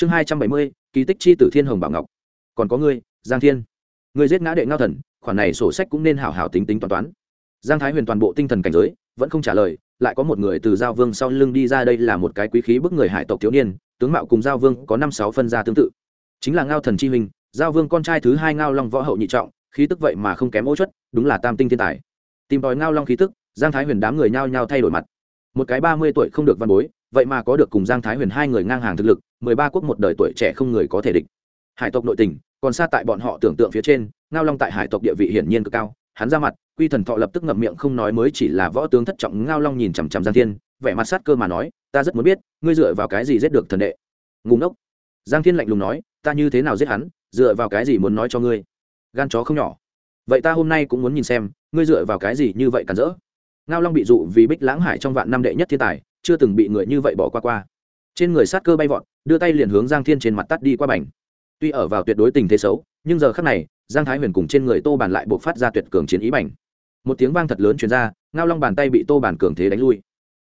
chương hai trăm bảy mươi, kỳ tích chi tử thiên hồng bảo ngọc. Còn có ngươi, giang thiên. Ngươi giết ngã đệ ngao thần, khoản này sổ sách cũng nên hảo hảo tính tính toán toán. Giang thái huyền toàn bộ tinh thần cảnh giới, vẫn không trả lời, lại có một người từ giao vương sau lưng đi ra đây là một cái quý khí bức người hải tộc thiếu niên, tướng mạo cùng giao vương có năm sáu phân gia tương tự. Chính là ngao thần chi huynh, giao vương con trai thứ hai ngao long võ hậu nhị trọng, khí tức vậy mà không kém ô chất đúng là tam tinh thiên tài. Tìm tòi ngao long khí tức, giang thái huyền đám người nhao nhao thay đổi mặt. Một cái ba mươi tuổi không được văn bối, vậy mà có được cùng giang thái huyền hai người ngang hàng thực lực mười ba quốc một đời tuổi trẻ không người có thể địch. Hải tộc nội tình, còn xa tại bọn họ tưởng tượng phía trên, ngao long tại hải tộc địa vị hiển nhiên cực cao, hắn ra mặt, quy thần thọ lập tức ngậm miệng không nói mới chỉ là võ tướng thất trọng ngao long nhìn chằm chằm giang thiên, vẻ mặt sát cơ mà nói, ta rất muốn biết, ngươi dựa vào cái gì giết được thần đệ? Ngùng ốc giang thiên lạnh lùng nói, ta như thế nào giết hắn, dựa vào cái gì muốn nói cho ngươi? Gan chó không nhỏ. Vậy ta hôm nay cũng muốn nhìn xem, ngươi dựa vào cái gì như vậy cản rỡ? Ngao long bị dụ vì bích lãng hải trong vạn năm đệ nhất thiên tài, chưa từng bị người như vậy bỏ qua qua trên người sát cơ bay vọt, đưa tay liền hướng giang thiên trên mặt tắt đi qua bành. Tuy ở vào tuyệt đối tình thế xấu, nhưng giờ khắc này, giang thái huyền cùng trên người tô bàn lại buộc phát ra tuyệt cường chiến ý bành. Một tiếng vang thật lớn chuyển ra, ngao long bàn tay bị tô bàn cường thế đánh lui.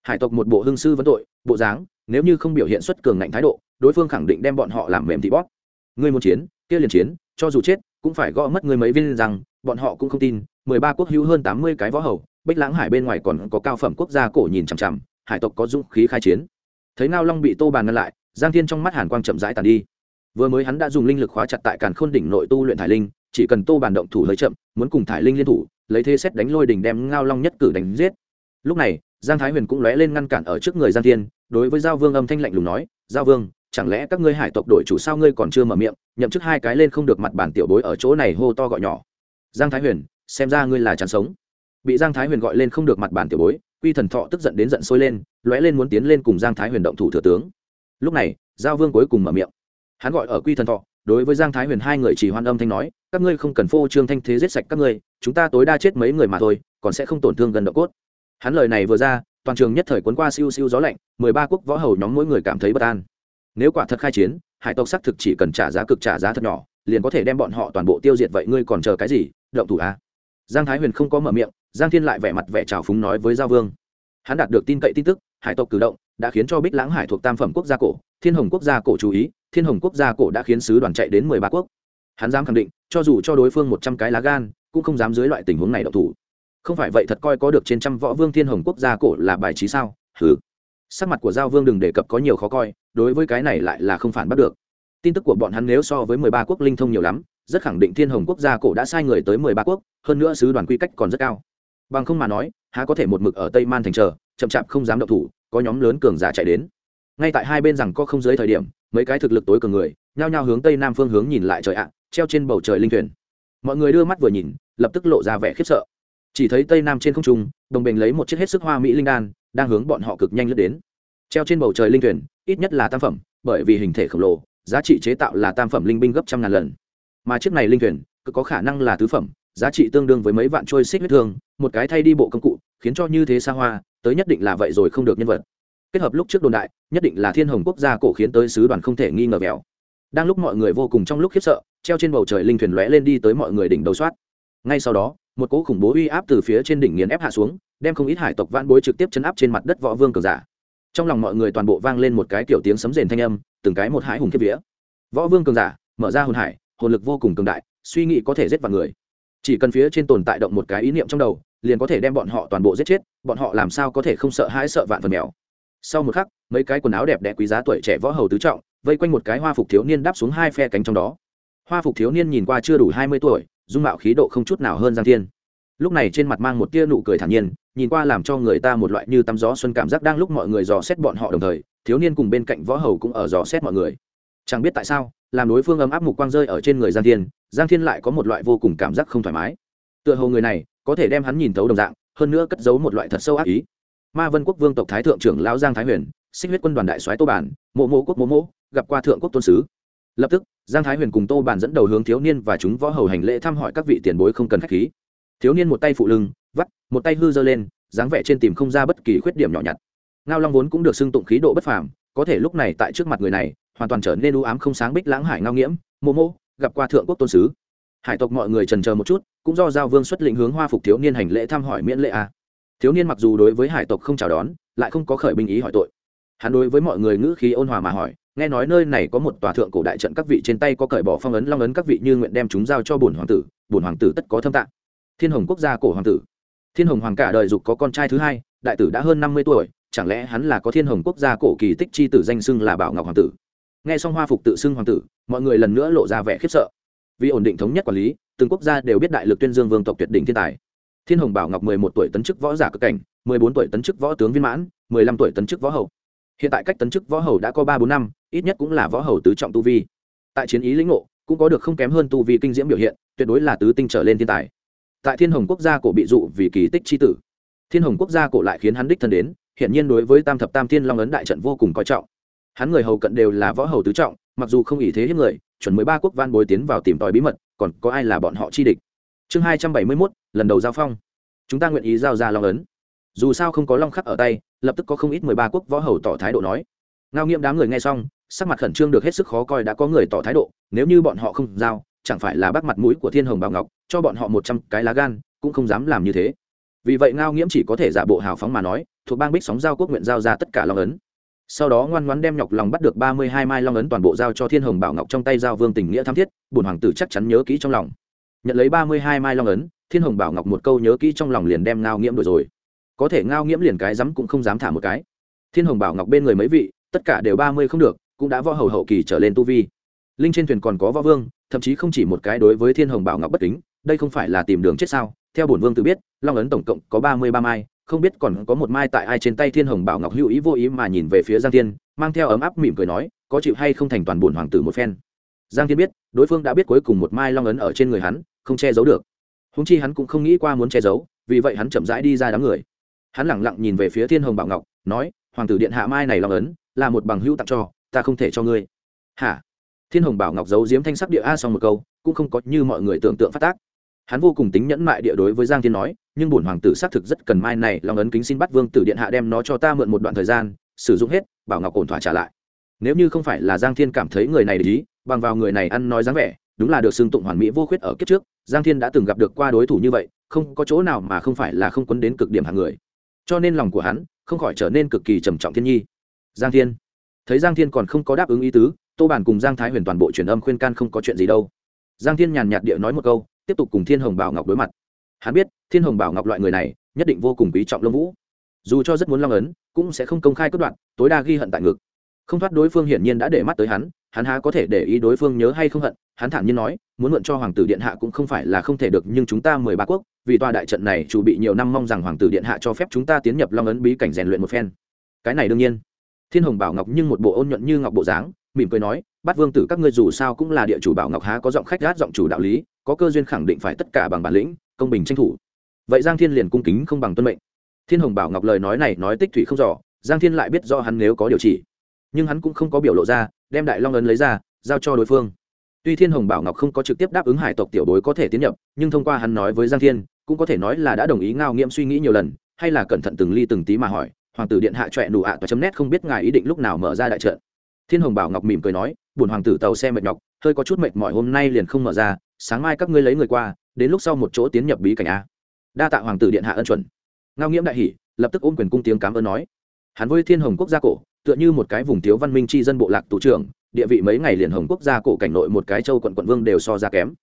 Hải tộc một bộ hương sư vấn tội, bộ dáng, nếu như không biểu hiện xuất cường ngạnh thái độ, đối phương khẳng định đem bọn họ làm mềm thị bóp. Ngươi muốn chiến, kia liền chiến, cho dù chết, cũng phải gõ mất người mấy viên rằng bọn họ cũng không tin, mười ba quốc hữu hơn tám mươi cái võ hầu, bách lãng hải bên ngoài còn có cao phẩm quốc gia cổ nhìn chằm chằm, hải tộc có dũng khí khai chiến thấy ngao long bị tô bàn ngăn lại, giang thiên trong mắt hàn quang chậm rãi tàn đi. Vừa mới hắn đã dùng linh lực khóa chặt tại càn khôn đỉnh nội tu luyện thải linh, chỉ cần tô bàn động thủ hơi chậm, muốn cùng thải linh liên thủ, lấy thế xét đánh lôi đỉnh đem ngao long nhất cử đánh giết. Lúc này, giang thái huyền cũng lóe lên ngăn cản ở trước người giang thiên, đối với giao vương âm thanh lạnh lùng nói, giao vương, chẳng lẽ các ngươi hải tộc đội chủ sao ngươi còn chưa mở miệng, nhậm chức hai cái lên không được mặt bản tiểu bối ở chỗ này hô to gọi nhỏ. Giang thái huyền, xem ra ngươi là chán sống. Bị giang thái huyền gọi lên không được mặt bản tiểu bối quy thần thọ tức giận đến giận sôi lên, lóe lên muốn tiến lên cùng giang thái huyền động thủ thừa tướng. Lúc này, giao vương cuối cùng mở miệng. Hắn gọi ở quy thần thọ, đối với giang thái huyền hai người chỉ hoan âm thanh nói, các ngươi không cần phô trương thanh thế giết sạch các ngươi, chúng ta tối đa chết mấy người mà thôi, còn sẽ không tổn thương gần độ cốt. Hắn lời này vừa ra, toàn trường nhất thời cuốn qua siêu siêu gió lạnh, mười ba quốc võ hầu nhóm mỗi người cảm thấy bất an. Nếu quả thật khai chiến, hải tộc xác thực chỉ cần trả giá cực trả giá thật nhỏ, liền có thể đem bọn họ toàn bộ tiêu diệt vậy ngươi còn chờ cái gì, động thủ à? giang thái huyền không có mở miệng giang thiên lại vẻ mặt vẻ trào phúng nói với giao vương. Hắn đạt được tin cậy tin tức, hải tộc cử động đã khiến cho bích lãng hải thuộc tam phẩm quốc gia cổ, thiên hồng quốc gia cổ chú ý, thiên hồng quốc gia cổ đã khiến sứ đoàn chạy đến mười ba quốc. Hắn dám khẳng định, cho dù cho đối phương một trăm cái lá gan, cũng không dám dưới loại tình huống này độc thủ. Không phải vậy thật coi có được trên trăm võ vương thiên hồng quốc gia cổ là bài trí sao? Hừ. Sắc mặt của giao vương đừng đề cập có nhiều khó coi, đối với cái này lại là không phản bắt được. Tin tức của bọn hắn nếu so với mười ba quốc linh thông nhiều lắm, rất khẳng định thiên hồng quốc gia cổ đã sai người tới mười ba quốc, hơn nữa sứ đoàn quy cách còn rất cao bằng không mà nói, há có thể một mực ở tây man thành chờ, chậm chạp không dám động thủ, có nhóm lớn cường giả chạy đến. Ngay tại hai bên rằng có không dưới thời điểm, mấy cái thực lực tối cường người, nhao nhao hướng tây nam phương hướng nhìn lại trời ạ, treo trên bầu trời linh thuyền. Mọi người đưa mắt vừa nhìn, lập tức lộ ra vẻ khiếp sợ. Chỉ thấy tây nam trên không trung, đồng bình lấy một chiếc hết sức hoa mỹ linh đan, đang hướng bọn họ cực nhanh lướt đến. Treo trên bầu trời linh thuyền, ít nhất là tam phẩm, bởi vì hình thể khổng lồ, giá trị chế tạo là tam phẩm linh binh gấp trăm ngàn lần. Mà chiếc này linh thuyền cực có khả năng là tứ phẩm giá trị tương đương với mấy vạn trôi xích huyết thương, một cái thay đi bộ công cụ, khiến cho như thế xa hoa, tới nhất định là vậy rồi không được nhân vật. Kết hợp lúc trước đồn đại, nhất định là thiên hồng quốc gia cổ khiến tới sứ đoàn không thể nghi ngờ vẹo. Đang lúc mọi người vô cùng trong lúc khiếp sợ, treo trên bầu trời linh thuyền lóe lên đi tới mọi người đỉnh đầu soát. Ngay sau đó, một cỗ khủng bố uy áp từ phía trên đỉnh nghiền ép hạ xuống, đem không ít hải tộc vãn bối trực tiếp chấn áp trên mặt đất võ vương cường giả. Trong lòng mọi người toàn bộ vang lên một cái kiểu tiếng sấm rền thanh âm, từng cái một hải hùng kiếp vía. Võ vương cường giả, mở ra hồn hải, hồn lực vô cùng cường đại, suy nghĩ có thể giết vào người chỉ cần phía trên tồn tại động một cái ý niệm trong đầu, liền có thể đem bọn họ toàn bộ giết chết, bọn họ làm sao có thể không sợ hãi sợ vạn phần mèo. Sau một khắc, mấy cái quần áo đẹp đẽ quý giá tuổi trẻ võ hầu tứ trọng, vây quanh một cái hoa phục thiếu niên đáp xuống hai phe cánh trong đó. Hoa phục thiếu niên nhìn qua chưa đủ hai mươi tuổi, dung mạo khí độ không chút nào hơn giang thiên. Lúc này trên mặt mang một tia nụ cười thản nhiên, nhìn qua làm cho người ta một loại như tắm gió xuân cảm giác đang lúc mọi người dò xét bọn họ đồng thời, thiếu niên cùng bên cạnh võ hầu cũng ở dò xét mọi người. Chẳng biết tại sao, làm đối phương ấm áp mục quang rơi ở trên người giang thiên giang thiên lại có một loại vô cùng cảm giác không thoải mái. Tựa hồ người này có thể đem hắn nhìn thấu đồng dạng, hơn nữa cất giấu một loại thật sâu ác ý. Ma vân quốc vương tộc thái thượng trưởng lão giang thái huyền, xích huyết quân đoàn đại soái tô bản, mộ mộ quốc mộ mộ, gặp qua thượng quốc tôn sứ. Lập tức, giang thái huyền cùng tô bản dẫn đầu hướng thiếu niên và chúng võ hầu hành lễ thăm hỏi các vị tiền bối không cần khách khí. Thiếu niên một tay phụ lưng, vắt, một tay hư giơ lên, dáng vẻ trên tìm không ra bất kỳ khuyết điểm nhỏ nhặt. Ngao long vốn cũng được xưng tụng khí độ bất phàm, có thể lúc này tại trước mặt người này, hoàn toàn trở nên u ám không sáng bích lãng hải ngao nghiễm, Mộ Mộ gặp qua thượng quốc tôn sứ. Hải tộc mọi người trần chờ một chút, cũng do giao vương xuất lĩnh hướng hoa phục thiếu niên hành lễ thăm hỏi miễn lễ a thiếu niên mặc dù đối với hải tộc không chào đón, lại không có khởi binh ý hỏi tội. Hắn đối với mọi người ngữ khí ôn hòa mà hỏi, nghe nói nơi này có một tòa thượng cổ đại trận các vị trên tay có cởi bỏ phong ấn long ấn các vị như nguyện đem chúng giao cho bổn hoàng tử, bổn hoàng tử tất có thâm tạng thiên hồng quốc gia cổ hoàng tử. Thiên hồng hoàng cả đời dục có con trai thứ hai, đại tử đã hơn năm mươi tuổi, chẳng lẽ hắn là có thiên hồng quốc gia cổ kỳ tích chi tử danh xưng là bảo ngọc hoàng tử? Nghe xong hoa phục tự xưng hoàng tử, mọi người lần nữa lộ ra vẻ khiếp sợ. Vì ổn định thống nhất quản lý, từng quốc gia đều biết đại lực tuyên dương vương tộc tuyệt đỉnh thiên tài. Thiên hồng bảo ngọc mười một tuổi tấn chức võ giả cực cảnh, mười bốn tuổi tấn chức võ tướng viên mãn, mười lăm tuổi tấn chức võ hậu hiện tại cách tấn chức võ hầu đã có ba bốn năm, ít nhất cũng là võ hầu tứ trọng tu vi. Tại chiến ý lĩnh ngộ, cũng có được không kém hơn tu vi kinh diễm biểu hiện, tuyệt đối là tứ tinh trở lên thiên tài. Tại thiên hồng quốc gia cổ bị dụ vì kỳ tích c h i tử. Thiên hồng quốc gia cổ lại khiến hắn đích thân đến hiện nhiên đối với tam thập tam thiên long ấn đại trận vô cùng coi trọng hắn người hầu cận đều là võ hầu tứ trọng, mặc dù không ý thế hiếp người, chuẩn mười ba quốc van bồi tiến vào tìm tòi bí mật, còn có ai là bọn họ chi địch? Chương hai trăm bảy mươi mốt, lần đầu giao phong. Chúng ta nguyện ý giao ra long ấn. Dù sao không có long khắc ở tay, lập tức có không ít mười ba quốc võ hầu tỏ thái độ nói. Ngao nghiệm đám người nghe xong, sắc mặt khẩn trương được hết sức khó coi đã có người tỏ thái độ, nếu như bọn họ không giao, chẳng phải là bắt mặt mũi của thiên hồng bảo ngọc, cho bọn họ một trăm cái lá gan, cũng không dám làm như thế. Vì vậy ngao nghiễm chỉ có thể giả bộ hào phóng mà nói, thuộc bang bích sóng giao quốc nguyện giao ra tất cả long ấn sau đó ngoan ngoãn đem nhọc lòng bắt được ba mươi hai mai long ấn toàn bộ giao cho thiên hồng bảo ngọc trong tay giao vương tình nghĩa tham thiết bùn hoàng tử chắc chắn nhớ kỹ trong lòng. Nhận lấy ba mươi hai mai long ấn, thiên hồng bảo ngọc một câu nhớ kỹ trong lòng liền đem ngao nghiễm đổi rồi. Có thể ngao nghiễm liền cái rắm cũng không dám thả một cái. Thiên hồng bảo ngọc bên người mấy vị, tất cả đều ba mươi không được, cũng đã võ hầu hậu kỳ trở lên tu vi. Linh trên thuyền còn có võ vương, thậm chí không chỉ một cái đối với thiên hồng bảo ngọc bất kính, đây không phải là tìm đường chết sao? Theo bổn vương tự biết, long ấn tổng cộng có ba mươi ba mai không biết còn có một mai tại ai trên tay thiên hồng bảo ngọc hữu ý vô ý mà nhìn về phía giang thiên, mang theo ấm áp mỉm cười nói, có chịu hay không thành toàn bổn hoàng tử một phen. Giang thiên biết, đối phương đã biết cuối cùng một mai long ấn ở trên người hắn, không che giấu được. Húng chi hắn cũng không nghĩ qua muốn che giấu, vì vậy hắn chậm rãi đi ra đám người. Hắn lẳng lặng nhìn về phía thiên hồng bảo ngọc, nói, hoàng tử điện hạ mai này long ấn, là một bằng hữu tặng cho, ta không thể cho ngươi. Hả? Thiên hồng bảo ngọc giấu diếm thanh sắc địa a xong một câu, cũng không có như mọi người tưởng tượng phát tác hắn vô cùng tính nhẫn mại địa đối với giang thiên nói, nhưng bổn hoàng tử xác thực rất cần mai này, long ấn kính xin bắt vương tử điện hạ đem nó cho ta mượn một đoạn thời gian, sử dụng hết, bảo ngọc ổn thỏa trả lại. Nếu như không phải là giang thiên cảm thấy người này để ý, bằng vào người này ăn nói dáng vẻ, đúng là được xưng tụng hoàn mỹ vô khuyết ở kiếp trước, giang thiên đã từng gặp được qua đối thủ như vậy, không có chỗ nào mà không phải là không quấn đến cực điểm hàng người. Cho nên lòng của hắn không khỏi trở nên cực kỳ trầm trọng thiên nhi. Giang thiên, thấy giang thiên còn không có đáp ứng ý tứ, tô bản cùng giang thái huyền toàn bộ truyền âm khuyên can không có chuyện gì đâu. Giang thiên nhàn nhạt địa nói một câu tiếp tục cùng thiên hồng bảo ngọc đối mặt hắn biết thiên hồng bảo ngọc loại người này nhất định vô cùng quý trọng lông vũ dù cho rất muốn long ấn cũng sẽ không công khai cất đoạn tối đa ghi hận tại ngực không thoát đối phương hiển nhiên đã để mắt tới hắn hắn há có thể để ý đối phương nhớ hay không hận hắn thản nhiên nói muốn mượn cho hoàng tử điện hạ cũng không phải là không thể được nhưng chúng ta mười ba quốc vì tòa đại trận này chủ bị nhiều năm mong rằng hoàng tử điện hạ cho phép chúng ta tiến nhập long ấn bí cảnh rèn luyện một phen cái này đương nhiên thiên hồng bảo ngọc nhưng một bộ ôn nhuận như ngọc bộ dáng mỉm cười nói bắt vương tử các ngươi dù sao cũng là địa chủ bảo ngọc há có giọng khách gát giọng chủ đạo lý, có cơ duyên khẳng định phải tất cả bằng bản lĩnh, công bình tranh thủ. Vậy giang thiên liền cung kính không bằng tuân mệnh. Thiên hồng bảo ngọc lời nói này nói tích thủy không rõ giang thiên lại biết do hắn nếu có điều chỉ. Nhưng hắn cũng không có biểu lộ ra, đem đại long ấn lấy ra, giao cho đối phương. Tuy thiên hồng bảo ngọc không có trực tiếp đáp ứng hải tộc tiểu bối có thể tiến nhập, nhưng thông qua hắn nói với giang thiên, cũng có thể nói là đã đồng ý ngao nghiễm suy nghĩ nhiều lần, hay là cẩn thận từng ly từng tí mà hỏi, hoàng tử điện hạ trọe nụ ạ toa chấm nét không biết ngài ý định lúc nào mở ra đại trận? Thiên hồng bảo ngọc mỉm cười nói bổn hoàng tử tàu xe mệt nhọc, hơi có chút mệt mỏi hôm nay liền không mở ra, sáng mai các ngươi lấy người qua, đến lúc sau một chỗ tiến nhập bí cảnh a. Đa tạ hoàng tử điện hạ ân chuẩn. Ngao nghiễm đại hỷ lập tức ôm quyền cung tiếng cảm ơn nói. Hắn với thiên hồng quốc gia cổ, tựa như một cái vùng thiếu văn minh chi dân bộ lạc tù trưởng, địa vị mấy ngày liền hồng quốc gia cổ cảnh nội một cái châu quận quận vương đều so ra kém.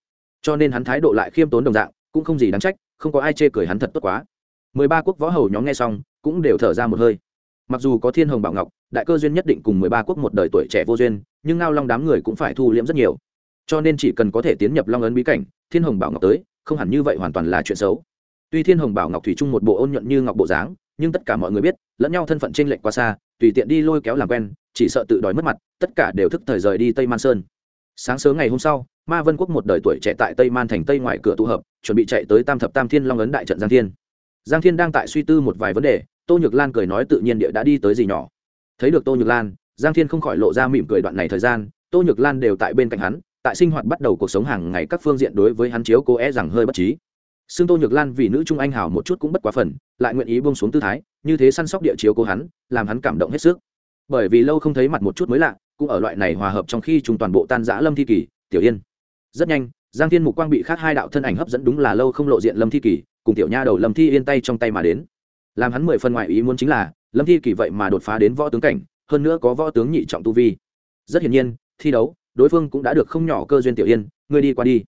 Cho nên hắn thái độ lại khiêm tốn đồng dạng, cũng không gì đáng trách, không có ai chê cười hắn thật tốt quá. Mười ba quốc võ hầu nhóm nghe xong, cũng đều thở ra một hơi. Mặc dù có thiên hồng bảo ngọc, đại cơ duyên nhất định cùng mười ba quốc một đời tuổi trẻ vô duyên nhưng ngao long đám người cũng phải thu liễm rất nhiều. Cho nên chỉ cần có thể tiến nhập long ấn bí cảnh, thiên hồng bảo ngọc tới, không hẳn như vậy hoàn toàn là chuyện xấu. Tuy thiên hồng bảo ngọc thủy chung một bộ ôn nhuận như ngọc bộ dáng, nhưng tất cả mọi người biết, lẫn nhau thân phận t r ê n lệch quá xa, tùy tiện đi lôi kéo làm quen, chỉ sợ tự đòi mất mặt, tất cả đều thức thời rời đi tây man sơn. Sáng sớm ngày hôm sau, ma vân quốc một đời tuổi trẻ tại tây man thành tây ngoài cửa tụ hợp, chuẩn bị chạy tới tam thập tam thiên long ấn đại trận giang thiên. Giang thiên đang tại suy tư một vài vấn đề, tô nhược lan cười nói tự nhiên địa đã đi tới gì nhỏ. Thấy được tô nhược lan giang thiên không khỏi lộ ra mỉm cười đoạn này thời gian, tô nhược lan đều tại bên cạnh hắn, tại sinh hoạt bắt đầu cuộc sống hàng ngày các phương diện đối với hắn chiếu cố é e rằng hơi bất trí. Xương tô nhược lan vì nữ trung anh hào một chút cũng bất quá phần, lại nguyện ý bông xuống tư thái, như thế săn sóc địa chiếu cố hắn, làm hắn cảm động hết sức. Bởi vì lâu không thấy mặt một chút mới lạ, cũng ở loại này hòa hợp trong khi chúng toàn bộ tan giã lâm thi kỳ, tiểu yên. Rất nhanh, giang thiên mục quang bị khác hai đạo thân ảnh hấp dẫn đúng là lâu không lộ diện lâm thi kỳ, cùng tiểu nha đầu lâm thi yên tay trong tay mà đến. Làm hắn mười phần ngoại ý muốn chính là, lâm thi kỳ vậy mà đột phá đến võ tướng cảnh hơn nữa có võ tướng nhị trọng tu vi. Rất hiển nhiên, thi đấu, đối phương cũng đã được không nhỏ cơ duyên tiểu yên, ngươi đi qua đi.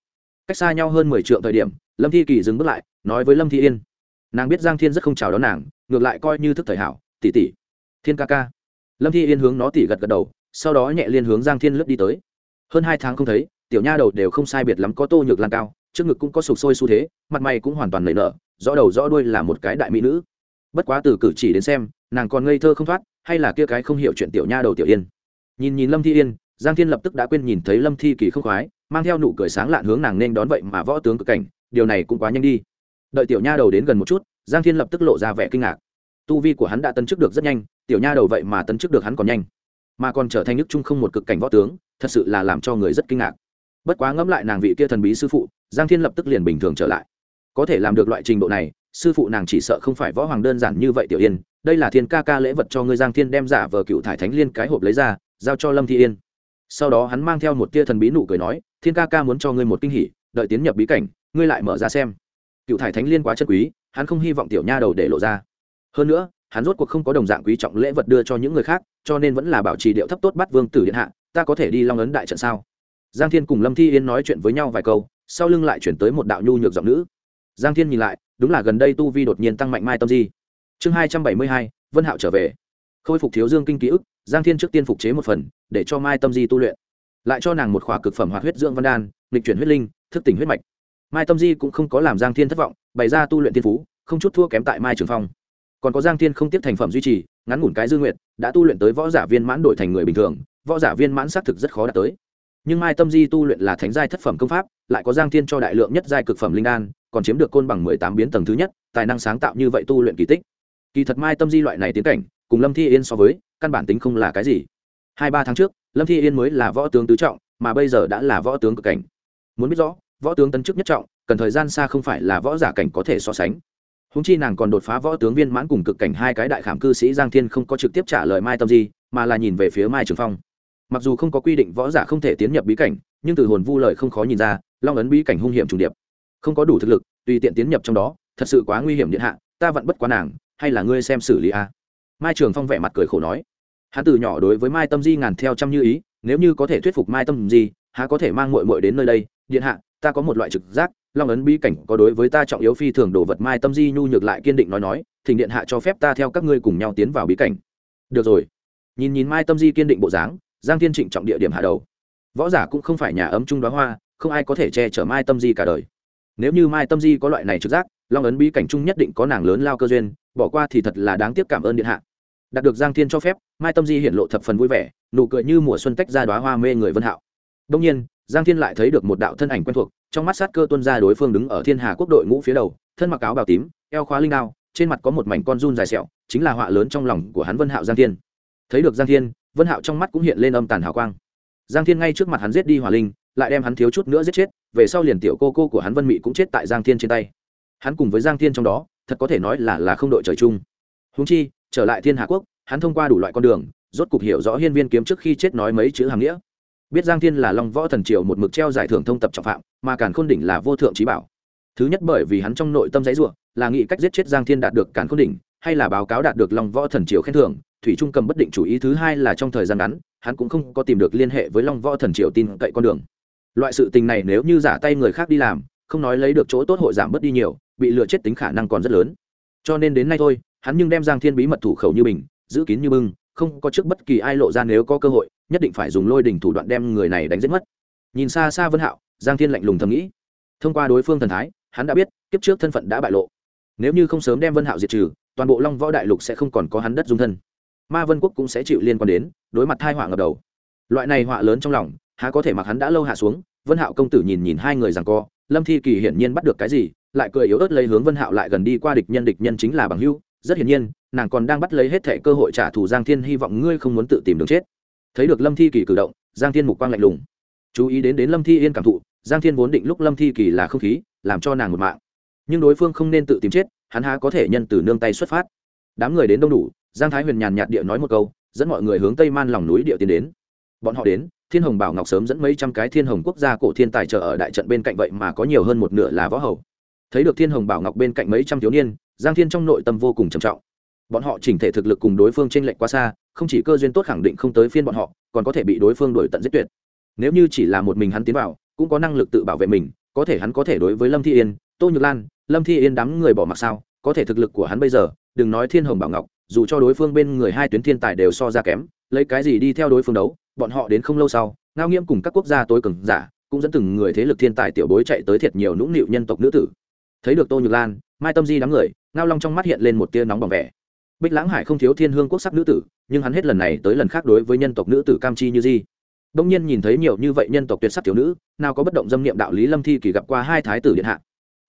Cách xa nhau hơn mười triệu thời điểm, lâm thi kỳ dừng bước lại, nói với lâm thi yên. Nàng biết giang thiên rất không chào đón nàng, ngược lại coi như thức thời hảo, tỷ tỷ. Thiên ca ca. Lâm thi yên hướng nó tỉ gật gật đầu, sau đó nhẹ liên hướng giang thiên lướt đi tới. Hơn hai tháng không thấy, tiểu nha đầu đều không sai biệt lắm có tô nhược lan cao, trước ngực cũng có sụp sôi xu thế, mặt mày cũng hoàn toàn nảy nở, rõ đầu rõ đuôi là một cái đại mỹ nữ. Bất quá từ cử chỉ đến xem, nàng còn ngây thơ không thoát hay là kia cái không hiểu chuyện tiểu nha đầu tiểu yên? Nhìn nhìn lâm thi yên, giang thiên lập tức đã quên nhìn thấy lâm thi kỳ không khoái, mang theo nụ cười sáng lạn hướng nàng nên đón vậy mà võ tướng cực cảnh, điều này cũng quá nhanh đi. Đợi tiểu nha đầu đến gần một chút, giang thiên lập tức lộ ra vẻ kinh ngạc. Tu vi của hắn đã tấn chức được rất nhanh, tiểu nha đầu vậy mà tấn chức được hắn còn nhanh, mà còn trở thành nước trung không một cực cảnh võ tướng, thật sự là làm cho người rất kinh ngạc. Bất quá ngẫm lại nàng vị kia thần bí sư phụ, giang thiên lập tức liền bình thường trở lại. Có thể làm được loại trình độ này, sư phụ nàng chỉ sợ không phải võ hoàng đơn giản như vậy tiểu yên đây là thiên ca ca lễ vật cho ngươi giang thiên đem giả vờ cựu thải thánh liên cái hộp lấy ra, giao cho lâm thi yên. Sau đó hắn mang theo một tia thần bí nụ cười nói, thiên ca ca muốn cho ngươi một kinh hỉ, đợi tiến nhập bí cảnh, ngươi lại mở ra xem. Cựu thải thánh liên quá chất quý, hắn không hy vọng tiểu nha đầu để lộ ra. Hơn nữa, hắn rốt cuộc không có đồng dạng quý trọng lễ vật đưa cho những người khác, cho nên vẫn là bảo trì điệu thấp tốt bắt vương tử điện hạ, ta có thể đi long ấn đại trận sao? Giang thiên cùng lâm thi yên nói chuyện với nhau vài câu, sau lưng lại chuyển tới một đạo nhu nhược giọng nữ. Giang thiên nhìn lại, đúng là gần đây tu vi đột nhiên tăng mạnh mai tâm di chương hai trăm bảy mươi hai, vân hạo trở về. Khôi phục thiếu dương kinh ký ức, giang thiên trước tiên phục chế một phần, để cho mai tâm di tu luyện. Lại cho nàng một khỏa cực phẩm hoạt huyết dưỡng văn đan, lịch chuyển huyết linh, thức tỉnh huyết mạch. Mai tâm di cũng không có làm giang thiên thất vọng, bày ra tu luyện tiên phú, không chút thua kém tại mai trường phong. Còn có giang thiên không tiếp thành phẩm duy trì, ngắn ngủn cái dư nguyện đã tu luyện tới võ giả viên mãn đổi thành người bình thường, võ giả viên mãn xác thực rất khó đạt tới. Nhưng mai tâm di tu luyện là thánh giai thất phẩm công pháp, lại có giang thiên cho đại lượng nhất giai cực phẩm linh đan, còn chiếm được côn bằng mười tám biến tầng thứ nhất, tài năng sáng tạo như vậy tu luyện kỳ tích kỳ thật mai tâm di loại này tiến cảnh, cùng lâm thi yên so với, căn bản tính không là cái gì. Hai ba tháng trước, lâm thi yên mới là võ tướng tứ trọng, mà bây giờ đã là võ tướng cực cảnh. Muốn biết rõ, võ tướng tân chức nhất trọng, cần thời gian xa không phải là võ giả cảnh có thể so sánh. Húng chi nàng còn đột phá võ tướng viên mãn cùng cực cảnh hai cái đại khảm cư sĩ giang thiên không có trực tiếp trả lời mai tâm di, mà là nhìn về phía mai trường phong. Mặc dù không có quy định võ giả không thể tiến nhập bí cảnh, nhưng từ hồn vu lời không khó nhìn ra, long ấn bí cảnh hung hiểm trùng điệp. Không có đủ thực lực, tùy tiện tiến nhập trong đó, thật sự quá nguy hiểm điện hạ, ta vẫn bất quá nàng hay là ngươi xem xử lý a mai trường phong vẻ mặt cười khổ nói. Hắn từ nhỏ đối với mai tâm di ngàn theo trăm như ý, nếu như có thể thuyết phục mai tâm di, há có thể mang mội mội đến nơi đây. Điện hạ, ta có một loại trực giác, long ấn bí cảnh có đối với ta trọng yếu phi thường đồ vật mai tâm di nhu nhược lại kiên định nói nói, thỉnh điện hạ cho phép ta theo các ngươi cùng nhau tiến vào bí cảnh. Được rồi. Nhìn nhìn mai tâm di kiên định bộ dáng, giang thiên trịnh trọng địa điểm hạ đầu. Võ giả cũng không phải nhà ấm trung đoá hoa, không ai có thể che chở mai tâm di cả đời. Nếu như mai tâm di có loại này trực giác long ấn bí cảnh trung nhất định có nàng lớn lao cơ duyên, bỏ qua thì thật là đáng tiếc cảm ơn điện hạ. Đạt được giang thiên cho phép, mai tâm di hiện lộ thập phần vui vẻ, nụ cười như mùa xuân tách ra đoá hoa mê người vân hạo. Đông nhiên, giang thiên lại thấy được một đạo thân ảnh quen thuộc, trong mắt sát cơ tuân ra đối phương đứng ở thiên hà quốc đội ngũ phía đầu, thân mặc áo bào tím, eo khóa linh đao, trên mặt có một mảnh con run dài sẹo, chính là họa lớn trong lòng của hắn vân hạo giang thiên. Thấy được giang thiên, vân hạo trong mắt cũng hiện lên âm tàn hào quang. Giang thiên ngay trước mặt hắn giết đi hỏa linh, lại đem hắn thiếu chút nữa giết chết, về sau liền tiểu cô cô của hắn vân mị cũng chết tại giang thiên trên tay hắn cùng với giang thiên trong đó, thật có thể nói là là không đội trời chung. Húng chi, trở lại thiên hà quốc, hắn thông qua đủ loại con đường, rốt cục hiểu rõ hiên viên kiếm trước khi chết nói mấy chữ hàm nghĩa. Biết giang thiên là long võ thần triều một mực treo giải thưởng thông tập trọng phạm, mà càn khôn đỉnh là vô thượng trí bảo. Thứ nhất bởi vì hắn trong nội tâm giấy ruộng, là nghĩ cách giết chết giang thiên đạt được càn khôn đỉnh, hay là báo cáo đạt được long võ thần triều khen thưởng, thủy trung cầm bất định chủ ý thứ hai là trong thời gian ngắn, hắn cũng không có tìm được liên hệ với long võ thần triều tin cậy con đường. Loại sự tình này nếu như giả tay người khác đi làm không nói lấy được chỗ tốt hội giảm bớt đi nhiều, bị lừa chết tính khả năng còn rất lớn. Cho nên đến nay thôi, hắn nhưng đem giang thiên bí mật thủ khẩu như bình, giữ kín như bưng, không có trước bất kỳ ai lộ ra nếu có cơ hội, nhất định phải dùng lôi đình thủ đoạn đem người này đánh giết mất. Nhìn xa xa vân hạo, giang thiên lạnh lùng thầm nghĩ. Thông qua đối phương thần thái, hắn đã biết, kiếp trước thân phận đã bại lộ. Nếu như không sớm đem vân hạo diệt trừ, toàn bộ long võ đại lục sẽ không còn có hắn đất dung thân. Ma vân quốc cũng sẽ chịu liên quan đến, đối mặt thai họa ngập đầu. Loại này họa lớn trong lòng, há có thể mặc hắn đã lâu hạ xuống, vân hạo công tử nhìn nhìn hai người rằng co lâm thi kỳ hiển nhiên bắt được cái gì, lại cười yếu ớt lấy hướng vân hạo lại gần đi qua địch nhân địch nhân chính là bằng hưu rất hiển nhiên, nàng còn đang bắt lấy hết thẻ cơ hội trả thù giang thiên, hy vọng ngươi không muốn tự tìm đường chết. Thấy được lâm thi kỳ cử động, giang thiên mục quang lạnh lùng. Chú ý đến đến lâm thi yên cảm thụ, giang thiên vốn định lúc lâm thi kỳ là không khí, làm cho nàng một mạng. Nhưng đối phương không nên tự tìm chết, hắn há có thể nhân từ nương tay xuất phát. Đám người đến đông đủ, giang thái huyền nhàn nhạt địa nói một câu, dẫn mọi người hướng tây man lòng núi địa tiến đến. Bọn họ đến thiên hồng bảo ngọc sớm dẫn mấy trăm cái thiên hồng quốc gia cổ thiên tài trợ ở đại trận bên cạnh vậy mà có nhiều hơn một nửa là võ hầu. Thấy được thiên hồng bảo ngọc bên cạnh mấy trăm thiếu niên, giang thiên trong nội tâm vô cùng trầm trọng. Bọn họ chỉnh thể thực lực cùng đối phương t r ê n lệch quá xa, không chỉ cơ duyên tốt khẳng định không tới phiên bọn họ, còn có thể bị đối phương đổi tận giết tuyệt. Nếu như chỉ là một mình hắn tiến vào, cũng có năng lực tự bảo vệ mình, có thể hắn có thể đối với lâm thi yên, tô nhược lan, lâm thi yên đám người bỏ mặc sao, có thể thực lực của hắn bây giờ, đừng nói thiên hồng bảo ngọc, dù cho đối phương bên người hai tuyến thiên tài đều so ra kém, lấy cái gì đi theo đối phương đấu bọn họ đến không lâu sau, ngao nghiêm cùng các quốc gia tối cường giả cũng dẫn từng người thế lực thiên tài tiểu bối chạy tới thiệt nhiều nũng nịu nhân tộc nữ tử. Thấy được tô nhược lan, mai tâm di đám người, ngao long trong mắt hiện lên một tia nóng bỏng vẻ. Bích lãng hải không thiếu thiên hương quốc sắc nữ tử, nhưng hắn hết lần này tới lần khác đối với nhân tộc nữ tử cam chi như di. Đông nhiên nhìn thấy nhiều như vậy nhân tộc tuyệt sắc thiếu nữ, nào có bất động dâm niệm đạo lý lâm thi kỳ gặp qua hai thái tử điện hạ.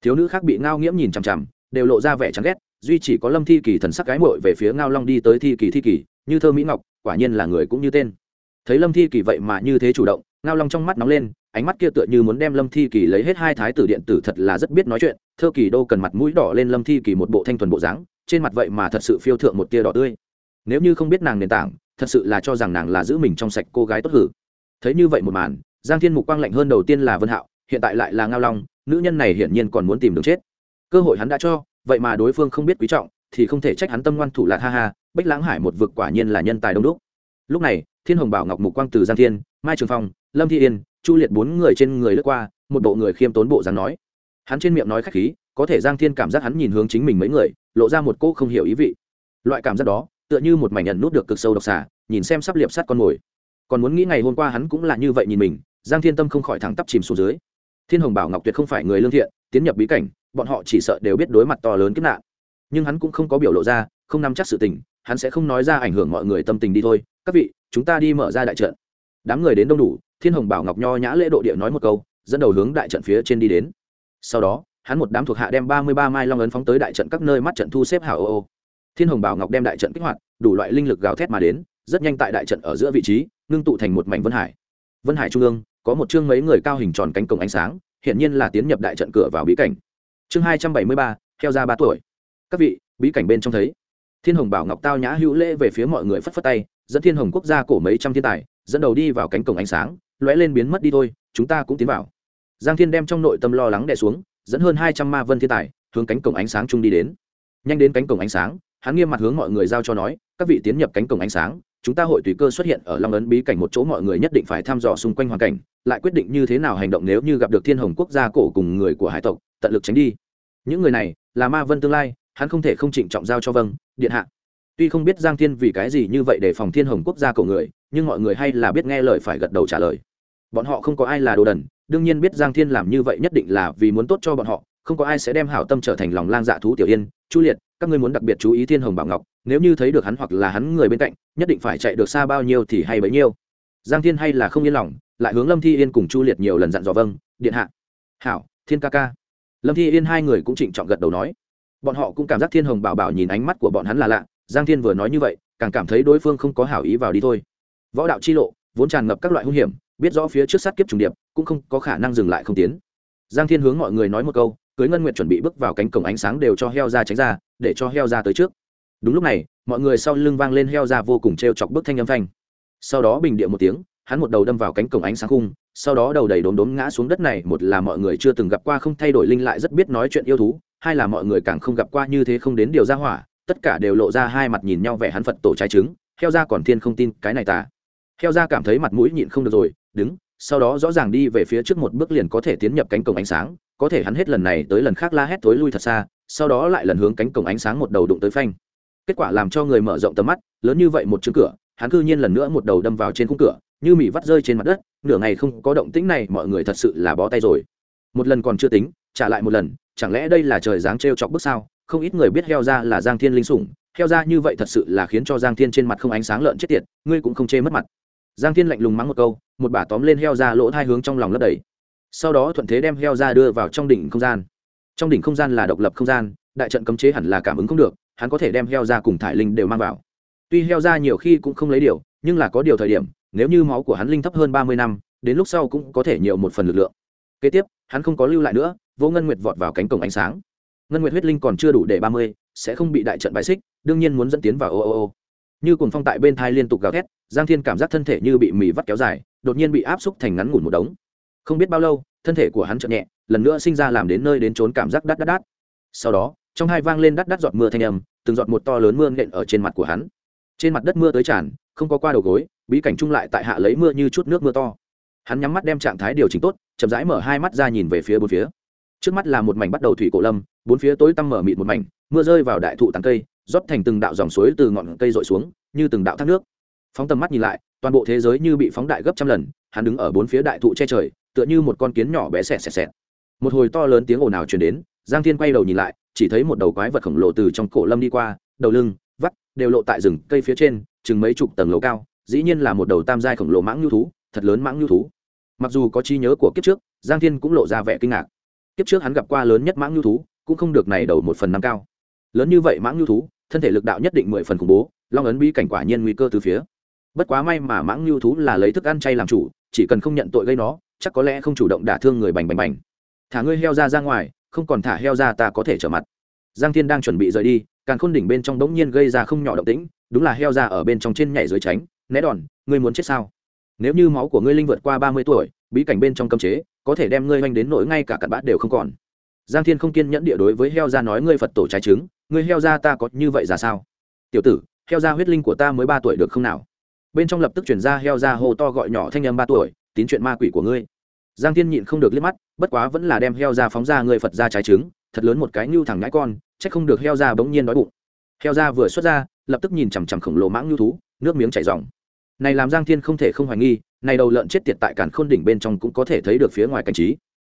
Thiếu nữ khác bị ngao nghiễm nhìn chằm chằm, đều lộ ra vẻ chán ghét, duy chỉ có lâm thi kỳ thần sắc gái mội về phía ngao long đi tới thi kỳ thi kỳ, như thơ mỹ ngọc, quả nhiên là người cũng như tên thấy lâm thi kỳ vậy mà như thế chủ động, ngao long trong mắt nóng lên, ánh mắt kia tựa như muốn đem lâm thi kỳ lấy hết hai thái tử điện tử thật là rất biết nói chuyện. Thơ kỳ đô cần mặt mũi đỏ lên lâm thi kỳ một bộ thanh thuần bộ dáng, trên mặt vậy mà thật sự phiêu thượng một tia đỏ tươi. Nếu như không biết nàng nền tảng, thật sự là cho rằng nàng là giữ mình trong sạch cô gái tốt hử. Thấy như vậy một màn, giang thiên mục quang lạnh hơn đầu tiên là vân hạo, hiện tại lại là ngao long, nữ nhân này hiển nhiên còn muốn tìm đường chết. Cơ hội hắn đã cho, vậy mà đối phương không biết quý trọng, thì không thể trách hắn tâm ngoan thủ lạc ha ha, bách lãng hải một vực quả nhiên là nhân tài đông đúc lúc này, thiên hồng bảo ngọc, mục quang từ, giang thiên, mai trường phong, lâm thi yên, chu liệt bốn người trên người lướt qua, một bộ người khiêm tốn bộ dáng nói. Hắn trên miệng nói khách khí, có thể giang thiên cảm giác hắn nhìn hướng chính mình mấy người, lộ ra một cô không hiểu ý vị. Loại cảm giác đó, tựa như một mảnh nhận nút được cực sâu độc xả, nhìn xem sắp liệp sát con mồi. Còn muốn nghĩ ngày hôm qua hắn cũng là như vậy nhìn mình, giang thiên tâm không khỏi thẳng tắp chìm xuống dưới. Thiên hồng bảo ngọc tuyệt không phải người lương thiện, tiến nhập bí cảnh, bọn họ chỉ sợ đều biết đối mặt to lớn kiếp nạn. Nhưng hắn cũng không có biểu lộ ra, không nắm chắc sự tình, hắn sẽ không nói ra ảnh hưởng mọi người tâm tình đi thôi các vị, chúng ta đi mở ra đại trận. Đám người đến đông đủ, thiên hồng bảo ngọc nho nhã lễ độ địa nói một câu, dẫn đầu hướng đại trận phía trên đi đến. Sau đó, hắn một đám thuộc hạ đem ba mươi ba mai long ấn phóng tới đại trận các nơi mắt trận thu xếp hảo ô ô. Thiên hồng bảo ngọc đem đại trận kích hoạt, đủ loại linh lực gào thét mà đến, rất nhanh tại đại trận ở giữa vị trí, ngưng tụ thành một mảnh vân hải. Vân hải trung ương, có một chương mấy người cao hình tròn cánh cổng ánh sáng hiện nhiên là tiến nhập đại trận cửa vào bí cảnh. Chương hai trăm bảy mươi ba, theo ra ba tuổi. Các vị, bí cảnh bên trong thấy. Thiên hồng bảo ngọc tao nhã hữu lễ về phía mọi người phất phất tay dẫn thiên hồng quốc gia cổ mấy trăm thiên tài, dẫn đầu đi vào cánh cổng ánh sáng, lóe lên biến mất đi thôi, chúng ta cũng tiến vào. Giang thiên đem trong nội tâm lo lắng đè xuống, dẫn hơn hai trăm ma vân thiên tài, hướng cánh cổng ánh sáng chung đi đến. Nhanh đến cánh cổng ánh sáng, hắn nghiêm mặt hướng mọi người giao cho nói, các vị tiến nhập cánh cổng ánh sáng, chúng ta hội tùy cơ xuất hiện ở long ấn bí cảnh một chỗ mọi người nhất định phải thăm dò xung quanh hoàn cảnh, lại quyết định như thế nào hành động nếu như gặp được thiên hồng quốc gia cổ cùng người của hải tộc, tận lực tránh đi. Những người này là ma vân tương lai, hắn không thể không trịnh trọng giao cho vâng điện hạ tuy không biết giang thiên vì cái gì như vậy để phòng thiên hồng quốc gia cổ người, nhưng mọi người hay là biết nghe lời phải gật đầu trả lời. Bọn họ không có ai là đồ đần, đương nhiên biết giang thiên làm như vậy nhất định là vì muốn tốt cho bọn họ, không có ai sẽ đem hảo tâm trở thành lòng lang dạ thú tiểu yên, chu liệt, các ngươi muốn đặc biệt chú ý thiên hồng bảo ngọc, nếu như thấy được hắn hoặc là hắn người bên cạnh, nhất định phải chạy được xa bao nhiêu thì hay bấy nhiêu. Giang thiên hay là không yên lòng, lại hướng lâm thi yên cùng chu liệt nhiều lần dặn dò vâng điện hạ. Hảo, thiên ca ca. Lâm thi yên hai người cũng trịnh trọng gật đầu nói. Bọn họ cũng cảm giác thiên hồng bảo bảo nhìn ánh mắt của bọn hắn là lạ giang thiên vừa nói như vậy, càng cảm thấy đối phương không có hảo ý vào đi thôi. Võ đạo chi lộ, vốn tràn ngập các loại hung hiểm, biết rõ phía trước sát kiếp trùng điệp, cũng không có khả năng dừng lại không tiến. Giang thiên hướng mọi người nói một câu, cưới ngân nguyện chuẩn bị bước vào cánh cổng ánh sáng đều cho heo ra tránh ra, để cho heo ra tới trước. Đúng lúc này, mọi người sau lưng vang lên heo ra vô cùng t r e o chọc bước thanh âm thanh sau đó bình địa một tiếng, hắn một đầu đâm vào cánh cổng ánh sáng khung, sau đó đầu đầy đốm đốm ngã xuống đất này, một là mọi người chưa từng gặp qua không thay đổi linh lại rất biết nói chuyện yêu thú, hai là mọi người càng không gặp qua như thế không đến điều ra hỏa tất cả đều lộ ra hai mặt nhìn nhau vẻ hắn phật tổ trái trứng, heo ra còn thiên không tin cái này tà. Heo ra cảm thấy mặt mũi nhịn không được rồi, đứng, sau đó rõ ràng đi về phía trước một bước liền có thể tiến nhập cánh cổng ánh sáng, có thể hắn hết lần này tới lần khác la hét tối lui thật xa, sau đó lại lần hướng cánh cổng ánh sáng một đầu đụng tới phanh. Kết quả làm cho người mở rộng tầm mắt, lớn như vậy một chữ cửa, hắn cư nhiên lần nữa một đầu đâm vào trên khung cửa, như mì vắt rơi trên mặt đất, nửa ngày không có động tĩnh này, mọi người thật sự là bó tay rồi. Một lần còn chưa tính, trả lại một lần, chẳng lẽ đây là trời dáng trêu chọc bước sao? Không ít người biết heo ra là giang thiên linh sủng. Heo ra như vậy thật sự là khiến cho giang thiên trên mặt không ánh sáng lợn chết tiệt, ngươi cũng không chê mất mặt. Giang thiên lạnh lùng mắng một câu, một bà tóm lên heo ra lỗ hai hướng trong lòng lấp đầy. Sau đó thuận thế đem heo ra đưa vào trong đỉnh không gian. Trong đỉnh không gian là độc lập không gian, đại trận cấm chế hẳn là cảm ứng không được, hắn có thể đem heo ra cùng thải linh đều mang vào. Tuy heo ra nhiều khi cũng không lấy điều, nhưng là có điều thời điểm, nếu như máu của hắn linh thấp hơn ba mươi năm, đến lúc sau cũng có thể nhiều một phần lực lượng. Kế tiếp, hắn không có lưu lại nữa, vô ngân nguyệt vọt vào cánh cổng ánh sáng ngân nguyệt huyết linh còn chưa đủ để ba mươi, sẽ không bị đại trận bài xích, đương nhiên muốn dẫn tiến vào ô ô ô. Như cùng phong tại bên thai liên tục gào thét, giang thiên cảm giác thân thể như bị mì vắt kéo dài, đột nhiên bị áp xúc thành ngắn ngủn một đống. Không biết bao lâu, thân thể của hắn chợt nhẹ, lần nữa sinh ra làm đến nơi đến trốn cảm giác đắt đắt đắt. Sau đó, trong hai vang lên đắt đắt giọt mưa thanh âm, từng giọt một to lớn mưa nện ở trên mặt của hắn. Trên mặt đất mưa tới tràn, không có qua đầu gối, bí cảnh chung lại tại hạ lấy mưa như chút nước mưa to. Hắn nhắm mắt đem trạng thái điều chỉnh tốt, chậm rãi mở hai mắt ra nhìn về phía bốn phía trước mắt là một mảnh bắt đầu thủy cổ lâm, bốn phía tối tăm mở mịt một mảnh, mưa rơi vào đại thụ tàng cây, rót thành từng đạo dòng suối từ ngọn cây dội xuống, như từng đạo thác nước. Phóng tầm mắt nhìn lại, toàn bộ thế giới như bị phóng đại gấp trăm lần, hắn đứng ở bốn phía đại thụ che trời, tựa như một con kiến nhỏ bé xẹt xẹt xẹt. Một hồi to lớn tiếng ồn ào truyền đến, giang thiên quay đầu nhìn lại, chỉ thấy một đầu quái vật khổng lồ từ trong cổ lâm đi qua, đầu lưng, vắt, đều lộ tại rừng cây phía trên, chừng mấy chục tầng lầu cao, dĩ nhiên là một đầu tam giai khổng lồ mãng nhu thú, thật lớn mãng nhu thú. Mặc dù có trí nhớ của kiếp trước, giang thiên cũng lộ ra vẻ kinh ngạc kiếp trước hắn gặp qua lớn nhất mãng nhu thú, cũng không được này đầu một phần năm cao. Lớn như vậy mãng nhu thú, thân thể lực đạo nhất định mười phần khủng bố, long ấn bi cảnh quả nhiên nguy cơ từ phía. Bất quá may mà mãng nhu thú là lấy thức ăn chay làm chủ, chỉ cần không nhận tội gây nó, chắc có lẽ không chủ động đả thương người bành bành bành. Thả ngươi heo ra ra ngoài, không còn thả heo ra ta có thể trở mặt. Giang thiên đang chuẩn bị rời đi càng khôn đỉnh bên trong đống nhiên gây ra không nhỏ động tĩnh, đúng là heo ra ở bên trong trên nhảy dưới tránh, né đòn, ngươi muốn chết sao? Nếu như máu của ngươi linh vượt qua ba mươi tuổi, bí cảnh bên trong cấm chế có thể đem ngươi oanh đến nỗi ngay cả cặn bã đều không còn. Giang thiên không kiên nhẫn địa đối với heo ra nói ngươi phật tổ trái trứng ngươi heo ra ta có như vậy ra sao? Tiểu tử, heo ra huyết linh của ta mới ba tuổi được không nào? Bên trong lập tức chuyển ra heo ra hô to gọi nhỏ thanh âm ba tuổi, tín chuyện ma quỷ của ngươi. Giang thiên nhịn không được liếc mắt, bất quá vẫn là đem heo ra phóng ra người phật ra trái trứng thật lớn một cái nhu thẳng ngãi con c h ắ c không được heo ra bỗng nhiên đói bụng. Heo ra vừa xuất ra, lập tức nhìn chằm chằm khổng lồ mãng nhu thú, nước miếng chảy ròng. này làm giang thiên không thể không hoài nghi này đầu lợn chết tiệt tại cản khôn đỉnh bên trong cũng có thể thấy được phía ngoài cảnh trí.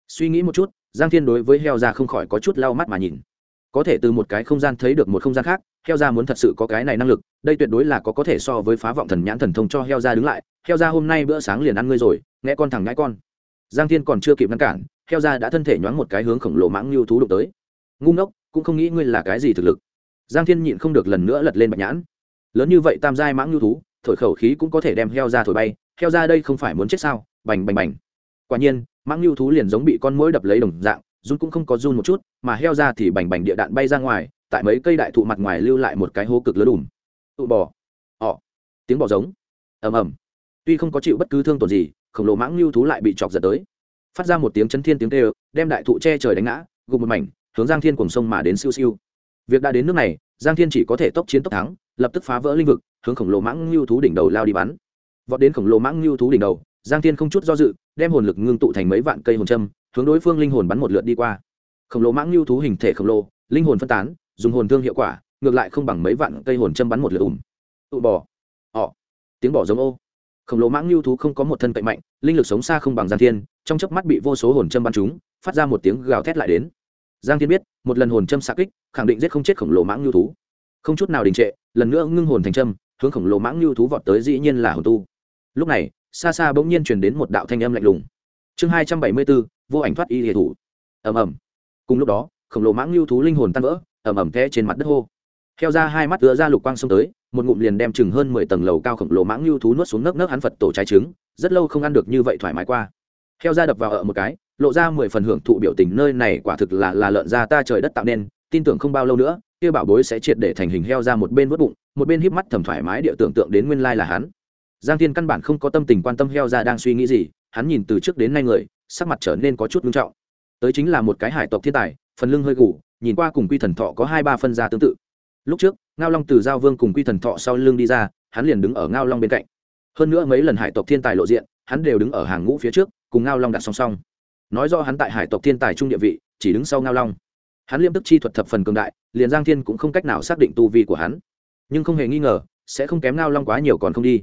Suy nghĩ một chút, giang thiên đối với heo ra không khỏi có chút lau mắt mà nhìn. Có thể từ một cái không gian thấy được một không gian khác, heo ra muốn thật sự có cái này năng lực, đây tuyệt đối là có có thể so với phá vọng thần nhãn thần thông cho heo ra đứng lại. Heo ra hôm nay bữa sáng liền ăn ngươi rồi, nghe con thằng ngãi con. Giang thiên còn chưa kịp ngăn cản, heo ra đã thân thể nhoáng một cái hướng khổng lồ mãng lưu thú đụng tới. Ngu ngốc, cũng không nghĩ ngươi là cái gì thực lực. Giang thiên nhịn không được lần nữa lật lên bạch nhãn. Lớn như vậy tam giai mãng lưu thú, thổi khẩu khí cũng có thể đem heo ra thổi bay heo ra đây không phải muốn chết sao? Bành bành bành. Quả nhiên, mãng lưu thú liền giống bị con mũi đập lấy đồng dạng, run cũng không có run một chút, mà heo ra thì bành bành địa đạn bay ra ngoài, tại mấy cây đại thụ mặt ngoài lưu lại một cái hố cực lớn đùm. Tụ bò. Ọ tiếng bò giống. Ầm ầm. Tuy không có chịu bất cứ thương tổn gì, khổng lồ mãng lưu thú lại bị chọc giật tới. Phát ra một tiếng chấn thiên tiếng tê đem đại thụ che trời đánh ngã, gục một mảnh, hướng giang thiên cùng sông mà đến siêu siêu. Việc đã đến nước này, giang thiên chỉ có thể tốc chiến tốc thắng, lập tức phá vỡ linh vực, hướng khổng lồ mãng lưu thú đỉnh đầu lao đi bắn vọt đến khổng lồ mãng lưu thú đỉnh đầu, giang thiên không chút do dự, đem hồn lực ngưng tụ thành mấy vạn cây hồn châm, hướng đối phương linh hồn bắn một lượt đi qua. Khổng lồ mãng lưu thú hình thể khổng lồ, linh hồn phân tán, dùng hồn thương hiệu quả, ngược lại không bằng mấy vạn cây hồn châm bắn một lượt ủng tụ bò. Ọ tiếng bỏ giống ô. Khổng lồ mãng lưu thú không có một thân cậy mạnh, linh lực sống xa không bằng giang thiên, trong chớp mắt bị vô số hồn châm bắn chúng phát ra một tiếng gào thét lại đến. Giang thiên biết, một lần hồn châm xạ kích, khẳng định giết không chết khổng lồ mãng lưu thú. Không chút nào đình trệ, lần nữa ngưng hồn thành châm, hướng khổng lồ mãng lưu thú vọt tới dĩ nhiên là hồn tu lúc này, xa xa bỗng nhiên truyền đến một đạo thanh âm lạnh lùng. Chương hai trăm bảy mươi bốn, vô ảnh thoát y hệ thủ. Ầm ầm. Cùng lúc đó, khổng lồ mãng lưu thú linh hồn tan vỡ, ầm ầm té trên mặt đất hô. Theo ra hai mắt tựa ra lục quang xông tới, một ngụm liền đem chừng hơn mười tầng lầu cao khổng lồ mãng lưu thú nuốt xuống nấc nấc hắn phật tổ trái trứng, rất lâu không ăn được như vậy thoải mái qua. Theo ra đập vào ở một cái, lộ ra mười phần hưởng thụ biểu tình nơi này quả thực là là lợn ra ta trời đất tạo nên, tin tưởng không bao lâu nữa, kia bảo bối sẽ triệt để thành hình heo ra một bên vớt bụng, một bên híp mắt thầm thoải mái địa tưởng tượng đến nguyên lai là hắn giang thiên căn bản không có tâm tình quan tâm heo ra đang suy nghĩ gì, hắn nhìn từ trước đến nay người, sắc mặt trở nên có chút nghiêm trọng. Tới chính là một cái hải tộc thiên tài, phần lưng hơi gù, nhìn qua cùng quy thần thọ có hai ba phân ra tương tự. Lúc trước, ngao long từ giao vương cùng quy thần thọ sau lưng đi ra, hắn liền đứng ở ngao long bên cạnh. Hơn nữa mấy lần hải tộc thiên tài lộ diện, hắn đều đứng ở hàng ngũ phía trước, cùng ngao long đặt song song. Nói do hắn tại hải tộc thiên tài trung địa vị, chỉ đứng sau ngao long. Hắn liêm tức chi thuật thập phần cường đại, liền giang thiên cũng không cách nào xác định tu vi của hắn. Nhưng không hề nghi ngờ, sẽ không kém ngao long quá nhiều còn không đi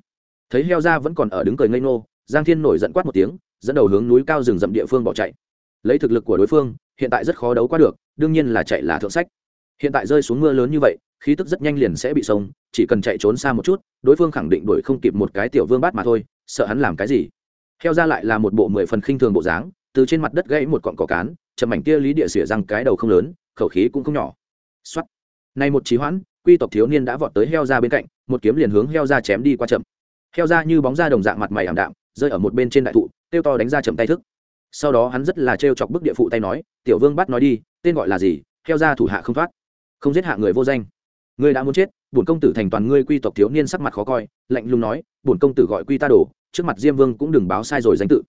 thấy heo ra vẫn còn ở đứng cười ngây ngô, giang thiên nổi giận quát một tiếng, dẫn đầu hướng núi cao rừng rậm địa phương bỏ chạy. Lấy thực lực của đối phương, hiện tại rất khó đấu qua được, đương nhiên là chạy là thượng sách. Hiện tại rơi xuống mưa lớn như vậy, khí tức rất nhanh liền sẽ bị sông, chỉ cần chạy trốn xa một chút, đối phương khẳng định đuổi không kịp một cái tiểu vương bát mà thôi, sợ hắn làm cái gì? Heo ra lại là một bộ mười phần khinh thường bộ dáng, từ trên mặt đất gãy một cọn cỏ cán, chậm mảnh kia lý địa xỉa răng cái đầu không lớn, khẩu khí cũng không nhỏ. Xuất nay một trí hoãn, quy tộc thiếu niên đã vọt tới heo ra bên cạnh, một kiếm liền hướng heo ra chém đi qua chậm heo ra như bóng ra đồng dạng mặt mày ảm đạm, rơi ở một bên trên đại thụ tiêu to đánh ra chậm tay thức. Sau đó hắn rất là trêu chọc bức địa phụ tay nói, tiểu vương bắt nói đi, tên gọi là gì? Heo ra thủ hạ không thoát, không giết hạ người vô danh. Ngươi đã muốn chết, bổn công tử thành toàn ngươi quy tộc thiếu niên sắc mặt khó coi, lạnh lùng nói, bổn công tử gọi quy ta đổ trước mặt diêm vương cũng đừng báo sai rồi danh tự.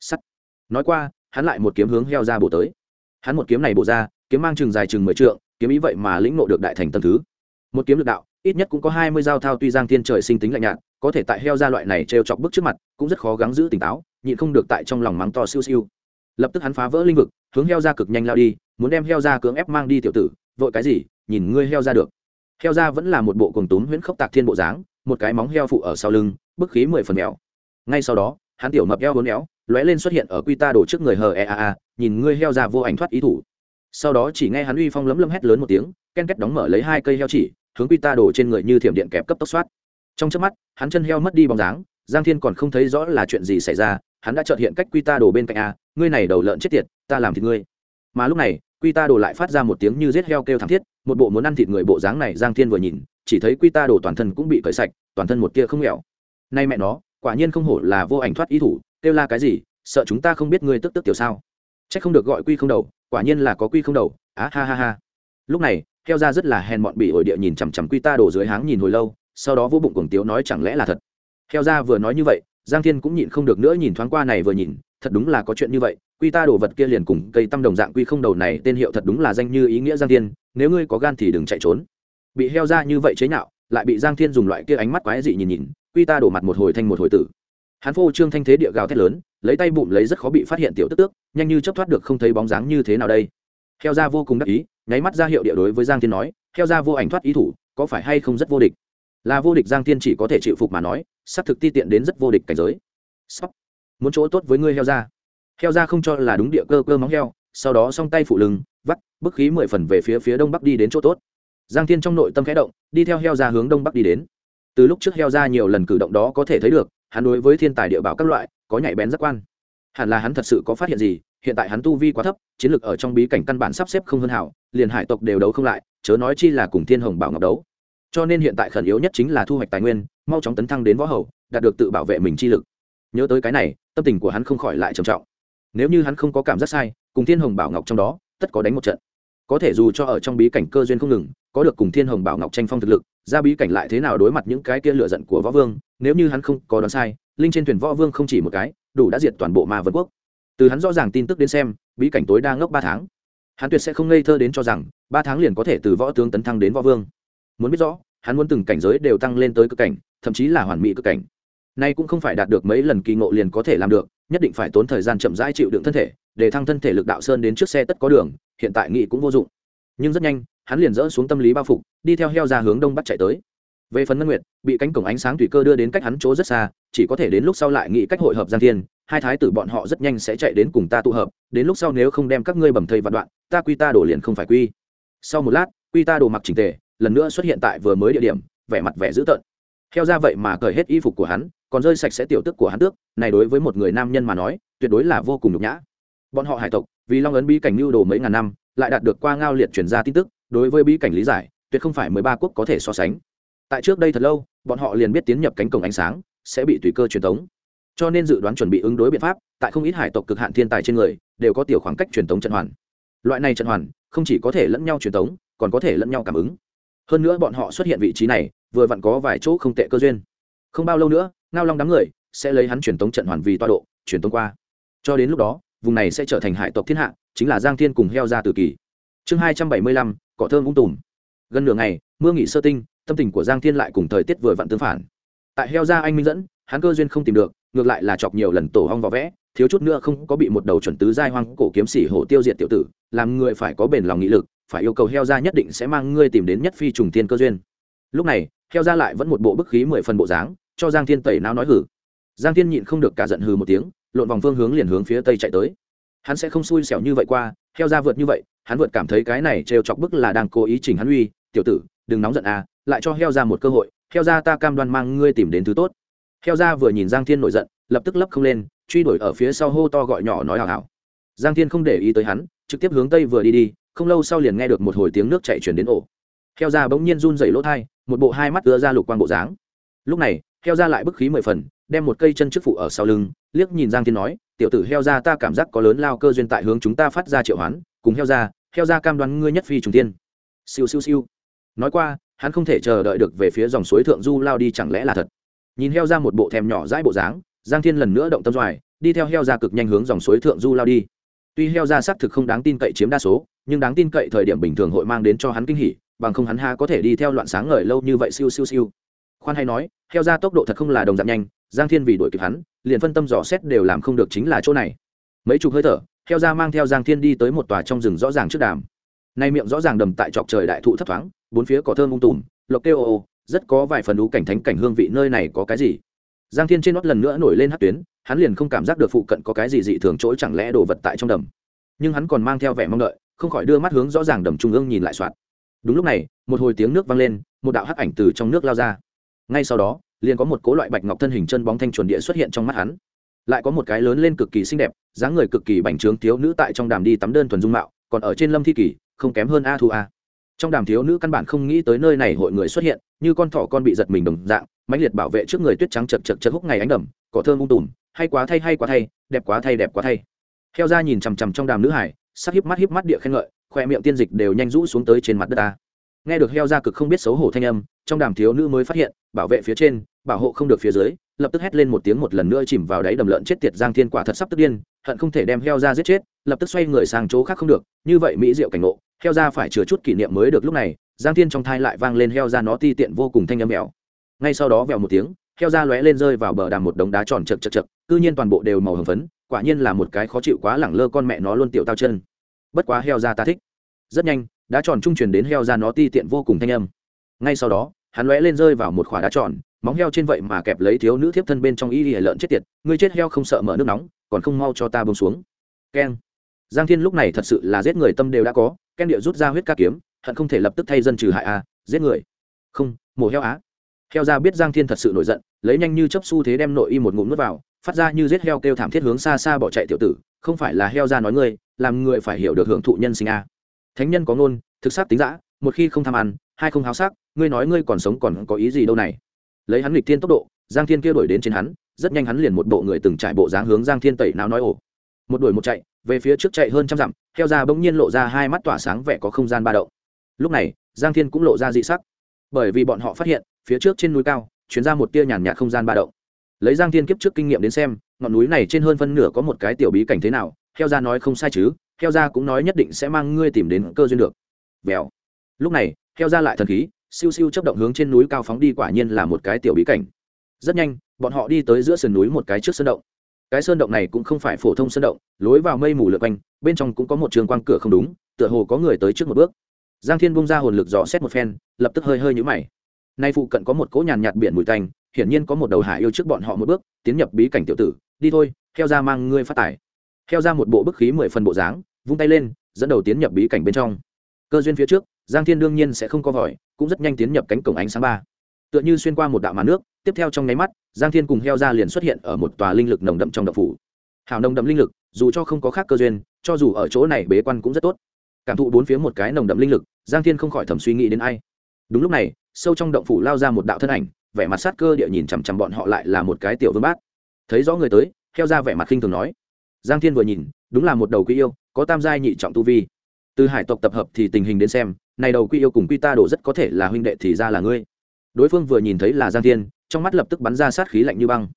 Sắt. Nói qua, hắn lại một kiếm hướng heo ra bổ tới. Hắn một kiếm này bổ ra, kiếm mang chừng dài chừng mười trượng, kiếm ý vậy mà lĩnh nộ được đại thành tầm thứ. Một kiếm lực đạo, ít nhất cũng có hai mươi dao thao tuy giang thiên trời sinh tính lạnh nhạt có thể tại heo ra loại này trêu chọc bức trước mặt, cũng rất khó gắng giữ tỉnh táo, nhịn không được tại trong lòng mắng to siêu siêu. Lập tức hắn phá vỡ linh vực, hướng heo ra cực nhanh lao đi, muốn đem heo ra cưỡng ép mang đi tiểu tử, vội cái gì, nhìn ngươi heo ra được. Heo ra vẫn là một bộ cùng túm huyễn khốc tạc thiên bộ dáng, một cái móng heo phụ ở sau lưng, bức khí mười phần mèo ngay sau đó, hắn tiểu mập heo hốn éo, lóe lên xuất hiện ở quy ta đổ trước người hờ e a a, nhìn ngươi heo ra vô ảnh thoát ý thủ. Sau đó chỉ nghe hắn uy phong lấm lấm hét lớn một tiếng, ken két đóng mở lấy hai cây heo chỉ, hướng quy ta đổ trên người như thiểm điện kẹp cấp tốc soát trong trước mắt, hắn chân heo mất đi bóng dáng, giang thiên còn không thấy rõ là chuyện gì xảy ra, hắn đã trợt hiện cách quy ta đổ bên cạnh a, ngươi này đầu lợn chết tiệt, ta làm thịt ngươi. Mà lúc này, quy ta đổ lại phát ra một tiếng như giết heo kêu thảm thiết, một bộ muốn ăn thịt người bộ dáng này giang thiên vừa nhìn, chỉ thấy quy ta đổ toàn thân cũng bị cởi sạch, toàn thân một kia không nghèo nay mẹ nó, quả nhiên không hổ là vô ảnh thoát ý thủ, kêu la cái gì, sợ chúng ta không biết ngươi tức tức tiểu sao. C h ắ c không được gọi quy không đầu, quả nhiên là có quy không đầu, á ha ha ha. Lúc này, heo ra rất là hèn mọn bị ổi địa nhìn chằm chằm quy ta đổ dưới háng nhìn hồi lâu sau đó vô bụng cuồng tiếu nói chẳng lẽ là thật? Heo ra vừa nói như vậy, giang thiên cũng nhịn không được nữa nhìn thoáng qua này vừa nhìn, thật đúng là có chuyện như vậy, quy ta đồ vật kia liền cùng cây tăm đồng dạng quy không đầu này, tên hiệu thật đúng là danh như ý nghĩa giang thiên, nếu ngươi có gan thì đừng chạy trốn. Bị heo ra như vậy chế nhạo, lại bị giang thiên dùng loại kia ánh mắt quái dị nhìn nhìn, quy ta đổ mặt một hồi thanh một hồi tử. Hắn phô trương thanh thế địa gào thét lớn, lấy tay bụng lấy rất khó bị phát hiện tiểu tức tước, nhanh như chấp thoát được không thấy bóng dáng như thế nào đây. Heo ra vô cùng đắc ý, nháy mắt ra hiệu địa đối với giang thiên nói, heo ra vô ảnh thoát ý thủ, có phải hay không rất vô địch? Là vô địch giang thiên chỉ có thể chịu phục mà nói, xác thực ti tiện đến rất vô địch cảnh giới. Sóc. muốn chỗ tốt với ngươi heo ra. Heo ra không cho là đúng địa cơ cơ móng heo, sau đó song tay phụ lưng, vắt, bức khí mười phần về phía phía đông bắc đi đến chỗ tốt. Giang thiên trong nội tâm khẽ động, đi theo heo ra hướng đông bắc đi đến. Từ lúc trước heo ra nhiều lần cử động đó có thể thấy được, hắn đối với thiên tài địa bảo các loại, có nhạy bén giác quan. Hẳn là hắn thật sự có phát hiện gì, hiện tại hắn tu vi quá thấp, chiến lược ở trong bí cảnh căn bản sắp xếp không hơn hảo, liền hải tộc đều đấu không lại, chớ nói chi là cùng thiên hồng bảo ngọc đấu cho nên hiện tại khẩn yếu nhất chính là thu hoạch tài nguyên, mau chóng tấn thăng đến võ hầu, đạt được tự bảo vệ mình chi lực. Nhớ tới cái này, tâm tình của hắn không khỏi lại trầm trọng. Nếu như hắn không có cảm giác sai, cùng thiên hồng bảo ngọc trong đó, tất có đánh một trận. Có thể dù cho ở trong bí cảnh cơ duyên không ngừng, có được cùng thiên hồng bảo ngọc tranh phong thực lực, ra bí cảnh lại thế nào đối mặt những cái kia lựa giận của võ vương, nếu như hắn không có đoán sai, linh trên thuyền võ vương không chỉ một cái, đủ đã diệt toàn bộ ma vân quốc. Từ hắn rõ ràng tin tức đến xem, bí cảnh tối đa ngốc ba tháng. Hắn tuyệt sẽ không ngây thơ đến cho rằng, ba tháng liền có thể từ võ tướng tấn thăng đến võ vương muốn biết rõ, hắn muốn từng cảnh giới đều tăng lên tới cực cảnh, thậm chí là hoàn mỹ cực cảnh. Nay cũng không phải đạt được mấy lần kỳ ngộ liền có thể làm được, nhất định phải tốn thời gian chậm rãi chịu đựng thân thể, để thăng thân thể lực đạo sơn đến trước xe tất có đường, hiện tại nghị cũng vô dụng. Nhưng rất nhanh, hắn liền dỡ xuống tâm lý bao phục, đi theo heo ra hướng đông bắt chạy tới. Về phần ngân nguyệt, bị cánh cổng ánh sáng thủy cơ đưa đến cách hắn chỗ rất xa, chỉ có thể đến lúc sau lại nghĩ cách hội hợp giang thiên, hai thái tử bọn họ rất nhanh sẽ chạy đến cùng ta tụ hợp, đến lúc sau nếu không đem các ngươi bầm thây vạn đoạn, ta quy ta đổ liền không phải quy. Sau một lát, quy ta đổ mặc trình tề lần nữa xuất hiện tại vừa mới địa điểm, vẻ mặt vẻ dữ tợn. Theo ra vậy mà cởi hết y phục của hắn, còn rơi sạch sẽ tiểu tức của hắn tước, này đối với một người nam nhân mà nói, tuyệt đối là vô cùng nhục nhã. Bọn họ hải tộc, vì long ấn bí cảnh lưu đồ mấy ngàn năm, lại đạt được qua ngao liệt chuyển ra tin tức, đối với bí cảnh lý giải, tuyệt không phải mười ba quốc có thể so sánh. Tại trước đây thật lâu, bọn họ liền biết tiến nhập cánh cổng ánh sáng, sẽ bị tùy cơ truyền tống. Cho nên dự đoán chuẩn bị ứng đối biện pháp, tại không ít hải tộc cực hạn thiên tài trên người, đều có tiểu khoảng cách truyền tống trận hoàn. Loại này trận hoàn, không chỉ có thể lẫn nhau truyền tống, còn có thể lẫn nhau cảm ứng hơn nữa bọn họ xuất hiện vị trí này, vừa vặn có vài chỗ không tệ cơ duyên. Không bao lâu nữa, ngao long đám người sẽ lấy hắn truyền tống trận hoàn vì toa độ, truyền tống qua. Cho đến lúc đó, vùng này sẽ trở thành hải tộc thiên hạ, chính là giang thiên cùng heo ra từ kỳ. Chương hai trăm bảy mươi lăm cỏ thơm ung tùm. Gần nửa ngày, mưa nghỉ sơ tinh, tâm tình của giang thiên lại cùng thời tiết vừa vặn tương phản. Tại heo ra anh minh dẫn, hắn cơ duyên không tìm được, ngược lại là chọc nhiều lần tổ hong vỏ vẽ, thiếu chút nữa không có bị một đầu chuẩn tứ giai hoang cổ kiếm sĩ hổ tiêu diệt tiểu tử, làm người phải có bền lòng nghị lực phải yêu cầu heo ra nhất định sẽ mang ngươi tìm đến nhất phi trùng thiên cơ duyên. Lúc này, heo ra lại vẫn một bộ bức khí mười phần bộ dáng, cho giang thiên tẩy não nói hử. Giang thiên nhịn không được cả giận hừ một tiếng, lộn vòng phương hướng liền hướng phía tây chạy tới. Hắn sẽ không xui xẻo như vậy qua, heo ra vượt như vậy, hắn vượt cảm thấy cái này trêu chọc bức là đang cố ý chỉnh hắn uy, tiểu tử, đừng nóng giận à lại cho heo ra một cơ hội, heo ra ta cam đoan mang ngươi tìm đến thứ tốt. Heo ra vừa nhìn giang thiên nổi giận, lập tức lấp không lên, truy đuổi ở phía sau hô to gọi nhỏ nói hào hào. Giang thiên không để ý tới hắn, trực tiếp hướng tây vừa đi đi không lâu sau liền nghe được một hồi tiếng nước chạy chuyển đến ổ. Heo ra bỗng nhiên run dày lỗ thai, một bộ hai mắt ưa ra lục quang bộ dáng. Lúc này, heo ra lại bức khí mười phần, đem một cây chân trước phụ ở sau lưng, liếc nhìn giang thiên nói, tiểu tử heo ra ta cảm giác có lớn lao cơ duyên tại hướng chúng ta phát ra triệu hoán, cùng heo ra heo ra cam đoán ngươi nhất phi trùng tiên siêu siêu siêu. Nói qua, hắn không thể chờ đợi được về phía dòng suối thượng du lao đi chẳng lẽ là thật? Nhìn heo ra một bộ thèm nhỏ dãi bộ dáng, giang thiên lần nữa động tâm doài đi theo heo ra cực nhanh hướng dòng suối thượng du lao đi. Tuy heo ra xác thực không đáng tin cậy chiếm đa số nhưng đáng tin cậy thời điểm bình thường hội mang đến cho hắn kinh hỉ, bằng không hắn ha có thể đi theo loạn sáng ngời lâu như vậy siêu siêu siêu. Khoan hay nói, heo ra tốc độ thật không là đồng dạng nhanh, giang thiên vì đuổi kịp hắn, liền phân tâm dò xét đều làm không được chính là chỗ này. Mấy chục hơi thở, heo ra mang theo giang thiên đi tới một tòa trong rừng rõ ràng trước đàm. Nay miệng rõ ràng đầm tại trọc trời đại thụ thấp thoáng, bốn phía cỏ thơm ung tùm, lộc kêu ô ô, rất có vài phần đủ cảnh thánh cảnh hương vị nơi này có cái gì? Giang thiên trên nót lần nữa nổi lên hát tuyến, hắn liền không cảm giác được phụ cận có cái gì dị thường chỗ chẳng lẽ đồ vật tại trong đầm. Nhưng hắn còn mang theo vẻ mong đợi không khỏi đưa mắt hướng rõ ràng đầm trung ương nhìn lại soạn đúng lúc này, một hồi tiếng nước vang lên, một đạo hắc ảnh từ trong nước lao ra. Ngay sau đó, liền có một cố loại bạch ngọc thân hình chân bóng thanh chuẩn địa xuất hiện trong mắt hắn. Lại có một cái lớn lên cực kỳ xinh đẹp, dáng người cực kỳ bành trướng thiếu nữ tại trong đàm đi tắm đơn thuần dung mạo, còn ở trên lâm thi kỳ không kém hơn a thu a. Trong đàm thiếu nữ căn bản không nghĩ tới nơi này hội người xuất hiện, như con thỏ con bị giật mình đồng dạng, mãnh liệt bảo vệ trước người tuyết trắng chật chật chật húc ngày ánh đầm, cỏ thơm ung tùm, hay quá thay hay quá thay, đẹp quá thay đẹp quá thay. Theo ra nhìn chằm chằm trong đàm nữ hải sắc híp mắt híp mắt địa khen ngợi, khoe miệng tiên dịch đều nhanh rũ xuống tới trên mặt đất ta. Nghe được heo ra cực không biết xấu hổ thanh âm, trong đàm thiếu nữ mới phát hiện, bảo vệ phía trên, bảo hộ không được phía dưới, lập tức hét lên một tiếng một lần nữa chìm vào đáy đầm lợn chết tiệt giang thiên quả thật sắp tức điên, hận không thể đem heo ra giết chết, lập tức xoay người sang chỗ khác không được, như vậy mỹ diệu cảnh ngộ, heo ra phải chừa chút kỷ niệm mới được lúc này, giang thiên trong thai lại vang lên heo ra nó ti tiện vô cùng thanh âm mèo ngay sau đó vèo một tiếng, heo ra lóe lên rơi vào bờ đàm một đống đá tròn chật chật chật, cư nhiên toàn bộ đều màu hồng phấn quả nhiên là một cái khó chịu quá lẳng lơ con mẹ nó luôn tiểu tao chân. Bất quá heo ra ta thích. Rất nhanh, đá tròn trung truyền đến heo ra nó ti tiện vô cùng thanh âm. Ngay sau đó, hắn lóe lên rơi vào một khỏa đá tròn, móng heo trên vậy mà kẹp lấy thiếu nữ thiếp thân bên trong y lìa lợn chết tiệt, ngươi chết heo không sợ mở nước nóng, còn không mau cho ta bông xuống. Keng. Giang thiên lúc này thật sự là giết người tâm đều đã có ken điệu rút ra huyết ca kiếm, hận không thể lập tức thay dân trừ hại a giết người. Không, mổ heo á. Heo ra biết giang thiên thật sự nổi giận, lấy nhanh như chấp xu thế đem nội y một ngụm nước vào phát ra như giết heo kêu thảm thiết hướng xa xa bỏ chạy tiểu tử, không phải là heo ra nói ngươi, làm người phải hiểu được hưởng thụ nhân sinh a. Thánh nhân có ngôn, thực sắc tính giã một khi không tham ăn, hai không háo sắc, ngươi nói ngươi còn sống còn có ý gì đâu này. Lấy hắn lịch thiên tốc độ, giang thiên kia đuổi đến trên hắn, rất nhanh hắn liền một bộ người từng trải bộ dáng hướng giang thiên tẩy nào nói ổ một đuổi một chạy, về phía trước chạy hơn trăm dặm, heo ra bỗng nhiên lộ ra hai mắt tỏa sáng vẻ có không gian ba đậu lúc này, giang thiên cũng lộ ra dị sắc. Bởi vì bọn họ phát hiện, phía trước trên núi cao chuyển ra một tia nhàn nhạt không gian ba đậu lấy giang thiên kiếp trước kinh nghiệm đến xem, ngọn núi này trên hơn phân nửa có một cái tiểu bí cảnh thế nào, heo ra nói không sai chứ, heo ra cũng nói nhất định sẽ mang ngươi tìm đến cơ duyên được. Vèo. Lúc này, heo ra lại thần khí, siêu siêu chấp động hướng trên núi cao phóng đi quả nhiên là một cái tiểu bí cảnh. Rất nhanh, bọn họ đi tới giữa sườn núi một cái trước sơn động. Cái sơn động này cũng không phải phổ thông sơn động, lối vào mây mù lượt quanh, bên trong cũng có một trường quang cửa không đúng, tựa hồ có người tới trước một bước. Giang thiên bung ra hồn lực dò xét một phen, lập tức hơi hơi nhũ mày. Nay phụ cận có một cỗ nhàn nhạt biển mùi tanh hiển nhiên có một đầu hải yêu trước bọn họ một bước, tiến nhập bí cảnh tiểu tử, đi thôi theo ra mang ngươi phát tải. Theo ra một bộ bức khí mười phần bộ dáng, vung tay lên, dẫn đầu tiến nhập bí cảnh bên trong. Cơ duyên phía trước, giang thiên đương nhiên sẽ không có vòi cũng rất nhanh tiến nhập cánh cổng ánh sáng ba. Tựa như xuyên qua một đạo màn nước, tiếp theo trong nháy mắt, giang thiên cùng heo ra liền xuất hiện ở một tòa linh lực nồng đậm trong đập phủ. Hào nồng đậm linh lực, dù cho không có khác cơ duyên, cho dù ở chỗ này bế quan cũng rất tốt. Cảm thụ bốn phía một cái nồng đậm linh lực, giang thiên không khỏi thầm suy nghĩ đến ai. Đúng lúc này, sâu trong động phủ lao ra một đạo thân ảnh vẻ mặt sát cơ địa nhìn chằm chằm bọn họ lại là một cái tiểu vương bát. Thấy rõ người tới theo ra vẻ mặt khinh thường nói. Giang thiên vừa nhìn, đúng là một đầu quy yêu, có tam giai nhị trọng tu vi. Từ hải tộc tập hợp thì tình hình đến xem, này đầu quy yêu cùng quy ta đổ rất có thể là huynh đệ thì ra là ngươi. Đối phương vừa nhìn thấy là giang thiên, trong mắt lập tức bắn ra sát khí lạnh như băng.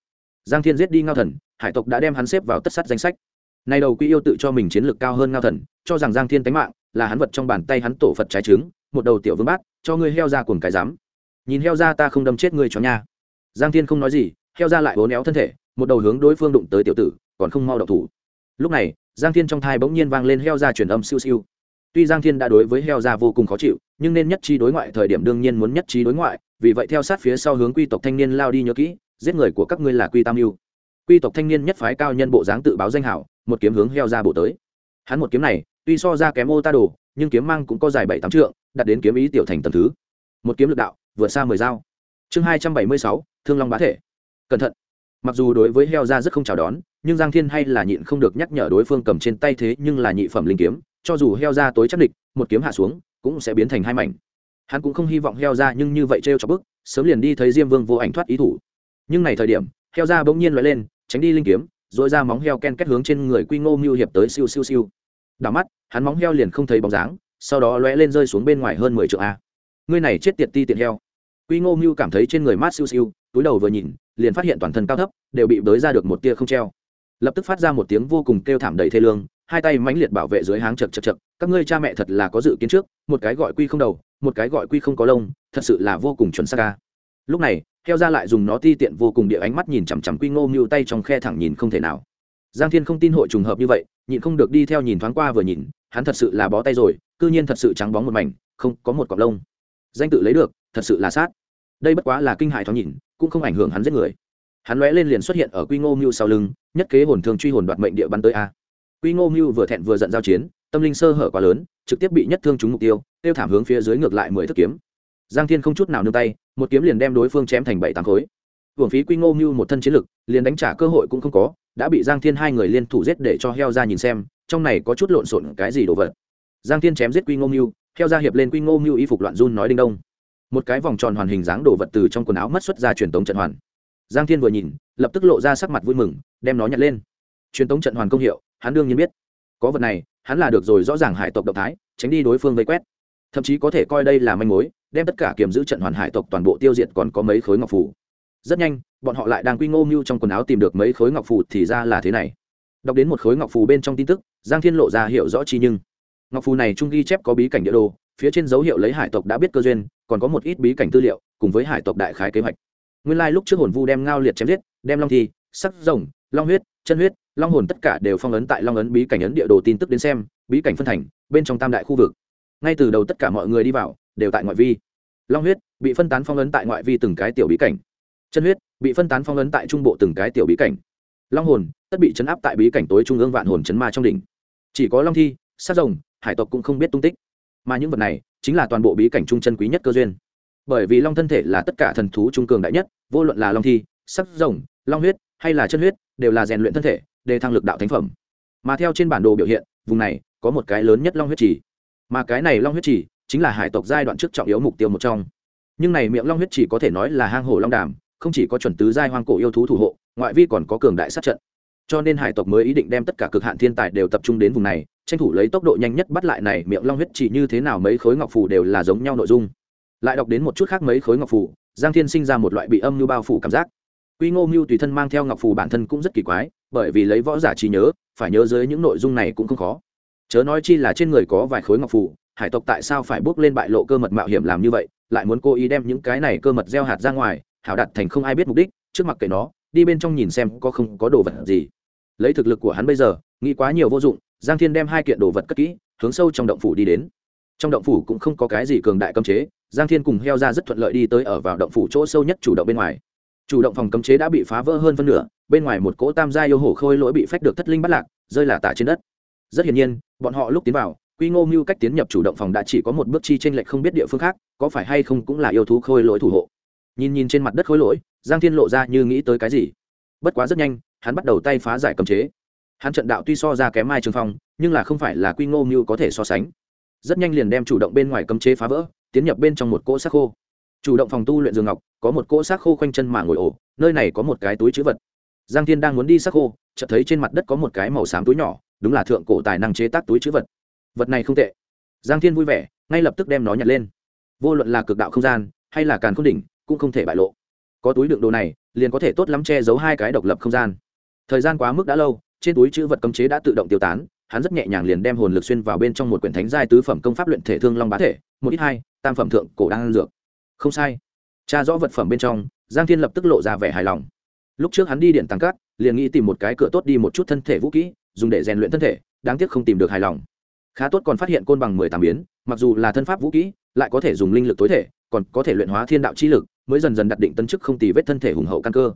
Giang thiên giết đi ngao thần, hải tộc đã đem hắn xếp vào tất sát danh sách. Này đầu quy yêu tự cho mình chiến lược cao hơn ngao thần, cho rằng giang thiên tánh mạng, là hắn vật trong bàn tay hắn tổ phật trái trứng, một đầu tiểu vương bát, cho ngươi heo ra cuồng cái dám nhìn heo ra ta không đâm chết ngươi cho nha. Giang thiên không nói gì, heo ra lại hố néo thân thể, một đầu hướng đối phương đụng tới tiểu tử, còn không mau độc thủ. Lúc này, giang thiên trong thai bỗng nhiên vang lên heo ra truyền âm siêu siêu. Tuy giang thiên đã đối với heo ra vô cùng khó chịu, nhưng nên nhất trí đối ngoại thời điểm đương nhiên muốn nhất trí đối ngoại, vì vậy theo sát phía sau hướng quy tộc thanh niên lao đi nhớ kỹ, giết người của các ngươi là quy tam mưu quy tộc thanh niên nhất phái cao nhân bộ dáng tự báo danh hảo, một kiếm hướng heo ra bộ tới. Hắn một kiếm này, tuy so ra kém ô ta đồ, nhưng kiếm mang cũng có dài bảy tám trượng đặt đến kiếm ý tiểu thành tầm thứ. Một kiếm lực đạo vượt xa mười dao. Chương hai trăm bảy mươi sáu, thương long bá thể. Cẩn thận. Mặc dù đối với heo ra rất không chào đón, nhưng giang thiên hay là nhịn không được nhắc nhở đối phương cầm trên tay thế nhưng là nhị phẩm linh kiếm, cho dù heo ra tối chắc địch, một kiếm hạ xuống, cũng sẽ biến thành hai mảnh. Hắn cũng không hy vọng heo ra nhưng như vậy trêu cho bức, sớm liền đi thấy diêm vương vô ảnh thoát ý thủ. Nhưng này thời điểm, heo ra bỗng nhiên loại lên, tránh đi linh kiếm dội ra móng heo ken kết hướng trên người quy ngô mưu hiệp tới siêu siêu siêu. Đảo mắt, hắn móng heo liền không thấy bóng dáng, sau đó lóe lên rơi xuống bên ngoài hơn mười triệu a. Ngươi này chết tiệt ti tiện heo quy ngô mưu cảm thấy trên người mát siêu siêu, túi đầu vừa nhìn, liền phát hiện toàn thân cao thấp, đều bị bới ra được một tia không treo. Lập tức phát ra một tiếng vô cùng kêu thảm đầy thê lương, hai tay mãnh liệt bảo vệ dưới háng chật chật chật, các ngươi cha mẹ thật là có dự kiến trước, một cái gọi quy không đầu, một cái gọi quy không có lông, thật sự là vô cùng chuẩn xác ca lúc này, heo ra lại dùng nó ti tiện vô cùng địa ánh mắt nhìn chằm chằm quy ngô mưu tay trong khe thẳng nhìn không thể nào. Giang thiên không tin hội trùng hợp như vậy, nhịn không được đi theo nhìn thoáng qua vừa nhìn, hắn thật sự là bó tay rồi, cư nhiên thật sự trắng bóng một mảnh, không có một cọc lông danh tự lấy được, thật sự là sát. Đây bất quá là kinh hại thoáng nhìn, cũng không ảnh hưởng hắn giết người. Hắn lóe lên liền xuất hiện ở quy ngô mưu sau lưng, nhất kế hồn thương truy hồn đoạt mệnh địa bắn tới a. Quy ngô mưu vừa thẹn vừa giận giao chiến, tâm linh sơ hở quá lớn, trực tiếp bị nhất thương trúng mục tiêu tiêu thảm hướng phía dưới ngược lại mười thước kiếm. Giang thiên không chút nào nương tay, một kiếm liền đem đối phương chém thành bảy tám khối. Hưởng phí quy ngô mưu một thân chiến lực, liền đánh trả cơ hội cũng không có, đã bị giang thiên hai người liên thủ giết để cho heo ra nhìn xem, trong này có chút lộn xộn cái gì đồ vật. Giang thiên chém giết quy ngô mưu theo ra hiệp lên quy ngô mưu y phục loạn run nói đinh đông. Một cái vòng tròn hoàn hình dáng đồ vật từ trong quần áo mất xuất ra truyền tống trận hoàn. Giang thiên vừa nhìn, lập tức lộ ra sắc mặt vui mừng, đem nó nhặt lên. Truyền tống trận hoàn công hiệu, hắn đương nhiên biết. Có vật này, hắn là được rồi rõ ràng hải tộc động thái, tránh đi đối phương vây quét. Thậm chí có thể coi đây là manh mối, đem tất cả kiềm giữ trận hoàn hải tộc toàn bộ tiêu diệt còn có mấy khối ngọc phủ rất nhanh, bọn họ lại đang quy ngô mưu trong quần áo tìm được mấy khối ngọc phủ thì ra là thế này. Đọc đến một khối ngọc phù bên trong tin tức, giang thiên lộ ra hiểu rõ chi nhưng ngọc phù này trung ghi chép có bí cảnh địa đồ, phía trên dấu hiệu lấy hải tộc đã biết cơ duyên, còn có một ít bí cảnh tư liệu, cùng với hải tộc đại khái kế hoạch. Nguyên lai lúc trước hồn vu đem ngao liệt chém giết, đem long thi, sắc rồng, long huyết, chân huyết, long hồn tất cả đều phong ấn tại long ấn bí cảnh ấn địa đồ tin tức đến xem, bí cảnh phân thành, bên trong tam đại khu vực. Ngay từ đầu tất cả mọi người đi vào, đều tại ngoại vi. Long huyết, bị phân tán phong ấn tại ngoại vi từng cái tiểu bí cảnh. Chân huyết, bị phân tán phong ấn tại trung bộ từng cái tiểu bí cảnh. Long hồn, tất bị chấn áp tại bí cảnh tối trung ương vạn hồn chấn ma trong đỉnh. Chỉ có long thi sát rồng hải tộc cũng không biết tung tích. Mà những vật này chính là toàn bộ bí cảnh trung chân quý nhất cơ duyên. Bởi vì long thân thể là tất cả thần thú trung cường đại nhất, vô luận là long thi sắc rồng, long huyết hay là chân huyết, đều là rèn luyện thân thể, để thăng lực đạo thánh phẩm. Mà theo trên bản đồ biểu hiện, vùng này có một cái lớn nhất long huyết trì. Mà cái này long huyết trì chính là hải tộc giai đoạn trước trọng yếu mục tiêu một trong. Nhưng này miệng long huyết trì có thể nói là hang hổ long đàm, không chỉ có chuẩn tứ giai hoang cổ yêu thú thủ hộ, ngoại vi còn có cường đại sát trận cho nên hải tộc mới ý định đem tất cả cực hạn thiên tài đều tập trung đến vùng này, tranh thủ lấy tốc độ nhanh nhất bắt lại này miệng long huyết chỉ như thế nào mấy khối ngọc phù đều là giống nhau nội dung. Lại đọc đến một chút khác mấy khối ngọc phù, giang thiên sinh ra một loại bị âm như bao phủ cảm giác. Quy ngô mưu tùy thân mang theo ngọc phù bản thân cũng rất kỳ quái, bởi vì lấy võ giả trí nhớ, phải nhớ dưới những nội dung này cũng không khó. Chớ nói chi là trên người có vài khối ngọc phù, hải tộc tại sao phải bước lên bại lộ cơ mật mạo hiểm làm như vậy, lại muốn cố ý đem những cái này cơ mật gieo hạt ra ngoài, hảo đặt thành không ai biết mục đích, trước mặt kệ nó, đi bên trong nhìn xem có không có đồ vật gì lấy thực lực của hắn bây giờ, nghĩ quá nhiều vô dụng, giang thiên đem hai kiện đồ vật cất kỹ, hướng sâu trong động phủ đi đến. Trong động phủ cũng không có cái gì cường đại cấm chế, giang thiên cùng heo ra rất thuận lợi đi tới ở vào động phủ chỗ sâu nhất chủ động bên ngoài. Chủ động phòng cấm chế đã bị phá vỡ hơn phân nửa, bên ngoài một cỗ tam gia yêu hổ khôi lỗi bị phách được thất linh bắt lạc, rơi là tả trên đất. Rất hiển nhiên, bọn họ lúc tiến vào, quy ngô mưu cách tiến nhập chủ động phòng đã chỉ có một bước chi trên lệch không biết địa phương khác, có phải hay không cũng là yêu thú khôi lỗi thủ hộ. Nhìn nhìn trên mặt đất khôi lỗi, giang thiên lộ ra như nghĩ tới cái gì. Bất quá rất nhanh hắn bắt đầu tay phá giải cấm chế. Hắn trận đạo tuy so ra kém mai trường phong, nhưng là không phải là quy ngô mưu có thể so sánh. Rất nhanh liền đem chủ động bên ngoài cấm chế phá vỡ, tiến nhập bên trong một cỗ xác khô. Chủ động phòng tu luyện giường ngọc, có một cỗ xác khô khoanh chân mà ngồi ổ, nơi này có một cái túi chữ vật. Giang thiên đang muốn đi xác khô, chợt thấy trên mặt đất có một cái màu xám túi nhỏ, đúng là thượng cổ tài năng chế tác túi chữ vật. Vật này không tệ. Giang thiên vui vẻ, ngay lập tức đem nó nhặt lên. Vô luận là cực đạo không gian, hay là càn k h ô n đỉnh, cũng không thể bại lộ. Có túi đựng đồ này, liền có thể tốt lắm che giấu hai cái độc lập không gian thời gian quá mức đã lâu, trên túi chữ vật cấm chế đã tự động tiêu tán, hắn rất nhẹ nhàng liền đem hồn lực xuyên vào bên trong một quyển thánh giai tứ phẩm công pháp luyện thể thương long bá thể, một ít hai, tam phẩm thượng cổ đang dược. Không sai. Cha rõ vật phẩm bên trong, giang thiên lập tức lộ ra vẻ hài lòng. Lúc trước hắn đi điện tăng cát, liền nghĩ tìm một cái cửa tốt đi một chút thân thể vũ kỹ, dùng để rèn luyện thân thể, đáng tiếc không tìm được hài lòng. Khá tốt còn phát hiện côn bằng mười tám biến, mặc dù là thân pháp vũ kỹ, lại có thể dùng linh lực tối thể, còn có thể luyện hóa thiên đạo chi lực, mới dần dần đặt định tân chức không tì vết thân thể hùng hậu căn cơ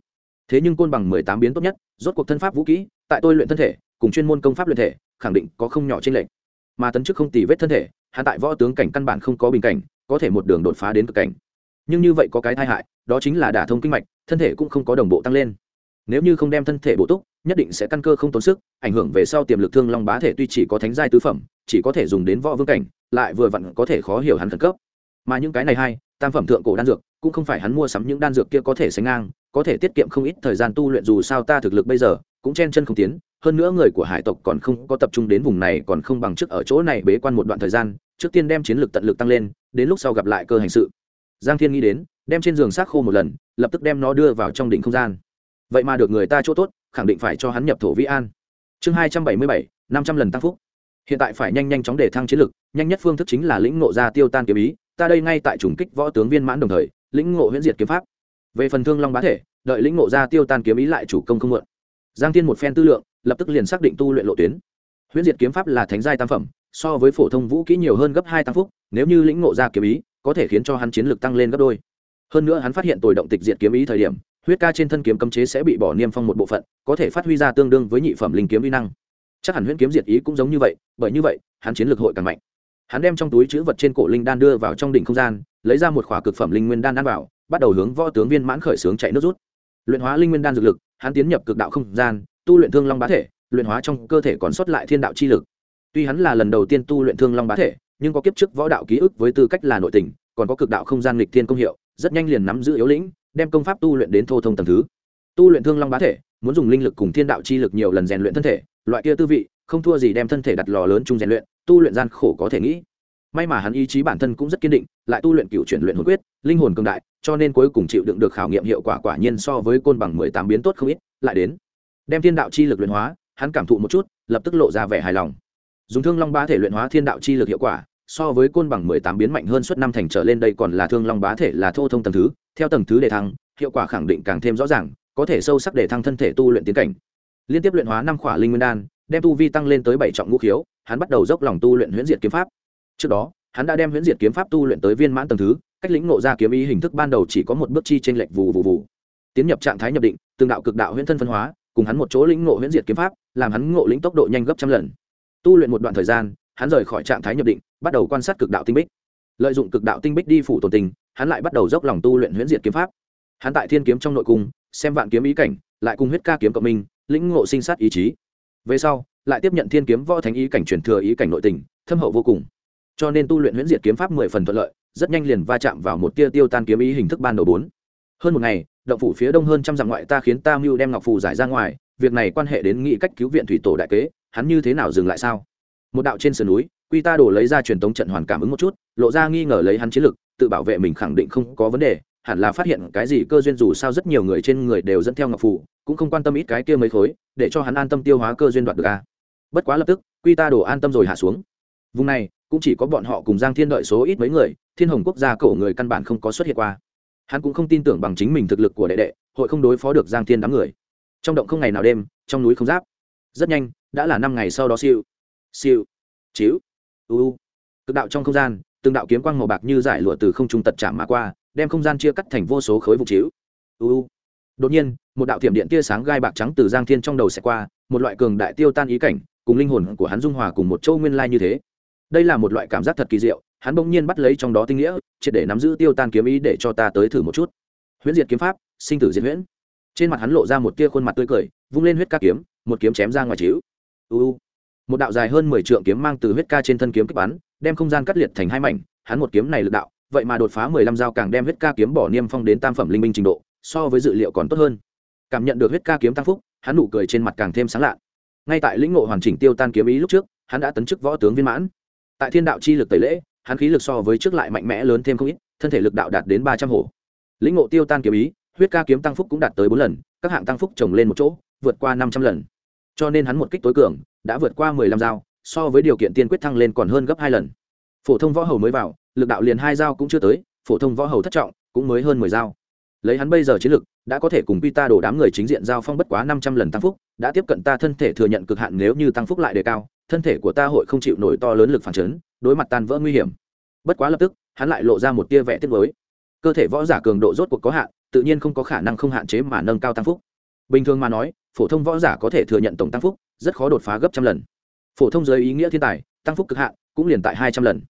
thế nhưng côn bằng mười tám biến tốt nhất, rốt cuộc thân pháp vũ kỹ, tại tôi luyện thân thể, cùng chuyên môn công pháp luyện thể, khẳng định có không nhỏ trên lệnh mà tấn chức không tì vết thân thể, hạ tại võ tướng cảnh căn bản không có bình cảnh, có thể một đường đột phá đến cực cảnh. Nhưng như vậy có cái tai hại, đó chính là đả thông kinh mạch, thân thể cũng không có đồng bộ tăng lên. Nếu như không đem thân thể bổ túc, nhất định sẽ căn cơ không tốn sức, ảnh hưởng về sau tiềm lực thương long bá thể tuy chỉ có thánh giai tứ phẩm, chỉ có thể dùng đến võ vương cảnh, lại vừa vặn có thể khó hiểu hắn khẩn cấp. Mà những cái này hay tam phẩm thượng cổ đan dược, cũng không phải hắn mua sắm những đan dược kia có thể sánh ngang, có thể tiết kiệm không ít thời gian tu luyện dù sao ta thực lực bây giờ cũng chen chân không tiến, hơn nữa người của hải tộc còn không có tập trung đến vùng này còn không bằng trước ở chỗ này bế quan một đoạn thời gian, trước tiên đem chiến lược tận lực tăng lên, đến lúc sau gặp lại cơ hành sự. Giang thiên nghĩ đến, đem trên giường xác khô một lần, lập tức đem nó đưa vào trong đỉnh không gian. Vậy mà được người ta chỗ tốt, khẳng định phải cho hắn nhập thổ vĩ an. Chương hai trăm bảy mươi bảy, năm trăm lần tăng phúc. Hiện tại phải nhanh nhanh chóng để thăng chiến lực nhanh nhất phương thức chính là lĩnh nộ ra tiêu tan kiếm ý ta đây ngay tại trùng kích võ tướng viên mãn đồng thời, lĩnh ngộ huyễn diệt kiếm pháp. Về phần thương long bá thể, đợi lĩnh ngộ ra tiêu tan kiếm ý lại chủ công không mượn. Giang thiên một phen tư lượng, lập tức liền xác định tu luyện lộ tuyến. Huyễn diệt kiếm pháp là thánh giai tam phẩm, so với phổ thông vũ kỹ nhiều hơn gấp hai tăng phúc, nếu như lĩnh ngộ ra kiếm ý, có thể khiến cho hắn chiến lực tăng lên gấp đôi. Hơn nữa hắn phát hiện tồi động tịch diệt kiếm ý thời điểm, huyết ca trên thân kiếm cấm chế sẽ bị bỏ niêm phong một bộ phận, có thể phát huy ra tương đương với nhị phẩm linh kiếm uy năng. Chắc hẳn huyễn kiếm diệt ý cũng giống như vậy, bởi như vậy, hắn chiến lược hội càng mạnh hắn đem trong túi chữ vật trên cổ linh đan đưa vào trong đỉnh không gian, lấy ra một khỏa cực phẩm linh nguyên đan đan vào, bắt đầu hướng võ tướng viên mãn khởi xướng chạy nước rút. Luyện hóa linh nguyên đan dược lực, hắn tiến nhập cực đạo không gian, tu luyện thương long bá thể, luyện hóa trong cơ thể còn sót lại thiên đạo chi lực. Tuy hắn là lần đầu tiên tu luyện thương long bá thể, nhưng có kiếp trước võ đạo ký ức với tư cách là nội tình, còn có cực đạo không gian lịch thiên công hiệu, rất nhanh liền nắm giữ yếu lĩnh, đem công pháp tu luyện đến thô thông tầm thứ. Tu luyện thương long bá thể, muốn dùng linh lực cùng thiên đạo chi lực nhiều lần rèn luyện thân thể, loại kia tư vị, không thua gì đem thân thể đặt lò lớn chung rèn luyện tu luyện gian khổ có thể nghĩ. May mà hắn ý chí bản thân cũng rất kiên định, lại tu luyện cựu chuyển luyện hồn quyết, linh hồn cường đại, cho nên cuối cùng chịu đựng được khảo nghiệm hiệu quả quả nhiên so với côn bằng mười tám biến tốt không ít, lại đến. Đem thiên đạo chi lực luyện hóa, hắn cảm thụ một chút, lập tức lộ ra vẻ hài lòng. Dùng thương long bá thể luyện hóa thiên đạo chi lực hiệu quả, so với côn bằng mười tám biến mạnh hơn suốt năm thành trở lên đây còn là thương long bá thể là thô thông tầng thứ, theo tầng thứ để thăng, hiệu quả khẳng định càng thêm rõ ràng, có thể sâu sắc để thăng thân thể tu luyện tiến cảnh. Liên tiếp luyện hóa năm khỏa linh nguyên đan đem tu vi tăng lên tới bảy trọng ngũ khiếu, hắn bắt đầu dốc lòng tu luyện huyễn diệt kiếm pháp. Trước đó, hắn đã đem huyễn diệt kiếm pháp tu luyện tới viên mãn tầng thứ, cách lĩnh ngộ ra kiếm ý hình thức ban đầu chỉ có một bước chi trên lệch vù vù vù. Tiến nhập trạng thái nhập định, từng đạo cực đạo huyễn thân phân hóa, cùng hắn một chỗ lĩnh ngộ huyễn diệt kiếm pháp, làm hắn ngộ lĩnh tốc độ nhanh gấp trăm lần. Tu luyện một đoạn thời gian, hắn rời khỏi trạng thái nhập định, bắt đầu quan sát cực đạo tinh bích. Lợi dụng cực đạo tinh bích đi phủ tồn tình, hắn lại bắt đầu dốc lòng tu luyện huyễn diệt kiếm pháp. Hắn tại thiên kiếm trong nội cung, xem vạn kiếm ý cảnh, lại cùng huyết ca kiếm cộng minh, lĩnh ngộ sinh sát ý chí về sau, lại tiếp nhận thiên kiếm võ thánh ý cảnh truyền thừa ý cảnh nội tình, thâm hậu vô cùng. Cho nên tu luyện huyễn diệt kiếm pháp mười phần thuận lợi, rất nhanh liền va chạm vào một tia tiêu tan kiếm ý hình thức ban đầu bốn. Hơn một ngày, động phủ phía đông hơn trăm dặm ngoại ta khiến ta mưu đem ngọc phù giải ra ngoài, việc này quan hệ đến nghị cách cứu viện thủy tổ đại kế, hắn như thế nào dừng lại sao? Một đạo trên sườn núi, quy ta đổ lấy ra truyền tống trận hoàn cảm ứng một chút, lộ ra nghi ngờ lấy hắn chiến lực, tự bảo vệ mình khẳng định không có vấn đề hẳn là phát hiện cái gì cơ duyên dù sao rất nhiều người trên người đều dẫn theo ngọc phù, cũng không quan tâm ít cái kia mấy khối, để cho hắn an tâm tiêu hóa cơ duyên đoạt được a. Bất quá lập tức, quy ta đổ an tâm rồi hạ xuống. Vùng này, cũng chỉ có bọn họ cùng giang thiên đợi số ít mấy người, thiên hồng quốc gia cổ người căn bản không có xuất hiện qua. Hắn cũng không tin tưởng bằng chính mình thực lực của đệ đệ, hội không đối phó được giang thiên đám người. Trong động không ngày nào đêm, trong núi không giáp. Rất nhanh, đã là năm ngày sau đó siêu siêu chiếu u cực đạo trong không gian, từng đạo kiếm quang màu bạc như giải lụa từ không trung tật chạm mà qua đem không gian chia cắt thành vô số khối vụ chiếu u đột nhiên, một đạo thiểm điện tia sáng gai bạc trắng từ giang thiên trong đầu sẽ qua, một loại cường đại tiêu tan ý cảnh, cùng linh hồn của hắn dung hòa cùng một châu nguyên lai như thế. Đây là một loại cảm giác thật kỳ diệu, hắn bỗng nhiên bắt lấy trong đó tinh nghĩa, triệt để nắm giữ tiêu tan kiếm ý để cho ta tới thử một chút. Huyễn diệt kiếm pháp, sinh tử diệt huyễn. Trên mặt hắn lộ ra một tia khuôn mặt tươi cười, vung lên huyết ca kiếm, một kiếm chém ra ngoài chiếu u. Một đạo dài hơn mười trượng kiếm mang từ huyết ca trên thân kiếm kích bắn, đem không gian cắt liệt thành hai mảnh, hắn một kiếm này lực đạo vậy mà đột phá mười lăm dao càng đem huyết ca kiếm bỏ niêm phong đến tam phẩm linh minh trình độ, so với dự liệu còn tốt hơn. Cảm nhận được huyết ca kiếm tăng phúc, hắn nụ cười trên mặt càng thêm sáng lạ. Ngay tại lĩnh ngộ hoàn chỉnh tiêu tan kiếm ý lúc trước, hắn đã tấn chức võ tướng viên mãn. Tại thiên đạo chi lực tẩy lễ, hắn khí lực so với trước lại mạnh mẽ lớn thêm không ít, thân thể lực đạo đạt đến ba trăm hồ lĩnh ngộ tiêu tan kiếm ý, huyết ca kiếm tăng phúc cũng đạt tới bốn lần, các hạng tăng phúc trồng lên một chỗ, vượt qua năm trăm lần. Cho nên hắn một kích tối cường, đã vượt qua mười lăm dao, so với điều kiện tiên quyết thăng lên còn hơn gấp hai lần. Phổ thông võ hầu mới vào lực đạo liền hai dao cũng chưa tới, phổ thông võ hầu thất trọng, cũng mới hơn mười dao. Lấy hắn bây giờ chiến lực, đã có thể cùng pi ta đổ đám người chính diện giao phong bất quá năm trăm lần tăng phúc, đã tiếp cận ta thân thể thừa nhận cực hạn nếu như tăng phúc lại đề cao, thân thể của ta hội không chịu nổi to lớn lực phản chấn, đối mặt tan vỡ nguy hiểm. Bất quá lập tức, hắn lại lộ ra một tia vẽ tiết mới cơ thể võ giả cường độ rốt cuộc có hạn, tự nhiên không có khả năng không hạn chế mà nâng cao tăng phúc. Bình thường mà nói, phổ thông võ giả có thể thừa nhận tổng tăng phúc, rất khó đột phá gấp trăm lần. Phổ thông giới ý nghĩa thiên tài, tăng phúc cực hạn, cũng liền tại hai trăm lần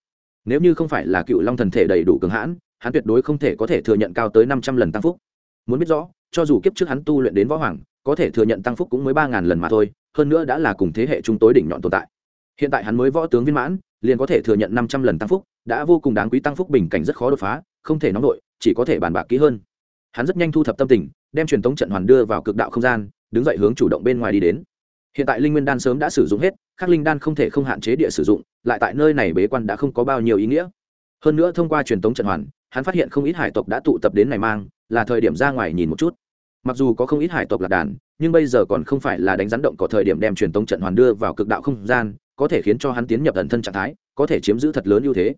nếu như không phải là cựu long thần thể đầy đủ cường hãn, hắn tuyệt đối không thể có thể thừa nhận cao tới năm trăm lần tăng phúc. Muốn biết rõ, cho dù kiếp trước hắn tu luyện đến võ hoàng, có thể thừa nhận tăng phúc cũng mới ba ngàn lần mà thôi, hơn nữa đã là cùng thế hệ chúng tối đỉnh nhọn tồn tại. Hiện tại hắn mới võ tướng viên mãn, liền có thể thừa nhận năm trăm lần tăng phúc, đã vô cùng đáng quý tăng phúc bình cảnh rất khó đột phá, không thể nóng nổi chỉ có thể bàn bạc kỹ hơn. Hắn rất nhanh thu thập tâm tình, đem truyền tống trận hoàn đưa vào cực đạo không gian, đứng dậy hướng chủ động bên ngoài đi đến hiện tại linh nguyên đan sớm đã sử dụng hết các linh đan không thể không hạn chế địa sử dụng, lại tại nơi này bế quan đã không có bao nhiêu ý nghĩa. Hơn nữa thông qua truyền tống trận hoàn, hắn phát hiện không ít hải tộc đã tụ tập đến này mang, là thời điểm ra ngoài nhìn một chút. Mặc dù có không ít hải tộc lạc đàn, nhưng bây giờ còn không phải là đánh rắn động có thời điểm đem truyền tống trận hoàn đưa vào cực đạo không gian, có thể khiến cho hắn tiến nhập thần thân trạng thái, có thể chiếm giữ thật lớn ưu thế.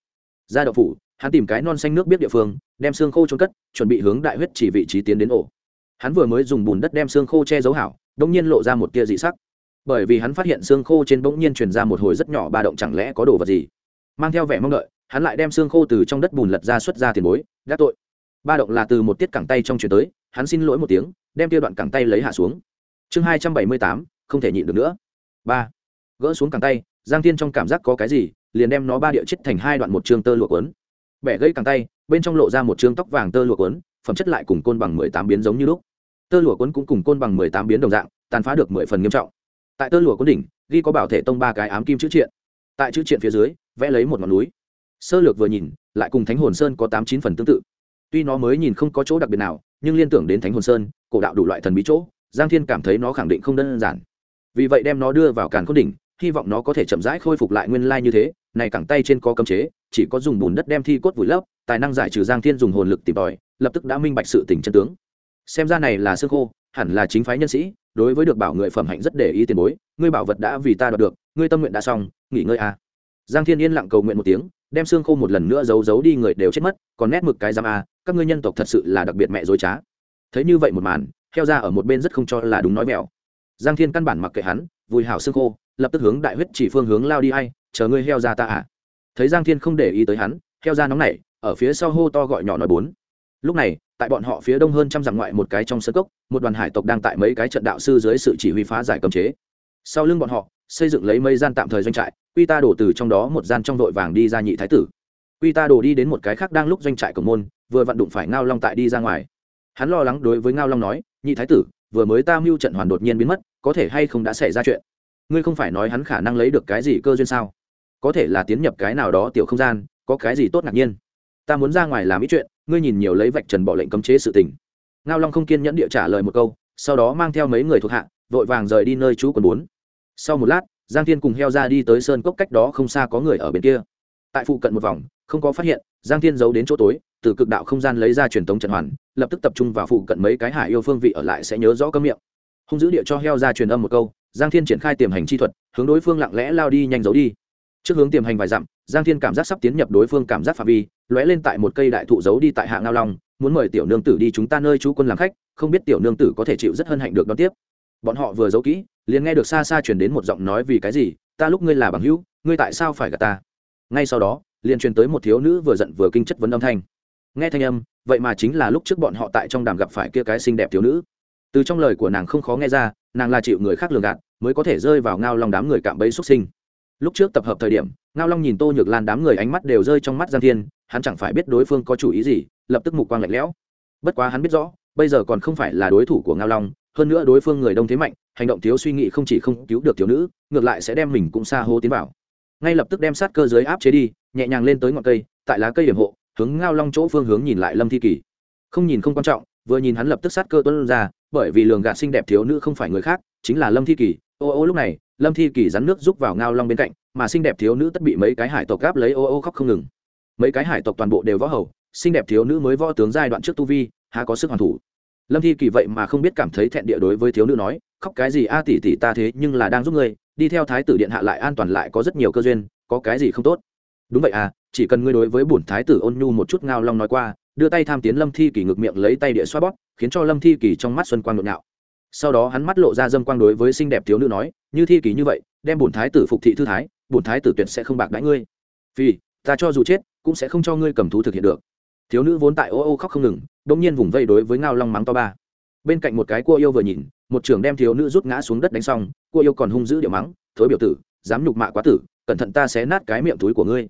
Ra đậu phủ, hắn tìm cái non xanh nước biết địa phương, đem xương khô trôn cất, chuẩn bị hướng đại huyết chỉ vị trí tiến đến ổ. Hắn vừa mới dùng bùn đất đem xương khô che giấu hảo đông nhiên lộ ra một tia dị sắc bởi vì hắn phát hiện xương khô trên bỗng nhiên truyền ra một hồi rất nhỏ ba động chẳng lẽ có đồ vật gì? Mang theo vẻ mong đợi, hắn lại đem xương khô từ trong đất bùn lật ra xuất ra tiền bối gác tội. Ba động là từ một tiết cẳng tay trong chuyển tới, hắn xin lỗi một tiếng, đem tiêu đoạn cẳng tay lấy hạ xuống. Chương hai trăm bảy mươi tám, không thể nhịn được nữa. Ba. Gỡ xuống cẳng tay, giang thiên trong cảm giác có cái gì, liền đem nó ba địa chết thành hai đoạn một chương tơ lụa quấn bẻ gãy cẳng tay, bên trong lộ ra một chương tóc vàng tơ lụa quấn phẩm chất lại cùng côn bằng mười tám biến giống như lúc. Tơ lụa quấn cũng cùng côn bằng mười tám biến đồng dạng, tàn phá được mười phần nghiêm trọng tại tơ lụa quân đỉnh, ghi có bảo thể tông ba cái ám kim chữ triện. Tại chữ triện phía dưới, vẽ lấy một ngọn núi. Sơ lược vừa nhìn, lại cùng thánh hồn sơn có tám chín phần tương tự. Tuy nó mới nhìn không có chỗ đặc biệt nào, nhưng liên tưởng đến thánh hồn sơn, cổ đạo đủ loại thần bí chỗ, giang thiên cảm thấy nó khẳng định không đơn giản. Vì vậy đem nó đưa vào càn khôn đỉnh, hy vọng nó có thể chậm rãi khôi phục lại nguyên lai như thế, này cẳng tay trên có cấm chế, chỉ có dùng bùn đất đem thi cốt vùi lấp, tài năng giải trừ giang thiên dùng hồn lực tìm tòi, lập tức đã minh bạch sự tình chân tướng. Xem ra này là xương khô, hẳn là chính phái nhân sĩ đối với được bảo người phẩm hạnh rất để ý tiền bối ngươi bảo vật đã vì ta đoạt được ngươi tâm nguyện đã xong nghỉ ngơi à. giang thiên yên lặng cầu nguyện một tiếng đem xương khô một lần nữa giấu giấu đi người đều chết mất còn nét mực cái giam à, các ngươi nhân tộc thật sự là đặc biệt mẹ dối trá. Thấy như vậy một màn heo ra ở một bên rất không cho là đúng nói mẹo. Giang thiên căn bản mặc kệ hắn vùi hảo xương khô lập tức hướng đại huyết chỉ phương hướng lao đi ai, chờ ngươi heo ra ta à. Thấy giang thiên không để ý tới hắn heo ra nóng nảy ở phía sau hô to gọi nhỏ nói bốn. Lúc này tại bọn họ phía đông hơn trăm dặm ngoại một cái trong sơ cốc, một đoàn hải tộc đang tại mấy cái trận đạo sư dưới sự chỉ huy phá giải cấm chế. Sau lưng bọn họ, xây dựng lấy mấy gian tạm thời doanh trại, quy ta đổ từ trong đó một gian trong vội vàng đi ra nhị thái tử. Quy ta đổ đi đến một cái khác đang lúc doanh trại cổng môn, vừa vặn đụng phải ngao long tại đi ra ngoài. Hắn lo lắng đối với ngao long nói, nhị thái tử, vừa mới ta mưu trận hoàn đột nhiên biến mất, có thể hay không đã xảy ra chuyện? Ngươi không phải nói hắn khả năng lấy được cái gì cơ duyên sao? Có thể là tiến nhập cái nào đó tiểu không gian, có cái gì tốt ngạc nhiên. Ta muốn ra ngoài làm ít chuyện ngươi nhìn nhiều lấy vạch trần bỏ lệnh cấm chế sự tình. Ngao long không kiên nhẫn địa trả lời một câu, sau đó mang theo mấy người thuộc hạ, vội vàng rời đi nơi chú quần bốn. Sau một lát, giang thiên cùng heo ra đi tới sơn cốc cách đó không xa có người ở bên kia. Tại phụ cận một vòng, không có phát hiện, giang thiên giấu đến chỗ tối, từ cực đạo không gian lấy ra truyền thống trận hoàn, lập tức tập trung vào phụ cận mấy cái hải yêu phương vị ở lại sẽ nhớ rõ cấm miệng. Hung giữ địa cho heo ra truyền âm một câu, giang thiên triển khai tiềm hành chi thuật, hướng đối phương lặng lẽ lao đi nhanh giấu đi. Trước hướng tiềm hành vài dặm, giang thiên cảm giác sắp tiến nhập đối phương cảm giác phạm vi lóe lên tại một cây đại thụ giấu đi tại hạ ngao long, muốn mời tiểu nương tử đi chúng ta nơi chú quân làm khách, không biết tiểu nương tử có thể chịu rất hân hạnh được đón tiếp. Bọn họ vừa giấu kỹ, liền nghe được xa xa truyền đến một giọng nói vì cái gì, ta lúc ngươi là bằng hữu, ngươi tại sao phải gặp ta? Ngay sau đó, liền truyền tới một thiếu nữ vừa giận vừa kinh chất vấn âm thanh. Nghe thanh âm, vậy mà chính là lúc trước bọn họ tại trong đàm gặp phải kia cái xinh đẹp thiếu nữ. Từ trong lời của nàng không khó nghe ra, nàng là chịu người khác lường gạt, mới có thể rơi vào ngao long đám người cạm bẫy xuất sinh. Lúc trước tập hợp thời điểm ngao long nhìn tô nhược lan đám người ánh mắt đều rơi trong mắt giang thiên, hắn chẳng phải biết đối phương có chủ ý gì, lập tức mục quang lạnh lẽo. Bất quá hắn biết rõ, bây giờ còn không phải là đối thủ của ngao long, hơn nữa đối phương người đông thế mạnh, hành động thiếu suy nghĩ không chỉ không cứu được thiếu nữ, ngược lại sẽ đem mình cũng xa hô tiến vào. Ngay lập tức đem sát cơ giới áp chế đi, nhẹ nhàng lên tới ngọn cây, tại lá cây hiểm hộ, hướng ngao long chỗ phương hướng nhìn lại lâm thi kỳ. Không nhìn không quan trọng, vừa nhìn hắn lập tức sát cơ tuân ra, bởi vì lường gạt xinh đẹp thiếu nữ không phải người khác, chính là lâm thi kỳ. Ô ô, lúc này, lâm thi kỳ rắn nước rúc vào ngao long bên cạnh mà xinh đẹp thiếu nữ tất bị mấy cái hải tộc gáp lấy ô ô khóc không ngừng. Mấy cái hải tộc toàn bộ đều võ hầu, xinh đẹp thiếu nữ mới võ tướng giai đoạn trước tu vi, há có sức hoàn thủ. Lâm thi kỳ vậy mà không biết cảm thấy thẹn địa đối với thiếu nữ nói, khóc cái gì a tỷ tỷ ta thế nhưng là đang giúp ngươi, đi theo thái tử điện hạ lại an toàn lại có rất nhiều cơ duyên, có cái gì không tốt? Đúng vậy à chỉ cần ngươi đối với bổn thái tử ôn nhu một chút ngao long nói qua, đưa tay tham tiến lâm thi kỳ ngược miệng lấy tay địa xoa bóp, khiến cho lâm thi kỳ trong mắt xuân quang nhộn nhạo. Sau đó hắn mắt lộ ra dâm quang đối với xinh đẹp thiếu nữ nói, như thi kỳ như vậy, đem bổn thái tử phục thị thư thái bổn thái tử tuyệt sẽ không bạc đãi ngươi. Vì ta cho dù chết, cũng sẽ không cho ngươi cầm thú thực hiện được. Thiếu nữ vốn tại ô ô khóc không ngừng đông nhiên vùng vây đối với ngao long mắng to ba. Bên cạnh một cái cua yêu vừa nhìn, một trưởng đem thiếu nữ rút ngã xuống đất đánh xong, cua yêu còn hung dữ điệu mắng, thối biểu tử, dám nhục mạ quá tử, cẩn thận ta sẽ nát cái miệng túi của ngươi.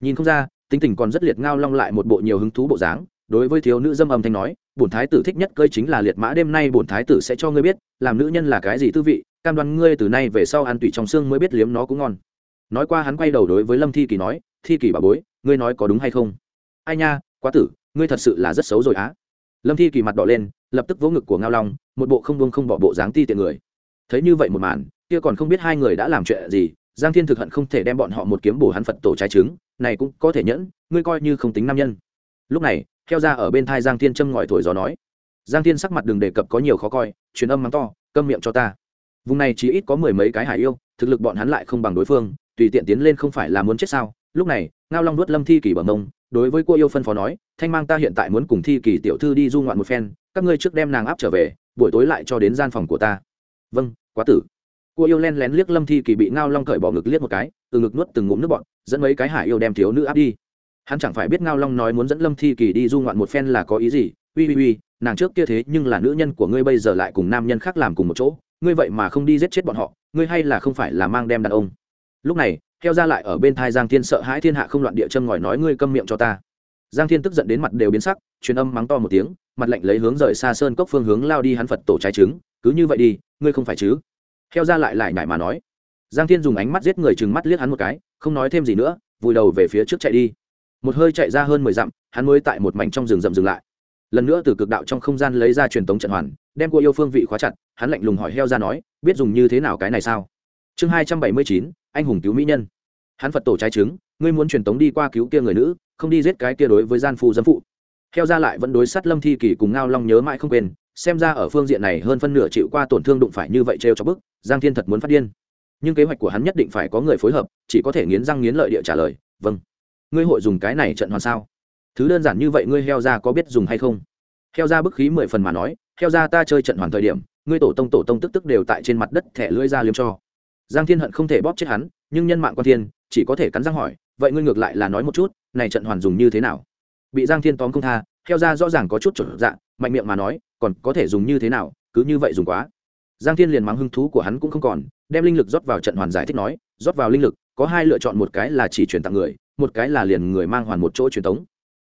Nhìn không ra, tính tình còn rất liệt ngao long lại một bộ nhiều hứng thú bộ dáng, đối với thiếu nữ dâm âm thanh nói, bổn thái tử thích nhất cơi chính là liệt mã, đêm nay bổn thái tử sẽ cho ngươi biết, làm nữ nhân là cái gì tư vị, cam đoan ngươi từ nay về sau ăn tùy trong xương mới biết liếm nó cũng ngon nói qua hắn quay đầu đối với lâm thi kỳ nói, thi kỳ bà bối, ngươi nói có đúng hay không? Ai nha, quá tử, ngươi thật sự là rất xấu rồi á. Lâm thi kỳ mặt đỏ lên, lập tức vỗ ngực của ngao long, một bộ không buông không bỏ bộ dáng ti tiện người. Thấy như vậy một màn, kia còn không biết hai người đã làm chuyện gì, giang thiên thực hận không thể đem bọn họ một kiếm bổ hắn phật tổ trái trứng, này cũng có thể nhẫn, ngươi coi như không tính nam nhân. Lúc này, theo ra ở bên thai giang thiên châm ngòi thổi gió nói, giang thiên sắc mặt đừng đề cập có nhiều khó coi, truyền âm mắng to, câm miệng cho ta. Vùng này chỉ ít có mười mấy cái hải yêu, thực lực bọn hắn lại không bằng đối phương tùy tiện tiến lên không phải là muốn chết sao? Lúc này, ngao long nuốt lâm thi kỳ bờ mông, đối với cô yêu phân phó nói, thanh mang ta hiện tại muốn cùng thi kỳ tiểu thư đi du ngoạn một phen, các ngươi trước đem nàng áp trở về, buổi tối lại cho đến gian phòng của ta. Vâng quá tử. Cô yêu len lén liếc lâm thi kỳ bị ngao long cởi bỏ ngực liếc một cái, từ ngực nuốt từng ngụm nước bọn dẫn mấy cái hải yêu đem thiếu nữ áp đi. Hắn chẳng phải biết ngao long nói muốn dẫn lâm thi kỳ đi du ngoạn một phen là có ý gì ui ui ui nàng trước kia thế nhưng là nữ nhân của ngươi bây giờ lại cùng nam nhân khác làm cùng một chỗ, ngươi vậy mà không đi giết chết bọn họ, ngươi hay là không phải là mang đem đàn ông? Lúc này heo ra lại ở bên thai giang thiên sợ hãi thiên hạ không loạn địa châm ngòi nói ngươi câm miệng cho ta. Giang thiên tức giận đến mặt đều biến sắc, truyền âm mắng to một tiếng, mặt lạnh lấy hướng rời xa sơn cốc phương hướng lao đi hắn phật tổ trái trứng, cứ như vậy đi, ngươi không phải chứ? Heo ra lại lại nhải mà nói. Giang thiên dùng ánh mắt giết người chừng mắt liếc hắn một cái, không nói thêm gì nữa, vùi đầu về phía trước chạy đi. Một hơi chạy ra hơn mười dặm, hắn mới tại một mảnh trong rừng rậm dừng lại. Lần nữa từ cực đạo trong không gian lấy ra truyền tống trận hoàn, đem cô yêu phương vị khóa chặt, hắn lạnh lùng hỏi heo ra nói, biết dùng như thế nào cái này sao? Chương hai trăm bảy mươi chín anh hùng cứu mỹ nhân. Hắn phật tổ trái trứng ngươi muốn truyền tống đi qua cứu kia người nữ, không đi giết cái kia đối với gian phu dâm phụ. Theo ra lại vẫn đối sát lâm thi kỳ cùng ngao long nhớ mãi không quên, xem ra ở phương diện này hơn phân nửa chịu qua tổn thương đụng phải như vậy trêu cho bức, giang thiên thật muốn phát điên. Nhưng kế hoạch của hắn nhất định phải có người phối hợp, chỉ có thể nghiến răng nghiến lợi địa trả lời vâng. Ngươi hội dùng cái này trận hoàn sao? Thứ đơn giản như vậy ngươi heo ra có biết dùng hay không? Heo ra bức khí mười phần mà nói, heo ra ta chơi trận hoàn thời điểm, ngươi tổ tông tổ tông tức tức đều tại trên mặt đất thẻ lưỡi ra liếm cho giang thiên hận không thể bóp chết hắn, nhưng nhân mạng quan thiên, chỉ có thể cắn răng hỏi, vậy ngươi ngược lại là nói một chút, này trận hoàn dùng như thế nào? Bị giang thiên tóm không tha heo ra rõ ràng có chút chuẩn dạ mạnh miệng mà nói, còn có thể dùng như thế nào, cứ như vậy dùng quá. Giang thiên liền mắng hứng thú của hắn cũng không còn, đem linh lực rót vào trận hoàn giải thích nói, rót vào linh lực, có hai lựa chọn, một cái là chỉ truyền tặng người, một cái là liền người mang hoàn một chỗ truyền tống.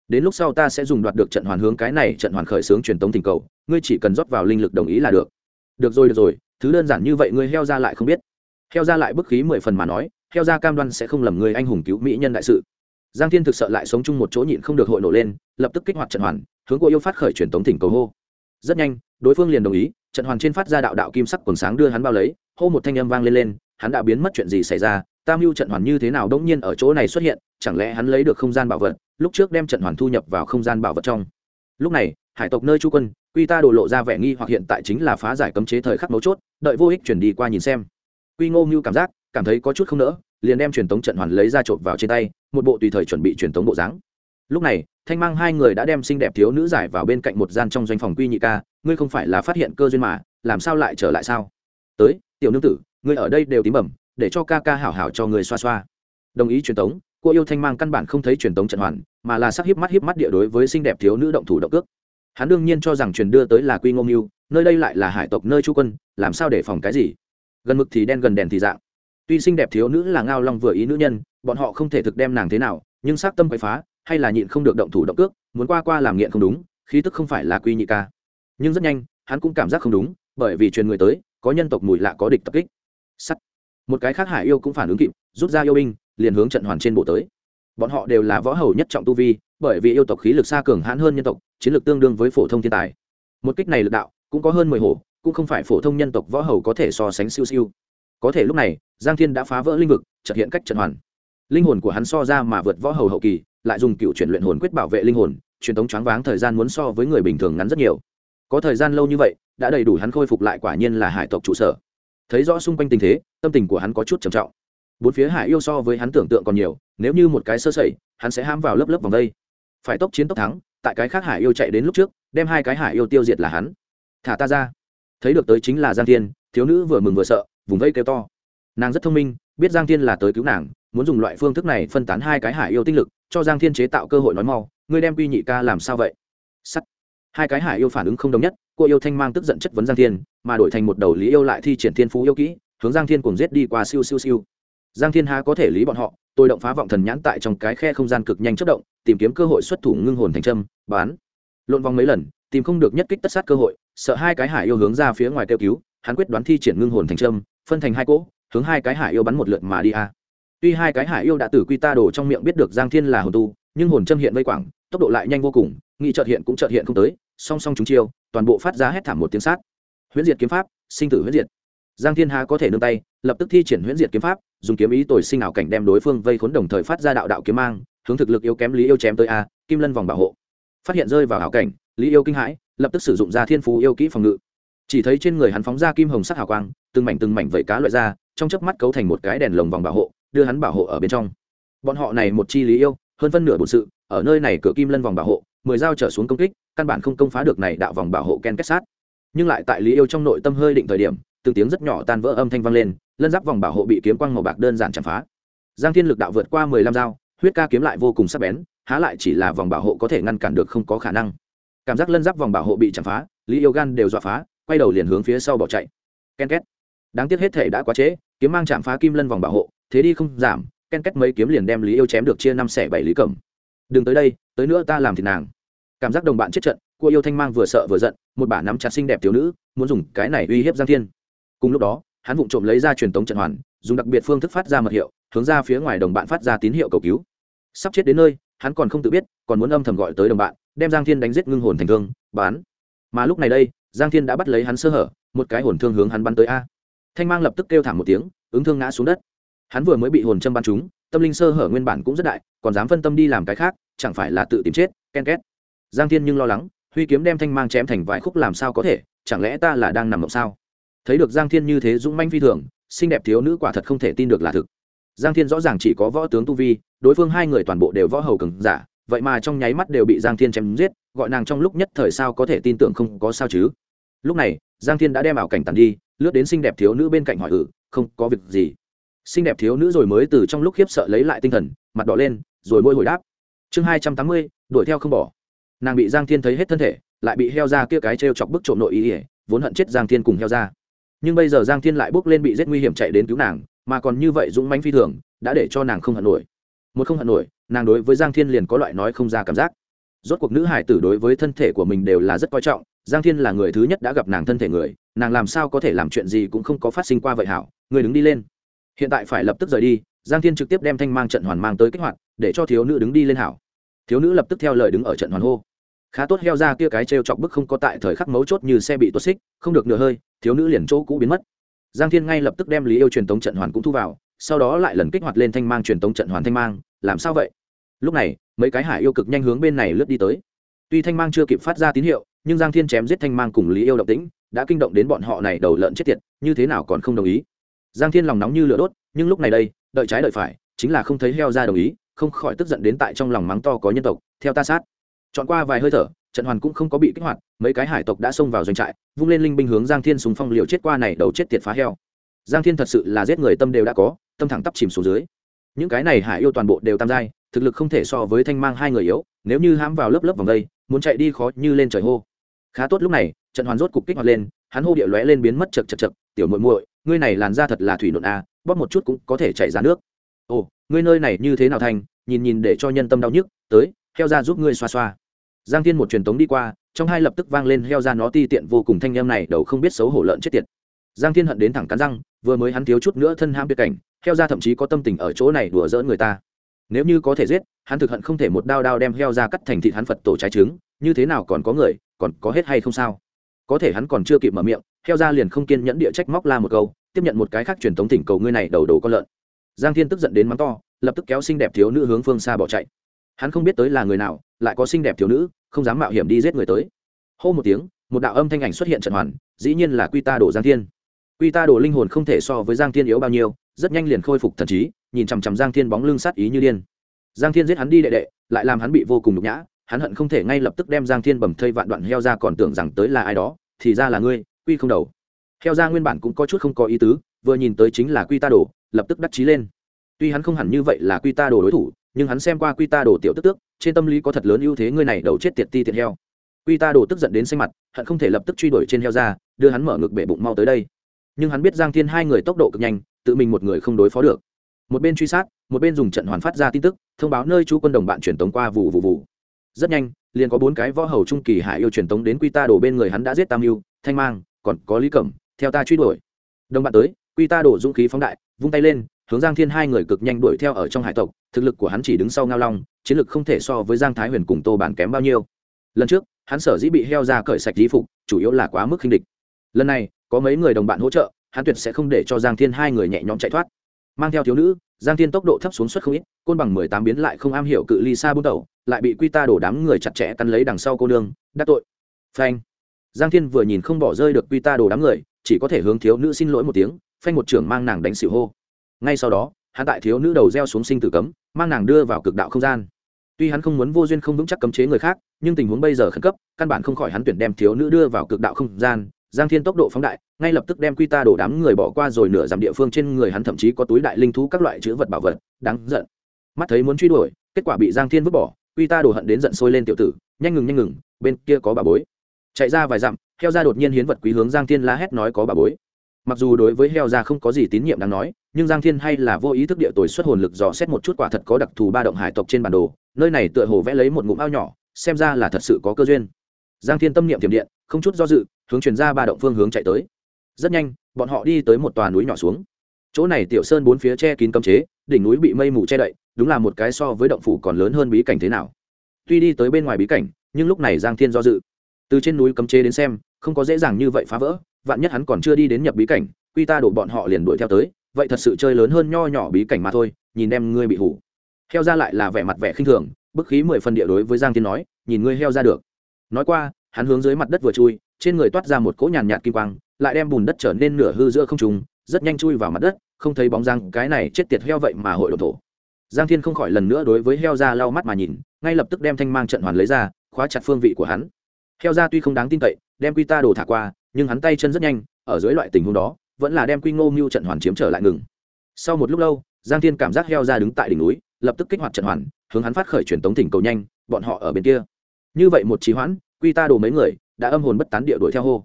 Đến lúc sau ta sẽ dùng đoạt được trận hoàn hướng cái này trận hoàn khởi xướng truyền tống tình cầu, ngươi chỉ cần rót vào linh lực đồng ý là được. Được rồi được rồi, thứ đơn giản như vậy ngươi heo ra lại không biết heo ra lại bức khí mười phần mà nói, heo ra cam đoan sẽ không lầm người anh hùng cứu mỹ nhân đại sự. Giang thiên thực sợ lại sống chung một chỗ nhịn không được hội nổ lên, lập tức kích hoạt trận hoàn, hướng của yêu phát khởi truyền tống thỉnh cầu hô. Rất nhanh, đối phương liền đồng ý, trận hoàn trên phát ra đạo đạo kim sắc quần sáng đưa hắn bao lấy, hô một thanh âm vang lên lên, hắn đã biến mất chuyện gì xảy ra, tam mưu trận hoàn như thế nào đông nhiên ở chỗ này xuất hiện, chẳng lẽ hắn lấy được không gian bảo vật, lúc trước đem trận hoàn thu nhập vào không gian bảo vật trong. Lúc này, hải tộc nơi chu quân, quy ta đổ lộ ra vẻ nghi hoặc hiện tại chính là phá giải cấm chế thời khắc mấu chốt, đợi vô ích chuyển đi qua nhìn xem quy ngô mưu cảm giác, cảm thấy có chút không nỡ, liền đem truyền tống trận hoàn lấy ra trộm vào trên tay, một bộ tùy thời chuẩn bị truyền tống bộ dáng. Lúc này, thanh mang hai người đã đem xinh đẹp thiếu nữ giải vào bên cạnh một gian trong doanh phòng quy nhị ca, ngươi không phải là phát hiện cơ duyên mà, làm sao lại trở lại sao? Tới, tiểu nương tử, ngươi ở đây đều tím bẩm, để cho ca ca hảo hảo cho người xoa xoa. Đồng ý truyền tống, cô yêu thanh mang căn bản không thấy truyền tống trận hoàn, mà là sắc hiếp mắt hiếp mắt địa đối với xinh đẹp thiếu nữ động thủ động cước. Hắn đương nhiên cho rằng truyền đưa tới là quy ngô mưu, nơi đây lại là hải tộc nơi chu quân, làm sao để phòng cái gì? Gần mực thì đen gần đèn thì dạng. Tuy xinh đẹp thiếu nữ là ngao long vừa ý nữ nhân, bọn họ không thể thực đem nàng thế nào, nhưng s tâm quậy phá, hay là nhịn không được động thủ động cước, muốn qua qua làm nghiện không đúng, khí tức không phải là quy nhị ca. Nhưng rất nhanh, hắn cũng cảm giác không đúng, bởi vì truyền người tới, có nhân tộc mùi lạ có địch tập kích. Sắt. Một cái khác hải yêu cũng phản ứng kịp, rút ra yêu binh, liền hướng trận hoàn trên bộ tới. Bọn họ đều là võ hầu nhất trọng tu vi, bởi vì yêu tộc khí lực xa cường hãn hơn nhân tộc, chiến lược tương đương với phổ thông thiên tài. Một kích này lực đạo, cũng có hơn mười hổ cũng không phải phổ thông nhân tộc võ hầu có thể so sánh siêu siêu. Có thể lúc này, giang thiên đã phá vỡ linh vực trật hiện cách trận hoàn. Linh hồn của hắn so ra mà vượt võ hầu hậu kỳ, lại dùng cựu chuyển luyện hồn quyết bảo vệ linh hồn, truyền thống choáng váng thời gian muốn so với người bình thường ngắn rất nhiều. Có thời gian lâu như vậy, đã đầy đủ hắn khôi phục lại quả nhiên là hải tộc trụ sở. Thấy rõ xung quanh tình thế, tâm tình của hắn có chút trầm trọng. Bốn phía hải yêu so với hắn tưởng tượng còn nhiều, nếu như một cái sơ sẩy, hắn sẽ ham vào lớp lớp vòng đây. Phải tốc chiến tốc thắng, tại cái khác hải yêu chạy đến lúc trước, đem hai cái hải yêu tiêu diệt là hắn. Thả ta ra thấy được tới chính là giang thiên, thiếu nữ vừa mừng vừa sợ, vùng vây kêu to. Nàng rất thông minh, biết giang thiên là tới cứu nàng, muốn dùng loại phương thức này phân tán hai cái hải yêu tinh lực, cho giang thiên chế tạo cơ hội nói mau, ngươi đem quy nhị ca làm sao vậy? Sắt. Hai cái hải yêu phản ứng không đồng nhất, cô yêu thanh mang tức giận chất vấn giang thiên, mà đổi thành một đầu lý yêu lại thi triển thiên phú yêu kỹ, hướng giang thiên cùng giết đi qua siêu siêu siêu. Giang thiên há có thể lý bọn họ, tôi động phá vọng thần nhãn tại trong cái khe không gian cực nhanh chất động, tìm kiếm cơ hội xuất thủ ngưng hồn thành trâm bán. Lộn vòng mấy lần, tìm không được nhất kích tất sát cơ hội sợ hai cái hải yêu hướng ra phía ngoài kêu cứu, hắn quyết đoán thi triển ngưng hồn thành trâm, phân thành hai cỗ, hướng hai cái hải yêu bắn một lượt mà đi a. Tuy hai cái hải yêu đã từ quy ta đồ trong miệng biết được giang thiên là hồn tu, nhưng hồn châm hiện vây quảng, tốc độ lại nhanh vô cùng nghị trợt hiện cũng trợt hiện không tới, song song chúng chiêu, toàn bộ phát ra hết thảm một tiếng sát. Huyễn diệt kiếm pháp, sinh tử huyễn diệt. Giang thiên hà có thể nương tay, lập tức thi triển huyễn diệt kiếm pháp, dùng kiếm ý tồi sinh ảo cảnh đem đối phương vây khốn đồng thời phát ra đạo đạo kiếm mang, hướng thực lực yếu kém lý yêu chém tới a, kim lân vòng bảo hộ. Phát hiện rơi vào ảo cảnh lý yêu kinh hãi, lập tức sử dụng ra thiên phú yêu kỹ phòng ngự. Chỉ thấy trên người hắn phóng ra kim hồng sắc hào quang, từng mảnh từng mảnh vẩy cá loại ra, trong chớp mắt cấu thành một cái đèn lồng vòng bảo hộ, đưa hắn bảo hộ ở bên trong. Bọn họ này một chi lý yêu, hơn phân nửa bổn sự, ở nơi này cửa kim lân vòng bảo hộ, mười dao trở xuống công kích, căn bản không công phá được này đạo vòng bảo hộ ken kết sát. Nhưng lại tại lý yêu trong nội tâm hơi định thời điểm, từng tiếng rất nhỏ tan vỡ âm thanh vang lên, lân giáp vòng bảo hộ bị kiếm quang màu bạc đơn giản chạm phá. Giang thiên lực đạo vượt qua mười lăm dao, huyết ca kiếm lại vô cùng sắc bén, há lại chỉ là vòng bảo hộ có thể ngăn cản được không có khả năng cảm giác lân giáp vòng bảo hộ bị chạm phá, lý yêu gan đều dọa phá, quay đầu liền hướng phía sau bỏ chạy. Ken két. Đáng tiếc hết thể đã quá trễ, kiếm mang chạm phá kim lân vòng bảo hộ, thế đi không giảm, ken két mấy kiếm liền đem lý yêu chém được chia năm xẻ bảy lý cẩm. Đừng tới đây, tới nữa ta làm thịt nàng. Cảm giác đồng bạn chết trận cô yêu thanh mang vừa sợ vừa giận, một bả nắm chặt xinh đẹp thiếu nữ, muốn dùng cái này uy hiếp giang thiên. Cùng lúc đó, hắn vụng trộm lấy ra truyền tống trận hoàn, dùng đặc biệt phương thức phát ra mật hiệu, hướng ra phía ngoài đồng bạn phát ra tín hiệu cầu cứu. Sắp chết đến nơi, hắn còn không tự biết, còn muốn âm thầm gọi tới đồng bạn đem giang thiên đánh giết ngưng hồn thành thương, bán. Mà lúc này đây, giang thiên đã bắt lấy hắn sơ hở, một cái hồn thương hướng hắn bắn tới a. Thanh mang lập tức kêu thảm một tiếng, ứng thương ngã xuống đất. Hắn vừa mới bị hồn châm bắn trúng, tâm linh sơ hở nguyên bản cũng rất đại, còn dám phân tâm đi làm cái khác, chẳng phải là tự tìm chết, ken két. Giang thiên nhưng lo lắng, huy kiếm đem thanh mang chém thành vài khúc làm sao có thể, chẳng lẽ ta là đang nằm mộng sao? Thấy được giang thiên như thế dũng manh phi thường, xinh đẹp thiếu nữ quả thật không thể tin được là thực. Giang thiên rõ ràng chỉ có võ tướng tu vi, đối phương hai người toàn bộ đều võ hầu cường giả vậy mà trong nháy mắt đều bị giang thiên chém giết, gọi nàng trong lúc nhất thời sao có thể tin tưởng không có sao chứ? Lúc này, giang thiên đã đem ảo cảnh tàn đi, lướt đến xinh đẹp thiếu nữ bên cạnh hỏi ừ không có việc gì. Xinh đẹp thiếu nữ rồi mới từ trong lúc khiếp sợ lấy lại tinh thần, mặt đỏ lên, rồi môi hồi đáp. Chương hai trăm tám mươi, đuổi theo không bỏ. Nàng bị giang thiên thấy hết thân thể, lại bị heo ra kia cái t r e o chọc bức trộm nội ý ỉa vốn hận chết giang thiên cùng heo ra. Nhưng bây giờ giang thiên lại bước lên bị rất nguy hiểm chạy đến cứu nàng, mà còn như vậy dũng manh phi thường, đã để cho nàng không hận nổi một không hận nổi, nàng đối với giang thiên liền có loại nói không ra cảm giác. Rốt cuộc nữ hải tử đối với thân thể của mình đều là rất coi trọng, giang thiên là người thứ nhất đã gặp nàng thân thể người, nàng làm sao có thể làm chuyện gì cũng không có phát sinh qua vậy hảo, người đứng đi lên. Hiện tại phải lập tức rời đi, giang thiên trực tiếp đem thanh mang trận hoàn mang tới kích hoạt, để cho thiếu nữ đứng đi lên hảo. Thiếu nữ lập tức theo lời đứng ở trận hoàn hô. Khá tốt heo ra kia cái t r e o chọc bức không có tại thời khắc mấu chốt như xe bị tuột xích, không được nửa hơi, thiếu nữ liền chỗ cũ biến mất. Giang thiên ngay lập tức đem lý yêu truyền tống trận hoàn cũng thu vào sau đó lại lần kích hoạt lên thanh mang truyền tống trận hoàn thanh mang, làm sao vậy? Lúc này, mấy cái hải yêu cực nhanh hướng bên này lướt đi tới. Tuy thanh mang chưa kịp phát ra tín hiệu, nhưng giang thiên chém giết thanh mang cùng lý yêu động tĩnh, đã kinh động đến bọn họ này đầu lợn chết tiệt, như thế nào còn không đồng ý? Giang thiên lòng nóng như lửa đốt, nhưng lúc này đây, đợi trái đợi phải, chính là không thấy heo ra đồng ý, không khỏi tức giận đến tại trong lòng mắng to có nhân tộc, theo ta sát. Chọn qua vài hơi thở, trận hoàn cũng không có bị kích hoạt, mấy cái hải tộc đã xông vào doanh trại, vung lên linh binh hướng giang thiên súng phong liều chết qua này đầu chết tiệt phá heo. Giang thiên thật sự là giết người tâm đều đã có tâm thẳng tắp chìm xuống dưới. Những cái này hải yêu toàn bộ đều tam giai thực lực không thể so với thanh mang hai người yếu nếu như hãm vào lớp lớp vòng đây muốn chạy đi khó như lên trời hô. Khá tốt lúc này trận hoàn rốt cục kích hoạt lên hắn hô địa lóe lên biến mất chật chật chật tiểu muội muội ngươi này làn da thật là thủy nộn a à, bóp một chút cũng có thể chảy ra nước. Ồ ngươi nơi này như thế nào thành nhìn nhìn để cho nhân tâm đau nhức tới heo ra giúp ngươi xoa xoa. Giang thiên một truyền tống đi qua trong hai lập tức vang lên heo ra nó ti tiện vô cùng thanh em này đầu không biết xấu hổ lợn chết tiệt giang thiên hận đến thẳng cắn răng, vừa mới hắn thiếu chút nữa thân ham biệt cảnh, heo ra thậm chí có tâm tình ở chỗ này đùa giỡn người ta. Nếu như có thể giết, hắn thực hận không thể một đao đao đem heo ra cắt thành thịt hắn phật tổ trái trứng, như thế nào còn có người, còn có hết hay không sao? Có thể hắn còn chưa kịp mở miệng, heo ra liền không kiên nhẫn địa trách móc la một câu, tiếp nhận một cái khác truyền thống thỉnh cầu ngươi này đầu đầu con lợn. Giang thiên tức giận đến mắng to, lập tức kéo xinh đẹp thiếu nữ hướng phương xa bỏ chạy. Hắn không biết tới là người nào, lại có xinh đẹp thiếu nữ, không dám mạo hiểm đi giết người tới. Hô một tiếng, một đạo âm thanh ảnh xuất hiện trận hoàn, dĩ nhiên là quy ta đổ giang thiên quy ta đồ linh hồn không thể so với giang thiên yếu bao nhiêu, rất nhanh liền khôi phục thần trí, nhìn chằm chằm giang thiên bóng lưng sát ý như điên. Giang thiên giết hắn đi đệ đệ, lại làm hắn bị vô cùng nhục nhã, hắn hận không thể ngay lập tức đem giang thiên bầm thây vạn đoạn heo ra còn tưởng rằng tới là ai đó, thì ra là ngươi, quy không đầu. Heo ra nguyên bản cũng có chút không có ý tứ, vừa nhìn tới chính là quy ta đồ, lập tức đắc chí lên. Tuy hắn không hẳn như vậy là quy ta đồ đối thủ, nhưng hắn xem qua quy ta đồ tiểu tức tước, trên tâm lý có thật lớn ưu thế ngươi này đầu chết tiệt ti tiệt heo. Quy ta đồ tức giận đến xanh mặt, hận không thể lập tức truy đuổi trên heo ra, đưa hắn mở ngực bể bụng mau tới đây nhưng hắn biết giang thiên hai người tốc độ cực nhanh, tự mình một người không đối phó được. Một bên truy sát, một bên dùng trận hoàn phát ra tin tức, thông báo nơi chú quân đồng bạn truyền tống qua vụ vụ vụ. Rất nhanh, liền có bốn cái võ hầu trung kỳ hải yêu truyền tống đến quy ta đổ bên người hắn đã giết tam yêu, thanh mang, còn có lý cẩm, theo ta truy đuổi. Đồng bạn tới, quy ta đổ dũng khí phóng đại, vung tay lên, hướng giang thiên hai người cực nhanh đuổi theo ở trong hải tộc, thực lực của hắn chỉ đứng sau ngao long, chiến lực không thể so với giang thái huyền cùng tô bản kém bao nhiêu. Lần trước, hắn sở dĩ bị heo ra cởi sạch di phục, chủ yếu là quá mức khinh địch. Lần này có mấy người đồng bạn hỗ trợ, hắn tuyệt sẽ không để cho giang thiên hai người nhẹ nhõm chạy thoát. Mang theo thiếu nữ, giang thiên tốc độ thấp xuống suất không ít, côn bằng mười tám biến lại không am hiểu cự ly xa bút đầu lại bị quy ta đổ đám người chặt chẽ cắn lấy đằng sau cô nương, đắc tội. Phanh. Giang thiên vừa nhìn không bỏ rơi được quy ta đổ đám người, chỉ có thể hướng thiếu nữ xin lỗi một tiếng, phanh một trưởng mang nàng đánh xỉu hô. Ngay sau đó, hắn tại thiếu nữ đầu reo xuống sinh tử cấm, mang nàng đưa vào cực đạo không gian. Tuy hắn không muốn vô duyên không vững chắc cấm chế người khác, nhưng tình huống bây giờ khẩn cấp, căn bản không khỏi hắn tuyển đem thiếu nữ đưa vào cực đạo không gian giang thiên tốc độ phóng đại, ngay lập tức đem quy ta đổ đám người bỏ qua rồi nửa dặm địa phương trên người hắn thậm chí có túi đại linh thú các loại chữ vật bảo vật, đáng giận. Mắt thấy muốn truy đuổi, kết quả bị giang thiên vứt bỏ, quy ta đổ hận đến giận sôi lên tiểu tử, nhanh ngừng nhanh ngừng, bên kia có bà bối. Chạy ra vài dặm, heo ra đột nhiên hiến vật quý hướng giang thiên la hét nói có bà bối. Mặc dù đối với heo ra không có gì tín nhiệm đáng nói, nhưng giang thiên hay là vô ý thức địa tồi xuất hồn lực dò xét một chút quả thật có đặc thù ba động hải tộc trên bản đồ, nơi này tựa hồ vẽ lấy một ngụm ao nhỏ, xem ra là thật sự có cơ duyên giang thiên tâm niệm tiềm điện, không chút do dự, hướng chuyển ra ba động phương hướng chạy tới. Rất nhanh, bọn họ đi tới một tòa núi nhỏ xuống. Chỗ này tiểu sơn bốn phía che kín cấm chế, đỉnh núi bị mây mù che đậy, đúng là một cái so với động phủ còn lớn hơn bí cảnh thế nào. Tuy đi tới bên ngoài bí cảnh, nhưng lúc này giang thiên do dự. Từ trên núi cấm chế đến xem, không có dễ dàng như vậy phá vỡ, vạn nhất hắn còn chưa đi đến nhập bí cảnh, quy ta đổ bọn họ liền đuổi theo tới, vậy thật sự chơi lớn hơn nho nhỏ bí cảnh mà thôi, nhìn em ngươi bị hủ. Heo ra lại là vẻ mặt vẻ khinh thường, bức khí mười phần địa đối với giang thiên nói, nhìn ngươi heo ra được nói qua, hắn hướng dưới mặt đất vừa chui, trên người toát ra một cỗ nhàn nhạt kim quang, lại đem bùn đất trở nên nửa hư giữa không trùng rất nhanh chui vào mặt đất, không thấy bóng giang cái này chết tiệt heo vậy mà hội đ thổ. Giang thiên không khỏi lần nữa đối với heo ra lau mắt mà nhìn, ngay lập tức đem thanh mang trận hoàn lấy ra, khóa chặt phương vị của hắn. Heo ra tuy không đáng tin cậy, đem quy ta đồ thả qua, nhưng hắn tay chân rất nhanh, ở dưới loại tình huống đó, vẫn là đem quy ngô mưu trận hoàn chiếm trở lại ngừng. Sau một lúc lâu, giang thiên cảm giác heo ra đứng tại đỉnh núi, lập tức kích hoạt trận hoàn, hướng hắn phát khởi truyền tống thỉnh cầu nhanh, bọn họ ở bên kia như vậy một trí hoãn, quy ta đồ mấy người đã âm hồn bất tán địa đuổi theo hô.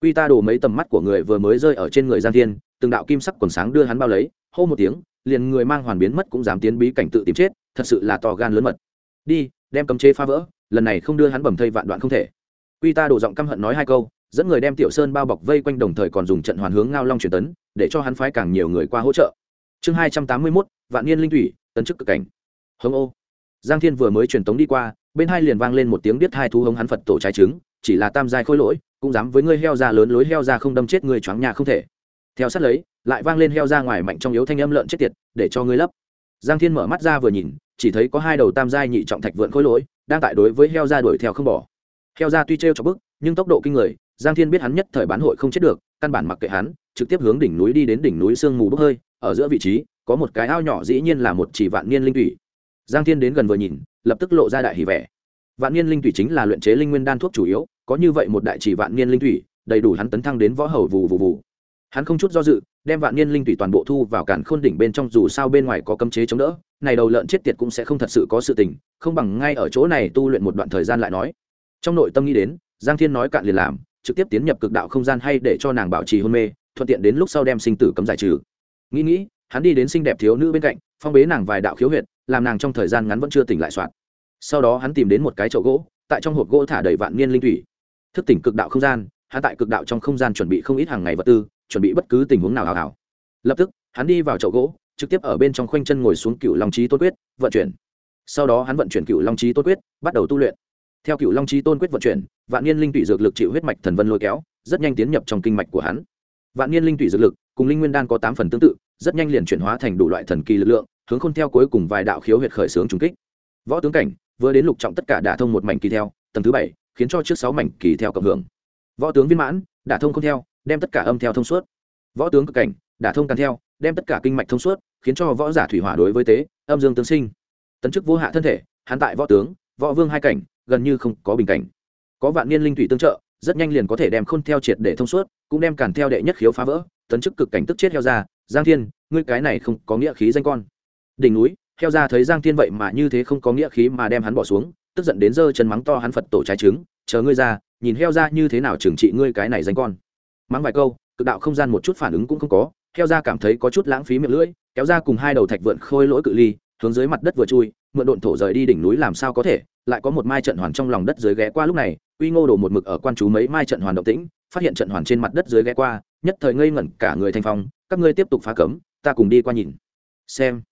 Quy ta đồ mấy tầm mắt của người vừa mới rơi ở trên người giang thiên, từng đạo kim sắc quần sáng đưa hắn bao lấy, hô một tiếng, liền người mang hoàn biến mất cũng dám tiến bí cảnh tự tìm chết, thật sự là to gan lớn mật. Đi, đem cấm chế phá vỡ, lần này không đưa hắn bầm thây vạn đoạn không thể. Quy ta đổ giọng căm hận nói hai câu, dẫn người đem tiểu sơn bao bọc vây quanh đồng thời còn dùng trận hoàn hướng ngao long truyền tấn, để cho hắn phái càng nhiều người qua hỗ trợ. Chương hai trăm tám mươi mốt, vạn niên linh thủy, tấn chức cực cảnh. Hống ô. Giang thiên vừa mới truyền tống đi qua bên hai liền vang lên một tiếng biết hai thú hống hắn phật tổ trái trứng chỉ là tam giai khôi lỗi, cũng dám với ngươi heo ra lớn lối heo ra không đâm chết người choáng nhà không thể. Theo sát lấy, lại vang lên heo ra ngoài mạnh trong yếu thanh âm lợn chết tiệt, để cho ngươi lấp. Giang thiên mở mắt ra vừa nhìn, chỉ thấy có hai đầu tam giai nhị trọng thạch vượn khôi lỗi, đang tại đối với heo ra đuổi theo không bỏ. Heo ra tuy trêu cho bức, nhưng tốc độ kinh người, giang thiên biết hắn nhất thời bán hội không chết được, căn bản mặc kệ hắn, trực tiếp hướng đỉnh núi đi đến đỉnh núi sương mù bốc hơi, ở giữa vị trí, có một cái ao nhỏ dĩ nhiên là một chỉ vạn niên linh thủy. Giang thiên đến gần vừa nhìn lập tức lộ ra đại hỉ vẻ. Vạn niên linh thủy chính là luyện chế linh nguyên đan thuốc chủ yếu, có như vậy một đại chỉ vạn niên linh thủy, đầy đủ hắn tấn thăng đến võ hầu vù vù vù. Hắn không chút do dự, đem vạn niên linh thủy toàn bộ thu vào cản khôn đỉnh bên trong, dù sao bên ngoài có cấm chế chống đỡ, này đầu lợn chết tiệt cũng sẽ không thật sự có sự tình, không bằng ngay ở chỗ này tu luyện một đoạn thời gian lại nói. Trong nội tâm nghĩ đến, giang thiên nói cạn liền làm, trực tiếp tiến nhập cực đạo không gian hay để cho nàng bảo trì hôn mê, thuận tiện đến lúc sau đem sinh tử cấm giải trừ. Nghĩ nghĩ, hắn đi đến xinh đẹp thiếu nữ bên cạnh, phong bế nàng vài đạo khiếu huyệt làm nàng trong thời gian ngắn vẫn chưa tỉnh lại soạn. Sau đó hắn tìm đến một cái chậu gỗ, tại trong hộp gỗ thả đầy vạn niên linh thủy. Thức tỉnh cực đạo không gian, hắn tại cực đạo trong không gian chuẩn bị không ít hàng ngày vật tư, chuẩn bị bất cứ tình huống nào hào hào. Lập tức, hắn đi vào chậu gỗ, trực tiếp ở bên trong khoanh chân ngồi xuống cựu long trí tôn quyết, vận chuyển. Sau đó hắn vận chuyển cựu long trí tôn quyết, bắt đầu tu luyện. Theo cựu long trí tôn quyết vận chuyển, vạn niên linh tụy dược lực chịu huyết mạch thần vân lôi kéo, rất nhanh tiến nhập trong kinh mạch của hắn. Vạn niên linh tụy dược lực cùng linh nguyên đan có tám phần tương tự, rất nhanh liền chuyển hóa thành đủ loại thần kỳ lực lượng hướng khôn theo cuối cùng vài đạo khiếu huyệt khởi xướng trùng kích. Võ tướng cảnh, vừa đến lục trọng tất cả đả thông một mảnh kỳ theo, tầng thứ bảy, khiến cho trước sáu mảnh kỳ theo cộng hưởng. Võ tướng viên mãn, đả thông không theo, đem tất cả âm theo thông suốt. Võ tướng cực cảnh, đả thông càn theo, đem tất cả kinh mạch thông suốt, khiến cho võ giả thủy hỏa đối với tế, âm dương tướng sinh. Tấn chức vô hạ thân thể, hắn tại võ tướng, võ vương hai cảnh, gần như không có bình cảnh. Có vạn niên linh thủy tương trợ, rất nhanh liền có thể đem khôn theo triệt để thông suốt, cũng đem càn theo đệ nhất khiếu phá vỡ, tấn chức cực cảnh tức chết heo ra. Giang thiên, ngươi cái này không có nghĩa khí danh con đỉnh núi, heo ra thấy giang thiên vậy mà như thế không có nghĩa khí mà đem hắn bỏ xuống, tức giận đến giơ chân mắng to hắn phật tổ trái trứng, chờ ngươi ra, nhìn heo ra như thế nào trừng trị ngươi cái này danh con. Mắng vài câu, cực đạo không gian một chút phản ứng cũng không có, heo ra cảm thấy có chút lãng phí miệng lưỡi, kéo ra cùng hai đầu thạch vượn khôi lỗi cự ly, hướng dưới mặt đất vừa chui, mượn độn thổ rời đi đỉnh núi làm sao có thể, lại có một mai trận hoàn trong lòng đất dưới ghé qua lúc này, uy ngô đổ một mực ở quan chú mấy mai trận hoàn động tĩnh, phát hiện trận hoàn trên mặt đất dưới ghé qua, nhất thời ngây ngẩn cả người thanh phong, các ngươi tiếp tục phá cấm, ta cùng đi qua nhìn. Xem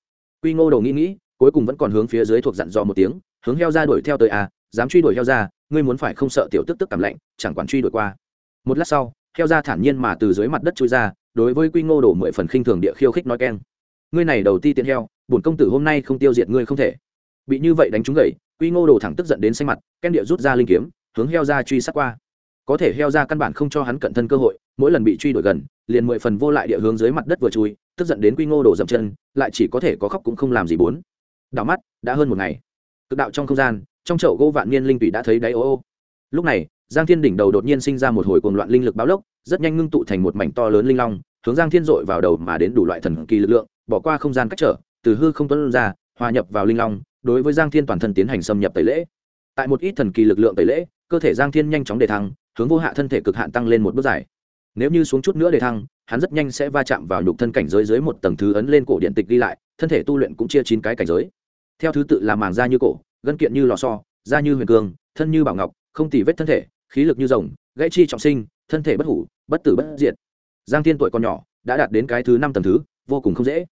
quy ngô đồ nghĩ nghĩ, cuối cùng vẫn còn hướng phía dưới thuộc dặn dò một tiếng, hướng heo ra đuổi theo tới à dám truy đuổi heo ra, ngươi muốn phải không sợ tiểu tức tức cảm lạnh, chẳng quản truy đuổi qua. Một lát sau, heo ra thản nhiên mà từ dưới mặt đất trôi ra, đối với quy ngô đồ mười phần khinh thường địa khiêu khích nói keng. Ngươi này đầu ti tiện heo, bổn công tử hôm nay không tiêu diệt ngươi không thể. Bị như vậy đánh trúng gậy, quy ngô đồ thẳng tức giận đến xanh mặt ken địa rút ra linh kiếm, hướng heo ra truy sát qua. Có thể heo ra căn bản không cho hắn cận thân cơ hội, mỗi lần bị truy đuổi gần, liền mười phần vô lại địa hướng dưới mặt đất vừa chui tức giận đến quy ngô đổ dậm chân, lại chỉ có thể có khóc cũng không làm gì bốn. Đảo mắt, đã hơn một ngày. Cực đạo trong không gian, trong chậu gỗ vạn niên linh tụy đã thấy đáy ô ô. Lúc này, giang thiên đỉnh đầu đột nhiên sinh ra một hồi cuồng loạn linh lực báo lốc, rất nhanh ngưng tụ thành một mảnh to lớn linh long, hướng giang thiên dội vào đầu mà đến đủ loại thần kỳ lực lượng, bỏ qua không gian cách trở, từ hư không tuân ra, hòa nhập vào linh long, đối với giang thiên toàn thân tiến hành xâm nhập tẩy lễ. Tại một ít thần kỳ lực lượng tẩy lễ, cơ thể giang thiên nhanh chóng đề thăng, hướng vô hạ thân thể cực hạn tăng lên một bước dài nếu như xuống chút nữa để thăng, hắn rất nhanh sẽ va chạm vào nhục thân cảnh giới dưới một tầng thứ ấn lên cổ điện tịch đi lại, thân thể tu luyện cũng chia chín cái cảnh giới. Theo thứ tự là màng da như cổ, gân kiện như lò so da như huyền cương, thân như bảo ngọc, không tỉ vết thân thể, khí lực như rồng, gãy chi trọng sinh, thân thể bất hủ, bất tử bất diệt. Giang thiên tuổi còn nhỏ, đã đạt đến cái thứ năm tầng thứ, vô cùng không dễ.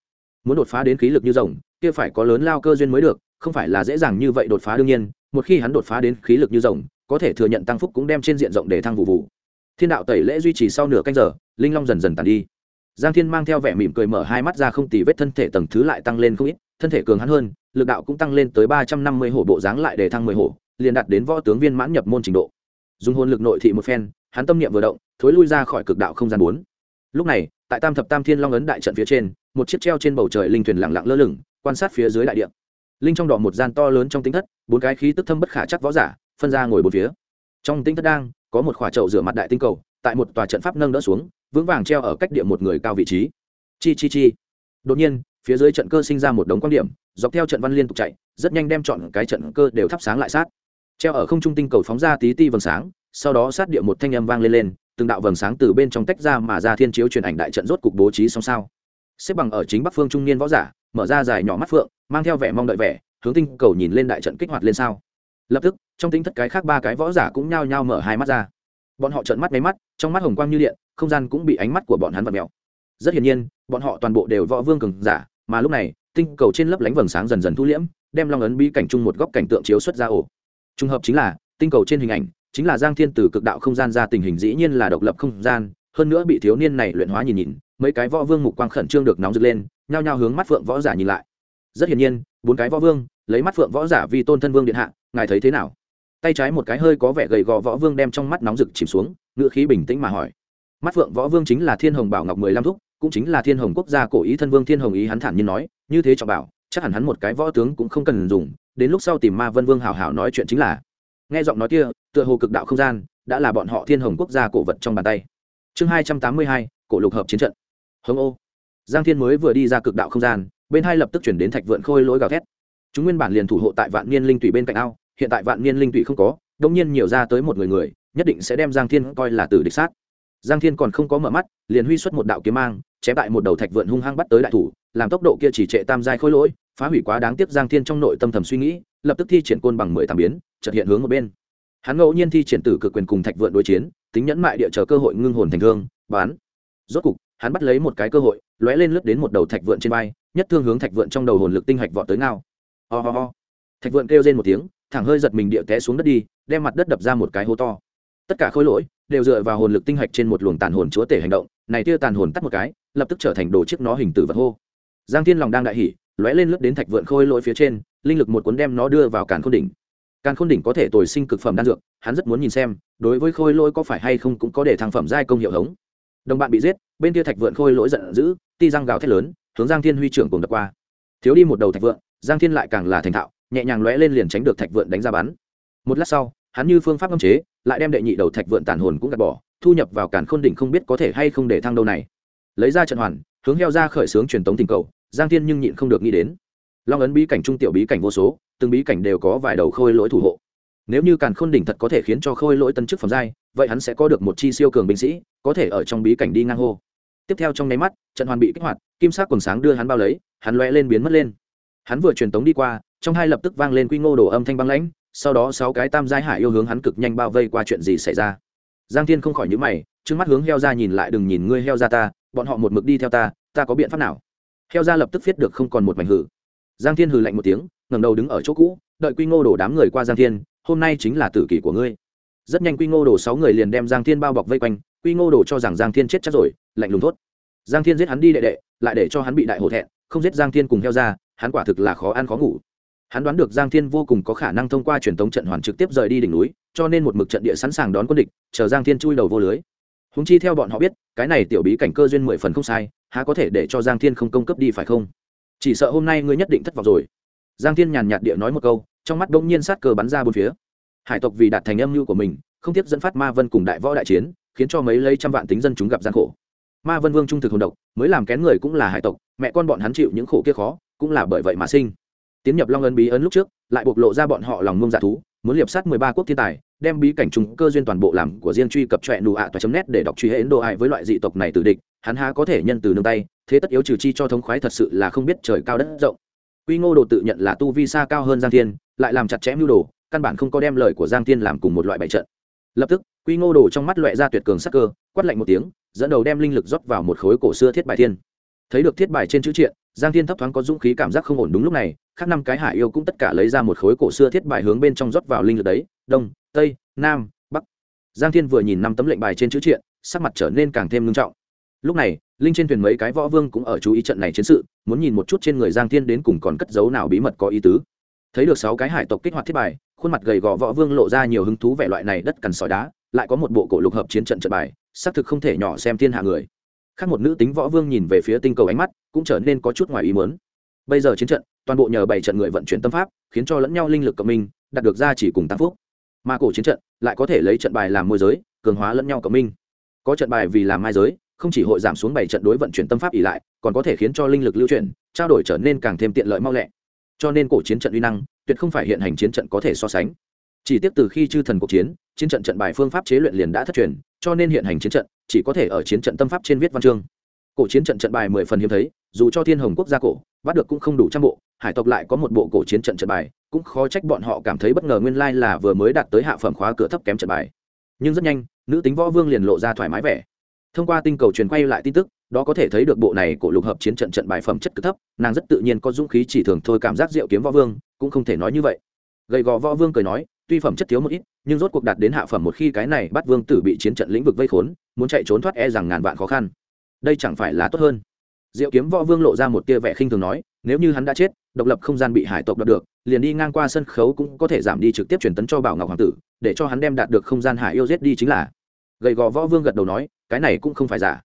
Muốn đột phá đến khí lực như rồng, kia phải có lớn lao cơ duyên mới được, không phải là dễ dàng như vậy đột phá đương nhiên, một khi hắn đột phá đến khí lực như rồng, có thể thừa nhận tăng phúc cũng đem trên diện rộng để thăng vụ vụ thiên đạo tẩy lễ duy trì sau nửa canh giờ, linh long dần dần tàn đi. Giang thiên mang theo vẻ mỉm cười mở hai mắt ra không tì vết thân thể tầng thứ lại tăng lên không ít, thân thể cường hắn hơn, lực đạo cũng tăng lên tới ba trăm năm mươi hổ bộ dáng lại để thăng mười hổ, liền đạt đến võ tướng viên mãn nhập môn trình độ. Dùng hồn lực nội thị một phen, hắn tâm niệm vừa động, thối lui ra khỏi cực đạo không gian bốn. Lúc này, tại tam thập tam thiên long ấn đại trận phía trên, một chiếc treo trên bầu trời linh thuyền lặng lặng lơ lửng, quan sát phía dưới đại điện linh trong đỏ một gian to lớn trong tính thất, bốn cái khí tức thâm bất khả chắc võ giả, phân ra ngồi bốn phía. Trong tính thất đang có một khỏa trậu rửa mặt đại tinh cầu, tại một tòa trận pháp nâng đỡ xuống, vững vàng treo ở cách địa một người cao vị trí. Chi chi chi. Đột nhiên, phía dưới trận cơ sinh ra một đống quan điểm, dọc theo trận văn liên tục chạy, rất nhanh đem chọn cái trận cơ đều thắp sáng lại sát. Treo ở không trung tinh cầu phóng ra tí ti vầng sáng, sau đó sát địa một thanh âm vang lên lên, từng đạo vầng sáng từ bên trong tách ra mà ra thiên chiếu truyền ảnh đại trận rốt cục bố trí xong sao. Xếp bằng ở chính bắc phương trung niên võ giả, mở ra dài nhỏ mắt phượng, mang theo vẻ mong đợi vẻ, hướng tinh cầu nhìn lên đại trận kích hoạt lên sao lập tức, trong tính thất cái khác ba cái võ giả cũng nhao nhao mở hai mắt ra. Bọn họ trợn mắt máy mắt, trong mắt hồng quang như điện, không gian cũng bị ánh mắt của bọn hắn vật mèo. Rất hiển nhiên, bọn họ toàn bộ đều võ vương cường giả, mà lúc này, tinh cầu trên lớp lánh vầng sáng dần dần thu liễm, đem long ấn bi cảnh chung một góc cảnh tượng chiếu xuất ra ổ. Trùng hợp chính là, tinh cầu trên hình ảnh, chính là giang thiên từ cực đạo không gian ra tình hình dĩ nhiên là độc lập không gian, hơn nữa bị thiếu niên này luyện hóa nhìn nhìn, mấy cái võ vương mục quang khẩn trương được nóng rực lên, nhao nhao hướng mắt phượng võ giả nhìn lại. Rất hiển nhiên bốn cái võ vương, lấy mắt phượng võ giả vì tôn thân vương điện hạ, ngài thấy thế nào? Tay trái một cái hơi có vẻ gầy gò võ vương đem trong mắt nóng rực chìm xuống, ngựa khí bình tĩnh mà hỏi. Mắt phượng võ vương chính là thiên hồng bảo ngọc mười lăm thúc, cũng chính là thiên hồng quốc gia cổ ý thân vương thiên hồng ý hắn thản nhiên nói, như thế cho bảo, chắc hẳn hắn một cái võ tướng cũng không cần dùng, đến lúc sau tìm ma vân vương hào hào nói chuyện chính là. Nghe giọng nói kia, tựa hồ cực đạo không gian, đã là bọn họ thiên hồng quốc gia cổ vật trong bàn tay. Chương hai trăm tám mươi hai, cổ lục hợp chiến trận. Hồng ô. Giang thiên mới vừa đi ra cực đạo không gian bên hai lập tức chuyển đến thạch vượn khôi lỗi gào thét. Chúng nguyên bản liền thủ hộ tại vạn niên linh tụy bên cạnh ao, hiện tại vạn niên linh tụy không có đông nhiên nhiều ra tới một người người, nhất định sẽ đem giang thiên coi là tử địch sát. Giang thiên còn không có mở mắt, liền huy xuất một đạo kiếm mang, chém tại một đầu thạch vượn hung hăng bắt tới đại thủ, làm tốc độ kia chỉ trệ tam giai khôi lỗi, phá hủy quá đáng tiếc giang thiên trong nội tâm thầm suy nghĩ, lập tức thi triển côn bằng mười thảm biến, chợt hiện hướng một bên. Hắn ngẫu nhiên thi triển tử cực quyền cùng thạch vượn đối chiến, tính nhẫn mại địa chờ cơ hội ngưng hồn thành thương, bán. Rốt cục, hắn bắt lấy một cái cơ hội, lóe lên lướt đến một đầu thạch vượn trên vai nhất thương hướng thạch vượn trong đầu hồn lực tinh hạch vọt tới ngao. Ho、oh ho. Thạch vượn kêu lên một tiếng, thẳng hơi giật mình địa té xuống đất đi, đem mặt đất đập ra một cái hố to. Tất cả khối lỗi đều dựa vào hồn lực tinh hạch trên một luồng tàn hồn chúa tể hành động, này tia tàn hồn tắt một cái, lập tức trở thành đồ chiếc nó hình tử vật hô. Giang thiên lòng đang đại hỉ, lóe lên lướt đến thạch vượn khôi lỗi phía trên, linh lực một cuốn đem nó đưa vào càn khôn đỉnh. Càn khôn đỉnh có thể tồi sinh cực phẩm đan dược, hắn rất muốn nhìn xem, đối với khôi lỗi có phải hay không cũng có để thăng phẩm giai công hiệu hống. Đồng bạn bị giết, bên kia thạch vượn khôi lỗi giận dữ, ti răng gào thét lớn hướng giang thiên huy trưởng cùng đập qua. Thiếu đi một đầu thạch vượn giang thiên lại càng là thành thạo, nhẹ nhàng lóe lên liền tránh được thạch vượn đánh ra bắn. Một lát sau, hắn như phương pháp âm chế, lại đem đệ nhị đầu thạch vượn tàn hồn cũng gạt bỏ, thu nhập vào càn khôn đỉnh không biết có thể hay không để thăng đâu này. Lấy ra trận hoàn, hướng heo ra khởi xướng truyền tống tình cầu, giang thiên nhưng nhịn không được nghĩ đến. Long ấn bí cảnh trung tiểu bí cảnh vô số, từng bí cảnh đều có vài đầu khôi lỗi thủ hộ. Nếu như càn khôn đỉnh thật có thể khiến cho khôi lỗi tân chức phẩm giai, vậy hắn sẽ có được một chi siêu cường binh sĩ, có thể ở trong bí cảnh đi ngang hô tiếp theo trong nháy mắt, trận hoàn bị kích hoạt, kim sắc quần sáng đưa hắn bao lấy, hắn loe lên biến mất lên. Hắn vừa truyền tống đi qua, trong hai lập tức vang lên quy ngô đổ âm thanh băng lãnh, sau đó sáu cái tam giai hải yêu hướng hắn cực nhanh bao vây qua chuyện gì xảy ra. Giang thiên không khỏi nhíu mày trước mắt hướng heo ra nhìn lại, đừng nhìn ngươi heo ra ta, bọn họ một mực đi theo ta ta có biện pháp nào? Heo ra lập tức viết được không còn một mảnh hử. Giang thiên hừ lạnh một tiếng, ngẩng đầu đứng ở chỗ cũ, đợi quy ngô đổ đám người qua giang thiên, hôm nay chính là tử kỷ của ngươi rất nhanh quy ngô đổ sáu người liền đem giang thiên bao bọc vây quanh, quy ngô đổ cho rằng giang thiên chết chắc rồi, lạnh lùng thốt. Giang thiên giết hắn đi đệ đệ, lại để cho hắn bị đại hổ thẹn, không giết giang thiên cùng heo ra, hắn quả thực là khó ăn khó ngủ. Hắn đoán được giang thiên vô cùng có khả năng thông qua truyền thống trận hoàn trực tiếp rời đi đỉnh núi, cho nên một mực trận địa sẵn sàng đón quân địch, chờ giang thiên chui đầu vô lưới. Húng chi theo bọn họ biết, cái này tiểu bí cảnh cơ duyên mười phần không sai, há có thể để cho giang thiên không công cấp đi phải không? Chỉ sợ hôm nay ngươi nhất định thất vọng rồi. Giang thiên nhàn nhạt địa nói một câu, trong mắt đông nhiên sát cơ bắn ra bốn phía hải tộc vì đạt thành âm mưu của mình, không tiếp dẫn phát ma vân cùng đại võ đại chiến, khiến cho mấy lấy trăm vạn tính dân chúng gặp gian khổ. Ma vân vương trung thực hồn độc, mới làm kén người cũng là hải tộc, mẹ con bọn hắn chịu những khổ kia khó, cũng là bởi vậy mà sinh. Tiến nhập long ân bí ấn lúc trước, lại bộc lộ ra bọn họ lòng ngông dạ thú, muốn liệp sát mười ba quốc thiên tài, đem bí cảnh trùng cơ duyên toàn bộ làm của riêng truy cập trọe nụ ạ toa chấm nét để đọc truy hệ ấn độ ai với loại dị tộc này từ địch, hắn há có thể nhân từ nương tay, thế tất yếu trừ chi cho thống khoái thật sự là không biết trời cao đất rộng. Quy ngô đồ tự nhận là tu vi xa cao hơn giang thiên, lại làm chặt chẽ mưu đồ căn bản không có đem lời của giang thiên làm cùng một loại bại trận. Lập tức, quy ngô đồ trong mắt loẹ ra tuyệt cường sắc cơ, quát lạnh một tiếng, dẫn đầu đem linh lực rót vào một khối cổ xưa thiết bài thiên. Thấy được thiết bài trên chữ triện, giang thiên thấp thoáng có dũng khí cảm giác không ổn đúng lúc này, khác năm cái hải yêu cũng tất cả lấy ra một khối cổ xưa thiết bài hướng bên trong rót vào linh lực đấy, đông, tây, nam, bắc. Giang thiên vừa nhìn năm tấm lệnh bài trên chữ triện, sắc mặt trở nên càng thêm nghiêm trọng. Lúc này, linh trên thuyền mấy cái võ vương cũng ở chú ý trận này chiến sự, muốn nhìn một chút trên người giang thiên đến cùng còn cất dấu nào bí mật có ý tứ. Thấy được sáu cái hải tộc kích hoạt thiết bài khuôn mặt gầy gò võ vương lộ ra nhiều hứng thú vẻ loại này đất cằn sỏi đá, lại có một bộ cổ lục hợp chiến trận trận bài, xác thực không thể nhỏ xem thiên hạ người. Khác một nữ tính võ vương nhìn về phía tinh cầu ánh mắt, cũng trở nên có chút ngoài ý muốn. Bây giờ chiến trận, toàn bộ nhờ bảy trận người vận chuyển tâm pháp, khiến cho lẫn nhau linh lực cộng minh, đạt được ra chỉ cùng tăng phúc. Mà cổ chiến trận, lại có thể lấy trận bài làm môi giới, cường hóa lẫn nhau cộng minh. Có trận bài vì làm mai giới, không chỉ hội giảm xuống bảy trận đối vận chuyển tâm pháp ỉ lại, còn có thể khiến cho linh lực lưu chuyển, trao đổi trở nên càng thêm tiện lợi mau lẹ. Cho nên cổ chiến trận uy năng tuyệt không phải hiện hành chiến trận có thể so sánh. Chỉ tiếp từ khi chư thần cuộc chiến chiến trận trận bài phương pháp chế luyện liền đã thất truyền, cho nên hiện hành chiến trận chỉ có thể ở chiến trận tâm pháp trên viết văn chương. Cổ chiến trận trận bài mười phần hiếm thấy, dù cho thiên hồng quốc gia cổ, bắt được cũng không đủ trăm bộ, hải tộc lại có một bộ cổ chiến trận trận bài, cũng khó trách bọn họ cảm thấy bất ngờ nguyên lai là vừa mới đạt tới hạ phẩm khóa cửa thấp kém trận bài. Nhưng rất nhanh, nữ tính võ vương liền lộ ra thoải mái vẻ. Thông qua tinh cầu truyền quay lại tin tức, đó có thể thấy được bộ này cổ lục hợp chiến trận trận bài phẩm chất cực thấp, nàng rất tự nhiên có dũng khí chỉ thường thôi cảm giác diệu kiếm võ vương cũng không thể nói như vậy. Gầy gò võ vương cười nói, tuy phẩm chất thiếu một ít, nhưng rốt cuộc đạt đến hạ phẩm một khi cái này bắt vương tử bị chiến trận lĩnh vực vây khốn, muốn chạy trốn thoát e rằng ngàn vạn khó khăn. Đây chẳng phải là tốt hơn. Diệu kiếm võ vương lộ ra một tia vẻ khinh thường nói, nếu như hắn đã chết, độc lập không gian bị hải tộc đọc được, liền đi ngang qua sân khấu cũng có thể giảm đi trực tiếp truyền tấn cho bảo ngọc hoàng tử, để cho hắn đem đạt được không gian hải yêu giết đi chính là. Gầy gò võ vương gật đầu nói, cái này cũng không phải giả.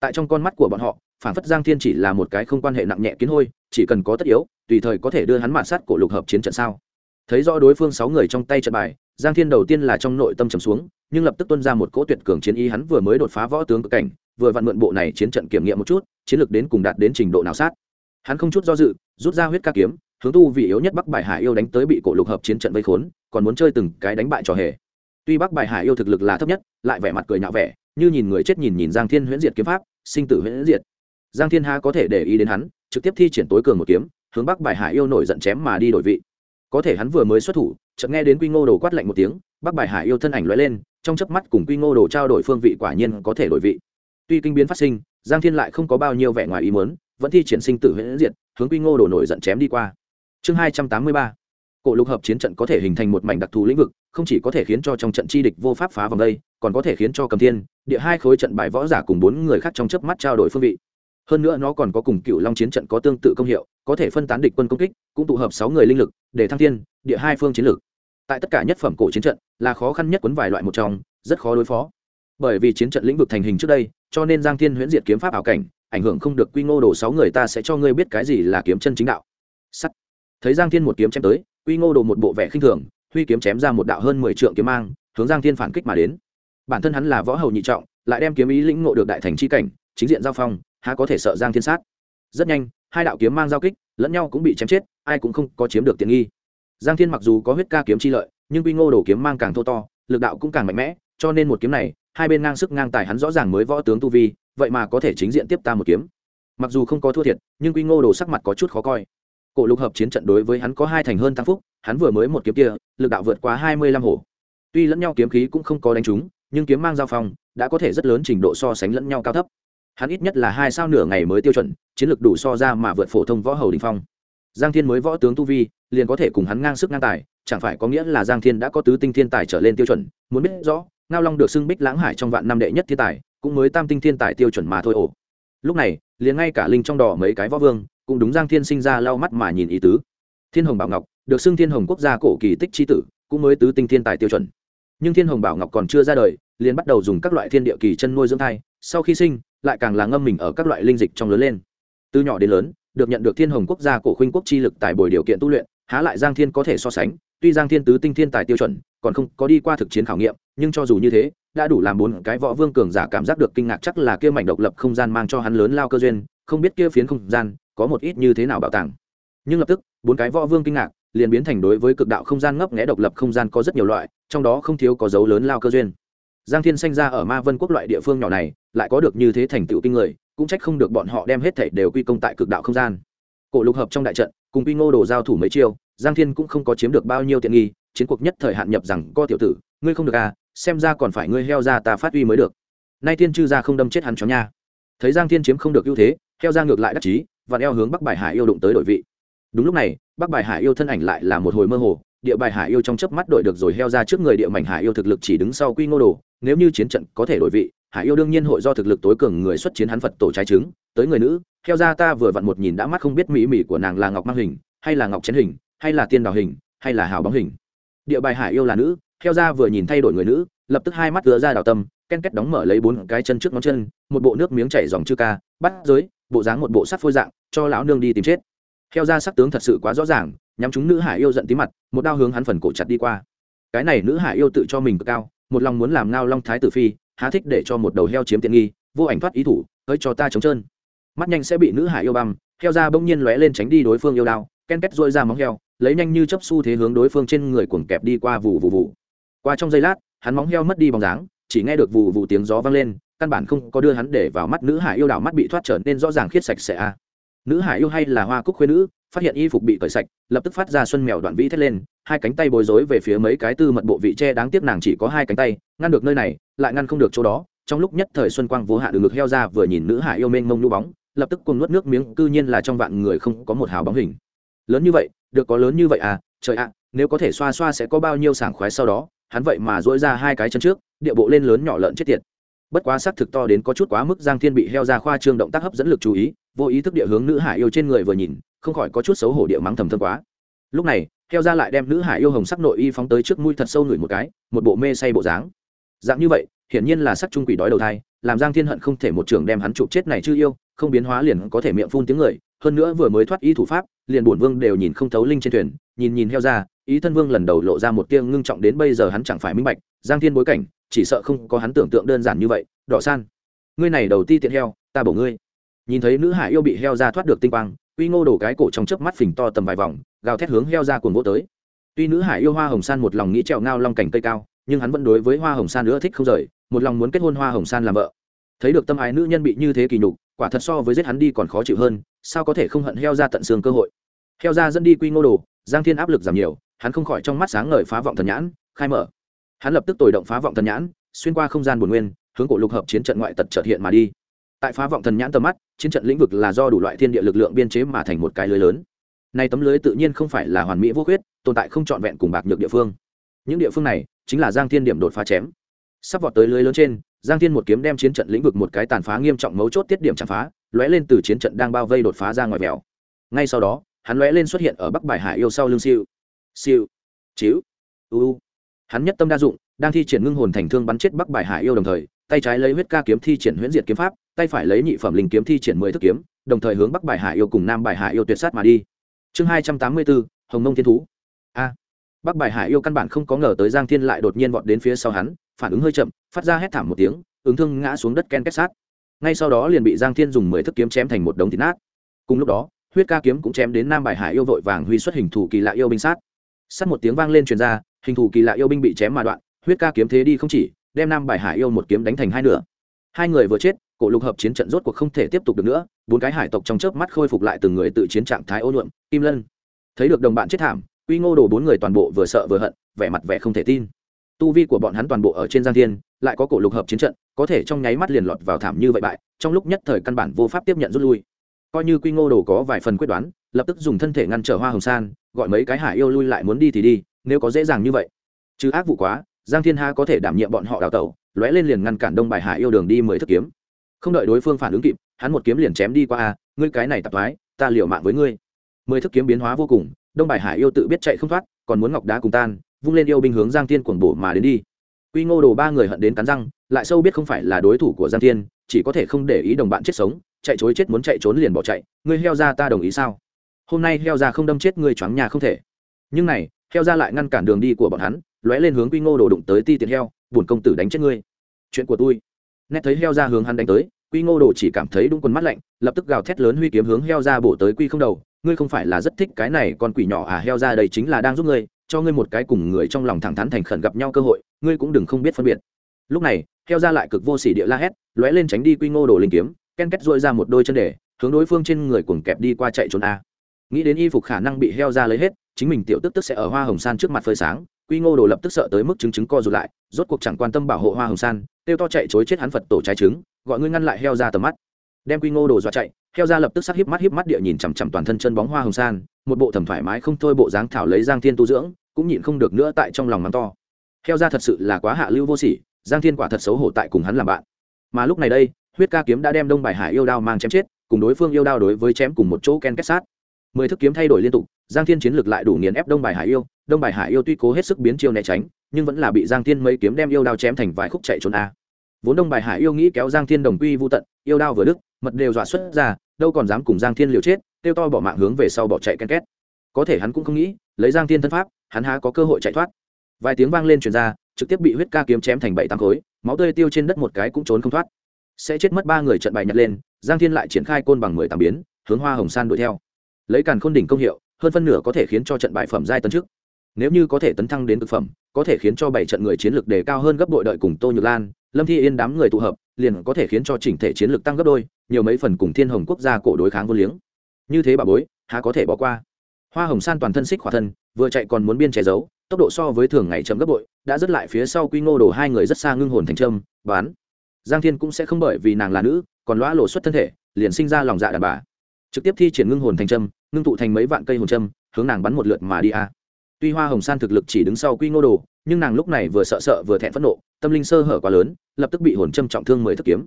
Tại trong con mắt của bọn họ, phản phất giang thiên chỉ là một cái không quan hệ nặng nhẹ kiến hôi chỉ cần có tất yếu, tùy thời có thể đưa hắn mạn sát cổ lục hợp chiến trận sao? Thấy rõ đối phương sáu người trong tay trận bài, giang thiên đầu tiên là trong nội tâm trầm xuống, nhưng lập tức tuân ra một cỗ tuyệt cường chiến ý hắn vừa mới đột phá võ tướng cực cảnh, vừa vặn mượn bộ này chiến trận kiểm nghiệm một chút, chiến lược đến cùng đạt đến trình độ nào sát. Hắn không chút do dự, rút ra huyết ca kiếm, hướng tu vị yếu nhất bắc bài hải yêu đánh tới bị cổ lục hợp chiến trận vây khốn, còn muốn chơi từng cái đánh bại trò hề. Tuy bắc bài hải yêu thực lực là thấp nhất, lại vẻ mặt cười nhạo vẻ, như nhìn người chết nhìn nhìn giang thiên huyễn diệt kiếm pháp, sinh tử huyễn diệt. Giang thiên ha có thể để ý đến hắn trực tiếp thi triển tối cường một kiếm, hướng bắc bài hải yêu nổi giận chém mà đi đổi vị. Có thể hắn vừa mới xuất thủ, chợt nghe đến quy ngô đồ quát lạnh một tiếng, bắc bài hải yêu thân ảnh lóe lên, trong chớp mắt cùng quy ngô đồ trao đổi phương vị quả nhiên có thể đổi vị. Tuy kinh biến phát sinh, giang thiên lại không có bao nhiêu vẻ ngoài ý muốn, vẫn thi triển sinh tử huyễn diệt, hướng quy ngô đồ nổi giận chém đi qua. Chương hai trăm tám mươi ba. Cổ lục hợp chiến trận có thể hình thành một mảnh đặc thù lĩnh vực, không chỉ có thể khiến cho trong trận chi địch vô pháp phá vòng đây, còn có thể khiến cho cầm thiên, địa hai khối trận bài võ giả cùng bốn người khác trong chớp mắt trao đổi phương vị hơn nữa nó còn có cùng cựu long chiến trận có tương tự công hiệu, có thể phân tán địch quân công kích, cũng tụ hợp sáu người linh lực, để thăng thiên, địa hai phương chiến lược tại tất cả nhất phẩm cổ chiến trận, là khó khăn nhất quấn vài loại một trong, rất khó đối phó. Bởi vì chiến trận lĩnh vực thành hình trước đây, cho nên giang thiên huyễn diệt kiếm pháp ảo cảnh, ảnh hưởng không được quy ngô đồ sáu người ta sẽ cho ngươi biết cái gì là kiếm chân chính đạo. Sắt. Thấy giang thiên một kiếm chém tới, quy ngô đồ một bộ vẻ khinh thường, huy kiếm chém ra một đạo hơn mười trượng kiếm mang, hướng giang thiên phản kích mà đến. Bản thân hắn là võ hầu nhị trọng, lại đem kiếm ý lĩnh ngộ được đại thành chi cảnh, chính diện giao phong há có thể sợ giang thiên sát? Rất nhanh, hai đạo kiếm mang giao kích, lẫn nhau cũng bị chém chết, ai cũng không có chiếm được tiện nghi. Giang thiên mặc dù có huyết ca kiếm chi lợi, nhưng quy ngô đồ kiếm mang càng thô to, lực đạo cũng càng mạnh mẽ, cho nên một kiếm này, hai bên ngang sức ngang tài hắn rõ ràng mới võ tướng tu vi, vậy mà có thể chính diện tiếp ta một kiếm. Mặc dù không có thua thiệt, nhưng quy ngô đồ sắc mặt có chút khó coi. Cổ lục hợp chiến trận đối với hắn có hai thành hơn tăng phúc, hắn vừa mới một kiếm kia, lực đạo vượt quá hai mươi lăm hổ. Tuy lẫn nhau kiếm khí cũng không có đánh trúng, nhưng kiếm mang giao phong, đã có thể rất lớn trình độ so sánh lẫn nhau cao thấp hắn ít nhất là hai sao nửa ngày mới tiêu chuẩn, chiến lược đủ so ra mà vượt phổ thông võ hầu đình phong. Giang thiên mới võ tướng tu vi, liền có thể cùng hắn ngang sức ngang tài, chẳng phải có nghĩa là giang thiên đã có tứ tinh thiên tài trở lên tiêu chuẩn, muốn biết rõ, ngao long được xưng bích lãng hải trong vạn năm đệ nhất thiên tài, cũng mới tam tinh thiên tài tiêu chuẩn mà thôi ổ lúc này, liền ngay cả linh trong đỏ mấy cái võ vương, cũng đúng giang thiên sinh ra lau mắt mà nhìn ý tứ. Thiên hồng bảo ngọc, được xưng thiên hồng quốc gia cổ kỳ tích tri tử, cũng mới tứ tinh thiên tài tiêu chuẩn nhưng thiên hồng bảo ngọc còn chưa ra đời, liền bắt đầu dùng các loại thiên địa kỳ chân nuôi dưỡng thai, sau khi sinh, lại càng là ngâm mình ở các loại linh dịch trong lớn lên. Từ nhỏ đến lớn, được nhận được thiên hồng quốc gia cổ khuynh quốc chi lực tại bồi điều kiện tu luyện, há lại giang thiên có thể so sánh, tuy giang thiên tứ tinh thiên tài tiêu chuẩn, còn không có đi qua thực chiến khảo nghiệm, nhưng cho dù như thế, đã đủ làm bốn cái võ vương cường giả cảm giác được kinh ngạc chắc là kia mảnh độc lập không gian mang cho hắn lớn lao cơ duyên, không biết kia phiến không gian có một ít như thế nào bảo tàng. Nhưng lập tức, bốn cái võ vương kinh ngạc liền biến thành đối với cực đạo không gian ngấp nghẽ độc lập không gian có rất nhiều loại, trong đó không thiếu có dấu lớn lao cơ duyên. Giang thiên sanh ra ở ma vân quốc loại địa phương nhỏ này, lại có được như thế thành tựu kinh người, cũng trách không được bọn họ đem hết thảy đều quy công tại cực đạo không gian. Cổ lục hợp trong đại trận, cùng quy ngô đồ giao thủ mấy chiêu, giang thiên cũng không có chiếm được bao nhiêu tiện nghi, chiến cuộc nhất thời hạn nhập rằng co tiểu tử, ngươi không được à xem ra còn phải ngươi heo ra ta phát uy mới được. Nay thiên chư ra không đâm chết hắn chó nha. Thấy giang thiên chiếm không được ưu thế, heo ra ngược lại đắc chí và eo hướng bắc bài hải yêu đụng tới đội vị đúng lúc này, bắc bài hải yêu thân ảnh lại là một hồi mơ hồ, địa bài hải yêu trong chớp mắt đổi được rồi heo ra trước người địa mảnh hải yêu thực lực chỉ đứng sau quy ngô đồ, nếu như chiến trận có thể đổi vị, hải yêu đương nhiên hội do thực lực tối cường người xuất chiến hắn phật tổ trái trứng. Tới người nữ, heo ra ta vừa vặn một nhìn đã mắt không biết mỹ mỹ của nàng là ngọc mang hình, hay là ngọc chén hình, hay là tiên đào hình, hay là hào bóng hình. Địa bài hải yêu là nữ, heo ra vừa nhìn thay đổi người nữ, lập tức hai mắt đưa ra đào tâm, ken kết đóng mở lấy bốn cái chân trước ngón chân, một bộ nước miếng chảy dòng chư ca, bắt giới, bộ dáng một bộ sắt phôi dạng, cho lão nương đi tìm chết heo ra sắc tướng thật sự quá rõ ràng, nhắm chúng nữ hải yêu giận tí mặt, một đao hướng hắn phần cổ chặt đi qua. Cái này nữ hải yêu tự cho mình cực cao, một lòng muốn làm ngao long thái tử phi, há thích để cho một đầu heo chiếm tiện nghi, vô ảnh thoát ý thủ hơi cho ta trống trơn. Mắt nhanh sẽ bị nữ hải yêu băm, heo ra bỗng nhiên lóe lên tránh đi đối phương yêu đao, ken két dội ra móng heo, lấy nhanh như chấp xu thế hướng đối phương trên người cuồng kẹp đi qua vụ vụ vụ qua trong giây lát, hắn móng heo mất đi bóng dáng, chỉ nghe được vụ vụ tiếng gió vang lên, căn bản không có đưa hắn để vào mắt nữ hải yêu đảo mắt bị thoát trở nên rõ ràng khiết sạch sẽ a nữ hải yêu hay là hoa cúc khuê nữ, phát hiện y phục bị cởi sạch, lập tức phát ra xuân mèo đoạn vĩ thét lên, hai cánh tay bối rối về phía mấy cái tư mật bộ vị tre đáng tiếc nàng chỉ có hai cánh tay, ngăn được nơi này, lại ngăn không được chỗ đó. Trong lúc nhất thời xuân quang vô hạ đường ngực heo ra vừa nhìn nữ hải yêu mênh mông nu bóng, lập tức cùng nuốt nước miếng, cư nhiên là trong vạn người không có một hào bóng hình. Lớn như vậy, được có lớn như vậy à? Trời ạ, nếu có thể xoa xoa sẽ có bao nhiêu sảng khoái sau đó, hắn vậy mà dỗi ra hai cái chân trước địa bộ lên lớn nhỏ lợn chết tiệt bất quá xác thực to đến có chút quá mức giang thiên bị heo ra khoa trương động tác hấp dẫn lực chú ý, vô ý thức địa hướng nữ hải yêu trên người vừa nhìn, không khỏi có chút xấu hổ địa mắng thầm thơm quá. Lúc này, heo ra lại đem nữ hải yêu hồng sắc nội y phóng tới trước mũi thật sâu ngửi một cái, một bộ mê say bộ dáng. Dạng như vậy, hiển nhiên là sắc trung quỷ đói đầu thai, làm giang thiên hận không thể một trường đem hắn chụp chết này chưa yêu, không biến hóa liền có thể miệng phun tiếng người, hơn nữa vừa mới thoát y thủ pháp, liền bổn vương đều nhìn không thấu linh trên thuyền, nhìn nhìn heo ra, ý thân vương lần đầu lộ ra một tiếng ngưng trọng đến bây giờ hắn chẳng phải minh bạch, giang thiên bối cảnh chỉ sợ không có hắn tưởng tượng đơn giản như vậy, đỏ san. Ngươi này đầu ti tiện heo, ta bổ ngươi. Nhìn thấy nữ hải yêu bị heo ra thoát được tinh quang, uy ngô đổ cái cổ trong chớp mắt phình to tầm vài vòng, gào thét hướng heo ra cuồng vỗ tới. Tuy nữ hải yêu hoa hồng san một lòng nghĩ trèo ngao long cảnh cây cao, nhưng hắn vẫn đối với hoa hồng san nữa thích không rời, một lòng muốn kết hôn hoa hồng san làm vợ. Thấy được tâm ái nữ nhân bị như thế kỳ nhục, quả thật so với giết hắn đi còn khó chịu hơn, sao có thể không hận heo ra tận xương cơ hội. Heo ra dẫn đi quy ngô đồ, giang thiên áp lực giảm nhiều, hắn không khỏi trong mắt sáng ngời phá vọng thần nhãn, khai mở hắn lập tức tồi động phá vọng thần nhãn, xuyên qua không gian bồn nguyên, hướng cổ lục hợp chiến trận ngoại tật trợt hiện mà đi. Tại phá vọng thần nhãn tầm mắt, chiến trận lĩnh vực là do đủ loại thiên địa lực lượng biên chế mà thành một cái lưới lớn. Nay tấm lưới tự nhiên không phải là hoàn mỹ vô khuyết, tồn tại không trọn vẹn cùng bạc nhược địa phương. Những địa phương này chính là giang thiên điểm đột phá chém. Sắp vọt tới lưới lớn trên, giang thiên một kiếm đem chiến trận lĩnh vực một cái tàn phá nghiêm trọng mấu chốt tiết điểm chạm phá, lóe lên từ chiến trận đang bao vây đột phá ra ngoài mèo ngay sau đó, hắn lóe lên xuất hiện ở bắc bài hải yêu sau lưng siêu. Siêu. Chiếu u hắn nhất tâm đa dụng, đang thi triển ngưng hồn thành thương bắn chết bắc bài hải yêu đồng thời, tay trái lấy huyết ca kiếm thi triển huyễn diệt kiếm pháp, tay phải lấy nhị phẩm linh kiếm thi triển mười thức kiếm, đồng thời hướng bắc bài hải yêu cùng nam bài hải yêu tuyệt sát mà đi. Chương hai trăm tám mươi bốn, hồng mông thiên thú. A. Bắc bài hải yêu căn bản không có ngờ tới giang thiên lại đột nhiên vọt đến phía sau hắn, phản ứng hơi chậm, phát ra hét thảm một tiếng, ứng thương ngã xuống đất ken kết sát. Ngay sau đó liền bị giang thiên dùng mười thức kiếm chém thành một đống thịt nát. Cùng lúc đó, huyết ca kiếm cũng chém đến nam bài hải yêu vội vàng huy xuất hình thủ kỳ lạ yêu binh sát sắt một tiếng vang lên truyền ra, hình thù kỳ lạ yêu binh bị chém mà đoạn, huyết ca kiếm thế đi không chỉ, đem nam bài hải yêu một kiếm đánh thành hai nửa. Hai người vừa chết, cổ lục hợp chiến trận rốt cuộc không thể tiếp tục được nữa, bốn cái hải tộc trong chớp mắt khôi phục lại từng người tự chiến trạng thái ô nhuộm kim lân. Thấy được đồng bạn chết thảm uy ngô đồ bốn người toàn bộ vừa sợ vừa hận, vẻ mặt vẻ không thể tin. Tu vi của bọn hắn toàn bộ ở trên giang thiên, lại có cổ lục hợp chiến trận, có thể trong nháy mắt liền lọt vào thảm như vậy bại, trong lúc nhất thời căn bản vô pháp tiếp nhận rút lui. Coi như quy ngô đồ có vài phần quyết đoán, lập tức dùng thân thể ngăn trở hoa hồng san gọi mấy cái hải yêu lui lại muốn đi thì đi, nếu có dễ dàng như vậy. Chứ ác vụ quá, giang thiên ha có thể đảm nhiệm bọn họ đào tẩu, lóe lên liền ngăn cản đông bài hải yêu đường đi mười thức kiếm. Không đợi đối phương phản ứng kịp, hắn một kiếm liền chém đi qua a ngươi cái này tạp thoái, ta liều mạng với ngươi. Mười thức kiếm biến hóa vô cùng, đông bài hải yêu tự biết chạy không thoát, còn muốn ngọc đá cùng tan, vung lên yêu binh hướng giang thiên cuồng bổ mà đến đi. Quy ngô đồ ba người hận đến cắn răng, lại sâu biết không phải là đối thủ của giang thiên, chỉ có thể không để ý đồng bạn chết sống, chạy chối chết muốn chạy trốn liền bỏ chạy, ngươi heo ra ta đồng ý sao? Hôm nay heo ra không đâm chết ngươi choáng nhà không thể. Nhưng này, heo ra lại ngăn cản đường đi của bọn hắn, lóe lên hướng quy ngô đổ đụng tới ti tiền heo bùn công tử đánh chết ngươi. Chuyện của tôi. Nét thấy heo ra hướng hắn đánh tới, quy ngô đồ chỉ cảm thấy đúng quần mắt lạnh, lập tức gào thét lớn huy kiếm hướng heo ra bổ tới quy không đầu. Ngươi không phải là rất thích cái này, con quỷ nhỏ à heo ra đây chính là đang giúp ngươi, cho ngươi một cái cùng người trong lòng thẳng thắn thành khẩn gặp nhau cơ hội, ngươi cũng đừng không biết phân biệt. Lúc này, heo ra lại cực vô sỉ địa la hét, lóe lên tránh đi quy ngô đồ linh kiếm, ken két dội ra một đôi chân để, hướng đối phương trên người cuồng kẹp đi qua chạy trốn a nghĩ đến y phục khả năng bị heo ra lấy hết, chính mình tiểu tức tức sẽ ở hoa hồng san trước mặt phơi sáng, quy ngô đồ lập tức sợ tới mức chứng chứng co rụt lại, rốt cuộc chẳng quan tâm bảo hộ hoa hồng san tiêu to chạy chối chết hắn phật tổ trái trứng, gọi ngươi ngăn lại heo ra tầm mắt. Đem quy ngô đồ dọa chạy, heo ra lập tức sắc híp mắt híp mắt địa nhìn chằm chằm toàn thân chân bóng hoa hồng san, một bộ thầm thoải mái không thôi bộ dáng thảo lấy giang thiên tu dưỡng, cũng nhịn không được nữa tại trong lòng mắng to. Heo ra thật sự là quá hạ lưu vô sỉ, giang thiên quả thật xấu hổ tại cùng hắn làm bạn. Mà lúc này đây, huyết ca kiếm đã đem đông bài hải yêu đao mang chém chết, cùng đối phương yêu đao đối với chém cùng một chỗ ken kết sát mười thức kiếm thay đổi liên tục, giang thiên chiến lược lại đủ nghiền ép đông bài hải yêu, đông bài hải yêu tuy cố hết sức biến chiêu né tránh, nhưng vẫn là bị giang thiên mấy kiếm đem yêu đao chém thành vài khúc chạy trốn a. Vốn đông bài hải yêu nghĩ kéo giang thiên đồng quy vô tận, yêu đao vừa đức mật đều dọa xuất ra, đâu còn dám cùng giang thiên liều chết tiêu to bỏ mạng hướng về sau bỏ chạy ken két. Có thể hắn cũng không nghĩ, lấy giang thiên thân pháp, hắn há có cơ hội chạy thoát. Vài tiếng vang lên truyền ra, trực tiếp bị huyết ca kiếm chém thành bảy tám khối, máu tươi tiêu trên đất một cái cũng trốn không thoát. Sẽ chết mất ba người trận bài nhặt lên, giang thiên lại triển khai côn bằng mười tám biến, hướng hoa hồng san đuổi theo lấy càn khôn đỉnh công hiệu, hơn phân nửa có thể khiến cho trận bại phẩm giai tấn trước nếu như có thể tấn thăng đến thực phẩm, có thể khiến cho bảy trận người chiến lược đề cao hơn gấp bội đợi cùng tô nhược lan, lâm thi yên đám người tụ hợp, liền có thể khiến cho chỉnh thể chiến lược tăng gấp đôi, nhiều mấy phần cùng thiên hồng quốc gia cổ đối kháng vô liếng. Như thế bà bối, há có thể bỏ qua. Hoa hồng san toàn thân xích khỏa thân, vừa chạy còn muốn biên che giấu, tốc độ so với thường ngày chậm gấp bội, đã dứt lại phía sau quy ngô đồ hai người rất xa ngưng hồn thành trâm bán. Giang thiên cũng sẽ không bởi vì nàng là nữ, còn lõa lộ xuất thân thể, liền sinh ra lòng dạ đàn bà trực tiếp thi triển ngưng hồn thành trâm ngưng tụ thành mấy vạn cây hồn trâm hướng nàng bắn một lượt mà đi a. Tuy hoa hồng san thực lực chỉ đứng sau quy ngô đồ, nhưng nàng lúc này vừa sợ sợ vừa thẹn phẫn nộ, tâm linh sơ hở quá lớn, lập tức bị hồn trâm trọng thương mười thức kiếm.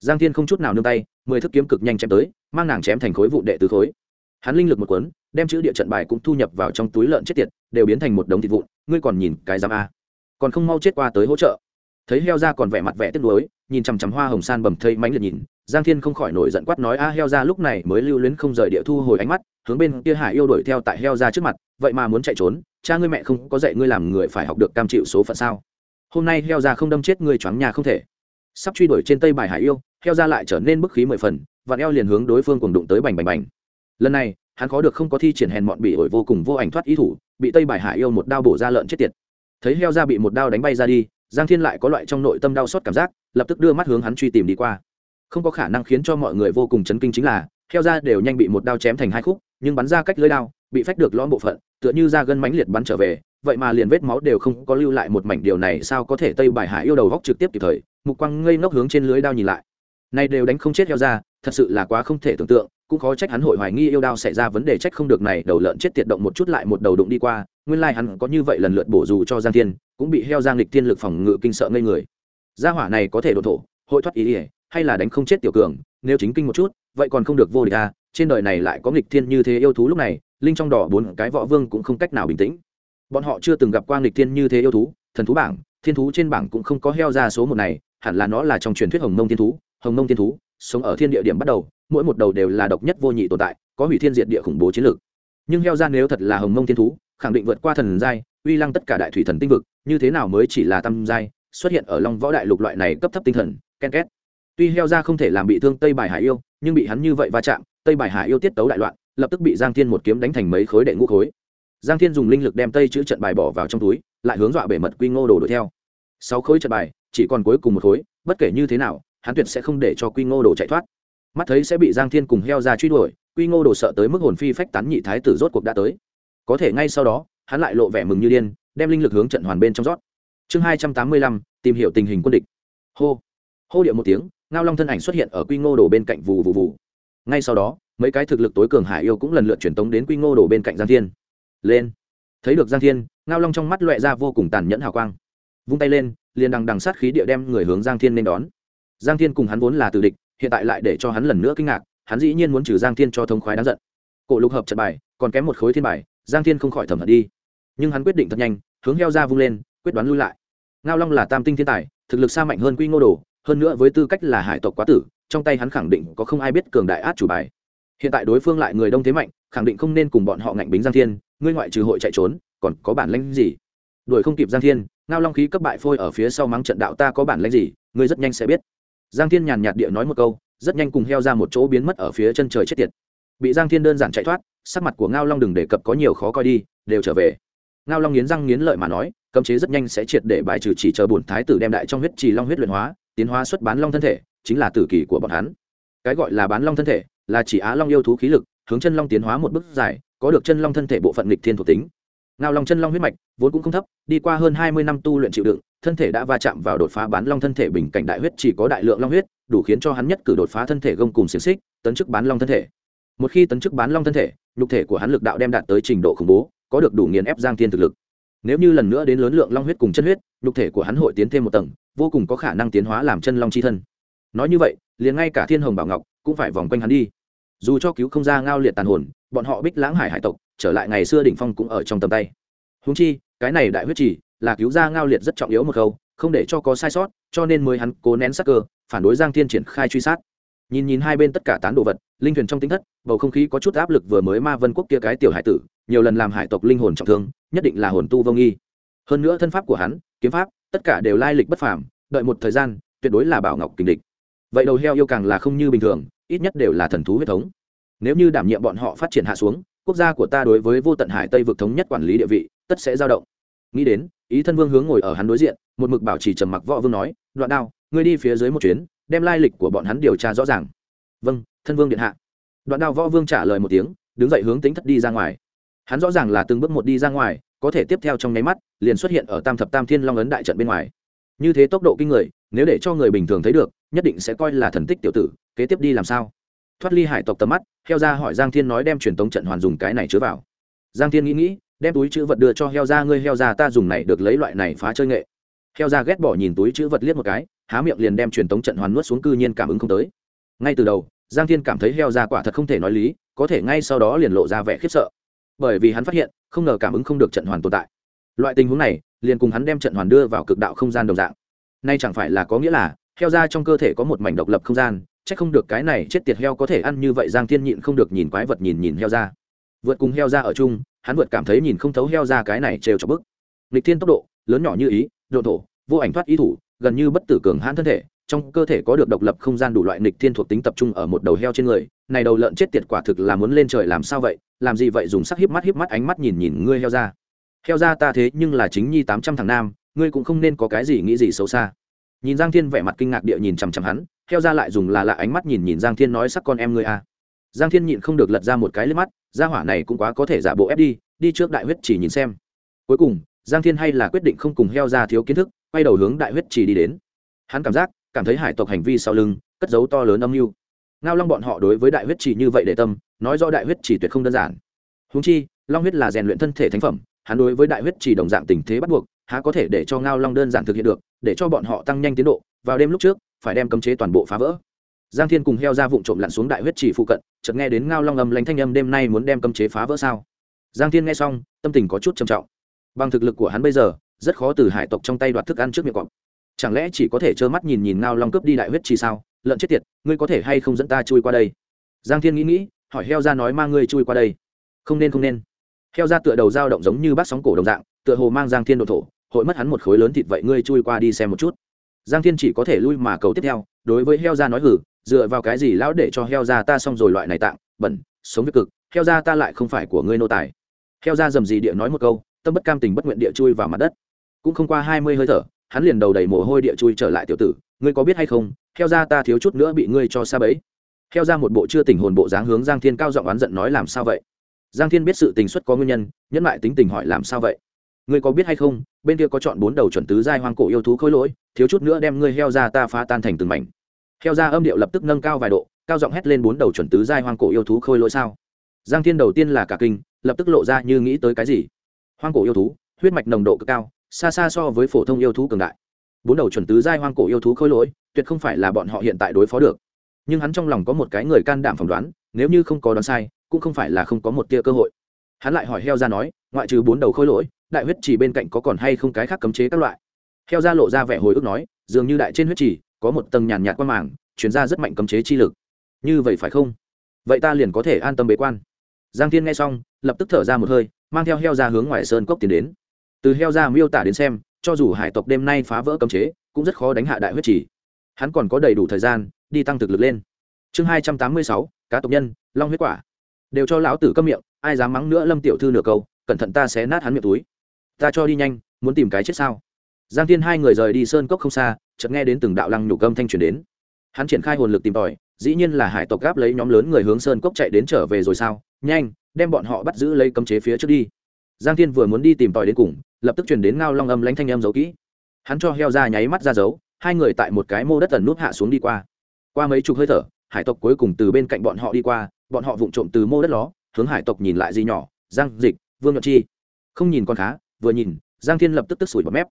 Giang thiên không chút nào nương tay, mười thức kiếm cực nhanh chém tới, mang nàng chém thành khối vụ đệ tứ khối. Hắn linh lực một cuốn, đem chữ địa trận bài cũng thu nhập vào trong túi lợn chết tiệt, đều biến thành một đống thịt vụn, ngươi còn nhìn cái giám a. Còn không mau chết qua tới hỗ trợ thấy heo ra còn vẻ mặt vẻ tiếc nuối, nhìn chằm chằm hoa hồng san bầm thây mánh liệt nhìn, giang thiên không khỏi nổi giận quát nói, a, heo ra lúc này mới lưu luyến không rời địa thu hồi ánh mắt, hướng bên kia hải yêu đuổi theo tại heo ra trước mặt, vậy mà muốn chạy trốn, cha ngươi mẹ không có dạy ngươi làm người phải học được cam chịu số phận sao? Hôm nay heo ra không đâm chết ngươi choáng nhà không thể. Sắp truy đuổi trên tây bài hải yêu, heo ra lại trở nên bức khí mười phần và eo liền hướng đối phương cùng đụng tới bành bành bành. Lần này, hắn khó được không có thi triển hèn mọn bị ổi vô cùng vô ảnh thoát ý thủ, bị tây bài hải yêu một đao bổ ra lợn chết tiệt. Thấy heo ra bị một đao đánh bay ra đi giang thiên lại có loại trong nội tâm đau xót cảm giác, lập tức đưa mắt hướng hắn truy tìm đi qua. Không có khả năng khiến cho mọi người vô cùng chấn kinh chính là, heo ra đều nhanh bị một đao chém thành hai khúc, nhưng bắn ra cách lưới đao, bị phách được lõm bộ phận, tựa như da gân mãnh liệt bắn trở về, vậy mà liền vết máu đều không có lưu lại một mảnh điều này sao có thể tây bài hải yêu đầu góc trực tiếp kịp thời, mục quang ngây ngốc hướng trên lưới đao nhìn lại. Nay đều đánh không chết heo ra thật sự là quá không thể tưởng tượng, cũng khó trách hắn hội hoài nghi yêu đao xảy ra vấn đề, trách không được này, đầu lợn chết tiệt động một chút lại một đầu đụng đi qua, nguyên lai hắn có như vậy lần lượt bổ dù cho giang thiên cũng bị heo giang lịch tiên lực phòng ngự kinh sợ ngây người. Gia hỏa này có thể đổ thổ, hội thoát ý ỉa hay là đánh không chết tiểu cường, nếu chính kinh một chút, vậy còn không được vô địch à trên đời này lại có nghịch thiên như thế yêu thú lúc này, linh trong đỏ bốn cái võ vương cũng không cách nào bình tĩnh. Bọn họ chưa từng gặp qua nghịch thiên như thế yêu thú, thần thú bảng, thiên thú trên bảng cũng không có heo ra số một này, hẳn là nó là trong truyền thuyết hồng mông thiên thú, hồng mông thiên thú, sống ở thiên địa điểm bắt đầu, mỗi một đầu đều là độc nhất vô nhị tồn tại, có hủy thiên diệt địa khủng bố chiến lược. Nhưng heo ra nếu thật là hồng mông thiên thú, khẳng định vượt qua thần giai, uy lăng tất cả đại thủy thần tinh vực như thế nào mới chỉ là tam giai, xuất hiện ở long võ đại lục loại này cấp thấp tinh thần, ken két. Tuy heo ra không thể làm bị thương tây bài hải yêu, nhưng bị hắn như vậy va chạm, tây bài hải yêu tiết tấu đại loạn, lập tức bị giang thiên một kiếm đánh thành mấy khối đệ ngũ khối. Giang thiên dùng linh lực đem tây chữ trận bài bỏ vào trong túi, lại hướng dọa bể mật quy ngô đồ đuổi theo. Sáu khối trận bài, chỉ còn cuối cùng một khối, bất kể như thế nào, hắn tuyệt sẽ không để cho quy ngô đồ chạy thoát. Mắt thấy sẽ bị giang thiên cùng heo ra truy đuổi, quy ngô đồ sợ tới mức hồn phi phách tán nhị thái tử rốt cuộc đã tới. Có thể ngay sau đó, hắn lại lộ vẻ mừng như điên đem linh lực hướng trận hoàn bên trong rót. Chương hai trăm tám mươi lăm, tìm hiểu tình hình quân địch. Hô. Hô điệu một tiếng, ngao long thân ảnh xuất hiện ở quy ngô đồ bên cạnh vù vù vù. Ngay sau đó, mấy cái thực lực tối cường hải yêu cũng lần lượt truyền tống đến quy ngô đồ bên cạnh giang thiên. Lên. Thấy được giang thiên, ngao long trong mắt loẹ ra vô cùng tàn nhẫn hào quang. Vung tay lên, liền đằng đằng sát khí địa đem người hướng giang thiên nên đón. Giang thiên cùng hắn vốn là tử địch, hiện tại lại để cho hắn lần nữa kinh ngạc, hắn dĩ nhiên muốn trừ giang thiên cho thông khoái đáng giận. Cổ lục hợp trận bài, còn kém một khối thiên bài, giang thiên không khỏi thẩm hận đi nhưng hắn quyết định thật nhanh, hướng heo ra vung lên, quyết đoán lui lại. Ngao long là tam tinh thiên tài, thực lực xa mạnh hơn quy ngô đồ, hơn nữa với tư cách là hải tộc quá tử, trong tay hắn khẳng định có không ai biết cường đại át chủ bài. Hiện tại đối phương lại người đông thế mạnh, khẳng định không nên cùng bọn họ ngạnh bính giang thiên, ngươi ngoại trừ hội chạy trốn, còn có bản lãnh gì? Đuổi không kịp giang thiên, ngao long khí cấp bại phôi ở phía sau mắng trận đạo ta có bản lãnh gì, ngươi rất nhanh sẽ biết. Giang thiên nhàn nhạt địa nói một câu, rất nhanh cùng heo ra một chỗ biến mất ở phía chân trời chết tiệt. Bị giang thiên đơn giản chạy thoát, sắc mặt của ngao long đừng đề cập có nhiều khó coi đi, đều trở về ngao long nghiến răng nghiến lợi mà nói, cấm chế rất nhanh sẽ triệt để bài trừ chỉ chờ bổn thái tử đem đại trong huyết trì long huyết luyện hóa, tiến hóa xuất bán long thân thể, chính là tử kỳ của bọn hắn. Cái gọi là bán long thân thể, là chỉ á long yêu thú khí lực, hướng chân long tiến hóa một bước dài, có được chân long thân thể bộ phận lịch thiên thuộc tính. Ngao long chân long huyết mạch, vốn cũng không thấp, đi qua hơn hai mươi năm tu luyện chịu đựng, thân thể đã va chạm vào đột phá bán long thân thể bình cảnh đại huyết chỉ có đại lượng long huyết, đủ khiến cho hắn nhất cử đột phá thân thể gông cùng xiềng xích, tấn chức bán long thân thể. Một khi tấn chức bán long thân thể, nhục thể của hắn lực đạo đem đạt tới trình độ khủng bố có được đủ nghiền ép giang thiên thực lực. Nếu như lần nữa đến lớn lượng long huyết cùng chân huyết, nhục thể của hắn hội tiến thêm một tầng, vô cùng có khả năng tiến hóa làm chân long c h i thân. Nói như vậy, liền ngay cả thiên hồng bảo ngọc cũng phải vòng quanh hắn đi. Dù cho cứu không ra ngao liệt tàn hồn, bọn họ bích lãng hải hải tộc trở lại ngày xưa đỉnh phong cũng ở trong tầm tay. Húng chi, cái này đại huyết chỉ là cứu ra ngao liệt rất trọng yếu một khâu không để cho có sai sót, cho nên mới hắn cố nén sắc cơ, phản đối giang thiên triển khai truy sát nhìn nhìn hai bên tất cả tán đồ vật, linh thuyền trong tính thất, bầu không khí có chút áp lực vừa mới ma vân quốc kia cái tiểu hải tử, nhiều lần làm hải tộc linh hồn trọng thương, nhất định là hồn tu vô nghi. Hơn nữa thân pháp của hắn, kiếm pháp, tất cả đều lai lịch bất phàm, đợi một thời gian, tuyệt đối là bảo ngọc kình địch. Vậy đầu heo yêu càng là không như bình thường, ít nhất đều là thần thú huyết thống. Nếu như đảm nhiệm bọn họ phát triển hạ xuống, quốc gia của ta đối với vô tận hải tây vực thống nhất quản lý địa vị, tất sẽ dao động. Nghĩ đến, ý thân vương hướng ngồi ở hắn đối diện, một mực bảo trì trầm mặc võ vương nói, đoạn đao, ngươi đi phía dưới một chuyến đem lai lịch của bọn hắn điều tra rõ ràng. Vâng thân vương điện hạ. Đoạn đao võ vương trả lời một tiếng, đứng dậy hướng tính thất đi ra ngoài. Hắn rõ ràng là từng bước một đi ra ngoài, có thể tiếp theo trong nháy mắt, liền xuất hiện ở tam thập tam thiên long ấn đại trận bên ngoài. Như thế tốc độ kinh người, nếu để cho người bình thường thấy được, nhất định sẽ coi là thần tích tiểu tử, kế tiếp đi làm sao? Thoát ly hải tộc tầm mắt, heo ra hỏi giang thiên nói đem truyền tống trận hoàn dùng cái này chứa vào. Giang thiên nghĩ nghĩ, đem túi chữ vật đưa cho heo ra ngươi heo ra ta dùng này được lấy loại này phá chơi nghệ heo ra ghét bỏ nhìn túi chữ vật liếc một cái, há miệng liền đem truyền tống trận hoàn nuốt xuống cư nhiên cảm ứng không tới. Ngay từ đầu, giang thiên cảm thấy heo ra quả thật không thể nói lý, có thể ngay sau đó liền lộ ra vẻ khiếp sợ. Bởi vì hắn phát hiện, không ngờ cảm ứng không được trận hoàn tồn tại. Loại tình huống này, liền cùng hắn đem trận hoàn đưa vào cực đạo không gian đồng dạng. Nay chẳng phải là có nghĩa là, heo ra trong cơ thể có một mảnh độc lập không gian c h ắ c không được cái này chết tiệt heo có thể ăn như vậy, giang thiên nhịn không được nhìn quái vật nhìn nhìn heo ra. Vượt cùng heo ra ở chung, hắn vượt cảm thấy nhìn không thấu heo ra cái này trêu cho bức. Lịch thiên tốc độ, lớn nhỏ như ý độ thổ, vô ảnh thoát ý thủ, gần như bất tử cường hãn thân thể, trong cơ thể có được độc lập không gian đủ loại nghịch thiên thuộc tính tập trung ở một đầu heo trên người, này đầu lợn chết tiệt quả thực là muốn lên trời làm sao vậy, làm gì vậy dùng sắc híp mắt híp mắt ánh mắt nhìn nhìn ngươi heo ra. Heo ra ta thế nhưng là chính nhi tám trăm thằng nam, ngươi cũng không nên có cái gì nghĩ gì xấu xa. Nhìn giang thiên vẻ mặt kinh ngạc địa nhìn chằm chằm hắn, heo ra lại dùng là lạ ánh mắt nhìn nhìn giang thiên nói sắc con em ngươi a. À. giang thiên nhịn không được lật ra một cái lên mắt, gia hỏa này cũng quá có thể giả bộ ép đi đi trước đại huyết chỉ nhìn xem. Cuối cùng giang thiên hay là quyết định không cùng heo ra thiếu kiến thức, quay đầu hướng đại huyết chỉ đi đến. Hắn cảm giác, cảm thấy hải tộc hành vi sau lưng, cất dấu to lớn âm mưu. Ngao long bọn họ đối với đại huyết chỉ như vậy để tâm, nói do đại huyết chỉ tuyệt không đơn giản. Húng chi, long huyết là rèn luyện thân thể thánh phẩm, hắn đối với đại huyết chỉ đồng dạng tình thế bắt buộc, há có thể để cho ngao long đơn giản thực hiện được, để cho bọn họ tăng nhanh tiến độ, vào đêm lúc trước, phải đem cấm chế toàn bộ phá vỡ. Giang thiên cùng heo ra vụn trộm lặn xuống đại huyết chỉ phụ cận, chợt nghe đến ngao long âm lánh thanh âm đêm nay muốn đem cấm chế phá vỡ sao? Giang thiên nghe xong, tâm tình có chút trầm trọng bằng thực lực của hắn bây giờ, rất khó từ hải tộc trong tay đoạt thức ăn trước miệng cọp. Chẳng lẽ chỉ có thể trơ mắt nhìn nhìn ngao long cướp đi đại huyết chi sao? Lợn chết tiệt, ngươi có thể hay không dẫn ta chui qua đây? Giang thiên nghĩ nghĩ, hỏi heo ra nói mang ngươi chui qua đây. Không nên không nên. Heo ra tựa đầu dao động giống như bát sóng cổ đồng dạng, tựa hồ mang giang thiên độ thổ, hội mất hắn một khối lớn thịt vậy ngươi chui qua đi xem một chút. Giang thiên chỉ có thể lui mà cầu tiếp theo, đối với heo ra nói hử, dựa vào cái gì lão để cho heo ra ta xong rồi loại này tạng, bẩn, sống việc cực, heo ra ta lại không phải của ngươi nô tài. Heo ra dầm gì địa nói một câu tâm bất cam tình bất nguyện địa chui vào mặt đất. Cũng không qua hai mươi hơi thở, hắn liền đầu đầy mồ hôi địa chui trở lại tiểu tử. Ngươi có biết hay không, heo ra ta thiếu chút nữa bị ngươi cho xa bấy heo ra một bộ chưa tình hồn bộ dáng hướng giang thiên cao giọng oán giận nói làm sao vậy? Giang thiên biết sự tình xuất có nguyên nhân, nhẫn lại tính tình hỏi làm sao vậy? Ngươi có biết hay không, bên kia có chọn bốn đầu chuẩn tứ giai hoang cổ yêu thú khôi lỗi, thiếu chút nữa đem ngươi heo ra ta phá tan thành từng mảnh. Heo ra âm điệu lập tức nâng cao vài độ, cao giọng hét lên bốn đầu chuẩn tứ giai hoang cổ yêu thú khôi lỗi sao? Giang thiên đầu tiên là cả kinh, lập tức lộ ra như nghĩ tới cái gì hoang cổ yêu thú, huyết mạch nồng độ cực cao, xa xa so với phổ thông yêu thú cường đại. Bốn đầu chuẩn tứ giai hoang cổ yêu thú khôi lỗi, tuyệt không phải là bọn họ hiện tại đối phó được. Nhưng hắn trong lòng có một cái người can đảm phỏng đoán, nếu như không có đoán sai, cũng không phải là không có một tia cơ hội. Hắn lại hỏi heo ra nói, ngoại trừ bốn đầu khôi lỗi, đại huyết chỉ bên cạnh có còn hay không cái khác cấm chế các loại? Heo ra lộ ra vẻ hồi ức nói, dường như đại trên huyết chỉ có một tầng nhàn nhạt qua màng chuyển ra rất mạnh cấm chế chi lực. Như vậy phải không? Vậy ta liền có thể an tâm bế quan. Giang thiên nghe xong, lập tức thở ra một hơi mang theo heo ra hướng ngoài sơn cốc tiến đến. Từ heo ra miêu tả đến xem, cho dù hải tộc đêm nay phá vỡ cấm chế, cũng rất khó đánh hạ đại huyết trì. Hắn còn có đầy đủ thời gian, đi tăng thực lực lên. Chương hai trăm tám mươi sáu, cá tộc nhân, long huyết quả. Đều cho lão tử câm miệng, ai dám mắng nữa lâm tiểu thư nửa câu, cẩn thận ta sẽ nát hắn miệng túi. Ta cho đi nhanh, muốn tìm cái chết sao? Giang tiên hai người rời đi sơn cốc không xa, chợt nghe đến từng đạo lăng nhục âm thanh truyền đến. Hắn triển khai hồn lực tìm tòi, dĩ nhiên là hải tộc gáp lấy nhóm lớn người hướng sơn cốc chạy đến trở về rồi sao? Nhanh đem bọn họ bắt giữ lấy cấm chế phía trước đi. Giang thiên vừa muốn đi tìm tòi đến cùng, lập tức truyền đến ngao long âm lãnh thanh âm giấu kỹ. Hắn cho heo ra nháy mắt ra giấu hai người tại một cái mô đất tần nút hạ xuống đi qua. Qua mấy chục hơi thở, hải tộc cuối cùng từ bên cạnh bọn họ đi qua, bọn họ vụng trộm từ mô đất đó. hướng hải tộc nhìn lại gì nhỏ, giang, dịch, vương nhật chi. Không nhìn con khá, vừa nhìn, giang thiên lập tức tức sủi bọt mép.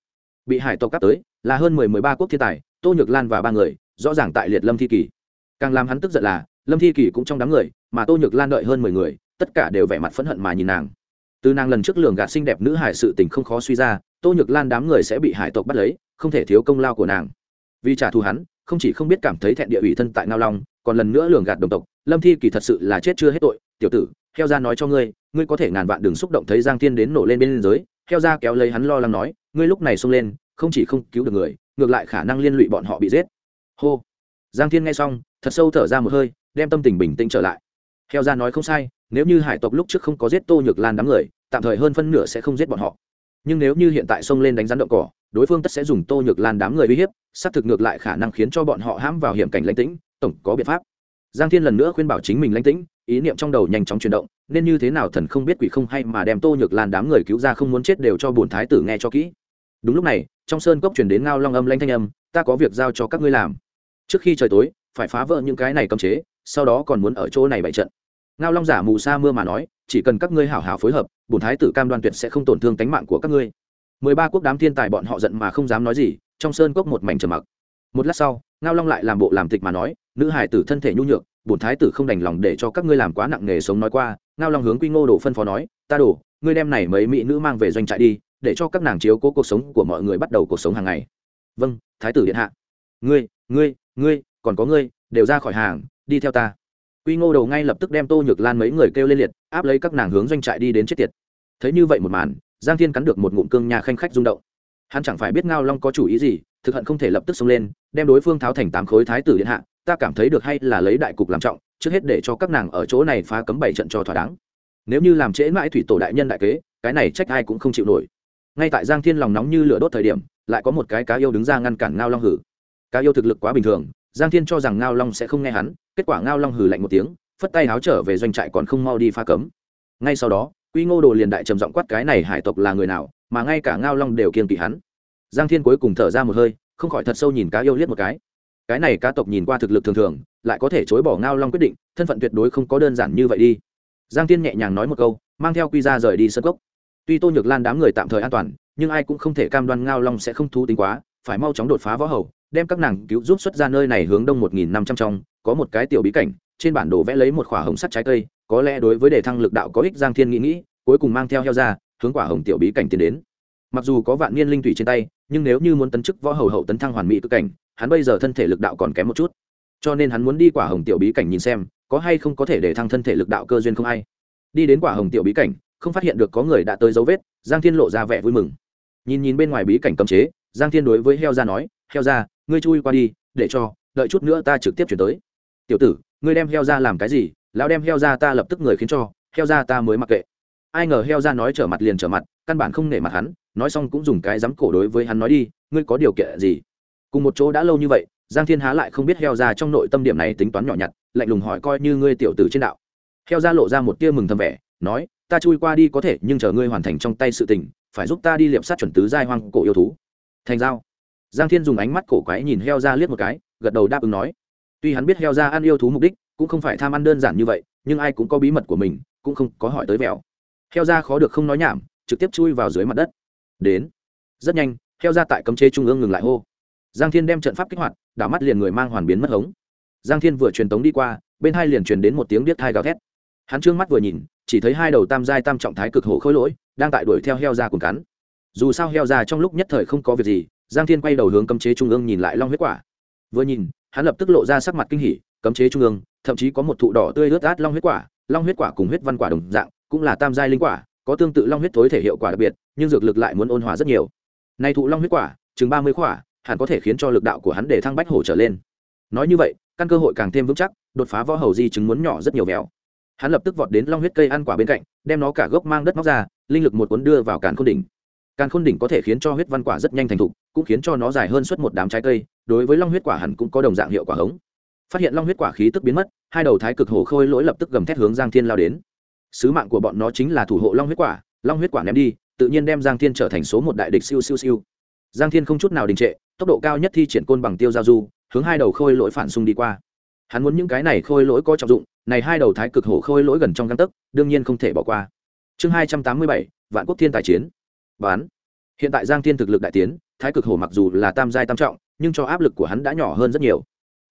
Bị hải tộc cắp tới, là hơn mười mười ba quốc thiên tài, tô nhược lan và ba người, rõ ràng tại liệt lâm thi kỳ càng làm hắn tức giận là, lâm thi kỳ cũng trong đám người, mà tô nhược lan đợi hơn mười người tất cả đều vẻ mặt phẫn hận mà nhìn nàng. Từ nàng lần trước lường gạt xinh đẹp nữ hải sự tình không khó suy ra, tô nhược lan đám người sẽ bị hải tộc bắt lấy, không thể thiếu công lao của nàng. Vì trả thù hắn, không chỉ không biết cảm thấy thẹn địa ủy thân tại ngao long, còn lần nữa lường gạt đồng tộc. Lâm thi kỳ thật sự là chết chưa hết tội. Tiểu tử, heo ra nói cho ngươi ngươi có thể ngàn vạn đừng xúc động thấy giang tiên đến nổ lên bên dưới. Heo ra kéo lấy hắn lo lắng nói, ngươi lúc này xông lên, không chỉ không cứu được người, ngược lại khả năng liên lụy bọn họ bị giết. Hô. Giang thiên nghe xong, thật sâu thở ra một hơi, đem tâm tình bình tĩnh trở lại. Heo ra nói không sai nếu như hải tộc lúc trước không có giết tô nhược lan đám người, tạm thời hơn phân nửa sẽ không giết bọn họ. Nhưng nếu như hiện tại xông lên đánh rắn động cỏ, đối phương tất sẽ dùng tô nhược lan đám người uy hiếp, xác thực ngược lại khả năng khiến cho bọn họ hãm vào hiểm cảnh lãnh tĩnh, tổng có biện pháp. Giang thiên lần nữa khuyên bảo chính mình lãnh tĩnh, ý niệm trong đầu nhanh chóng chuyển động, nên như thế nào thần không biết quỷ không hay mà đem tô nhược lan đám người cứu ra không muốn chết đều cho bổn thái tử nghe cho kỹ. Đúng lúc này, trong sơn cốc chuyển đến ngao long âm lanh thanh âm, ta có việc giao cho các ngươi làm. Trước khi trời tối, phải phá vỡ những cái này cấm chế, sau đó còn muốn ở chỗ này bày trận ngao long giả mù sa mưa mà nói, chỉ cần các ngươi hảo hảo phối hợp, bổn thái tử cam đoan tuyệt sẽ không tổn thương tánh mạng của các ngươi. Mười ba quốc đám thiên tài bọn họ giận mà không dám nói gì, trong sơn cốc một mảnh trầm mặc. Một lát sau, ngao long lại làm bộ làm tịch mà nói, nữ hải tử thân thể nhu nhược, bổn thái tử không đành lòng để cho các ngươi làm quá nặng nghề sống nói qua, ngao long hướng quy ngô đổ phân phó nói, ta đổ ngươi đem này mấy mỹ nữ mang về doanh trại đi, để cho các nàng chiếu cố cuộc sống của mọi người bắt đầu cuộc sống hàng ngày. Vâng thái tử điện hạ. Ngươi ngươi ngươi, còn có ngươi, đều ra khỏi hàng, đi theo ta quy ngô đầu ngay lập tức đem tô nhược lan mấy người kêu lên liệt, áp lấy các nàng hướng doanh trại đi đến chết tiệt. Thấy như vậy một màn, giang thiên cắn được một ngụm cương nhà khanh khách rung động. Hắn chẳng phải biết ngao long có chủ ý gì, thực hận không thể lập tức xông lên, đem đối phương tháo thành tám khối thái tử điện hạ, ta cảm thấy được hay là lấy đại cục làm trọng, trước hết để cho các nàng ở chỗ này phá cấm bảy trận cho thỏa đáng. Nếu như làm trễ mãi thủy tổ đại nhân đại kế, cái này trách ai cũng không chịu nổi. Ngay tại giang thiên lòng nóng như lửa đốt thời điểm, lại có một cái cá yêu đứng ra ngăn cản ngao long hử. Cá yêu thực lực quá bình thường, giang thiên cho rằng ngao long sẽ không nghe hắn kết quả ngao long hừ lạnh một tiếng, phất tay háo trở về doanh trại còn không mau đi pha cấm. Ngay sau đó, quy ngô đồ liền đại trầm giọng quát cái này hải tộc là người nào, mà ngay cả ngao long đều kiên kỵ hắn. Giang thiên cuối cùng thở ra một hơi, không khỏi thật sâu nhìn cá yêu liếc một cái. Cái này cá tộc nhìn qua thực lực thường thường, lại có thể chối bỏ ngao long quyết định, thân phận tuyệt đối không có đơn giản như vậy đi. Giang thiên nhẹ nhàng nói một câu, mang theo quy ra rời đi sân gốc tuy tô nhược lan đám người tạm thời an toàn, nhưng ai cũng không thể cam đoan ngao long sẽ không thú tính quá, phải mau chóng đột phá võ hầu, đem các nàng cứu giúp xuất ra nơi này hướng đông một nghìn năm trăm trong có một cái tiểu bí cảnh, trên bản đồ vẽ lấy một quả hồng sắt trái cây, có lẽ đối với đề thăng lực đạo có ích, giang thiên nghĩ nghĩ, cuối cùng mang theo heo ra, hướng quả hồng tiểu bí cảnh tiến đến. Mặc dù có vạn niên linh thủy trên tay, nhưng nếu như muốn tấn chức võ hầu hậu tấn thăng hoàn mỹ cực cảnh, hắn bây giờ thân thể lực đạo còn kém một chút. Cho nên hắn muốn đi quả hồng tiểu bí cảnh nhìn xem, có hay không có thể để thăng thân thể lực đạo cơ duyên không ai. Đi đến quả hồng tiểu bí cảnh, không phát hiện được có người đã tới dấu vết, giang thiên lộ ra vẻ vui mừng. Nhìn nhìn bên ngoài bí cảnh cấm chế, giang thiên đối với heo ra nói, heo ra, ngươi chui qua đi, để cho, đợi chút nữa ta trực tiếp chuyển tới tiểu tử, ngươi đem heo ra làm cái gì? Lão đem heo ra ta lập tức người khiến cho, heo ra ta mới mặc kệ. Ai ngờ heo ra nói trở mặt liền trở mặt, căn bản không nể mặt hắn, nói xong cũng dùng cái dám cổ đối với hắn nói đi, ngươi có điều kiện gì? Cùng một chỗ đã lâu như vậy, giang thiên há lại không biết heo ra trong nội tâm điểm này tính toán nhỏ nhặt, lạnh lùng hỏi coi như ngươi tiểu tử trên đạo. Heo ra lộ ra một tia mừng thầm vẻ, nói, ta chui qua đi có thể, nhưng chờ ngươi hoàn thành trong tay sự tình, phải giúp ta đi liệp sát chuẩn tứ giai hoang cổ yêu thú. Thành giao. Giang thiên dùng ánh mắt cổ quái nhìn heo ra liếc một cái, gật đầu đáp ứng nói tuy hắn biết heo ra ăn yêu thú mục đích, cũng không phải tham ăn đơn giản như vậy, nhưng ai cũng có bí mật của mình, cũng không có hỏi tới vẹo. Heo ra khó được không nói nhảm, trực tiếp chui vào dưới mặt đất. Đến. Rất nhanh, heo ra tại cấm chế trung ương ngừng lại hô. Giang thiên đem trận pháp kích hoạt, đảo mắt liền người mang hoàn biến mất hống. Giang thiên vừa truyền tống đi qua, bên hai liền truyền đến một tiếng điếc thai gào thét. Hắn trương mắt vừa nhìn, chỉ thấy hai đầu tam giai tam trọng thái cực hổ khôi lỗi, đang tại đuổi theo heo ra cùng cắn. Dù sao heo ra trong lúc nhất thời không có việc gì, giang thiên quay đầu hướng cấm chế trung ương nhìn lại long huyết quả. Vừa nhìn hắn lập tức lộ ra sắc mặt kinh hỉ, cấm chế trung ương, thậm chí có một thụ đỏ tươi ướt át long huyết quả, long huyết quả cùng huyết văn quả đồng dạng, cũng là tam giai linh quả, có tương tự long huyết tối thể hiệu quả đặc biệt, nhưng dược lực lại muốn ôn hòa rất nhiều. Nay thụ long huyết quả, chừng ba mươi quả, hẳn có thể khiến cho lực đạo của hắn để thăng bách hổ trở lên. Nói như vậy, căn cơ hội càng thêm vững chắc, đột phá võ hầu di chứng muốn nhỏ rất nhiều véo hắn lập tức vọt đến long huyết cây ăn quả bên cạnh, đem nó cả gốc mang đất móc ra, linh lực một cuốn đưa vào càn khôn đỉnh. Càn khôn đỉnh có thể khiến cho huyết văn quả rất nhanh thành thục, cũng khiến cho nó dài hơn suốt một đám trái cây đối với long huyết quả hẳn cũng có đồng dạng hiệu quả hống. Phát hiện long huyết quả khí tức biến mất, hai đầu thái cực hổ khôi lỗi lập tức gầm thét hướng giang thiên lao đến. Sứ mạng của bọn nó chính là thủ hộ long huyết quả, long huyết quả ném đi, tự nhiên đem giang thiên trở thành số một đại địch siêu siêu siêu. Giang thiên không chút nào đình trệ, tốc độ cao nhất thi triển côn bằng tiêu giao du, hướng hai đầu khôi lỗi phản xung đi qua. Hắn muốn những cái này khôi lỗi có trọng dụng, này hai đầu thái cực hổ khôi lỗi gần trong găng tấc, đương nhiên không thể bỏ qua. Chương hai trăm tám mươi bảy, vạn quốc thiên tài chiến. Bán. Hiện tại giang thiên thực lực đại tiến, thái cực hổ mặc dù là tam giai tam trọng nhưng cho áp lực của hắn đã nhỏ hơn rất nhiều.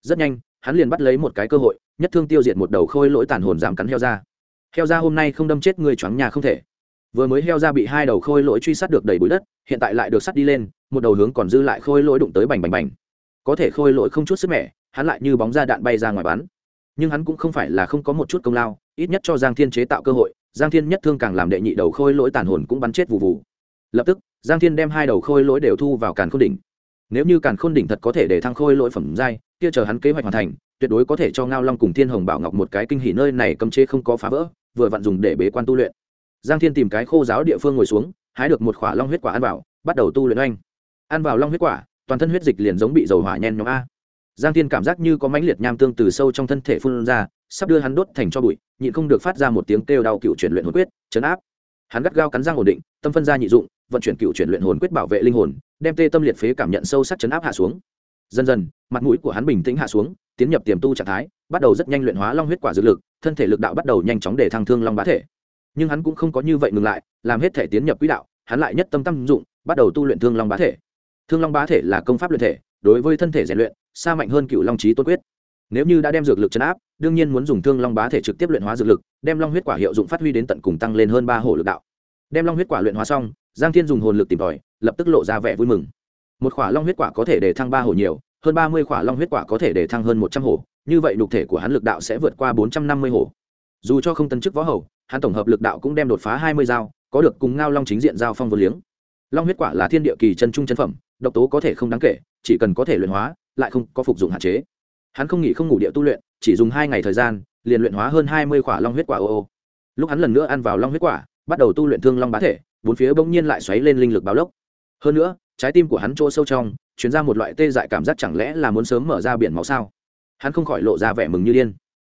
Rất nhanh, hắn liền bắt lấy một cái cơ hội, nhất thương tiêu diệt một đầu khôi lỗi tàn hồn giảm cắn heo ra heo ra hôm nay không đâm chết người choáng nhà không thể. Vừa mới heo ra bị hai đầu khôi lỗi truy sát được đầy bụi đất, hiện tại lại được sắt đi lên, một đầu hướng còn dư lại khôi lỗi đụng tới bành bành bành. Có thể khôi lỗi không chút sức mẻ, hắn lại như bóng ra đạn bay ra ngoài bắn. Nhưng hắn cũng không phải là không có một chút công lao, ít nhất cho giang thiên chế tạo cơ hội, giang thiên nhất thương càng làm đệ nhị đầu khôi lỗi tàn hồn cũng bắn chết vụ vụ lập tức, giang thiên đem hai đầu khôi lỗi đều thu vào càn khôn đỉnh nếu như càn khôn đỉnh thật có thể để thăng khôi lỗi phẩm giai, kia chờ hắn kế hoạch hoàn thành, tuyệt đối có thể cho ngao long cùng thiên hồng bảo ngọc một cái kinh hỉ nơi này cấm chế không có phá vỡ, vừa vặn dùng để bế quan tu luyện. Giang thiên tìm cái khô giáo địa phương ngồi xuống, hái được một khỏa long huyết quả ăn vào, bắt đầu tu luyện oanh. Ăn vào long huyết quả, toàn thân huyết dịch liền giống bị dầu hỏa nhen nhóm a. Giang thiên cảm giác như có mãnh liệt nham tương từ sâu trong thân thể phun ra, sắp đưa hắn đốt thành cho bụi, nhịn không được phát ra một tiếng kêu đau cựu chuyển luyện hồn quyết, chấn áp. Hắn gắt gao cắn răng ổn định, tâm phân ra nhị dụng vận chuyển cựu chuyển luyện hồn quyết bảo vệ linh hồn, đem tê tâm liệt phế cảm nhận sâu sắc chấn áp hạ xuống. Dần dần, mặt mũi của hắn bình tĩnh hạ xuống, tiến nhập tiềm tu trạng thái, bắt đầu rất nhanh luyện hóa long huyết quả dược lực, thân thể lực đạo bắt đầu nhanh chóng để thăng thương long bá thể. Nhưng hắn cũng không có như vậy ngừng lại, làm hết thể tiến nhập quỹ đạo, hắn lại nhất tâm tâm dụng, bắt đầu tu luyện thương long bá thể. Thương long bá thể là công pháp luyện thể, đối với thân thể rèn luyện xa mạnh hơn cựu long trí tôn quyết. Nếu như đã đem dược lực chấn áp, đương nhiên muốn dùng thương long bá thể trực tiếp luyện hóa dược lực, đem long huyết quả hiệu dụng phát huy đến tận cùng tăng lên hơn ba hổ lực đạo. Đem long huyết quả luyện hóa xong giang thiên dùng hồn lực tìm tòi, lập tức lộ ra vẻ vui mừng một khỏa long huyết quả có thể để thăng ba hồ nhiều, hơn ba mươi khỏa long huyết quả có thể để thăng hơn một trăm hồ. như vậy lục thể của hắn lực đạo sẽ vượt qua bốn trăm năm mươi hồ. dù cho không tân chức võ hầu, hắn tổng hợp lực đạo cũng đem đột phá hai mươi dao, có được cùng ngao long chính diện giao phong vô liếng long huyết quả là thiên địa kỳ chân trung chân phẩm, độc tố có thể không đáng kể, chỉ cần có thể luyện hóa, lại không có phục dụng hạn chế hắn không nghỉ không ngủ địa tu luyện, chỉ dùng hai ngày thời gian, liền luyện hóa hơn hai mươi quả long huyết quả ô ô lúc hắn lần nữa ăn vào long huyết quả, bắt đầu tu luyện thương long bá thể bốn phía bỗng nhiên lại xoáy lên linh lực báo lốc. Hơn nữa, trái tim của hắn chỗ sâu trong chuyển ra một loại tê dại cảm giác chẳng lẽ là muốn sớm mở ra biển máu sao? Hắn không khỏi lộ ra vẻ mừng như điên.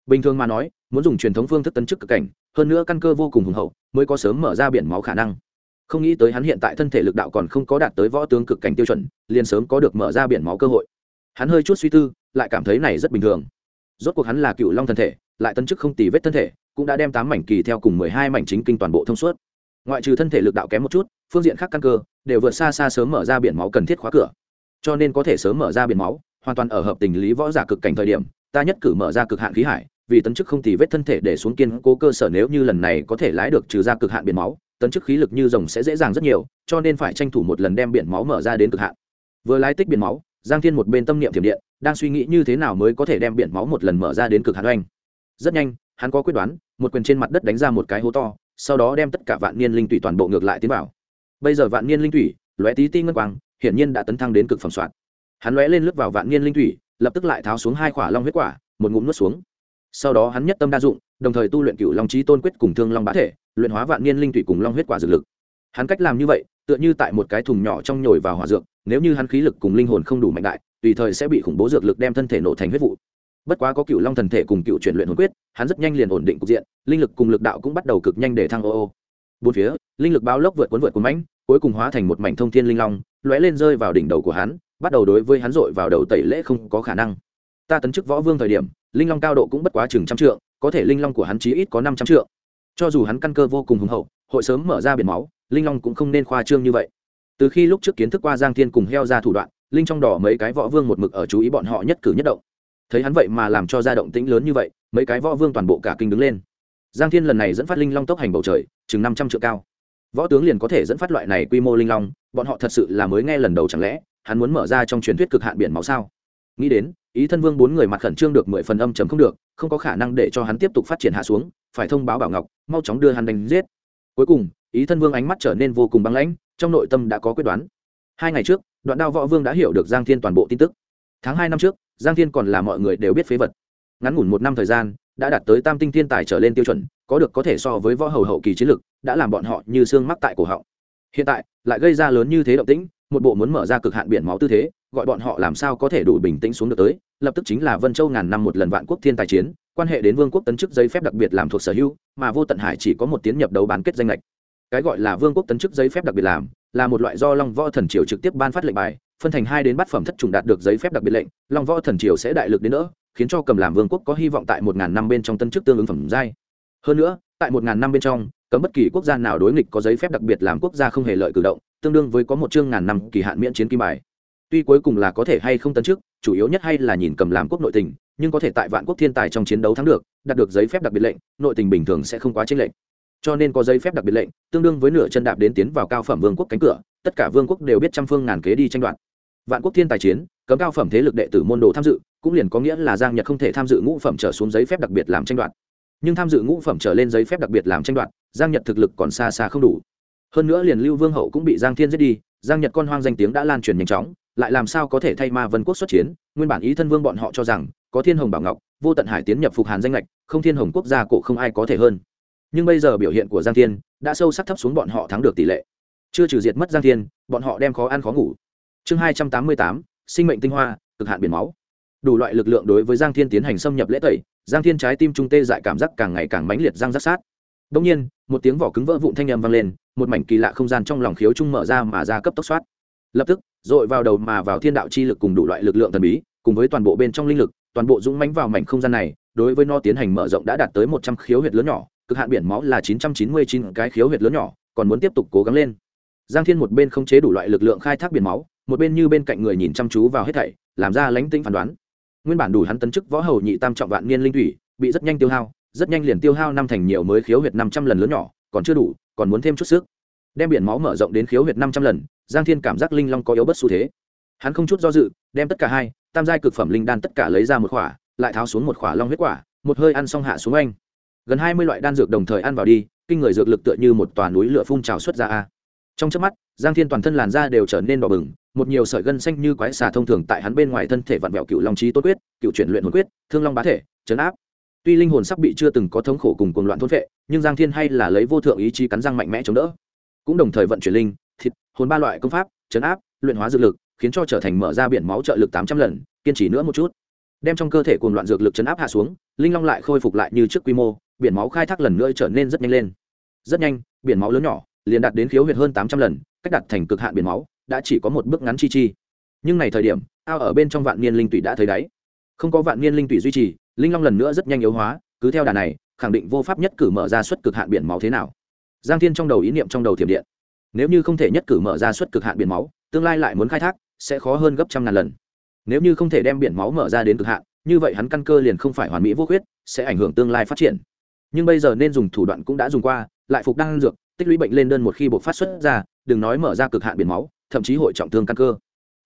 Bình thường mà nói, muốn dùng truyền thống phương thức tấn chức cực cảnh, hơn nữa căn cơ vô cùng hùng hậu, mới có sớm mở ra biển máu khả năng. Không nghĩ tới hắn hiện tại thân thể lực đạo còn không có đạt tới võ tướng cực cảnh tiêu chuẩn, liền sớm có được mở ra biển máu cơ hội. Hắn hơi chút suy tư, lại cảm thấy này rất bình thường. Rốt cuộc hắn là cựu long thân thể, lại tân chức không tì vết thân thể, cũng đã đem tám mảnh kỳ theo cùng mười hai mảnh chính kinh toàn bộ thông suốt ngoại trừ thân thể lực đạo kém một chút, phương diện khác căn cơ đều vượt xa xa sớm mở ra biển máu cần thiết khóa cửa. Cho nên có thể sớm mở ra biển máu, hoàn toàn ở hợp tình lý võ giả cực cảnh thời điểm, ta nhất cử mở ra cực hạn khí hải, vì tấn chức không tì vết thân thể để xuống kiên cố cơ sở nếu như lần này có thể lái được trừ ra cực hạn biển máu, tấn chức khí lực như rồng sẽ dễ dàng rất nhiều, cho nên phải tranh thủ một lần đem biển máu mở ra đến cực hạn. Vừa lái tích biển máu, giang thiên một bên tâm niệm thiểm điện, đang suy nghĩ như thế nào mới có thể đem biển máu một lần mở ra đến cực hạn oanh. Rất nhanh, hắn có quyết đoán, một quyền trên mặt đất đánh ra một cái hố to sau đó đem tất cả vạn niên linh tủy toàn bộ ngược lại tiến vào. Bây giờ vạn niên linh tủy lóe tí ti ngân quang hiển nhiên đã tấn thăng đến cực phẩm soạn. Hắn lóe lên lướt vào vạn niên linh thủy, lập tức lại tháo xuống hai khỏa long huyết quả một ngụm nuốt xuống. Sau đó hắn nhất tâm đa dụng đồng thời tu luyện cựu long trí tôn quyết cùng thương long bá thể luyện hóa vạn niên linh thủy cùng long huyết quả dược lực. Hắn cách làm như vậy tựa như tại một cái thùng nhỏ trong nhồi vào hỏa dược nếu như hắn khí lực cùng linh hồn không đủ mạnh đại tùy thời sẽ bị khủng bố dược lực đem thân thể nổ thành huyết vụ bất quá có cựu long thần thể cùng cựu chuyển luyện hồn quyết, hắn rất nhanh liền ổn định cục diện, linh lực cùng lực đạo cũng bắt đầu cực nhanh để thăng ô ô. Bốn phía, linh lực bao lốc vượt cuốn vượt cuốn mãnh, cuối cùng hóa thành một mảnh thông thiên linh long, lóe lên rơi vào đỉnh đầu của hắn, bắt đầu đối với hắn dội vào đầu tẩy lễ không có khả năng. Ta tấn chức võ vương thời điểm, linh long cao độ cũng bất quá chừng trăm trượng, có thể linh long của hắn chí ít có năm trăm trượng. Cho dù hắn căn cơ vô cùng hùng hậu, hội sớm mở ra biển máu, linh long cũng không nên khoa trương như vậy. Từ khi lúc trước kiến thức qua giang thiên cùng heo ra thủ đoạn, linh trong đỏ mấy cái võ vương một mực ở chú ý bọn họ nhất cử nhất động thấy hắn vậy mà làm cho ra động tĩnh lớn như vậy, mấy cái võ vương toàn bộ cả kinh đứng lên. Giang thiên lần này dẫn phát linh long tốc hành bầu trời, chừng năm trăm triệu cao. Võ tướng liền có thể dẫn phát loại này quy mô linh long, bọn họ thật sự là mới nghe lần đầu chẳng lẽ, hắn muốn mở ra trong truyền thuyết cực hạn biển máu sao? Nghĩ đến, ý thân vương bốn người mặt khẩn trương được mười phần âm chấm không được, không có khả năng để cho hắn tiếp tục phát triển hạ xuống, phải thông báo bảo ngọc, mau chóng đưa hắn đánh giết. Cuối cùng, ý thân vương ánh mắt trở nên vô cùng băng lãnh, trong nội tâm đã có quyết đoán. Hai ngày trước, đoạn đao võ vương đã hiểu được giang thiên toàn bộ tin tức. Tháng hai năm trước giang thiên còn là mọi người đều biết phế vật. Ngắn ngủn một năm thời gian, đã đạt tới tam tinh thiên tài trở lên tiêu chuẩn, có được có thể so với võ hầu hậu kỳ chiến lực, đã làm bọn họ như xương mắc tại cổ họng. Hiện tại, lại gây ra lớn như thế động tĩnh, một bộ muốn mở ra cực hạn biển máu tư thế, gọi bọn họ làm sao có thể đủ bình tĩnh xuống được tới, lập tức chính là vân châu ngàn năm một lần vạn quốc thiên tài chiến, quan hệ đến vương quốc tấn chức giấy phép đặc biệt làm thuộc sở hữu, mà vô tận hải chỉ có một tiến nhập đấu bán kết danh lệch cái gọi là vương quốc tấn chức giấy phép đặc biệt làm, là một loại do long võ thần triều trực tiếp ban phát lệnh bài phân thành hai đến bát phẩm thất trùng đạt được giấy phép đặc biệt lệnh, long võ thần triều sẽ đại lực đến nữa khiến cho cầm làm vương quốc có hy vọng tại một ngàn năm bên trong tân chức tương ứng phẩm giai. Hơn nữa, tại một ngàn năm bên trong, cấm bất kỳ quốc gia nào đối nghịch có giấy phép đặc biệt làm quốc gia không hề lợi cử động, tương đương với có một chương ngàn năm kỳ hạn miễn chiến kim bài. Tuy cuối cùng là có thể hay không tấn chức, chủ yếu nhất hay là nhìn cầm làm quốc nội tình, nhưng có thể tại vạn quốc thiên tài trong chiến đấu thắng được, đạt được giấy phép đặc biệt lệnh, nội tình bình thường sẽ không quá chênh lệnh cho nên có giấy phép đặc biệt lệnh, tương đương với nửa chân đạp đến tiến vào cao phẩm vương quốc cánh cửa, tất cả vương quốc đều biết trăm phương ngàn kế đi tranh đoạt vạn quốc thiên tài chiến, cấm cao phẩm thế lực đệ tử môn đồ tham dự, cũng liền có nghĩa là giang nhật không thể tham dự ngũ phẩm trở xuống giấy phép đặc biệt làm tranh đoạt. Nhưng tham dự ngũ phẩm trở lên giấy phép đặc biệt làm tranh đoạt, giang nhật thực lực còn xa xa không đủ. Hơn nữa liền lưu vương hậu cũng bị giang thiên giết đi, giang nhật con hoang danh tiếng đã lan truyền nhanh chóng, lại làm sao có thể thay ma vân quốc xuất chiến? Nguyên bản ý thân vương bọn họ cho rằng, có thiên hồng bảo ngọc, vô tận hải tiến nhập phục hàn danh lệch, không thiên hồng quốc gia cổ không ai có thể hơn. Nhưng bây giờ biểu hiện của giang thiên, đã sâu sắc thấp xuống bọn họ thắng được tỷ lệ. Chưa trừ diệt mất giang thiên, bọn họ đem khó ăn khó ngủ chương hai trăm tám mươi tám, sinh mệnh tinh hoa, cực hạn biển máu. Đủ loại lực lượng đối với giang thiên tiến hành xâm nhập lễ tẩy, giang thiên trái tim trung tê dại cảm giác càng ngày càng mãnh liệt giang giác sát. Đông nhiên, một tiếng vỏ cứng vỡ vụn thanh â m vang lên, một mảnh kỳ lạ không gian trong lòng khiếu trung mở ra mà ra cấp tốc soát. Lập tức, dội vào đầu mà vào thiên đạo chi lực cùng đủ loại lực lượng thần bí, cùng với toàn bộ bên trong linh lực, toàn bộ dũng mánh vào mảnh không gian này, đối với no tiến hành mở rộng đã đạt tới một trăm khiếu huyệt lớn nhỏ, cực hạn biển máu là chín trăm chín mươi chín cái khiếu huyệt lớn nhỏ, còn muốn tiếp tục cố gắng lên. Giang thiên một bên không chế đủ loại lực lượng khai thác biển máu một bên như bên cạnh người nhìn chăm chú vào hết thảy, làm ra lánh tinh phán đoán. Nguyên bản đủ hắn tấn chức võ hầu nhị tam trọng vạn niên linh thủy, bị rất nhanh tiêu hao, rất nhanh liền tiêu hao năm thành nhiều mới khiếu huyệt năm trăm lần lớn nhỏ, còn chưa đủ, còn muốn thêm chút sức. Đem biển máu mở rộng đến khiếu huyệt năm trăm lần, giang thiên cảm giác linh long có yếu bất xu thế. Hắn không chút do dự, đem tất cả hai, tam giai cực phẩm linh đan tất cả lấy ra một khỏa, lại tháo xuống một khỏa long huyết quả, một hơi ăn xong hạ xuống anh gần hai mươi loại đan dược đồng thời ăn vào đi, kinh người dược lực tựa như một tòa núi lửa phun trào xuất ra a. Trong trước mắt, giang thiên toàn thân làn da đều trở nên đỏ bừng một nhiều sợi gân xanh như quái xà thông thường tại hắn bên ngoài thân thể vặn vẹo cựu long trí tốt quyết, cựu chuyển luyện hồn quyết, thương long bá thể chấn áp. Tuy linh hồn sắc bị chưa từng có thống khổ cùng cuồng loạn thôn vệ nhưng giang thiên hay là lấy vô thượng ý chí cắn răng mạnh mẽ chống đỡ. Cũng đồng thời vận chuyển linh, thịt, hồn ba loại công pháp chấn áp, luyện hóa dược lực, khiến cho trở thành mở ra biển máu trợ lực tám trăm lần, kiên trì nữa một chút. Đem trong cơ thể cuồng loạn dược lực chấn áp hạ xuống, linh long lại khôi phục lại như trước quy mô, biển máu khai thác lần nữa trở nên rất nhanh lên. Rất nhanh, biển máu lớn nhỏ, liền đạt đến khiếu huyệt hơn tám trăm lần, cách đặt thành cực hạn biển máu đã chỉ có một bước ngắn chi chi. Nhưng này thời điểm, ao ở bên trong vạn niên linh tủy đã thấy đáy. Không có vạn niên linh tủy duy trì, linh long lần nữa rất nhanh yếu hóa, cứ theo đà này, khẳng định vô pháp nhất cử mở ra suất cực hạn biển máu thế nào. Giang thiên trong đầu ý niệm trong đầu thiểm điện. Nếu như không thể nhất cử mở ra suất cực hạn biển máu, tương lai lại muốn khai thác, sẽ khó hơn gấp trăm ngàn lần. Nếu như không thể đem biển máu mở ra đến cực hạn, như vậy hắn căn cơ liền không phải hoàn mỹ vô khuyết, sẽ ảnh hưởng tương lai phát triển. Nhưng bây giờ nên dùng thủ đoạn cũng đã dùng qua, lại phục đang dược, tích lũy bệnh lên đơn một khi bộc phát xuất ra, đừng nói mở ra cực hạn biển máu thậm chí hội trọng thương căn cơ.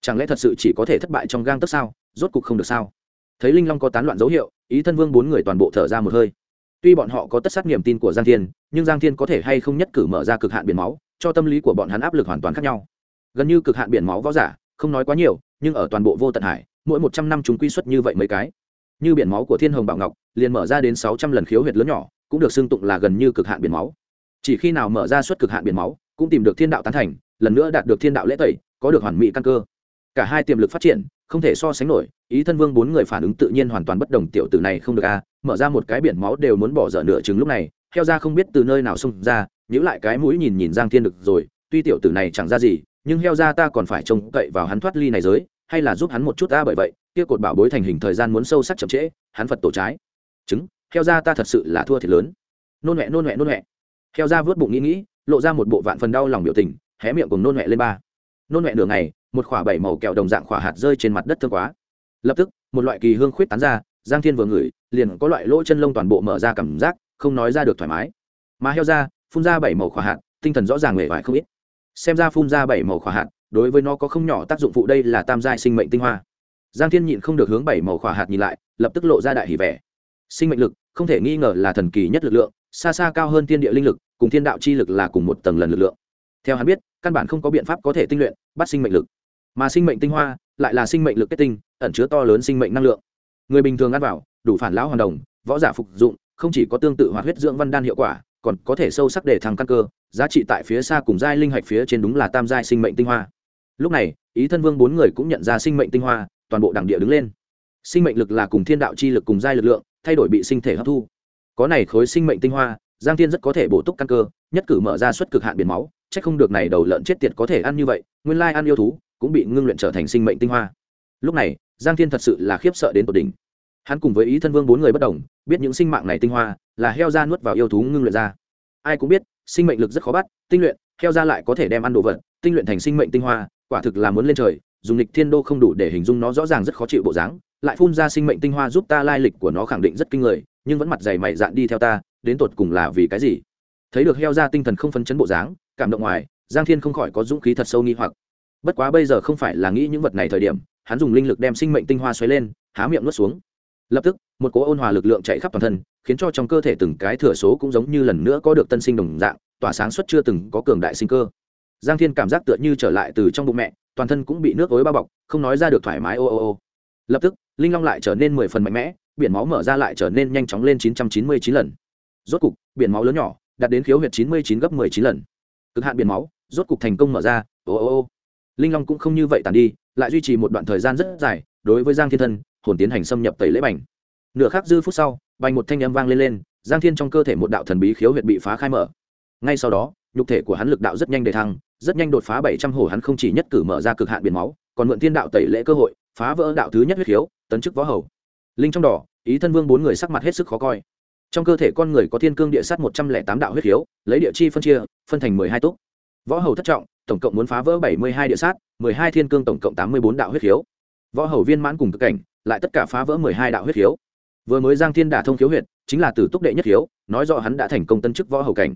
Chẳng lẽ thật sự chỉ có thể thất bại trong gang tấc sao? Rốt cục không được sao? Thấy linh long có tán loạn dấu hiệu, ý thân vương bốn người toàn bộ thở ra một hơi. Tuy bọn họ có tất sát niềm tin của giang thiên, nhưng giang thiên có thể hay không nhất cử mở ra cực hạn biển máu, cho tâm lý của bọn hắn áp lực hoàn toàn khác nhau. Gần như cực hạn biển máu võ giả, không nói quá nhiều, nhưng ở toàn bộ vô tận hải, mỗi một trăm năm chúng quy xuất như vậy mấy cái. Như biển máu của thiên hồng bảo ngọc, liền mở ra đến sáu trăm lần khiếu huyệt lớn nhỏ, cũng được xưng tụng là gần như cực hạn biển máu. Chỉ khi nào mở ra suất cực hạn biển máu, cũng tìm được thiên đạo tán thành lần nữa đạt được thiên đạo lễ tẩy, có được hoàn mỹ căn cơ. Cả hai tiềm lực phát triển, không thể so sánh nổi, ý thân vương bốn người phản ứng tự nhiên hoàn toàn bất đồng tiểu tử này không được a mở ra một cái biển máu đều muốn bỏ dở nửa chừng lúc này, heo ra không biết từ nơi nào xông ra nhữ lại cái mũi nhìn nhìn giang thiên được rồi, tuy tiểu tử này chẳng ra gì, nhưng heo ra ta còn phải trông cậy vào hắn thoát ly này giới, hay là giúp hắn một chút ta bởi vậy, kia cột bảo bối thành hình thời gian muốn sâu sắc chậm trễ, hắn phật tổ trái. Chứng, heo ra ta thật sự là thua thiệt lớn. Nôn mẹ nôn mẹ nôn mẹ heo ra vớt bụng nghĩ nghĩ, lộ ra một bộ vạn phần đau lòng biểu tình hé miệng cùng nôn mẹ lên ba. Nôn mẹ nửa ngày, một khỏa bảy màu kẹo đồng dạng khỏa hạt rơi trên mặt đất thương quá. Lập tức, một loại kỳ hương khuyết tán ra, giang thiên vừa ngửi, liền có loại lỗ chân lông toàn bộ mở ra cảm giác, không nói ra được thoải mái. Mà heo ra phun ra bảy màu khỏa hạt, tinh thần rõ ràng mề vải không ít. Xem ra phun ra bảy màu khỏa hạt, đối với nó có không nhỏ tác dụng phụ đây là tam giai sinh mệnh tinh hoa. Giang thiên nhịn không được hướng bảy màu khỏa hạt nhìn lại, lập tức lộ ra đại hỷ vẻ. Sinh mệnh lực, không thể nghi ngờ là thần kỳ nhất lực lượng, xa xa cao hơn thiên địa linh lực, cùng thiên đạo chi lực là cùng một tầng lần lực lượng theo hắn biết, căn bản không có biện pháp có thể tinh luyện, bắt sinh mệnh lực. Mà sinh mệnh tinh hoa lại là sinh mệnh lực kết tinh, ẩn chứa to lớn sinh mệnh năng lượng. Người bình thường ăn vào, đủ phản lão hoàn đồng, võ giả phục dụng, không chỉ có tương tự hoạt huyết dưỡng văn đan hiệu quả, còn có thể sâu sắc để thăng căn cơ, giá trị tại phía xa cùng giai linh hạch phía trên đúng là tam giai sinh mệnh tinh hoa. Lúc này, ý thân vương bốn người cũng nhận ra sinh mệnh tinh hoa, toàn bộ đẳng địa đứng lên. Sinh mệnh lực là cùng thiên đạo chi lực cùng giai lực lượng, thay đổi bị sinh thể hấp thu. Có này khối sinh mệnh tinh hoa, giang thiên rất có thể bổ túc căn cơ, nhất cử mở ra suất cực hạn biển máu chắc không được này đầu lợn chết tiệt có thể ăn như vậy, nguyên lai ăn yêu thú cũng bị ngưng luyện trở thành sinh mệnh tinh hoa. Lúc này, giang thiên thật sự là khiếp sợ đến tột đỉnh. Hắn cùng với ý thân vương bốn người bất đồng, biết những sinh mạng này tinh hoa là heo da nuốt vào yêu thú ngưng luyện ra. Ai cũng biết, sinh mệnh lực rất khó bắt, tinh luyện, heo da lại có thể đem ăn đồ vật, tinh luyện thành sinh mệnh tinh hoa, quả thực là muốn lên trời, dùng lịch thiên đô không đủ để hình dung nó rõ ràng rất khó chịu bộ dáng, lại phun ra sinh mệnh tinh hoa giúp ta lai lịch của nó khẳng định rất kinh người, nhưng vẫn mặt dày mày dạn đi theo ta, đến tột cùng là vì cái gì? Thấy được heo ra tinh thần không phấn chấn bộ dáng cảm động ngoài, giang thiên không khỏi có dũng khí thật sâu nghi hoặc. Bất quá bây giờ không phải là nghĩ những vật này thời điểm, hắn dùng linh lực đem sinh mệnh tinh hoa xoáy lên, há miệng nuốt xuống. Lập tức, một cố ôn hòa lực lượng chạy khắp toàn thân, khiến cho trong cơ thể từng cái thừa số cũng giống như lần nữa có được tân sinh đồng dạng, tỏa sáng suất chưa từng có cường đại sinh cơ. Giang thiên cảm giác tựa như trở lại từ trong bụng mẹ, toàn thân cũng bị nước ối bao bọc, không nói ra được thoải mái ô ô ô. Lập tức, linh long lại trở nên mười phần mạnh mẽ, biển máu mở ra lại trở nên nhanh chóng lên chín trăm chín mươi chín lần. Rốt cục, biển máu lớn nhỏ, đạt đến khiếu huyệt chín mươi chín gấp mười chín lần cực hạn biển máu, rốt cục thành công mở ra, ô ô ô. Linh long cũng không như vậy tàn đi, lại duy trì một đoạn thời gian rất dài, đối với giang thiên thân, hồn tiến hành xâm nhập tẩy lễ bành. Nửa khắc dư phút sau, bành một thanh âm vang lên lên, giang thiên trong cơ thể một đạo thần bí khiếu huyệt bị phá khai mở. Ngay sau đó, nhục thể của hắn lực đạo rất nhanh đề thăng, rất nhanh đột phá bảy trăm hồ hắn không chỉ nhất cử mở ra cực hạn biển máu, còn mượn thiên đạo tẩy lễ cơ hội, phá vỡ đạo thứ nhất huyết khiếu, tấn chức võ hầu. Linh trong đỏ, ý thân vương bốn người sắc mặt hết sức khó coi trong cơ thể con người có thiên cương địa sát một trăm lẻ tám đạo huyết khiếu, lấy địa chi phân chia, phân thành mười hai túc. Võ hầu thất trọng, tổng cộng muốn phá vỡ bảy mươi hai địa sát, mười hai thiên cương tổng cộng tám mươi bốn đạo huyết khiếu. Võ hầu viên mãn cùng cực cảnh, lại tất cả phá vỡ mười hai đạo huyết khiếu. Vừa mới giang thiên đả thông khiếu huyệt, chính là từ túc đệ nhất khiếu, nói rõ hắn đã thành công tân chức võ hầu cảnh.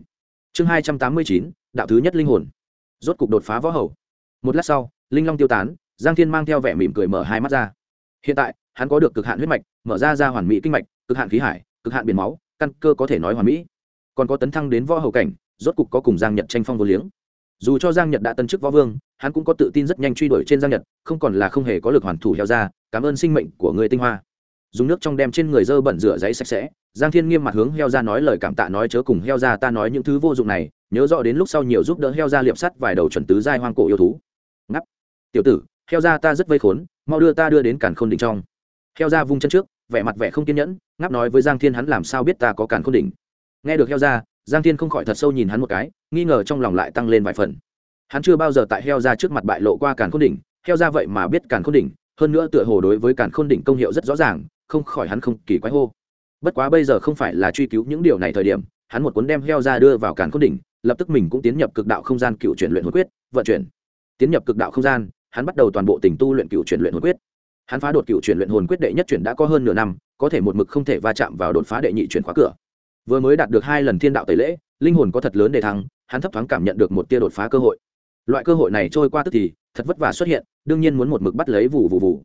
Chương hai trăm tám mươi chín, đạo thứ nhất linh hồn. Rốt cục đột phá võ hầu. Một lát sau, linh long tiêu tán, giang thiên mang theo vẻ mỉm cười mở hai mắt ra. Hiện tại, hắn có được cực hạn huyết mạch, mở ra ra hoàn mỹ kinh mạch, cực hạn khí hải, cực hạn biển máu căn cơ có thể nói hoàn mỹ. Còn có tấn thăng đến võ hầu cảnh, rốt cục có cùng giang nhật tranh phong vô liếng. Dù cho giang nhật đã tân chức võ vương, hắn cũng có tự tin rất nhanh truy đuổi trên giang nhật, không còn là không hề có lực hoàn thủ heo ra, cảm ơn sinh mệnh của người tinh hoa. Dùng nước trong đem trên người dơ bẩn rửa giấy sạch sẽ, giang thiên nghiêm mặt hướng heo ra nói lời cảm tạ nói chớ cùng heo ra ta nói những thứ vô dụng này, nhớ rõ đến lúc sau nhiều giúp đỡ heo ra liệp sắt vài đầu chuẩn tứ giai hoang cổ yêu thú. Ngắp. Tiểu tử, heo ra ta rất vây khốn, mau đưa ta đưa đến cản khôn đỉnh trong. Heo ra vung chân trước vẻ mặt vẻ không kiên nhẫn, ngáp nói với giang thiên hắn làm sao biết ta có cản khôn đỉnh. Nghe được heo ra, giang thiên không khỏi thật sâu nhìn hắn một cái, nghi ngờ trong lòng lại tăng lên vài phần. Hắn chưa bao giờ tại heo ra trước mặt bại lộ qua cản khôn đỉnh, heo ra vậy mà biết cản khôn đỉnh, hơn nữa tựa hồ đối với cản khôn đỉnh công hiệu rất rõ ràng, không khỏi hắn không kỳ quái hô. Bất quá bây giờ không phải là truy cứu những điều này thời điểm, hắn một cuốn đem heo ra đưa vào cản khôn đỉnh, lập tức mình cũng tiến nhập cực đạo không gian cựu chuyển luyện hồi quyết, vận chuyển. Tiến nhập cực đạo không gian, hắn bắt đầu toàn bộ tình tu luyện cựu chuyển luyện hồi quyết hắn phá đột cựu chuyển luyện hồn quyết đệ nhất chuyển đã có hơn nửa năm, có thể một mực không thể va chạm vào đột phá đệ nhị chuyển khóa cửa. Vừa mới đạt được hai lần thiên đạo tẩy lễ, linh hồn có thật lớn để thăng, hắn thấp thoáng cảm nhận được một tia đột phá cơ hội. Loại cơ hội này trôi qua tức thì, thật vất vả xuất hiện, đương nhiên muốn một mực bắt lấy vụ vụ vụ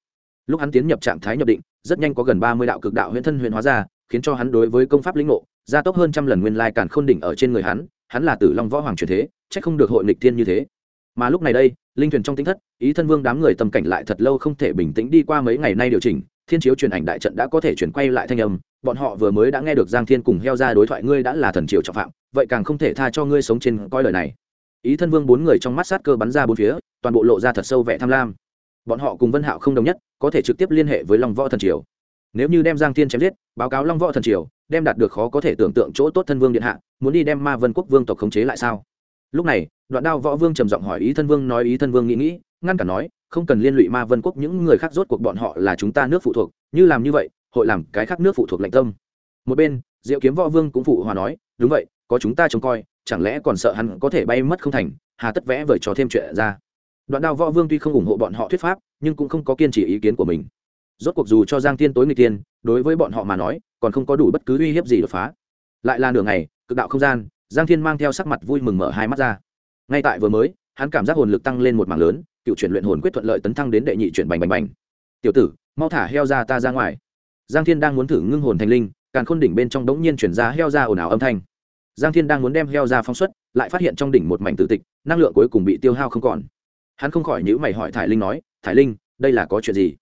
lúc hắn tiến nhập trạng thái nhập định, rất nhanh có gần ba mươi đạo cực đạo huyễn thân huyễn hóa ra, khiến cho hắn đối với công pháp lĩnh ngộ, gia tốc hơn trăm lần nguyên lai càn khôn đỉnh ở trên người hắn hắn là tử long võ hoàng truyền thế, chắc không được hội nghịch thiên như thế. Mà lúc này đây linh thuyền trong tính thất, ý thân vương đám người tâm cảnh lại thật lâu không thể bình tĩnh đi qua mấy ngày nay điều chỉnh, thiên chiếu truyền ảnh đại trận đã có thể chuyển quay lại thanh âm, bọn họ vừa mới đã nghe được giang thiên cùng heo ra đối thoại ngươi đã là thần triều trọng phạm, vậy càng không thể tha cho ngươi sống trên coi lời này. Ý thân vương bốn người trong mắt sát cơ bắn ra bốn phía, toàn bộ lộ ra thật sâu vẻ tham lam. Bọn họ cùng vân hạo không đồng nhất, có thể trực tiếp liên hệ với long võ thần triều. Nếu như đem giang thiên chém giết, báo cáo long võ thần triều, đem đạt được khó có thể tưởng tượng chỗ tốt thân vương điện hạ, muốn đi đem ma vân quốc vương tộc khống chế lại sao? Lúc này đoạn đao võ vương trầm giọng hỏi ý thân vương, nói ý thân vương nghĩ nghĩ, ngăn cản nói, không cần liên lụy ma vân quốc những người khác rốt cuộc bọn họ là chúng ta nước phụ thuộc, như làm như vậy, hội làm cái khác nước phụ thuộc lạnh tâm. Một bên, diệu kiếm võ vương cũng phụ hòa nói, đúng vậy, có chúng ta trông coi, chẳng lẽ còn sợ hắn có thể bay mất không thành, hà tất vẽ vời cho thêm chuyện ra. Đoạn đao võ vương tuy không ủng hộ bọn họ thuyết pháp, nhưng cũng không có kiên trì ý kiến của mình. Rốt cuộc dù cho giang tiên tối người tiên, đối với bọn họ mà nói, còn không có đủ bất cứ uy hiếp gì đột phá. Lại là nửa ngày, cực đạo không gian, giang thiên mang theo sắc mặt vui mừng mở hai mắt ra ngay tại vừa mới, hắn cảm giác hồn lực tăng lên một mảng lớn, cựu chuyển luyện hồn quyết thuận lợi tấn thăng đến đệ nhị chuyển bành bành bành. Tiểu tử, mau thả heo ra ta ra ngoài. Giang thiên đang muốn thử ngưng hồn thành linh, càn khôn đỉnh bên trong đống nhiên chuyển ra heo ra ồn ào âm thanh. Giang thiên đang muốn đem heo ra phóng xuất, lại phát hiện trong đỉnh một mảnh tử tịch, năng lượng cuối cùng bị tiêu hao không còn. Hắn không khỏi nhữ mày hỏi thải linh nói, thải linh, đây là có chuyện gì?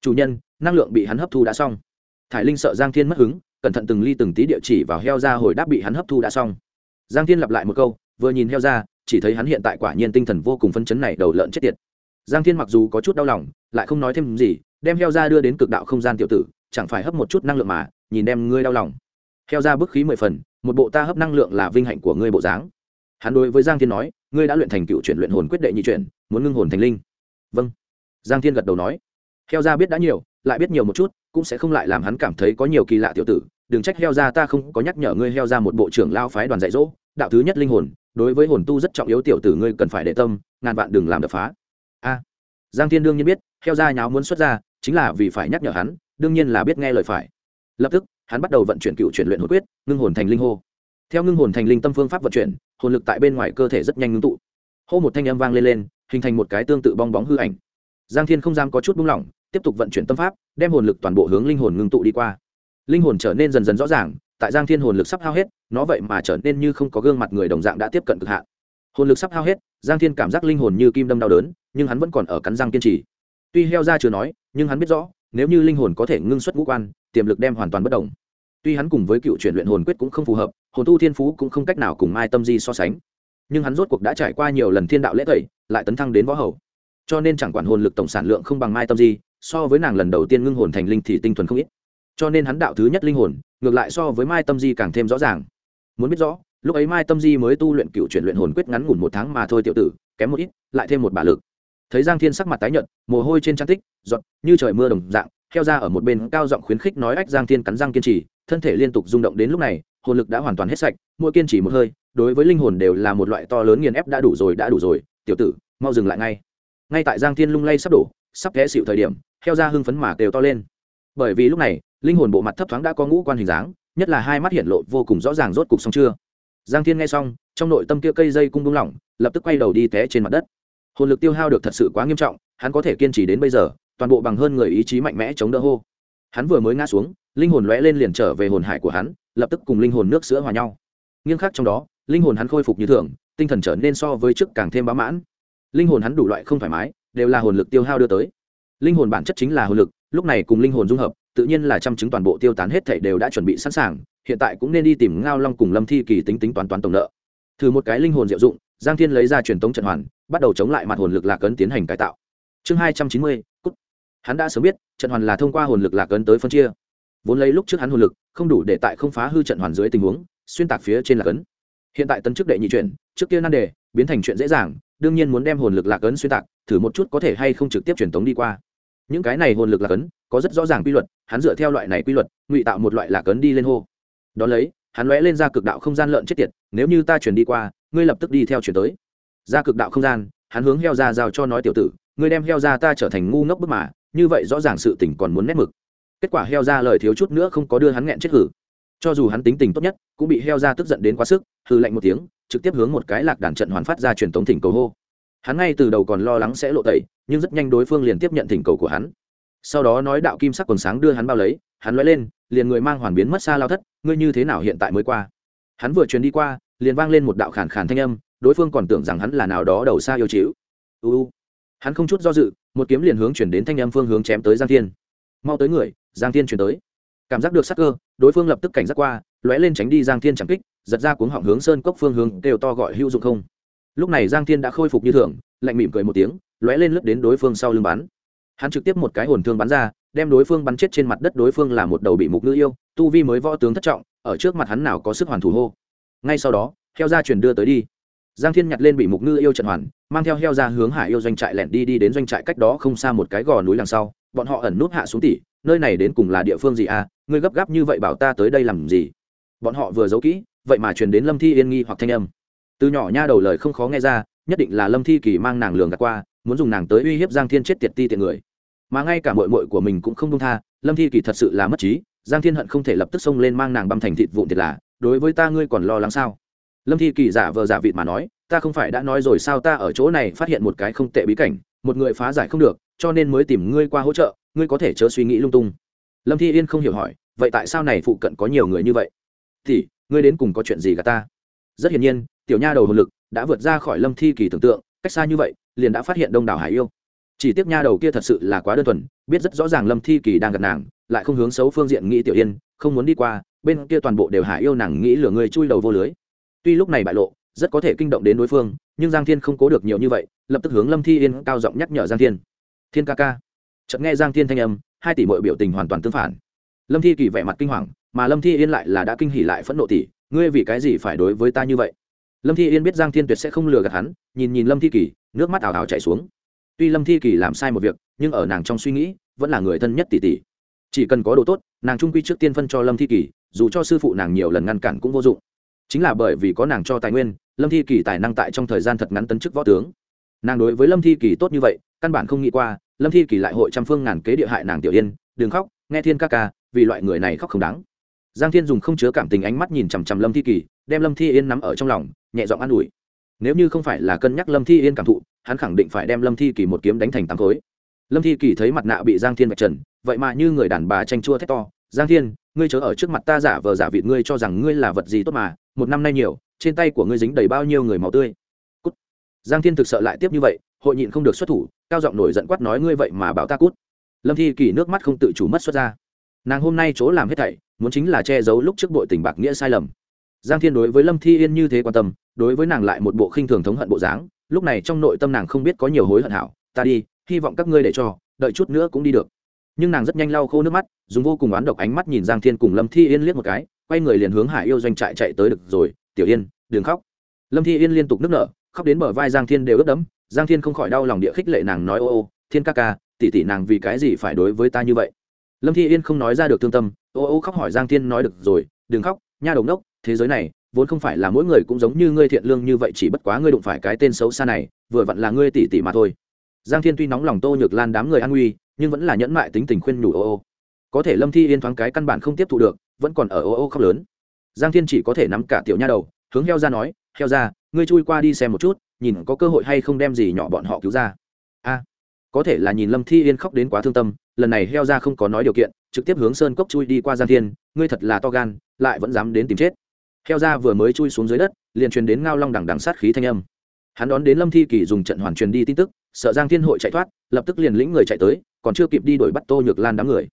Chủ nhân, năng lượng bị hắn hấp thu đã xong. Thải linh sợ giang thiên mất hứng, cẩn thận từng ly từng tí địa chỉ vào heo ra hồi đáp bị hắn hấp thu đã xong. Giang thiên lặp lại một câu, vừa nhìn heo ra chỉ thấy hắn hiện tại quả nhiên tinh thần vô cùng phân chấn này đầu lợn chết tiệt. Giang thiên mặc dù có chút đau lòng, lại không nói thêm gì, đem heo ra đưa đến cực đạo không gian tiểu tử, chẳng phải hấp một chút năng lượng mà, nhìn đem ngươi đau lòng. Heo ra bức khí mười phần, một bộ ta hấp năng lượng là vinh hạnh của ngươi bộ dáng. Hắn đối với giang thiên nói, ngươi đã luyện thành cựu chuyển luyện hồn quyết đệ nhị chuyển, muốn ngưng hồn thành linh. Vâng. Giang thiên gật đầu nói. Heo ra biết đã nhiều, lại biết nhiều một chút, cũng sẽ không lại làm hắn cảm thấy có nhiều kỳ lạ tiểu tử. Đừng trách heo ra ta không có nhắc nhở ngươi heo ra một bộ trưởng lao phái đoàn dạy dỗ, đạo thứ nhất linh hồn đối với hồn tu rất trọng yếu tiểu tử ngươi cần phải để tâm, ngàn vạn đừng làm đập phá. A. Giang thiên đương nhiên biết, theo ra nháo muốn xuất ra, chính là vì phải nhắc nhở hắn, đương nhiên là biết nghe lời phải. Lập tức, hắn bắt đầu vận chuyển cựu chuyển luyện hồn quyết, ngưng hồn thành linh hô. Theo ngưng hồn thành linh tâm phương pháp vận chuyển, hồn lực tại bên ngoài cơ thể rất nhanh ngưng tụ. Hô một thanh âm vang lên lên, hình thành một cái tương tự bong bóng hư ảnh. Giang thiên không dám có chút buông lỏng, tiếp tục vận chuyển tâm pháp, đem hồn lực toàn bộ hướng linh hồn ngưng tụ đi qua. Linh hồn trở nên dần dần rõ ràng, tại giang thiên hồn lực sắp hao hết nó vậy mà trở nên như không có gương mặt người đồng dạng đã tiếp cận cực hạn. Hồn lực sắp hao hết, giang thiên cảm giác linh hồn như kim đâm đau đớn, nhưng hắn vẫn còn ở cắn răng kiên trì. Tuy heo ra chưa nói, nhưng hắn biết rõ, nếu như linh hồn có thể ngưng xuất ngũ quan, tiềm lực đem hoàn toàn bất đồng tuy hắn cùng với cựu chuyển luyện hồn quyết cũng không phù hợp, hồn tu thiên phú cũng không cách nào cùng mai tâm di so sánh. Nhưng hắn rốt cuộc đã trải qua nhiều lần thiên đạo lễ tẩy, lại tấn thăng đến võ hầu. Cho nên chẳng quản hồn lực tổng sản lượng không bằng mai tâm di, so với nàng lần đầu tiên ngưng hồn thành linh thì tinh thuần không ít. Cho nên hắn đạo thứ nhất linh hồn, ngược lại so với mai tâm di càng thêm rõ ràng muốn biết rõ, lúc ấy mai tâm di mới tu luyện cựu chuyển luyện hồn quyết ngắn ngủn một tháng mà thôi tiểu tử, kém một ít, lại thêm một bả lực. Thấy giang thiên sắc mặt tái nhợt, mồ hôi trên trang tích, giọt như trời mưa đồng dạng, theo ra ở một bên cao giọng khuyến khích nói ách giang thiên cắn răng kiên trì, thân thể liên tục rung động đến lúc này, hồn lực đã hoàn toàn hết sạch, mỗi kiên trì một hơi, đối với linh hồn đều là một loại to lớn nghiền ép đã đủ rồi, đã đủ rồi, tiểu tử, mau dừng lại ngay. Ngay tại giang thiên lung lay sắp đổ, sắp ghé xịu thời điểm, theo ra hưng phấn mà kêu to lên. Bởi vì lúc này, linh hồn bộ mặt thấp thoáng đã có ngũ quan hình dáng nhất là hai mắt hiện lộ vô cùng rõ ràng rốt cục xong chưa. Giang thiên nghe xong, trong nội tâm kia cây dây cung đung lỏng, lập tức quay đầu đi té trên mặt đất. Hồn lực tiêu hao được thật sự quá nghiêm trọng, hắn có thể kiên trì đến bây giờ, toàn bộ bằng hơn người ý chí mạnh mẽ chống đỡ hô. Hắn vừa mới ngã xuống, linh hồn lóe lên liền trở về hồn hải của hắn, lập tức cùng linh hồn nước sữa hòa nhau. Nghiêng khác trong đó, linh hồn hắn khôi phục như thường, tinh thần trở nên so với trước càng thêm bá mãn. Linh hồn hắn đủ loại không thoải mái, đều là hồn lực tiêu hao đưa tới. Linh hồn bản chất chính là hồn lực, lúc này cùng linh hồn dung hợp tự nhiên là trăm chứng toàn bộ tiêu tán hết thảy đều đã chuẩn bị sẵn sàng, hiện tại cũng nên đi tìm ngao long cùng lâm thi kỳ tính tính toán toán tổng nợ. Thử một cái linh hồn diệu dụng, giang thiên lấy ra truyền tống trận hoàn, bắt đầu chống lại mặt hồn lực lạc ấn tiến hành cải tạo. Chương hai trăm chín mươi, cút. Hắn đã sớm biết, trận hoàn là thông qua hồn lực lạc ấn tới phân chia. Vốn lấy lúc trước hắn hồn lực, không đủ để tại không phá hư trận hoàn dưới tình huống, xuyên tạc phía trên lạc ấn. Hiện tại tân chức đệ nhị chuyển, trước kia nan đề, biến thành chuyện dễ dàng, đương nhiên muốn đem hồn lực lạc ấn xuyên tạc, thử một chút có thể hay không trực tiếp truyền tống đi qua những cái này hồn lực là cấn, có rất rõ ràng quy luật hắn dựa theo loại này quy luật ngụy tạo một loại là cấn đi lên hô. Đón lấy hắn lóe lên ra cực đạo không gian lợn chết tiệt nếu như ta chuyển đi qua ngươi lập tức đi theo chuyển tới. Ra cực đạo không gian hắn hướng heo ra giao cho nói tiểu tử ngươi đem heo ra ta trở thành ngu ngốc bức mà như vậy rõ ràng sự tình còn muốn nét mực. Kết quả heo ra lời thiếu chút nữa không có đưa hắn nghẹn chết hử. Cho dù hắn tính tình tốt nhất cũng bị heo ra tức giận đến quá sức hư lạnh một tiếng trực tiếp hướng một cái lạc đàn trận hoàn phát ra truyền tống thỉnh cầu hô hắn ngay từ đầu còn lo lắng sẽ lộ tẩy, nhưng rất nhanh đối phương liền tiếp nhận thỉnh cầu của hắn. Sau đó nói đạo kim sắc quần sáng đưa hắn bao lấy, hắn nói lên, liền người mang hoàn biến mất xa lao thất, ngươi như thế nào hiện tại mới qua? Hắn vừa truyền đi qua, liền vang lên một đạo khản khàn thanh âm, đối phương còn tưởng rằng hắn là nào đó đầu xa yêu chịu. Uu hắn không chút do dự, một kiếm liền hướng chuyển đến thanh âm phương hướng chém tới giang thiên. Mau tới người, giang thiên chuyển tới. Cảm giác được sắc cơ, đối phương lập tức cảnh giác qua, lóe lên tránh đi giang thiên chẳng kích, giật ra cuống họng hướng sơn cốc phương hướng đều to gọi hữu dụng không lúc này giang thiên đã khôi phục như thường, lạnh mỉm cười một tiếng, lóe lên lướt đến đối phương sau lưng bắn. Hắn trực tiếp một cái hồn thương bắn ra, đem đối phương bắn chết trên mặt đất đối phương là một đầu bị mục nữ yêu, tu vi mới võ tướng thất trọng, ở trước mặt hắn nào có sức hoàn thủ hô. Ngay sau đó, heo ra chuyển đưa tới đi. Giang thiên nhặt lên bị mục ngư yêu trận hoàn, mang theo heo ra hướng hải yêu doanh trại lẻn đi đi đến doanh trại cách đó không xa một cái gò núi đằng sau, bọn họ ẩn núp hạ xuống tỉ, nơi này đến cùng là địa phương gì à ngươi gấp gáp như vậy bảo ta tới đây làm gì? Bọn họ vừa giấu kỹ, vậy mà truyền đến lâm thi yên nghi hoặc thanh âm từ nhỏ nha đầu lời không khó nghe ra, nhất định là lâm thi kỳ mang nàng lường gạt qua, muốn dùng nàng tới uy hiếp giang thiên chết tiệt ti tiện người. Mà ngay cả mội mội của mình cũng không đông tha, lâm thi kỳ thật sự là mất trí, giang thiên hận không thể lập tức xông lên mang nàng băm thành thịt vụn thiệt là, đối với ta ngươi còn lo lắng sao? Lâm thi kỳ giả vờ giả vịt mà nói, ta không phải đã nói rồi sao ta ở chỗ này phát hiện một cái không tệ bí cảnh, một người phá giải không được, cho nên mới tìm ngươi qua hỗ trợ, ngươi có thể chớ suy nghĩ lung tung. Lâm thi yên không hiểu hỏi, vậy tại sao này phụ cận có nhiều người như vậy? Thì, ngươi đến cùng có chuyện gì cả ta? Rất hiển nhiên, tiểu nha đầu hồn lực đã vượt ra khỏi lâm thi kỳ tưởng tượng, cách xa như vậy, liền đã phát hiện đông đảo hải yêu. Chỉ tiếc nha đầu kia thật sự là quá đơn thuần, biết rất rõ ràng lâm thi kỳ đang gặp nàng, lại không hướng xấu phương diện nghĩ tiểu yên, không muốn đi qua, bên kia toàn bộ đều hải yêu nàng nghĩ lửa người chui đầu vô lưới. Tuy lúc này bại lộ, rất có thể kinh động đến đối phương, nhưng giang thiên không cố được nhiều như vậy, lập tức hướng lâm thi yên cao giọng nhắc nhở giang thiên. Thiên ca ca. Chợt nghe giang thiên thanh âm, hai tỷ mọi biểu tình hoàn toàn tương phản. Lâm thi kỳ vẻ mặt kinh hoàng, mà lâm thi yên lại là đã kinh hỉ lại phẫn nộ tỷ ngươi vì cái gì phải đối với ta như vậy? Lâm thi yên biết giang thiên tuyệt sẽ không lừa gạt hắn, nhìn nhìn lâm thi kỳ, nước mắt ảo ảo chảy xuống. Tuy lâm thi kỳ làm sai một việc, nhưng ở nàng trong suy nghĩ, vẫn là người thân nhất tỷ tỷ. Chỉ cần có đồ tốt, nàng trung quy trước tiên phân cho lâm thi kỳ, dù cho sư phụ nàng nhiều lần ngăn cản cũng vô dụng. Chính là bởi vì có nàng cho tài nguyên, lâm thi kỳ tài năng tại trong thời gian thật ngắn tấn chức võ tướng. Nàng đối với lâm thi kỳ tốt như vậy, căn bản không nghĩ qua, lâm thi kỳ lại hội trăm phương ngàn kế địa hại nàng tiểu yên, đừng khóc, nghe thiên ca ca, vì loại người này khóc không đáng giang thiên dùng không chứa cảm tình ánh mắt nhìn chằm chằm lâm thi kỳ, đem lâm thi yên nắm ở trong lòng, nhẹ giọng an ủi. Nếu như không phải là cân nhắc lâm thi yên cảm thụ, hắn khẳng định phải đem lâm thi kỳ một kiếm đánh thành tám khối. Lâm thi kỳ thấy mặt nạ bị giang thiên vạch trần, vậy mà như người đàn bà tranh chua thét to, giang thiên, ngươi chớ ở trước mặt ta giả vờ giả vịt ngươi cho rằng ngươi là vật gì tốt mà, một năm nay nhiều, trên tay của ngươi dính đầy bao nhiêu người máu tươi. Cút. Giang thiên thực sợ lại tiếp như vậy, hội nhịn không được xuất thủ, cao giọng nổi giận quát nói, ngươi vậy mà bảo ta cút. Lâm thi kỳ nước mắt không tự chủ mất xuất ra nàng hôm nay chỗ làm hết thảy, muốn chính là che giấu lúc trước bội tình bạc nghĩa sai lầm. Giang thiên đối với lâm thi yên như thế quan tâm, đối với nàng lại một bộ khinh thường thống hận bộ dáng, lúc này trong nội tâm nàng không biết có nhiều hối hận hảo, ta đi, hy vọng các ngươi để cho, đợi chút nữa cũng đi được. Nhưng nàng rất nhanh lau khô nước mắt, dùng vô cùng oán độc ánh mắt nhìn giang thiên cùng lâm thi yên liếc một cái, quay người liền hướng hải yêu doanh trại chạy tới được rồi, tiểu yên, đừng khóc. Lâm thi yên liên tục nức nở, khóc đến bờ vai giang thiên đều ướt đẫm, giang thiên không khỏi đau lòng địa khích lệ nàng nói, ô ô, thiên ca ca tỉ tỉ nàng vì cái gì phải đối với ta như vậy? Lâm thi yên không nói ra được thương tâm, ô ô khóc hỏi giang thiên nói được rồi, đừng khóc, nha đồng đốc thế giới này, vốn không phải là mỗi người cũng giống như ngươi thiện lương như vậy, chỉ bất quá ngươi đụng phải cái tên xấu xa này, vừa vặn là ngươi tỉ tỉ mà thôi. Giang thiên tuy nóng lòng tô nhược lan đám người an nguy, nhưng vẫn là nhẫn mại tính tình khuyên nhủ ô ô. Có thể lâm thi yên thoáng cái căn bản không tiếp thu được, vẫn còn ở ô ô khóc lớn. Giang thiên chỉ có thể nắm cả tiểu nha đầu, hướng heo ra nói, heo ra, ngươi chui qua đi xem một chút, nhìn có cơ hội hay không đem gì nhỏ bọn họ cứu ra có thể là nhìn lâm thi yên khóc đến quá thương tâm, lần này heo ra không có nói điều kiện, trực tiếp hướng sơn cốc chui đi qua giang thiên, ngươi thật là to gan, lại vẫn dám đến tìm chết. Heo ra vừa mới chui xuống dưới đất, liền truyền đến ngao long đằng đằng sát khí thanh âm. Hắn đón đến lâm thi kỳ dùng trận hoàn truyền đi tin tức, sợ giang thiên hội chạy thoát, lập tức liền lĩnh người chạy tới, còn chưa kịp đi đuổi bắt tô nhược lan đám người.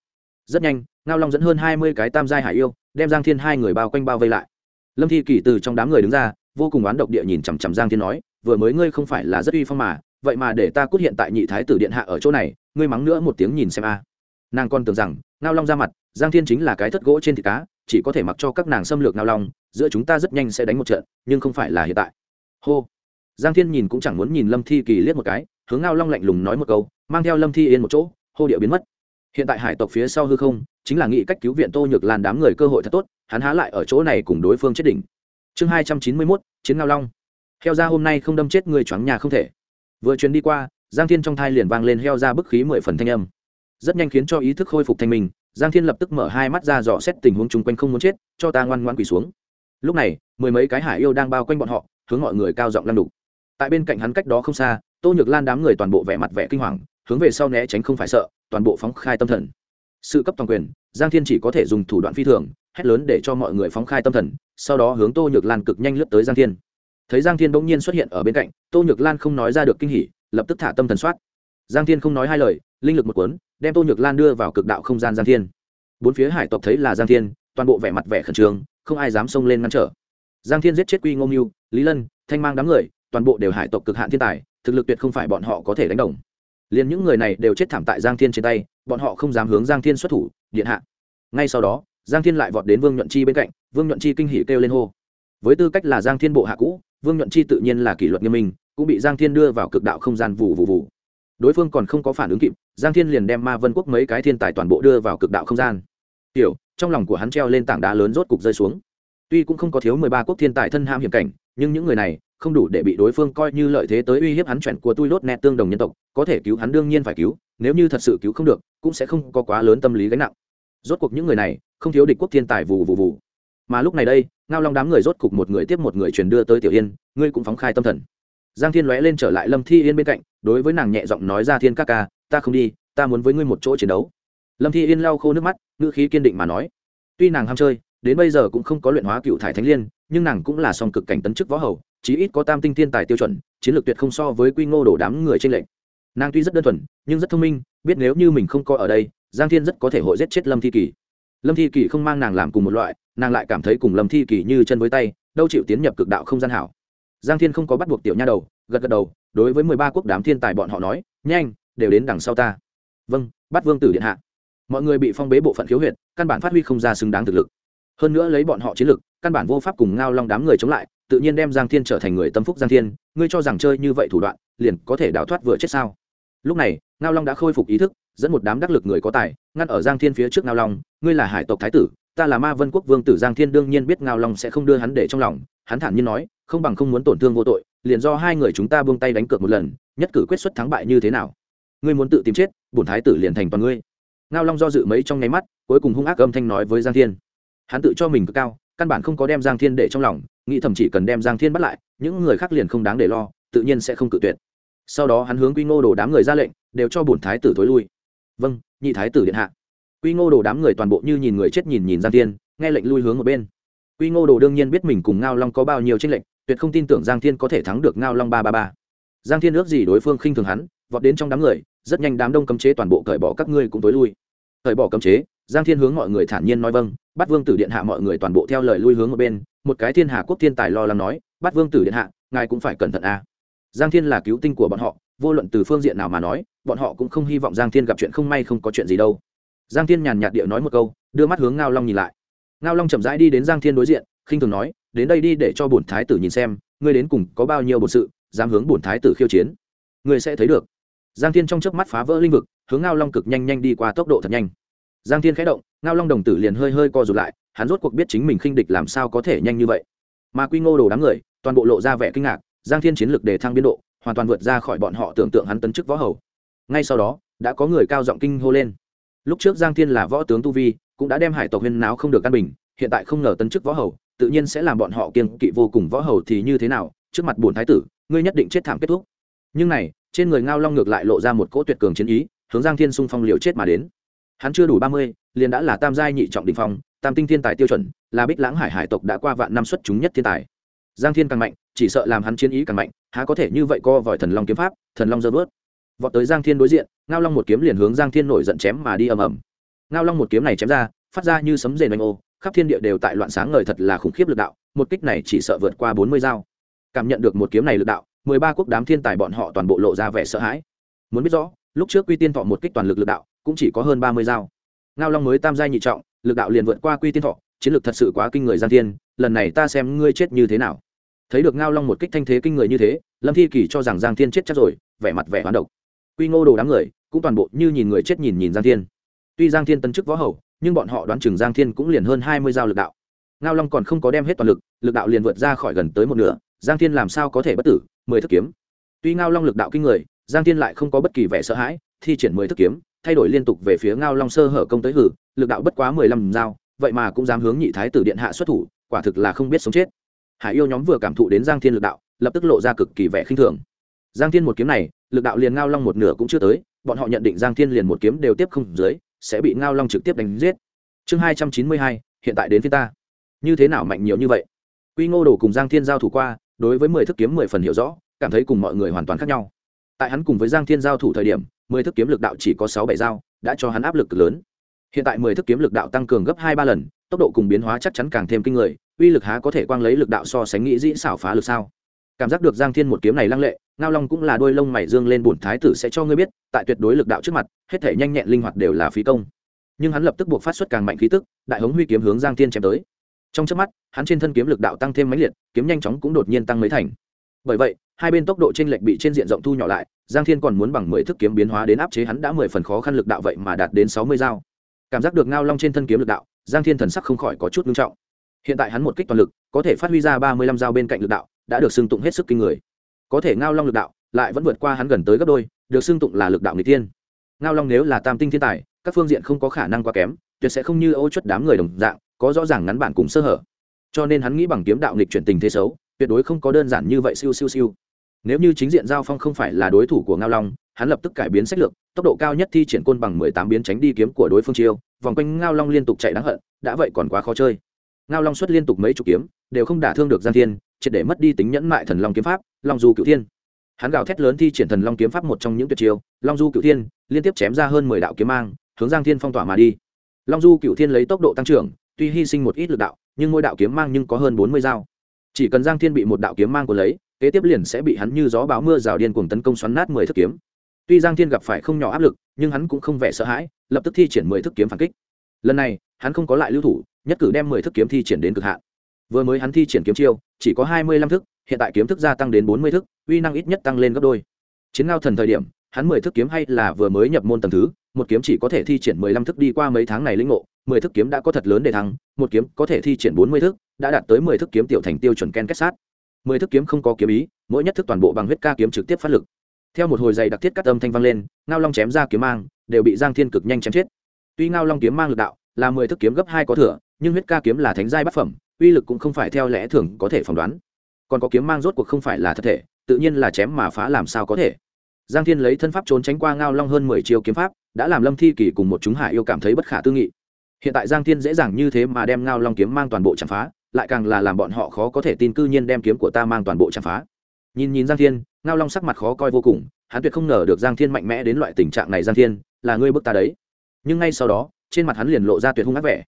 Rất nhanh, ngao long dẫn hơn hai mươi cái tam giai hải yêu, đem giang thiên hai người bao quanh bao vây lại. Lâm thi kỳ từ trong đám người đứng ra, vô cùng oán độc địa nhìn chằm chằm giang thiên nói, vừa mới ngươi không phải là rất uy phong mà vậy mà để ta cút hiện tại nhị thái tử điện hạ ở chỗ này, ngươi mắng nữa một tiếng nhìn xem a. Nàng còn tưởng rằng, ngao long ra mặt, giang thiên chính là cái thất gỗ trên thịt cá, chỉ có thể mặc cho các nàng xâm lược ngao long, giữa chúng ta rất nhanh sẽ đánh một trận, nhưng không phải là hiện tại. Hô. Giang thiên nhìn cũng chẳng muốn nhìn lâm thi kỳ liếc một cái, hướng ngao long lạnh lùng nói một câu, mang theo lâm thi yên một chỗ, hô điệu biến mất. Hiện tại hải tộc phía sau hư không, chính là nghị cách cứu viện tô nhược lan đám người cơ hội thật tốt, hắn há lại ở chỗ này cùng đối phương chết đỉnh. Chương hai trăm chín mươi mốt, chiến ngao long. Theo ra hôm nay không đâm chết người choáng nhà không thể vừa chuyến đi qua, giang thiên trong thai liền vang lên heo ra bức khí mười phần thanh âm. Rất nhanh khiến cho ý thức khôi phục thanh minh, giang thiên lập tức mở hai mắt ra dò xét tình huống chung quanh không muốn chết, cho ta ngoan ngoan quỳ xuống. Lúc này, mười mấy cái hải yêu đang bao quanh bọn họ, hướng mọi người cao giọng lăn đục tại bên cạnh hắn cách đó không xa, tô nhược lan đám người toàn bộ vẻ mặt vẻ kinh hoàng, hướng về sau né tránh không phải sợ, toàn bộ phóng khai tâm thần. Sự cấp toàn quyền, giang thiên chỉ có thể dùng thủ đoạn phi thường, hét lớn để cho mọi người phóng khai tâm thần, sau đó hướng tô nhược lan cực nhanh lướt tới giang thiên thấy giang thiên bỗng nhiên xuất hiện ở bên cạnh, tô nhược lan không nói ra được kinh hỉ, lập tức thả tâm thần soát. Giang thiên không nói hai lời, linh lực một cuốn, đem tô nhược lan đưa vào cực đạo không gian giang thiên. Bốn phía hải tộc thấy là giang thiên, toàn bộ vẻ mặt vẻ khẩn trương, không ai dám xông lên ngăn trở. Giang thiên giết chết quy ngô mưu lý lân, thanh mang đám người, toàn bộ đều hải tộc cực hạn thiên tài, thực lực tuyệt không phải bọn họ có thể đánh đồng. Liền những người này đều chết thảm tại giang thiên trên tay, bọn họ không dám hướng giang thiên xuất thủ, điện hạ. Ngay sau đó, giang thiên lại vọt đến vương nhuận chi bên cạnh, vương nhuận chi kinh hỉ kêu lên hô. Với tư cách là giang thiên bộ hạ cũ vương nhuận chi tự nhiên là kỷ luật nghiêm minh, cũng bị giang thiên đưa vào cực đạo không gian vụ vụ vụ đối phương còn không có phản ứng kịp, giang thiên liền đem ma vân quốc mấy cái thiên tài toàn bộ đưa vào cực đạo không gian. Hiểu trong lòng của hắn treo lên tảng đá lớn rốt cục rơi xuống. Tuy cũng không có thiếu mười ba quốc thiên tài thân ham hiểm cảnh, nhưng những người này, không đủ để bị đối phương coi như lợi thế tới uy hiếp hắn chuẩn của tôi lốt nẹt tương đồng nhân tộc, có thể cứu hắn đương nhiên phải cứu, nếu như thật sự cứu không được, cũng sẽ không có quá lớn tâm lý gánh nặng. Rốt cuộc những người này, không thiếu địch quốc thiên tài vù vù vù mà lúc này đây, ngao long đám người rốt cục một người tiếp một người truyền đưa tới tiểu yên, ngươi cũng phóng khai tâm thần. Giang thiên lóe lên trở lại lâm thi yên bên cạnh, đối với nàng nhẹ giọng nói ra thiên các ca, ta không đi, ta muốn với ngươi một chỗ chiến đấu. Lâm thi yên lau khô nước mắt, ngữ khí kiên định mà nói. Tuy nàng ham chơi, đến bây giờ cũng không có luyện hóa cựu thải thánh liên, nhưng nàng cũng là song cực cảnh tấn chức võ hầu, chí ít có tam tinh thiên tài tiêu chuẩn, chiến lược tuyệt không so với quy ngô đổ đám người trên lệnh nàng tuy rất đơn thuần, nhưng rất thông minh, biết nếu như mình không có ở đây, giang thiên rất có thể hội giết chết lâm thi kỳ lâm thi kỳ không mang nàng làm cùng một loại, nàng lại cảm thấy cùng lâm thi kỳ như chân với tay, đâu chịu tiến nhập cực đạo không gian hảo. Giang thiên không có bắt buộc tiểu nha đầu, gật gật đầu, đối với mười ba quốc đám thiên tài bọn họ nói, nhanh, đều đến đằng sau ta. Vâng bắt vương tử điện hạ. Mọi người bị phong bế bộ phận khiếu huyệt, căn bản phát huy không ra xứng đáng thực lực. Hơn nữa lấy bọn họ chiến lực, căn bản vô pháp cùng ngao long đám người chống lại, tự nhiên đem giang thiên trở thành người tâm phúc giang thiên, ngươi cho rằng chơi như vậy thủ đoạn, liền có thể đào thoát vừa chết sao? Lúc này, ngao long đã khôi phục ý thức dẫn một đám đắc lực người có tài, ngăn ở giang thiên phía trước ngao long, ngươi là hải tộc thái tử, ta là ma vân quốc vương tử giang thiên đương nhiên biết ngao long sẽ không đưa hắn để trong lòng. Hắn thản nhiên nói, không bằng không muốn tổn thương vô tội, liền do hai người chúng ta buông tay đánh cược một lần, nhất cử quyết xuất thắng bại như thế nào? Ngươi muốn tự tìm chết, bổn thái tử liền thành toàn ngươi. Ngao long do dự mấy trong nháy mắt, cuối cùng hung ác âm thanh nói với giang thiên. Hắn tự cho mình cực cao, căn bản không có đem giang thiên để trong lòng, nghĩ thậm chỉ cần đem giang thiên bắt lại, những người khác liền không đáng để lo, tự nhiên sẽ không cự tuyệt. Sau đó hắn hướng quy ngô đồ đám người ra lệnh, đều cho bổn thái tử thối lui vâng nhị thái tử điện hạ. Quy ngô đồ đám người toàn bộ như nhìn người chết nhìn nhìn giang thiên, nghe lệnh lui hướng một bên. Quy ngô đồ đương nhiên biết mình cùng ngao long có bao nhiêu tranh lệnh tuyệt không tin tưởng giang thiên có thể thắng được ngao long ba ba ba. Giang thiên ước gì đối phương khinh thường hắn, vọt đến trong đám người, rất nhanh đám đông cấm chế toàn bộ cởi bỏ các ngươi cũng tối lui. Cởi bỏ cấm chế, giang thiên hướng mọi người thản nhiên nói vâng bắt vương tử điện hạ mọi người toàn bộ theo lời lui hướng một bên, một cái thiên hà quốc thiên tài lo lắng nói, bắt vương tử điện hạ, ngài cũng phải cẩn thận a giang thiên là cứu tinh của bọn họ vô luận từ phương diện nào mà nói, bọn họ cũng không hy vọng giang thiên gặp chuyện không may không có chuyện gì đâu. Giang thiên nhàn nhạt địa nói một câu, đưa mắt hướng ngao long nhìn lại. Ngao long chậm rãi đi đến giang thiên đối diện, khinh thường nói, đến đây đi để cho bổn thái tử nhìn xem, ngươi đến cùng có bao nhiêu bổn sự, dám hướng bổn thái tử khiêu chiến. Ngươi sẽ thấy được. Giang thiên trong chớp mắt phá vỡ linh vực, hướng ngao long cực nhanh nhanh đi qua tốc độ thật nhanh. Giang thiên khẽ động, ngao long đồng tử liền hơi hơi co rụt lại, hắn rốt cuộc biết chính mình khinh địch làm sao có thể nhanh như vậy. Mà quy ngô đồ đám người, toàn bộ lộ ra vẻ kinh ngạc, giang thiên chiến lực đề thăng biến độ hoàn toàn vượt ra khỏi bọn họ tưởng tượng hắn tấn chức võ hầu. Ngay sau đó, đã có người cao giọng kinh hô lên. Lúc trước giang thiên là võ tướng tu vi, cũng đã đem hải tộc huyên náo không được căn bình, hiện tại không ngờ tấn chức võ hầu, tự nhiên sẽ làm bọn họ kiên kỵ vô cùng võ hầu thì như thế nào, trước mặt bổn thái tử, ngươi nhất định chết thảm kết thúc. Nhưng này, trên người ngao long ngược lại lộ ra một cỗ tuyệt cường chiến ý, hướng giang thiên xung phong liều chết mà đến. Hắn chưa đủ ba mươi, liền đã là tam giai nhị trọng đình phong, tam tinh thiên tài tiêu chuẩn, là bích lãng hải hải tộc đã qua vạn năm xuất chúng nhất thiên tài giang thiên càng mạnh, chỉ sợ làm hắn chiến ý càng mạnh, há có thể như vậy co vòi thần long kiếm pháp, thần long dơ bớt vọt tới giang thiên đối diện, ngao long một kiếm liền hướng giang thiên nổi giận chém mà đi ầm ầm. Ngao long một kiếm này chém ra, phát ra như sấm rền oanh ô, khắp thiên địa đều tại loạn sáng ngời thật là khủng khiếp lực đạo, một kích này chỉ sợ vượt qua bốn mươi dao. Cảm nhận được một kiếm này lực đạo, mười ba quốc đám thiên tài bọn họ toàn bộ lộ ra vẻ sợ hãi. Muốn biết rõ, lúc trước quy tiên thọ một kích toàn lực lực đạo, cũng chỉ có hơn ba mươi dao. Ngao long mới tam giai nhị trọng, lực đạo liền vượt qua quy tiên thọ, chiến lược thật sự quá kinh người giang thiên, lần này ta xem ngươi chết như thế nào thấy được ngao long một kích thanh thế kinh người như thế, lâm thi kỳ cho rằng giang thiên chết chắc rồi, vẻ mặt vẻ hoán độc. Quy ngô đồ đám người, cũng toàn bộ như nhìn người chết nhìn nhìn giang thiên. Tuy giang thiên tân chức võ hầu, nhưng bọn họ đoán chừng giang thiên cũng liền hơn hai mươi dao lực đạo. Ngao long còn không có đem hết toàn lực lực đạo liền vượt ra khỏi gần tới một nửa, giang thiên làm sao có thể bất tử, mười thức kiếm. Tuy ngao long lực đạo kinh người, giang thiên lại không có bất kỳ vẻ sợ hãi, thi triển mười thức kiếm, thay đổi liên tục về phía ngao long sơ hở công tới hử, lực đạo bất quá mười lăm dao vậy mà cũng dám hướng nhị thái tử điện hạ xuất thủ, quả thực là không biết sống chết hải yêu nhóm vừa cảm thụ đến giang thiên lực đạo, lập tức lộ ra cực kỳ vẻ khinh thường. Giang thiên một kiếm này, lực đạo liền ngao long một nửa cũng chưa tới, bọn họ nhận định giang thiên liền một kiếm đều tiếp không dưới, sẽ bị ngao long trực tiếp đánh giết. Chương hai trăm chín mươi hai, hiện tại đến phía ta. Như thế nào mạnh nhiều như vậy? Quy ngô đồ cùng giang thiên giao thủ qua, đối với mười thức kiếm mười phần hiểu rõ, cảm thấy cùng mọi người hoàn toàn khác nhau. Tại hắn cùng với giang thiên giao thủ thời điểm, mười thức kiếm lực đạo chỉ có sáu bảy dao, đã cho hắn áp lực lớn. Hiện tại mười thức kiếm lực đạo tăng cường gấp hai ba lần, tốc độ cùng biến hóa chắc chắn càng thêm kinh người uy lực há có thể quang lấy lực đạo so sánh nghĩ dĩ xảo phá lực sao? Cảm giác được giang thiên một kiếm này lăng lệ, ngao long cũng là đôi lông mày dương lên bổn thái tử sẽ cho ngươi biết, tại tuyệt đối lực đạo trước mặt, hết thể nhanh nhẹn linh hoạt đều là phí công. Nhưng hắn lập tức buộc phát xuất càng mạnh khí tức, đại hống huy kiếm hướng giang thiên chém tới. Trong trước mắt, hắn trên thân kiếm lực đạo tăng thêm mãnh liệt, kiếm nhanh chóng cũng đột nhiên tăng mấy thành. Bởi vậy, hai bên tốc độ trên lệch bị trên diện rộng thu nhỏ lại, giang thiên còn muốn bằng mười thức kiếm biến hóa đến áp chế hắn đã mười phần khó khăn lực đạo vậy mà đạt đến sáu mươi dao. Cảm giác được ngao long trên thân kiếm lực đạo, giang thiên thần sắc không khỏi có chút ngưng trọng hiện tại hắn một kích toàn lực, có thể phát huy ra ba mươi lăm dao bên cạnh lực đạo, đã được xưng tụng hết sức kinh người. Có thể ngao long lực đạo, lại vẫn vượt qua hắn gần tới gấp đôi, được xưng tụng là lực đạo người tiên ngao long nếu là tam tinh thiên tài, các phương diện không có khả năng quá kém, tuyệt sẽ không như ô chuất đám người đồng dạng, có rõ ràng ngắn bản cùng sơ hở. Cho nên hắn nghĩ bằng kiếm đạo nghịch chuyển tình thế xấu, tuyệt đối không có đơn giản như vậy siêu siêu siêu. Nếu như chính diện giao phong không phải là đối thủ của ngao long, hắn lập tức cải biến sách lược, tốc độ cao nhất thi triển côn bằng mười tám biến tránh đi kiếm của đối phương chiêu, vòng quanh ngao long liên tục chạy đáng hận, đã vậy còn quá khó chơi ngao long xuất liên tục mấy chục kiếm, đều không đả thương được giang thiên, triệt để mất đi tính nhẫn mại thần long kiếm pháp, long du cựu thiên. Hắn gào thét lớn thi triển thần long kiếm pháp một trong những tuyệt chiêu, long du cựu thiên liên tiếp chém ra hơn mười đạo kiếm mang, hướng giang thiên phong tỏa mà đi. Long du cựu thiên lấy tốc độ tăng trưởng, tuy hy sinh một ít lực đạo, nhưng mỗi đạo kiếm mang nhưng có hơn bốn mươi dao. Chỉ cần giang thiên bị một đạo kiếm mang của lấy, kế tiếp liền sẽ bị hắn như gió báo mưa rào điên cuồng tấn công xoắn nát mười thức kiếm. Tuy giang thiên gặp phải không nhỏ áp lực, nhưng hắn cũng không vẻ sợ hãi, lập tức thi triển mười thức kiếm phản kích lần này, hắn không có lại lưu thủ, nhất cử đem mười thức kiếm thi triển đến cực hạn. Vừa mới hắn thi triển kiếm chiêu, chỉ có hai mươi lăm thức, hiện tại kiếm thức gia tăng đến bốn mươi thức, uy năng ít nhất tăng lên gấp đôi. Chiến ngao thần thời điểm, hắn mười thức kiếm hay là vừa mới nhập môn tầng thứ, một kiếm chỉ có thể thi triển mười lăm thức đi qua mấy tháng này lĩnh ngộ, mười thức kiếm đã có thật lớn để thăng, một kiếm có thể thi triển bốn mươi thức, đã đạt tới mười thức kiếm tiểu thành tiêu chuẩn ken kết sát. Mười thức kiếm không có kiếm ý, mỗi nhất thức toàn bộ bằng huyết ca kiếm trực tiếp phát lực. Theo một hồi dày đặc thiết cắt âm thanh vang lên, ngao long chém ra kiếm mang, đều bị giang thiên cực nhanh chém chết tuy ngao long kiếm mang lực đạo là mười thức kiếm gấp hai có thừa, nhưng huyết ca kiếm là thánh giai bát phẩm, uy lực cũng không phải theo lẽ thường có thể phỏng đoán. Còn có kiếm mang rốt cuộc không phải là thật thể, tự nhiên là chém mà phá làm sao có thể. Giang thiên lấy thân pháp trốn tránh qua ngao long hơn mười chiêu kiếm pháp, đã làm lâm thi kỳ cùng một chúng hải yêu cảm thấy bất khả tư nghị. Hiện tại giang thiên dễ dàng như thế mà đem ngao long kiếm mang toàn bộ chạm phá, lại càng là làm bọn họ khó có thể tin cư nhiên đem kiếm của ta mang toàn bộ chạm phá. Nhìn nhìn giang thiên, ngao long sắc mặt khó coi vô cùng, hắn tuyệt không ngờ được giang thiên mạnh mẽ đến loại tình trạng này. Giang thiên, là ngươi bức ta đấy nhưng ngay sau đó, trên mặt hắn liền lộ ra tuyệt hung ác vẻ.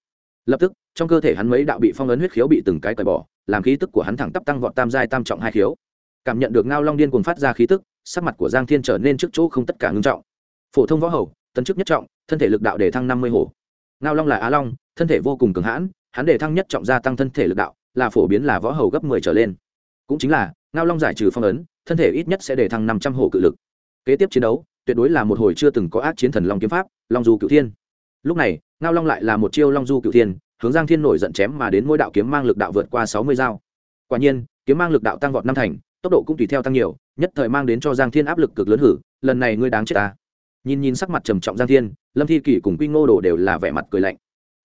Lập tức, trong cơ thể hắn mấy đạo bị phong ấn huyết khiếu bị từng cái cởi bỏ, làm khí tức của hắn thẳng tắp tăng vọt tam giai tam trọng hai khiếu. Cảm nhận được ngao long điên cuồng phát ra khí tức, sắc mặt của giang thiên trở nên trước chỗ không tất cả ngưng trọng. Phổ thông võ hầu, tấn chức nhất trọng, thân thể lực đạo để thăng năm mươi hổ. Ngao long là á long, thân thể vô cùng cường hãn, hắn để thăng nhất trọng gia tăng thân thể lực đạo, là phổ biến là võ hầu gấp mười trở lên. Cũng chính là, ngao long giải trừ phong ấn, thân thể ít nhất sẽ để thăng năm trăm hổ cự lực. Kế tiếp chiến đấu, tuyệt đối là một hồi chưa từng có ác chiến thần long kiếm pháp long du cựu thiên. Lúc này, ngao long lại là một chiêu long du cựu thiên, hướng giang thiên nổi giận chém mà đến mỗi đạo kiếm mang lực đạo vượt qua sáu mươi dao. Quả nhiên, kiếm mang lực đạo tăng vọt năm thành, tốc độ cũng tùy theo tăng nhiều, nhất thời mang đến cho giang thiên áp lực cực lớn hử, lần này ngươi đáng chết ta. Nhìn nhìn sắc mặt trầm trọng giang thiên, lâm thi kỷ cùng quy ngô đồ đều là vẻ mặt cười lạnh.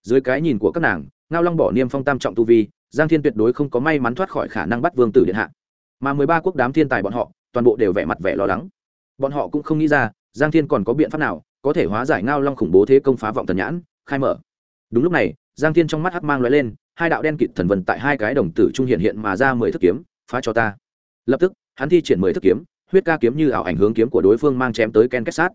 Dưới cái nhìn của các nàng, ngao long bỏ niêm phong tam trọng tu vi, giang thiên tuyệt đối không có may mắn thoát khỏi khả năng bắt vương tử điện hạ. Mà mười ba quốc đám thiên tài bọn họ, toàn bộ đều vẻ mặt vẻ lo lắng. Bọn họ cũng không nghĩ ra, giang thiên còn có biện pháp nào có thể hóa giải ngao long khủng bố thế công phá vọng thần nhãn, khai mở. Đúng lúc này, giang thiên trong mắt hắc mang lóe lên, hai đạo đen kịt thần vân tại hai cái đồng tử trung hiện hiện mà ra mười thức kiếm, phá cho ta. Lập tức, hắn thi triển mười thức kiếm, huyết ca kiếm như ảo ảnh hướng kiếm của đối phương mang chém tới ken kết sát.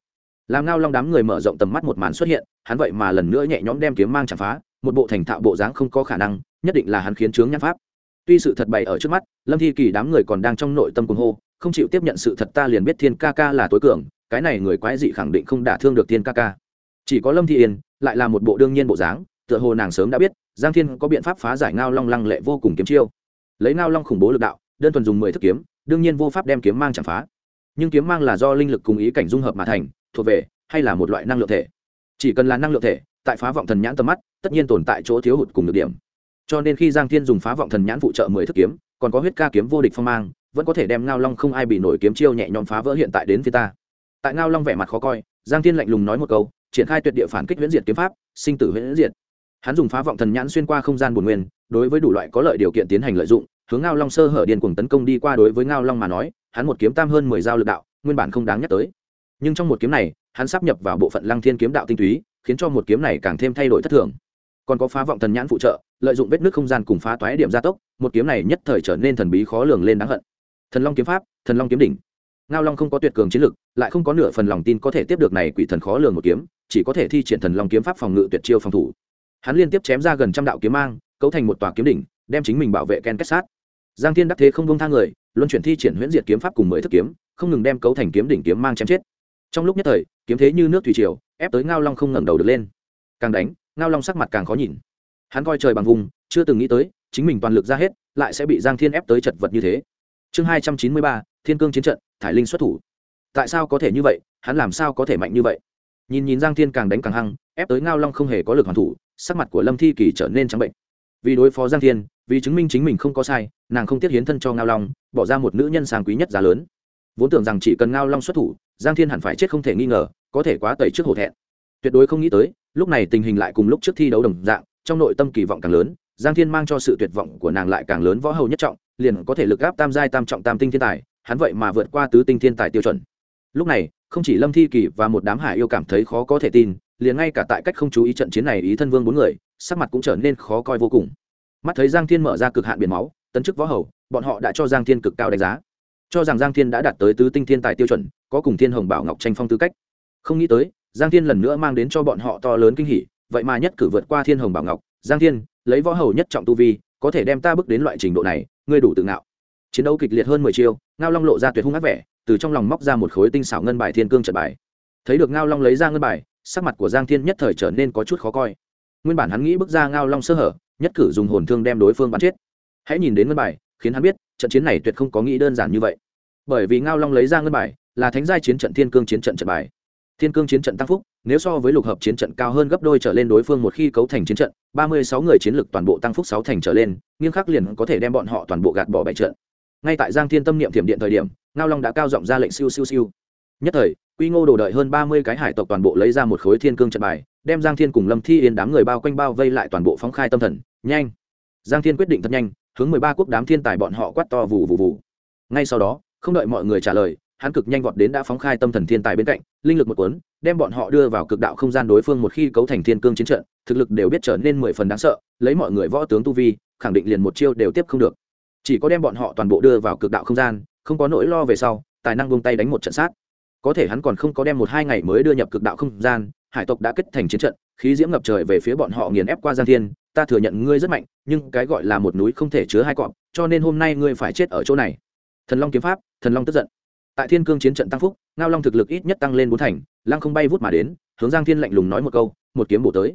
Làm ngao long đám người mở rộng tầm mắt một màn xuất hiện, hắn vậy mà lần nữa nhẹ nhõm đem kiếm mang chạm phá, một bộ thành thạo bộ dáng không có khả năng, nhất định là hắn khiến chướng nhãn pháp. Tuy sự thật bày ở trước mắt, lâm thi kỳ đám người còn đang trong nội tâm cuồng hô, không chịu tiếp nhận sự thật ta liền biết thiên ca ca là tối cường cái này người quái dị khẳng định không đả thương được thiên ca ca. Chỉ có lâm thị yên, lại là một bộ đương nhiên bộ dáng, tựa hồ nàng sớm đã biết, giang thiên có biện pháp phá giải ngao long lăng lệ vô cùng kiếm chiêu. Lấy ngao long khủng bố lực đạo, đơn thuần dùng mười thức kiếm, đương nhiên vô pháp đem kiếm mang chẳng phá. Nhưng kiếm mang là do linh lực cùng ý cảnh dung hợp mà thành, thuộc về, hay là một loại năng lượng thể. Chỉ cần là năng lượng thể, tại phá vọng thần nhãn tầm mắt, tất nhiên tồn tại chỗ thiếu hụt cùng được điểm. Cho nên khi giang thiên dùng phá vọng thần nhãn phụ trợ mười thức kiếm, còn có huyết ca kiếm vô địch phong mang, vẫn có thể đem ngao long không ai bị nổi kiếm chiêu nhẹ nhõm phá vỡ hiện tại đến phía ta tại ngao long vẻ mặt khó coi, giang thiên lạnh lùng nói một câu, triển khai tuyệt địa phản kích huyễn diệt kiếm pháp, sinh tử huyễn diệt. Hắn dùng phá vọng thần nhãn xuyên qua không gian bồn nguyên, đối với đủ loại có lợi điều kiện tiến hành lợi dụng, hướng ngao long sơ hở điên cuồng tấn công đi qua đối với ngao long mà nói, hắn một kiếm tam hơn mười dao lực đạo, nguyên bản không đáng nhắc tới. Nhưng trong một kiếm này, hắn sắp nhập vào bộ phận lăng thiên kiếm đạo tinh túy, khiến cho một kiếm này càng thêm thay đổi thất thường. Còn có phá vọng thần nhãn phụ trợ, lợi dụng vết nước không gian cùng phá toái điểm gia tốc, một kiếm này nhất thời trở nên thần bí khó lường lên đáng hận. Thần long kiếm pháp, thần long kiếm đỉnh ngao long không có tuyệt cường chiến lực, lại không có nửa phần lòng tin có thể tiếp được này quỷ thần khó lường một kiếm, chỉ có thể thi triển thần long kiếm pháp phòng ngự tuyệt chiêu phòng thủ. Hắn liên tiếp chém ra gần trăm đạo kiếm mang, cấu thành một tòa kiếm đỉnh, đem chính mình bảo vệ ken kết sát. Giang thiên đắc thế không bông tha người, luân chuyển thi triển huyễn diệt kiếm pháp cùng mới thức kiếm, không ngừng đem cấu thành kiếm đỉnh kiếm mang chém chết. Trong lúc nhất thời, kiếm thế như nước thủy triều, ép tới ngao long không ngẩng đầu được lên. Càng đánh, ngao long sắc mặt càng khó nhìn. Hắn coi trời bằng vùng, chưa từng nghĩ tới, chính mình toàn lực ra hết, lại sẽ bị giang thiên ép tới chật vật như thế. Chương hai trăm chín mươi ba thiên cương chiến trận, thải linh xuất thủ. Tại sao có thể như vậy? Hắn làm sao có thể mạnh như vậy? Nhìn nhìn giang thiên càng đánh càng hăng, ép tới ngao long không hề có lực hoàn thủ, sắc mặt của lâm thi kỳ trở nên trắng bệnh. Vì đối phó giang thiên, vì chứng minh chính mình không có sai, nàng không tiếc hiến thân cho ngao long, bỏ ra một nữ nhân sang quý nhất giá lớn. Vốn tưởng rằng chỉ cần ngao long xuất thủ, giang thiên hẳn phải chết không thể nghi ngờ, có thể quá tẩy trước hổ thẹn. Tuyệt đối không nghĩ tới, lúc này tình hình lại cùng lúc trước thi đấu đồng dạng, trong nội tâm kỳ vọng càng lớn, giang thiên mang cho sự tuyệt vọng của nàng lại càng lớn võ hầu nhất trọng, liền có thể lực gáp tam giai tam trọng tam tinh thiên tài hắn vậy mà vượt qua tứ tinh thiên tài tiêu chuẩn. Lúc này, không chỉ lâm thi kỳ và một đám hải yêu cảm thấy khó có thể tin, liền ngay cả tại cách không chú ý trận chiến này ý thân vương bốn người, sắc mặt cũng trở nên khó coi vô cùng. Mắt thấy giang thiên mở ra cực hạn biển máu, tấn chức võ hầu, bọn họ đã cho giang thiên cực cao đánh giá. Cho rằng giang thiên đã đạt tới tứ tinh thiên tài tiêu chuẩn, có cùng thiên hồng bảo ngọc tranh phong tư cách. Không nghĩ tới, giang thiên lần nữa mang đến cho bọn họ to lớn kinh hỉ, vậy mà nhất cử vượt qua thiên hồng bảo ngọc. Giang thiên, lấy võ hầu nhất trọng tu vi, có thể đem ta bước đến loại trình độ này, ngươi đủ tự ngạo chiến đấu kịch liệt hơn mười chiêu, ngao long lộ ra tuyệt hung ác vẻ, từ trong lòng móc ra một khối tinh xảo ngân bài thiên cương trận bài. Thấy được ngao long lấy ra ngân bài, sắc mặt của giang thiên nhất thời trở nên có chút khó coi. Nguyên bản hắn nghĩ bước ra ngao long sơ hở, nhất cử dùng hồn thương đem đối phương bắn chết. Hãy nhìn đến ngân bài, khiến hắn biết, trận chiến này tuyệt không có nghĩ đơn giản như vậy. Bởi vì ngao long lấy ra ngân bài, là thánh giai chiến trận thiên cương chiến trận trận bài. Thiên cương chiến trận tăng phúc, nếu so với lục hợp chiến trận cao hơn gấp đôi trở lên đối phương một khi cấu thành chiến trận, ba mươi sáu người chiến lực toàn bộ tăng phúc sáu thành trở lên nghiêng khắc liền có thể đem bọn họ toàn bộ gạt bỏ bại trận ngay tại giang thiên tâm niệm thiểm điện thời điểm, ngao long đã cao giọng ra lệnh siêu siêu siêu. Nhất thời, quy ngô đổ đợi hơn ba mươi cái hải tộc toàn bộ lấy ra một khối thiên cương trận bài, đem giang thiên cùng lâm thi yên đám người bao quanh bao vây lại toàn bộ phóng khai tâm thần. Nhanh! Giang thiên quyết định thật nhanh, hướng mười ba quốc đám thiên tài bọn họ quát to vù vù vù. Ngay sau đó, không đợi mọi người trả lời, hắn cực nhanh vọt đến đã phóng khai tâm thần thiên tài bên cạnh, linh lực một cuốn, đem bọn họ đưa vào cực đạo không gian đối phương một khi cấu thành thiên cương chiến trận, thực lực đều biết trở nên mười phần đáng sợ, lấy mọi người võ tướng tu vi, khẳng định liền một chiêu đều tiếp không được chỉ có đem bọn họ toàn bộ đưa vào cực đạo không gian, không có nỗi lo về sau, tài năng buông tay đánh một trận sát. Có thể hắn còn không có đem một hai ngày mới đưa nhập cực đạo không gian, hải tộc đã kết thành chiến trận, khí diễm ngập trời về phía bọn họ nghiền ép qua giang thiên, ta thừa nhận ngươi rất mạnh, nhưng cái gọi là một núi không thể chứa hai cọp, cho nên hôm nay ngươi phải chết ở chỗ này. Thần long kiếm pháp, thần long tức giận. Tại thiên cương chiến trận tăng phúc, ngao long thực lực ít nhất tăng lên bốn thành, lăng không bay vút mà đến, hướng giang thiên lạnh lùng nói một câu, một kiếm bổ tới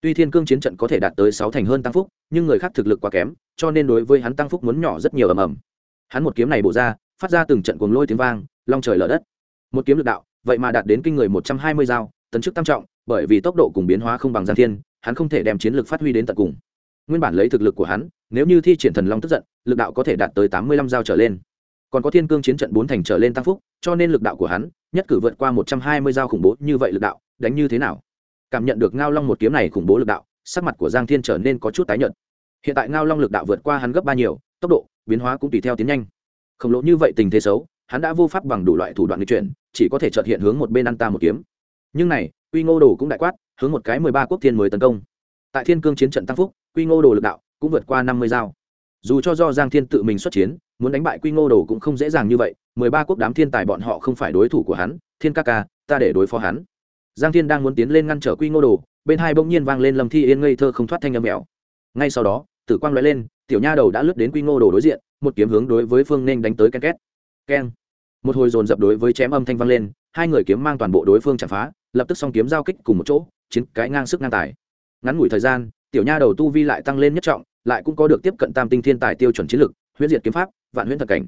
tuy thiên cương chiến trận có thể đạt tới sáu thành hơn tăng phúc, nhưng người khác thực lực quá kém, cho nên đối với hắn tăng phúc muốn nhỏ rất nhiều ầm ầm. Hắn một kiếm này bổ ra, phát ra từng trận cuồng lôi tiếng vang, long trời lở đất. Một kiếm lực đạo, vậy mà đạt đến kinh người một trăm hai mươi dao, tấn chức tam trọng, bởi vì tốc độ cùng biến hóa không bằng giang thiên, hắn không thể đem chiến lực phát huy đến tận cùng. Nguyên bản lấy thực lực của hắn, nếu như thi triển thần long tức giận, lực đạo có thể đạt tới tám mươi lăm dao trở lên. Còn có thiên cương chiến trận bốn thành trở lên tăng phúc, cho nên lực đạo của hắn, nhất cử vượt qua một trăm hai mươi dao khủng bố như vậy lực đạo, đánh như thế nào? Cảm nhận được ngao long một kiếm này khủng bố lực đạo, sắc mặt của giang thiên trở nên có chút tái nhợt. Hiện tại ngao long lực đạo vượt qua hắn gấp ba nhiều, tốc độ, biến hóa cũng tùy theo tiến nhanh. Khổng lồ như vậy tình thế xấu, hắn đã vô pháp bằng đủ loại thủ đoạn di chuyển, chỉ có thể trợt hiện hướng một bên ăn ta một kiếm. Nhưng này, quy ngô đồ cũng đại quát, hướng một cái mười ba quốc thiên mới tấn công. Tại thiên cương chiến trận tăng phúc, quy ngô đồ lực đạo cũng vượt qua năm mươi dao. Dù cho do giang thiên tự mình xuất chiến, muốn đánh bại quy ngô đồ cũng không dễ dàng như vậy, mười ba quốc đám thiên tài bọn họ không phải đối thủ của hắn, thiên ca ca, ta để đối phó hắn giang thiên đang muốn tiến lên ngăn trở quy ngô đồ, bên hai bỗng nhiên vang lên lâm thi yên ngây thơ không thoát thanh âm mèo. Ngay sau đó, tử quang lóe lên, tiểu nha đầu đã lướt đến quy ngô đồ đối diện, một kiếm hướng đối với phương nên đánh tới ken két. Keng. Một hồi dồn dập đối với chém âm thanh vang lên, hai người kiếm mang toàn bộ đối phương chạm phá, lập tức song kiếm giao kích cùng một chỗ, chiến cái ngang sức ngang tài. Ngắn ngủi thời gian, tiểu nha đầu tu vi lại tăng lên nhất trọng, lại cũng có được tiếp cận tam tinh thiên tài tiêu chuẩn chiến lực, huyễn diệt kiếm pháp, vạn huyễn thật cảnh.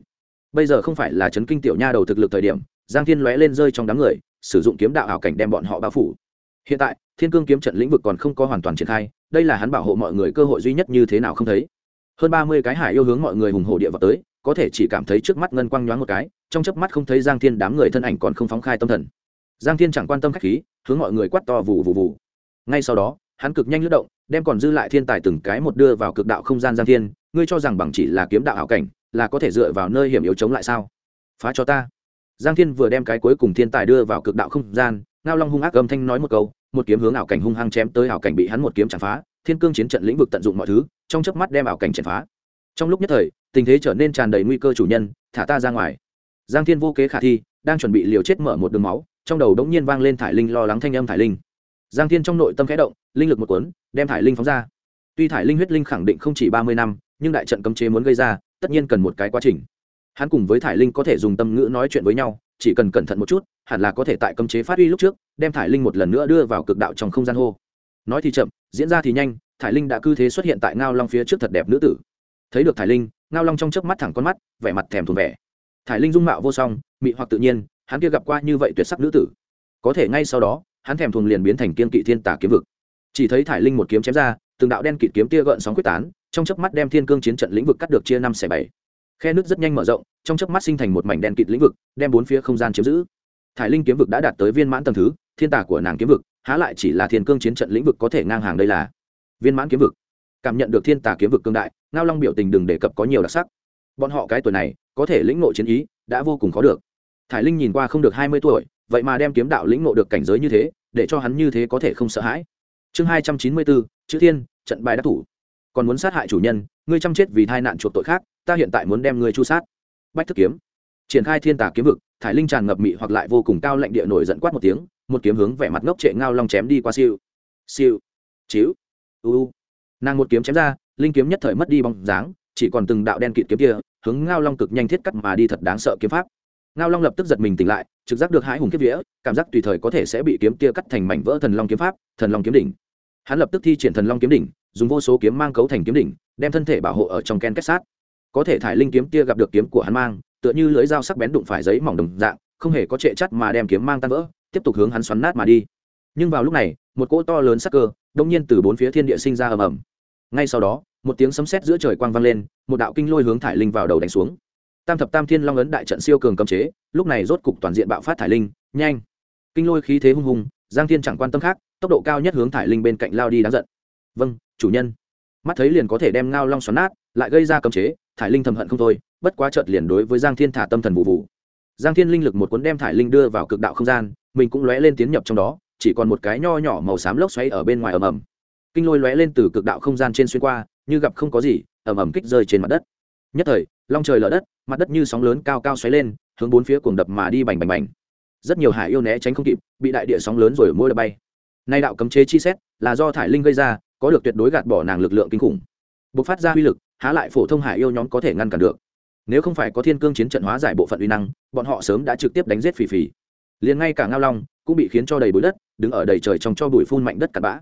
Bây giờ không phải là chấn kinh tiểu nha đầu thực lực thời điểm, giang thiên lóe lên rơi trong đám người sử dụng kiếm đạo ảo cảnh đem bọn họ bao phủ. Hiện tại, thiên cương kiếm trận lĩnh vực còn không có hoàn toàn triển khai, đây là hắn bảo hộ mọi người cơ hội duy nhất như thế nào không thấy. Hơn ba mươi cái hải yêu hướng mọi người hùng hổ địa vào tới, có thể chỉ cảm thấy trước mắt ngân quang nhoáng một cái, trong chớp mắt không thấy giang thiên đám người thân ảnh còn không phóng khai tâm thần. Giang thiên chẳng quan tâm khách khí, hướng mọi người quát to vù vù vù. Ngay sau đó, hắn cực nhanh lướt động, đem còn dư lại thiên tài từng cái một đưa vào cực đạo không gian giang thiên, ngươi cho rằng bằng chỉ là kiếm đạo hảo cảnh, là có thể dựa vào nơi hiểm yếu chống lại sao? Phá cho ta giang thiên vừa đem cái cuối cùng thiên tài đưa vào cực đạo không gian, ngao long hung ác âm thanh nói một câu, một kiếm hướng ảo cảnh hung hăng chém tới ảo cảnh bị hắn một kiếm chặt phá, thiên cương chiến trận lĩnh vực tận dụng mọi thứ, trong chớp mắt đem ảo cảnh chặt phá. Trong lúc nhất thời, tình thế trở nên tràn đầy nguy cơ chủ nhân, thả ta ra ngoài. Giang thiên vô kế khả thi, đang chuẩn bị liều chết mở một đường máu, trong đầu đống nhiên vang lên thải linh lo lắng thanh âm thải linh. Giang thiên trong nội tâm khẽ động, linh lực một cuốn, đem thải linh phóng ra. Tuy thải linh huyết linh khẳng định không chỉ ba mươi năm, nhưng đại trận cấm chế muốn gây ra, tất nhiên cần một cái quá trình hắn cùng với thải linh có thể dùng tâm ngữ nói chuyện với nhau, chỉ cần cẩn thận một chút, hẳn là có thể tại cấm chế phát huy lúc trước, đem thải linh một lần nữa đưa vào cực đạo trong không gian hô. Nói thì chậm, diễn ra thì nhanh, thải linh đã cư thế xuất hiện tại ngao long phía trước thật đẹp nữ tử. Thấy được thải linh, ngao long trong chớp mắt thẳng con mắt, vẻ mặt thèm thuồng vẻ. Thải linh dung mạo vô song, mị hoặc tự nhiên, hắn kia gặp qua như vậy tuyệt sắc nữ tử. Có thể ngay sau đó, hắn thèm thuồng liền biến thành kiên kỵ thiên tả kiếm vực. Chỉ thấy thải linh một kiếm chém ra, từng đạo đen kịt kiếm tia gợn sóng quyết tán, trong chớp mắt đem thiên cương chiến trận lĩnh vực cắt được chia năm xẻ bảy khe nước rất nhanh mở rộng, trong chớp mắt sinh thành một mảnh đen kịt lĩnh vực, đem bốn phía không gian chiếm giữ. Thải linh kiếm vực đã đạt tới viên mãn tầm thứ, thiên tả của nàng kiếm vực, há lại chỉ là thiên cương chiến trận lĩnh vực có thể ngang hàng đây là viên mãn kiếm vực. Cảm nhận được thiên tả kiếm vực cương đại, ngao long biểu tình đừng đề cập có nhiều đặc sắc. Bọn họ cái tuổi này, có thể lĩnh ngộ chiến ý, đã vô cùng khó được. Thải linh nhìn qua không được hai mươi tuổi, vậy mà đem kiếm đạo lĩnh ngộ được cảnh giới như thế, để cho hắn như thế có thể không sợ hãi. Chương hai trăm chín mươi bốn, chữ thiên, trận bài đắc thủ. Còn muốn sát hại chủ nhân, ngươi chăm chết vì tai nạn chuộc tội khác ta hiện tại muốn đem ngươi chu sát. Bách thức kiếm. Triển khai thiên tà kiếm vực, thải linh tràn ngập mị hoặc lại vô cùng cao lạnh địa nổi giận quát một tiếng, một kiếm hướng vẻ mặt ngốc trệ ngao long chém đi qua siêu. Siêu. Chiếu u nàng một kiếm chém ra, linh kiếm nhất thời mất đi bóng dáng, chỉ còn từng đạo đen kịt kiếm kia, hướng ngao long cực nhanh thiết cắt mà đi thật đáng sợ kiếm pháp. Ngao long lập tức giật mình tỉnh lại, trực giác được hãi hùng kiếp vía, cảm giác tùy thời có thể sẽ bị kiếm tia cắt thành mảnh vỡ thần long kiếm pháp, thần long kiếm đỉnh. Hắn lập tức thi triển thần long kiếm đỉnh, dùng vô số kiếm mang cấu thành kiếm đỉnh, đem thân thể bảo hộ ở trong ken kết sát có thể thải linh kiếm kia gặp được kiếm của hắn mang, tựa như lưỡi dao sắc bén đụng phải giấy mỏng đồng dạng, không hề có trệ chắt mà đem kiếm mang tan vỡ, tiếp tục hướng hắn xoắn nát mà đi. Nhưng vào lúc này, một cỗ to lớn sắc cơ, đông nhiên từ bốn phía thiên địa sinh ra ầm ầm. Ngay sau đó, một tiếng sấm sét giữa trời quang vang lên, một đạo kinh lôi hướng thải linh vào đầu đánh xuống. Tam thập tam thiên long ấn đại trận siêu cường cấm chế, lúc này rốt cục toàn diện bạo phát thải linh, nhanh. Kinh lôi khí thế hung hùng, giang thiên chẳng quan tâm khác, tốc độ cao nhất hướng thải linh bên cạnh lao đi đáng giận. Vâng chủ nhân. Mắt thấy liền có thể đem ngao long xoắn nát, lại gây ra cấm chế thải linh thầm hận không thôi, bất quá chợt liền đối với giang thiên thả tâm thần vụ vụ. Giang thiên linh lực một cuốn đem thải linh đưa vào cực đạo không gian, mình cũng lóe lên tiến nhập trong đó, chỉ còn một cái nho nhỏ màu xám lốc xoáy ở bên ngoài ầm ầm. Kinh lôi lóe lên từ cực đạo không gian trên xuyên qua, như gặp không có gì, ầm ầm kích rơi trên mặt đất. Nhất thời, long trời lở đất, mặt đất như sóng lớn cao cao xoáy lên, hướng bốn phía cuồng đập mà đi bành bành bành. Rất nhiều hải yêu né tránh không kịp, bị đại địa sóng lớn rồi ở môi đập bay. Nay đạo cấm chế chi xét là do thải linh gây ra, có được tuyệt đối gạt bỏ nàng lực lượng kinh khủng. Bộc phát ra uy lực há lại phổ thông hải yêu nhóm có thể ngăn cản được. Nếu không phải có thiên cương chiến trận hóa giải bộ phận uy năng, bọn họ sớm đã trực tiếp đánh giết phì phì. Liền ngay cả ngao long cũng bị khiến cho đầy bụi đất, đứng ở đầy trời trong cho bụi phun mạnh đất cặn bã.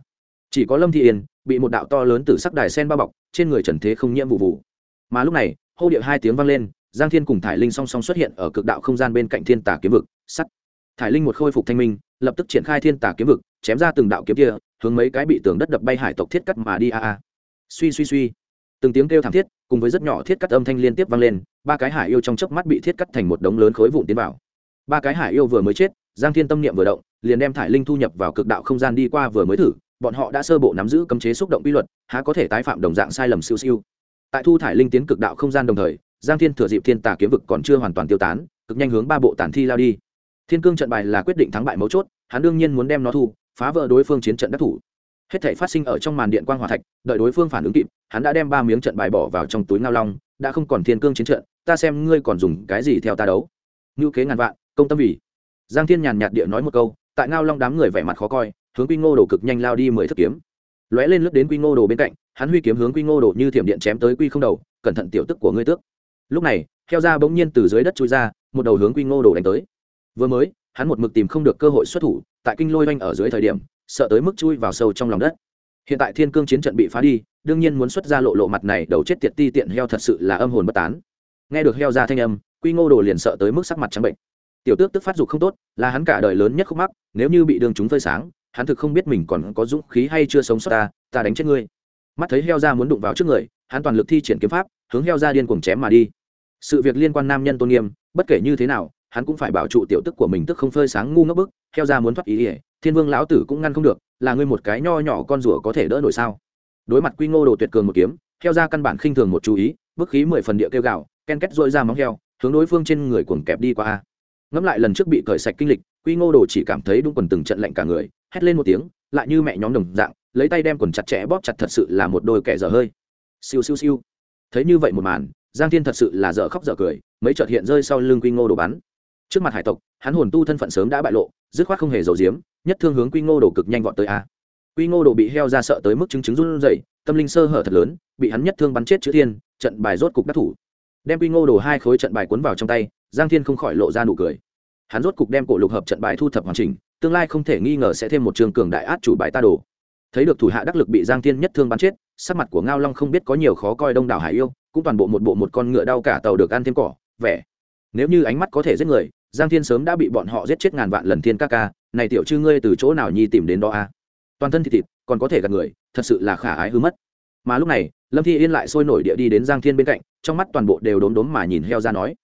Chỉ có lâm thị yên bị một đạo to lớn từ sắc đài sen bao bọc, trên người trần thế không nhiễm vụ vụ. Mà lúc này, hô điệu hai tiếng vang lên, giang thiên cùng thải linh song song xuất hiện ở cực đạo không gian bên cạnh thiên tà kiếm vực, sắt. Thải linh một khôi phục thanh minh, lập tức triển khai thiên tà kiếm vực, chém ra từng đạo kiếm kia, hướng mấy cái bị tường đất đập bay hải tộc thiết cắt mà đi a a. Suy suy suy từng tiếng kêu thảm thiết, cùng với rất nhỏ thiết cắt âm thanh liên tiếp vang lên, ba cái hải yêu trong chớp mắt bị thiết cắt thành một đống lớn khối vụn tiến vào. Ba cái hải yêu vừa mới chết, giang thiên tâm niệm vừa động, liền đem thải linh thu nhập vào cực đạo không gian đi qua vừa mới thử, bọn họ đã sơ bộ nắm giữ cấm chế xúc động quy luật, há có thể tái phạm đồng dạng sai lầm siêu siêu. Tại thu thải linh tiến cực đạo không gian đồng thời, giang thiên thừa dịp thiên tà kiếm vực còn chưa hoàn toàn tiêu tán, cực nhanh hướng ba bộ tản thi lao đi. Thiên cương trận bài là quyết định thắng bại mấu chốt, hắn đương nhiên muốn đem nó thu, phá vỡ đối phương chiến trận đắc thủ hết thể phát sinh ở trong màn điện quang hòa thạch, đợi đối phương phản ứng kịp, hắn đã đem ba miếng trận bài bỏ vào trong túi ngao long, đã không còn thiên cương chiến trận, ta xem ngươi còn dùng cái gì theo ta đấu. Ngữ kế ngàn vạn, công tâm vì. Giang thiên nhàn nhạt địa nói một câu, tại ngao long đám người vẻ mặt khó coi, hướng quy ngô đồ cực nhanh lao đi mười thức kiếm. Lóe lên lướt đến quy ngô đồ bên cạnh, hắn huy kiếm hướng quy ngô đồ như thiểm điện chém tới quy không đầu, cẩn thận tiểu tức của ngươi tước. Lúc này, heo ra bỗng nhiên từ dưới đất chui ra, một đầu hướng quy ngô đồ đánh tới. Vừa mới, hắn một mực tìm không được cơ hội xuất thủ, tại kinh lôi oanh ở dưới thời điểm sợ tới mức chui vào sâu trong lòng đất. Hiện tại thiên cương chiến trận bị phá đi, đương nhiên muốn xuất ra lộ lộ mặt này đầu chết tiệt ti tiện heo thật sự là âm hồn bất tán. Nghe được heo ra thanh âm, quy ngô đồ liền sợ tới mức sắc mặt trắng bệnh. Tiểu tước tức phát dục không tốt, là hắn cả đời lớn nhất khúc mắc, nếu như bị đường chúng phơi sáng, hắn thực không biết mình còn có dũng khí hay chưa sống sót ta ta đánh chết ngươi. Mắt thấy heo ra muốn đụng vào trước người, hắn toàn lực thi triển kiếm pháp, hướng heo ra điên cuồng chém mà đi. Sự việc liên quan nam nhân tôn nghiêm, bất kể như thế nào, hắn cũng phải bảo trụ tiểu tức của mình tức không phơi sáng ngu ngốc bức, heo ra muốn thoát ý ỉa thiên vương lão tử cũng ngăn không được, là ngươi một cái nho nhỏ con rùa có thể đỡ nổi sao? Đối mặt quy ngô đồ tuyệt cường một kiếm, theo ra căn bản khinh thường một chú ý, bức khí mười phần địa kêu gạo ken kết dội ra móng heo, hướng đối phương trên người cuồng kẹp đi qua. A ngẫm lại lần trước bị cởi sạch kinh lịch, quy ngô đồ chỉ cảm thấy đúng quần từng trận lạnh cả người, hét lên một tiếng, lại như mẹ nhóm đồng dạng, lấy tay đem quần chặt chẽ bóp chặt thật sự là một đôi kẻ dở hơi. Siêu siêu siêu. Thấy như vậy một màn, giang thiên thật sự là dở khóc dở cười, mấy chợt hiện rơi sau lưng quy ngô đồ bắn. Trước mặt hải tộc, hắn hồn tu thân phận sớm đã bại lộ, dứt khoát không hề giấu giếm nhất thương hướng quy ngô đồ cực nhanh vọt tới a. Quy ngô đồ bị heo ra sợ tới mức chứng chứng run rẩy, tâm linh sơ hở thật lớn, bị hắn nhất thương bắn chết chữ thiên, trận bài rốt cục đắc thủ. Đem quy ngô đồ hai khối trận bài cuốn vào trong tay, giang thiên không khỏi lộ ra nụ cười. Hắn rốt cục đem cổ lục hợp trận bài thu thập hoàn chỉnh, tương lai không thể nghi ngờ sẽ thêm một trường cường đại át chủ bài ta đồ. Thấy được thủ hạ đắc lực bị giang thiên nhất thương bắn chết, sắc mặt của ngao long không biết có nhiều khó coi đông đảo hải yêu, cũng toàn bộ một bộ một con ngựa đau cả tàu được ăn thêm cỏ, vẻ. Nếu như ánh mắt có thể giết người, giang thiên sớm đã bị bọn họ giết chết ngàn vạn lần thiên ca ca này tiểu chư ngươi từ chỗ nào nhi tìm đến đó a à? toàn thân thịt thịt, còn có thể gạt người, thật sự là khả ái hư mất. Mà lúc này, lâm thi yên lại sôi nổi địa đi đến giang thiên bên cạnh, trong mắt toàn bộ đều đốm đốm mà nhìn heo ra nói.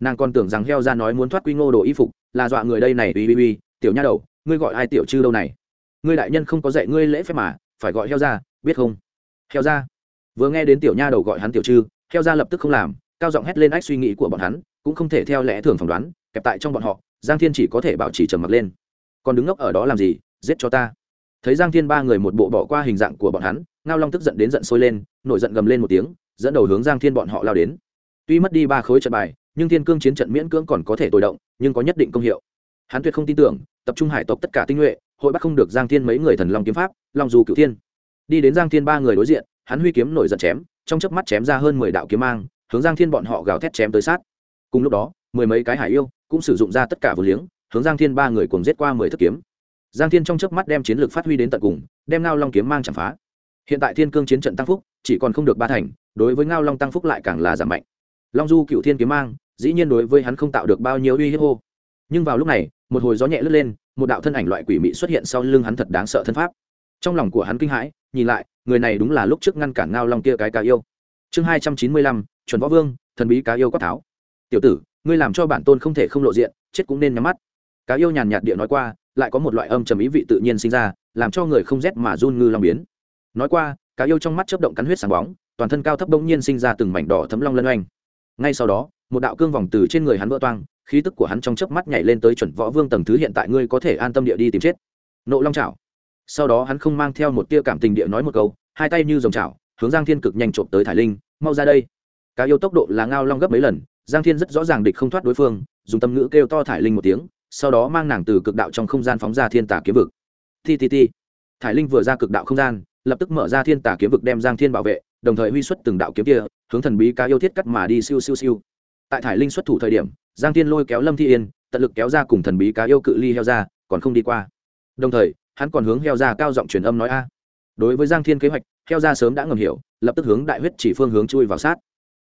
Nàng còn tưởng rằng heo ra nói muốn thoát quy ngô đồ y phục, là dọa người đây này, uy uy uy, tiểu nha đầu, ngươi gọi ai tiểu chư đâu này? Ngươi đại nhân không có dạy ngươi lễ phép mà, phải gọi heo ra biết không? Heo ra vừa nghe đến tiểu nha đầu gọi hắn tiểu chư, heo ra lập tức không làm, cao giọng hét lên ách suy nghĩ của bọn hắn, cũng không thể theo lẽ thường phỏng đoán, kẹp tại trong bọn họ, giang thiên chỉ có thể bảo trì trầm mặc lên còn đứng ngốc ở đó làm gì, giết cho ta. Thấy giang thiên ba người một bộ bỏ qua hình dạng của bọn hắn, ngao long tức giận đến giận sôi lên, nổi giận gầm lên một tiếng, dẫn đầu hướng giang thiên bọn họ lao đến. Tuy mất đi ba khối trận bài, nhưng thiên cương chiến trận miễn cưỡng còn có thể tồi động, nhưng có nhất định công hiệu. Hắn tuyệt không tin tưởng, tập trung hải tộc tất cả tinh nhuệ, hội bắt không được giang thiên mấy người thần long kiếm pháp, long dù cửu thiên. Đi đến giang thiên ba người đối diện, hắn huy kiếm nổi giận chém, trong chớp mắt chém ra hơn mười đạo kiếm mang, hướng giang thiên bọn họ gào thét chém tới sát. Cùng lúc đó, mười mấy cái hải yêu cũng sử dụng ra tất cả vừa liếng hướng giang thiên ba người cùng giết qua mười thất kiếm. Giang thiên trong chớp mắt đem chiến lược phát huy đến tận cùng, đem ngao long kiếm mang chạm phá. Hiện tại thiên cương chiến trận tăng phúc, chỉ còn không được ba thành, đối với ngao long tăng phúc lại càng là giảm mạnh. Long du cựu thiên kiếm mang, dĩ nhiên đối với hắn không tạo được bao nhiêu uy hiếp hô. Nhưng vào lúc này, một hồi gió nhẹ lướt lên, một đạo thân ảnh loại quỷ mị xuất hiện sau lưng hắn thật đáng sợ thân pháp. Trong lòng của hắn kinh hãi, nhìn lại, người này đúng là lúc trước ngăn cản ngao long kia cái cá yêu. Chương hai trăm chín mươi lăm, chuẩn võ vương, thần bí cá yêu quát tháo. Tiểu tử, ngươi làm cho bản tôn không thể không lộ diện, chết cũng nên nhắm mắt cá yêu nhàn nhạt địa nói qua, lại có một loại âm trầm ý vị tự nhiên sinh ra, làm cho người không rét mà run ngư long biến. Nói qua, cá yêu trong mắt chớp động cắn huyết sáng bóng, toàn thân cao thấp bỗng nhiên sinh ra từng mảnh đỏ thấm long lân oanh. Ngay sau đó, một đạo cương vòng từ trên người hắn vỡ toang, khí tức của hắn trong chớp mắt nhảy lên tới chuẩn võ vương tầng thứ hiện tại ngươi có thể an tâm địa đi tìm chết. Nộ long chảo sau đó hắn không mang theo một tia cảm tình địa nói một câu, hai tay như dòng chảo hướng giang thiên cực nhanh trộm tới thải linh, mau ra đây. Cá yêu tốc độ là ngao long gấp mấy lần, giang thiên rất rõ ràng địch không thoát đối phương, dùng tâm ngữ kêu to thải linh một tiếng sau đó mang nàng từ cực đạo trong không gian phóng ra thiên tả kiếm vực. Ti ti ti. Thải linh vừa ra cực đạo không gian, lập tức mở ra thiên tả kiếm vực đem giang thiên bảo vệ, đồng thời huy xuất từng đạo kiếm kia, hướng thần bí cá yêu thiết cắt mà đi siêu siêu siêu. Tại thải linh xuất thủ thời điểm, giang thiên lôi kéo lâm thi yên, tận lực kéo ra cùng thần bí cá yêu cự ly heo ra, còn không đi qua. Đồng thời, hắn còn hướng heo ra cao giọng truyền âm nói a. Đối với giang thiên kế hoạch, heo ra sớm đã ngầm hiểu, lập tức hướng đại huyết chỉ phương hướng chui vào sát.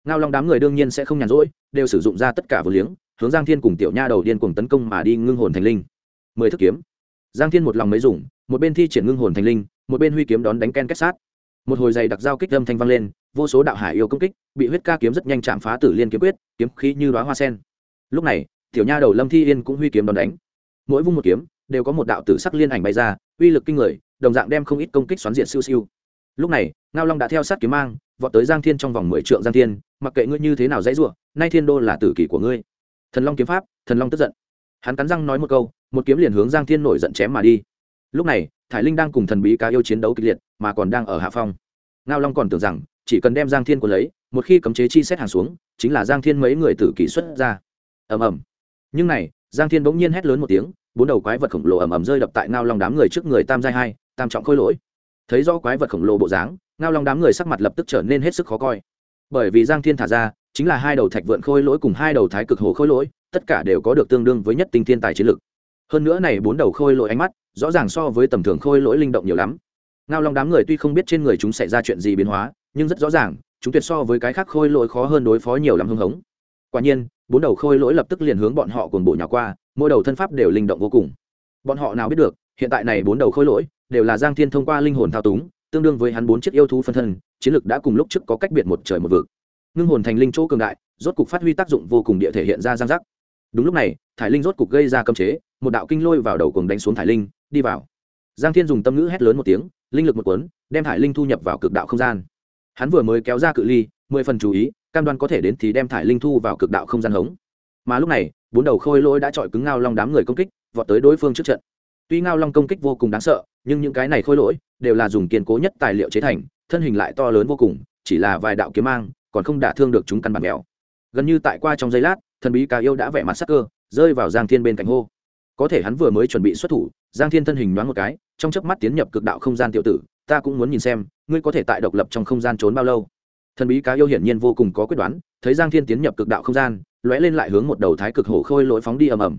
Ngao long đám người đương nhiên sẽ không nhàn rỗi, đều sử dụng ra tất cả vừa liếng hướng giang thiên cùng tiểu nha đầu điên cùng tấn công mà đi ngưng hồn thành linh. Mười thức kiếm. Giang thiên một lòng mới dùng, một bên thi triển ngưng hồn thành linh, một bên huy kiếm đón đánh ken kết sát. Một hồi dày đặc giao kích âm thanh vang lên, vô số đạo hải yêu công kích, bị huyết ca kiếm rất nhanh chạm phá tử liên kiếm quyết, kiếm khí như đoá hoa sen. Lúc này, tiểu nha đầu lâm thi yên cũng huy kiếm đón đánh. Mỗi vung một kiếm, đều có một đạo tử sắc liên ảnh bay ra, uy lực kinh người, đồng dạng đem không ít công kích xoắn diện siêu siêu. Lúc này, ngao long đã theo sát kiếm mang, vọt tới giang thiên trong vòng mười trượng giang thiên, mặc kệ ngươi như thế nào dãy ruộng nay thiên đô là tử kỷ của ngươi thần long kiếm pháp, thần long tức giận. Hắn cắn răng nói một câu, một kiếm liền hướng giang thiên nổi giận chém mà đi. Lúc này, thải linh đang cùng thần bí cá yêu chiến đấu kịch liệt, mà còn đang ở hạ phong. Ngao long còn tưởng rằng, chỉ cần đem giang thiên của lấy, một khi cấm chế chi xét hàng xuống, chính là giang thiên mấy người tử kỷ xuất ra. Ầm ầm. Nhưng này, giang thiên bỗng nhiên hét lớn một tiếng, bốn đầu quái vật khổng lồ ầm ầm rơi đập tại ngao long đám người trước người tam giai hai, tam trọng khôi lỗi. Thấy rõ quái vật khổng lồ bộ dáng, ngao long đám người sắc mặt lập tức trở nên hết sức khó coi. Bởi vì giang thiên thả ra chính là hai đầu thạch vượn khôi lỗi cùng hai đầu thái cực hồ khôi lỗi, tất cả đều có được tương đương với nhất tinh thiên tài chiến lực. Hơn nữa này bốn đầu khôi lỗi ánh mắt, rõ ràng so với tầm thường khôi lỗi linh động nhiều lắm. Ngao long đám người tuy không biết trên người chúng xảy ra chuyện gì biến hóa, nhưng rất rõ ràng, chúng tuyệt so với cái khác khôi lỗi khó hơn đối phó nhiều lắm hưng hống. Quả nhiên, bốn đầu khôi lỗi lập tức liền hướng bọn họ cùng bộ nhỏ qua, mỗi đầu thân pháp đều linh động vô cùng. Bọn họ nào biết được, hiện tại này bốn đầu khôi lỗi đều là giang thiên thông qua linh hồn thao túng, tương đương với hắn bốn chiếc yêu thú phân thân, chiến lực đã cùng lúc trước có cách biệt một trời một vực ngưng hồn thành linh chỗ cường đại, rốt cục phát huy tác dụng vô cùng địa thể hiện ra giang giác đúng lúc này, thải linh rốt cục gây ra cấm chế, một đạo kinh lôi vào đầu cùng đánh xuống thải linh, đi vào. Giang thiên dùng tâm ngữ hét lớn một tiếng, linh lực một cuốn, đem thải linh thu nhập vào cực đạo không gian. Hắn vừa mới kéo ra cự ly, mười phần chú ý, cam đoan có thể đến thì đem thải linh thu vào cực đạo không gian hống. Mà lúc này, bốn đầu khôi lỗi đã chọi cứng ngao long đám người công kích, vọt tới đối phương trước trận. Tuy ngao long công kích vô cùng đáng sợ, nhưng những cái này khôi lỗi đều là dùng kiên cố nhất tài liệu chế thành, thân hình lại to lớn vô cùng, chỉ là vài đạo kiếm mang còn không đả thương được chúng căn bản mèo. Gần như tại qua trong giây lát, thần bí cá yêu đã vẻ mặt sắc cơ, rơi vào giang thiên bên cạnh hô. Có thể hắn vừa mới chuẩn bị xuất thủ, giang thiên thân hình nhoáng một cái, trong chớp mắt tiến nhập cực đạo không gian tiểu tử, ta cũng muốn nhìn xem, ngươi có thể tại độc lập trong không gian trốn bao lâu? Thần bí cá yêu hiển nhiên vô cùng có quyết đoán, thấy giang thiên tiến nhập cực đạo không gian, lóe lên lại hướng một đầu thái cực hổ khôi lỗi phóng đi ầm ầm.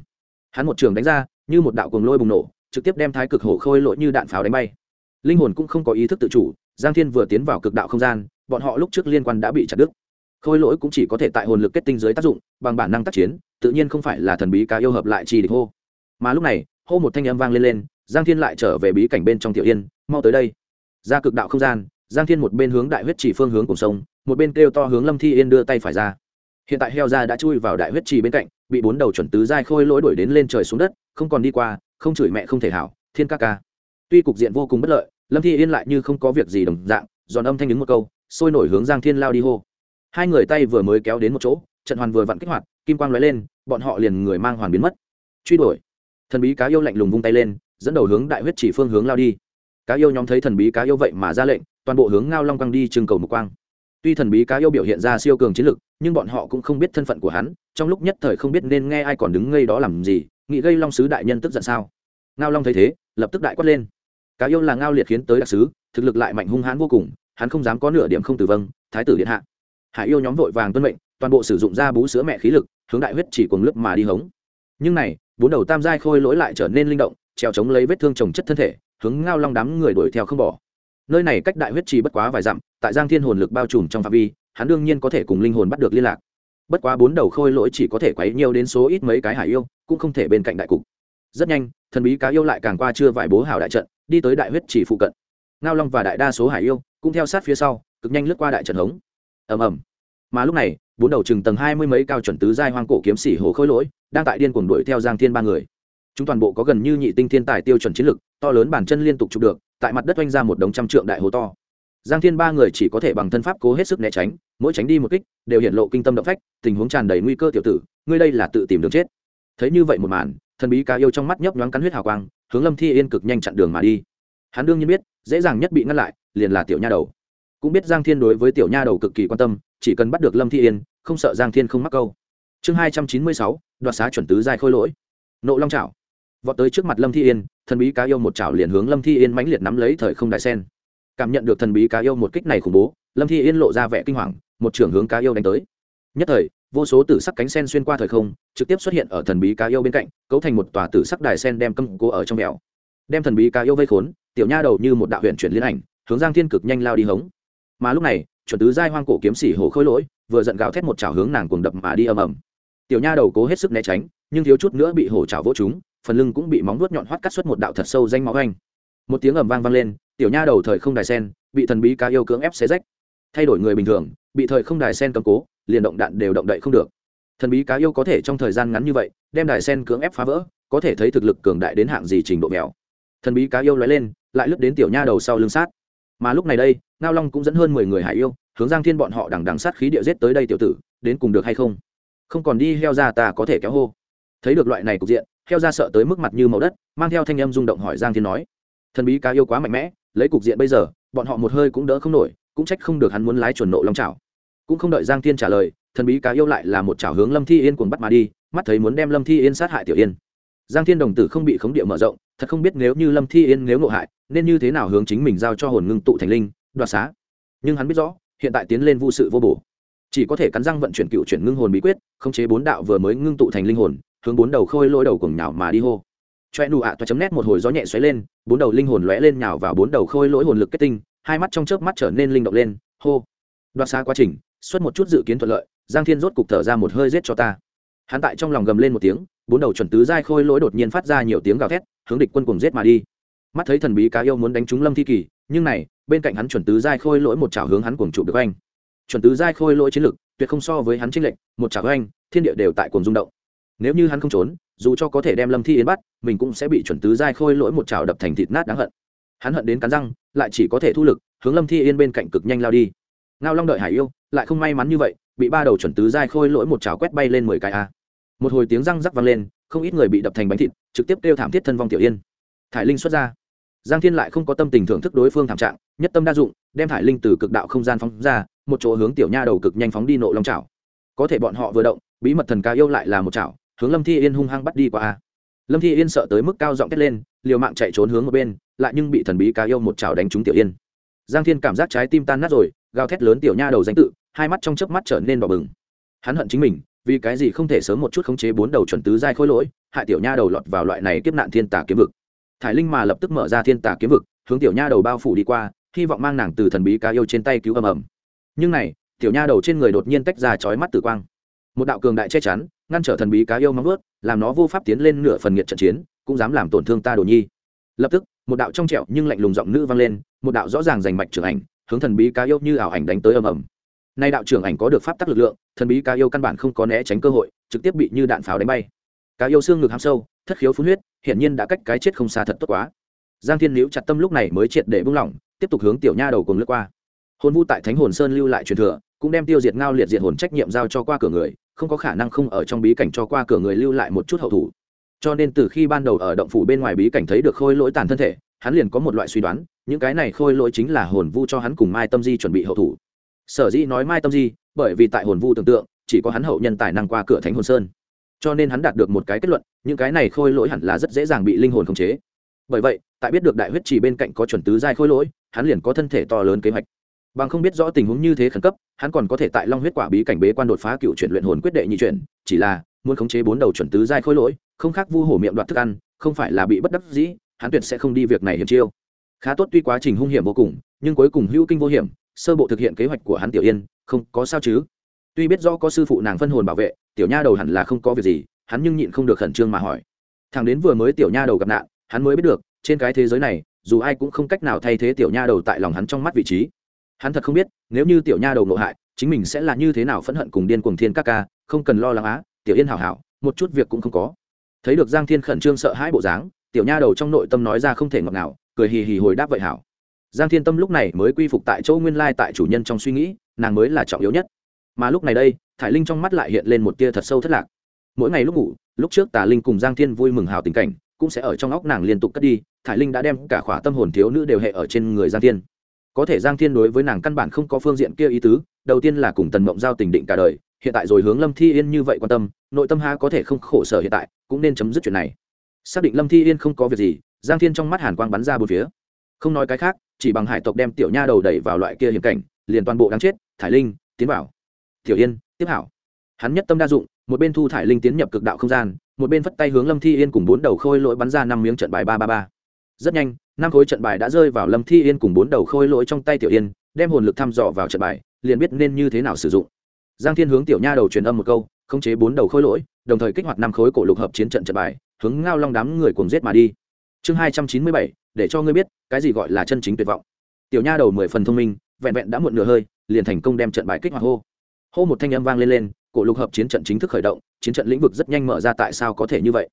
Hắn một trường đánh ra, như một đạo cuồng lôi bùng nổ, trực tiếp đem thái cực hổ khôi lỗi như đạn pháo đánh bay. Linh hồn cũng không có ý thức tự chủ, giang thiên vừa tiến vào cực đạo không gian bọn họ lúc trước liên quan đã bị chặt đứt. Khôi lỗi cũng chỉ có thể tại hồn lực kết tinh dưới tác dụng, bằng bản năng tác chiến, tự nhiên không phải là thần bí cá yêu hợp lại chi địch hô. Mà lúc này, hô một thanh âm vang lên lên, giang thiên lại trở về bí cảnh bên trong tiểu yên, mau tới đây. Ra cực đạo không gian, giang thiên một bên hướng đại huyết chỉ phương hướng cùng sông, một bên kêu to hướng lâm thi yên đưa tay phải ra. Hiện tại heo ra đã chui vào đại huyết trì bên cạnh, bị bốn đầu chuẩn tứ giai khôi lỗi đuổi đến lên trời xuống đất, không còn đi qua, không chửi mẹ không thể hảo, thiên ca ca. Tuy cục diện vô cùng bất lợi, lâm thi yên lại như không có việc gì đồng dạng, giòn âm thanh đứng một câu sôi nổi hướng giang thiên lao đi hô. Hai người tay vừa mới kéo đến một chỗ, trận hoàn vừa vặn kích hoạt, kim quang lóe lên, bọn họ liền người mang hoàn biến mất. Truy đuổi. Thần bí cá yêu lạnh lùng vung tay lên, dẫn đầu hướng đại huyết chỉ phương hướng lao đi. Cá yêu nhóm thấy thần bí cá yêu vậy mà ra lệnh, toàn bộ hướng ngao long quang đi trưng cầu mục quang. Tuy thần bí cá yêu biểu hiện ra siêu cường chiến lực, nhưng bọn họ cũng không biết thân phận của hắn, trong lúc nhất thời không biết nên nghe ai còn đứng ngây đó làm gì, nghĩ gây long sứ đại nhân tức giận sao? Ngao long thấy thế, lập tức đại quát lên. Cá yêu là ngao liệt khiến tới đặc sứ, thực lực lại mạnh hung hãn vô cùng hắn không dám có nửa điểm không tử vâng thái tử điện hạ. Hải yêu nhóm vội vàng tuân mệnh, toàn bộ sử dụng ra bú sữa mẹ khí lực, hướng đại huyết chỉ cùng lớp mà đi hống. Nhưng này, bốn đầu tam giai khôi lỗi lại trở nên linh động, trèo chống lấy vết thương trồng chất thân thể, hướng ngao long đám người đuổi theo không bỏ. Nơi này cách đại huyết trì bất quá vài dặm, tại giang thiên hồn lực bao trùm trong phạm vi, hắn đương nhiên có thể cùng linh hồn bắt được liên lạc. Bất quá bốn đầu khôi lỗi chỉ có thể quấy nhiều đến số ít mấy cái hải yêu, cũng không thể bên cạnh đại cục. Rất nhanh, thần bí cá yêu lại càng qua chưa vài bố hảo đại trận, đi tới đại huyết trì phụ cận. Ngao long và đại đa số hải yêu cũng theo sát phía sau, cực nhanh lướt qua đại trận hống. Ầm ầm. Mà lúc này, bốn đầu chừng tầng hai mươi mấy cao chuẩn tứ giai hoang cổ kiếm sĩ hồ khôi lỗi, đang tại điên cuồng đuổi theo giang thiên ba người. Chúng toàn bộ có gần như nhị tinh thiên tài tiêu chuẩn chiến lực, to lớn bản chân liên tục chụp được, tại mặt đất oanh ra một đống trăm trượng đại hồ to. Giang thiên ba người chỉ có thể bằng thân pháp cố hết sức né tránh, mỗi tránh đi một kích, đều hiện lộ kinh tâm động phách, tình huống tràn đầy nguy cơ tiểu tử, ngươi đây là tự tìm đường chết. Thấy như vậy một màn, thần bí cá yêu trong mắt nhấp nhoáng cắn huyết hào quang, hướng lâm thi yên cực nhanh chặn đường mà đi. Hắn đương nhiên biết, dễ dàng nhất bị ngăn lại liền là tiểu nha đầu. Cũng biết giang thiên đối với tiểu nha đầu cực kỳ quan tâm, chỉ cần bắt được lâm thi yên, không sợ giang thiên không mắc câu. Chương hai trăm chín mươi sáu, đoạt xá chuẩn tứ giai khôi lỗi. Nộ long trào vọt tới trước mặt lâm thi yên, thần bí cá yêu một chảo liền hướng lâm thi yên mãnh liệt nắm lấy thời không đại sen. Cảm nhận được thần bí cá yêu một kích này khủng bố, lâm thi yên lộ ra vẻ kinh hoàng, một trưởng hướng cá yêu đánh tới. Nhất thời, vô số tử sắc cánh sen xuyên qua thời không, trực tiếp xuất hiện ở thần bí cá yêu bên cạnh, cấu thành một tòa tử sắc đài sen đem câm cố ở trong mèo đem thần bí cá yêu vây khốn, tiểu nha đầu như một đạo huyện chuyển liên ảnh hướng giang thiên cực nhanh lao đi hống. Mà lúc này, chuẩn tứ giai hoang cổ kiếm sĩ hồ khôi lỗi vừa giận gào thét một chảo hướng nàng cuồng đập mà đi ầm ầm. Tiểu nha đầu cố hết sức né tránh, nhưng thiếu chút nữa bị hổ chảo vỗ chúng phần lưng cũng bị móng vuốt nhọn hoắt cắt xuất một đạo thật sâu danh máu anh. Một tiếng ầm vang vang lên, tiểu nha đầu thời không đài sen, bị thần bí cá yêu cưỡng ép xé rách. Thay đổi người bình thường, bị thời không đài sen cầm cố, liền động đạn đều động đậy không được. Thần bí cá yêu có thể trong thời gian ngắn như vậy, đem đài sen cưỡng ép phá vỡ, có thể thấy thực lực cường đại đến hạng gì trình độ mèo. Thần bí cá yêu lóe lên, lại lướt đến tiểu nha đầu sau lưng sát mà lúc này đây, ngao long cũng dẫn hơn mười người hải yêu, hướng giang thiên bọn họ đằng đằng sát khí địa giết tới đây tiểu tử, đến cùng được hay không? Không còn đi heo ra ta có thể kéo hô. Thấy được loại này cục diện, heo ra sợ tới mức mặt như màu đất, mang theo thanh âm rung động hỏi giang thiên nói, thần bí cá yêu quá mạnh mẽ, lấy cục diện bây giờ, bọn họ một hơi cũng đỡ không nổi, cũng trách không được hắn muốn lái chuẩn nộ long chảo. Cũng không đợi giang thiên trả lời, thần bí cá yêu lại là một chảo hướng lâm thi yên cuồng bắt mà đi, mắt thấy muốn đem lâm thi yên sát hại tiểu yên. Giang thiên đồng tử không bị khống địa mở rộng thật không biết nếu như lâm thi yên nếu ngộ hại, nên như thế nào hướng chính mình giao cho hồn ngưng tụ thành linh, đoạt xá. Nhưng hắn biết rõ, hiện tại tiến lên vô sự vô bổ. Chỉ có thể cắn răng vận chuyển cựu chuyển ngưng hồn bí quyết, khống chế bốn đạo vừa mới ngưng tụ thành linh hồn, hướng bốn đầu khôi lỗi đầu cùng nhào mà đi hô. Choe nụ ạ, toa chấm nét một hồi gió nhẹ xoáy lên, bốn đầu linh hồn lóe lên nhào vào bốn đầu khôi lỗi hồn lực kết tinh, hai mắt trong chớp mắt trở nên linh động lên, hô. Đoạt xa quá trình, xuất một chút dự kiến thuận lợi, giang thiên rốt cục thở ra một hơi rết cho ta hắn tại trong lòng gầm lên một tiếng, bốn đầu chuẩn tứ giai khôi lỗi đột nhiên phát ra nhiều tiếng gào thét, hướng địch quân cùng giết mà đi. Mắt thấy thần bí cá yêu muốn đánh trúng lâm thi kỳ, nhưng này, bên cạnh hắn chuẩn tứ giai khôi lỗi một chảo hướng hắn cuồng trụ được anh chuẩn tứ giai khôi lỗi chiến lực, tuyệt không so với hắn chính lệnh một chảo anh thiên địa đều tại cuồng rung động. Nếu như hắn không trốn, dù cho có thể đem lâm thi yến bắt, mình cũng sẽ bị chuẩn tứ giai khôi lỗi một chảo đập thành thịt nát đáng hận. Hắn hận đến cắn răng, lại chỉ có thể thu lực, hướng lâm thi yên bên cạnh cực nhanh lao đi ngao long đợi hải yêu, lại không may mắn như vậy, bị ba đầu chuẩn tứ dai khôi lỗi một chảo quét bay lên mười cái a. Một hồi tiếng răng rắc vang lên, không ít người bị đập thành bánh thịt, trực tiếp kêu thảm thiết thân vong tiểu yên. Thải linh xuất ra. Giang thiên lại không có tâm tình thưởng thức đối phương thảm trạng, nhất tâm đa dụng, đem thải linh từ cực đạo không gian phóng ra, một chỗ hướng tiểu nha đầu cực nhanh phóng đi nộ long chảo. Có thể bọn họ vừa động, bí mật thần ca yêu lại là một chảo, hướng lâm thi yên hung hăng bắt đi qua a. Lâm thi yên sợ tới mức cao giọng thét lên, liều mạng chạy trốn hướng một bên, lại nhưng bị thần bí cá yêu một chảo đánh trúng tiểu yên. Giang thiên cảm giác trái tim tan nát rồi gào thét lớn tiểu nha đầu danh tự, hai mắt trong chớp mắt trở nên đỏ bừng. Hắn hận chính mình, vì cái gì không thể sớm một chút khống chế bốn đầu chuẩn tứ giai khôi lỗi, hại tiểu nha đầu lọt vào loại này kiếp nạn thiên tà kiếm vực. Thải linh mà lập tức mở ra thiên tà kiếm vực, hướng tiểu nha đầu bao phủ đi qua, hy vọng mang nàng từ thần bí cá yêu trên tay cứu ầm ầm. Nhưng này, tiểu nha đầu trên người đột nhiên tách ra chói mắt tử quang. Một đạo cường đại che chắn, ngăn trở thần bí cá yêu móng ướt làm nó vô pháp tiến lên nửa phần nghiệt trận chiến, cũng dám làm tổn thương ta đồ nhi. Lập tức, một đạo trong trẹo nhưng lạnh lùng giọng nữ vang lên, một đạo rõ ràng giành mạch trưởng ảnh hướng thần bí cá yêu như ảo ảnh đánh tới ầm ầm. Nay đạo trưởng ảnh có được pháp tắc lực lượng, thần bí cá yêu căn bản không có né tránh cơ hội, trực tiếp bị như đạn pháo đánh bay. Cá yêu xương ngực hám sâu, thất khiếu phun huyết, hiển nhiên đã cách cái chết không xa thật tốt quá. Giang thiên liễu chặt tâm lúc này mới triệt để buông lỏng, tiếp tục hướng tiểu nha đầu cùng lướt qua. Hồn vu tại thánh hồn sơn lưu lại truyền thừa, cũng đem tiêu diệt ngao liệt diệt hồn trách nhiệm giao cho qua cửa người, không có khả năng không ở trong bí cảnh cho qua cửa người lưu lại một chút hậu thủ. Cho nên từ khi ban đầu ở động phủ bên ngoài bí cảnh thấy được khôi lỗi tàn thân thể hắn liền có một loại suy đoán, những cái này khôi lỗi chính là hồn vu cho hắn cùng mai tâm di chuẩn bị hậu thủ. Sở dĩ nói mai tâm di, bởi vì tại hồn vu tưởng tượng, chỉ có hắn hậu nhân tài năng qua cửa thánh hồn sơn. Cho nên hắn đạt được một cái kết luận, những cái này khôi lỗi hẳn là rất dễ dàng bị linh hồn khống chế. Bởi vậy, tại biết được đại huyết Chỉ bên cạnh có chuẩn tứ giai khôi lỗi, hắn liền có thân thể to lớn kế hoạch. Bằng không biết rõ tình huống như thế khẩn cấp, hắn còn có thể tại long huyết quả bí cảnh bế quan đột phá cựu chuyển luyện hồn quyết đệ nhị chuyển, chỉ là muốn khống chế bốn đầu chuẩn tứ giai khôi lỗi, không khác vu hổ miệng đoạt thức ăn, không phải là bị bất đắc dĩ hắn tuyệt sẽ không đi việc này hiểm chiêu. Khá tốt tuy quá trình hung hiểm vô cùng, nhưng cuối cùng hữu kinh vô hiểm, sơ bộ thực hiện kế hoạch của hắn tiểu yên, không có sao chứ? Tuy biết rõ có sư phụ nàng phân hồn bảo vệ, tiểu nha đầu hẳn là không có việc gì, hắn nhưng nhịn không được khẩn trương mà hỏi. Thằng đến vừa mới tiểu nha đầu gặp nạn, hắn mới biết được, trên cái thế giới này, dù ai cũng không cách nào thay thế tiểu nha đầu tại lòng hắn trong mắt vị trí. Hắn thật không biết, nếu như tiểu nha đầu nộ hại, chính mình sẽ là như thế nào phẫn hận cùng điên cuồng thiên các ca, không cần lo lắng á, tiểu yên hảo hảo, một chút việc cũng không có. Thấy được giang thiên khẩn trương sợ hãi bộ dáng tiểu nha đầu trong nội tâm nói ra không thể ngọt nào cười hì hì hồi đáp vậy hảo. Giang thiên tâm lúc này mới quy phục tại chỗ nguyên lai tại chủ nhân trong suy nghĩ, nàng mới là trọng yếu nhất. Mà lúc này đây, thải linh trong mắt lại hiện lên một tia thật sâu thất lạc. Mỗi ngày lúc ngủ, lúc trước tà linh cùng giang thiên vui mừng hào tình cảnh, cũng sẽ ở trong óc nàng liên tục cất đi, thải linh đã đem cả khỏa tâm hồn thiếu nữ đều hệ ở trên người giang thiên. Có thể giang thiên đối với nàng căn bản không có phương diện kia ý tứ, đầu tiên là cùng tần mộng giao tình định cả đời, hiện tại rồi hướng lâm thi yên như vậy quan tâm, nội tâm ha có thể không khổ sở hiện tại, cũng nên chấm dứt chuyện này xác định lâm thi yên không có việc gì, giang thiên trong mắt hàn quang bắn ra bốn phía. Không nói cái khác, chỉ bằng hải tộc đem tiểu nha đầu đẩy vào loại kia hiểm cảnh, liền toàn bộ đáng chết, thải linh, tiến vào. Tiểu yên, tiếp hảo. Hắn nhất tâm đa dụng, một bên thu thải linh tiến nhập cực đạo không gian, một bên phất tay hướng lâm thi yên cùng bốn đầu khôi lỗi bắn ra năm miếng trận bài ba ba ba. Rất nhanh, năm khối trận bài đã rơi vào lâm thi yên cùng bốn đầu khôi lỗi trong tay tiểu yên, đem hồn lực thăm dò vào trận bài, liền biết nên như thế nào sử dụng. Giang thiên hướng tiểu nha đầu truyền âm một câu, khống chế bốn đầu khôi lỗi, đồng thời kích hoạt năm khối cổ lục hợp chiến trận trận bài hướng ngao long đám người cùng giết mà đi. Chương hai trăm chín mươi bảy, để cho ngươi biết, cái gì gọi là chân chính tuyệt vọng. Tiểu nha đầu mười phần thông minh, vẹn vẹn đã muộn nửa hơi, liền thành công đem trận bài kích hoạt hô. Hô một thanh âm vang lên lên, cổ lục hợp chiến trận chính thức khởi động, chiến trận lĩnh vực rất nhanh mở ra tại sao có thể như vậy.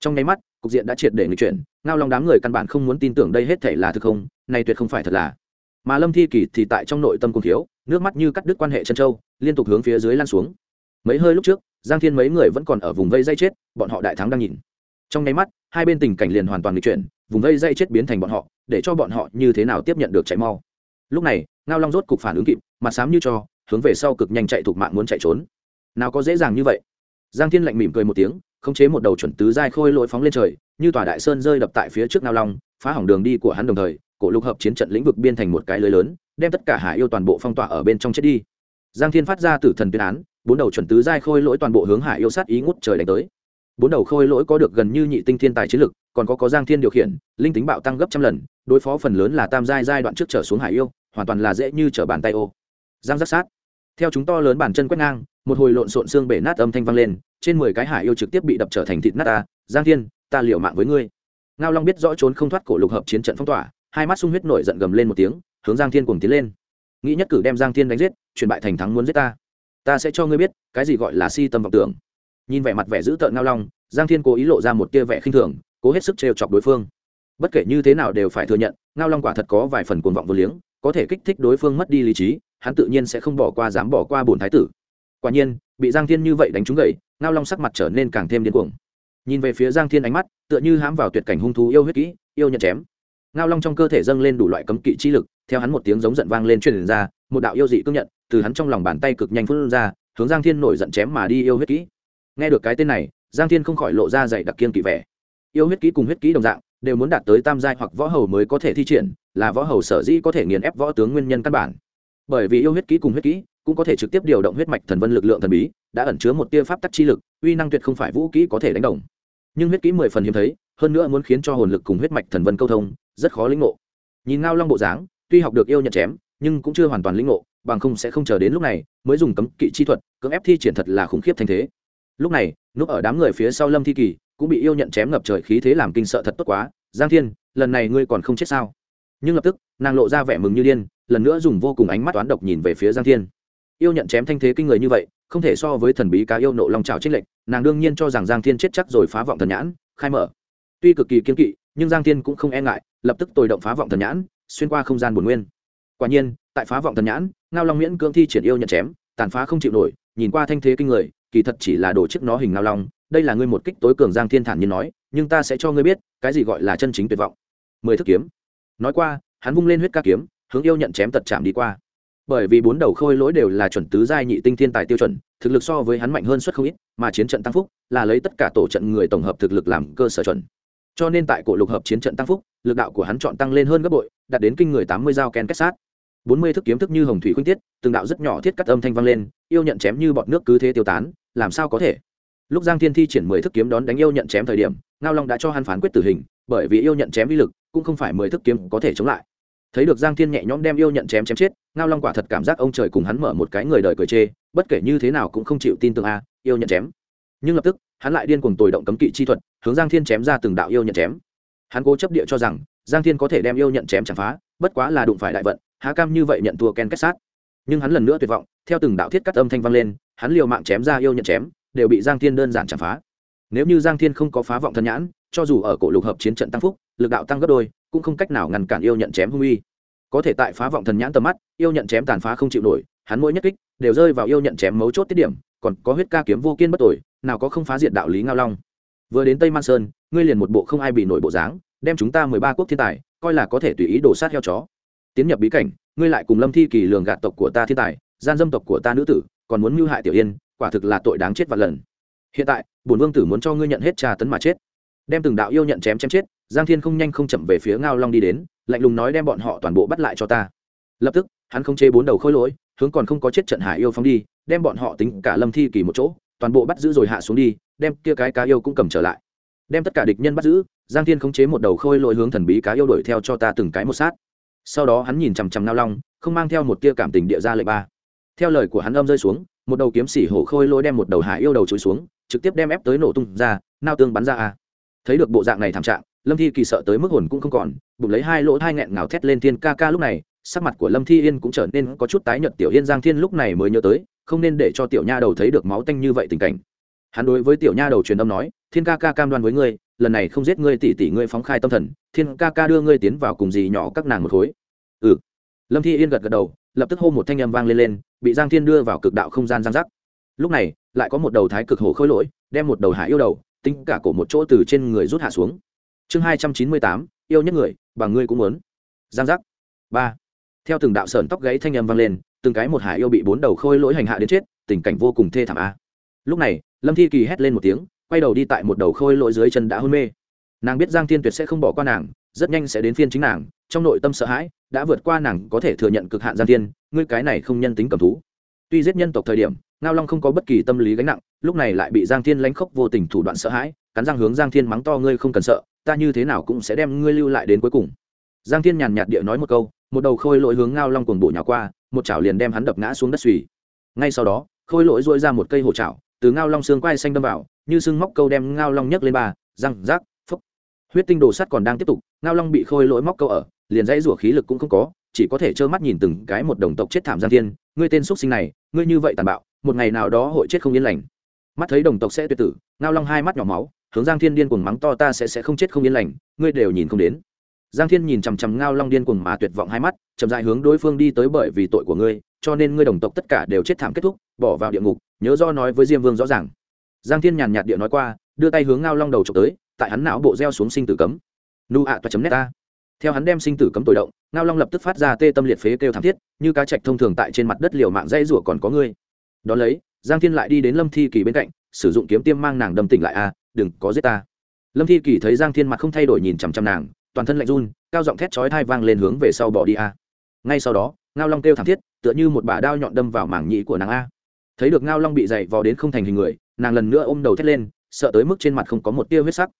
Trong nháy mắt, cục diện đã triệt để người chuyển, ngao long đám người căn bản không muốn tin tưởng đây hết thể là thực không, này tuyệt không phải thật là. Mà lâm thi kỳ thì tại trong nội tâm cùng thiếu, nước mắt như cắt đứt quan hệ chân châu, liên tục hướng phía dưới lan xuống. Mấy hơi lúc trước, giang thiên mấy người vẫn còn ở vùng vây dây chết, bọn họ đại thắng đang nhìn trong nháy mắt, hai bên tình cảnh liền hoàn toàn bị chuyển, vùng vây dây chết biến thành bọn họ, để cho bọn họ như thế nào tiếp nhận được chạy mau. Lúc này, ngao long rốt cục phản ứng kịp, mặt xám như cho, hướng về sau cực nhanh chạy thuộc mạng muốn chạy trốn. Nào có dễ dàng như vậy. Giang thiên lạnh mỉm cười một tiếng, khống chế một đầu chuẩn tứ giai khôi lỗi phóng lên trời, như tòa đại sơn rơi đập tại phía trước ngao long, phá hỏng đường đi của hắn đồng thời, cổ lục hợp chiến trận lĩnh vực biên thành một cái lưới lớn, đem tất cả hải yêu toàn bộ phong tỏa ở bên trong chết đi. Giang thiên phát ra tử thần tuyên án, bốn đầu chuẩn tứ giai khôi lỗi toàn bộ hướng hải yêu sát ý ngút trời đánh tới bốn đầu khôi lỗi có được gần như nhị tinh thiên tài chiến lực, còn có có giang thiên điều khiển, linh tính bạo tăng gấp trăm lần, đối phó phần lớn là tam giai giai đoạn trước trở xuống hải yêu, hoàn toàn là dễ như trở bàn tay ô. Giang giác sát. Theo chúng to lớn bàn chân quét ngang, một hồi lộn xộn xương bể nát âm thanh vang lên, trên mười cái hải yêu trực tiếp bị đập trở thành thịt nát ta. Giang thiên, ta liều mạng với ngươi. Ngao long biết rõ trốn không thoát cổ lục hợp chiến trận phong tỏa, hai mắt sung huyết nổi giận gầm lên một tiếng, hướng giang thiên cùng tiến lên. Nghĩ nhất cử đem giang thiên đánh giết, chuyển bại thành thắng muốn giết ta. Ta sẽ cho ngươi biết, cái gì gọi là si tâm vọng tưởng nhìn vẻ mặt vẻ dữ tợn ngao long, giang thiên cố ý lộ ra một tia vẻ khinh thường, cố hết sức trêu chọc đối phương. Bất kể như thế nào đều phải thừa nhận, ngao long quả thật có vài phần cuồng vọng vô liếng, có thể kích thích đối phương mất đi lý trí, hắn tự nhiên sẽ không bỏ qua, dám bỏ qua bổn thái tử. Quả nhiên, bị giang thiên như vậy đánh trúng gậy, ngao long sắc mặt trở nên càng thêm điên cuồng. Nhìn về phía giang thiên ánh mắt, tựa như hãm vào tuyệt cảnh hung thú yêu huyết kỹ, yêu nhận chém. Ngao long trong cơ thể dâng lên đủ loại cấm kỵ chi lực, theo hắn một tiếng giống giận vang lên truyền ra, một đạo yêu dị cưng nhận, từ hắn trong lòng bàn tay cực nhanh phun ra, hướng giang thiên nổi giận chém mà đi yêu huyết kỹ nghe được cái tên này, giang thiên không khỏi lộ ra dạy đặc kiên kỵ vẻ. Yêu huyết kỹ cùng huyết kỹ đồng dạng, đều muốn đạt tới tam giai hoặc võ hầu mới có thể thi triển, là võ hầu sở dĩ có thể nghiền ép võ tướng nguyên nhân căn bản. Bởi vì yêu huyết kỹ cùng huyết kỹ cũng có thể trực tiếp điều động huyết mạch thần vân lực lượng thần bí, đã ẩn chứa một tia pháp tắc chi lực, uy năng tuyệt không phải vũ kỹ có thể đánh đồng. Nhưng huyết kỹ mười phần hiếm thấy, hơn nữa muốn khiến cho hồn lực cùng huyết mạch thần vân câu thông, rất khó lĩnh ngộ. Nhìn ngao long bộ dáng, tuy học được yêu nhận chém, nhưng cũng chưa hoàn toàn lĩnh ngộ, bằng không sẽ không chờ đến lúc này mới dùng cấm kỵ chi thuật, cưỡng ép thi triển thật là khủng khiếp thành thế lúc này núp ở đám người phía sau lâm thi kỳ cũng bị yêu nhận chém ngập trời khí thế làm kinh sợ thật tốt quá. Giang thiên, lần này ngươi còn không chết sao? Nhưng lập tức, nàng lộ ra vẻ mừng như điên, lần nữa dùng vô cùng ánh mắt toán độc nhìn về phía giang thiên. Yêu nhận chém thanh thế kinh người như vậy, không thể so với thần bí cá yêu nộ long trào trích lệnh nàng đương nhiên cho rằng giang thiên chết chắc rồi phá vọng thần nhãn, khai mở. Tuy cực kỳ kiên kỵ, nhưng giang thiên cũng không e ngại, lập tức tồi động phá vọng thần nhãn, xuyên qua không gian bồn nguyên. Quả nhiên, tại phá vọng thần nhãn, ngao long miễn cưỡng thi triển yêu nhận chém, tàn phá không chịu nổi, nhìn qua thanh thế kinh người kỳ thật chỉ là đồ chiếc nó hình ngao long, đây là ngươi một kích tối cường giang thiên thản nhiên nói, nhưng ta sẽ cho ngươi biết, cái gì gọi là chân chính tuyệt vọng. Mười thức kiếm. Nói qua, hắn vung lên huyết ca kiếm, hướng yêu nhận chém tật chạm đi qua. Bởi vì bốn đầu khôi lỗi đều là chuẩn tứ giai nhị tinh thiên tài tiêu chuẩn, thực lực so với hắn mạnh hơn suất không ít, mà chiến trận tăng phúc là lấy tất cả tổ trận người tổng hợp thực lực làm cơ sở chuẩn. Cho nên tại cổ lục hợp chiến trận tăng phúc, lực đạo của hắn chọn tăng lên hơn gấp bội, đạt đến kinh người tám mươi dao ken kết sát. Bốn mươi thức kiếm thức như hồng thủy khuynh tiết, từng đạo rất nhỏ thiết cắt âm thanh vang lên, yêu nhận chém như bọt nước cứ thế tiêu tán làm sao có thể? Lúc giang thiên thi triển mười thức kiếm đón đánh yêu nhận chém thời điểm, ngao long đã cho hắn phán quyết tử hình, bởi vì yêu nhận chém vi lực cũng không phải mười thức kiếm có thể chống lại. Thấy được giang thiên nhẹ nhõm đem yêu nhận chém chém chết, ngao long quả thật cảm giác ông trời cùng hắn mở một cái người đời cười chê, bất kể như thế nào cũng không chịu tin tưởng a, yêu nhận chém. Nhưng lập tức, hắn lại điên cuồng tồi động cấm kỵ chi thuật, hướng giang thiên chém ra từng đạo yêu nhận chém. Hắn cố chấp địa cho rằng, giang thiên có thể đem yêu nhận chém chạm phá, bất quá là đụng phải đại vận, há cam như vậy nhận thua ken kết sát. Nhưng hắn lần nữa tuyệt vọng, theo từng đạo thiết cắt âm thanh vang lên hắn liều mạng chém ra yêu nhận chém, đều bị giang thiên đơn giản chạm phá. Nếu như giang thiên không có phá vọng thân nhãn, cho dù ở cổ lục hợp chiến trận tăng phúc, lực đạo tăng gấp đôi, cũng không cách nào ngăn cản yêu nhận chém hung uy. Có thể tại phá vọng thần nhãn tầm mắt, yêu nhận chém tàn phá không chịu nổi, hắn mỗi nhất kích đều rơi vào yêu nhận chém mấu chốt tiết điểm, còn có huyết ca kiếm vô kiên bất tội, nào có không phá diệt đạo lý ngao long. Vừa đến tây man sơn, ngươi liền một bộ không ai bị nổi bộ dáng, đem chúng ta mười ba quốc thiên tài, coi là có thể tùy ý đổ sát heo chó. Tiến nhập bí cảnh, ngươi lại cùng lâm thi kỳ lường gạt tộc của ta thiên tài, gian dâm tộc của ta nữ tử còn muốn mưu hại tiểu yên, quả thực là tội đáng chết vạn lần. Hiện tại, bổn vương tử muốn cho ngươi nhận hết trà tấn mà chết. Đem từng đạo yêu nhận chém chém chết, giang thiên không nhanh không chậm về phía ngao long đi đến, lạnh lùng nói đem bọn họ toàn bộ bắt lại cho ta. Lập tức, hắn không chế bốn đầu khôi lỗi, hướng còn không có chết trận hải yêu phóng đi, đem bọn họ tính cả lâm thi kỳ một chỗ, toàn bộ bắt giữ rồi hạ xuống đi, đem kia cái cá yêu cũng cầm trở lại. Đem tất cả địch nhân bắt giữ, giang thiên khống chế một đầu khôi lỗi hướng thần bí cá yêu đuổi theo cho ta từng cái một sát. Sau đó hắn nhìn chằm chằm ngao long, không mang theo một tia cảm tình địa ra lệ ba theo lời của hắn âm rơi xuống, một đầu kiếm xỉ hổ khôi lôi đem một đầu hải yêu đầu chối xuống, trực tiếp đem ép tới nổ tung ra, nao tương bắn ra a. Thấy được bộ dạng này thảm trạng, lâm thi kỳ sợ tới mức hồn cũng không còn, bụng lấy hai lỗ thai nghẹn ngào thét lên thiên ca ca lúc này, sắc mặt của lâm thi yên cũng trở nên có chút tái nhợt. Tiểu yên giang thiên lúc này mới nhớ tới, không nên để cho tiểu nha đầu thấy được máu tanh như vậy tình cảnh. Hắn đối với tiểu nha đầu truyền âm nói, thiên ca ca cam đoan với ngươi, lần này không giết ngươi tỷ tỷ ngươi phóng khai tâm thần, thiên ca ca đưa ngươi tiến vào cùng gì nhỏ các nàng một khối. Ừ. Lâm thi yên gật gật đầu lập tức hô một thanh âm vang lên lên, bị giang thiên đưa vào cực đạo không gian giang giác. Lúc này, lại có một đầu thái cực hổ khôi lỗi, đem một đầu hải yêu đầu, tính cả cổ một chỗ từ trên người rút hạ xuống. Chương hai trăm chín mươi tám, yêu nhất người, bằng ngươi cũng muốn. Giang giác. Ba. Theo từng đạo sờn tóc gáy thanh âm vang lên, từng cái một hải yêu bị bốn đầu khôi lỗi hành hạ đến chết, tình cảnh vô cùng thê thảm a. Lúc này, lâm thi kỳ hét lên một tiếng, quay đầu đi tại một đầu khôi lỗi dưới chân đã hôn mê. Nàng biết giang thiên tuyệt sẽ không bỏ qua nàng rất nhanh sẽ đến phiên chính nàng, trong nội tâm sợ hãi, đã vượt qua nàng có thể thừa nhận cực hạn giang thiên, ngươi cái này không nhân tính cầm thú. Tuy giết nhân tộc thời điểm, ngao long không có bất kỳ tâm lý gánh nặng, lúc này lại bị giang thiên lánh khóc vô tình thủ đoạn sợ hãi, cắn răng hướng giang thiên mắng to, ngươi không cần sợ, ta như thế nào cũng sẽ đem ngươi lưu lại đến cuối cùng. Giang thiên nhàn nhạt địa nói một câu, một đầu khôi lỗi hướng ngao long cuồng bộ nhỏ qua, một chảo liền đem hắn đập ngã xuống đất suy ngay sau đó, khôi lỗi dội ra một cây hổ chảo, từ ngao long xương quai xanh đâm vào, như xương móc câu đem ngao long nhấc lên bà răng rác huyết tinh đồ sắt còn đang tiếp tục, ngao long bị khôi lỗi móc câu ở, liền dãy rủa khí lực cũng không có, chỉ có thể trơ mắt nhìn từng cái một đồng tộc chết thảm giang thiên. Ngươi tên xúc sinh này, ngươi như vậy tàn bạo, một ngày nào đó hội chết không yên lành. Mắt thấy đồng tộc sẽ tuyệt tử, ngao long hai mắt nhỏ máu, hướng giang thiên điên cuồng mắng to ta sẽ sẽ không chết không yên lành, ngươi đều nhìn không đến. Giang thiên nhìn chằm chằm ngao long điên cuồng mà tuyệt vọng hai mắt, chậm dại hướng đối phương đi tới bởi vì tội của ngươi, cho nên ngươi đồng tộc tất cả đều chết thảm kết thúc, bỏ vào địa ngục, nhớ do nói với diêm vương rõ ràng. Giang thiên nhàn nhạt địa nói qua, đưa tay hướng ngao long đầu trộm tới tại hắn não bộ gieo xuống sinh tử cấm. Nu ạ toa chấm nét ta. Theo hắn đem sinh tử cấm tội động, ngao long lập tức phát ra tê tâm liệt phế kêu thảm thiết, như cá trạch thông thường tại trên mặt đất liều mạng dây rủa còn có ngươi. Đ ó lấy, giang thiên lại đi đến lâm thi kỳ bên cạnh, sử dụng kiếm tiêm mang nàng đâm tỉnh lại a, đừng có giết ta. Lâm thi kỳ thấy giang thiên mặt không thay đổi nhìn chằm chằm nàng, toàn thân lạnh run, cao giọng thét chói thai vang lên hướng về sau bỏ đi a. Ngay sau đó, ngao long kêu thảm thiết, tựa như một bả đao nhọn đâm vào mảng nhĩ của nàng a. Thấy được ngao long bị dày vò đến không thành hình người, nàng lần nữa ôm đầu thét lên, sợ tới mức trên mặt không có một tia huyết sắc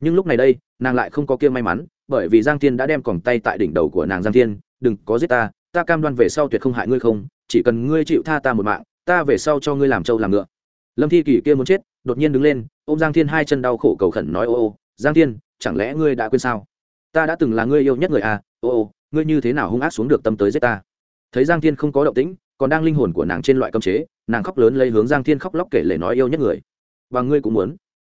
nhưng lúc này đây, nàng lại không có kia may mắn, bởi vì giang thiên đã đem còng tay tại đỉnh đầu của nàng giang thiên, đừng có giết ta ta cam đoan về sau tuyệt không hại ngươi không, chỉ cần ngươi chịu tha ta một mạng, ta về sau cho ngươi làm trâu làm ngựa. Lâm thi kỷ kia muốn chết, đột nhiên đứng lên ô m giang thiên hai chân đau khổ cầu khẩn nói, ô ô, giang thiên, chẳng lẽ ngươi đã quên sao? Ta đã từng là ngươi yêu nhất người à ô ô, ngươi như thế nào hung ác xuống được tâm tới giết ta? Thấy giang thiên không có động tĩnh, còn đang linh hồn của nàng trên loại cơm chế, nàng khóc lớn lấy hướng giang thiên khóc lóc kể lể nói yêu nhất người. Và ngươi cũng muốn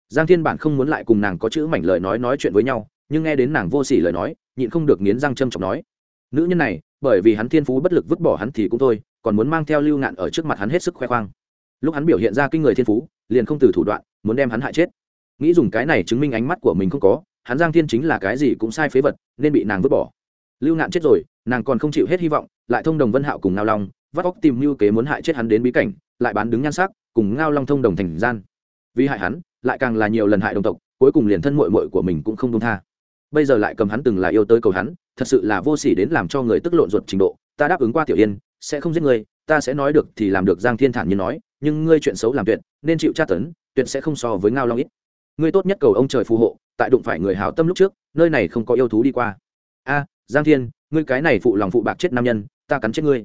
giang thiên bản không muốn lại cùng nàng có chữ mảnh lời nói nói chuyện với nhau, nhưng nghe đến nàng vô s ỉ lời nói, nhịn không được nghiến răng châm chọc nói. Nữ nhân này, bởi vì hắn thiên phú bất lực vứt bỏ hắn thì cũng thôi, còn muốn mang theo lưu ngạn ở trước mặt hắn hết sức khoe khoang. Lúc hắn biểu hiện ra kinh người thiên phú, liền không từ thủ đoạn, muốn đem hắn hại chết. Nghĩ dùng cái này chứng minh ánh mắt của mình không có, hắn giang thiên chính là cái gì cũng sai phế vật, nên bị nàng vứt bỏ. Lưu nạn chết rồi, nàng còn không chịu hết hy vọng, lại thông đồng vân hạo cùng ngao long, vắt óc tìm mưu kế muốn hại chết hắn đến bí cảnh, lại bán đứng nhan sắc, cùng ngao long thông đồng thành gian. Vì hại hắn lại càng là nhiều lần hại đồng tộc, cuối cùng liền thân mội mội của mình cũng không công tha. Bây giờ lại cầm hắn từng là yêu tới cầu hắn, thật sự là vô sỉ đến làm cho người tức lộn ruột trình độ. Ta đáp ứng qua tiểu yên, sẽ không giết ngươi ta sẽ nói được thì làm được, giang thiên thản như nói, nhưng ngươi chuyện xấu làm tuyệt, nên chịu tra tấn, tuyệt sẽ không so với ngao long ít. Ngươi tốt nhất cầu ông trời phù hộ, tại đụng phải người hào tâm lúc trước, nơi này không có yêu thú đi qua. A, giang thiên, ngươi cái này phụ lòng phụ bạc chết nam nhân, ta cắn chết ngươi.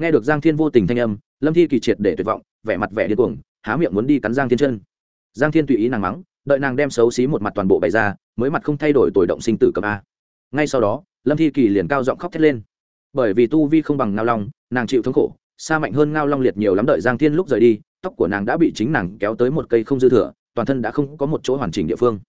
Nghe được giang thiên vô tình thanh âm, lâm thi kỳ triệt để tuyệt vọng, vẻ mặt vẻ điên cuồng, há miệng muốn đi cắn giang thiên chân giang thiên tùy ý nàng mắng, đợi nàng đem xấu xí một mặt toàn bộ bày ra, mới mặt không thay đổi tồi động sinh tử cầm a. Ngay sau đó, lâm thi kỳ liền cao giọng khóc thét lên. Bởi vì tu vi không bằng ngao long, nàng chịu thống khổ, xa mạnh hơn ngao long liệt nhiều lắm đợi giang thiên lúc rời đi, tóc của nàng đã bị chính nàng kéo tới một cây không dư thừa, toàn thân đã không có một chỗ hoàn chỉnh địa phương.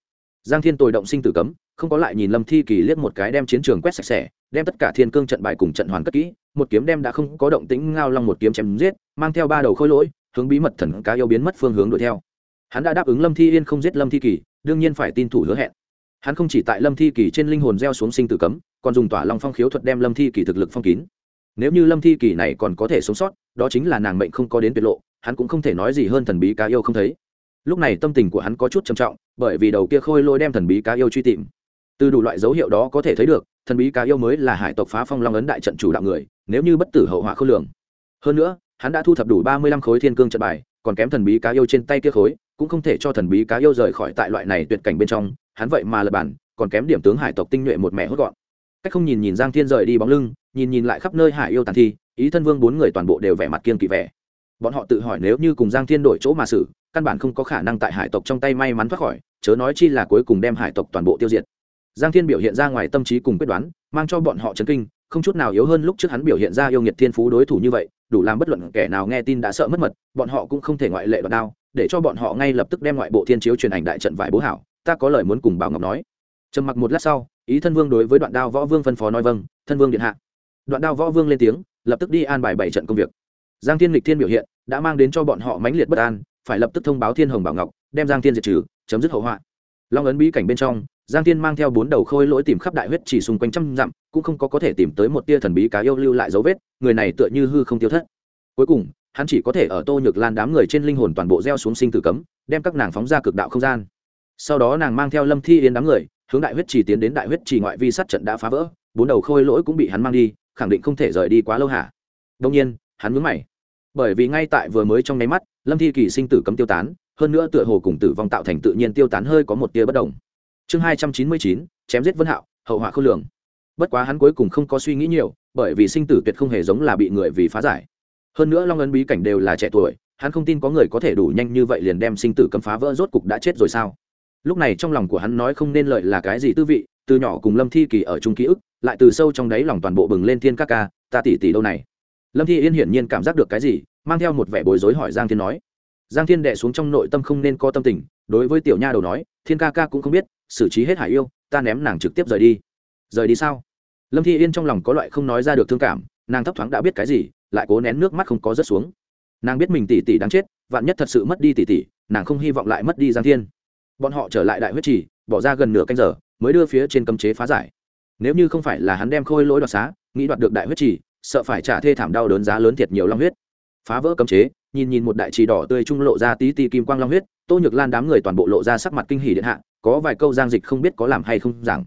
Giang thiên tồi động sinh tử cấm, không có lại nhìn lâm thi kỳ liếc một cái đem chiến trường quét sạch sẽ, đem tất cả thiên cương trận bài cùng trận hoàn cất kỹ, một kiếm đem đã không có động tĩnh ngao long một kiếm chém giết, mang theo ba đầu khôi lỗi, hướng bí mật thần cá yêu biến mất phương hướng đuổi theo hắn đã đáp ứng lâm thi yên không giết lâm thi kỳ, đương nhiên phải tin thủ hứa hẹn. Hắn không chỉ tại lâm thi kỳ trên linh hồn gieo xuống sinh tử cấm, còn dùng tỏa long phong khiếu thuật đem lâm thi kỳ thực lực phong kín. Nếu như lâm thi kỳ này còn có thể sống sót, đó chính là nàng mệnh không có đến tuyệt lộ, hắn cũng không thể nói gì hơn thần bí cá yêu không thấy. Lúc này tâm tình của hắn có chút trầm trọng, bởi vì đầu kia khôi lôi đem thần bí cá yêu truy tìm. Từ đủ loại dấu hiệu đó có thể thấy được, thần bí cá yêu mới là hải tộc phá phong long ấn đại trận chủ đạo người, nếu như bất tử hậu họa không lường. Hơn nữa, hắn đã thu thập đủ ba mươi lăm khối thiên cương trận bài, còn kém thần bí cá yêu trên tay kia khối cũng không thể cho thần bí cá yêu rời khỏi tại loại này tuyệt cảnh bên trong, hắn vậy mà lập bản, còn kém điểm tướng hải tộc tinh nhuệ một mẹ hốt gọn. Cách không nhìn nhìn giang thiên rời đi bóng lưng, nhìn nhìn lại khắp nơi hải yêu tàn thi, ý thân vương bốn người toàn bộ đều vẻ mặt kiên kỵ vẻ. Bọn họ tự hỏi nếu như cùng giang thiên đổi chỗ mà xử, căn bản không có khả năng tại hải tộc trong tay may mắn thoát khỏi, chớ nói chi là cuối cùng đem hải tộc toàn bộ tiêu diệt. Giang thiên biểu hiện ra ngoài tâm trí cùng quyết đoán, mang cho bọn họ chấn kinh, không chút nào yếu hơn lúc trước hắn biểu hiện ra yêu nghiệt thiên phú đối thủ như vậy, đủ làm bất luận kẻ nào nghe tin đã sợ mất mật, bọn họ cũng không thể ngoại lệ đoạn đao để cho bọn họ ngay lập tức đem ngoại bộ thiên chiếu truyền ảnh đại trận vải bố hảo, ta có lời muốn cùng bảo ngọc nói. Trầm mặc một lát sau, ý thân vương đối với đoạn đao võ vương phân phó nói vâng thân vương điện hạ. Đoạn đao võ vương lên tiếng, lập tức đi an bài bảy trận công việc. Giang thiên lịch thiên biểu hiện đã mang đến cho bọn họ mãnh liệt bất an, phải lập tức thông báo thiên hồng bảo ngọc, đem giang thiên diệt trừ, chấm dứt hậu họa. Long ấn bí cảnh bên trong, giang thiên mang theo bốn đầu khôi lỗi tìm khắp đại huyết chỉ xung quanh trăm dặm, cũng không có có thể tìm tới một tia thần bí cá yêu lưu lại dấu vết, người này tựa như hư không tiêu thất. Cuối cùng hắn chỉ có thể ở tô nhược lan đám người trên linh hồn toàn bộ gieo xuống sinh tử cấm, đem các nàng phóng ra cực đạo không gian. Sau đó nàng mang theo lâm thi yến đám người, hướng đại huyết trì tiến đến đại huyết trì ngoại vi sát trận đã phá vỡ, bốn đầu khôi lỗi cũng bị hắn mang đi, khẳng định không thể rời đi quá lâu hả? Đông nhiên, hắn mướn mày. Bởi vì ngay tại vừa mới trong nháy mắt, lâm thi kỳ sinh tử cấm tiêu tán, hơn nữa tựa hồ cùng tử vong tạo thành tự nhiên tiêu tán hơi có một tia bất đồng. Chương hai trăm chín mươi chín, chém giết vân hạo, hậu họa khôn lường. Bất quá hắn cuối cùng không có suy nghĩ nhiều, bởi vì sinh tử tuyệt không hề giống là bị người vì phá giải hơn nữa long ấn bí cảnh đều là trẻ tuổi, hắn không tin có người có thể đủ nhanh như vậy liền đem sinh tử cấm phá vỡ rốt cục đã chết rồi sao? Lúc này trong lòng của hắn nói không nên lợi là cái gì tư vị, từ nhỏ cùng lâm thi kỳ ở chung ký ức, lại từ sâu trong đáy lòng toàn bộ bừng lên thiên ca ca, ta tỉ tỉ đâu này? Lâm thi yên hiển nhiên cảm giác được cái gì, mang theo một vẻ bối rối hỏi giang thiên nói. Giang thiên đệ xuống trong nội tâm không nên có tâm tình, đối với tiểu nha đầu nói, thiên ca ca cũng không biết, xử trí hết hải yêu, ta ném nàng trực tiếp rời đi. Rời đi sao? Lâm thi yên trong lòng có loại không nói ra được thương cảm, nàng thấp thoáng đã biết cái gì lại cố nén nước mắt không có rớt xuống. Nàng biết mình tỷ tỷ đáng chết, vạn nhất thật sự mất đi tỷ tỷ, nàng không hy vọng lại mất đi giang thiên. Bọn họ trở lại đại huyết trì, bỏ ra gần nửa canh giờ, mới đưa phía trên cấm chế phá giải. Nếu như không phải là hắn đem khôi lỗi đoạt xá, nghĩ đoạt được đại huyết trì, sợ phải trả thê thảm đau đớn giá lớn thiệt nhiều long huyết. Phá vỡ cấm chế, nhìn nhìn một đại trì đỏ tươi trung lộ ra tí ti kim quang long huyết, tô nhược lan đám người toàn bộ lộ ra sắc mặt kinh hỉ điện hạ, có vài câu giang dịch không biết có làm hay không rằng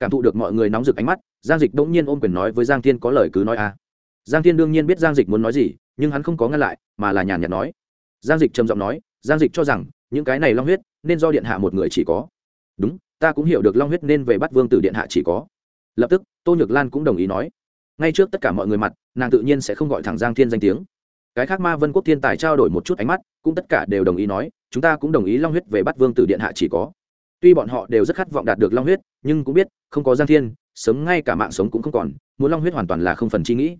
cảm thụ được mọi người nóng rực ánh mắt, giang dịch bỗng nhiên ôm quyền nói với giang thiên có lời cứ nói a giang thiên đương nhiên biết giang dịch muốn nói gì, nhưng hắn không có ngăn lại, mà là nhàn nhạt nói. Giang dịch trầm giọng nói, giang dịch cho rằng, những cái này long huyết, nên do điện hạ một người chỉ có. Đúng, ta cũng hiểu được long huyết nên về bắt vương tử điện hạ chỉ có. Lập tức, tô nhược lan cũng đồng ý nói. Ngay trước tất cả mọi người mặt, nàng tự nhiên sẽ không gọi thẳng giang thiên danh tiếng. Cái khác ma vân quốc thiên tài trao đổi một chút ánh mắt, cũng tất cả đều đồng ý nói, chúng ta cũng đồng ý long huyết về bắt vương tử điện hạ chỉ có. Tuy bọn họ đều rất khát vọng đạt được long huyết, nhưng cũng biết, không có giang thiên, sớm ngay cả mạng sống cũng không còn, muốn long huyết hoàn toàn là không phần chi nghĩ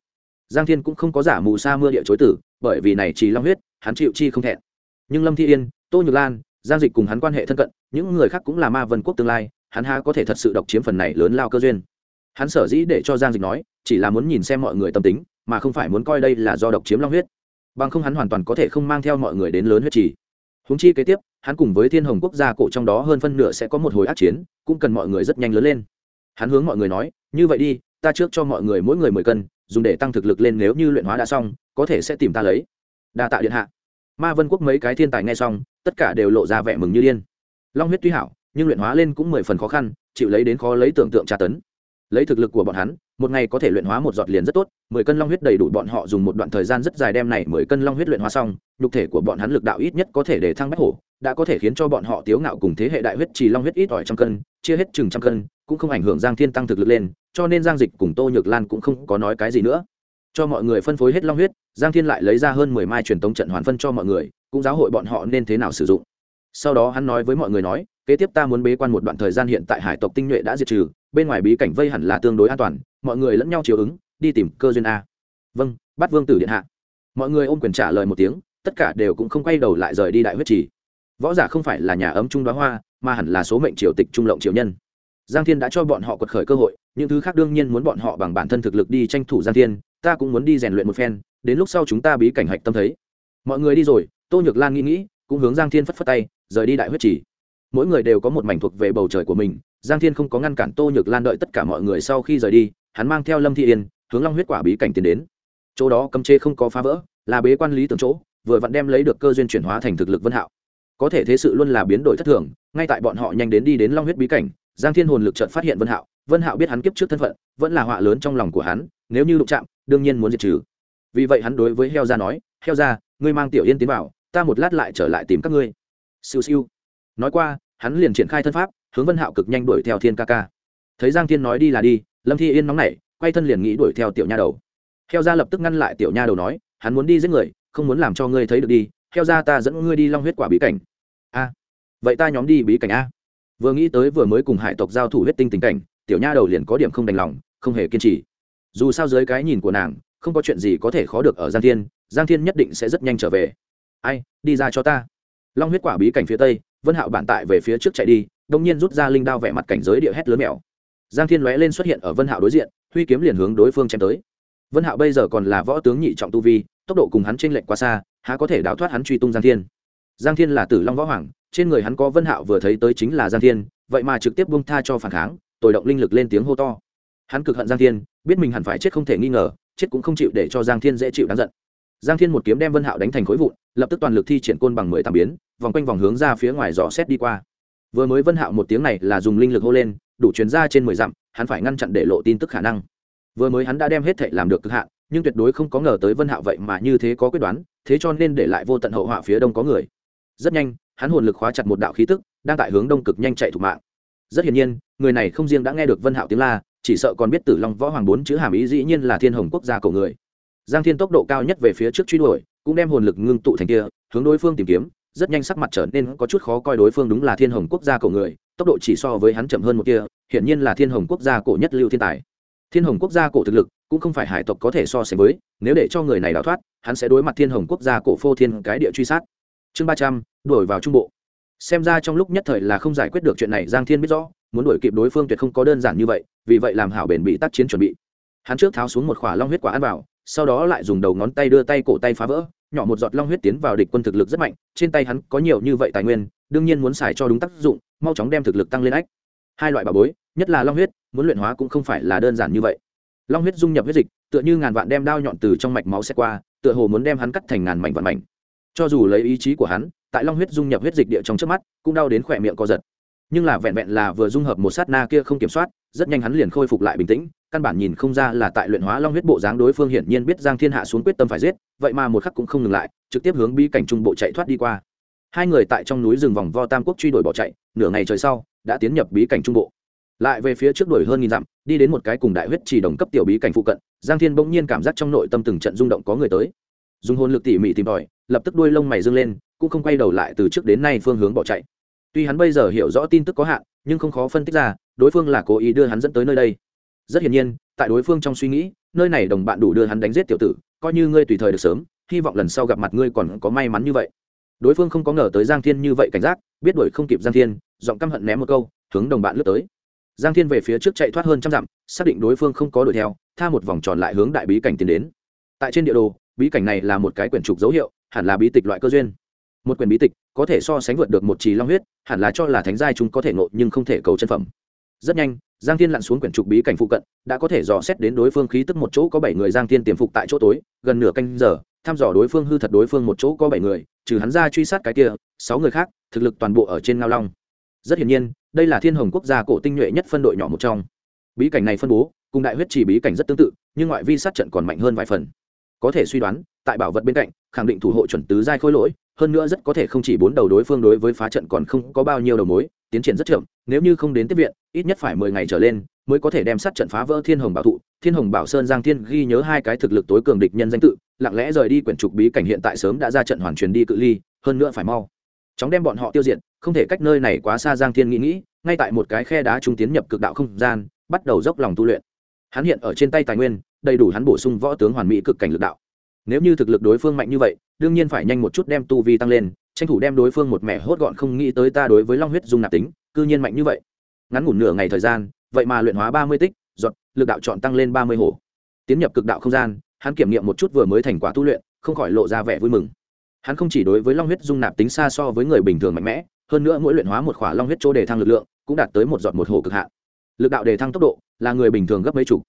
giang thiên cũng không có giả mù sa mưa địa chối tử, bởi vì này chỉ long huyết, hắn chịu chi không thẹn. Nhưng lâm thi yên, tô nhược lan, giang dịch cùng hắn quan hệ thân cận, những người khác cũng là ma vân quốc tương lai, hắn ha có thể thật sự độc chiếm phần này lớn lao cơ duyên. Hắn sở dĩ để cho giang dịch nói, chỉ là muốn nhìn xem mọi người tâm tính, mà không phải muốn coi đây là do độc chiếm long huyết. Bằng không hắn hoàn toàn có thể không mang theo mọi người đến lớn huyết trì. Húng chi kế tiếp, hắn cùng với thiên hồng quốc gia cổ trong đó hơn phân nửa sẽ có một hồi ác chiến, cũng cần mọi người rất nhanh lớn lên. Hắn hướng mọi người nói, như vậy đi, ta trước cho mọi người mỗi người mười cân dùng để tăng thực lực lên nếu như luyện hóa đã xong, có thể sẽ tìm ta lấy. Đa tạ điện hạ. Ma vân quốc mấy cái thiên tài nghe xong, tất cả đều lộ ra vẻ mừng như điên. Long huyết tuy hảo, nhưng luyện hóa lên cũng mười phần khó khăn, chịu lấy đến khó lấy tưởng tượng tra tấn. Lấy thực lực của bọn hắn một ngày có thể luyện hóa một giọt liền rất tốt, mười cân long huyết đầy đủ bọn họ dùng một đoạn thời gian rất dài đem này mười cân long huyết luyện hóa xong, nhục thể của bọn hắn lực đạo ít nhất có thể để thăng bách hổ, đã có thể khiến cho bọn họ tiếu ngạo cùng thế hệ đại huyết trì long huyết ít ỏi trăm cân, chia hết chừng trăm cân, cũng không ảnh hưởng giang thiên tăng thực lực lên, cho nên giang dịch cùng tô nhược lan cũng không có nói cái gì nữa. Cho mọi người phân phối hết long huyết, giang thiên lại lấy ra hơn mười mai truyền tống trận hoàn phân cho mọi người, cũng giáo hội bọn họ nên thế nào sử dụng. Sau đó hắn nói với mọi người nói, kế tiếp ta muốn bế quan một đoạn thời gian hiện tại hải tộc tinh nhuệ đã diệt trừ, bên ngoài bí cảnh vây hẳn là tương đối an toàn mọi người lẫn nhau chiều ứng, đi tìm cơ duyên a. Vâng bắt vương tử điện hạ. Mọi người ôm quyền trả lời một tiếng, tất cả đều cũng không quay đầu lại rời đi đại huyết trì. Võ giả không phải là nhà ấm trung đoá hoa, mà hẳn là số mệnh triều tịch trung lộng triều nhân. Giang thiên đã cho bọn họ quật khởi cơ hội, những thứ khác đương nhiên muốn bọn họ bằng bản thân thực lực đi tranh thủ giang thiên, ta cũng muốn đi rèn luyện một phen, đến lúc sau chúng ta bí cảnh hạch tâm thấy. Mọi người đi rồi, tô nhược lan nghĩ nghĩ, cũng hướng giang thiên phất phất tay, rời đi đại huyết trì. Mỗi người đều có một mảnh thuộc về bầu trời của mình, giang thiên không có ngăn cản tô nhược lan đợi tất cả mọi người sau khi rời đi hắn mang theo lâm thị yên, hướng long huyết quả bí cảnh tiến đến. Chỗ đó cấm chê không có phá vỡ, là bế quan lý tưởng chỗ, vừa vặn đem lấy được cơ duyên chuyển hóa thành thực lực vân hạo. Có thể thế sự luôn là biến đổi thất thường, ngay tại bọn họ nhanh đến đi đến long huyết bí cảnh, giang thiên hồn lực chợt phát hiện vân hạo. Vân hạo biết hắn kiếp trước thân phận, vẫn là họa lớn trong lòng của hắn, nếu như đụng chạm, đương nhiên muốn diệt trừ. Vì vậy hắn đối với heo ra nói, heo ra ngươi mang tiểu yên tiến vào, ta một lát lại trở lại tìm các ngươi. Siêu siêu. Nói qua, hắn liền triển khai thân pháp, hướng vân hạo cực nhanh đuổi theo thiên ca ca. Thấy giang thiên nói đi là đi lâm thi yên nóng nảy, quay thân liền nghĩ đuổi theo tiểu nha đầu. Heo gia lập tức ngăn lại tiểu nha đầu nói, hắn muốn đi giết người, không muốn làm cho ngươi thấy được đi, heo gia ta dẫn ngươi đi long huyết quả bí cảnh. A, vậy ta nhóm đi bí cảnh a. Vừa nghĩ tới vừa mới cùng hải tộc giao thủ huyết tinh tình cảnh, tiểu nha đầu liền có điểm không đành lòng, không hề kiên trì. Dù sao dưới cái nhìn của nàng, không có chuyện gì có thể khó được ở giang thiên giang thiên nhất định sẽ rất nhanh trở về. Ai, đi ra cho ta. Long huyết quả bí cảnh phía tây, vân hạo bản tại về phía trước chạy đi đông nhiên rút ra linh đao vẻ mặt cảnh giới địa hét lớn mèo giang thiên lóe lên xuất hiện ở vân hạo đối diện, huy kiếm liền hướng đối phương chém tới. Vân hạo bây giờ còn là võ tướng nhị trọng tu vi, tốc độ cùng hắn trên lệnh quá xa, há có thể đào thoát hắn truy tung giang thiên. Giang thiên là tử long võ hoàng, trên người hắn có vân hạo vừa thấy tới chính là giang thiên, vậy mà trực tiếp buông tha cho phản kháng tồi động linh lực lên tiếng hô to. Hắn cực hận giang thiên, biết mình hẳn phải chết không thể nghi ngờ, chết cũng không chịu để cho giang thiên dễ chịu đáng giận. Giang thiên một kiếm đem vân hạo đánh thành khối vụn, lập tức toàn lực thi triển côn bằng mười tám biến, vòng quanh vòng hướng ra phía ngoài dò xét đi qua. Vừa mới vân hạo một tiếng này là dùng linh lực hô lên đủ chuyến ra trên mười dặm, hắn phải ngăn chặn để lộ tin tức khả năng. Vừa mới hắn đã đem hết thệ làm được cực hạn, nhưng tuyệt đối không có ngờ tới vân hạo vậy mà như thế có quyết đoán, thế cho nên để lại vô tận hậu họa phía đông có người. Rất nhanh, hắn hồn lực khóa chặt một đạo khí tức, đang tại hướng đông cực nhanh chạy thủ mạng. Rất hiển nhiên, người này không riêng đã nghe được vân hạo tiếng la, chỉ sợ còn biết tử long võ hoàng bốn chữ hàm ý dĩ nhiên là thiên hồng quốc gia cầu người. Giang thiên tốc độ cao nhất về phía trước truy đuổi, cũng đem hồn lực ngưng tụ thành kia, hướng đối phương tìm kiếm, rất nhanh sắc mặt trở nên có chút khó coi đối phương đúng là thiên hồng quốc gia cổ người tốc độ chỉ so với hắn chậm hơn một kia, hiển nhiên là thiên hồng quốc gia cổ nhất lưu thiên tài. Thiên hồng quốc gia cổ thực lực cũng không phải hải tộc có thể so sánh với, nếu để cho người này đào thoát, hắn sẽ đối mặt thiên hồng quốc gia cổ phô thiên cái địa truy sát. Chương ba trăm đổi vào trung bộ. Xem ra trong lúc nhất thời là không giải quyết được chuyện này, giang thiên biết rõ, muốn đuổi kịp đối phương tuyệt không có đơn giản như vậy, vì vậy làm hảo bền bị tác chiến chuẩn bị. Hắn trước tháo xuống một khỏa long huyết quả ăn vào, sau đó lại dùng đầu ngón tay đưa tay cổ tay phá vỡ, nhỏ một giọt long huyết tiến vào địch quân thực lực rất mạnh, trên tay hắn có nhiều như vậy tài nguyên đương nhiên muốn xài cho đúng tác dụng, mau chóng đem thực lực tăng lên ách. Hai loại bà bối, nhất là long huyết, muốn luyện hóa cũng không phải là đơn giản như vậy. Long huyết dung nhập huyết dịch, tựa như ngàn vạn đem đao nhọn từ trong mạch máu xét qua, tựa hồ muốn đem hắn cắt thành ngàn mảnh vạn mảnh. Cho dù lấy ý chí của hắn, tại long huyết dung nhập huyết dịch địa trong trước mắt, cũng đau đến khỏe miệng co giật. Nhưng là vẹn vẹn là vừa dung hợp một sát na kia không kiểm soát, rất nhanh hắn liền khôi phục lại bình tĩnh, căn bản nhìn không ra là tại luyện hóa long huyết bộ dáng đối phương hiển nhiên biết giang thiên hạ xuống quyết tâm phải giết, vậy mà một khắc cũng không ngừng lại, trực tiếp hướng bi cảnh trung bộ chạy thoát đi qua hai người tại trong núi rừng vòng vo tam quốc truy đuổi bỏ chạy, nửa ngày trời sau, đã tiến nhập bí cảnh trung bộ. Lại về phía trước đuổi hơn nghìn dặm, đi đến một cái cùng đại huyết chỉ đồng cấp tiểu bí cảnh phụ cận, giang thiên bỗng nhiên cảm giác trong nội tâm từng trận rung động có người tới. Dùng hồn lực tỉ mỉ tìm tòi, lập tức đuôi lông mày dâng lên, cũng không quay đầu lại từ trước đến nay phương hướng bỏ chạy. Tuy hắn bây giờ hiểu rõ tin tức có hạn, nhưng không khó phân tích ra, đối phương là cố ý đưa hắn dẫn tới nơi đây. Rất hiển nhiên, tại đối phương trong suy nghĩ, nơi này đồng bạn đủ đưa hắn đánh giết tiểu tử, coi như ngươi tùy thời được sớm, hy vọng lần sau gặp mặt ngươi còn có may mắn như vậy đối phương không có ngờ tới giang thiên như vậy cảnh giác, biết đuổi không kịp giang thiên, giọng căm hận ném một câu, hướng đồng bạn lướt tới. Giang thiên về phía trước chạy thoát hơn trăm dặm, xác định đối phương không có đuổi theo, tha một vòng tròn lại hướng đại bí cảnh tiến đến. Tại trên địa đồ, bí cảnh này là một cái quyển trục dấu hiệu, hẳn là bí tịch loại cơ duyên. Một quyển bí tịch, có thể so sánh vượt được một trì long huyết, hẳn là cho là thánh giai chúng có thể ngộ nhưng không thể cầu chân phẩm. Rất nhanh, giang thiên lặn xuống quyển trục bí cảnh phụ cận, đã có thể dò xét đến đối phương khí tức một chỗ có bảy người giang thiên tiềm phục tại chỗ tối, gần nửa canh giờ thăm dò đối phương hư thật đối phương một chỗ có bảy người, trừ hắn ra truy sát cái kia, sáu người khác, thực lực toàn bộ ở trên ngao long. Rất hiển nhiên, đây là thiên hồng quốc gia cổ tinh nhuệ nhất phân đội nhỏ một trong. Bí cảnh này phân bố, cùng đại huyết chỉ bí cảnh rất tương tự, nhưng ngoại vi sát trận còn mạnh hơn vài phần. Có thể suy đoán, tại bảo vật bên cạnh, khẳng định thủ hộ chuẩn tứ giai khôi lỗi, hơn nữa rất có thể không chỉ bốn đầu đối phương đối với phá trận còn không có bao nhiêu đầu mối, tiến triển rất chậm, nếu như không đến tiếp viện, ít nhất phải mười ngày trở lên mới có thể đem sát trận phá vỡ thiên hồng bảo thụ. Thiên hồng bảo sơn giang thiên ghi nhớ hai cái thực lực tối cường địch nhân danh tự lặng lẽ rời đi quyển trục bí cảnh hiện tại sớm đã ra trận hoàn truyền đi cự ly, hơn nữa phải mau. Chóng đem bọn họ tiêu diệt, không thể cách nơi này quá xa giang thiên nghĩ nghĩ, ngay tại một cái khe đá trung tiến nhập cực đạo không gian, bắt đầu dốc lòng tu luyện. Hắn hiện ở trên tay tài nguyên, đầy đủ hắn bổ sung võ tướng hoàn mỹ cực cảnh lực đạo. Nếu như thực lực đối phương mạnh như vậy, đương nhiên phải nhanh một chút đem tu vi tăng lên, tranh thủ đem đối phương một mẻ hốt gọn không nghĩ tới ta đối với long huyết dung nạp tính, cư nhiên mạnh như vậy. Ngắn ngủn nửa ngày thời gian, vậy mà luyện hóa ba mươi tích, giọt, lực đạo chọn tăng lên ba mươi hồ tiến nhập cực đạo không gian hắn kiểm nghiệm một chút vừa mới thành quả tu luyện, không khỏi lộ ra vẻ vui mừng. Hắn không chỉ đối với long huyết dung nạp tính xa so với người bình thường mạnh mẽ, hơn nữa mỗi luyện hóa một khỏa long huyết chỗ đề thăng lực lượng, cũng đạt tới một giọt một hồ cực hạn. Lực đạo đề thăng tốc độ là người bình thường gấp mấy chục.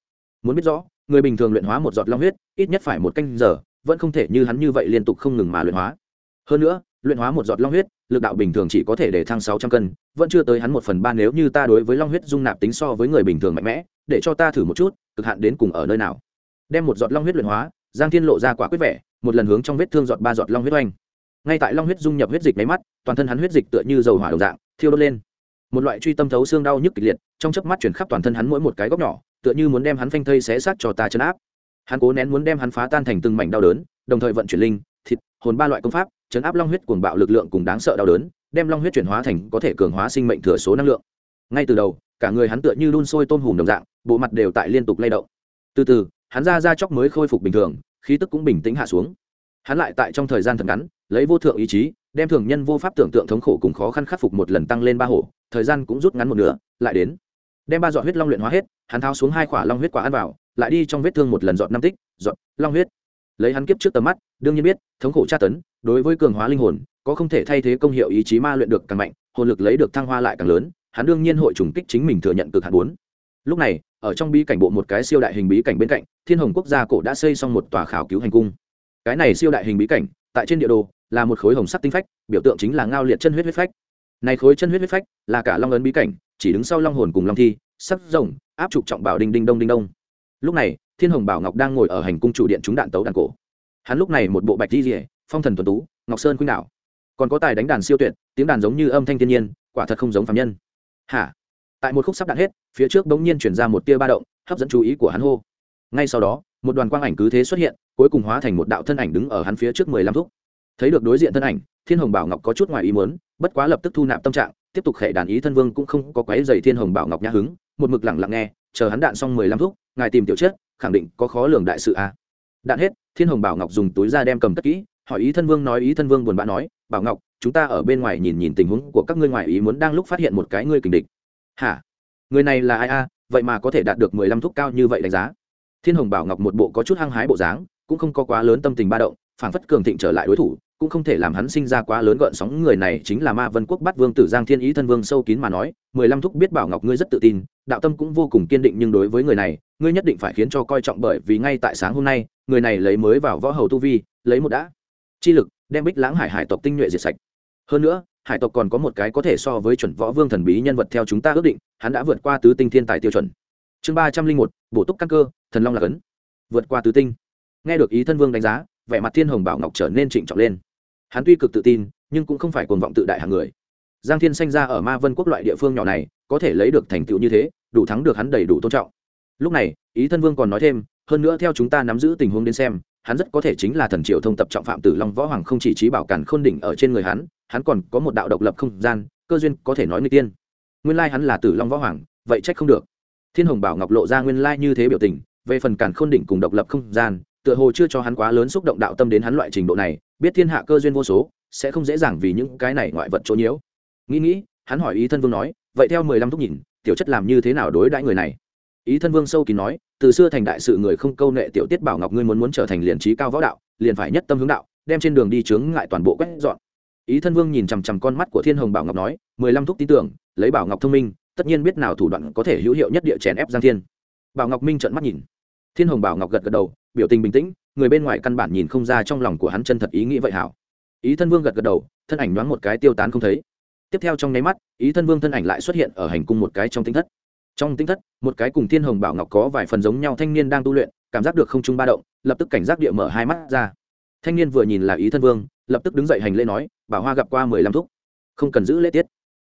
Muốn biết rõ, người bình thường luyện hóa một giọt long huyết, ít nhất phải một canh giờ, vẫn không thể như hắn như vậy liên tục không ngừng mà luyện hóa. Hơn nữa, luyện hóa một giọt long huyết, lực đạo bình thường chỉ có thể để thăng sáu trăm cân, vẫn chưa tới hắn một phần ba nếu như ta đối với long huyết dung nạp tính so với người bình thường mạnh mẽ, để cho ta thử một chút, cực hạn đến cùng ở nơi nào đem một giọt long huyết luyện hóa, giang thiên lộ ra quả quyết vẻ, một lần hướng trong vết thương giọt ba giọt long huyết oanh. Ngay tại long huyết dung nhập huyết dịch máy mắt, toàn thân hắn huyết dịch tựa như dầu hỏa đồng dạng, thiêu đốt lên. Một loại truy tâm thấu xương đau nhức kịch liệt, trong chớp mắt chuyển khắp toàn thân hắn mỗi một cái góc nhỏ, tựa như muốn đem hắn phanh thây xé xác cho ta chấn áp. Hắn cố nén muốn đem hắn phá tan thành từng mảnh đau đớn, đồng thời vận chuyển linh, thịt, hồn ba loại công pháp, chấn áp long huyết cuồng bạo lực lượng cùng đáng sợ đau đớn, đem long huyết chuyển hóa thành có thể cường hóa sinh mệnh thừa số năng lượng. Ngay từ đầu, cả người hắn tựa như đun sôi tôm hùm đồng dạng, bộ mặt đều tại liên tục lay động. Từ từ hắn ra ra chóc mới khôi phục bình thường, khí tức cũng bình tĩnh hạ xuống. Hắn lại tại trong thời gian thật ngắn, lấy vô thượng ý chí, đem thường nhân vô pháp tưởng tượng thống khổ cùng khó khăn khắc phục một lần tăng lên ba hổ, thời gian cũng rút ngắn một nửa, lại đến. Đem ba giọt huyết long luyện hóa hết, hắn tháo xuống hai khỏa long huyết quả ăn vào, lại đi trong vết thương một lần dọn năm tích dọn long huyết. Lấy hắn kiếp trước tầm mắt, đương nhiên biết, thống khổ tra tấn, đối với cường hóa linh hồn, có không thể thay thế công hiệu ý chí ma luyện được càng mạnh, hồn lực lấy được thăng hoa lại càng lớn, hắn đương nhiên hội trùng kích chính mình thừa nhận cực hạt bốn lúc này, ở trong bí cảnh bộ một cái siêu đại hình bí cảnh bên cạnh, thiên hồng quốc gia cổ đã xây xong một tòa khảo cứu hành cung. Cái này siêu đại hình bí cảnh, tại trên địa đồ, là một khối hồng sắc tinh phách, biểu tượng chính là ngao liệt chân huyết huyết phách. Này khối chân huyết huyết phách, là cả long ấn bí cảnh, chỉ đứng sau long hồn cùng long thi sắc rồng, áp trục trọng bảo đinh đinh đông đinh đông. Lúc này, thiên hồng bảo ngọc đang ngồi ở hành cung trụ điện trúng đạn tấu đàn cổ. Hắn lúc này một bộ bạch di rỉa phong thần tuần tú, ngọc sơn khuynh đạo còn có tài đánh đàn siêu tuyệt, tiếng đàn giống như âm thanh thiên nhiên, quả thật không giống phạm nhân. Hả? Tại một khúc sắp đạn hết, phía trước bỗng nhiên chuyển ra một tia ba động, hấp dẫn chú ý của hắn hô. Ngay sau đó, một đoàn quang ảnh cứ thế xuất hiện, cuối cùng hóa thành một đạo thân ảnh đứng ở hắn phía trước mười lăm thúc. Thấy được đối diện thân ảnh, thiên hồng bảo ngọc có chút ngoài ý muốn, bất quá lập tức thu nạp tâm trạng, tiếp tục khệ đàn ý thân vương cũng không có quái dày thiên hồng bảo ngọc nhã hứng, một mực lẳng lặng nghe, chờ hắn đạn xong mười lăm thúc, ngài tìm tiểu chất khẳng định có khó lường đại sự a à. đạn hết, thiên hồng bảo ngọc dùng túi ra đem cầm tất kỹ, hỏi ý thân vương nói ý thân vương buồn bã nói, bảo ngọc, chúng ta ở bên ngoài nhìn nhìn tình huống của các ngươi ngoài ý muốn đang lúc phát hiện một cái ngươi kình địch hả? Người này là ai a? Vậy mà có thể đạt được mười lăm thúc cao như vậy đánh giá. Thiên hồng bảo ngọc một bộ có chút hăng hái bộ dáng, cũng không có quá lớn tâm tình ba động phản phất cường thịnh trở lại đối thủ, cũng không thể làm hắn sinh ra quá lớn gợn sóng. Người này chính là ma vân quốc bắt vương tử giang thiên ý thân vương sâu kín mà nói, mười lăm thúc biết bảo ngọc ngươi rất tự tin, đạo tâm cũng vô cùng kiên định nhưng đối với người này, ngươi nhất định phải khiến cho coi trọng bởi vì ngay tại sáng hôm nay, người này lấy mới vào võ hầu tu vi, lấy một đã chi lực, đem bích lãng hải hải tộc tinh nhuệ diệt sạch. Hơn nữa hải tộc còn có một cái có thể so với chuẩn võ vương thần bí nhân vật theo chúng ta ước định, hắn đã vượt qua tứ tinh thiên tài tiêu chuẩn. Chương ba trăm linh một, bổ túc căn cơ, thần long là cấn. Vượt qua tứ tinh. Nghe được ý thân vương đánh giá, vẻ mặt thiên hồng bảo ngọc trở nên trịnh trọng lên. Hắn tuy cực tự tin, nhưng cũng không phải cuồng vọng tự đại hàng người. Giang thiên sanh ra ở ma vân quốc loại địa phương nhỏ này, có thể lấy được thành tựu như thế, đủ thắng được hắn đầy đủ tôn trọng. Lúc này, ý thân vương còn nói thêm, hơn nữa theo chúng ta nắm giữ tình huống đến xem, hắn rất có thể chính là thần triệu thông tập trọng phạm tử long võ hoàng không chỉ trí bảo cản khôn đỉnh ở trên người hắn hắn còn có một đạo độc lập không gian, cơ duyên có thể nói người tiên. Nguyên lai hắn là tử long võ hoàng, vậy trách không được. Thiên hồng bảo ngọc lộ ra nguyên lai như thế biểu tình, về phần cản khôn đỉnh cùng độc lập không gian, tựa hồ chưa cho hắn quá lớn xúc động đạo tâm đến hắn loại trình độ này, biết thiên hạ cơ duyên vô số, sẽ không dễ dàng vì những cái này ngoại vật chỗ nhiễu. Nghĩ nghĩ, hắn hỏi ý thân vương nói, vậy theo mười lăm thúc nhìn, tiểu chất làm như thế nào đối đãi người này? Ý thân vương sâu kín nói, từ xưa thành đại sự người không câu nệ tiểu tiết bảo ngọc ngươi muốn muốn trở thành liền trí cao võ đạo, liền phải nhất tâm hướng đạo, đem trên đường đi chướng ngại toàn bộ quét dọn ý thân vương nhìn chằm chằm con mắt của thiên hồng bảo ngọc nói, mười lăm thúc tin tưởng, lấy bảo ngọc thông minh, tất nhiên biết nào thủ đoạn có thể hữu hiệu nhất địa chèn ép giang thiên. Bảo ngọc minh trợn mắt nhìn. Thiên hồng bảo ngọc gật gật đầu, biểu tình bình tĩnh, người bên ngoài căn bản nhìn không ra trong lòng của hắn chân thật ý nghĩ vậy hảo. Ý thân vương gật gật đầu, thân ảnh nhoáng một cái tiêu tán không thấy. Tiếp theo trong nháy mắt, ý thân vương thân ảnh lại xuất hiện ở hành cung một cái trong tinh thất. Trong tinh thất, một cái cùng thiên hồng bảo ngọc có vài phần giống nhau thanh niên đang tu luyện, cảm giác được không trung ba động, lập tức cảnh giác địa mở hai mắt ra. Thanh niên vừa nhìn là ý thân vương lập tức đứng dậy hành lễ nói, bảo hoa gặp qua mười lăm thúc, không cần giữ lễ tiết.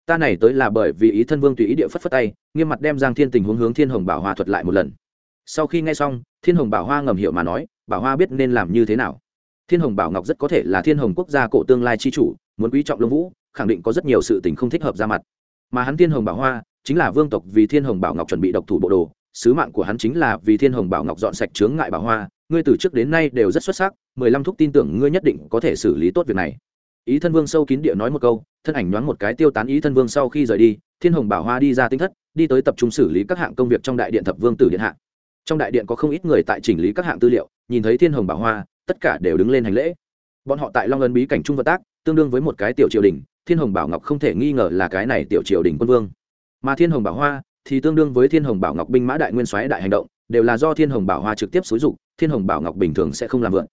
Ta này tới là bởi vì ý thân vương tùy ý địa phất phất tay, nghiêm mặt đem giang thiên tình huống hướng thiên hồng bảo hoa thuật lại một lần. Sau khi nghe xong, thiên hồng bảo hoa ngầm hiểu mà nói, bảo hoa biết nên làm như thế nào. Thiên hồng bảo ngọc rất có thể là thiên hồng quốc gia cổ tương lai chi chủ, muốn quý trọng lông vũ, khẳng định có rất nhiều sự tình không thích hợp ra mặt. Mà hắn thiên hồng bảo hoa, chính là vương tộc vì thiên hồng bảo ngọc chuẩn bị độc thủ bộ đồ, sứ mạng của hắn chính là vì thiên hồng bảo ngọc dọn sạch chướng ngại bảo hoa ngươi từ trước đến nay đều rất xuất sắc, mười lăm thúc tin tưởng ngươi nhất định có thể xử lý tốt việc này. Ý thân vương sâu kín địa nói một câu, thân ảnh nhoáng một cái tiêu tán ý thân vương sau khi rời đi, thiên hồng bảo hoa đi ra tinh thất, đi tới tập trung xử lý các hạng công việc trong đại điện thập vương tử điện hạ. Trong đại điện có không ít người tại chỉnh lý các hạng tư liệu, nhìn thấy thiên hồng bảo hoa, tất cả đều đứng lên hành lễ. Bọn họ tại long ân bí cảnh trung vận tác, tương đương với một cái tiểu triều đình, thiên hồng bảo ngọc không thể nghi ngờ là cái này tiểu triều đình quân vương. Mà thiên hồng bảo hoa thì tương đương với thiên hồng bảo ngọc binh mã đại nguyên soái đại hành động đều là do thiên hồng bảo hoa trực tiếp xúi dục, thiên hồng bảo ngọc bình thường sẽ không làm vượn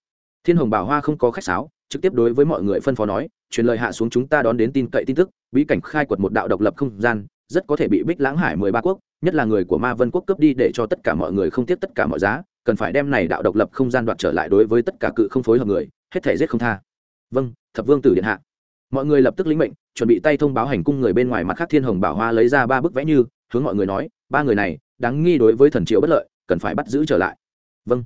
thiên hồng bảo hoa không có khách sáo, trực tiếp đối với mọi người phân phó nói, truyền lời hạ xuống chúng ta đón đến tin cậy tin tức, bí cảnh khai quật một đạo độc lập không gian, rất có thể bị bích lãng hải mười ba quốc, nhất là người của ma vân quốc cướp đi để cho tất cả mọi người không tiếp tất cả mọi giá, cần phải đem này đạo độc lập không gian đoạt trở lại đối với tất cả cự không phối hợp người, hết thể giết không tha. Vâng thập vương tử điện hạ. Mọi người lập tức lĩnh mệnh, chuẩn bị tay thông báo hành cung người bên ngoài mặt khác thiên hồng bảo hoa lấy ra ba bức vẽ như, hướng mọi người nói, ba người này, đáng nghi đối với thần triệu bất lợi cần phải bắt giữ trở lại. Vâng.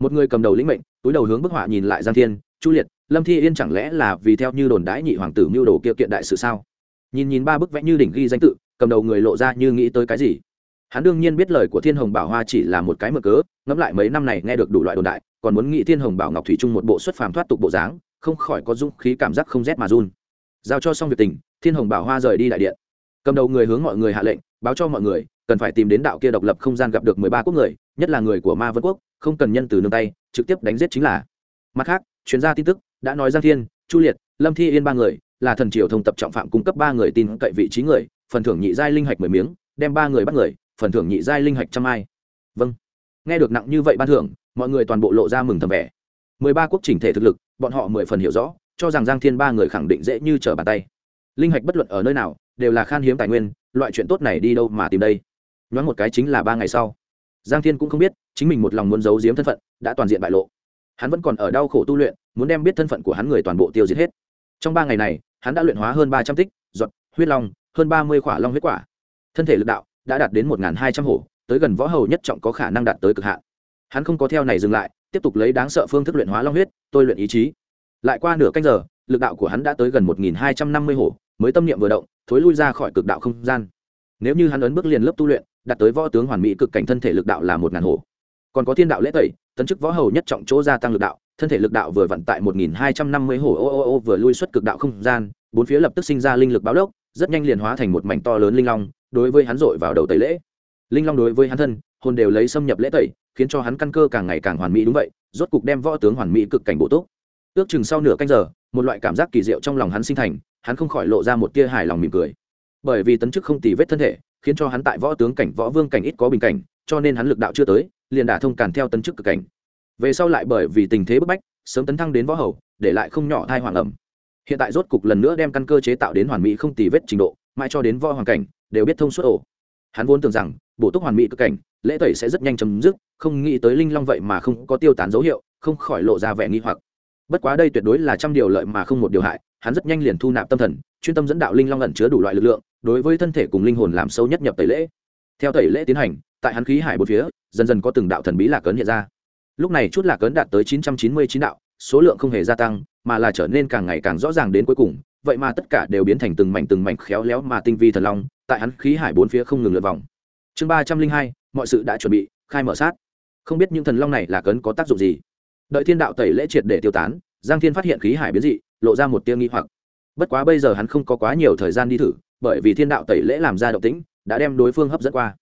Một người cầm đầu lĩnh mệnh, túi đầu hướng bức họa nhìn lại giang thiên, chu liệt, lâm thi yên chẳng lẽ là vì theo như đồn đãi nhị hoàng tử mưu đồ kia kiện đại sự sao? Nhìn nhìn ba bức vẽ như đỉnh ghi danh tự, cầm đầu người lộ ra như nghĩ tới cái gì? Hắn đương nhiên biết lời của thiên hồng bảo hoa chỉ là một cái mở cớ, ngẫm lại mấy năm này nghe được đủ loại đồn đại, còn muốn nghĩ thiên hồng bảo ngọc thủy trung một bộ xuất phàm thoát tục bộ dáng, không khỏi có dũng khí cảm giác không rét mà run. Giao cho xong việc tình, thiên hồng bảo hoa rời đi đại điện. Cầm đầu người hướng mọi người hạ lệnh, báo cho mọi người cần phải tìm đến đạo kia độc lập không gian gặp được mười ba quốc người, nhất là người của ma vân quốc, không cần nhân từ nương tay, trực tiếp đánh giết chính là. Mặt khác, chuyên gia tin tức đã nói giang thiên, chu liệt, lâm thi yên ba người là thần triều thông tập trọng phạm cung cấp ba người tin cậy vị trí người, phần thưởng nhị giai linh hạch mười miếng, đem ba người bắt người, phần thưởng nhị giai linh hạch trăm ai vâng. Nghe được nặng như vậy ban thưởng, mọi người toàn bộ lộ ra mừng thầm vẻ. Mười ba quốc chỉnh thể thực lực, bọn họ mười phần hiểu rõ, cho rằng giang thiên ba người khẳng định dễ như trở bàn tay. Linh hạch bất luận ở nơi nào, đều là khan hiếm tài nguyên, loại chuyện tốt này đi đâu mà tìm đây? Nhoáng một cái chính là ba ngày sau. Giang thiên cũng không biết, chính mình một lòng muốn giấu giếm thân phận, đã toàn diện bại lộ. Hắn vẫn còn ở đau khổ tu luyện, muốn đem biết thân phận của hắn người toàn bộ tiêu diệt hết. Trong ba ngày này, hắn đã luyện hóa hơn ba trăm tích, giọt, huyết long, hơn ba mươi khỏa long huyết quả. Thân thể lực đạo đã đạt đến một hai trăm hổ, tới gần võ hầu nhất trọng có khả năng đạt tới cực hạn. Hắn không có theo này dừng lại, tiếp tục lấy đáng sợ phương thức luyện hóa long huyết, tôi luyện ý chí. Lại qua nửa canh giờ, lực đạo của hắn đã tới gần một hai trăm năm mươi hổ, mới tâm niệm vừa động, thối lui ra khỏi cực đạo không gian. Nếu như hắn ấn bước liền lớp tu luyện đạt tới võ tướng hoàn mỹ cực cảnh thân thể lực đạo là một ngàn hổ. Còn có thiên đạo lễ tẩy, tấn chức võ hầu nhất trọng chỗ gia tăng lực đạo, thân thể lực đạo vừa vận tại một nghìn hai trăm năm mươi hổ ô ô ô vừa lui xuất cực đạo không gian, bốn phía lập tức sinh ra linh lực báo đốc, rất nhanh liền hóa thành một mảnh to lớn linh long, đối với hắn dội vào đầu tẩy lễ. Linh long đối với hắn thân, hồn đều lấy xâm nhập lễ tẩy, khiến cho hắn căn cơ càng ngày càng hoàn mỹ đúng vậy, rốt cục đem võ tướng hoàn mỹ cực cảnh bổ túc. Ước chừng sau nửa canh giờ, một loại cảm giác kỳ diệu trong lòng hắn sinh thành, hắn không khỏi lộ ra một tia hài lòng mỉm cười. Bởi vì tấn chức không tì vết thân thể khiến cho hắn tại võ tướng cảnh, võ vương cảnh ít có bình cảnh, cho nên hắn lực đạo chưa tới, liền đả thông càn theo tấn chức cực cảnh. Về sau lại bởi vì tình thế bức bách, sớm tấn thăng đến võ hầu, để lại không nhỏ thai hoàng ẩm. Hiện tại rốt cục lần nữa đem căn cơ chế tạo đến hoàn mỹ không tì vết trình độ, mãi cho đến võ hoàng cảnh, đều biết thông suốt ổ. Hắn vốn tưởng rằng, bổ túc hoàn mỹ cực cảnh, lễ tẩy sẽ rất nhanh chấm dứt, không nghĩ tới linh long vậy mà không có tiêu tán dấu hiệu, không khỏi lộ ra vẻ nghi hoặc. Bất quá đây tuyệt đối là trăm điều lợi mà không một điều hại, hắn rất nhanh liền thu nạp tâm thần, chuyên tâm dẫn đạo linh long ẩn chứa đủ loại lực lượng đối với thân thể cùng linh hồn làm sâu nhất nhập tẩy lễ. Theo tẩy lễ tiến hành, tại hắn khí hải bốn phía, dần dần có từng đạo thần bí lạc ấn hiện ra. Lúc này chút lạc ấn đạt tới chín trăm chín mươi chín đạo, số lượng không hề gia tăng, mà là trở nên càng ngày càng rõ ràng đến cuối cùng, vậy mà tất cả đều biến thành từng mảnh từng mảnh khéo léo mà tinh vi thần long, tại hắn khí hải bốn phía không ngừng lượt vòng. Chương ba trăm linh hai, mọi sự đã chuẩn bị, khai mở sát. Không biết những thần long này là cấn có tác dụng gì. Đợi thiên đạo tẩy lễ triệt để tiêu tán, giang thiên phát hiện khí hải biến dị, lộ ra một tiêu nghi hoặc. Bất quá bây giờ hắn không có quá nhiều thời gian đi thử bởi vì thiên đạo tẩy lễ làm ra động tĩnh, đã đem đối phương hấp dẫn qua.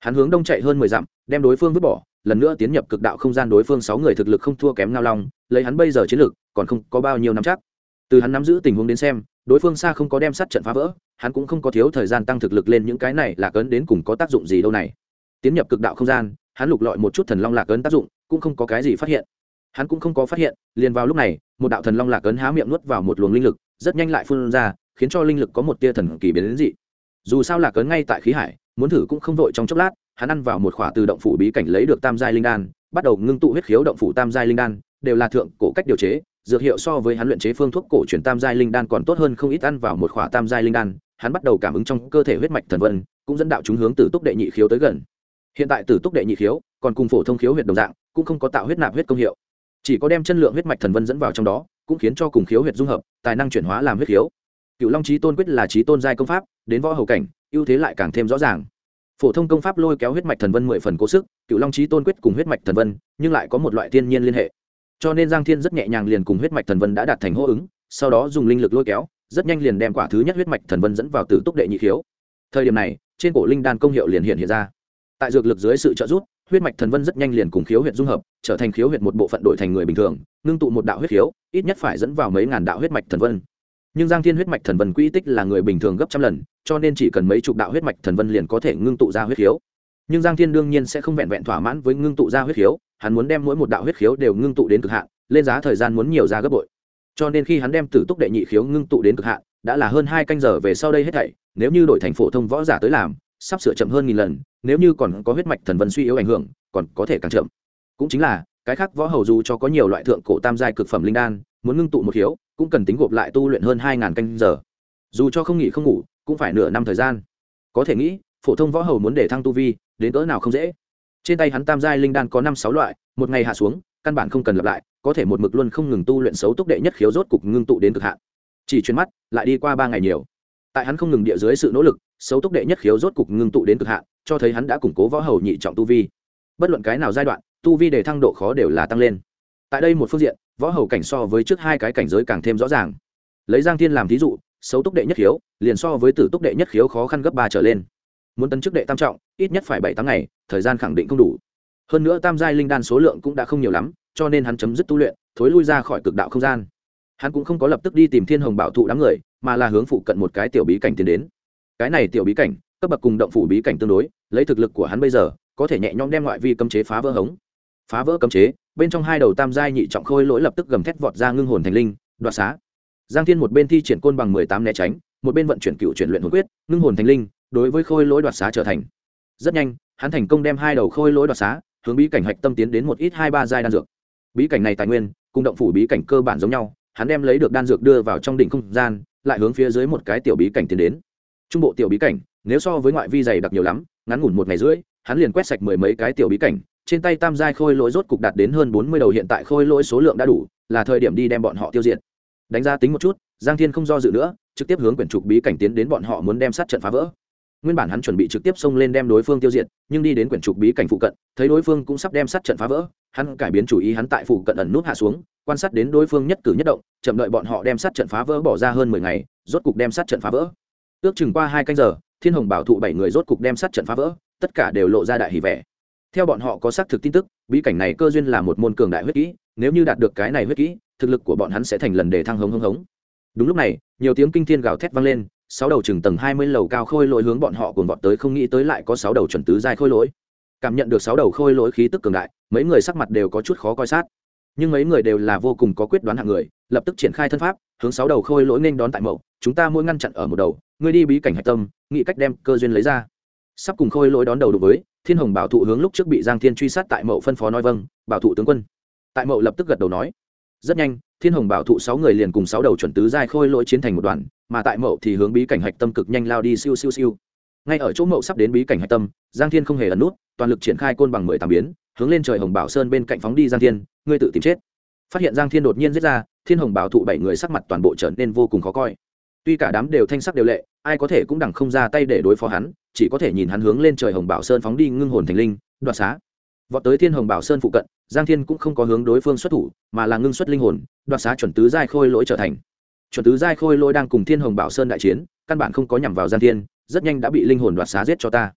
Hắn hướng đông chạy hơn mười dặm, đem đối phương vứt bỏ, lần nữa tiến nhập cực đạo không gian đối phương sáu người thực lực không thua kém ngao long, lấy hắn bây giờ chiến lực, còn không có bao nhiêu năm chắc. Từ hắn nắm giữ tình huống đến xem, đối phương xa không có đem sát trận phá vỡ, hắn cũng không có thiếu thời gian tăng thực lực lên những cái này lạc ấn đến cùng có tác dụng gì đâu này. Tiến nhập cực đạo không gian, hắn lục lọi một chút thần long lạc ấn tác dụng, cũng không có cái gì phát hiện. Hắn cũng không có phát hiện, liền vào lúc này, một đạo thần long lạc ấn há miệng nuốt vào một luồng linh lực, rất nhanh lại phun ra khiến cho linh lực có một tia thần kỳ biến đến dị. Dù sao là cấn ngay tại khí hải, muốn thử cũng không vội trong chốc lát, hắn ăn vào một khỏa từ động phủ bí cảnh lấy được tam giai linh đan, bắt đầu ngưng tụ huyết khiếu động phủ tam giai linh đan, đều là thượng cổ cách điều chế, dược hiệu so với hắn luyện chế phương thuốc cổ truyền tam giai linh đan còn tốt hơn không ít ăn vào một khỏa tam giai linh đan, hắn bắt đầu cảm ứng trong cơ thể huyết mạch thần vân, cũng dẫn đạo chúng hướng từ túc đệ nhị khiếu tới gần. Hiện tại từ túc đệ nhị khiếu, còn cùng phổ thông khiếu huyệt đồng dạng, cũng không có tạo huyết nạp huyết công hiệu. Chỉ có đem chân lượng huyết mạch thần vân dẫn vào trong đó, cũng khiến cho cùng khiếu huyệt dung hợp, tài năng chuyển hóa làm huyết khiếu cựu long trí tôn quyết là trí tôn giai công pháp, đến võ hầu cảnh, ưu thế lại càng thêm rõ ràng. Phổ thông công pháp lôi kéo huyết mạch thần vân mười phần cố sức cựu long trí tôn quyết cùng huyết mạch thần vân, nhưng lại có một loại thiên nhiên liên hệ. Cho nên giang thiên rất nhẹ nhàng liền cùng huyết mạch thần vân đã đạt thành hô ứng, sau đó dùng linh lực lôi kéo, rất nhanh liền đem quả thứ nhất huyết mạch thần vân dẫn vào tử túc đệ nhị khiếu. Thời điểm này, trên cổ linh đan công hiệu liền hiện hiện ra. Tại dược lực dưới sự trợ giúp, huyết mạch thần vân rất nhanh liền cùng khiếu huyệt dung hợp, trở thành khiếu huyệt một bộ phận đổi thành người bình thường, ngưng tụ một đạo huyết khiếu, ít nhất phải dẫn vào mấy ngàn đạo huyết mạch thần vân nhưng giang thiên huyết mạch thần vân quỹ tích là người bình thường gấp trăm lần, cho nên chỉ cần mấy chục đạo huyết mạch thần vân liền có thể ngưng tụ ra huyết khiếu. Nhưng giang thiên đương nhiên sẽ không vẹn vẹn thỏa mãn với ngưng tụ ra huyết khiếu, hắn muốn đem mỗi một đạo huyết khiếu đều ngưng tụ đến cực hạn, lên giá thời gian muốn nhiều ra gấp bội. Cho nên khi hắn đem tử túc đệ nhị khiếu ngưng tụ đến cực hạn, đã là hơn hai canh giờ về sau đây hết thảy, nếu như đổi thành phổ thông võ giả tới làm, sắp sửa chậm hơn nghìn lần, nếu như còn có huyết mạch thần vân suy yếu ảnh hưởng, còn có thể càng chậm. Cũng chính là, cái khác võ hầu dù cho có nhiều loại thượng cổ tam giai cực phẩm linh đan, muốn ngưng tụ một khiếu cũng cần tính gộp lại tu luyện hơn hai ngàn canh giờ. Dù cho không nghỉ không ngủ, cũng phải nửa năm thời gian. Có thể nghĩ, phổ thông võ hầu muốn để thăng tu vi, đến cỡ nào không dễ. Trên tay hắn tam giai linh đan có năm sáu loại, một ngày hạ xuống, căn bản không cần lặp lại, có thể một mực luôn không ngừng tu luyện xấu túc đệ nhất khiếu rốt cục ngưng tụ đến cực hạn. Chỉ chuyến mắt, lại đi qua ba ngày nhiều. Tại hắn không ngừng địa dưới sự nỗ lực, xấu túc đệ nhất khiếu rốt cục ngưng tụ đến cực hạn, cho thấy hắn đã củng cố võ hầu nhị trọng tu vi. Bất luận cái nào giai đoạn, tu vi để thăng độ khó đều là tăng lên. Tại đây một phương diện võ hầu cảnh so với trước hai cái cảnh giới càng thêm rõ ràng. Lấy giang thiên làm thí dụ, xấu túc đệ nhất khiếu, liền so với tử túc đệ nhất khiếu khó khăn gấp ba trở lên. Muốn tấn chức đệ tam trọng, ít nhất phải bảy tháng ngày, thời gian khẳng định không đủ. Hơn nữa tam giai linh đan số lượng cũng đã không nhiều lắm, cho nên hắn chấm dứt tu luyện, thối lui ra khỏi cực đạo không gian. Hắn cũng không có lập tức đi tìm thiên hồng bảo thụ đám người, mà là hướng phụ cận một cái tiểu bí cảnh tiến đến. Cái này tiểu bí cảnh, cấp bậc cùng động phủ bí cảnh tương đối, lấy thực lực của hắn bây giờ, có thể nhẹ nhõm đem ngoại vi cấm chế phá vỡ hống phá vỡ cấm chế, bên trong hai đầu tam giai nhị trọng khôi lỗi lập tức gầm thét vọt ra ngưng hồn thành linh, đoạt xá. Giang thiên một bên thi triển côn bằng mười tám né tránh, một bên vận chuyển cựu chuyển luyện hồn quyết, ngưng hồn thành linh, đối với khôi lỗi đoạt xá trở thành. Rất nhanh, hắn thành công đem hai đầu khôi lỗi đoạt xá, hướng bí cảnh hạch tâm tiến đến một ít hai ba giai đan dược. Bí cảnh này tài nguyên, cùng động phủ bí cảnh cơ bản giống nhau, hắn đem lấy được đan dược đưa vào trong đỉnh không gian, lại hướng phía dưới một cái tiểu bí cảnh tiến đến. Trung bộ tiểu bí cảnh, nếu so với ngoại vi dày đặc nhiều lắm, ngắn ngủn một ngày rưỡi, hắn liền quét sạch mười mấy cái tiểu bí cảnh trên tay tam giai khôi lỗi rốt cục đạt đến hơn bốn mươi đầu hiện tại khôi lỗi số lượng đã đủ, là thời điểm đi đem bọn họ tiêu diệt. Đánh giá tính một chút, giang thiên không do dự nữa, trực tiếp hướng quyển trục bí cảnh tiến đến bọn họ muốn đem sát trận phá vỡ. Nguyên bản hắn chuẩn bị trực tiếp xông lên đem đối phương tiêu diệt, nhưng đi đến quyển trục bí cảnh phụ cận, thấy đối phương cũng sắp đem sát trận phá vỡ, hắn cải biến chủ ý hắn tại phụ cận ẩn nút hạ xuống, quan sát đến đối phương nhất cử nhất động, chậm đợi bọn họ đem sát trận phá vỡ bỏ ra hơn mười ngày, rốt cục đem sát trận phá vỡ. Ước chừng qua hai canh giờ, thiên hồng bảo thụ bảy người rốt cục đem sát trận phá vỡ, tất cả đều lộ ra đại hỷ vẻ theo bọn họ có xác thực tin tức, bí cảnh này cơ duyên là một môn cường đại huyết kỹ, nếu như đạt được cái này huyết kỹ, thực lực của bọn hắn sẽ thành lần để thăng hống hống hống. Đúng lúc này, nhiều tiếng kinh thiên gào thét vang lên, sáu đầu chừng tầng hai mươi lầu cao khôi lỗi hướng bọn họ cùng vọt tới, không nghĩ tới lại có sáu đầu chuẩn tứ giai khôi lỗi. Cảm nhận được sáu đầu khôi lỗi khí tức cường đại, mấy người sắc mặt đều có chút khó coi sát. Nhưng mấy người đều là vô cùng có quyết đoán hạng người, lập tức triển khai thân pháp, hướng sáu đầu khôi lỗi nên đón tại mậu, chúng ta mỗi ngăn chặn ở một đầu, ngươi đi bí cảnh hạch tâm, nghĩ cách đem cơ duyên lấy ra. Sắp cùng khôi lỗi đón đầu đối với thiên hồng bảo thụ hướng lúc trước bị giang thiên truy sát tại mậu phân phó nói vâng bảo thụ tướng quân. Tại mậu lập tức gật đầu nói. Rất nhanh, thiên hồng bảo thụ sáu người liền cùng sáu đầu chuẩn tứ giai khôi lỗi chiến thành một đoàn, mà tại mậu thì hướng bí cảnh hạch tâm cực nhanh lao đi siêu siêu siêu. Ngay ở chỗ mậu sắp đến bí cảnh hạch tâm, giang thiên không hề ẩn nút, toàn lực triển khai côn bằng mười tám biến, hướng lên trời hồng bảo sơn bên cạnh phóng đi giang thiên, ngươi tự tìm chết. Phát hiện giang thiên đột nhiên giết ra, thiên hồng bảo thụ bảy người sắc mặt toàn bộ trở nên vô cùng khó coi tuy cả đám đều thanh sắc đều lệ, ai có thể cũng đẳng không ra tay để đối phó hắn, chỉ có thể nhìn hắn hướng lên trời hồng bảo sơn phóng đi ngưng hồn thành linh, đoạt xá. Vọt tới thiên hồng bảo sơn phụ cận, giang thiên cũng không có hướng đối phương xuất thủ, mà là ngưng xuất linh hồn, đoạt xá chuẩn tứ giai khôi lỗi trở thành. Chuẩn tứ giai khôi lỗi đang cùng thiên hồng bảo sơn đại chiến, căn bản không có nhằm vào giang thiên, rất nhanh đã bị linh hồn đoạt xá giết cho ta.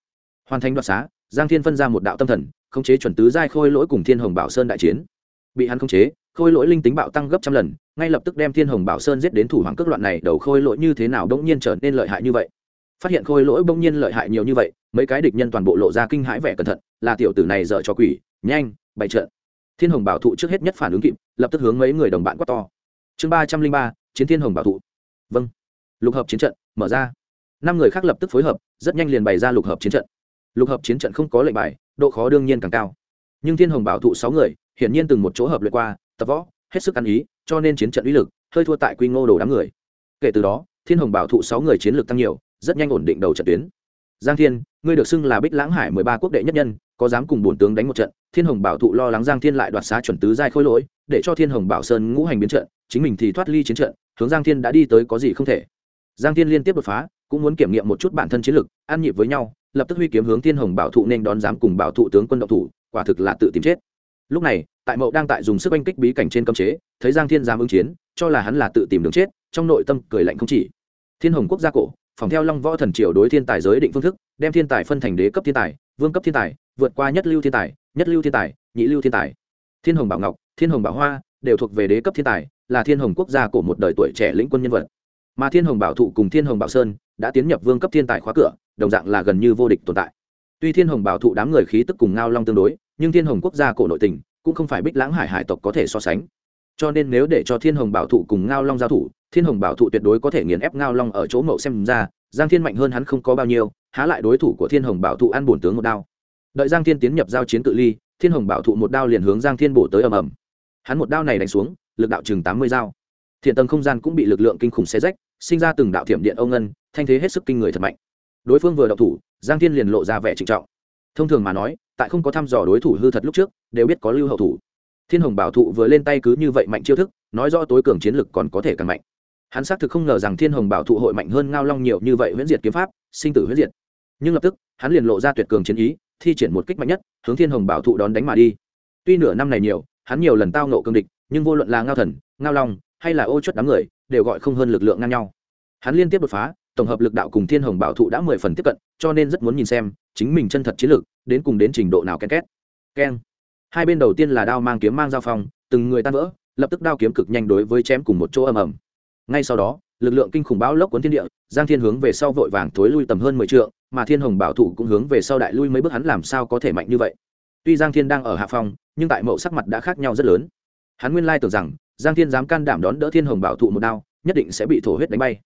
Hoàn thành đoạt xá, giang thiên phân ra một đạo tâm thần, khống chế chuẩn tứ giai khôi lỗi cùng thiên hồng bảo sơn đại chiến. Bị hắn khống chế, khôi lỗi linh tính bạo tăng gấp trăm lần ngay lập tức đem thiên hồng bảo sơn giết đến thủ hoàng cước loạn này, đầu khôi lỗi như thế nào bỗng nhiên trở nên lợi hại như vậy? Phát hiện khôi lỗi bỗng nhiên lợi hại nhiều như vậy, mấy cái địch nhân toàn bộ lộ ra kinh hãi vẻ cẩn thận, là tiểu tử này dở cho quỷ, nhanh, bày trận. Thiên hồng bảo thụ trước hết nhất phản ứng kịp, lập tức hướng mấy người đồng bạn quát to. Chương ba trăm linh ba, chiến thiên hồng bảo thụ. Vâng. Lục hợp chiến trận, mở ra. Năm người khác lập tức phối hợp, rất nhanh liền bày ra lục hợp chiến trận. Lục hợp chiến trận không có lệnh bài, độ khó đương nhiên càng cao. Nhưng thiên hồng bảo thụ sáu người, hiển nhiên từng một chỗ hợp luyện qua, tập võ, hết sức ăn ý cho nên chiến trận uy lực hơi thua tại quy ngô đồ đám người. Kể từ đó, thiên hồng bảo thụ sáu người chiến lược tăng nhiều, rất nhanh ổn định đầu trận tuyến. Giang thiên, ngươi được xưng là bích lãng hải mười ba quốc đệ nhất nhân, có dám cùng bổn tướng đánh một trận? Thiên hồng bảo thụ lo lắng giang thiên lại đoạt xá chuẩn tứ giai khôi lỗi, để cho thiên hồng bảo sơn ngũ hành biến trận, chính mình thì thoát ly chiến trận, hướng giang thiên đã đi tới có gì không thể. Giang thiên liên tiếp đột phá, cũng muốn kiểm nghiệm một chút bản thân chiến lực ăn nhịp với nhau, lập tức huy kiếm hướng thiên hồng bảo thụ nên đón dám cùng bảo thụ tướng quân động thủ, quả thực là tự tìm chết. Lúc này, tại mậu đang tại dùng sức oanh kích bí cảnh trên cấm chế thấy giang thiên dám ứng chiến, cho là hắn là tự tìm đường chết, trong nội tâm cười lạnh không chỉ. Thiên hồng quốc gia cổ, phòng theo long võ thần triều đối thiên tài giới định phương thức, đem thiên tài phân thành đế cấp thiên tài, vương cấp thiên tài, vượt qua nhất lưu thiên tài, nhất lưu thiên tài, nhị lưu thiên tài. Thiên hồng bảo ngọc, thiên hồng bảo hoa, đều thuộc về đế cấp thiên tài, là thiên hồng quốc gia của một đời tuổi trẻ lĩnh quân nhân vật. Mà thiên hồng bảo thụ cùng thiên hồng bảo sơn đã tiến nhập vương cấp thiên tài khóa cửa, đồng dạng là gần như vô địch tồn tại. Tuy thiên hồng bảo thụ đám người khí tức cùng ngao long tương đối, nhưng thiên hồng quốc gia cổ nội tình cũng không phải bích lãng hải hải tộc có thể so sánh cho nên nếu để cho thiên hồng bảo thụ cùng ngao long giao thủ, thiên hồng bảo thụ tuyệt đối có thể nghiền ép ngao long ở chỗ mậu xem ra, giang thiên mạnh hơn hắn không có bao nhiêu, há lại đối thủ của thiên hồng bảo thụ ăn bổn tướng một đao. Đợi giang thiên tiến nhập giao chiến cự ly, thiên hồng bảo thụ một đao liền hướng giang thiên bổ tới ầm ầm. Hắn một đao này đánh xuống, lực đạo chừng tám mươi dao. Thiện tầng không gian cũng bị lực lượng kinh khủng xé rách, sinh ra từng đạo thiểm điện âu ngân, thanh thế hết sức kinh người thật mạnh. Đối phương vừa đậu thủ, giang thiên liền lộ ra vẻ trịnh trọng. Thông thường mà nói, tại không có thăm dò đối thủ hư thật lúc trước, đều biết có lưu hậu thủ thiên hồng bảo thụ vừa lên tay cứ như vậy mạnh chiêu thức, nói rõ tối cường chiến lực còn có thể càng mạnh. Hắn xác thực không ngờ rằng thiên hồng bảo thụ hội mạnh hơn ngao long nhiều như vậy huyễn diệt kiếm pháp, sinh tử huyễn diệt. Nhưng lập tức, hắn liền lộ ra tuyệt cường chiến ý, thi triển một kích mạnh nhất, hướng thiên hồng bảo thụ đón đánh mà đi. Tuy nửa năm này nhiều, hắn nhiều lần tao nộ cương địch, nhưng vô luận là ngao thần, ngao long, hay là ô chuất đám người, đều gọi không hơn lực lượng ngang nhau. Hắn liên tiếp đột phá, tổng hợp lực đạo cùng thiên hồng bảo thụ đã mười phần tiếp cận, cho nên rất muốn nhìn xem, chính mình chân thật chiến lược đến cùng đến trình độ nào ken két. Keng hai bên đầu tiên là đao mang kiếm mang giao phong, từng người tan vỡ, lập tức đao kiếm cực nhanh đối với chém cùng một chỗ ầm ầm. Ngay sau đó, lực lượng kinh khủng bão lốc cuốn thiên địa, giang thiên hướng về sau vội vàng thối lui tầm hơn mười trượng, mà thiên hồng bảo thủ cũng hướng về sau đại lui mấy bước, hắn làm sao có thể mạnh như vậy? Tuy giang thiên đang ở hạ phong, nhưng tại mậu sắc mặt đã khác nhau rất lớn. Hắn nguyên lai tưởng rằng, giang thiên dám can đảm đón đỡ thiên hồng bảo thụ một đao, nhất định sẽ bị thổ huyết đánh bay.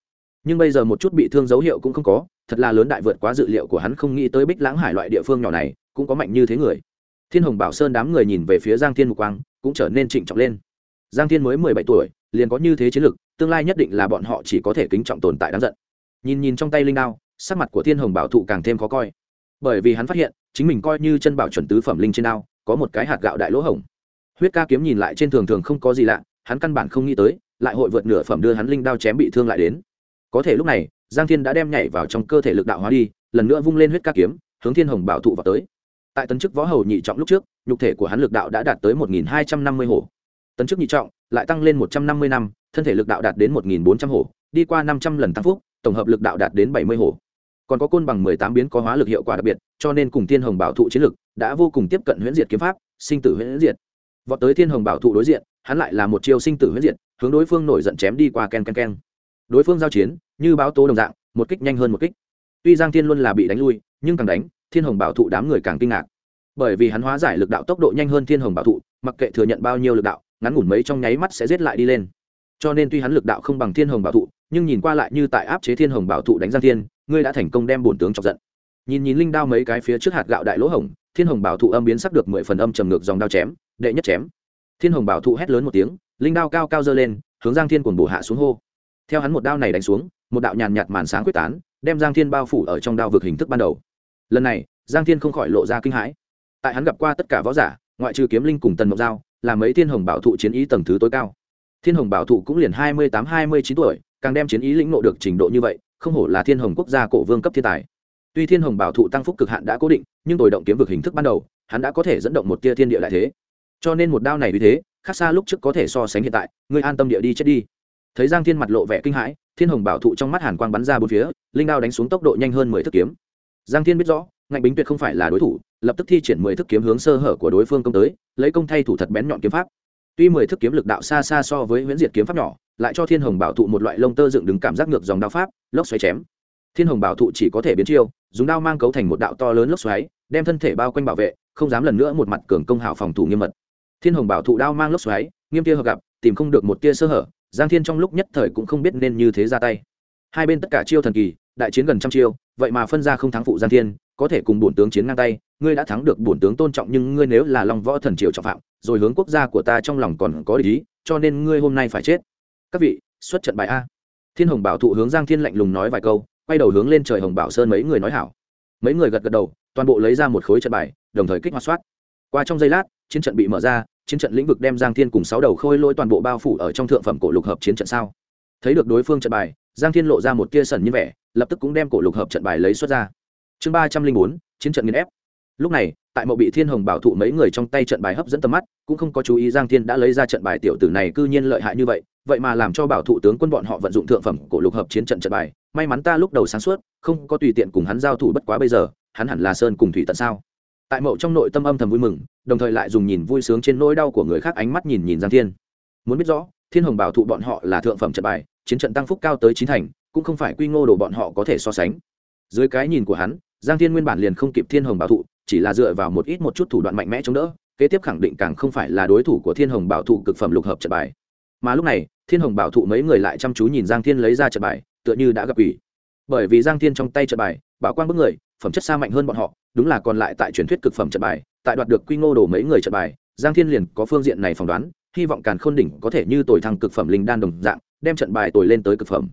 Nhưng bây giờ một chút bị thương dấu hiệu cũng không có, thật là lớn đại vượt quá dự liệu của hắn, không nghĩ tới bích lãng hải loại địa phương nhỏ này, cũng có mạnh như thế người thiên hồng bảo sơn đám người nhìn về phía giang thiên mục quang, cũng trở nên trịnh trọng lên. Giang thiên mới mười bảy tuổi, liền có như thế chiến lực, tương lai nhất định là bọn họ chỉ có thể kính trọng tồn tại đáng giận. Nhìn nhìn trong tay linh đao, sắc mặt của thiên hồng bảo thụ càng thêm khó coi. Bởi vì hắn phát hiện, chính mình coi như chân bảo chuẩn tứ phẩm linh trên đao, có một cái hạt gạo đại lỗ hổng. Huyết ca kiếm nhìn lại trên thường thường không có gì lạ, hắn căn bản không nghĩ tới, lại hội vượt nửa phẩm đưa hắn linh đao chém bị thương lại đến. Có thể lúc này, giang thiên đã đem nhảy vào trong cơ thể lực đạo hóa đi, lần nữa vung lên huyết ca kiếm, hướng thiên hồng bảo thụ vào tới tại tấn chức võ hầu nhị trọng lúc trước, nhục thể của hắn lực đạo đã đạt tới một nghìn hai trăm năm mươi hồ tấn chức nhị trọng lại tăng lên một trăm năm mươi năm, thân thể lực đạo đạt đến một nghìn bốn trăm hồ đi qua năm trăm lần tăng phúc, tổng hợp lực đạo đạt đến bảy mươi hồ còn có côn bằng mười tám biến có hóa lực hiệu quả đặc biệt, cho nên cùng thiên hồng bảo thụ chiến lực đã vô cùng tiếp cận huyễn diệt kiếm pháp, sinh tử huyễn diệt. Vọt tới thiên hồng bảo thụ đối diện, hắn lại là một chiêu sinh tử huyễn diệt, hướng đối phương nổi giận chém đi qua ken ken ken. Đối phương giao chiến, như báo tố đồng dạng, một kích nhanh hơn một kích. Tuy giang thiên luôn là bị đánh lui, nhưng càng đánh thiên hồng bảo thụ đám người càng kinh ngạc. Bởi vì hắn hóa giải lực đạo tốc độ nhanh hơn thiên hồng bảo thụ, mặc kệ thừa nhận bao nhiêu lực đạo, ngắn ngủn mấy trong nháy mắt sẽ giết lại đi lên. Cho nên tuy hắn lực đạo không bằng thiên hồng bảo thụ, nhưng nhìn qua lại như tại áp chế thiên hồng bảo thụ đánh giang thiên, ngươi đã thành công đem bổn tướng chọc giận. Nhìn nhìn linh đao mấy cái phía trước hạt gạo đại lỗ hồng thiên hồng bảo thụ âm biến sắp được mười phần âm trầm ngược dòng đao chém, đệ nhất chém. Thiên hồng bảo thụ hét lớn một tiếng, linh đao cao cao dơ lên, hướng giang thiên cuồng bổ hạ xuống hô. Theo hắn một đao này đánh xuống, một đạo nhàn nhạt màn sáng quyết tán, đem giang thiên bao phủ ở trong đao vực hình thức ban đầu lần này, giang thiên không khỏi lộ ra kinh hãi. Tại hắn gặp qua tất cả võ giả, ngoại trừ kiếm linh cùng tần mộc giao, là mấy thiên hồng bảo thụ chiến ý tầng thứ tối cao. Thiên hồng bảo thụ cũng liền hai mươi tám, hai mươi chín tuổi, càng đem chiến ý lĩnh nộ được trình độ như vậy, không hổ là thiên hồng quốc gia cổ vương cấp thiên tài. Tuy thiên hồng bảo thụ tăng phúc cực hạn đã cố định, nhưng tồi động kiếm vực hình thức ban đầu, hắn đã có thể dẫn động một tia thiên địa lại thế. Cho nên một đao này vì thế, khác xa lúc trước có thể so sánh hiện tại, ngươi an tâm địa đi chết đi. Thấy giang thiên mặt lộ vẻ kinh hãi, thiên hồng bảo thụ trong mắt hàn quang bắn ra bốn phía, linh đao đánh xuống tốc độ nhanh hơn mười thức kiếm giang thiên biết rõ, ngạnh bính tuyệt không phải là đối thủ, lập tức thi triển mười thức kiếm hướng sơ hở của đối phương công tới, lấy công thay thủ thật bén nhọn kiếm pháp. Tuy mười thức kiếm lực đạo xa xa so với huyễn diệt kiếm pháp nhỏ, lại cho thiên hồng bảo thụ một loại lông tơ dựng đứng cảm giác ngược dòng đao pháp, lốc xoáy chém. Thiên hồng bảo thụ chỉ có thể biến chiêu, dùng đao mang cấu thành một đạo to lớn lốc xoáy, đem thân thể bao quanh bảo vệ, không dám lần nữa một mặt cường công hảo phòng thủ nghiêm mật. Thiên hồng bảo thụ đao mang lốc xoáy, nghiêm tia hợp gặp, tìm không được một tia sơ hở, giang thiên trong lúc nhất thời cũng không biết nên như thế ra tay. Hai bên tất cả chiêu thần kỳ đại chiến gần trăm chiêu, vậy mà phân ra không thắng phụ giang thiên, có thể cùng bổn tướng chiến ngang tay, ngươi đã thắng được bổn tướng tôn trọng nhưng ngươi nếu là long võ thần triều trọng phạm, rồi hướng quốc gia của ta trong lòng còn có lý cho nên ngươi hôm nay phải chết. Các vị, xuất trận bài a. Thiên hồng bảo thụ hướng giang thiên lạnh lùng nói vài câu, quay đầu hướng lên trời hồng bảo sơn mấy người nói hảo. Mấy người gật gật đầu, toàn bộ lấy ra một khối trận bài, đồng thời kích hoạt soát. Qua trong giây lát, chiến trận bị mở ra, chiến trận lĩnh vực đem giang thiên cùng sáu đầu khôi lôi toàn bộ bao phủ ở trong thượng phẩm cổ lục hợp chiến trận sao. Thấy được đối phương trận bài, giang thiên lộ ra một tia sẩn như vẻ lập tức cũng đem cổ lục hợp trận bài lấy xuất ra. Chương ba trăm linh bốn, chiến trận nghiên ép. Lúc này, tại mộ bị thiên hồng bảo thụ mấy người trong tay trận bài hấp dẫn tầm mắt, cũng không có chú ý giang thiên đã lấy ra trận bài tiểu tử này cư nhiên lợi hại như vậy vậy mà làm cho bảo thụ tướng quân bọn họ vận dụng thượng phẩm cổ lục hợp chiến trận trận bài. May mắn ta lúc đầu sáng suốt, không có tùy tiện cùng hắn giao thủ bất quá bây giờ, hắn hẳn là sơn cùng thủy tận sao? Tại mộ trong nội tâm âm thầm vui mừng, đồng thời lại dùng nhìn vui sướng trên nỗi đau của người khác ánh mắt nhìn nhìn giang thiên. Muốn biết rõ, thiên hồng bảo thụ bọn họ là thượng phẩm trận bài, chiến trận tăng phúc cao tới chín thành cũng không phải quy ngô đồ bọn họ có thể so sánh. Dưới cái nhìn của hắn, giang thiên nguyên bản liền không kịp thiên hồng bảo thụ, chỉ là dựa vào một ít một chút thủ đoạn mạnh mẽ chống đỡ, kế tiếp khẳng định càng không phải là đối thủ của thiên hồng bảo thụ cực phẩm lục hợp trận bài. Mà lúc này, thiên hồng bảo thụ mấy người lại chăm chú nhìn giang thiên lấy ra trận bài, tựa như đã gặp ủy bởi vì giang thiên trong tay trận bài, bảo quang bức người, phẩm chất xa mạnh hơn bọn họ, đúng là còn lại tại truyền thuyết cực phẩm trận bài, tại đoạt được quy ngô đồ mấy người trận bài, giang thiên liền có phương diện này phỏng đoán, hy vọng càn khôn đỉnh có thể như tồi thăng cực phẩm linh đan đồng dạng, đem trận bài tồi lên tới cực phẩm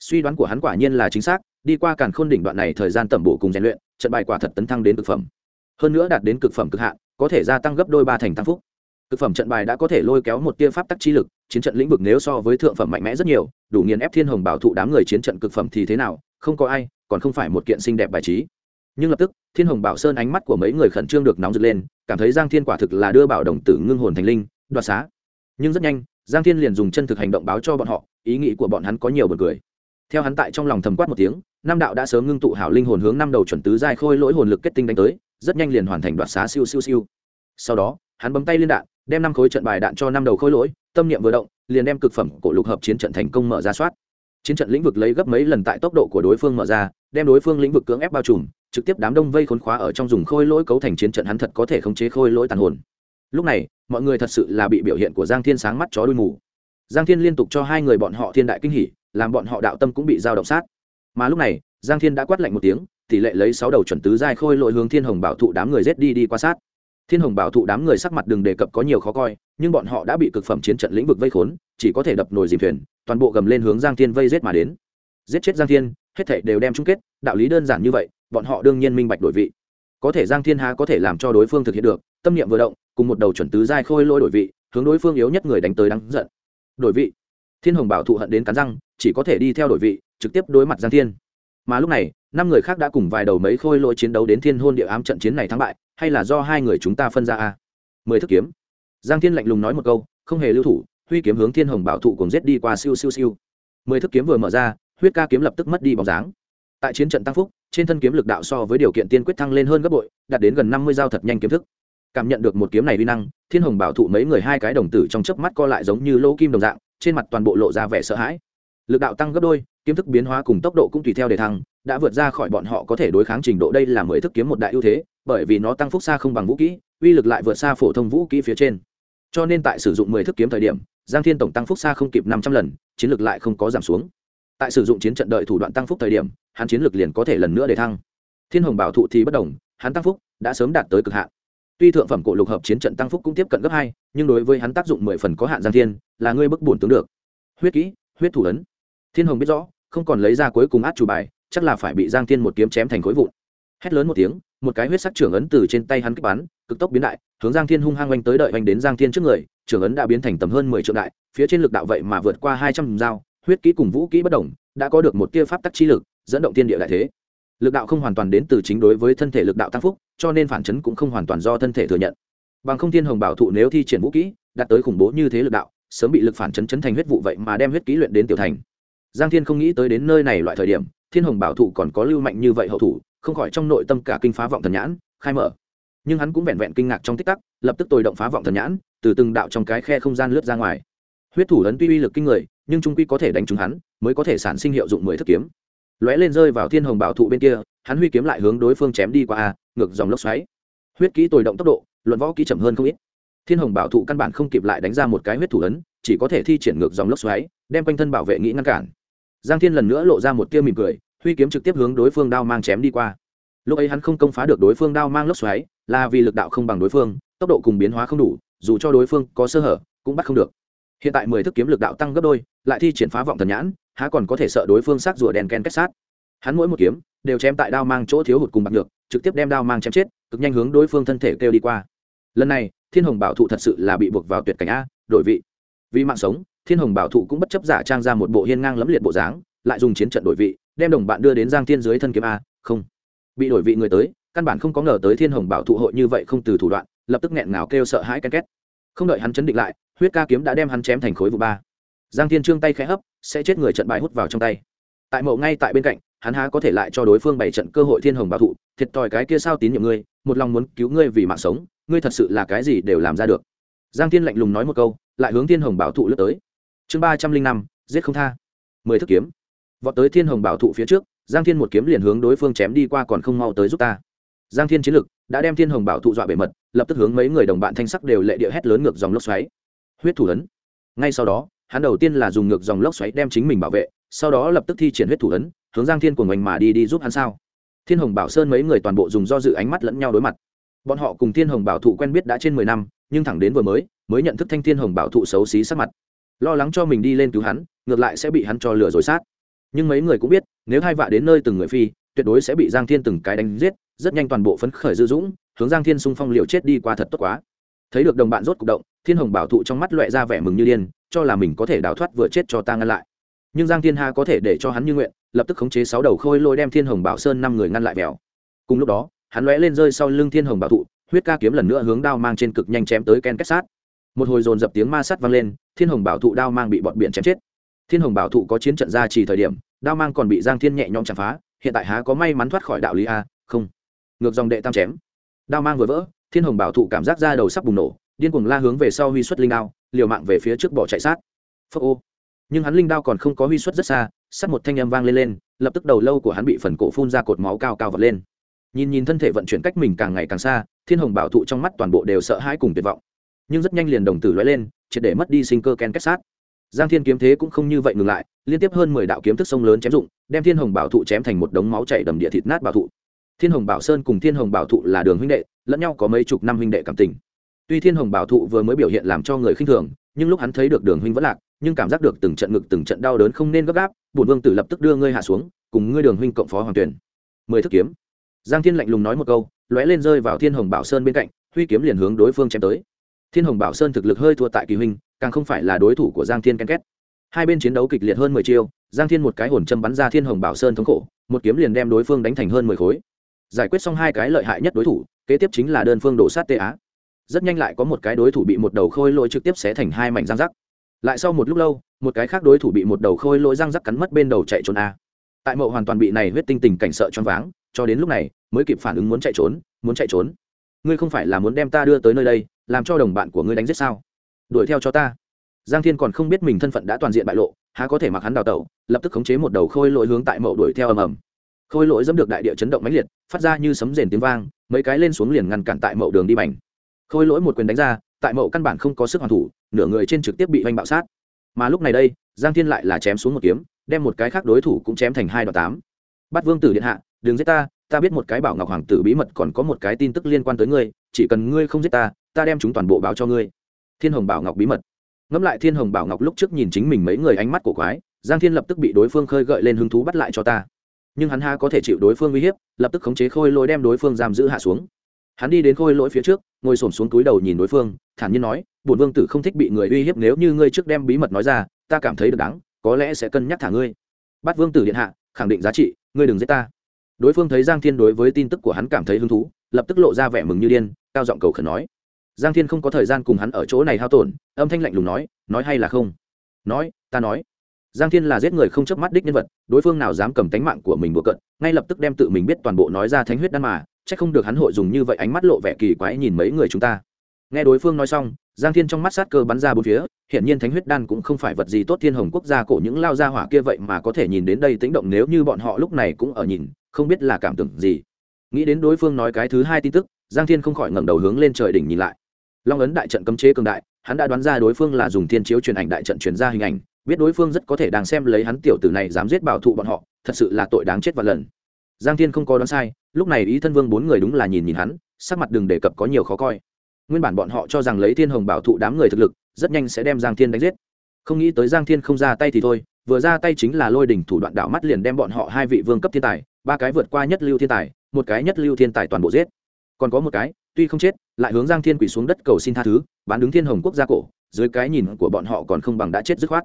suy đoán của hắn quả nhiên là chính xác, đi qua càn khôn đỉnh đoạn này thời gian tẩm bổ cùng rèn luyện, trận bài quả thật tấn thăng đến cực phẩm. Hơn nữa đạt đến cực phẩm cực hạn, có thể gia tăng gấp đôi ba thành tăng phúc. Cực phẩm trận bài đã có thể lôi kéo một tia pháp tắc chi lực, chiến trận lĩnh vực nếu so với thượng phẩm mạnh mẽ rất nhiều, đủ nghiền ép thiên hồng bảo thụ đám người chiến trận cực phẩm thì thế nào, không có ai, còn không phải một kiện xinh đẹp bài trí. Nhưng lập tức, thiên hồng bảo sơn ánh mắt của mấy người khẩn trương được nóng rực lên, cảm thấy giang thiên quả thực là đưa bảo đồng tử ngưng hồn thành linh, đoạt xá. Nhưng rất nhanh, giang thiên liền dùng chân thực hành động báo cho bọn họ, ý nghĩ của bọn hắn có nhiều bật cười theo hắn tại trong lòng thầm quát một tiếng, Nam đạo đã sớm ngưng tụ hảo linh hồn hướng năm đầu chuẩn tứ giai khôi lỗi hồn lực kết tinh đánh tới, rất nhanh liền hoàn thành đoạt xá siêu siêu siêu. Sau đó, hắn bấm tay liên đạn, đem năm khối trận bài đạn cho năm đầu khôi lỗi, tâm niệm vừa động, liền đem cực phẩm cổ lục hợp chiến trận thành công mở ra soát. Chiến trận lĩnh vực lấy gấp mấy lần tại tốc độ của đối phương mở ra, đem đối phương lĩnh vực cưỡng ép bao trùm, trực tiếp đám đông vây khốn khóa ở trong dùng khôi lỗi cấu thành chiến trận hắn thật có thể khống chế khôi lỗi tàn hồn. Lúc này, mọi người thật sự là bị biểu hiện của giang thiên sáng mắt chó đuôi mù. Giang thiên liên tục cho hai người bọn họ thiên đại kinh hỉ làm bọn họ đạo tâm cũng bị dao động sát. Mà lúc này, giang thiên đã quát lạnh một tiếng, tỷ lệ lấy sáu đầu chuẩn tứ giai khôi lỗi hướng thiên hồng bảo thụ đám người rết đi đi qua sát. Thiên hồng bảo thụ đám người sắc mặt đừng đề cập có nhiều khó coi, nhưng bọn họ đã bị cực phẩm chiến trận lĩnh vực vây khốn, chỉ có thể đập nồi dìm thuyền, toàn bộ gầm lên hướng giang thiên vây rết mà đến. Giết chết giang thiên, hết thảy đều đem chung kết, đạo lý đơn giản như vậy, bọn họ đương nhiên minh bạch đổi vị. Có thể giang thiên há có thể làm cho đối phương thực hiện được, tâm niệm vừa động, cùng một đầu chuẩn tứ giai khôi lôi đổi vị, hướng đối phương yếu nhất người đánh tới đáng giận. Đổi vị. Thiên hồng bảo thụ hận đến cắn răng chỉ có thể đi theo đội vị, trực tiếp đối mặt giang thiên. Mà lúc này, năm người khác đã cùng vài đầu mấy khôi lỗi chiến đấu đến thiên hôn địa ám trận chiến này thắng bại, hay là do hai người chúng ta phân ra a? Mười thức kiếm. Giang thiên lạnh lùng nói một câu, không hề lưu thủ, huy kiếm hướng thiên hồng bảo thụ cùng giết đi qua siêu siêu siêu. Mười thức kiếm vừa mở ra, huyết ca kiếm lập tức mất đi bóng dáng. Tại chiến trận tăng phúc, trên thân kiếm lực đạo so với điều kiện tiên quyết thăng lên hơn gấp bội, đạt đến gần năm mươi giao thật nhanh kiếm thức. Cảm nhận được một kiếm này uy năng, thiên hồng bảo thụ mấy người hai cái đồng tử trong chớp mắt co lại giống như lỗ kim đồng dạng, trên mặt toàn bộ lộ ra vẻ sợ hãi lực đạo tăng gấp đôi, kiếm thức biến hóa cùng tốc độ cũng tùy theo để thăng, đã vượt ra khỏi bọn họ có thể đối kháng trình độ đây là mười thức kiếm một đại ưu thế, bởi vì nó tăng phúc xa không bằng vũ kỹ, uy lực lại vượt xa phổ thông vũ kỹ phía trên. Cho nên tại sử dụng mười thức kiếm thời điểm, giang thiên tổng tăng phúc xa không kịp năm trăm lần, chiến lược lại không có giảm xuống. Tại sử dụng chiến trận đợi thủ đoạn tăng phúc thời điểm, hắn chiến lược liền có thể lần nữa để thăng. Thiên hồng bảo thụ thì bất đồng, hắn tăng phúc đã sớm đạt tới cực hạn. Tuy thượng phẩm cổ lục hợp chiến trận tăng phúc cũng tiếp cận gấp hai, nhưng đối với hắn tác dụng mười phần có hạn giang thiên, là ngươi bức bổn tướng được. Huyết kỹ, huyết thủ ấn thiên hồng biết rõ, không còn lấy ra cuối cùng át chủ bài, chắc là phải bị giang thiên một kiếm chém thành khối vụn. Hét lớn một tiếng, một cái huyết sắc trưởng ấn từ trên tay hắn kích bắn, cực tốc biến đại, hướng giang thiên hung hăng oanh tới đợi oanh đến giang thiên trước người, trưởng ấn đã biến thành tầm hơn mười triệu đại, phía trên lực đạo vậy mà vượt qua hai trăm dao, huyết kỹ cùng vũ kỹ bất đồng, đã có được một tia pháp tắc chi lực, dẫn động tiên địa đại thế. Lực đạo không hoàn toàn đến từ chính đối với thân thể lực đạo tăng phúc, cho nên phản chấn cũng không hoàn toàn do thân thể thừa nhận. Bằng không thiên hồng bảo thụ nếu thi triển vũ kỹ, đạt tới khủng bố như thế lực đạo, sớm bị lực phản chấn chấn thành huyết vụ vậy mà đem huyết kỹ luyện đến tiểu thành giang thiên không nghĩ tới đến nơi này loại thời điểm, thiên hồng bảo thụ còn có lưu mạnh như vậy hậu thủ, không khỏi trong nội tâm cả kinh phá vọng thần nhãn, khai mở. Nhưng hắn cũng vẹn vẹn kinh ngạc trong tích tắc, lập tức tồi động phá vọng thần nhãn, từ từng đạo trong cái khe không gian lướt ra ngoài. Huyết thủ ấn tuy uy lực kinh người, nhưng trung quy có thể đánh trúng hắn, mới có thể sản sinh hiệu dụng mười thức kiếm. Lóe lên rơi vào thiên hồng bảo thụ bên kia, hắn huy kiếm lại hướng đối phương chém đi qua a, ngược dòng lốc xoáy. Huyết kỹ tồi động tốc độ, luận võ kỹ chậm hơn không ít. Thiên hồng bảo thụ căn bản không kịp lại đánh ra một cái huyết thủ ấn, chỉ có thể thi triển ngược dòng lốc xoáy, đem quanh thân bảo vệ nghĩ ngăn cản giang thiên lần nữa lộ ra một tia mỉm cười, huy kiếm trực tiếp hướng đối phương đao mang chém đi qua. Lúc ấy hắn không công phá được đối phương đao mang lốc xoáy, là vì lực đạo không bằng đối phương, tốc độ cùng biến hóa không đủ, dù cho đối phương có sơ hở, cũng bắt không được. Hiện tại mười thức kiếm lực đạo tăng gấp đôi, lại thi triển phá vọng thần nhãn, há còn có thể sợ đối phương sắc rùa đèn ken kết sát. Hắn mỗi một kiếm, đều chém tại đao mang chỗ thiếu hụt cùng bạc được trực tiếp đem đao mang chém chết, cực nhanh hướng đối phương thân thể kêu đi qua. Lần này, thiên hồng bảo thụ thật sự là bị buộc vào tuyệt cảnh a, đổi vị. Vì mạng sống thiên hồng bảo thụ cũng bất chấp giả trang ra một bộ hiên ngang lẫm liệt bộ dáng, lại dùng chiến trận đổi vị, đem đồng bạn đưa đến giang thiên dưới thân kiếm a, không. Bị đổi vị người tới, căn bản không có ngờ tới thiên hồng bảo thụ hội như vậy không từ thủ đoạn, lập tức nghẹn ngào kêu sợ hãi ken két. Không đợi hắn chấn định lại, huyết ca kiếm đã đem hắn chém thành khối vụ ba. Giang thiên trương tay khẽ hấp, sẽ chết người trận bài hút vào trong tay. Tại mộ ngay tại bên cạnh, hắn há có thể lại cho đối phương bày trận cơ hội thiên hồng bảo thụ, thiệt thòi cái kia sao tín nhiệm ngươi, một lòng muốn cứu ngươi vì mạng sống, ngươi thật sự là cái gì đều làm ra được. Giang thiên lạnh lùng nói một câu, lại hướng thiên hồng bảo thụ lướt tới chương ba trăm linh năm, giết không tha. Mười thức kiếm. Vọt tới thiên hồng bảo thụ phía trước, giang thiên một kiếm liền hướng đối phương chém đi qua còn không mau tới giúp ta. Giang thiên chiến lực đã đem thiên hồng bảo thụ dọa bề mật, lập tức hướng mấy người đồng bạn thanh sắc đều lệ địa hét lớn ngược dòng lốc xoáy. Huyết thủ ấn. Ngay sau đó, hắn đầu tiên là dùng ngược dòng lốc xoáy đem chính mình bảo vệ, sau đó lập tức thi triển huyết thủ ấn, hướng giang thiên của mình mà đi đi giúp hắn sao. Thiên hồng bảo sơn mấy người toàn bộ dùng do dự ánh mắt lẫn nhau đối mặt. Bọn họ cùng thiên hồng bảo thụ quen biết đã trên mười năm, nhưng thẳng đến vừa mới mới nhận thức thanh thiên hồng bảo thụ xấu xí sắc mặt lo lắng cho mình đi lên cứu hắn, ngược lại sẽ bị hắn cho lừa rồi sát. Nhưng mấy người cũng biết, nếu hai vạ đến nơi từng người phi, tuyệt đối sẽ bị giang thiên từng cái đánh giết, rất nhanh toàn bộ phấn khởi dư dũng, hướng giang thiên xung phong liều chết đi qua thật tốt quá. Thấy được đồng bạn rốt cục động, thiên hồng bảo thụ trong mắt loẹ ra vẻ mừng như điên, cho là mình có thể đào thoát vừa chết cho ta ngăn lại. Nhưng giang thiên ha có thể để cho hắn như nguyện, lập tức khống chế sáu đầu khôi lôi đem thiên hồng bảo sơn năm người ngăn lại vèo cùng lúc đó, hắn lóe lên rơi sau lưng thiên hồng bảo thụ, huyết ca kiếm lần nữa hướng đao mang trên cực nhanh chém tới ken kết sát một hồi dồn dập tiếng ma sắt vang lên, thiên hồng bảo thụ đao mang bị bọn biển chém chết. Thiên hồng bảo thụ có chiến trận ra chỉ thời điểm, đao mang còn bị giang thiên nhẹ nhõm chạm phá, hiện tại há có may mắn thoát khỏi đạo lý a, không. Ngược dòng đệ tam chém. Đao mang vừa vỡ, thiên hồng bảo thụ cảm giác ra đầu sắp bùng nổ, điên cuồng la hướng về sau huy xuất linh đao, liều mạng về phía trước bỏ chạy sát. Phốc ô. Nhưng hắn linh đao còn không có huy xuất rất xa sắt một thanh âm vang lên lên, lập tức đầu lâu của hắn bị phần cổ phun ra cột máu cao cao vật lên. Nhìn nhìn thân thể vận chuyển cách mình càng ngày càng xa, thiên hồng bảo thụ trong mắt toàn bộ đều sợ hãi cùng tuyệt vọng nhưng rất nhanh liền đồng tử lóe lên, triệt để mất đi sinh cơ ken kết sát. Giang thiên kiếm thế cũng không như vậy ngừng lại, liên tiếp hơn mười đạo kiếm thức sông lớn chém dụng, đem thiên hồng bảo thụ chém thành một đống máu chảy đầm địa thịt nát bảo thụ. Thiên hồng bảo sơn cùng thiên hồng bảo thụ là đường huynh đệ, lẫn nhau có mấy chục năm huynh đệ cảm tình. Tuy thiên hồng bảo thụ vừa mới biểu hiện làm cho người khinh thường, nhưng lúc hắn thấy được đường huynh vẫn lạc, nhưng cảm giác được từng trận ngực từng trận đau đớn không nên gấp gáp, bổn vương tử lập tức đưa ngươi hạ xuống, cùng ngươi đường huynh cộng phó hoàng tuyển. Mười thức kiếm. Giang thiên lạnh lùng nói một câu, lóe lên rơi vào thiên hồng bảo sơn bên cạnh, huy kiếm liền hướng đối phương chém tới thiên hồng bảo sơn thực lực hơi thua tại kỳ huynh, càng không phải là đối thủ của giang thiên ken két. Hai bên chiến đấu kịch liệt hơn mười chiêu, giang thiên một cái hồn châm bắn ra thiên hồng bảo sơn thống khổ, một kiếm liền đem đối phương đánh thành hơn mười khối. Giải quyết xong hai cái lợi hại nhất đối thủ, kế tiếp chính là đơn phương đổ sát tê á rất nhanh lại có một cái đối thủ bị một đầu khôi lỗi trực tiếp xé thành hai mảnh răng rắc. Lại sau một lúc lâu, một cái khác đối thủ bị một đầu khôi lỗi răng rắc cắn mất bên đầu chạy trốn a. Tại mộ hoàn toàn bị này huyết tinh tình cảnh sợ choáng váng, cho đến lúc này, mới kịp phản ứng muốn chạy trốn, muốn chạy trốn. Ngươi không phải là muốn đem ta đưa tới nơi đây làm cho đồng bạn của ngươi đánh giết sao? Đuổi theo cho ta. Giang thiên còn không biết mình thân phận đã toàn diện bại lộ, há có thể mặc hắn đào tẩu, lập tức khống chế một đầu khôi lỗi hướng tại mậu đuổi theo ầm ầm. Khôi lỗi dẫm được đại địa chấn động mãnh liệt, phát ra như sấm rền tiếng vang, mấy cái lên xuống liền ngăn cản tại mậu đường đi bành. Khôi lỗi một quyền đánh ra, tại mậu căn bản không có sức hoàn thủ, nửa người trên trực tiếp bị oanh bạo sát. Mà lúc này đây, giang thiên lại là chém xuống một kiếm, đem một cái khác đối thủ cũng chém thành hai đoạn tám. Bắt vương tử điện hạ, đừng giết ta ta biết một cái bảo ngọc hoàng tử bí mật còn có một cái tin tức liên quan tới ngươi, chỉ cần ngươi không giết ta ta đem chúng toàn bộ báo cho ngươi. Thiên hồng bảo ngọc bí mật. Ngẫm lại thiên hồng bảo ngọc lúc trước nhìn chính mình mấy người ánh mắt của quái, giang thiên lập tức bị đối phương khơi gợi lên hứng thú bắt lại cho ta. Nhưng hắn ha có thể chịu đối phương uy hiếp, lập tức khống chế khôi lỗi đem đối phương giam giữ hạ xuống. Hắn đi đến khôi lỗi phía trước, ngồi s xuống túi đầu nhìn đối phương, thản nhiên nói, bổn vương tử không thích bị người uy hiếp, nếu như ngươi trước đem bí mật nói ra, ta cảm thấy được đáng, có lẽ sẽ cân nhắc thả ngươi. Bắt vương tử điện hạ, khẳng định giá trị, ngươi đừng giết ta. Đối phương thấy giang thiên đối với tin tức của hắn cảm thấy hứng thú, lập tức lộ ra vẻ mừng như điên, cao giọng cầu khẩn nói giang thiên không có thời gian cùng hắn ở chỗ này hao tổn, âm thanh lạnh lùng nói nói hay là không? Nói, ta nói. Giang thiên là giết người không chớp mắt đích nhân vật, đối phương nào dám cầm tánh mạng của mình bừa cận ngay lập tức đem tự mình biết toàn bộ nói ra thánh huyết đan mà, chắc không được hắn hội dùng như vậy ánh mắt lộ vẻ kỳ quái nhìn mấy người chúng ta. Nghe đối phương nói xong, giang thiên trong mắt sát cơ bắn ra bốn phía hiện nhiên thánh huyết đan cũng không phải vật gì tốt thiên hồng quốc gia cổ những lao gia hỏa kia vậy mà có thể nhìn đến đây tĩnh động nếu như bọn họ lúc này cũng ở nhìn, không biết là cảm tưởng gì. Nghĩ đến đối phương nói cái thứ hai tin tức, giang thiên không khỏi ngẩng đầu hướng lên trời đỉnh nhìn lại long ấn đại trận cấm chế cường đại, hắn đã đoán ra đối phương là dùng thiên chiếu truyền ảnh đại trận truyền ra hình ảnh, biết đối phương rất có thể đang xem lấy hắn tiểu tử này dám giết bảo thụ bọn họ, thật sự là tội đáng chết và lần. Giang thiên không có đoán sai, lúc này ý thân vương bốn người đúng là nhìn nhìn hắn, sắc mặt đừng đề cập có nhiều khó coi. Nguyên bản bọn họ cho rằng lấy thiên hồng bảo thụ đám người thực lực, rất nhanh sẽ đem giang thiên đánh giết. Không nghĩ tới giang thiên không ra tay thì thôi, vừa ra tay chính là lôi đỉnh thủ đoạn đạo mắt liền đem bọn họ hai vị vương cấp thiên tài, ba cái vượt qua nhất lưu thiên tài, một cái nhất lưu thiên tài toàn bộ giết. Còn có một cái tuy không chết, lại hướng giang thiên quỳ xuống đất cầu xin tha thứ, bán đứng thiên hồng quốc gia cổ, dưới cái nhìn của bọn họ còn không bằng đã chết dứt khoát.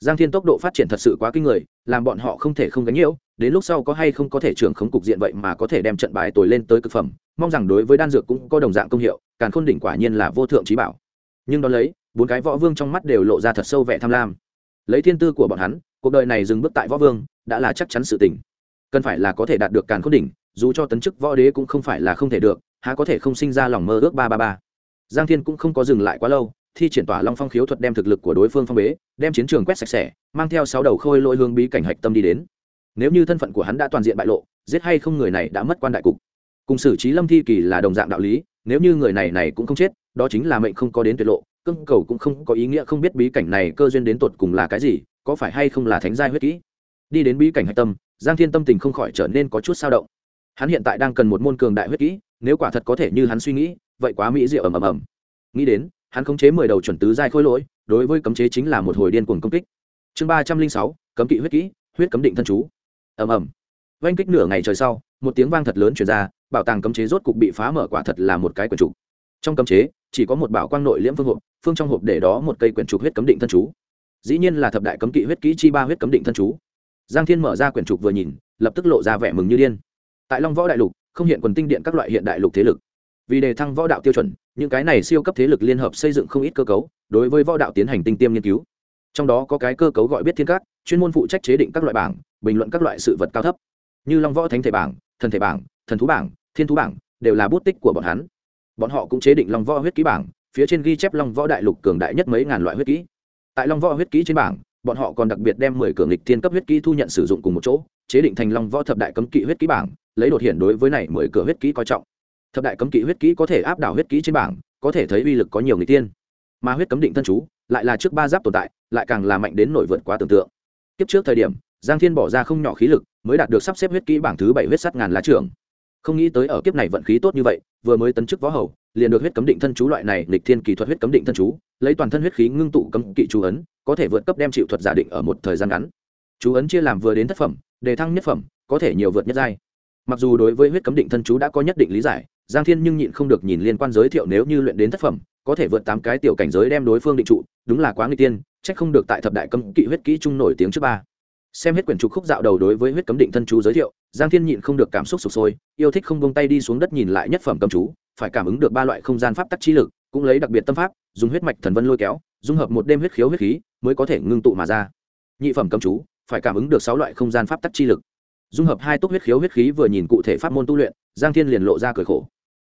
Giang thiên tốc độ phát triển thật sự quá kinh người, làm bọn họ không thể không gánh nhiễu, đến lúc sau có hay không có thể trưởng khống cục diện vậy mà có thể đem trận bài tồi lên tới cực phẩm, mong rằng đối với đan dược cũng có đồng dạng công hiệu, càn khôn đỉnh quả nhiên là vô thượng trí bảo. Nhưng đ lấy, bốn cái võ vương trong mắt đều lộ ra thật sâu vẻ tham lam. Lấy thiên tư của bọn hắn, cuộc đời này dừng bước tại võ vương, đã là chắc chắn sự tình. cần phải là có thể đạt được càn khôn đỉnh, dù cho tấn chức võ đế cũng không phải là không thể được há có thể không sinh ra lòng mơ ước ba ba ba. Giang thiên cũng không có dừng lại quá lâu, thi triển tỏa long phong khiếu thuật đem thực lực của đối phương phong bế, đem chiến trường quét sạch sẽ, mang theo sáu đầu khôi lỗi hương bí cảnh hạch tâm đi đến. Nếu như thân phận của hắn đã toàn diện bại lộ, giết hay không người này đã mất quan đại cục. Cùng xử trí lâm thi kỳ là đồng dạng đạo lý, nếu như người này này cũng không chết, đó chính là mệnh không có đến tuyệt lộ cưng cầu cũng không có ý nghĩa không biết bí cảnh này cơ duyên đến tột cùng là cái gì, có phải hay không là thánh giai huyết kỹ. Đi đến bí cảnh hạch tâm, giang thiên tâm tình không khỏi trở nên có chút sao động. Hắn hiện tại đang cần một môn cường đại huyết kỹ nếu quả thật có thể như hắn suy nghĩ, vậy quá mỹ diệu ầm ầm ầm. Nghĩ đến, hắn khống chế mười đầu chuẩn tứ giai khôi lỗi, đối với cấm chế chính là một hồi điên cuồng công kích. Chương ba trăm linh sáu, cấm kỵ huyết kỹ, huyết cấm định thân chú. Ầm ầm. Oanh kích nửa ngày trời sau, một tiếng vang thật lớn chuyển ra, bảo tàng cấm chế rốt cục bị phá mở quả thật là một cái quyển trục. Trong cấm chế, chỉ có một bảo quang nội liễm phương hộp, phương trong hộp để đó một cây quyển trục huyết cấm định thân chú. Dĩ nhiên là thập đại cấm kỵ huyết kỹ chi ba huyết cấm định thân chú. Giang thiên mở ra quyển trục vừa nhìn, lập tức lộ ra vẻ mừng như điên. Tại long võ đại lục không hiện quần tinh điện các loại hiện đại lục thế lực. Vì đề thăng võ đạo tiêu chuẩn, những cái này siêu cấp thế lực liên hợp xây dựng không ít cơ cấu, đối với võ đạo tiến hành tinh tiêm nghiên cứu. Trong đó có cái cơ cấu gọi biết thiên cát, chuyên môn phụ trách chế định các loại bảng, bình luận các loại sự vật cao thấp. Như long võ thánh thể bảng, thần thể bảng, thần thú bảng, thiên thú bảng, đều là bút tích của bọn hắn. Bọn họ cũng chế định long võ huyết ký bảng, phía trên ghi chép long võ đại lục cường đại nhất mấy ngàn loại huyết ký. tại long võ huyết ký trên bảng bọn họ còn đặc biệt đem mười cường lịch thiên cấp huyết kỹ thu nhận sử dụng cùng một chỗ, chế định thành long võ thập đại cấm kỵ huyết kỹ bảng, lấy đột hiện đối với này mười cửa huyết kỹ coi trọng. Thập đại cấm kỵ huyết kỹ có thể áp đảo huyết kỹ trên bảng, có thể thấy uy lực có nhiều người tiên mà huyết cấm định thân chú, lại là trước ba giáp tồn tại, lại càng là mạnh đến nổi vượt quá tưởng tượng. Kiếp trước thời điểm, giang thiên bỏ ra không nhỏ khí lực, mới đạt được sắp xếp huyết kỹ bảng thứ bảy huyết sắt ngàn lá trưởng. Không nghĩ tới ở kiếp này vận khí tốt như vậy vừa mới tấn chức võ hầu, liền được huyết cấm định thân chú loại này lịch thiên kỳ thuật huyết cấm định thân chú, lấy toàn thân huyết khí ngưng tụ cấm kỵ chú ấn, có thể vượt cấp đem chịu thuật giả định ở một thời gian ngắn. Chú ấn chia làm vừa đến thất phẩm, đề thăng nhất phẩm, có thể nhiều vượt nhất giai. Mặc dù đối với huyết cấm định thân chú đã có nhất định lý giải, giang thiên nhưng nhịn không được nhìn liên quan giới thiệu nếu như luyện đến thất phẩm, có thể vượt tám cái tiểu cảnh giới đem đối phương định trụ, đúng là quá nguy tiên trách không được tại thập đại cấm kỵ huyết kỹ trung nổi tiếng trước ba xem hết quyển trục khúc dạo đầu đối với huyết cấm định thân chú giới thiệu, giang thiên nhịn không được cảm xúc sụp sôi, yêu thích không bông tay đi xuống đất nhìn lại nhất phẩm cầm chú, phải cảm ứng được ba loại không gian pháp tắc trí lực, cũng lấy đặc biệt tâm pháp, dùng huyết mạch thần vân lôi kéo, dung hợp một đêm huyết khiếu huyết khí, mới có thể ngưng tụ mà ra. Nhị phẩm cầm chú, phải cảm ứng được sáu loại không gian pháp tắc chi lực. Dung hợp hai túc huyết khiếu huyết khí vừa nhìn cụ thể pháp môn tu luyện, giang thiên liền lộ ra cười khổ.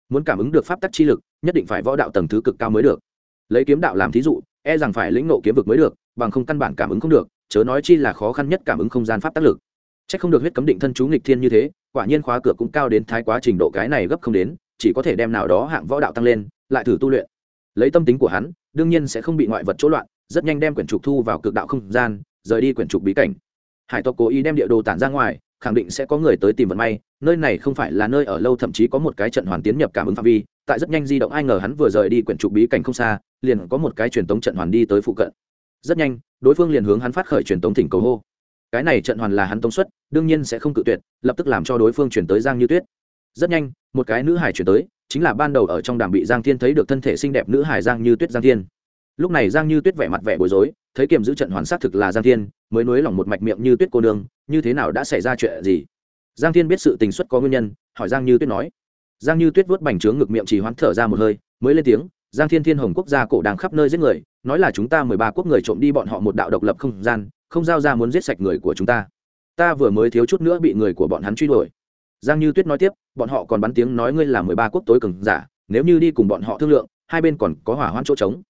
Muốn cảm ứng được pháp tắc chi lực, nhất định phải võ đạo tầng thứ cực cao mới được. Lấy kiếm đạo làm thí dụ e rằng phải lĩnh nộ kiếm vực mới được, bằng không căn bản cảm ứng không được chớ nói chi là khó khăn nhất cảm ứng không gian pháp tác lực. C h ắ c không được huyết cấm định thân chú nghịch thiên như thế, quả nhiên khóa cửa cũng cao đến thái quá trình độ cái này gấp không đến, chỉ có thể đem nào đó hạng võ đạo tăng lên, lại thử tu luyện. Lấy tâm tính của hắn, đương nhiên sẽ không bị ngoại vật chỗ loạn, rất nhanh đem quyển trục thu vào cực đạo không gian, rời đi quyển trục bí cảnh. Hải tộc cố ý đem địa đồ tản ra ngoài, khẳng định sẽ có người tới tìm vận may, nơi này không phải là nơi ở lâu thậm chí có một cái trận hoàn tiến nhập cảm ứng phạm vi, tại rất nhanh di động ai ngờ hắn vừa rời đi quyển trục bí cảnh không xa, liền có một cái truyền tống trận hoàn đi tới phụ cận rất nhanh, đối phương liền hướng hắn phát khởi truyền tống thỉnh cầu hô. Cái này trận hoàn là hắn tống xuất, đương nhiên sẽ không cự tuyệt, lập tức làm cho đối phương chuyển tới giang như tuyết. Rất nhanh, một cái nữ hải chuyển tới, chính là ban đầu ở trong đàm bị giang thiên thấy được thân thể xinh đẹp nữ hải giang như tuyết giang thiên. Lúc này giang như tuyết vẻ mặt vẻ bối rối, thấy kiềm giữ trận hoàn xác thực là giang thiên, mới nối lỏng một mạch miệng như tuyết cô nương, như thế nào đã xảy ra chuyện gì? Giang thiên biết sự tình xuất có nguyên nhân, hỏi giang như tuyết nói. Giang như tuyết vuốt bành trướng ngực miệng chỉ hoán thở ra một hơi, mới lên tiếng, giang thiên thiên hồng quốc gia cổ đang khắp nơi giết người nói là chúng ta mười ba quốc người trộm đi bọn họ một đạo độc lập không gian, không giao ra muốn giết sạch người của chúng ta. Ta vừa mới thiếu chút nữa bị người của bọn hắn truy đuổi. Giang như tuyết nói tiếp, bọn họ còn bắn tiếng nói ngươi là mười ba quốc tối cường giả, nếu như đi cùng bọn họ thương lượng, hai bên còn có hỏa hoãn chỗ trống.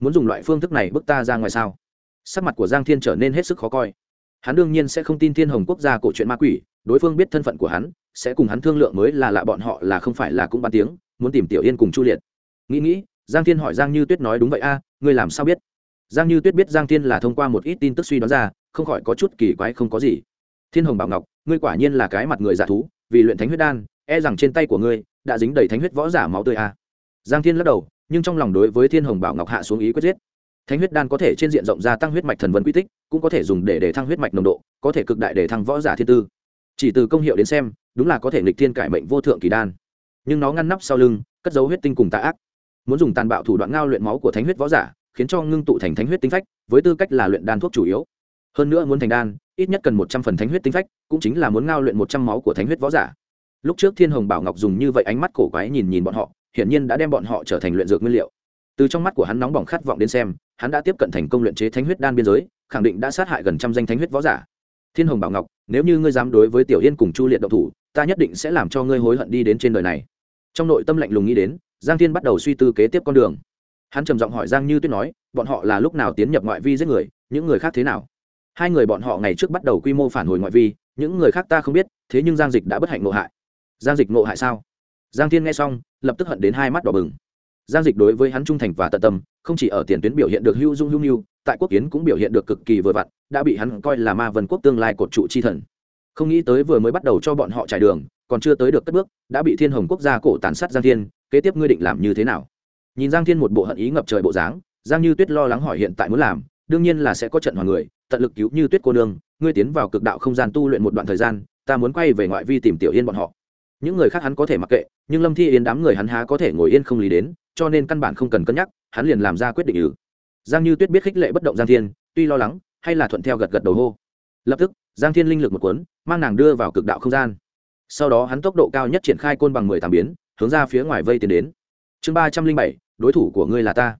Muốn dùng loại phương thức này bước ta ra ngoài sao? Sắc mặt của giang thiên trở nên hết sức khó coi. Hắn đương nhiên sẽ không tin thiên hồng quốc gia cổ chuyện ma quỷ, đối phương biết thân phận của hắn, sẽ cùng hắn thương lượng mới là lạ bọn họ là không phải là cũng bán tiếng, muốn tìm tiểu yên cùng chu liệt. Nghĩ nghĩ, giang thiên hỏi giang như tuyết nói đúng vậy a ngươi làm sao biết? Giang như tuyết biết giang thiên là thông qua một ít tin tức suy đoán ra, không khỏi có chút kỳ quái không có gì. Thiên hồng bảo ngọc, ngươi quả nhiên là cái mặt người giả thú, vì luyện thánh huyết đan e rằng trên tay của ngươi đã dính đầy thánh huyết võ giả máu tươi a giang thiên lắc đầu, nhưng trong lòng đối với thiên hồng bảo ngọc hạ xuống ý quyết giết. Thánh huyết đan có thể trên diện rộng gia tăng huyết mạch thần vân quy tích, cũng có thể dùng để để thăng huyết mạch nồng độ, có thể cực đại để thăng võ giả thiên tư. Chỉ từ công hiệu đến xem, đúng là có thể nghịch thiên cải mệnh vô thượng kỳ đan. Nhưng nó ngăn nắp sau lưng, cất dấu huyết tinh cùng tạ ác muốn dùng tàn bạo thủ đoạn ngao luyện máu của thánh huyết võ giả, khiến cho ngưng tụ thành thánh huyết tinh phách, với tư cách là luyện đan thuốc chủ yếu. Hơn nữa muốn thành đan, ít nhất cần một trăm phần thánh huyết tinh phách, cũng chính là muốn ngao luyện một trăm máu của thánh huyết võ giả. Lúc trước thiên hồng bảo ngọc dùng như vậy ánh mắt cổ quái nhìn nhìn bọn họ, hiển nhiên đã đem bọn họ trở thành luyện dược nguyên liệu. Từ trong mắt của hắn nóng bỏng khát vọng đến xem, hắn đã tiếp cận thành công luyện chế thánh huyết đan biên giới, khẳng định đã sát hại gần trăm danh thánh huyết võ giả. Thiên hồng bảo ngọc, nếu như ngươi dám đối với tiểu yên cùng chu liệt độc thủ, ta nhất định sẽ làm cho ngươi hối hận đi đến trên đời này. Trong nội tâm lạnh lùng nghĩ đến giang thiên bắt đầu suy tư kế tiếp con đường. Hắn trầm giọng hỏi giang như tuyết nói, bọn họ là lúc nào tiến nhập ngoại vi giết người, những người khác thế nào? Hai người bọn họ ngày trước bắt đầu quy mô phản hồi ngoại vi, những người khác ta không biết, thế nhưng giang dịch đã bất hạnh nộ hại. Giang dịch nộ hại sao? Giang thiên nghe xong, lập tức hận đến hai mắt đỏ bừng. Giang dịch đối với hắn trung thành và tận tâm, không chỉ ở tiền tuyến biểu hiện được hưu dung hưu mưu tại quốc kiến cũng biểu hiện được cực kỳ vừa vặn, đã bị hắn coi là ma vân quốc tương lai cột trụ chi thần. Không nghĩ tới vừa mới bắt đầu cho bọn họ trải đường, còn chưa tới được cất bước, đã bị thiên hồng quốc gia cổ tàn sát giang thiên kế tiếp ngươi định làm như thế nào? Nhìn giang thiên một bộ hận ý ngập trời bộ dáng, giang như tuyết lo lắng hỏi hiện tại muốn làm, đương nhiên là sẽ có trận hoàng người, tận lực cứu như tuyết cô nương, ngươi tiến vào cực đạo không gian tu luyện một đoạn thời gian, ta muốn quay về ngoại vi tìm tiểu yên bọn họ. Những người khác hắn có thể mặc kệ, nhưng lâm thi yên đám người hắn há có thể ngồi yên không lý đến, cho nên căn bản không cần cân nhắc, hắn liền làm ra quyết định ừ giang như tuyết biết khích lệ bất động giang thiên, tuy lo lắng, hay là thuận theo gật gật đầu hô. Lập tức, giang thiên linh lực một cuốn, mang nàng đưa vào cực đạo không gian. Sau đó hắn tốc độ cao nhất triển khai côn bằng mười tám biến hướng ra phía ngoài vây tiến đến. Chương ba trăm linh bảy, đối thủ của ngươi là ta.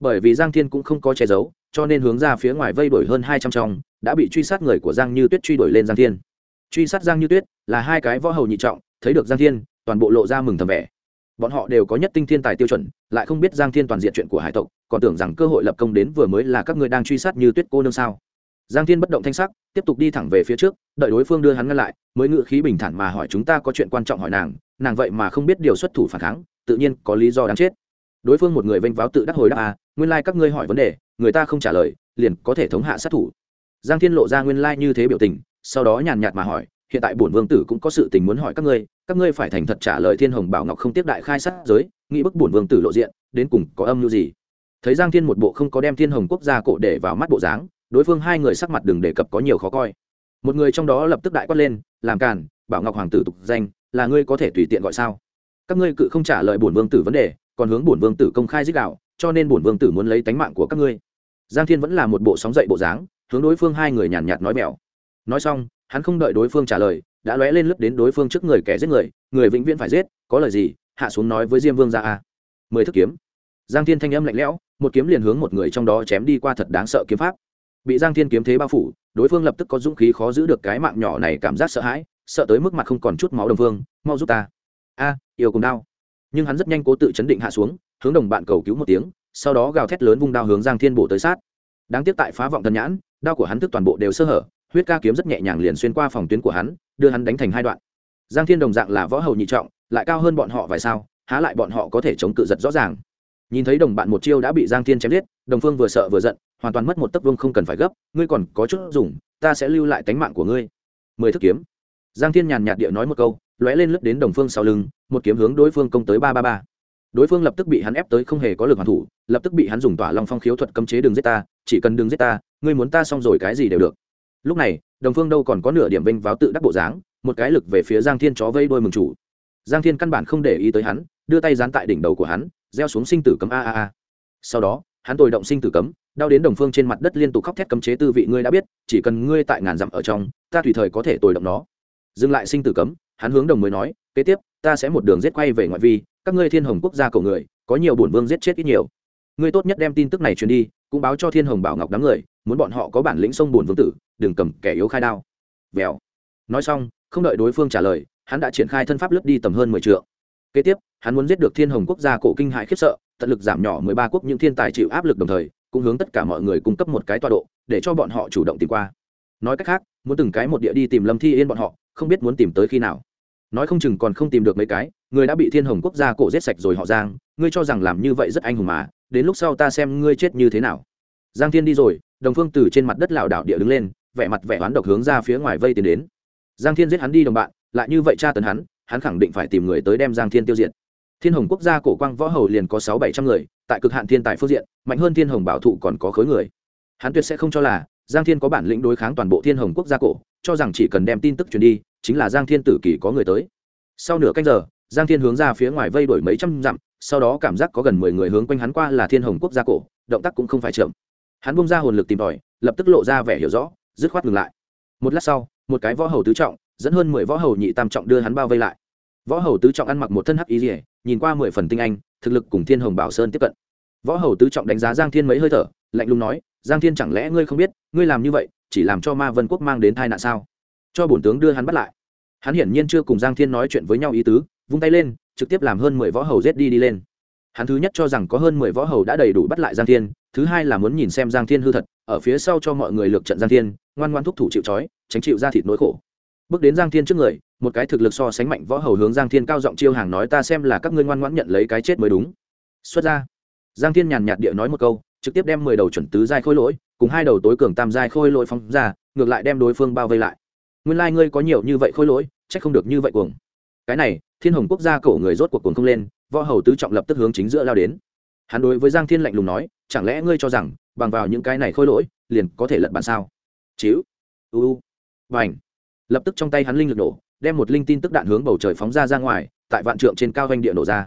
Bởi vì giang thiên cũng không có che giấu, cho nên hướng ra phía ngoài vây đổi hơn hai trăm trong, đã bị truy sát người của giang như tuyết truy đuổi lên giang thiên. Truy sát giang như tuyết là hai cái võ hầu nhị trọng, thấy được giang thiên, toàn bộ lộ ra mừng thầm vẻ. Bọn họ đều có nhất tinh thiên tài tiêu chuẩn, lại không biết giang thiên toàn diện chuyện của hải tộc, còn tưởng rằng cơ hội lập công đến vừa mới là các người đang truy sát như tuyết cô nương sao. Giang thiên bất động thanh sắc, tiếp tục đi thẳng về phía trước, đợi đối phương đưa hắn ngăn lại, mới ngự khí bình thản mà hỏi chúng ta có chuyện quan trọng hỏi nàng nàng vậy mà không biết điều xuất thủ phản kháng, tự nhiên có lý do đáng chết. Đối phương một người vênh váo tự đắc hồi đáp à nguyên lai、like、các ngươi hỏi vấn đề, người ta không trả lời, liền có thể thống hạ sát thủ. Giang thiên lộ ra nguyên lai、like、như thế biểu tình, sau đó nhàn nhạt mà hỏi, hiện tại bổn vương tử cũng có sự tình muốn hỏi các ngươi các ngươi phải thành thật trả lời thiên hồng bảo ngọc không tiếp đại khai sát giới, nghĩ bức bổn vương tử lộ diện, đến cùng có âm mưu gì? Thấy giang thiên một bộ không có đem thiên hồng quốc gia cổ để vào mắt bộ dáng, đối phương hai người sắc mặt đừng đề cập có nhiều khó coi. Một người trong đó lập tức đại quát lên, làm càn, bảo ngọc hoàng tử tục danh là ngươi có thể tùy tiện gọi sao? Các ngươi cự không trả lời bổn vương tử vấn đề, còn hướng bổn vương tử công khai dích đạo, cho nên bổn vương tử muốn lấy tánh mạng của các ngươi. Giang thiên vẫn là một bộ sóng dậy bộ dáng, hướng đối phương hai người nhàn nhạt nói mèo nói xong, hắn không đợi đối phương trả lời, đã lóe lên lướt đến đối phương trước người kẻ giết người người vĩnh viễn phải giết, có lời gì, hạ xuống nói với diêm vương ra a. Mười thức kiếm. Giang thiên thanh âm lạnh lẽo, một kiếm liền hướng một người trong đó chém đi qua thật đáng sợ kiếm pháp. Bị giang thiên kiếm thế bao phủ, đối phương lập tức có dũng khí khó giữ được cái mạng nhỏ này cảm giác sợ hãi sợ tới mức mặt không còn chút máu đồng phương, mau giúp ta. A, yêu cùng đau nhưng hắn rất nhanh cố tự chấn định hạ xuống, hướng đồng bạn cầu cứu một tiếng, sau đó gào thét lớn vung đao hướng giang thiên bổ tới sát. Đáng tiếc tại phá vọng thần nhãn, đao của hắn thức toàn bộ đều sơ hở, huyết ca kiếm rất nhẹ nhàng liền xuyên qua phòng tuyến của hắn, đưa hắn đánh thành hai đoạn. Giang thiên đồng dạng là võ hầu nhị trọng, lại cao hơn bọn họ vài sao, há lại bọn họ có thể chống cự giật rõ ràng. Nhìn thấy đồng bạn một chiêu đã bị giang thiên chém giết, đồng phương vừa sợ vừa giận, hoàn toàn mất một tấc vương không cần phải gấp, ngươi còn có chút dùng, ta sẽ lưu lại tánh mạng của ngươi. Mười thức kiếm giang thiên nhàn nhạt địa nói một câu, lóe lên lướt đến đồng phương sau lưng, một kiếm hướng đối phương công tới ba ba ba. Đối phương lập tức bị hắn ép tới không hề có lực hoàn thủ, lập tức bị hắn dùng tỏa long phong khiếu thuật cấm chế đường giết ta, chỉ cần đường giết ta, ngươi muốn ta xong rồi cái gì đều được. Lúc này, đồng phương đâu còn có nửa điểm vinh váo tự đắc bộ dáng, một cái lực về phía giang thiên chó vây đôi mừng chủ. Giang thiên căn bản không để ý tới hắn, đưa tay dán tại đỉnh đầu của hắn, gieo xuống sinh tử cấm a a a. Sau đó, hắn tồi động sinh tử cấm, đau đến đồng phương trên mặt đất liên tục khóc thét cấm chế tư vị ngươi đã biết, chỉ cần ngươi tại ngàn dặm ở trong, ta tùy thời có thể tồi động nó dừng lại sinh tử cấm, hắn hướng đồng mới nói, kế tiếp, ta sẽ một đường giết quay về ngoại vi, các ngươi thiên hồng quốc gia cầu người, có nhiều bổn vương giết chết ít nhiều. Ngươi tốt nhất đem tin tức này truyền đi, cũng báo cho thiên hồng bảo ngọc đám người, muốn bọn họ có bản lĩnh sông bổn vương tử, đừng cầm kẻ yếu khai đao. Vèo. Nói xong, không đợi đối phương trả lời, hắn đã triển khai thân pháp lướt đi tầm hơn mười triệu kế tiếp, hắn muốn giết được thiên hồng quốc gia cổ kinh hại khiếp sợ, tận lực giảm nhỏ mười ba quốc những thiên tài chịu áp lực đồng thời, cũng hướng tất cả mọi người cung cấp một cái tọa độ, để cho bọn họ chủ động tìm qua nói cách khác, muốn từng cái một địa đi tìm lâm thi yên bọn họ, không biết muốn tìm tới khi nào. Nói không chừng còn không tìm được mấy cái, người đã bị thiên hồng quốc gia cổ giết sạch rồi họ giang, ngươi cho rằng làm như vậy rất anh hùng mà, đến lúc sau ta xem ngươi chết như thế nào. Giang thiên đi rồi, đồng phương từ trên mặt đất lảo đảo địa đứng lên, vẻ mặt vẻ oán độc hướng ra phía ngoài vây tiến đến. Giang thiên giết hắn đi đồng bạn, lại như vậy tra tấn hắn hắn khẳng định phải tìm người tới đem giang thiên tiêu diệt. Thiên hồng quốc gia cổ quang võ hầu liền có sáu bảy trăm người, tại cực hạn thiên tài phương diện, mạnh hơn thiên hồng bảo thụ còn có khối người. Hắn tuyệt sẽ không cho là giang thiên có bản lĩnh đối kháng toàn bộ thiên hồng quốc gia cổ, cho rằng chỉ cần đem tin tức truyền đi, chính là giang thiên tử kỳ có người tới. Sau nửa canh giờ, giang thiên hướng ra phía ngoài vây đổi mấy trăm dặm, sau đó cảm giác có gần mười người hướng quanh hắn qua là thiên hồng quốc gia cổ, động tác cũng không phải chậm. Hắn bung ra hồn lực tìm tòi, lập tức lộ ra vẻ hiểu rõ, dứt khoát ngừng lại. Một lát sau, một cái võ hầu tứ trọng, dẫn hơn mười võ hầu nhị tam trọng đưa hắn bao vây lại. Võ hầu tứ trọng ăn mặc một thân hắc ý rỉa nhìn qua mười phần tinh anh, thực lực cùng thiên hồng bảo sơn tiếp cận. Võ hầu tứ trọng đánh giá giang thiên mấy hơi thở, lạnh lùng nói giang thiên chẳng lẽ ngươi không biết, ngươi làm như vậy chỉ làm cho ma vân quốc mang đến tai nạn sao? Cho bổn tướng đưa hắn bắt lại. Hắn hiển nhiên chưa cùng giang thiên nói chuyện với nhau ý tứ, vung tay lên, trực tiếp làm hơn mười võ hầu giết đi đi lên. Hắn thứ nhất cho rằng có hơn mười võ hầu đã đầy đủ bắt lại giang thiên, thứ hai là muốn nhìn xem giang thiên hư thật, ở phía sau cho mọi người lược trận giang thiên, ngoan ngoan thúc thủ chịu trói, tránh chịu ra thịt nỗi khổ. Bước đến giang thiên trước người, một cái thực lực so sánh mạnh võ hầu hướng giang thiên cao giọng chiêu hàng nói ta xem là các ngươi ngoan ngoãn nhận lấy cái chết mới đúng. Xuất ra. Giang thiên nhàn nhạt địa nói một câu trực tiếp đem mười đầu chuẩn tứ giai khôi lỗi, cùng hai đầu tối cường tam giai khôi lỗi phóng ra, ngược lại đem đối phương bao vây lại. Nguyên lai ngươi có nhiều như vậy khôi lỗi, chắc không được như vậy cuồng. Cái này, thiên hồng quốc gia cổ người rốt cuộc cuồng không lên, võ hầu tứ trọng lập tức hướng chính giữa lao đến. Hắn đối với giang thiên lạnh lùng nói, chẳng lẽ ngươi cho rằng, bằng vào những cái này khôi lỗi, liền có thể lật bàn sao? Chíu, u và ảnh lập tức trong tay hắn linh lực nổ, đem một linh tin tức đạn hướng bầu trời phóng ra ra ngoài, tại vạn trượng trên cao doanh địa nổ ra.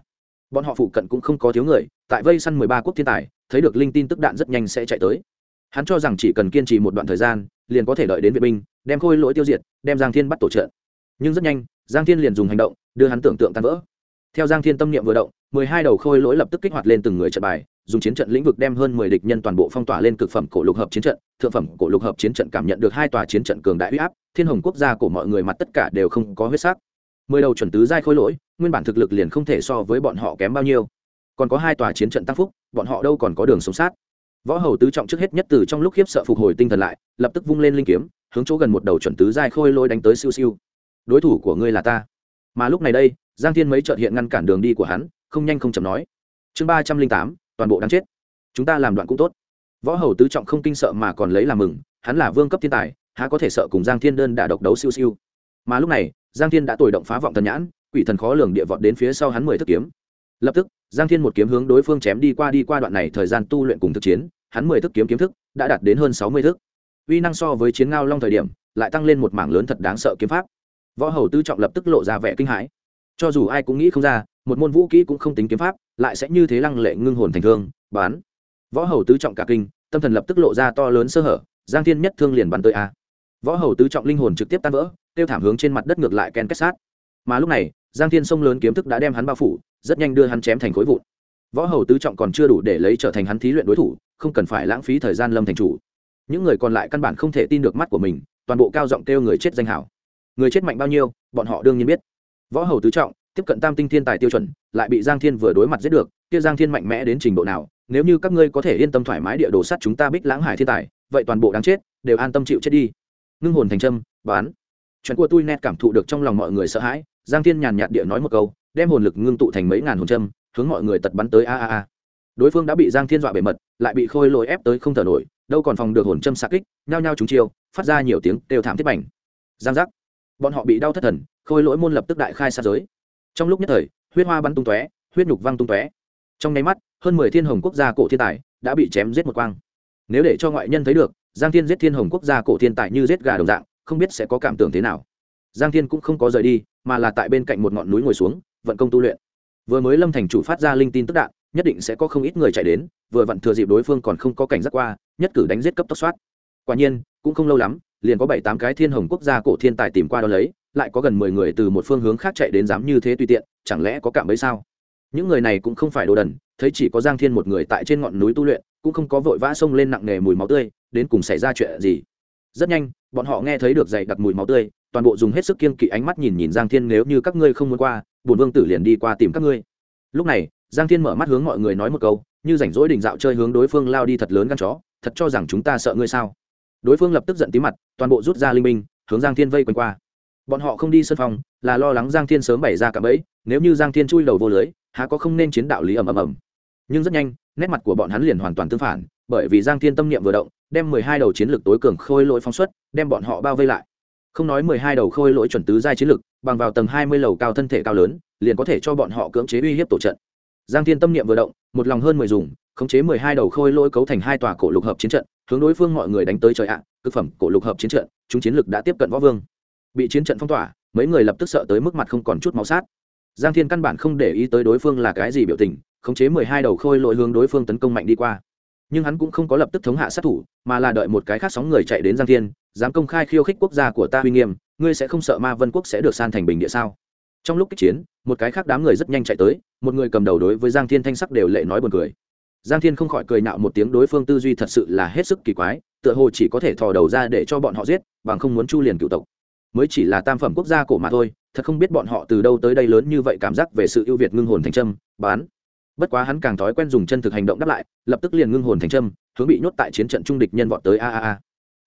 Bọn họ phụ cận cũng không có thiếu người, tại vây săn mười ba quốc thiên tài thấy được linh tin tức đạn rất nhanh sẽ chạy tới. Hắn cho rằng chỉ cần kiên trì một đoạn thời gian, liền có thể đợi đến vệ binh, đem khôi lỗi tiêu diệt, đem giang thiên bắt tổ trợ nhưng rất nhanh, giang thiên liền dùng hành động, đưa hắn tưởng tượng tan vỡ. Theo giang thiên tâm niệm vừa động, mười hai đầu khôi lỗi lập tức kích hoạt lên từng người trận bài, dùng chiến trận lĩnh vực đem hơn mười địch nhân toàn bộ phong tỏa lên cực phẩm cổ lục hợp chiến trận, thượng phẩm cổ lục hợp chiến trận cảm nhận được hai tòa chiến trận cường đại huy áp, thiên hồng quốc gia của mọi người mặt tất cả đều không có huyết sắc. mười đầu chuẩn tứ giai khôi lỗi, nguyên bản thực lực liền không thể so với bọn họ kém bao nhiêu còn có hai tòa chiến trận tăng phúc, bọn họ đâu còn có đường sống sát. Võ hầu tứ trọng trước hết nhất từ trong lúc khiếp sợ phục hồi tinh thần lại, lập tức vung lên linh kiếm, hướng chỗ gần một đầu chuẩn tứ giai khôi lôi đánh tới siêu siêu. Đối thủ của ngươi là ta. Mà lúc này đây, giang thiên mấy trợt hiện ngăn cản đường đi của hắn, không nhanh không chậm nói. Chương ba trăm linh tám, toàn bộ đáng chết. Chúng ta làm đoạn cũng tốt. Võ hầu tứ trọng không kinh sợ mà còn lấy làm mừng, hắn là vương cấp thiên tài, há có thể sợ cùng giang thiên đơn đả độc đấu siêu siêu. Mà lúc này, giang thiên đã tồi động phá vọng thần nhãn, quỷ thần khó lường địa vọt đến phía sau hắn mười thức kiếm lập tức, giang thiên một kiếm hướng đối phương chém đi qua đi qua đoạn này thời gian tu luyện cùng thực chiến, hắn mười thức kiếm kiếm thức đã đạt đến hơn sáu mươi thức. Uy năng so với chiến ngao long thời điểm, lại tăng lên một mảng lớn thật đáng sợ kiếm pháp. Võ hầu tư trọng lập tức lộ ra vẻ kinh hãi. Cho dù ai cũng nghĩ không ra, một môn vũ kỹ cũng không tính kiếm pháp, lại sẽ như thế lăng lệ ngưng hồn thành thương, bán. Võ hầu tứ trọng cả kinh, tâm thần lập tức lộ ra to lớn sơ hở, giang thiên nhất thương liền bắn tới a. Võ hầu tứ trọng linh hồn trực tiếp tan vỡ, tiêu thảm hướng trên mặt đất ngược lại ken kết sát. Mà lúc này giang thiên sông lớn kiếm thức đã đem hắn bao phủ, rất nhanh đưa hắn chém thành khối vụn. Võ hầu tứ trọng còn chưa đủ để lấy trở thành hắn thí luyện đối thủ, không cần phải lãng phí thời gian lâm thành chủ. Những người còn lại căn bản không thể tin được mắt của mình, toàn bộ cao giọng kêu người chết danh hảo người chết mạnh bao nhiêu, bọn họ đương nhiên biết. Võ hầu tứ trọng, tiếp cận tam tinh thiên tài tiêu chuẩn, lại bị giang thiên vừa đối mặt giết được, kia giang thiên mạnh mẽ đến trình độ nào, nếu như các ngươi có thể yên tâm thoải mái địa đồ sắt chúng ta bích lãng hải thiên tài, vậy toàn bộ đáng chết, đều an tâm chịu chết đi. Ngưng hồn thành trâm bán. Chuyện của tôi nét cảm thụ được trong lòng mọi người sợ hãi giang thiên nhàn nhạt địa nói một câu, đem hồn lực ngưng tụ thành mấy ngàn hồn trâm hướng mọi người tật bắn tới a a a. Đối phương đã bị giang thiên dọa bề mật, lại bị khôi lỗi ép tới không thở nổi, đâu còn phòng được hồn châm xạ kích, nhao nhao chúng chiêu, phát ra nhiều tiếng đều thảm thiết bành. Giang giác. Bọn họ bị đau thất thần, khôi lỗi môn lập tức đại khai xa giới. Trong lúc nhất thời, huyết hoa bắn tung tóe, huyết nhục văng tung tóe. Trong nháy mắt, hơn mười thiên hồng quốc gia cổ thiên tài đã bị chém giết một quang. Nếu để cho ngoại nhân thấy được, giang thiên giết thiên hồng quốc gia cổ thiên tài như giết gà đồng dạng, không biết sẽ có cảm tưởng thế nào. Giang thiên cũng không có rời đi mà là tại bên cạnh một ngọn núi ngồi xuống, vận công tu luyện. Vừa mới lâm thành chủ phát ra linh tin tức đạn, nhất định sẽ có không ít người chạy đến, vừa vặn thừa dịp đối phương còn không có cảnh giác qua, nhất cử đánh giết cấp tốc soát. Quả nhiên, cũng không lâu lắm, liền có bảy tám cái thiên hồng quốc gia cổ thiên tài tìm qua đó lấy, lại có gần mười người từ một phương hướng khác chạy đến dám như thế tùy tiện, chẳng lẽ có cảm ấy sao? Những người này cũng không phải đồ đần, thấy chỉ có giang thiên một người tại trên ngọn núi tu luyện, cũng không có vội vã xông lên nặng nề mùi máu tươi, đến cùng xảy ra chuyện gì? Rất nhanh, bọn họ nghe thấy được dày đặc mùi máu tươi toàn bộ dùng hết sức kiên kỵ ánh mắt nhìn nhìn giang thiên nếu như các ngươi không muốn qua, Bổn vương tử liền đi qua tìm các ngươi. Lúc này, giang thiên mở mắt hướng mọi người nói một câu, như rảnh rỗi đình dạo chơi hướng đối phương lao đi thật lớn gan chó, thật cho rằng chúng ta sợ ngươi sao? Đối phương lập tức giận tí mặt, toàn bộ rút ra linh minh hướng giang thiên vây quanh qua. Bọn họ không đi sân phòng, là lo lắng giang thiên sớm bày ra cả bẫy, nếu như giang thiên chui đầu vô lưới, há có không nên chiến đạo lý ầm ầm ầm. Nhưng rất nhanh, nét mặt của bọn hắn liền hoàn toàn tương phản, bởi vì giang thiên tâm niệm vừa động, đem mười hai đầu chiến lược tối cường khôi lỗi phóng xuất, đem bọn họ bao vây lại không nói mười hai đầu khôi lỗi chuẩn tứ giai chiến lực, bằng vào tầng hai mươi lầu cao thân thể cao lớn, liền có thể cho bọn họ cưỡng chế uy hiếp tổ trận. Giang thiên tâm niệm vừa động, một lòng hơn mười dùng, khống chế mười hai đầu khôi lỗi cấu thành hai tòa cổ lục hợp chiến trận, hướng đối phương mọi người đánh tới trời ạ, cực phẩm cổ lục hợp chiến trận, chúng chiến lực đã tiếp cận võ vương. Bị chiến trận phong tỏa, mấy người lập tức sợ tới mức mặt không còn chút máu sát. Giang thiên căn bản không để ý tới đối phương là cái gì biểu tình, khống chế mười hai đầu khôi lỗi hướng đối phương tấn công mạnh đi qua. Nhưng hắn cũng không có lập tức thống hạ sát thủ, mà là đợi một cái khác sóng người chạy đến giang thiên dám công khai khiêu khích quốc gia của ta uy nghiêm, ngươi sẽ không sợ ma vân quốc sẽ được san thành bình địa sao? Trong lúc kích chiến, một cái khác đám người rất nhanh chạy tới, một người cầm đầu đối với giang thiên thanh sắc đều lệ nói buồn cười. Giang thiên không khỏi cười nạo một tiếng đối phương tư duy thật sự là hết sức kỳ quái, tựa hồ chỉ có thể thò đầu ra để cho bọn họ giết, bằng không muốn chu liền cựu tộc. Mới chỉ là tam phẩm quốc gia cổ mà thôi, thật không biết bọn họ từ đâu tới đây lớn như vậy cảm giác về sự ưu việt ngưng hồn thành trâm bán. Bất quá hắn càng thói quen dùng chân thực hành động đáp lại, lập tức liền ngưng hồn thành trâm hướng bị nhốt tại chiến trận trung địch nhân vọt tới a a a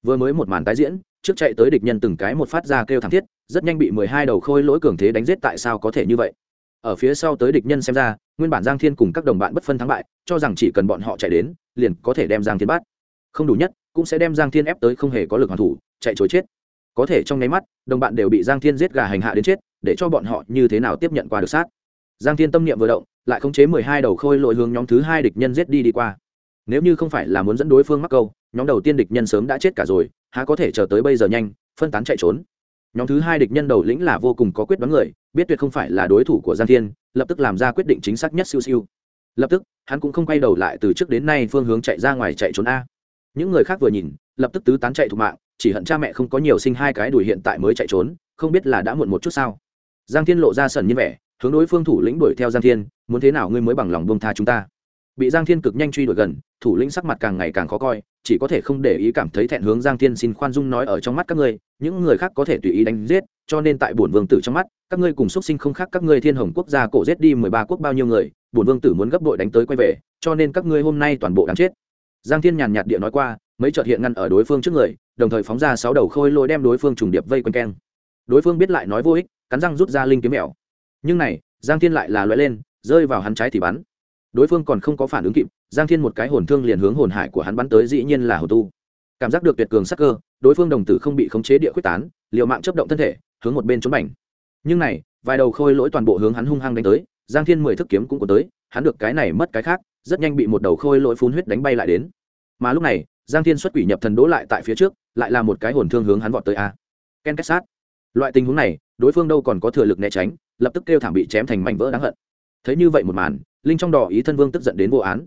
vừa mới một màn tái diễn, trước chạy tới địch nhân từng cái một phát ra kêu thảm thiết, rất nhanh bị mười hai đầu khôi lỗi cường thế đánh giết tại sao có thể như vậy? Ở phía sau tới địch nhân xem ra, nguyên bản giang thiên cùng các đồng bạn bất phân thắng bại, cho rằng chỉ cần bọn họ chạy đến, liền có thể đem giang thiên bắt. Không đủ nhất, cũng sẽ đem giang thiên ép tới không hề có lực hoàn thủ, chạy chối chết. Có thể trong nháy mắt, đồng bạn đều bị giang thiên giết gà hành hạ đến chết, để cho bọn họ như thế nào tiếp nhận qua được sát? Giang thiên tâm niệm vừa động, lại khống chế mười hai đầu khôi lội hướng nhóm thứ hai địch nhân giết đi đi qua. Nếu như không phải là muốn dẫn đối phương mắc câu nhóm đầu tiên địch nhân sớm đã chết cả rồi, há có thể chờ tới bây giờ nhanh, phân tán chạy trốn. Nhóm thứ hai địch nhân đầu lĩnh là vô cùng có quyết đoán người, biết tuyệt không phải là đối thủ của giang thiên, lập tức làm ra quyết định chính xác nhất siêu siêu. Lập tức, hắn cũng không quay đầu lại từ trước đến nay phương hướng chạy ra ngoài chạy trốn a. Những người khác vừa nhìn, lập tức tứ tán chạy thủ mạng, chỉ hận cha mẹ không có nhiều sinh hai cái đuổi hiện tại mới chạy trốn, không biết là đã muộn một chút sao. Giang thiên lộ ra sần như vẻ, hướng đối phương thủ lĩnh đuổi theo giang thiên, muốn thế nào ngươi mới bằng lòng buông tha chúng ta? Bị giang thiên cực nhanh truy đuổi gần, thủ lĩnh sắc mặt càng ngày càng khó coi, chỉ có thể không để ý cảm thấy thẹn hướng giang thiên xin khoan dung nói ở trong mắt các ngươi, những người khác có thể tùy ý đánh giết, cho nên tại bổn vương tử trong mắt, các ngươi cùng xuất sinh không khác các ngươi thiên hồng quốc gia cổ giết đi mười ba quốc bao nhiêu người, bổn vương tử muốn gấp đội đánh tới quay về, cho nên các ngươi hôm nay toàn bộ đáng chết. Giang thiên nhàn nhạt địa nói qua, mấy trợt hiện ngăn ở đối phương trước người, đồng thời phóng ra sáu đầu khôi lôi đem đối phương trùng điệp vây quanh keng. Đối phương biết lại nói vô ích, cắn răng rút ra linh kiếm mèo. Nhưng này, giang thiên lại là loại lên, rơi vào hắn trái thì bắn đối phương còn không có phản ứng kịp, giang thiên một cái hồn thương liền hướng hồn hải của hắn bắn tới, dĩ nhiên là hồn tu. Cảm giác được tuyệt cường sắc cơ, đối phương đồng tử không bị khống chế địa quyết tán liệu mạng chấp động thân thể, hướng một bên trốn bảnh nhưng này, vài đầu khôi lỗi toàn bộ hướng hắn hung hăng đánh tới, giang thiên mười thức kiếm cũng có tới, hắn được cái này mất cái khác, rất nhanh bị một đầu khôi lỗi phun huyết đánh bay lại đến. Mà lúc này, giang thiên xuất quỷ nhập thần đỗ lại tại phía trước, lại là một cái hồn thương hướng hắn vọt tới a. Ken kết sát. Loại tình huống này, đối phương đâu còn có thừa lực né tránh, lập tức kêu thảm bị chém thành mảnh vỡ đáng hận thấy như vậy một màn, linh trong đỏ ý thân vương tức giận đến vô án.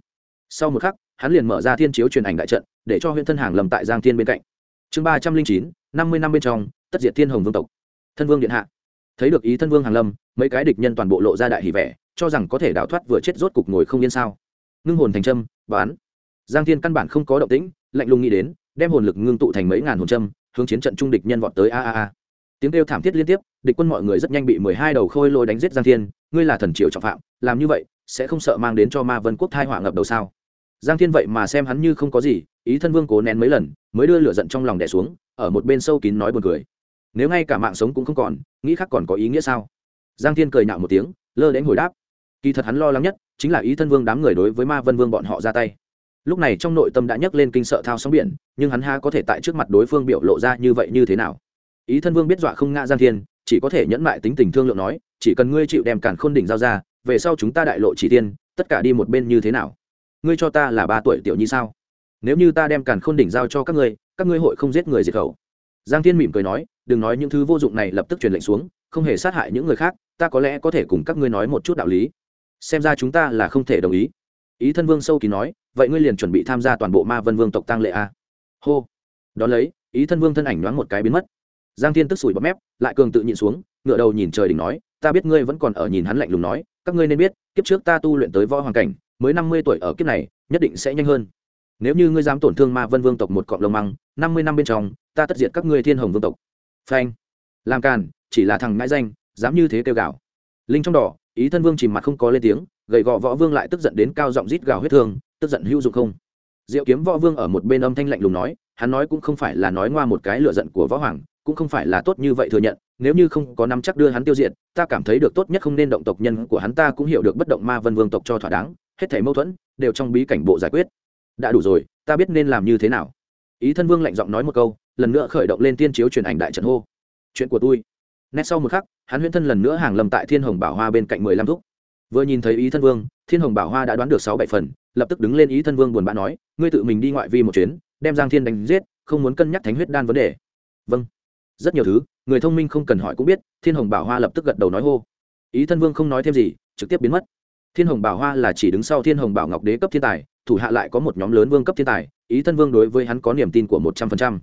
Sau một khắc, hắn liền mở ra thiên chiếu truyền ảnh đại trận, để cho huyện thân hàng lầm tại giang thiên bên cạnh. Chương ba trăm linh chín, năm mươi năm bên trong, tất diệt thiên hồng vương tộc. Thân vương điện hạ. Thấy được ý thân vương hàng lâm mấy cái địch nhân toàn bộ lộ ra đại hỷ vẻ, cho rằng có thể đào thoát vừa chết rốt cục ngồi không yên sao. Ngưng hồn thành trâm bán. Giang thiên căn bản không có động tĩnh, lạnh lùng nghĩ đến, đem hồn lực ngưng tụ thành mấy ngàn hồn trâm hướng chiến trận trung địch nhân vọt tới a a a. Tiếng kêu thảm thiết liên tiếp địch quân mọi người rất nhanh bị mười hai đầu khôi lôi đánh giết giang thiên. Ngươi là thần triều trọng phạm, làm như vậy, sẽ không sợ mang đến cho ma vân quốc thai họa ngập đầu sao? Giang thiên vậy mà xem hắn như không có gì, ý thân vương cố nén mấy lần, mới đưa lửa giận trong lòng đẻ xuống, ở một bên sâu kín nói buồn cười. Nếu ngay cả mạng sống cũng không còn, nghĩ khác còn có ý nghĩa sao? Giang thiên cười nhạo một tiếng, lơ đến hồi đáp. Kỳ thật hắn lo lắng nhất, chính là ý thân vương đám người đối với ma vân vương bọn họ ra tay. Lúc này trong nội tâm đã nhấc lên kinh sợ thao sóng biển, nhưng hắn ha có thể tại trước mặt đối phương biểu lộ ra như vậy như thế nào? Ý thân vương biết dọa không ngã giang thiên chỉ có thể nhẫn mại tính tình thương lượng nói, chỉ cần ngươi chịu đem cản khôn đỉnh giao ra, về sau chúng ta đại lộ chỉ tiên tất cả đi một bên như thế nào? Ngươi cho ta là ba tuổi tiểu nhi sao? Nếu như ta đem cản khôn đỉnh giao cho các ngươi các ngươi hội không giết người diệt khẩu. Giang thiên mỉm cười nói, đừng nói những thứ vô dụng này lập tức truyền lệnh xuống, không hề sát hại những người khác, ta có lẽ có thể cùng các ngươi nói một chút đạo lý. Xem ra chúng ta là không thể đồng ý. Ý thân vương sâu kỳ nói, vậy ngươi liền chuẩn bị tham gia toàn bộ ma vân vương tộc tăng lệ a. Hô. Đón lấy, ý thân vương thân ảnh nhoáng một cái biến mất giang thiên tức sủi bọt mép, lại cường tự nhịn xuống ngựa đầu nhìn trời đỉnh nói, ta biết ngươi vẫn còn ở nhìn hắn lạnh lùng nói, các ngươi nên biết, kiếp trước ta tu luyện tới võ hoàng cảnh, mới năm mươi tuổi ở kiếp này, nhất định sẽ nhanh hơn. Nếu như ngươi dám tổn thương ma vân vương tộc một cọng lông măng, năm mươi năm bên trong, ta tất diệt các ngươi thiên hồng vương tộc. Phanh. Làm càn, chỉ là thằng ngãi danh, dám như thế kêu gạo linh trong đỏ, ý thân vương chìm mặt không có lên tiếng, gầy gò võ vương lại tức giận đến cao giọng rít gào huyết thương, tức giận hữu dụng không? Diệu kiếm võ vương ở một bên âm thanh lạnh lùng nói, hắn nói cũng không phải là nói ngoa một cái lựa giận của võ hoàng cũng không phải là tốt như vậy thừa nhận, nếu như không có nắm chắc đưa hắn tiêu diệt, ta cảm thấy được tốt nhất không nên động tộc nhân của hắn ta cũng hiểu được bất động ma vân vương tộc cho thỏa đáng, hết thảy mâu thuẫn đều trong bí cảnh bộ giải quyết. Đã đủ rồi, ta biết nên làm như thế nào. Ý thân vương lạnh giọng nói một câu, lần nữa khởi động lên tiên chiếu truyền ảnh đại trận hô. Chuyện của tôi. Nét sau một khắc, hắn huyễn thân lần nữa hàng lầm tại thiên hồng bảo hoa bên cạnh mười lăm thúc. Vừa nhìn thấy ý thân vương, thiên hồng bảo hoa đã đoán được sáu bảy phần, lập tức đứng lên ý thân vương buồn bã nói, ngươi tự mình đi ngoại vi một chuyến, đem giang thiên đánh giết, không muốn cân nhắc thánh huyết đan vấn đề. Vâng rất nhiều thứ, người thông minh không cần hỏi cũng biết, thiên hồng bảo hoa lập tức gật đầu nói hô. Ý thân vương không nói thêm gì, trực tiếp biến mất. Thiên hồng bảo hoa là chỉ đứng sau thiên hồng bảo ngọc đế cấp thiên tài, thủ hạ lại có một nhóm lớn vương cấp thiên tài, ý thân vương đối với hắn có niềm tin của một trăm phần trăm.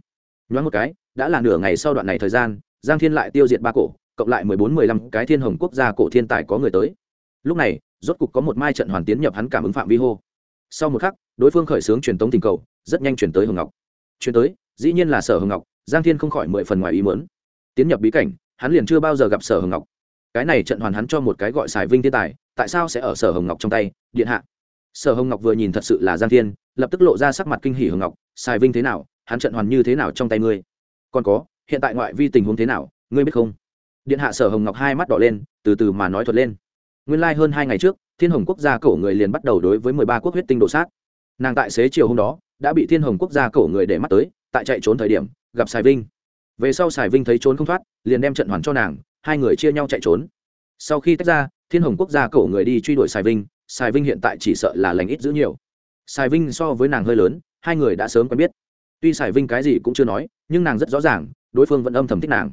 Nhoáng một cái, đã là nửa ngày sau đoạn này thời gian, giang thiên lại tiêu diệt ba cổ, cộng lại mười bốn, mười lăm cái thiên hồng quốc gia cổ thiên tài có người tới. Lúc này, rốt cục có một mai trận hoàn tiến nhập hắn cảm ứng phạm vi hô. Sau một khắc, đối phương khởi xướng truyền tống tình cầu, rất nhanh chuyển tới hồng ngọc. Chuyển tới, dĩ nhiên là sở hồng ngọc giang thiên không khỏi mười phần ngoài ý muốn. Tiến nhập bí cảnh, hắn liền chưa bao giờ gặp sở hồng ngọc. Cái này trận hoàn hắn cho một cái gọi xài vinh thiên tài, tại sao sẽ ở sở hồng ngọc trong tay? Điện hạ. Sở hồng ngọc vừa nhìn thật sự là giang thiên, lập tức lộ ra sắc mặt kinh hỉ hồng ngọc. Xài vinh thế nào? Hắn trận hoàn như thế nào trong tay ngươi? Còn có, hiện tại ngoại vi tình huống thế nào? Ngươi biết không? Điện hạ sở hồng ngọc hai mắt đỏ lên, từ từ mà nói thuật lên. Nguyên lai hơn hai ngày trước, thiên hồng quốc gia cổ người liền bắt đầu đối với mười ba quốc huyết tinh đổ sát. Nàng tại xế chiều hôm đó, đã bị thiên hồng quốc gia cổ người để mắt tới tại chạy trốn thời điểm, gặp sài vinh. Về sau sài vinh thấy trốn không thoát, liền đem trận hoàn cho nàng, hai người chia nhau chạy trốn. Sau khi tách ra, thiên hồng quốc gia cổ người đi truy đuổi sài vinh sài vinh hiện tại chỉ sợ là lành ít giữ nhiều. Sài vinh so với nàng hơi lớn, hai người đã sớm quen biết. Tuy sài vinh cái gì cũng chưa nói, nhưng nàng rất rõ ràng, đối phương vẫn âm thầm thích nàng.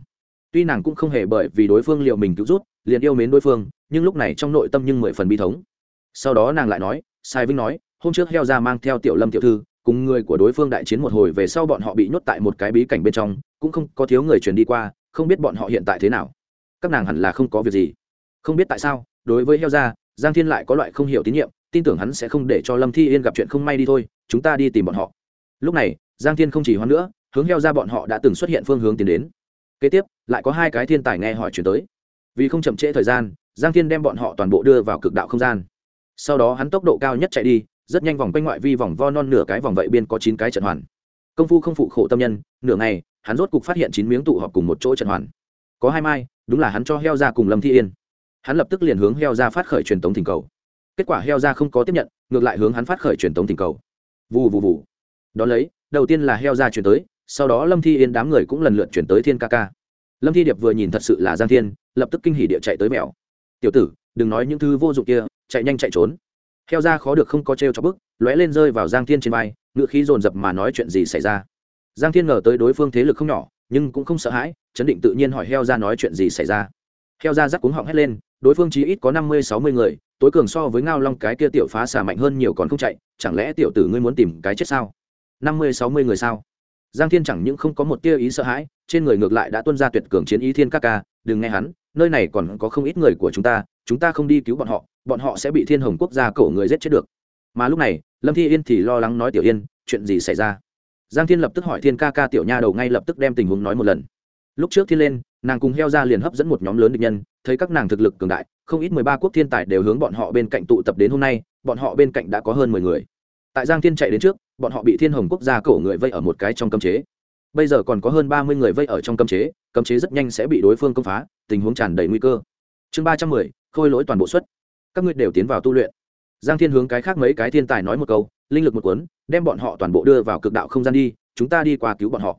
Tuy nàng cũng không hề bởi vì đối phương liệu mình cứu rút liền yêu mến đối phương, nhưng lúc này trong nội tâm nhưng mười phần bi thống. Sau đó nàng lại nói sai vinh nói, hôm trước heo ra mang theo tiểu lâm tiểu thư cùng người của đối phương đại chiến một hồi về sau bọn họ bị nhốt tại một cái bí cảnh bên trong, cũng không có thiếu người truyền đi qua, không biết bọn họ hiện tại thế nào. Các nàng hẳn là không có việc gì. Không biết tại sao, đối với heo gia, giang thiên lại có loại không hiểu tín nhiệm, tin tưởng hắn sẽ không để cho lâm thi yên gặp chuyện không may đi thôi, chúng ta đi tìm bọn họ. Lúc này, giang thiên không chỉ hoãn nữa, hướng heo ra bọn họ đã từng xuất hiện phương hướng tiến đến. Kế tiếp, lại có hai cái thiên tài nghe hỏi chuyển tới. Vì không chậm trễ thời gian, giang thiên đem bọn họ toàn bộ đưa vào cực đạo không gian. Sau đó hắn tốc độ cao nhất chạy đi rất nhanh vòng quanh ngoại vi vòng vo non nửa cái vòng vậy biên có chín cái trận hoàn. Công phu không phụ khổ tâm nhân, nửa ngày, hắn rốt cục phát hiện chín miếng tụ họp cùng một chỗ trận hoàn. Có hai mai, đúng là hắn cho heo ra cùng lâm thi yên. Hắn lập tức liền hướng heo ra phát khởi truyền tống thỉnh cầu. Kết quả heo ra không có tiếp nhận, ngược lại hướng hắn phát khởi truyền tống thỉnh cầu. Vù vù vù. Đ ó lấy, đầu tiên là heo ra chuyển tới, sau đó lâm thi yên đám người cũng lần lượt chuyển tới thiên ca ca. Lâm thi điệp vừa nhìn thật sự là giang thiên, lập tức kinh hỉ địa chạy tới mèo tiểu tử, đừng nói những thứ vô dụng kia, chạy nhanh chạy trốn heo ra khó được không có t r e o cho bức, lóe lên rơi vào giang thiên trên vai ngự khí dồn dập mà nói chuyện gì xảy ra. Giang thiên ngờ tới đối phương thế lực không nhỏ, nhưng cũng không sợ hãi, chấn định tự nhiên hỏi heo ra nói chuyện gì xảy ra. Heo ra rắc cuống họng hét lên, đối phương chí ít có năm mươi, sáu mươi người, tối cường so với ngao long cái kia tiểu phá xà mạnh hơn nhiều còn không chạy, chẳng lẽ tiểu tử ngươi muốn tìm cái chết sao? Năm mươi, sáu mươi người sao? Giang thiên chẳng những không có một tia ý sợ hãi, trên người ngược lại đã tuân ra tuyệt cường chiến ý thiên các ca, đừng nghe hắn, nơi này còn có không ít người của chúng ta chúng ta không đi cứu bọn họ bọn họ sẽ bị thiên hồng quốc gia cổ người giết chết được. Mà lúc này, lâm thi yên thì lo lắng nói tiểu yên, chuyện gì xảy ra? Giang thiên lập tức hỏi thiên ca ca tiểu nha đầu ngay lập tức đem tình huống nói một lần. Lúc trước thiên lên, nàng cùng heo ra liền hấp dẫn một nhóm lớn địch nhân, thấy các nàng thực lực cường đại, không ít mười ba quốc thiên tài đều hướng bọn họ bên cạnh tụ tập đến hôm nay, bọn họ bên cạnh đã có hơn mười người. Tại giang thiên chạy đến trước, bọn họ bị thiên hồng quốc gia cổ người vây ở một cái trong cấm chế. Bây giờ còn có hơn ba mươi người vây ở trong cấm chế cấm chế rất nhanh sẽ bị đối phương công phá, tình huống tràn đầy nguy cơ. Chương ba trăm mười khôi lỗi toàn bộ suất các ngươi đều tiến vào tu luyện. Giang thiên hướng cái khác mấy cái thiên tài nói một câu, linh lực một cuốn, đem bọn họ toàn bộ đưa vào cực đạo không gian đi, chúng ta đi qua cứu bọn họ.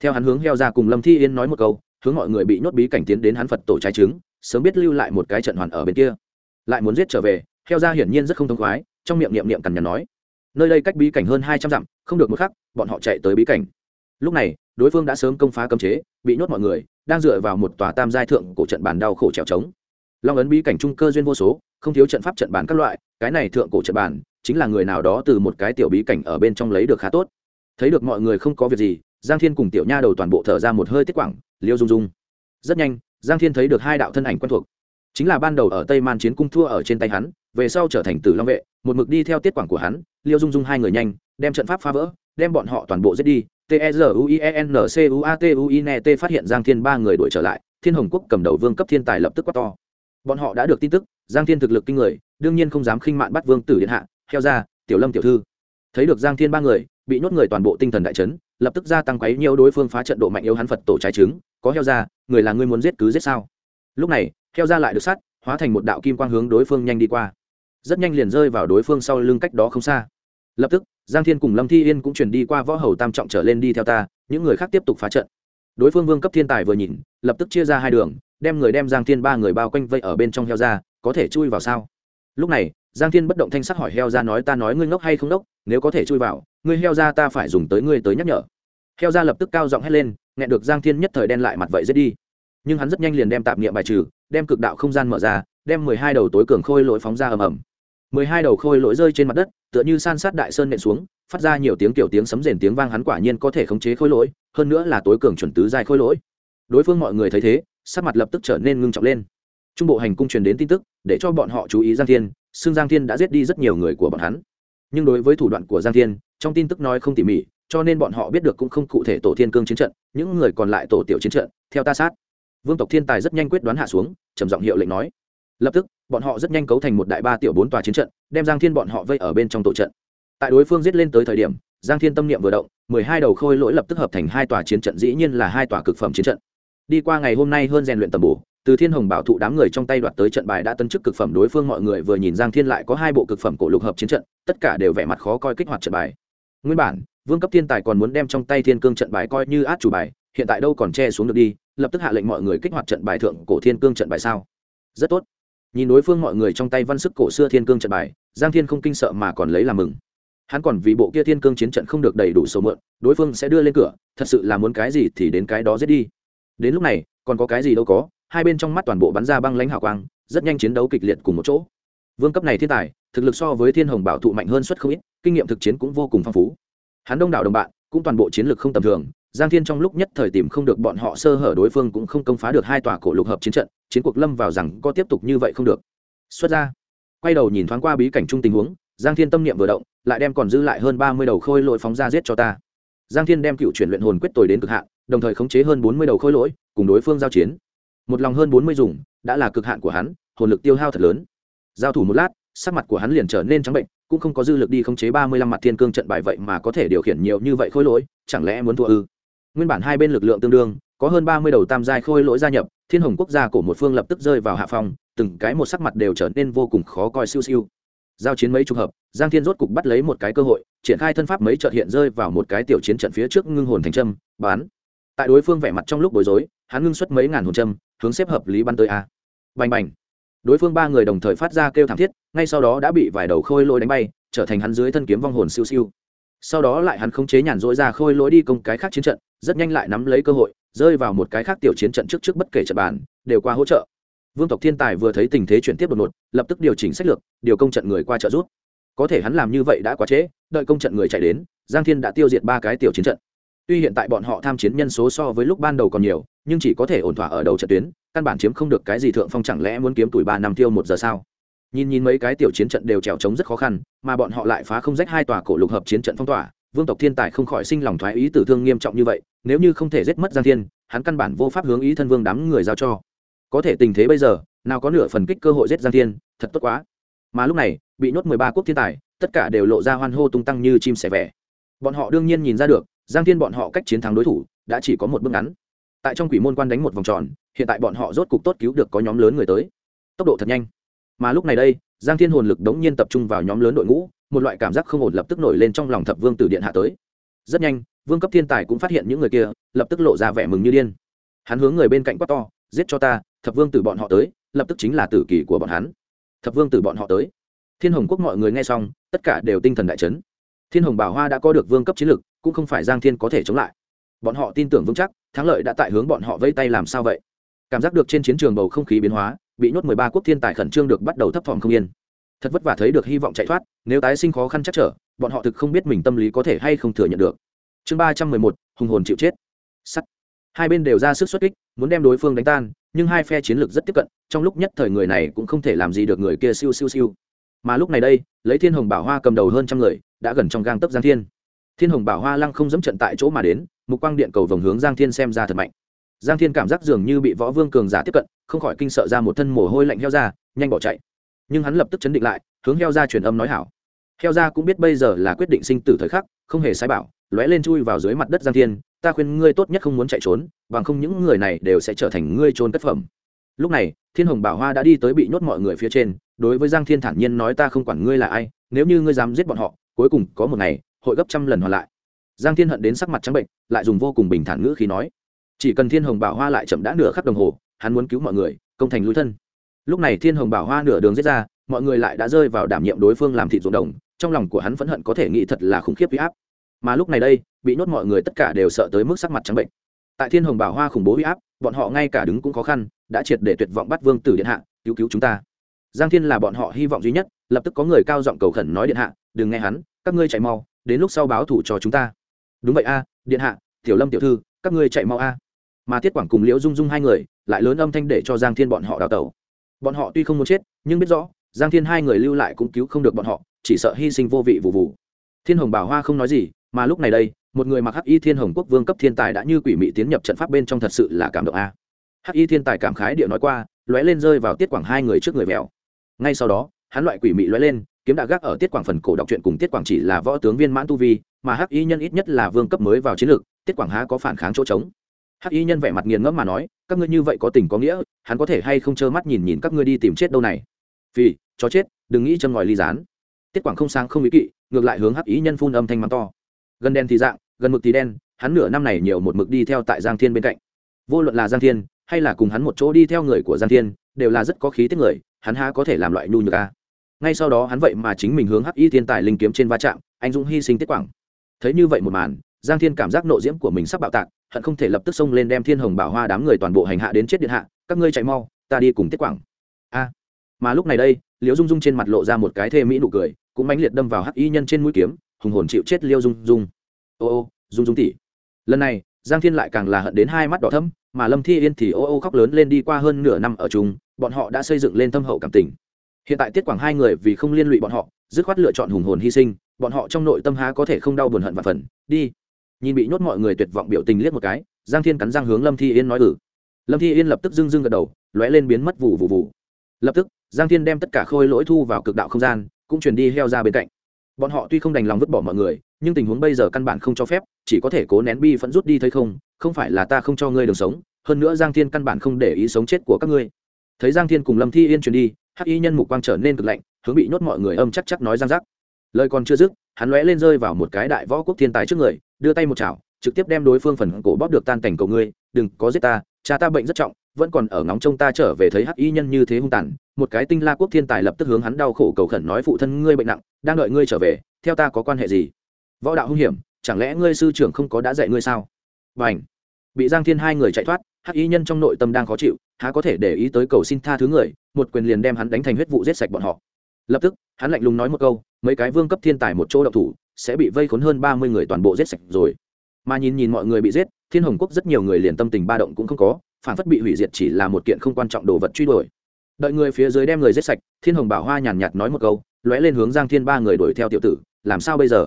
Theo hắn hướng heo ra cùng lâm thi yên nói một câu, hướng mọi người bị nhốt bí cảnh tiến đến hắn phật tổ trái trứng, sớm biết lưu lại một cái trận hoàn ở bên kia. Lại muốn giết trở về, heo ra hiển nhiên rất không thông khoái, trong miệng niệm niệm cằn nhằn nói. Nơi đây cách bí cảnh hơn hai trăm dặm, không được một khắc, bọn họ chạy tới bí cảnh. Lúc này, đối phương đã sớm công phá cấm chế, bị nhốt mọi người, đang dựa vào một tòa tam giai thượng cổ trận bàn đau khổ trèo trống long ấn bí cảnh trung cơ duyên vô số, không thiếu trận pháp trận bàn các loại, cái này thượng cổ trận bàn, chính là người nào đó từ một cái tiểu bí cảnh ở bên trong lấy được khá tốt. Thấy được mọi người không có việc gì, giang thiên cùng tiểu nha đầu toàn bộ thở ra một hơi tiết quảng, liêu dung dung rất nhanh, giang thiên thấy được hai đạo thân ảnh quen thuộc. Chính là ban đầu ở tây man chiến cung thua ở trên tay hắn, về sau trở thành tử long vệ, một mực đi theo tiết quảng của hắn, liêu dung dung hai người nhanh, đem trận pháp phá vỡ, đem bọn họ toàn bộ giết đi. T e z u i e n c u a t u i n e t phát hiện giang thiên ba người đuổi trở lại, thiên hồng quốc cầm đầu vương cấp thiên tài lập tức quát to bọn họ đã được tin tức, giang thiên thực lực kinh người, đương nhiên không dám khinh mạn bắt vương tử điện hạ theo ra, tiểu lâm tiểu thư. Thấy được giang thiên ba người, bị nhốt người toàn bộ tinh thần đại chấn, lập tức gia tăng quấy nhiều đối phương phá trận độ mạnh yếu hắn phật tổ trái trứng, có heo ra, người là ngươi muốn giết cứ giết sao? Lúc này, heo ra lại được sát, hóa thành một đạo kim quang hướng đối phương nhanh đi qua. Rất nhanh liền rơi vào đối phương sau lưng cách đó không xa. Lập tức, giang thiên cùng lâm thi yên cũng chuyển đi qua võ hầu tam trọng trở lên đi theo ta, những người khác tiếp tục phá trận. Đối phương vương cấp thiên tài vừa nhìn, lập tức chia ra hai đường đem người đem giang thiên ba người bao quanh vây ở bên trong heo ra, có thể chui vào sao? Lúc này, giang thiên bất động thanh sắc hỏi heo ra nói ta nói ngươi ngốc hay không ngốc nếu có thể chui vào, ngươi heo ra ta phải dùng tới ngươi tới nhắc nhở. Heo ra lập tức cao giọng hét lên nghe được giang thiên nhất thời đen lại mặt vậy dễ đi. Nhưng hắn rất nhanh liền đem tạp niệm bài trừ, đem cực đạo không gian mở ra, đem mười hai đầu tối cường khôi lỗi phóng ra ầm ầm. Mười hai đầu khôi lỗi rơi trên mặt đất, tựa như san sát đại sơn nện xuống, phát ra nhiều tiếng kiểu tiếng sấm rền tiếng vang hắn quả nhiên có thể khống chế khôi lỗi, hơn nữa là tối cường chuẩn tứ giai khôi lỗi. Đối phương mọi người thấy thế sắc mặt lập tức trở nên ngưng trọng lên. Trung bộ hành cung truyền đến tin tức, để cho bọn họ chú ý giang thiên xương giang thiên đã giết đi rất nhiều người của bọn hắn. Nhưng đối với thủ đoạn của giang thiên, trong tin tức nói không tỉ mỉ, cho nên bọn họ biết được cũng không cụ thể tổ thiên cương chiến trận, những người còn lại tổ tiểu chiến trận, theo ta sát. Vương tộc thiên tài rất nhanh quyết đoán hạ xuống, trầm giọng hiệu lệnh nói. Lập tức, bọn họ rất nhanh cấu thành một đại ba tiểu bốn tòa chiến trận, đem giang thiên bọn họ vây ở bên trong tổ trận. Tại đối phương giết lên tới thời điểm, giang thiên tâm niệm vừa động, mười hai đầu khôi lỗi lập tức hợp thành hai tòa chiến trận, dĩ nhiên là hai tòa cực phẩm chiến trận đi qua ngày hôm nay hơn rèn luyện tầm bổ, từ thiên hồng bảo thụ đám người trong tay đoạt tới trận bài đã tân chức cực phẩm đối phương mọi người vừa nhìn giang thiên lại có hai bộ cực phẩm cổ lục hợp chiến trận, tất cả đều vẻ mặt khó coi kích hoạt trận bài. Nguyên bản, vương cấp thiên tài còn muốn đem trong tay thiên cương trận bài coi như át chủ bài, hiện tại đâu còn che xuống được đi, lập tức hạ lệnh mọi người kích hoạt trận bài thượng cổ thiên cương trận bài sao? Rất tốt. Nhìn đối phương mọi người trong tay văn sức cổ xưa thiên cương trận bài, giang thiên không kinh sợ mà còn lấy làm mừng. Hắn còn vì bộ kia thiên cương chiến trận không được đầy đủ số mượn, đối phương sẽ đưa lên cửa, thật sự là muốn cái gì thì đến cái đó giết đi đến lúc này, còn có cái gì đâu có, hai bên trong mắt toàn bộ bắn ra băng lãnh hào quang, rất nhanh chiến đấu kịch liệt cùng một chỗ. Vương cấp này thiên tài, thực lực so với thiên hồng bảo thụ mạnh hơn suất không ít, kinh nghiệm thực chiến cũng vô cùng phong phú. Hắn đông đảo đồng bạn, cũng toàn bộ chiến lược không tầm thường, giang thiên trong lúc nhất thời tìm không được bọn họ sơ hở đối phương cũng không công phá được hai tòa cổ lục hợp chiến trận, chiến cuộc lâm vào rằng có tiếp tục như vậy không được. Xuất ra. Quay đầu nhìn thoáng qua bí cảnh chung tình huống, giang thiên tâm niệm vừa động, lại đem còn giữ lại hơn ba mươi đầu khôi lội phóng ra giết cho ta. Giang thiên đem cựu chuyển luyện hồn quyết tồi đến cực hạn đồng thời khống chế hơn bốn mươi đầu khối lỗi, cùng đối phương giao chiến. Một lòng hơn bốn mươi dùng, đã là cực hạn của hắn, hồn lực tiêu hao thật lớn. Giao thủ một lát, sắc mặt của hắn liền trở nên trắng bệnh, cũng không có dư lực đi khống chế ba mươi lăm mặt thiên cương trận bài vậy mà có thể điều khiển nhiều như vậy khối lỗi, chẳng lẽ muốn thua ư? Nguyên bản hai bên lực lượng tương đương, có hơn ba mươi đầu tam giai khôi lỗi gia nhập, thiên hồng quốc gia của một phương lập tức rơi vào hạ phòng từng cái một sắc mặt đều trở nên vô cùng khó coi siêu siêu. Giao chiến mấy chục hợp, giang thiên rốt cục bắt lấy một cái cơ hội, triển khai thân pháp mấy trợt hiện rơi vào một cái tiểu chiến trận phía trước ngưng hồn thành trâm bán tại đối phương vẻ mặt trong lúc bối rối, hắn ngưng xuất mấy ngàn hồn châm, hướng xếp hợp lý bắn tới a. Bành bành. Đối phương ba người đồng thời phát ra kêu thảm thiết, ngay sau đó đã bị vài đầu khôi lỗi đánh bay, trở thành hắn dưới thân kiếm vong hồn siêu siêu. Sau đó lại hắn khống chế nhàn rỗi ra khôi lỗi đi công cái khác chiến trận, rất nhanh lại nắm lấy cơ hội, rơi vào một cái khác tiểu chiến trận trước trước bất kể trận bàn, đều qua hỗ trợ. Vương tộc thiên tài vừa thấy tình thế chuyển tiếp đột ngột, lập tức điều chỉnh sách lược, điều công trận người qua trợ giúp. Có thể hắn làm như vậy đã quá trễ, đợi công trận người chạy đến, giang thiên đã tiêu diệt ba cái tiểu chiến trận tuy hiện tại bọn họ tham chiến nhân số so với lúc ban đầu còn nhiều, nhưng chỉ có thể ổn thỏa ở đầu trận tuyến, căn bản chiếm không được cái gì thượng phong chẳng lẽ muốn kiếm tuổi ba năm tiêu một giờ sao? Nhìn nhìn mấy cái tiểu chiến trận đều trèo trống rất khó khăn, mà bọn họ lại phá không rách hai tòa cổ lục hợp chiến trận phong tỏa, vương tộc thiên tài không khỏi sinh lòng thoái ý tử thương nghiêm trọng như vậy, nếu như không thể giết mất giang thiên, hắn căn bản vô pháp hướng ý thân vương đám người giao cho. Có thể tình thế bây giờ, nào có nửa phần kích cơ hội giết giang thiên, thật tốt quá. Mà lúc này, bị nhốt mười ba quốc thiên tài, tất cả đều lộ ra hoan hô tung tăng như chim sẻ vẻ. Bọn họ đương nhiên nhìn ra được giang thiên bọn họ cách chiến thắng đối thủ đã chỉ có một bước ngắn. Tại trong quỷ môn quan đánh một vòng tròn, hiện tại bọn họ rốt cục tốt cứu được có nhóm lớn người tới. Tốc độ thật nhanh. Mà lúc này đây, giang thiên hồn lực đống nhiên tập trung vào nhóm lớn đội ngũ, một loại cảm giác không ổn lập tức nổi lên trong lòng thập vương tử điện hạ tới. Rất nhanh, vương cấp thiên tài cũng phát hiện những người kia, lập tức lộ ra vẻ mừng như điên. Hắn hướng người bên cạnh quát to, giết cho ta, thập vương tử bọn họ tới, lập tức chính là tử kỳ của bọn hắn. Thập vương tử bọn họ tới. Thiên hồng quốc mọi người nghe xong, tất cả đều tinh thần đại chấn thiên hồng bảo hoa đã có được vương cấp chiến lực, cũng không phải giang thiên có thể chống lại. Bọn họ tin tưởng vững chắc, thắng lợi đã tại hướng bọn họ vây tay làm sao vậy? Cảm giác được trên chiến trường bầu không khí biến hóa, bị nhốt mười ba quốc thiên tài khẩn trương được bắt đầu thấp thỏm không yên. Thật vất vả thấy được hy vọng chạy thoát, nếu tái sinh khó khăn chắc trở, bọn họ thực không biết mình tâm lý có thể hay không thừa nhận được. Chương ba trăm mười một, hùng hồn chịu chết. Sắt. Hai bên đều ra sức xuất kích, muốn đem đối phương đánh tan, nhưng hai phe chiến lược rất tiếp cận, trong lúc nhất thời người này cũng không thể làm gì được người kia siêu siêu siêu. Mà lúc này đây, lấy thiên hồng bảo hoa cầm đầu hơn trăm người đã gần trong gang tấc giang thiên. Thiên hồng bảo hoa lăng không dẫm trận tại chỗ mà đến, mục quang điện cầu vòng hướng giang thiên xem ra thật mạnh. Giang thiên cảm giác dường như bị võ vương cường giả tiếp cận, không khỏi kinh sợ ra một thân mồ hôi lạnh heo ra, nhanh bỏ chạy. Nhưng hắn lập tức chấn định lại, hướng heo ra truyền âm nói hảo. Heo ra cũng biết bây giờ là quyết định sinh tử thời khắc, không hề sai bảo, lóe lên chui vào dưới mặt đất giang thiên, ta khuyên ngươi tốt nhất không muốn chạy trốn, bằng không những người này đều sẽ trở thành ngươi trốn cất phẩm. Lúc này, thiên hồng bảo hoa đã đi tới bị nhốt mọi người phía trên, đối với giang thiên thản nhiên nói, ta không quản ngươi là ai, nếu như ngươi dám giết bọn họ cuối cùng có một ngày, hội gấp trăm lần hoàn lại. Giang thiên hận đến sắc mặt trắng bệnh, lại dùng vô cùng bình thản ngữ khí nói, chỉ cần thiên hồng bảo hoa lại chậm đã nửa khắc đồng hồ, hắn muốn cứu mọi người, công thành lui thân. Lúc này thiên hồng bảo hoa nửa đường giết ra, mọi người lại đã rơi vào đảm nhiệm đối phương làm thịt ruộng đồng, trong lòng của hắn phẫn hận có thể nghĩ thật là khủng khiếp huy áp. Mà lúc này đây, bị nhốt mọi người tất cả đều sợ tới mức sắc mặt trắng bệnh. Tại thiên hồng bảo hoa khủng bố huy áp, bọn họ ngay cả đứng cũng khó khăn, đã triệt để tuyệt vọng bắt vương tử điện hạ, cứu cứu chúng ta giang thiên là bọn họ hy vọng duy nhất, lập tức có người cao giọng cầu khẩn nói điện hạ, đừng nghe hắn, các ngươi chạy mau, đến lúc sau báo thủ cho chúng ta. Đúng vậy a, điện hạ, tiểu lâm tiểu thư, các ngươi chạy mau a. Mà tiết quảng cùng liễu dung dung hai người, lại lớn âm thanh để cho giang thiên bọn họ đào tẩu. Bọn họ tuy không muốn chết, nhưng biết rõ, giang thiên hai người lưu lại cũng cứu không được bọn họ, chỉ sợ hy sinh vô vị vụ vụ thiên hồng bảo hoa không nói gì, mà lúc này đây, một người mặc hắc y thiên hồng quốc vương cấp thiên tài đã như quỷ mị tiến nhập trận pháp bên trong thật sự là cảm động a. Hắc y thiên tài cảm khái địa nói qua, lóe lên rơi vào tiết quảng hai người trước người mèo ngay sau đó, hắn loại quỷ mị lóe lên, kiếm đã gác ở tiết quảng phần cổ đọc truyện cùng tiết quảng chỉ là võ tướng viên mãn tu vi, mà hắc y nhân ít nhất là vương cấp mới vào chiến lược, tiết quảng há có phản kháng chỗ trống. Hắc y nhân vẻ mặt nghiền ngẫm mà nói, các ngươi như vậy có tình có nghĩa, hắn có thể hay không trơ mắt nhìn nhìn các ngươi đi tìm chết đâu này? Vì chó chết, đừng nghĩ châm ngòi ly rán tiết quảng không sáng không ý kỵ, ngược lại hướng hắc ý nhân phun âm thanh mắng to. Gần đen thì dạng, gần mực thì đen, hắn nửa năm này nhiều một mực đi theo tại giang thiên bên cạnh. Vô luận là giang thiên, hay là cùng hắn một chỗ đi theo người của giang thiên, đều là rất có khí tiết người hắn há có thể làm loại nhu nhược a? Ngay sau đó hắn vậy mà chính mình hướng hắc y thiên tài linh kiếm trên va chạm, anh dũng hy sinh tiết quảng. Thấy như vậy một màn, giang thiên cảm giác nộ diễm của mình sắp bạo tạc, hận không thể lập tức xông lên đem thiên hồng bảo hoa đám người toàn bộ hành hạ đến chết điện hạ, các ngươi chạy mau, ta đi cùng tiết quảng. A. Mà lúc này đây, liễu dung dung trên mặt lộ ra một cái thê mỹ nụ cười, cũng mãnh liệt đâm vào hắc y nhân trên mũi kiếm, hùng hồn chịu chết liêu dung dung. Ô ô, dung dung tỉ lần này giang thiên lại càng là hận đến hai mắt đỏ thấm mà lâm thi yên thì ô ô khóc lớn lên đi qua hơn nửa năm ở chung, bọn họ đã xây dựng lên thâm hậu cảm tình. Hiện tại tiết quảng hai người vì không liên lụy bọn họ, dứt khoát lựa chọn hùng hồn hy sinh, bọn họ trong nội tâm há có thể không đau buồn hận và phần đi. Nhìn bị nhốt mọi người tuyệt vọng biểu tình liếc một cái, giang thiên cắn răng hướng lâm thi yên nói ừ. Lâm thi yên lập tức dưng dưng gật đầu, lóe lên biến mất vụ vụ vụ lập tức, giang thiên đem tất cả khôi lỗi thu vào cực đạo không gian, cũng chuyển đi heo ra bên cạnh bọn họ tuy không đành lòng vứt bỏ mọi người, nhưng tình huống bây giờ căn bản không cho phép, chỉ có thể cố nén bi vẫn rút đi thấy không không phải là ta không cho ngươi đường sống, hơn nữa giang thiên căn bản không để ý sống chết của các ngươi. Thấy giang thiên cùng lâm thi yên chuyển đi, hắc y nhân mục quang trở nên cực lạnh, hướng bị nhốt mọi người âm chắc chắc nói giang giác lời còn chưa dứt, hắn lóe lên rơi vào một cái đại võ quốc thiên tài trước người, đưa tay một chảo, trực tiếp đem đối phương phần cổ bóp được tan cảnh cầu ngươi, đừng có giết ta, cha ta bệnh rất trọng vẫn còn ở ngóng trông ta trở về thấy hắc y nhân như thế hung tàn, một cái tinh la quốc thiên tài lập tức hướng hắn đau khổ cầu khẩn nói, phụ thân ngươi bệnh nặng, đang đợi ngươi trở về, theo ta có quan hệ gì? Võ đạo hung hiểm, chẳng lẽ ngươi sư trưởng không có đã dạy ngươi sao? Và ảnh bị giang thiên hai người chạy thoát, hắc y nhân trong nội tâm đang khó chịu, há có thể để ý tới cầu xin tha thứ người, một quyền liền đem hắn đánh thành huyết vụ giết sạch bọn họ. Lập tức, hắn lạnh lùng nói một câu, mấy cái vương cấp thiên tài một chỗ đậu thủ, sẽ bị vây khốn hơn ba mươi người toàn bộ giết sạch rồi. Mà nhìn nhìn mọi người bị giết, thiên hồng quốc rất nhiều người liền tâm tình ba động cũng không có phản phất bị hủy diệt chỉ là một kiện không quan trọng đồ vật truy đuổi. Đợi người phía dưới đem người giết sạch, thiên hồng bảo hoa nhàn nhạt nói một câu, lóe lên hướng giang thiên ba người đuổi theo tiểu tử, làm sao bây giờ?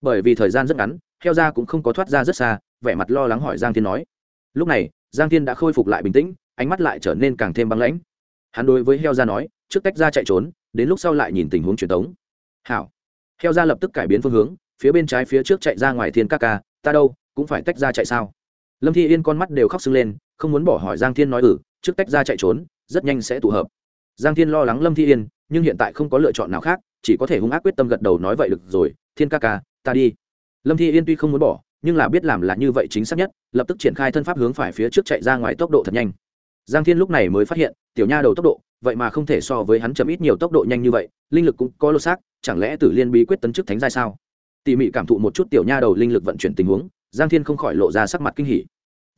Bởi vì thời gian rất ngắn heo ra cũng không có thoát ra rất xa, vẻ mặt lo lắng hỏi giang thiên nói. Lúc này, giang thiên đã khôi phục lại bình tĩnh, ánh mắt lại trở nên càng thêm băng lãnh. Hắn đối với heo ra nói, trước tách ra chạy trốn, đến lúc sau lại nhìn tình huống truyền thống hảo. Heo ra lập tức cải biến phương hướng, phía bên trái phía trước chạy ra ngoài thiên ca ca, ta đâu, cũng phải tách ra chạy sao? Lâm thi yên con mắt đều khóc sưng lên không muốn bỏ hỏi giang thiên nói ừ trước tách ra chạy trốn, rất nhanh sẽ tụ hợp. Giang thiên lo lắng lâm thi yên, nhưng hiện tại không có lựa chọn nào khác, chỉ có thể hung ác quyết tâm gật đầu nói vậy được rồi, thiên ca ca, ta đi. Lâm thi yên tuy không muốn bỏ, nhưng là biết làm là như vậy chính xác nhất, lập tức triển khai thân pháp hướng phải phía trước chạy ra ngoài tốc độ thật nhanh. Giang thiên lúc này mới phát hiện, tiểu nha đầu tốc độ, vậy mà không thể so với hắn chậm ít nhiều tốc độ nhanh như vậy, linh lực cũng có lô xác, chẳng lẽ tử liên bí quyết tấn chức thánh giai sao? Tỉ mỉ cảm thụ một chút tiểu nha đầu linh lực vận chuyển tình huống, giang thiên không khỏi lộ ra sắc mặt kinh hỉ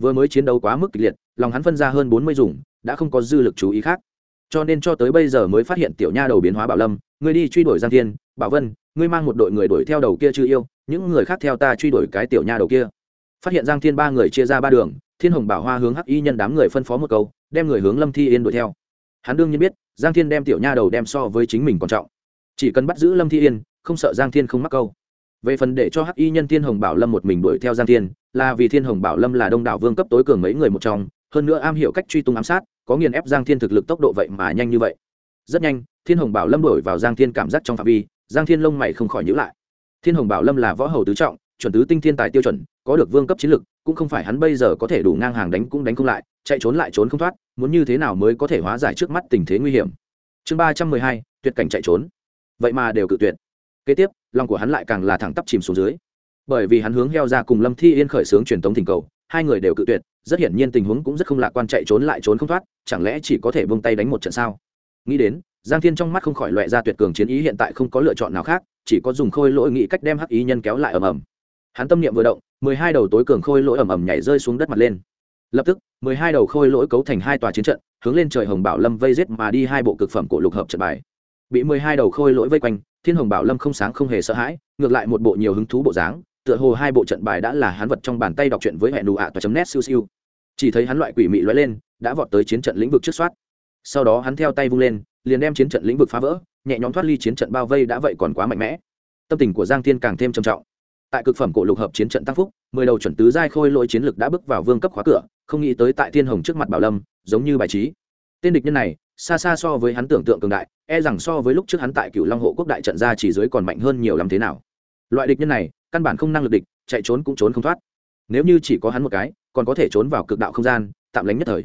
vừa mới chiến đấu quá mức kịch liệt, lòng hắn phân ra hơn bốn mươi dùng, đã không có dư lực chú ý khác. Cho nên cho tới bây giờ mới phát hiện tiểu nha đầu biến hóa bảo lâm ngươi đi truy đuổi giang thiên, bảo vân, ngươi mang một đội người đuổi theo đầu kia chưa yêu, những người khác theo ta truy đuổi cái tiểu nha đầu kia. Phát hiện giang thiên ba người chia ra ba đường, thiên hồng bảo hoa hướng hắc y nhân đám người phân phó một câu, đem người hướng lâm thi yên đuổi theo. Hắn đương nhiên biết, giang thiên đem tiểu nha đầu đem so với chính mình còn trọng. Chỉ cần bắt giữ lâm thi yên, không sợ giang thiên không mắc câu về phần để cho hắc y nhân thiên hồng bảo lâm một mình đuổi theo giang thiên, là vì thiên hồng bảo lâm là đông đảo vương cấp tối cường mấy người một trong, hơn nữa am hiểu cách truy tung ám sát, có nghiền ép giang thiên thực lực tốc độ vậy mà nhanh như vậy. Rất nhanh, thiên hồng bảo lâm đổi vào giang thiên cảm giác trong phạm vi, giang thiên lông mày không khỏi nhữ lại. Thiên hồng bảo lâm là võ hầu tứ trọng, chuẩn tứ tinh thiên tài tiêu chuẩn, có được vương cấp chiến lực, cũng không phải hắn bây giờ có thể đủ ngang hàng đánh cũng đánh không lại, chạy trốn lại trốn không thoát, muốn như thế nào mới có thể hóa giải trước mắt tình thế nguy hiểm. Chương ba trăm mười hai, tuyệt cảnh chạy trốn. Vậy mà đều cự tuyệt kế tiếp, lòng của hắn lại càng là thẳng tắp chìm xuống dưới. Bởi vì hắn hướng heo ra cùng lâm thi yên khởi xướng truyền tống thỉnh cầu, hai người đều cự tuyệt, rất hiển nhiên tình huống cũng rất không lạc quan chạy trốn lại trốn không thoát, chẳng lẽ chỉ có thể vung tay đánh một trận sao? Nghĩ đến, giang thiên trong mắt không khỏi loại ra tuyệt cường chiến ý hiện tại không có lựa chọn nào khác, chỉ có dùng khôi lỗi nghĩ cách đem hắc ý nhân kéo lại ầm ầm. Hắn tâm niệm vừa động, mười hai đầu tối cường khôi lỗi ầm ầm nhảy rơi xuống đất mặt lên. Lập tức, mười hai đầu khôi lỗi cấu thành hai tòa chiến trận, hướng lên trời hồng bảo lâm vây giết mà đi hai bộ cực phẩm của lục hợp trận bài. Bị mười hai đầu khôi lỗi vây quanh thiên hồng bảo lâm không sáng không hề sợ hãi, ngược lại một bộ nhiều hứng thú bộ dáng, tựa hồ hai bộ trận bài đã là hắn vật trong bàn tay đọc chuyện với hẹn đủ ạ toa chấm nét siêu siêu. Chỉ thấy hắn loại quỷ mị lóe lên, đã vọt tới chiến trận lĩnh vực trước soát. Sau đó hắn theo tay vung lên, liền đem chiến trận lĩnh vực phá vỡ, nhẹ nhõm thoát ly chiến trận bao vây đã vậy còn quá mạnh mẽ. Tâm tình của giang thiên càng thêm trầm trọng. Tại cực phẩm cổ lục hợp chiến trận tăng phúc, mười đầu chuẩn tứ giai khôi lỗi chiến lực đã bước vào vương cấp khóa cửa, không nghĩ tới tại thiên hồng trước mặt bảo lâm, giống như bài trí. Tên địch nhân này xa xa so với hắn tưởng tượng cường đại e rằng so với lúc trước hắn tại cựu long hộ quốc đại trận ra chỉ dưới còn mạnh hơn nhiều lắm thế nào. Loại địch nhân này, căn bản không năng lực địch, chạy trốn cũng trốn không thoát. Nếu như chỉ có hắn một cái, còn có thể trốn vào cực đạo không gian, tạm lánh nhất thời.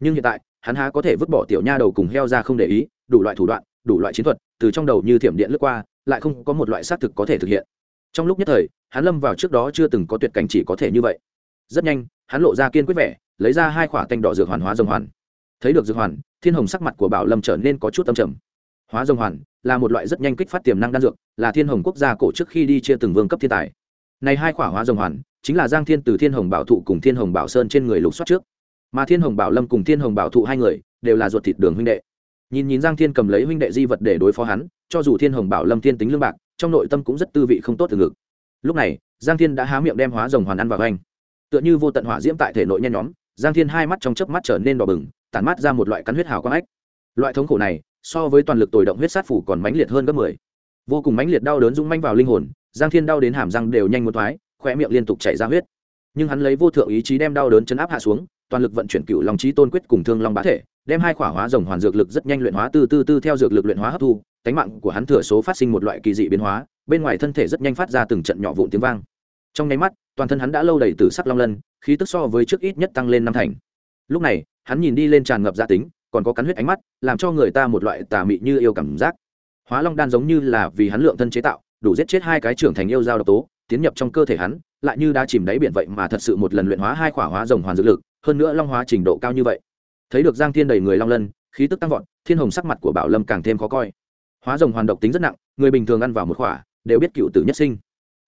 Nhưng hiện tại, hắn há có thể vứt bỏ tiểu nha đầu cùng heo ra không để ý, đủ loại thủ đoạn, đủ loại chiến thuật, từ trong đầu như thiểm điện lướt qua, lại không có một loại xác thực có thể thực hiện. Trong lúc nhất thời, hắn lâm vào trước đó chưa từng có tuyệt cảnh chỉ có thể như vậy. Rất nhanh, hắn lộ ra kiên quyết vẻ, lấy ra hai khỏa tanh đỏ dược hoàn hóa rồng hoàn. Thấy được dược hoàn thiên hồng sắc mặt của bảo lâm trở nên có chút âm trầm. Hóa rồng hoàn là một loại rất nhanh kích phát tiềm năng đan dược, là thiên hồng quốc gia cổ trước khi đi chia từng vương cấp thiên tài. Này hai khỏa hóa rồng hoàn chính là giang thiên từ thiên hồng bảo thụ cùng thiên hồng bảo sơn trên người lục soát trước. Mà thiên hồng bảo lâm cùng thiên hồng bảo thụ hai người đều là ruột thịt đường huynh đệ. Nhìn nhìn giang thiên cầm lấy huynh đệ di vật để đối phó hắn, cho dù thiên hồng bảo lâm thiên tính lương bạc, trong nội tâm cũng rất tư vị không tốt từ ngực. Lúc này, giang thiên đã há miệng đem hóa rồng hoàn ăn vào anh. Tựa như vô tận hỏa diễm tại thể nội nhen nhóm, giang thiên hai mắt trong chớp mắt trở nên đỏ bừng tản mát ra một loại cắn huyết hào quang ách. Loại thống khổ này, so với toàn lực tồi động huyết sát phủ còn mãnh liệt hơn gấp mười. Vô cùng mãnh liệt đau đớn rung manh vào linh hồn, giang thiên đau đến hàm răng đều nhanh một thoái khoe miệng liên tục chảy ra huyết. Nhưng hắn lấy vô thượng ý chí đem đau đớn chấn áp hạ xuống, toàn lực vận chuyển cựu long trí tôn quyết cùng thương long bá thể, đem hai khỏa hóa rồng hoàn dược lực rất nhanh luyện hóa từ từ từ theo dược lực luyện hóa hấp thu, cánh mạng của hắn thừa số phát sinh một loại kỳ dị biến hóa, bên ngoài thân thể rất nhanh phát ra từng trận nhỏ vụn tiếng vang. Trong nháy mắt, toàn thân hắn đã lâu đầy từ sắc long lân, khí tức so với trước ít nhất tăng lên năm thành. Lúc này hắn nhìn đi lên tràn ngập gia tính, còn có cắn huyết ánh mắt, làm cho người ta một loại tà mị như yêu cảm giác. Hóa long đan giống như là vì hắn lượng thân chế tạo, đủ giết chết hai cái trưởng thành yêu giao độc tố, tiến nhập trong cơ thể hắn, lại như đã chìm đáy biển vậy mà thật sự một lần luyện hóa hai khỏa hóa rồng hoàn dược lực, hơn nữa long hóa trình độ cao như vậy. Thấy được giang thiên đầy người long lân, khí tức tăng vọt, thiên hồng sắc mặt của bảo lâm càng thêm khó coi. Hóa rồng hoàn độc tính rất nặng, người bình thường ăn vào một khỏa, đều biết cựu tử nhất sinh.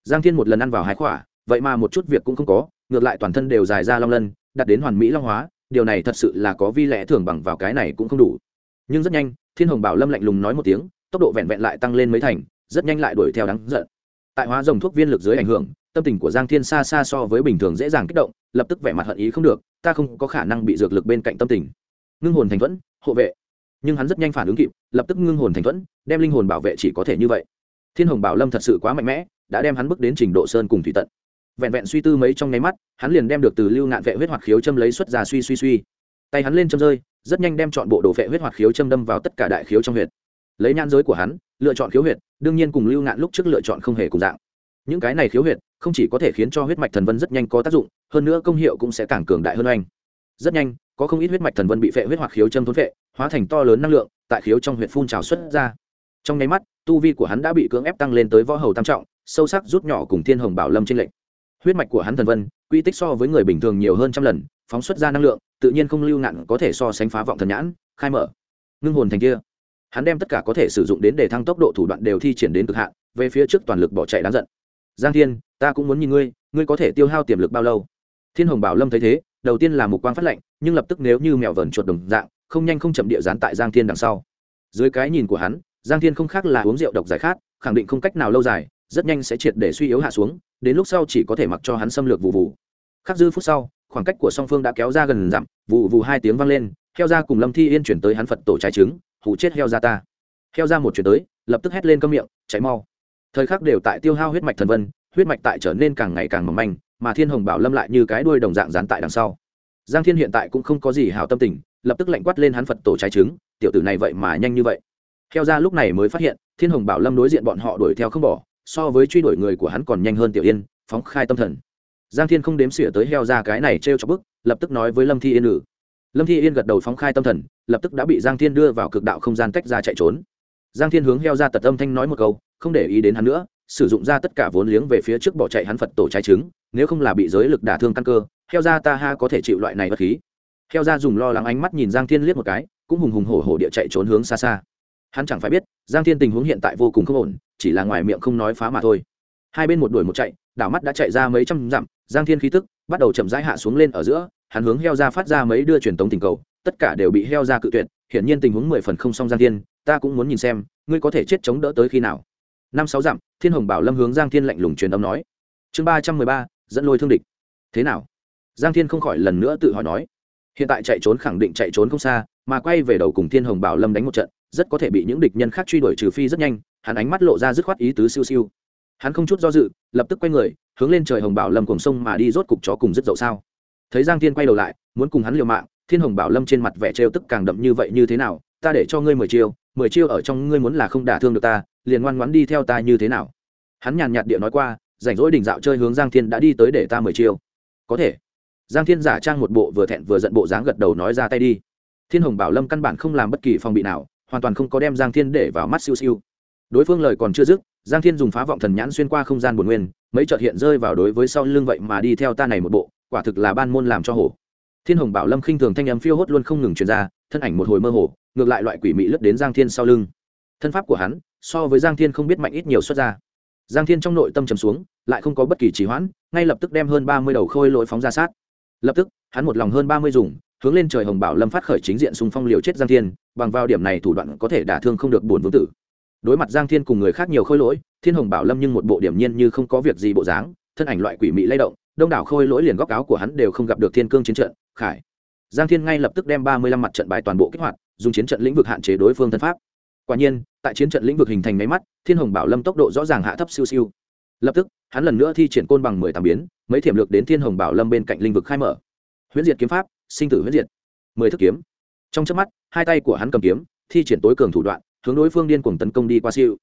Giang thiên một lần ăn vào hai khỏa, vậy mà một chút việc cũng không có, ngược lại toàn thân đều dài ra long lân, đặt đến hoàn mỹ long hóa điều này thật sự là có vi lẽ thường bằng vào cái này cũng không đủ. Nhưng rất nhanh, thiên hồng bảo lâm lạnh lùng nói một tiếng, tốc độ vẹn vẹn lại tăng lên mấy thành, rất nhanh lại đuổi theo đáng giận. Tại hóa dòng thuốc viên lực dưới ảnh hưởng, tâm tình của giang thiên xa xa so với bình thường dễ dàng kích động, lập tức vẻ mặt hận ý không được, ta không có khả năng bị dược lực bên cạnh tâm tình. Ngưng hồn thành thuẫn, hộ vệ. Nhưng hắn rất nhanh phản ứng kịp, lập tức ngưng hồn thành thuẫn, đem linh hồn bảo vệ chỉ có thể như vậy. Thiên hồng bảo lâm thật sự quá mạnh mẽ, đã đem hắn bước đến trình độ sơn cùng thủy tận vẹn vẹn suy tư mấy trong nháy mắt, hắn liền đem được từ lưu ngạn vệ huyết hoạt khiếu châm lấy xuất ra suy suy suy. Tay hắn lên châm rơi, rất nhanh đem chọn bộ đồ vệ huyết hoạt khiếu châm đâm vào tất cả đại khiếu trong huyệt. Lấy nhan giới của hắn, lựa chọn khiếu huyệt, đương nhiên cùng lưu ngạn lúc trước lựa chọn không hề cùng dạng. Những cái này khiếu huyệt, không chỉ có thể khiến cho huyết mạch thần vân rất nhanh có tác dụng, hơn nữa công hiệu cũng sẽ càng cường đại hơn anh. Rất nhanh, có không ít huyết mạch thần vân bị phệ huyết hoặc khiếu châm thốn phệ hóa thành to lớn năng lượng, tại khiếu trong huyệt phun trào xuất ra. Trong nháy mắt, tu vi của hắn đã bị cưỡng ép tăng lên tới võ hầu tam trọng, sâu sắc rút nhỏ cùng thiên hồng bảo lâm trên lệnh huyết mạch của hắn thần vân, quy tích so với người bình thường nhiều hơn trăm lần, phóng xuất ra năng lượng, tự nhiên không lưu ngạn có thể so sánh phá vọng thần nhãn, khai mở. Ngưng hồn thành kia. Hắn đem tất cả có thể sử dụng đến để thăng tốc độ thủ đoạn đều thi triển đến cực hạn, về phía trước toàn lực bỏ chạy đáng giận. Giang thiên, ta cũng muốn nhìn ngươi ngươi có thể tiêu hao tiềm lực bao lâu? Thiên hồng bảo lâm thấy thế, đầu tiên là mục quang phát lệnh nhưng lập tức nếu như mèo vờn chuột đồng dạng, không nhanh không chậm địa dán tại giang thiên đằng sau. Dưới cái nhìn của hắn, giang thiên không khác là uống rượu độc giải khát, khẳng định không cách nào lâu dài rất nhanh sẽ triệt để suy yếu hạ xuống, đến lúc sau chỉ có thể mặc cho hắn xâm lược vụ vụ. Khắc dư phút sau, khoảng cách của song phương đã kéo ra gần dặm, vụ vụ hai tiếng vang lên, heo ra cùng lâm thi yên chuyển tới hắn phật tổ trái trứng hủ chết heo ra ta. Heo ra một chuyển tới, lập tức hét lên cơm miệng cháy mau. Thời khắc đều tại tiêu hao huyết mạch thần vân, huyết mạch tại trở nên càng ngày càng mỏng manh, mà thiên hồng bảo lâm lại như cái đuôi đồng dạng dán tại đằng sau. Giang thiên hiện tại cũng không có gì hảo tâm tình, lập tức lạnh quát lên hắn phật tổ trái trứng, tiểu tử này vậy mà nhanh như vậy. Heo ra lúc này mới phát hiện, thiên hồng bảo lâm đối diện bọn họ đuổi theo không bỏ so với truy đuổi người của hắn còn nhanh hơn tiểu yên, phóng khai tâm thần. Giang thiên không đếm xỉa tới heo ra cái này t r e o cho bức, lập tức nói với lâm thi yên ngự lâm thi yên gật đầu phóng khai tâm thần, lập tức đã bị giang thiên đưa vào cực đạo không gian cách ra chạy trốn. Giang thiên hướng heo ra tật âm thanh nói một câu, không để ý đến hắn nữa, sử dụng ra tất cả vốn liếng về phía trước bỏ chạy hắn phật tổ trái trứng, nếu không là bị giới lực đả thương căn cơ, heo ra ta ha có thể chịu loại này bất khí. Heo ra dùng lo lắng ánh mắt nhìn giang thiên liếc một cái, cũng hùng hùng hổ hổ địa chạy trốn hướng xa xa. Hắn chẳng phải biết, giang thiên tình huống hiện tại vô cùng không ổn chỉ là ngoài miệng không nói phá mà thôi. Hai bên một đuổi một chạy, đảo mắt đã chạy ra mấy trăm dặm, giang thiên khí tức bắt đầu chậm rãi hạ xuống lên ở giữa, hắn hướng heo ra phát ra mấy đưa truyền tống tình cầu, tất cả đều bị heo ra cự tuyệt, hiển nhiên tình huống mười phần không xong giang thiên, ta cũng muốn nhìn xem, ngươi có thể chết chống đỡ tới khi nào. Năm sáu dặm, thiên hồng bảo lâm hướng giang thiên lạnh lùng truyền âm nói. Chương ba trăm mười ba, dẫn lôi thương địch. Thế nào? Giang thiên không khỏi lần nữa tự hỏi nói. Hiện tại chạy trốn khẳng định chạy trốn không xa, mà quay về đầu cùng thiên hồng bảo lâm đánh một trận, rất có thể bị những địch nhân khác truy đuổi trừ phi rất nhanh hắn ánh mắt lộ ra dứt khoát ý tứ siêu siêu. Hắn không chút do dự, lập tức quay người, hướng lên trời hồng bảo lâm cùng sông mà đi rốt cục chó cùng rất dậu sao. Thấy giang thiên quay đầu lại, muốn cùng hắn liều mạng, thiên hồng bảo lâm trên mặt vẻ trêu tức càng đậm như vậy như thế nào, ta để cho ngươi mười chiêu mười chiêu ở trong ngươi muốn là không đả thương được ta, liền ngoan ngoãn đi theo ta như thế nào. Hắn nhàn nhạt địa nói qua, rảnh rỗi đỉnh dạo chơi hướng giang thiên đã đi tới để ta mười chiêu. Có thể. Giang thiên giả trang một bộ vừa thẹn vừa giận bộ dáng gật đầu nói ra tay đi. Thiên hồng bảo lâm căn bản không làm bất kỳ phòng bị nào, hoàn toàn không có đem giang thiên để vào mắt siêu siêu đối phương lời còn chưa dứt, giang thiên dùng phá vọng thần nhãn xuyên qua không gian bồn nguyên, mấy trợt hiện rơi vào đối với sau lưng vậy mà đi theo ta này một bộ, quả thực là ban môn làm cho hổ. Thiên hồng bảo lâm khinh thường thanh âm phiêu hốt luôn không ngừng truyền ra, thân ảnh một hồi mơ hồ, ngược lại loại quỷ mị lướt đến giang thiên sau lưng. Thân pháp của hắn, so với giang thiên không biết mạnh ít nhiều xuất ra. Giang thiên trong nội tâm trầm xuống, lại không có bất kỳ trì hoãn, ngay lập tức đem hơn ba mươi đầu khôi lỗi phóng ra sát. Lập tức, hắn một lòng hơn ba mươi dùng, hướng lên trời hồng bảo lâm phát khởi chính diện xung phong liều chết giang thiên, bằng vào điểm này thủ đoạn có thể đả thương không được buồn vương tử đối mặt giang thiên cùng người khác nhiều khôi lỗi, thiên hồng bảo lâm nhưng một bộ điểm nhiên như không có việc gì bộ dáng, thân ảnh loại quỷ mị lay động, đông đảo khôi lỗi liền góc áo của hắn đều không gặp được thiên cương chiến trận, khải. Giang thiên ngay lập tức đem ba mươi lăm mặt trận bài toàn bộ kích hoạt, dùng chiến trận lĩnh vực hạn chế đối phương thân pháp. Quả nhiên, tại chiến trận lĩnh vực hình thành máy mắt, thiên hồng bảo lâm tốc độ rõ ràng hạ thấp siêu siêu. Lập tức, hắn lần nữa thi triển côn bằng mười tám biến, mấy thiểm lược đến thiên hồng bảo lâm bên cạnh lĩnh vực khai mở. Huyễn diệt kiếm pháp, sinh tử huyễn diệt. mười thức kiếm. Trong trước mắt, hai tay của hắn cầm kiếm, thi triển tối cường thủ đoạn hướng đối phương điên cuồng tấn công đi qua siêu.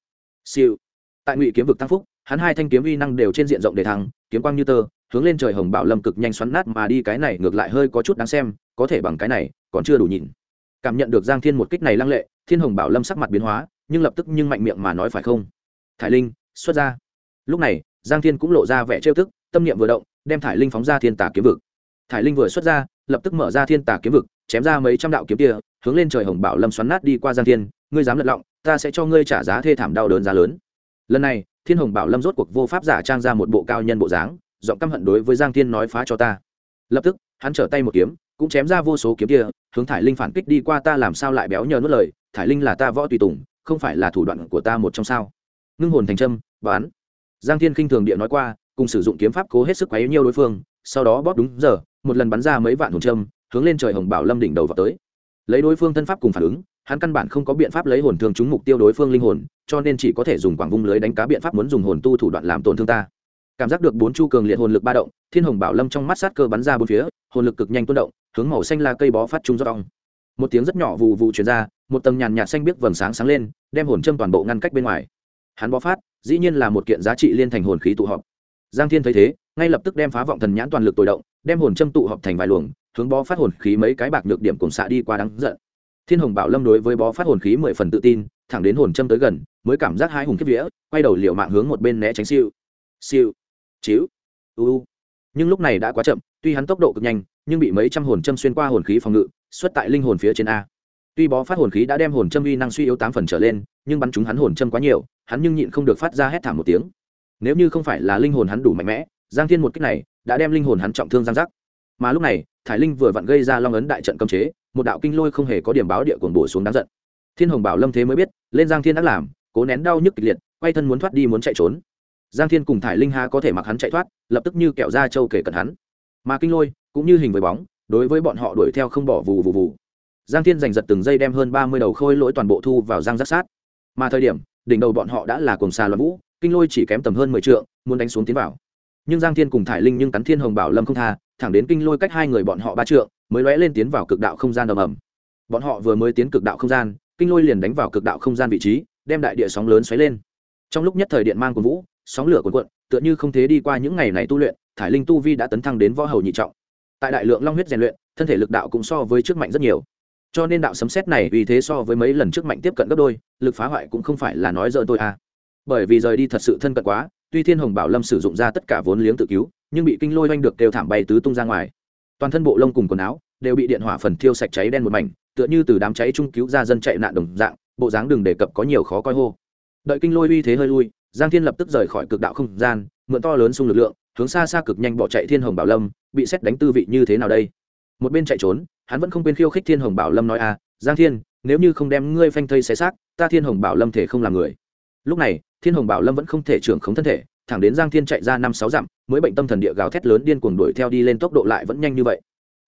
Siêu. Tại ngụy kiếm vực tăng phúc, hắn hai thanh kiếm uy năng đều trên diện rộng để thắng kiếm quang như tơ, hướng lên trời hồng bảo lâm cực nhanh xoắn nát mà đi, cái này ngược lại hơi có chút đáng xem, có thể bằng cái này, còn chưa đủ nhìn cảm nhận được giang thiên một kích này lăng lệ, thiên hồng bảo lâm sắc mặt biến hóa, nhưng lập tức nhưng mạnh miệng mà nói phải không? Thải linh, xuất ra. Lúc này, giang thiên cũng lộ ra vẻ trêu tức, tâm niệm vừa động, đem thải linh phóng ra thiên tà kiếm vực. Thải linh vừa xuất ra, lập tức mở ra thiên tà kiếm vực, chém ra mấy trăm đạo kiếm kia hướng lên trời hồng bảo lâm xoắn nát đi qua giang thiên ngươi dám lật lọng, ta sẽ cho ngươi trả giá thê thảm đau đớn giá lớn. Lần này, thiên hồng bảo lâm rốt cuộc vô pháp giả trang ra một bộ cao nhân bộ dáng, giọng căm hận đối với giang thiên nói phá cho ta. Lập tức, hắn trở tay một kiếm, cũng chém ra vô số kiếm kia, hướng thải linh phản kích đi qua ta làm sao lại béo nhờ nuốt lời, thải linh là ta võ tùy tùng, không phải là thủ đoạn của ta một trong sao. Ngưng hồn thành trâm bán giang thiên khinh thường địa nói qua, cùng sử dụng kiếm pháp cố hết sức quấy nhiều đối phương, sau đó bóp đúng giờ, một lần bắn ra mấy vạn hồn trâm hướng lên trời hồng bảo lâm đỉnh đầu vào tới. Lấy đối phương thân pháp cùng phản ứng hắn căn bản không có biện pháp lấy hồn thương trúng mục tiêu đối phương linh hồn, cho nên chỉ có thể dùng quảng vung lưới đánh cá biện pháp muốn dùng hồn tu thủ đoạn làm tổn thương ta. Cảm giác được bốn chu cường liệt hồn lực ba động, thiên hồng bảo lâm trong mắt sát cơ bắn ra bốn phía, hồn lực cực nhanh tuôn động, hướng màu xanh la cây bó phát trung do ong. Một tiếng rất nhỏ vụ vụ chuyển ra, một tầng nhàn nhạt xanh biếc vầng sáng sáng lên, đem hồn châm toàn bộ ngăn cách bên ngoài. Hắn bó phát, dĩ nhiên là một kiện giá trị liên thành hồn khí tụ họp. Giang thiên thấy thế, ngay lập tức đem phá vọng thần nhãn toàn lực tối động, đem hồn châm tụ họp thành vài luồng, hướng bó phát hồn khí mấy cái bạc nhược điểm cùng xạ đi qua đắng giận thiên hồng bảo lâm đối với bó phát hồn khí mười phần tự tin, thẳng đến hồn châm tới gần, mới cảm giác hai hùng kiếp vía, quay đầu liệu mạng hướng một bên né tránh siêu. Siêu. Chiếu u nhưng lúc này đã quá chậm, tuy hắn tốc độ cực nhanh, nhưng bị mấy trăm hồn châm xuyên qua hồn khí phòng ngự, xuất tại linh hồn phía trên a. Tuy bó phát hồn khí đã đem hồn châm uy năng suy yếu tám phần trở lên, nhưng bắn chúng hắn hồn châm quá nhiều, hắn nhưng nhịn không được phát ra hét thảm một tiếng. Nếu như không phải là linh hồn hắn đủ mạnh mẽ, giang thiên một cách này đã đem linh hồn hắn trọng thương giang giác. Mà lúc này, thải linh vừa vặn gây ra long ấn đại trận cấm chế một đạo kinh lôi không hề có điểm báo địa cuồng bổ xuống đáng giận. Thiên hồng bảo lâm thế mới biết, lên giang thiên đã làm, cố nén đau nhức kịch liệt, quay thân muốn thoát đi muốn chạy trốn. Giang thiên cùng thải linh ha có thể mặc hắn chạy thoát, lập tức như kẹo ra châu kể cận hắn. Mà kinh lôi, cũng như hình với bóng, đối với bọn họ đuổi theo không bỏ vù vù vù. Giang thiên giành giật từng giây đem hơn ba mươi đầu khôi lỗi toàn bộ thu vào giang giác sát. Mà thời điểm, đỉnh đầu bọn họ đã là cùng xà loạn vũ, kinh lôi chỉ kém tầm hơn mười trượng, muốn đánh xuống tiến vào. Nhưng giang thiên cùng thải linh nhưng cắn thiên hồng bảo lâm không tha thẳng đến kinh lôi cách hai người bọn họ ba trượng, mới lóe lên tiến vào cực đạo không gian ầm ầm. Bọn họ vừa mới tiến cực đạo không gian, kinh lôi liền đánh vào cực đạo không gian vị trí, đem đại địa sóng lớn xoáy lên. Trong lúc nhất thời điện mang của vũ, sóng lửa cuồn cuộn, tựa như không thế đi qua những ngày này tu luyện, thải linh tu vi đã tấn thăng đến võ hầu nhị trọng. Tại đại lượng long huyết rèn luyện, thân thể lực đạo cũng so với trước mạnh rất nhiều. Cho nên đạo sấm xét này vì thế so với mấy lần trước mạnh tiếp cận gấp đôi, lực phá hoại cũng không phải là nói dợ tôi à. Bởi vì rời đi thật sự thân cận quá, tuy thiên hồng bảo lâm sử dụng ra tất cả vốn liếng tự cứu nhưng bị kinh lôi oanh được đều thảm bay tứ tung ra ngoài. Toàn thân bộ lông cùng quần áo đều bị điện hỏa phần thiêu sạch cháy đen một mảnh tựa như từ đám cháy trung cứu ra dân chạy nạn đồng dạng bộ dáng đừng đề cập có nhiều khó coi hô. Đợi kinh lôi uy thế hơi lui giang thiên lập tức rời khỏi cực đạo không gian mượn to lớn xung lực lượng hướng xa xa cực nhanh bỏ chạy thiên hồng bảo lâm bị xét đánh tư vị như thế nào đây? Một bên chạy trốn hắn vẫn không quên khiêu khích thiên hồng bảo lâm nói a, à, giang thiên nếu như không đem ngươi phanh thây xé xác ta thiên hồng bảo lâm thể không làm người. Lúc này thiên hồng bảo lâm vẫn không thể trưởng khống thân thể thẳng đến giang thiên chạy ra năm sáu dặm, mới bệnh tâm thần địa gào thét lớn điên cuồng đuổi theo đi lên tốc độ lại vẫn nhanh như vậy.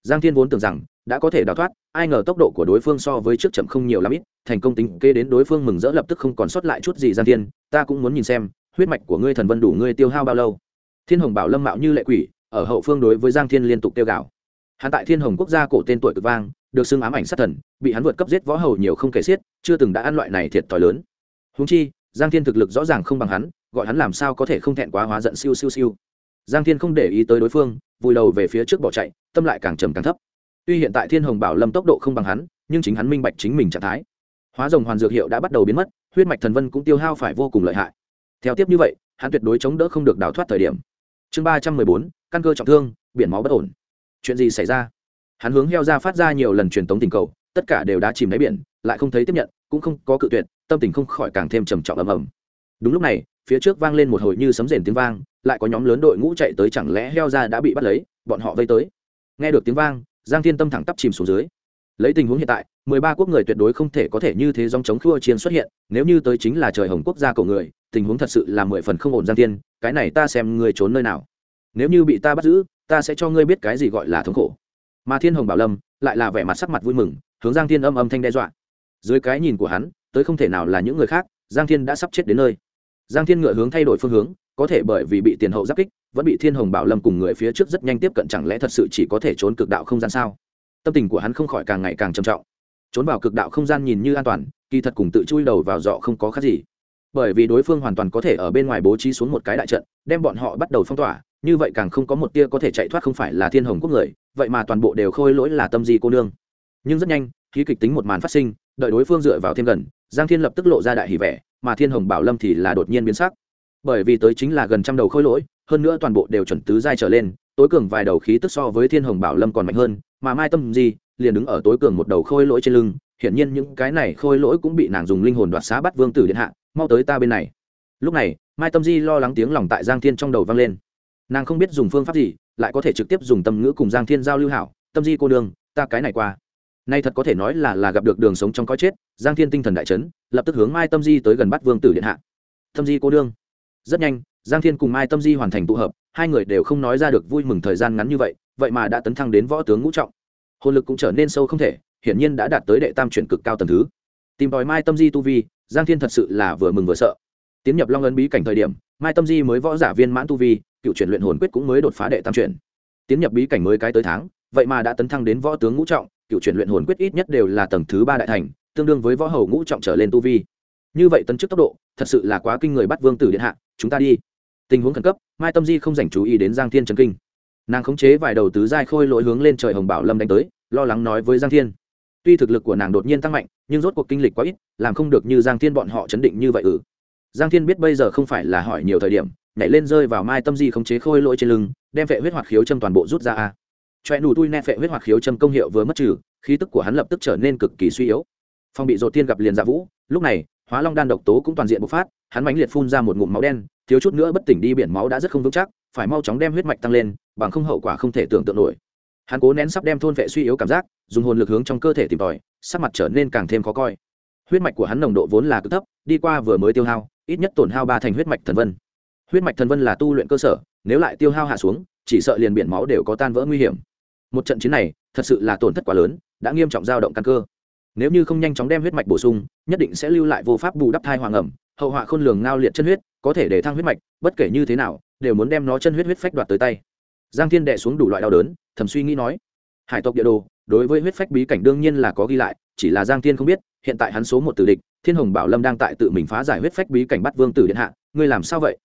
Giang thiên vốn tưởng rằng, đã có thể đào thoát, ai ngờ tốc độ của đối phương so với trước chậm không nhiều lắm ít, thành công tính kê đến đối phương mừng rỡ lập tức không còn sót lại chút gì giang thiên, ta cũng muốn nhìn xem, huyết mạch của ngươi thần vân đủ ngươi tiêu hao bao lâu. Thiên hồng bảo lâm mạo như lệ quỷ, ở hậu phương đối với giang thiên liên tục tiêu gạo hắn tại thiên hồng quốc gia cổ tên tuổi cực vang, được xưng ám ảnh sát thần, bị hắn vượt cấp giết võ hầu nhiều không kể xiết, chưa từng đã ăn loại này thiệt thòi lớn. Húng chi, giang thiên thực lực rõ ràng không bằng hắn gọi hắn làm sao có thể không thẹn quá hóa giận siêu siêu siêu. Giang thiên không để ý tới đối phương, vùi đầu về phía trước bỏ chạy, tâm lại càng trầm càng thấp. Tuy hiện tại thiên hồng bảo lâm tốc độ không bằng hắn, nhưng chính hắn minh bạch chính mình trạng thái. Hóa rồng hoàn dược hiệu đã bắt đầu biến mất, huyết mạch thần vân cũng tiêu hao phải vô cùng lợi hại. Theo tiếp như vậy, hắn tuyệt đối chống đỡ không được đào thoát thời điểm. Chương ba trăm mười bốn, căn cơ trọng thương, biển máu bất ổn. Chuyện gì xảy ra? Hắn hướng heo ra phát ra nhiều lần truyền tống tình cầu, tất cả đều đã chìm đáy biển, lại không thấy tiếp nhận, cũng không có cự tuyệt, tâm tình không khỏi càng thêm trầm trọng ầm ầm. Đúng lúc này phía trước vang lên một hồi như sấm rền tiếng vang, lại có nhóm lớn đội ngũ chạy tới chẳng lẽ heo ra đã bị bắt lấy, bọn họ vây tới. Nghe được tiếng vang, giang thiên tâm thẳng tắp chìm xuống dưới. Lấy tình huống hiện tại, mười ba quốc người tuyệt đối không thể có thể như thế dòng chống khua chiến xuất hiện, nếu như tới chính là trời hồng quốc gia cầu người, tình huống thật sự là mười phần không ổn giang thiên, cái này ta xem người trốn nơi nào. Nếu như bị ta bắt giữ, ta sẽ cho ngươi biết cái gì gọi là thống khổ. Mà thiên hồng bảo lâm lại là vẻ mặt sắc mặt vui mừng, hướng giang thiên âm âm thanh đe dọa. Dưới cái nhìn của hắn, tới không thể nào là những người khác, giang thiên đã sắp chết đến nơi giang thiên ngựa hướng thay đổi phương hướng, có thể bởi vì bị tiền hậu giáp kích, vẫn bị thiên hồng bảo lâm cùng người phía trước rất nhanh tiếp cận chẳng lẽ thật sự chỉ có thể trốn cực đạo không gian sao? Tâm tình của hắn không khỏi càng ngày càng trầm trọng. Trốn vào cực đạo không gian nhìn như an toàn, kỳ thật cùng tự chui đầu vào dọ không có khác gì. Bởi vì đối phương hoàn toàn có thể ở bên ngoài bố trí xuống một cái đại trận, đem bọn họ bắt đầu phong tỏa, như vậy càng không có một tia có thể chạy thoát không phải là thiên hồng quốc người, vậy mà toàn bộ đều khôi lỗi là tâm di cô nương. Nhưng rất nhanh, khí kịch tính một màn phát sinh, đợi đối phương dựa vào thêm gần, giang thiên lập tức lộ ra đại hỷ vẻ mà thiên hồng bảo lâm thì là đột nhiên biến sắc. Bởi vì tới chính là gần trăm đầu khôi lỗi, hơn nữa toàn bộ đều chuẩn tứ giai trở lên, tối cường vài đầu khí tức so với thiên hồng bảo lâm còn mạnh hơn, mà mai tâm di liền đứng ở tối cường một đầu khôi lỗi trên lưng, hiển nhiên những cái này khôi lỗi cũng bị nàng dùng linh hồn đoạt xá bắt vương tử điện hạ, mau tới ta bên này. Lúc này, mai tâm di lo lắng tiếng lòng tại giang thiên trong đầu vang lên. Nàng không biết dùng phương pháp gì, lại có thể trực tiếp dùng tâm ngữ cùng giang thiên giao lưu hảo, tâm di cô đường ta cái này qua nay thật có thể nói là là gặp được đường sống trong có chết, giang thiên tinh thần đại trấn lập tức hướng mai tâm di tới gần bắt vương tử điện hạ. Tâm di cô đương rất nhanh, giang thiên cùng mai tâm di hoàn thành tụ hợp, hai người đều không nói ra được vui mừng thời gian ngắn như vậy vậy mà đã tấn thăng đến võ tướng ngũ trọng. Hồn lực cũng trở nên sâu không thể, hiển nhiên đã đạt tới đệ tam chuyển cực cao tầng thứ. Tìm tòi mai tâm di tu vi, giang thiên thật sự là vừa mừng vừa sợ. Tiến nhập long ấn bí cảnh thời điểm, mai tâm di mới võ giả viên mãn tu vi, cựu chuyển luyện hồn quyết cũng mới đột phá đệ tam chuyển. Tiến nhập bí cảnh mới cái tới tháng, vậy mà đã tấn thăng đến võ tướng ngũ trọng cựu chuyển luyện hồn quyết ít nhất đều là tầng thứ ba đại thành, tương đương với võ hầu ngũ trọng trở lên tu vi. Như vậy tấn chức tốc độ, thật sự là quá kinh người bắt vương tử điện hạ, chúng ta đi. Tình huống khẩn cấp, mai tâm di không dành chú ý đến giang thiên trần kinh. Nàng khống chế vài đầu tứ giai khôi lỗi hướng lên trời hồng bảo lâm đánh tới, lo lắng nói với giang thiên. Tuy thực lực của nàng đột nhiên tăng mạnh, nhưng rốt cuộc kinh lịch quá ít, làm không được như giang thiên bọn họ chấn định như vậy ừ giang thiên biết bây giờ không phải là hỏi nhiều thời điểm, nhảy lên rơi vào mai tâm di khống chế khôi lỗi trên lưng, đem vệ huyết hoạt khiếu châm toàn bộ rút ra a choe nù tui ne phệ huyết hoạt khiếu châm công hiệu vừa mất trừ, khí tức của hắn lập tức trở nên cực kỳ suy yếu. Phong bị dột tiên gặp liền dạ vũ, lúc này, hóa long đan độc tố cũng toàn diện bộc phát, hắn mãnh liệt phun ra một ngụm máu đen, thiếu chút nữa bất tỉnh đi biển máu đã rất không vững chắc, phải mau chóng đem huyết mạch tăng lên, bằng không hậu quả không thể tưởng tượng nổi. Hắn cố nén sắp đem thôn vệ suy yếu cảm giác, dùng hồn lực hướng trong cơ thể tìm tòi, sắc mặt trở nên càng thêm khó coi. Huyết mạch của hắn nồng độ vốn là cực thấp, đi qua vừa mới tiêu hao, ít nhất tổn hao ba thành huyết mạch thần vân. Huyết mạch thần vân là tu luyện cơ sở, nếu lại tiêu hao hạ xuống chỉ sợ liền biển máu đều có tan vỡ nguy hiểm. Một trận chiến này, thật sự là tổn thất quá lớn, đã nghiêm trọng dao động căn cơ. Nếu như không nhanh chóng đem huyết mạch bổ sung, nhất định sẽ lưu lại vô pháp bù đắp thai hoàng ẩm, hậu họa khôn lường ngao liệt chân huyết, có thể để thăng huyết mạch, bất kể như thế nào, đều muốn đem nó chân huyết huyết phách đoạt tới tay. Giang thiên đệ xuống đủ loại đau đớn, thầm suy nghĩ nói, hải tộc địa đồ, đối với huyết phách bí cảnh đương nhiên là có ghi lại, chỉ là giang thiên không biết, hiện tại hắn số một tử địch, thiên hồng bảo lâm đang tại tự mình phá giải huyết phách bí cảnh bắt vương tử điện hạ, ngươi làm sao vậy?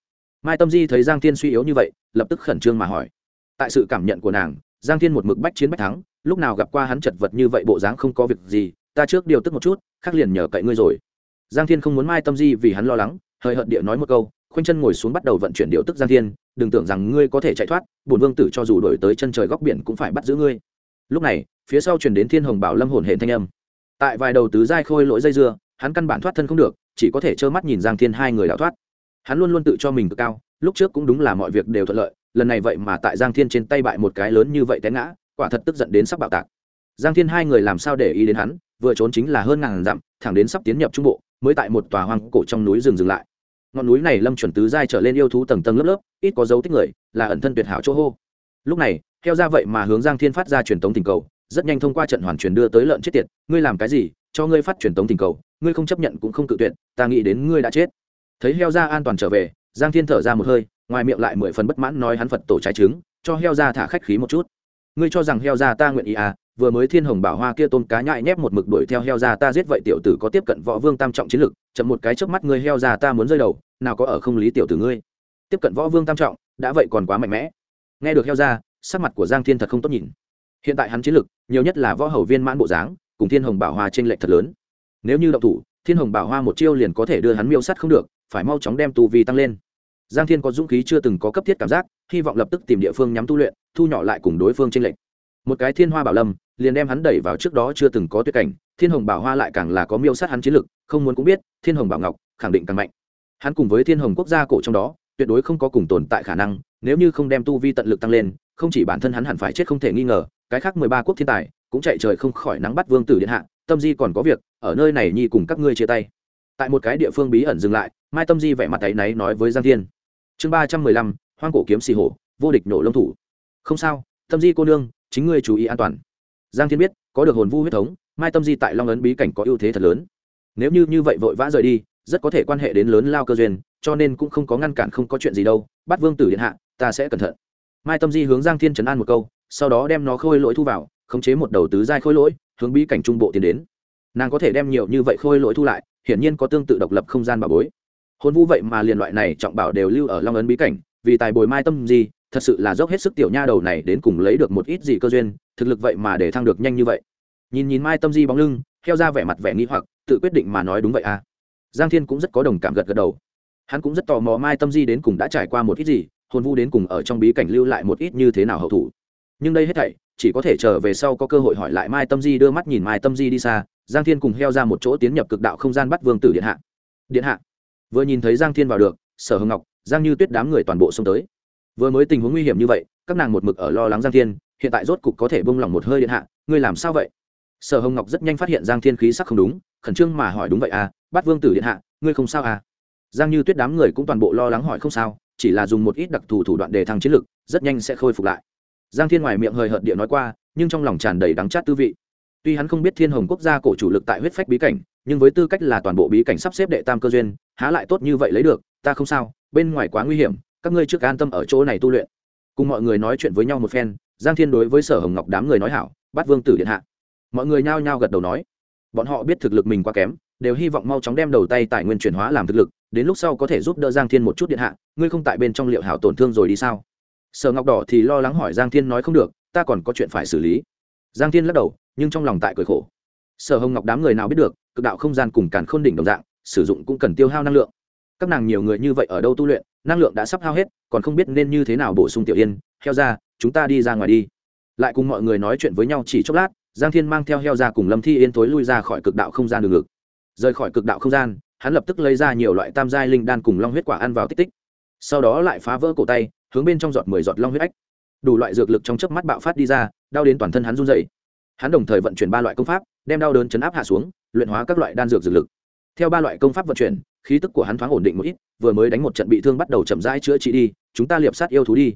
Mai tâm di thấy giang thiên suy yếu như vậy, lập tức khẩn trương mà hỏi. Tại sự cảm nhận của nàng, giang thiên một mực bách chiến bách thắng, lúc nào gặp qua hắn chật vật như vậy bộ dáng không có việc gì, ta trước điều tức một chút, khác liền nhờ cậy ngươi rồi. Giang thiên không muốn mai tâm di vì hắn lo lắng, hơi hận địa nói một câu, khoanh chân ngồi xuống bắt đầu vận chuyển điều tức giang thiên, đừng tưởng rằng ngươi có thể chạy thoát, bổn vương tử cho dù đổi tới chân trời góc biển cũng phải bắt giữ ngươi. Lúc này, phía sau truyền đến thiên hồng bảo lâm hồn hệ thanh âm. Tại vài đầu tứ giai khôi lỗi dây dưa, hắn căn bản thoát thân không được, chỉ có thể trơ mắt nhìn giang thiên hai người đào thoát hắn luôn luôn tự cho mình cực cao, lúc trước cũng đúng là mọi việc đều thuận lợi, lần này vậy mà tại giang thiên trên tay bại một cái lớn như vậy té ngã, quả thật tức giận đến sắp bạo tạc. Giang thiên hai người làm sao để ý đến hắn, vừa trốn chính là hơn ngàn dặm, thẳng đến sắp tiến nhập trung bộ, mới tại một tòa hoang cổ trong núi rừng dừng lại. Ngọn núi này lâm chuẩn tứ giai trở lên yêu thú tầng tầng lớp lớp, ít có dấu tích người, là ẩn thân tuyệt hảo chỗ hô. Lúc này, theo ra vậy mà hướng giang thiên phát ra truyền tống tình cầu, rất nhanh thông qua trận hoàn truyền đưa tới lợn chết tiệt, ngươi làm cái gì, cho ngươi phát truyền tống tình cầu, ngươi không chấp nhận cũng không cự tuyệt, ta nghĩ đến ngươi đã chết thấy heo ra an toàn trở về, giang thiên thở ra một hơi, ngoài miệng lại mười phần bất mãn nói hắn phật tổ trái trứng, cho heo ra thả khách khí một chút. Ngươi cho rằng heo ra ta nguyện ý à? Vừa mới thiên hồng bảo hoa kia tôm cá nhại nhép một mực đuổi theo heo ra ta giết vậy tiểu tử có tiếp cận võ vương tam trọng chiến lực, chậm một cái trước mắt ngươi heo ra ta muốn rơi đầu, nào có ở không lý tiểu tử ngươi. Tiếp cận võ vương tam trọng, đã vậy còn quá mạnh mẽ. Nghe được heo ra, sắc mặt của giang thiên thật không tốt nhìn. Hiện tại hắn chiến lực, nhiều nhất là võ hầu viên mãn bộ dáng, cùng thiên hồng bảo hoa trên lệch thật lớn. Nếu như động thủ, thiên hồng bảo hoa một chiêu liền có thể đưa hắn miêu sắt không được phải mau chóng đem tu vi tăng lên. Giang thiên có dũng khí chưa từng có cấp thiết cảm giác, hy vọng lập tức tìm địa phương nhắm tu luyện, thu nhỏ lại cùng đối phương t lệch. Một cái thiên hoa bảo lâm, liền đem hắn đẩy vào trước đó chưa từng có tuyệt cảnh, thiên hồng bảo hoa lại càng là có miêu sát hắn chiến lực, không muốn cũng biết, thiên hồng bảo ngọc, khẳng định càng mạnh. Hắn cùng với thiên hồng quốc gia cổ trong đó, tuyệt đối không có cùng tồn tại khả năng, nếu như không đem tu vi tận lực tăng lên, không chỉ bản thân hắn hẳn phải chết không thể nghi ngờ, cái khác mười ba quốc thiên tài, cũng chạy trời không khỏi nắng bắt vương tử điện hạ, tâm di còn có việc, ở nơi này nhi cùng các ngươi chia tay. Tại một cái địa phương bí ẩn dừng lại mai tâm di vẻ mặt tay náy nói với giang thiên. Chương ba trăm mười lăm, hoang cổ kiếm xì hổ, vô địch nổ lông thủ. Không sao, tâm di cô nương, chính ngươi chú ý an toàn. Giang thiên biết, có được hồn vu huyết thống, mai tâm di tại long ấn bí cảnh có ưu thế thật lớn. Nếu như như vậy vội vã rời đi, rất có thể quan hệ đến lớn lao cơ duyên, cho nên cũng không có ngăn cản không có chuyện gì đâu, bắt vương tử điện hạ, ta sẽ cẩn thận. Mai tâm di hướng giang thiên trấn an một câu, sau đó đem nó khôi lỗi thu vào, khống chế một đầu tứ giai khôi lỗi, hướng bí cảnh trung bộ tiến đến. Nàng có thể đem nhiều như vậy khôi lỗi thu lại, hiển nhiên có tương tự độc lập không gian bà bối hôn vũ vậy mà liền loại này trọng bảo đều lưu ở long ấn bí cảnh, vì tài bồi mai tâm gì, thật sự là dốc hết sức tiểu nha đầu này đến cùng lấy được một ít gì cơ duyên, thực lực vậy mà để thăng được nhanh như vậy. Nhìn nhìn mai tâm di bóng lưng, theo ra vẻ mặt vẻ nghi hoặc, tự quyết định mà nói đúng vậy à. Giang thiên cũng rất có đồng cảm gật gật đầu. Hắn cũng rất tò mò mai tâm di đến cùng đã trải qua một ít gì hồn vu đến cùng ở trong bí cảnh lưu lại một ít như thế nào hậu thủ. Nhưng đây hết thảy, chỉ có thể chờ về sau có cơ hội hỏi lại mai tâm di đưa mắt nhìn mai tâm di đi xa, giang thiên cùng heo ra một chỗ tiến nhập cực đạo không gian bắt vương tử điện hạ. Điện hạ vừa nhìn thấy giang thiên vào được, sở hồng ngọc, giang như tuyết đám người toàn bộ xông tới. Vừa mới tình huống nguy hiểm như vậy, các nàng một mực ở lo lắng giang thiên, hiện tại rốt cục có thể bông lỏng một hơi điện hạ, ngươi làm sao vậy? Sở hồng ngọc rất nhanh phát hiện giang thiên khí sắc không đúng, khẩn trương mà hỏi đúng vậy à bắt vương tử điện hạ, ngươi không sao à? Giang như tuyết đám người cũng toàn bộ lo lắng hỏi không sao, chỉ là dùng một ít đặc thù thủ đoạn đề thăng chiến lực, rất nhanh sẽ khôi phục lại. Giang thiên ngoài miệng hời hợt địa nói qua, nhưng trong lòng tràn đầy đắng chát tư vị. Tuy hắn không biết thiên hồng quốc gia cổ chủ lực tại huyết phách bí cảnh nhưng với tư cách là toàn bộ bí cảnh sắp xếp đệ tam cơ duyên, há lại tốt như vậy lấy được, ta không sao, bên ngoài quá nguy hiểm, các ngươi trước an tâm ở chỗ này tu luyện. Cùng mọi người nói chuyện với nhau một phen, giang thiên đối với sở hồng ngọc đám người nói hảo bắt vương tử điện hạ. Mọi người nhao nhao gật đầu nói. Bọn họ biết thực lực mình quá kém, đều hy vọng mau chóng đem đầu tay tài nguyên chuyển hóa làm thực lực, đến lúc sau có thể giúp đỡ giang thiên một chút điện hạ, ngươi không tại bên trong liệu hảo tổn thương rồi đi sao? Sở ngọc đỏ thì lo lắng hỏi giang thiên nói không được, ta còn có chuyện phải xử lý. Giang thiên lắc đầu, nhưng trong lòng tại cười khổ. Sở hồng ngọc đám người nào biết được cực đạo không gian cùng càn khôn đỉnh đồng dạng, sử dụng cũng cần tiêu hao năng lượng. Các nàng nhiều người như vậy ở đâu tu luyện, năng lượng đã sắp hao hết, còn không biết nên như thế nào bổ sung tiểu yên, heo ra, chúng ta đi ra ngoài đi. Lại cùng mọi người nói chuyện với nhau chỉ chốc lát, giang thiên mang theo heo ra cùng lâm thi yên tối lui ra khỏi cực đạo không gian đường ngực. Rời khỏi cực đạo không gian, hắn lập tức lấy ra nhiều loại tam giai linh đan cùng long huyết quả ăn vào tích tích. Sau đó lại phá vỡ cổ tay, hướng bên trong giọt mười giọt long huyết ách. Đủ loại dược lực trong chớp mắt bạo phát đi ra, đau đến toàn thân hắn run dậy hắn đồng thời vận chuyển ba loại công pháp, đem đau đớn chấn áp hạ xuống luyện hóa các loại đan dược dược lực. Theo ba loại công pháp vận chuyển, khí tức của hắn thoáng ổn định một ít, vừa mới đánh một trận bị thương bắt đầu chậm rãi chữa trị đi, chúng ta liệp sát yêu thú đi.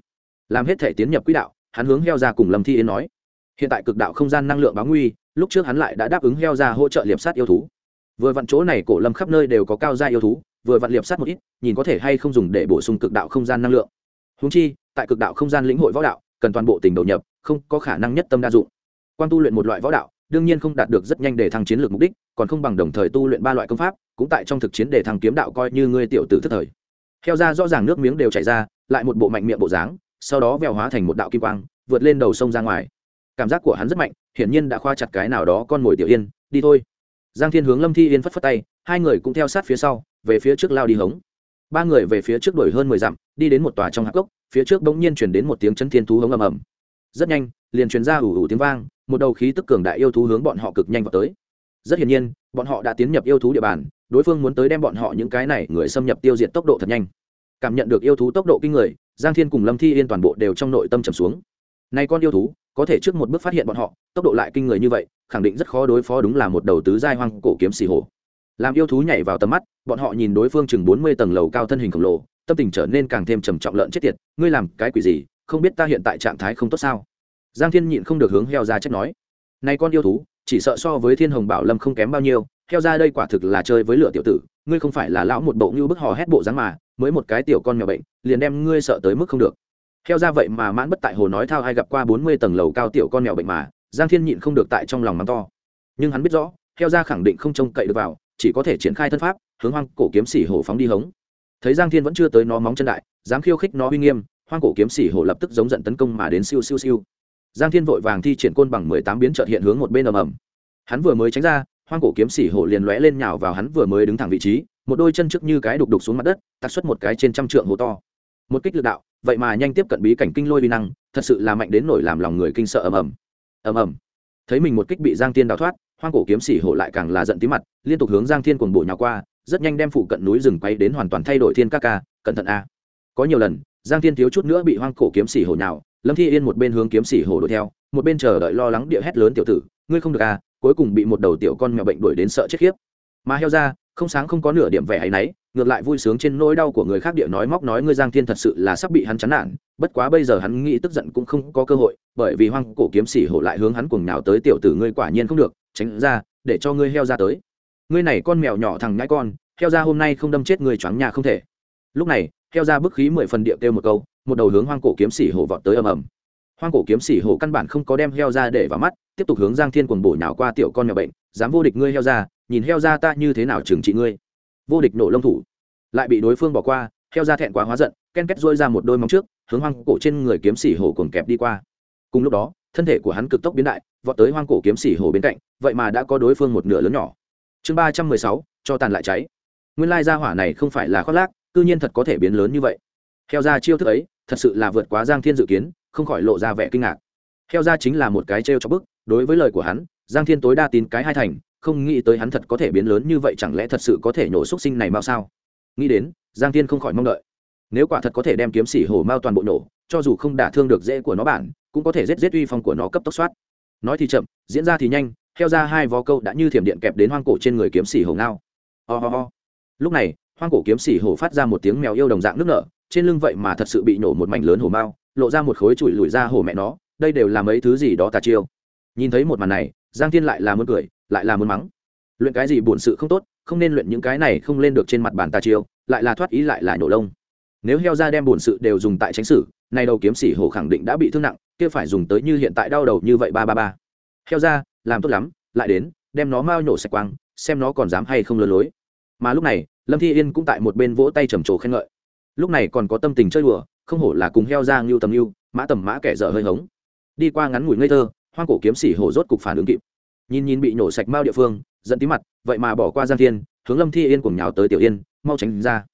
Làm hết thể tiến nhập quỹ đạo, hắn hướng heo ra cùng lâm thi yến nói. Hiện tại cực đạo không gian năng lượng báo nguy, lúc trước hắn lại đã đáp ứng heo ra hỗ trợ liệp sát yêu thú. Vừa vặn chỗ này cổ lâm khắp nơi đều có cao gia yêu thú, vừa vặn liệp sát một ít, nhìn có thể hay không dùng để bổ sung cực đạo không gian năng lượng. Húng chi, tại cực đạo không gian lĩnh hội võ đạo, cần toàn bộ tình đầu nhập, không có khả năng nhất tâm đa dụng. Quan tu luyện một loại võ đạo đương nhiên không đạt được rất nhanh để thăng chiến lược mục đích, còn không bằng đồng thời tu luyện ba loại công pháp, cũng tại trong thực chiến để thăng kiếm đạo coi như ngươi tiểu tử thất thời. Theo ra rõ ràng nước miếng đều chảy ra, lại một bộ mạnh miệng bộ dáng, sau đó vèo hóa thành một đạo kim quang, vượt lên đầu sông ra ngoài. Cảm giác của hắn rất mạnh, hiển nhiên đã khoa chặt cái nào đó con mồi tiểu yên, đi thôi. Giang thiên hướng lâm thi yên phất phất tay, hai người cũng theo sát phía sau, về phía trước lao đi hống. Ba người về phía trước đổi hơn mười dặm, đi đến một tòa trong hạp gốc phía trước bỗng nhiên chuyển đến một tiếng chấn thiên thú hống ầm ầm. Rất nhanh liền truyền ra ủ ủ tiếng vang, một đầu khí tức cường đại yêu thú hướng bọn họ cực nhanh vào tới. Rất hiển nhiên, bọn họ đã tiến nhập yêu thú địa bàn, đối phương muốn tới đem bọn họ những cái này người xâm nhập tiêu diệt tốc độ thật nhanh. Cảm nhận được yêu thú tốc độ kinh người, giang thiên cùng lâm thi yên toàn bộ đều trong nội tâm trầm xuống. Nay con yêu thú, có thể trước một bước phát hiện bọn họ, tốc độ lại kinh người như vậy, khẳng định rất khó đối phó đúng là một đầu tứ giai hoang cổ kiếm xì hổ. Làm yêu thú nhảy vào tầm mắt, bọn họ nhìn đối phương chừng bốn mươi tầng lầu cao thân hình khổng lồ, tâm tình trở nên càng thêm trầm trọng lợn chết tiệt. Ngươi làm cái quỷ gì? Không biết ta hiện tại trạng thái không tốt sao? Giang thiên nhịn không được hướng heo ra trách nói. Nay con yêu thú, chỉ sợ so với thiên hồng bảo lâm không kém bao nhiêu, heo ra đây quả thực là chơi với lửa tiểu tử, ngươi không phải là lão một bộ như bức hò hét bộ dáng mà, mới một cái tiểu con nhỏ bệnh, liền đem ngươi sợ tới mức không được. Heo ra vậy mà mãn bất tại hồ nói thao ai gặp qua bốn mươi tầng lầu cao tiểu con mèo bệnh mà, giang thiên nhịn không được tại trong lòng mắng to. Nhưng hắn biết rõ, heo ra khẳng định không trông cậy được vào, chỉ có thể triển khai thân pháp, hướng hoang cổ kiếm xỉ hổ phóng đi hống. Thấy giang thiên vẫn chưa tới nó móng chân đại, dám khiêu khích nó uy nghiêm, hoang cổ kiếm xỉ hổ lập tức giống giận tấn công mà đến siêu siêu siêu giang thiên vội vàng thi triển côn bằng mười tám biến trợt hiện hướng một bên ầm ầm. Hắn vừa mới tránh ra, hoang cổ kiếm xỉ hổ liền lóe lên nhào vào hắn vừa mới đứng thẳng vị trí, một đôi chân trước như cái đục đục xuống mặt đất, tạc xuất một cái trên trăm trượng hố to. Một kích lực đạo, vậy mà nhanh tiếp cận bí cảnh kinh lôi vi năng, thật sự là mạnh đến nổi làm lòng người kinh sợ ầm ầm. Ầm ầm. Thấy mình một kích bị giang thiên đào thoát, hoang cổ kiếm xỉ hổ lại càng là giận tí mặt, liên tục hướng giang thiên cuồng bộ nhào qua, rất nhanh đem phụ cận núi rừng quay đến hoàn toàn thay đổi thiên ca ca, cẩn thận a. Có nhiều lần, giang thiên thiếu chút nữa bị hoang cổ kiếm xỉ hổ nhào lâm thi yên một bên hướng kiếm xỉ hổ đuổi theo, một bên chờ đợi lo lắng địa hét lớn tiểu tử, ngươi không được à cuối cùng bị một đầu tiểu con mèo bệnh đuổi đến sợ chết khiếp. Mà heo ra, không sáng không có nửa điểm vẻ hay nấy ngược lại vui sướng trên nỗi đau của người khác địa nói móc nói ngươi giang thiên thật sự là sắp bị hắn chán nản, bất quá bây giờ hắn nghĩ tức giận cũng không có cơ hội, bởi vì hoang cổ kiếm xỉ hổ lại hướng hắn cuồng nào tới tiểu tử ngươi quả nhiên không được, tránh ra, để cho ngươi heo ra tới. Ngươi này con mèo nhỏ thằng nhãi con, heo ra hôm nay không đâm chết người choáng nhà không thể. Lúc này heo ra bức khí mười phần địa kêu một câu, một đầu hướng hoang cổ kiếm xỉ hổ vọt tới ầm ầm. Hoang cổ kiếm xỉ hổ căn bản không có đem heo ra để vào mắt, tiếp tục hướng giang thiên quần bổ nhào qua tiểu con nhỏ bệnh, dám vô địch ngươi heo ra, nhìn heo ra ta như thế nào trừng trị ngươi. Vô địch nổ lông thủ. Lại bị đối phương bỏ qua, heo ra thẹn quá hóa giận, ken kết dôi ra một đôi móng trước, hướng hoang cổ trên người kiếm xỉ hổ cuồng kẹp đi qua. Cùng lúc đó, thân thể của hắn cực tốc biến đại, vọt tới hoang cổ kiếm xỉ hổ bên cạnh, vậy mà đã có đối phương một nửa lớn nhỏ. Chương ba trăm mười sáu, cho tàn lại cháy. Nguyên lai gia hỏa này không phải là khoác lác cư nhiên thật có thể biến lớn như vậy. Heo ra chiêu thức ấy, thật sự là vượt quá giang thiên dự kiến, không khỏi lộ ra vẻ kinh ngạc. Heo ra chính là một cái trêu cho bức, đối với lời của hắn, giang thiên tối đa tin cái hai thành, không nghĩ tới hắn thật có thể biến lớn như vậy chẳng lẽ thật sự có thể nhổ xúc sinh này mau sao? Nghĩ đến, giang thiên không khỏi mong đợi. Nếu quả thật có thể đem kiếm sĩ hổ mao toàn bộ nổ cho dù không đả thương được dễ của nó bản, cũng có thể giết giết uy phong của nó cấp tốc soát. Nói thì chậm, diễn ra thì nhanh, heo ra hai vó câu đã như thiểm điện kẹp đến hoang cổ trên người kiếm sĩ hổ ngao. Ho、oh、ho、oh. Oh. lúc này hoang cổ kiếm sĩ hổ phát ra một tiếng mèo yêu đồng dạng nước nở, trên lưng vậy mà thật sự bị nổ một mảnh lớn hổ mao, lộ ra một khối chùi lùi ra hổ mẹ nó, đây đều là mấy thứ gì đó tà chiêu. Nhìn thấy một màn này, giang thiên lại là muốn cười, lại là muốn mắng. Luyện cái gì bổn sự không tốt, không nên luyện những cái này không lên được trên mặt bàn tà chiêu, lại là thoát ý lại là nổ lông. Nếu heo ra đem bổn sự đều dùng tại tránh sử nay đầu kiếm sĩ hổ khẳng định đã bị thương nặng, kia phải dùng tới như hiện tại đau đầu như vậy ba ba ba. Heo ra làm tốt lắm, lại đến, đem nó mau nhổ sạch quang, xem nó còn dám hay không lừa lối. Mà lúc này lâm thi yên cũng tại một bên vỗ tay trầm trồ khen ngợi. Lúc này còn có tâm tình chơi đùa, không hổ là cùng heo ra ngưu tầm ngưu, mã tầm mã kẻ dở hơi hống. Đi qua ngắn ngủi ngây thơ, hoang cổ kiếm sĩ hổ rốt cục phản ứng kịp. Nhìn nhìn bị nổ sạch mao địa phương dẫn tí mặt, vậy mà bỏ qua giang thiên, hướng lâm thi yên cùng nhào tới tiểu yên, mau tránh ra.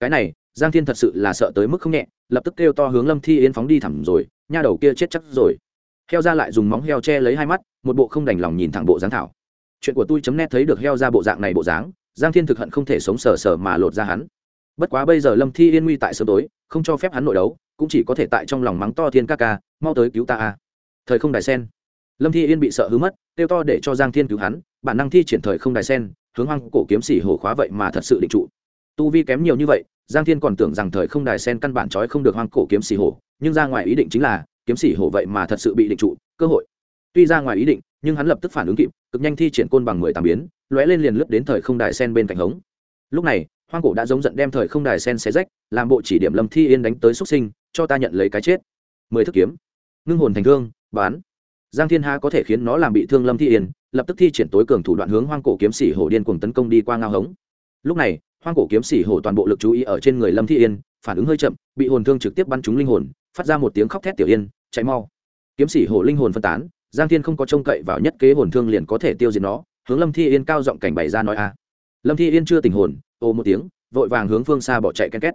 Cái này, giang thiên thật sự là sợ tới mức không nhẹ, lập tức kêu to hướng lâm thi yên phóng đi thẳng rồi, nha đầu kia chết chắc rồi. Heo ra lại dùng móng heo che lấy hai mắt, một bộ không đành lòng nhìn thẳng bộ dáng thảo. Chuyện của tôi chấm nét thấy được heo ra bộ dạng này bộ dáng giang thiên thực hận không thể sống sờ sờ mà lột ra hắn. Bất quá bây giờ lâm thi yên nguy tại sớm tối, không cho phép hắn nội đấu, cũng chỉ có thể tại trong lòng mắng to thiên ca ca, mau tới cứu ta a. Thời không đài sen. Lâm thi yên bị sợ hứa mất, kêu to để cho giang thiên cứu hắn, bản năng thi triển thời không đài sen, hướng hoang cổ kiếm xỉ hổ khóa vậy mà thật sự định trụ. Tu vi kém nhiều như vậy, giang thiên còn tưởng rằng thời không đài sen căn bản trói không được hoang cổ kiếm xỉ hổ, nhưng ra ngoài ý định chính là, kiếm xỉ hổ vậy mà thật sự bị định trụ, cơ hội. Tuy ra ngoài ý định, nhưng hắn lập tức phản ứng kịp, cực nhanh thi triển côn bằng mười tám biến lóe lên liền lướt đến thời không đài sen bên cạnh hống. Lúc này, hoang cổ đã giống giận đem thời không đài sen xé rách, làm bộ chỉ điểm lâm thi yên đánh tới xuất sinh, cho ta nhận lấy cái chết. Mười thức kiếm. Ngưng hồn thành thương, bán. Giang thiên ha có thể khiến nó làm bị thương lâm thi yên, lập tức thi triển tối cường thủ đoạn hướng hoang cổ kiếm sĩ hổ điên cuồng tấn công đi qua ngao hống. Lúc này, hoang cổ kiếm sĩ hổ toàn bộ lực chú ý ở trên người lâm thi yên, phản ứng hơi chậm, bị hồn thương trực tiếp bắn trúng linh hồn, phát ra một tiếng khóc thét tiểu yên, chạy mau. Kiếm sĩ hổ linh hồn phân tán, giang thiên không có trông cậy vào nhất kế hồn thương liền có thể tiêu diệt nó hướng lâm thi yên cao giọng cảnh bày ra nói a. Lâm thi yên chưa tình hồn ồ một tiếng, vội vàng hướng phương xa bỏ chạy ken két.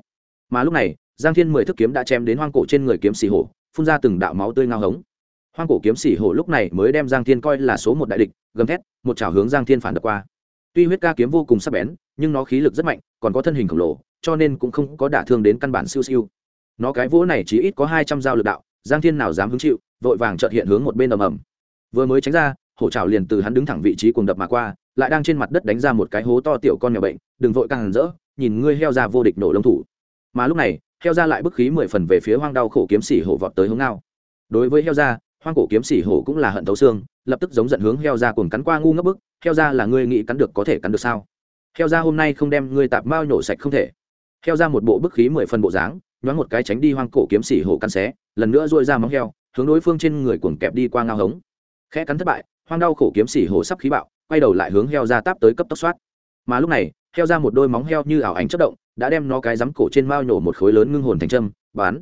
Mà lúc này, giang thiên mười thức kiếm đã chém đến hoang cổ trên người kiếm xì hổ, phun ra từng đạo máu tươi ngao hống. Hoang cổ kiếm xì hổ lúc này mới đem giang thiên coi là số một đại địch, gầm thét, một chảo hướng giang thiên phản đập qua. Tuy huyết ca kiếm vô cùng sắc bén, nhưng nó khí lực rất mạnh, còn có thân hình khổng lồ, cho nên cũng không có đả thương đến căn bản siêu siêu. Nó cái vỗ này chỉ ít có hai trăm dao lực đạo, giang thiên nào dám hứng chịu, vội vàng trợt hiện hướng một bên ầm ầm. Vừa mới tránh ra hổ trào liền từ hắn đứng thẳng vị trí cuồng đập mà qua, lại đang trên mặt đất đánh ra một cái hố to tiểu con nhỏ bệnh, đừng vội càng rỡ, nhìn ngươi heo ra vô địch nổ lông thủ. Mà lúc này, heo ra lại bức khí mười phần về phía hoang đau khổ kiếm xỉ hổ vọt tới hướng ngao. Đối với heo ra, hoang cổ kiếm xỉ hổ cũng là hận thấu xương, lập tức giống giận hướng heo ra cùng cắn qua ngu ngấp bức, heo ra là ngươi nghĩ cắn được có thể cắn được sao? Heo ra hôm nay không đem ngươi tạp mao nhổ sạch không thể. Heo ra một bộ bức khí mười phần bộ dáng, nhoáng một cái tránh đi hoang cổ kiếm xỉ hổ cắn xé, lần nữa dội ra móng heo, hướng đối phương trên người cuồng kẹp đi qua ngao hống. Khẽ cắn thất bại hoang đau khổ kiếm xỉ hổ sắp khí bạo, quay đầu lại hướng heo ra táp tới cấp tốc soát. Mà lúc này, heo ra một đôi móng heo như ảo ánh chất động, đã đem nó cái rắm cổ trên mao nhổ một khối lớn ngưng hồn thành châm, bán.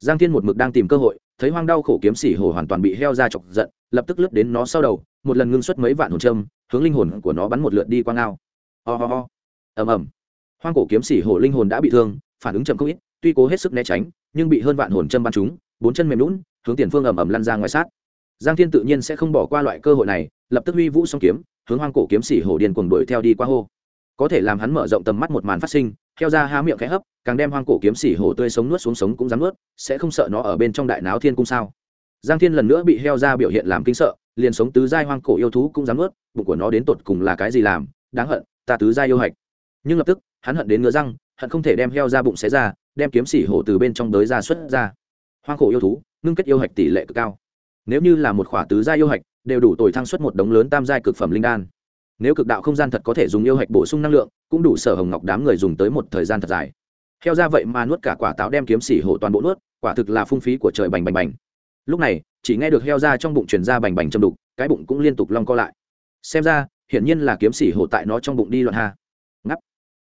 Giang thiên một mực đang tìm cơ hội, thấy hoang đau khổ kiếm xỉ hổ hoàn toàn bị heo ra chọc giận, lập tức lướt đến nó sau đầu, một lần ngưng xuất mấy vạn hồn châm, hướng linh hồn của nó bắn một lượt đi qua ngao. Ho、oh、ho、oh. ầm ầm. Hoang cổ kiếm xỉ hổ linh hồn đã bị thương, phản ứng chậm không ít, tuy cố hết sức né tránh, nhưng bị hơn vạn hồn châm bắn chúng bốn chân mềm lún hướng tiền phương ầm ầm lăn ra ngoài sát giang thiên tự nhiên sẽ không bỏ qua loại cơ hội này, lập tức huy vũ song kiếm, hướng hoang cổ kiếm xỉ hổ điên cuồng đuổi theo đi qua hô. Có thể làm hắn mở rộng tầm mắt một màn phát sinh, theo ra há miệng khẽ hấp, càng đem hoang cổ kiếm xỉ hổ tươi sống nuốt xuống sống cũng dám nuốt, sẽ không sợ nó ở bên trong đại náo thiên cung sao? Giang thiên lần nữa bị heo ra biểu hiện làm kinh sợ, liền sống tứ giai hoang cổ yêu thú cũng dám nuốt, bụng của nó đến tột cùng là cái gì làm, đáng hận, ta tứ giai yêu hạch. Nhưng lập tức, hắn hận đến ngứa răng, hận không thể đem heo ra bụng xé ra, đem kiếm xỉ hổ từ bên trong đới ra xuất ra. Hoang cổ yêu thú, ngưng kết yêu hạch tỷ lệ cực cao nếu như là một khỏa tứ giai yêu hạch, đều đủ tồi thăng suất một đống lớn tam giai cực phẩm linh đan. Nếu cực đạo không gian thật có thể dùng yêu hạch bổ sung năng lượng, cũng đủ sở hồng ngọc đám người dùng tới một thời gian thật dài. Theo ra vậy mà nuốt cả quả táo đem kiếm xỉ hổ toàn bộ nuốt, quả thực là phung phí của trời bành bành bành. Lúc này, chỉ nghe được heo ra trong bụng truyền ra bành bành châm đục, cái bụng cũng liên tục long co lại. Xem ra, hiển nhiên là kiếm xỉ hổ tại nó trong bụng đi loạn ha. Ngắp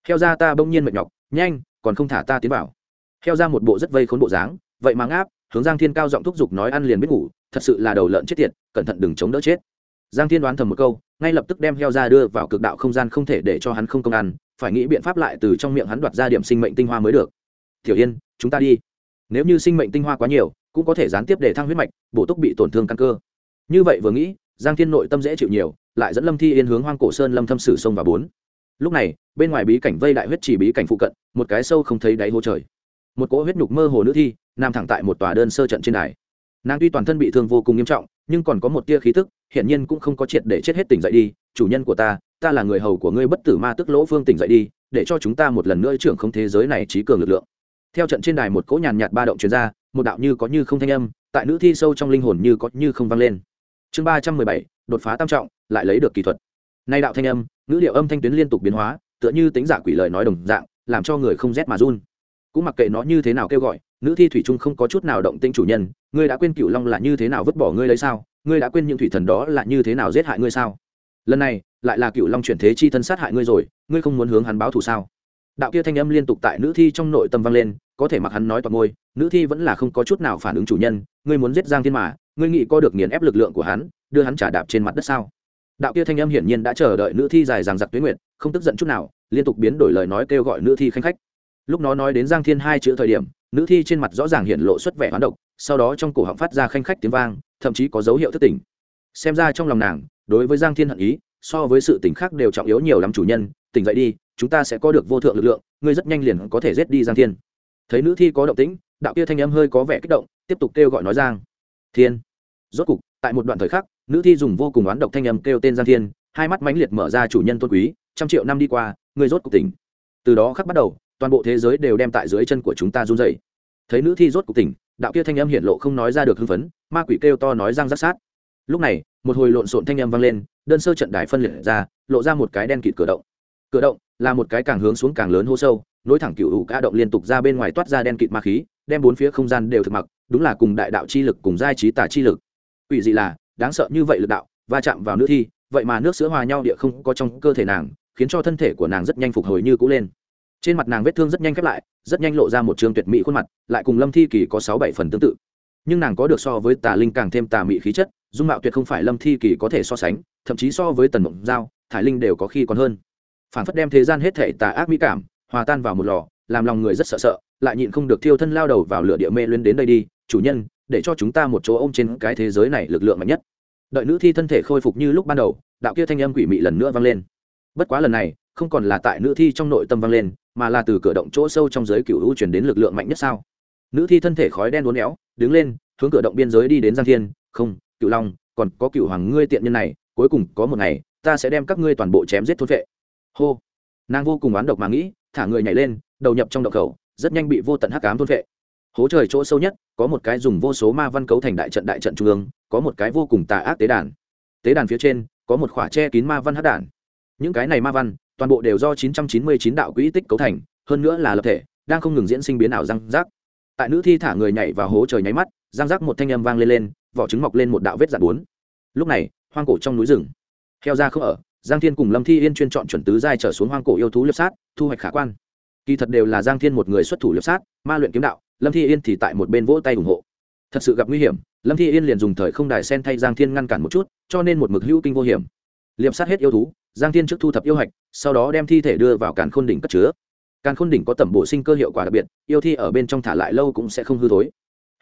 heo ra ta bỗng nhiên mệt nhọc, nhanh, còn không thả ta tiến vào. Heo ra một bộ rất vây khốn bộ dáng, vậy mà ngáp, hướng giang thiên cao giọng thúc giục nói ăn liền biết ngủ thật sự là đầu lợn chết tiệt, cẩn thận đừng chống đỡ chết. Giang thiên đoán thầm một câu, ngay lập tức đem heo ra đưa vào cực đạo không gian không thể để cho hắn không công ăn, phải nghĩ biện pháp lại từ trong miệng hắn đoạt ra điểm sinh mệnh tinh hoa mới được. Tiểu yên, chúng ta đi. Nếu như sinh mệnh tinh hoa quá nhiều, cũng có thể gián tiếp để thăng huyết mạch, bổ túc bị tổn thương căn cơ. Như vậy vừa nghĩ, giang thiên nội tâm dễ chịu nhiều, lại dẫn lâm thi yên hướng hoang cổ sơn lâm thâm sử sông và bốn. Lúc này, bên ngoài bí cảnh vây đại huyết chỉ bí cảnh phụ cận, một cái sâu không thấy đáy hố trời. Một cỗ huyết nhục mơ hồ nữ thi, nằm thẳng tại một tòa đơn sơ trận trên đài nàng tuy toàn thân bị thương vô cùng nghiêm trọng nhưng còn có một tia khí tức hiển nhiên cũng không có triệt để chết hết tỉnh dậy đi. Chủ nhân của ta ta là người hầu của ngươi bất tử ma tức lỗ phương tỉnh dậy đi để cho chúng ta một lần nữa trưởng không thế giới này trí cường lực lượng. Theo trận trên đài một cỗ nhàn nhạt ba động chuyên ra, một đạo như có như không thanh âm tại nữ thi sâu trong linh hồn như có như không vang lên. Chương ba trăm mười bảy đột phá tam trọng lại lấy được kỹ thuật. Nay đạo thanh âm ngữ liệu âm thanh tuyến liên tục biến hóa tựa như tính giả quỷ lời nói đồng dạng làm cho người không rét mà run. Cũng mặc kệ nó như thế nào kêu gọi nữ thi thủy trung không có chút nào động tĩnh chủ nhân, ngươi đã quên cựu long là như thế nào vứt bỏ ngươi lấy sao? Ngươi đã quên những thủy thần đó là như thế nào giết hại ngươi sao? Lần này, lại là cựu long chuyển thế chi thân sát hại ngươi rồi, ngươi không muốn hướng hắn báo thù sao? Đạo kia thanh âm liên tục tại nữ thi trong nội tâm vang lên, có thể mặc hắn nói toàn môi, nữ thi vẫn là không có chút nào phản ứng chủ nhân, ngươi muốn giết giang thiên mà, ngươi nghĩ có được nghiền ép lực lượng của hắn, đưa hắn trả đạp trên mặt đất sao? Đạo kia thanh âm hiển nhiên đã chờ đợi nữ thi dài dằng giặc tuyến nguyệt, không tức giận chút nào, liên tục biến đổi lời nói kêu gọi nữ thi khanh khách lúc nó nói đến giang thiên hai chữ thời điểm, nữ thi trên mặt rõ ràng hiện lộ xuất vẻ hoán độc, sau đó trong cổ họng phát ra khanh khách tiếng vang, thậm chí có dấu hiệu thất tình. xem ra trong lòng nàng, đối với giang thiên hận ý, so với sự tỉnh khác đều trọng yếu nhiều lắm chủ nhân, tỉnh dậy đi, chúng ta sẽ có được vô thượng lực lượng, ngươi rất nhanh liền có thể giết đi giang thiên. Thấy nữ thi có động tĩnh, đạo kia thanh âm hơi có vẻ kích động, tiếp tục kêu gọi nói giang thiên. Rốt cục, tại một đoạn thời khắc, nữ thi dùng vô cùng oán độc thanh âm kêu tên giang thiên, hai mắt mãnh liệt mở ra chủ nhân tôn quý, trăm triệu năm đi qua, ngươi rốt cục tỉnh. Từ đó khắc bắt đầu toàn bộ thế giới đều đem tại dưới chân của chúng ta run dày thấy nữ thi rốt cục tỉnh, đạo kia thanh âm hiện lộ không nói ra được hưng phấn, ma quỷ kêu to nói răng rắc sát. Lúc này, một hồi lộn xộn thanh âm vang lên, đơn sơ trận đài phân liệt ra, lộ ra một cái đen kịt cửa động. Cửa động là một cái càng hướng xuống càng lớn hô sâu, nối thẳng cựu ủ ca động liên tục ra bên ngoài toát ra đen kịt ma khí, đem bốn phía không gian đều thực mặc, đúng là cùng đại đạo chi lực cùng giai trí tả chi lực. Quỷ dị là, đáng sợ như vậy lực đạo, va chạm vào nữ thi, vậy mà nước sữa hòa nhau địa không có trong cơ thể nàng, khiến cho thân thể của nàng rất nhanh phục hồi như cũ lên trên mặt nàng vết thương rất nhanh khép lại, rất nhanh lộ ra một trường tuyệt mỹ khuôn mặt, lại cùng lâm thi kỳ có sáu bảy phần tương tự. Nhưng nàng có được so với tà linh càng thêm tà mị khí chất, dung mạo tuyệt không phải lâm thi kỳ có thể so sánh, thậm chí so với tần mộng giao, thải linh đều có khi còn hơn. Phản phất đem thế gian hết thể tà ác mỹ cảm, hòa tan vào một lò, làm lòng người rất sợ sợ, lại nhịn không được thiêu thân lao đầu vào lửa địa mê lên đến đây đi, chủ nhân, để cho chúng ta một chỗ ôm trên cái thế giới này lực lượng mạnh nhất. Đợi nữ thi thân thể khôi phục như lúc ban đầu, đạo kia thanh âm quỷ mị lần nữa vang lên. Bất quá lần này không còn là tại nữ thi trong nội tâm vang lên, mà là từ cửa động chỗ sâu trong giới cựu hữu chuyển đến lực lượng mạnh nhất sao? Nữ thi thân thể khói đen uốn éo, đứng lên, hướng cửa động biên giới đi đến giang thiên, không cựu long, còn có cựu hoàng ngươi tiện nhân này, cuối cùng có một ngày, ta sẽ đem các ngươi toàn bộ chém giết thốt vệ. Hô. Nàng vô cùng oán độc mà nghĩ, thả người nhảy lên, đầu nhập trong động khẩu, rất nhanh bị vô tận hắc cám thôn vệ. Hố trời chỗ sâu nhất, có một cái dùng vô số ma văn cấu thành đại trận đại trận trung ương, có một cái vô cùng tà ác tế đàn. Tế đàn phía trên, có một khỏa che kín ma văn hắc đản những cái này ma văn toàn bộ đều do 999 đạo quỹ tích cấu thành, hơn nữa là lập thể, đang không ngừng diễn sinh biến ảo răng rác. Tại nữ thi thả người nhảy vào hố trời nháy mắt, răng rác một thanh âm vang lên lên, vỏ trứng mọc lên một đạo vết dạn bốn. Lúc này, hoang cổ trong núi rừng, heo ra không ở, giang thiên cùng lâm thi yên chuyên chọn chuẩn tứ giai trở xuống hoang cổ yêu thú liệp sát, thu hoạch khả quan. Kỳ thật đều là giang thiên một người xuất thủ liệp sát, ma luyện kiếm đạo, lâm thi yên thì tại một bên vỗ tay ủng hộ. Thật sự gặp nguy hiểm, lâm thi yên liền dùng thời không đài sen thay giang thiên ngăn cản một chút, cho nên một mực hữu kinh vô hiểm liệp sát hết yêu thú, giang thiên trước thu thập yêu hạch, sau đó đem thi thể đưa vào càn khôn đỉnh cất chứa. Càn khôn đỉnh có tẩm bổ sinh cơ hiệu quả đặc biệt, yêu thi ở bên trong thả lại lâu cũng sẽ không hư thối.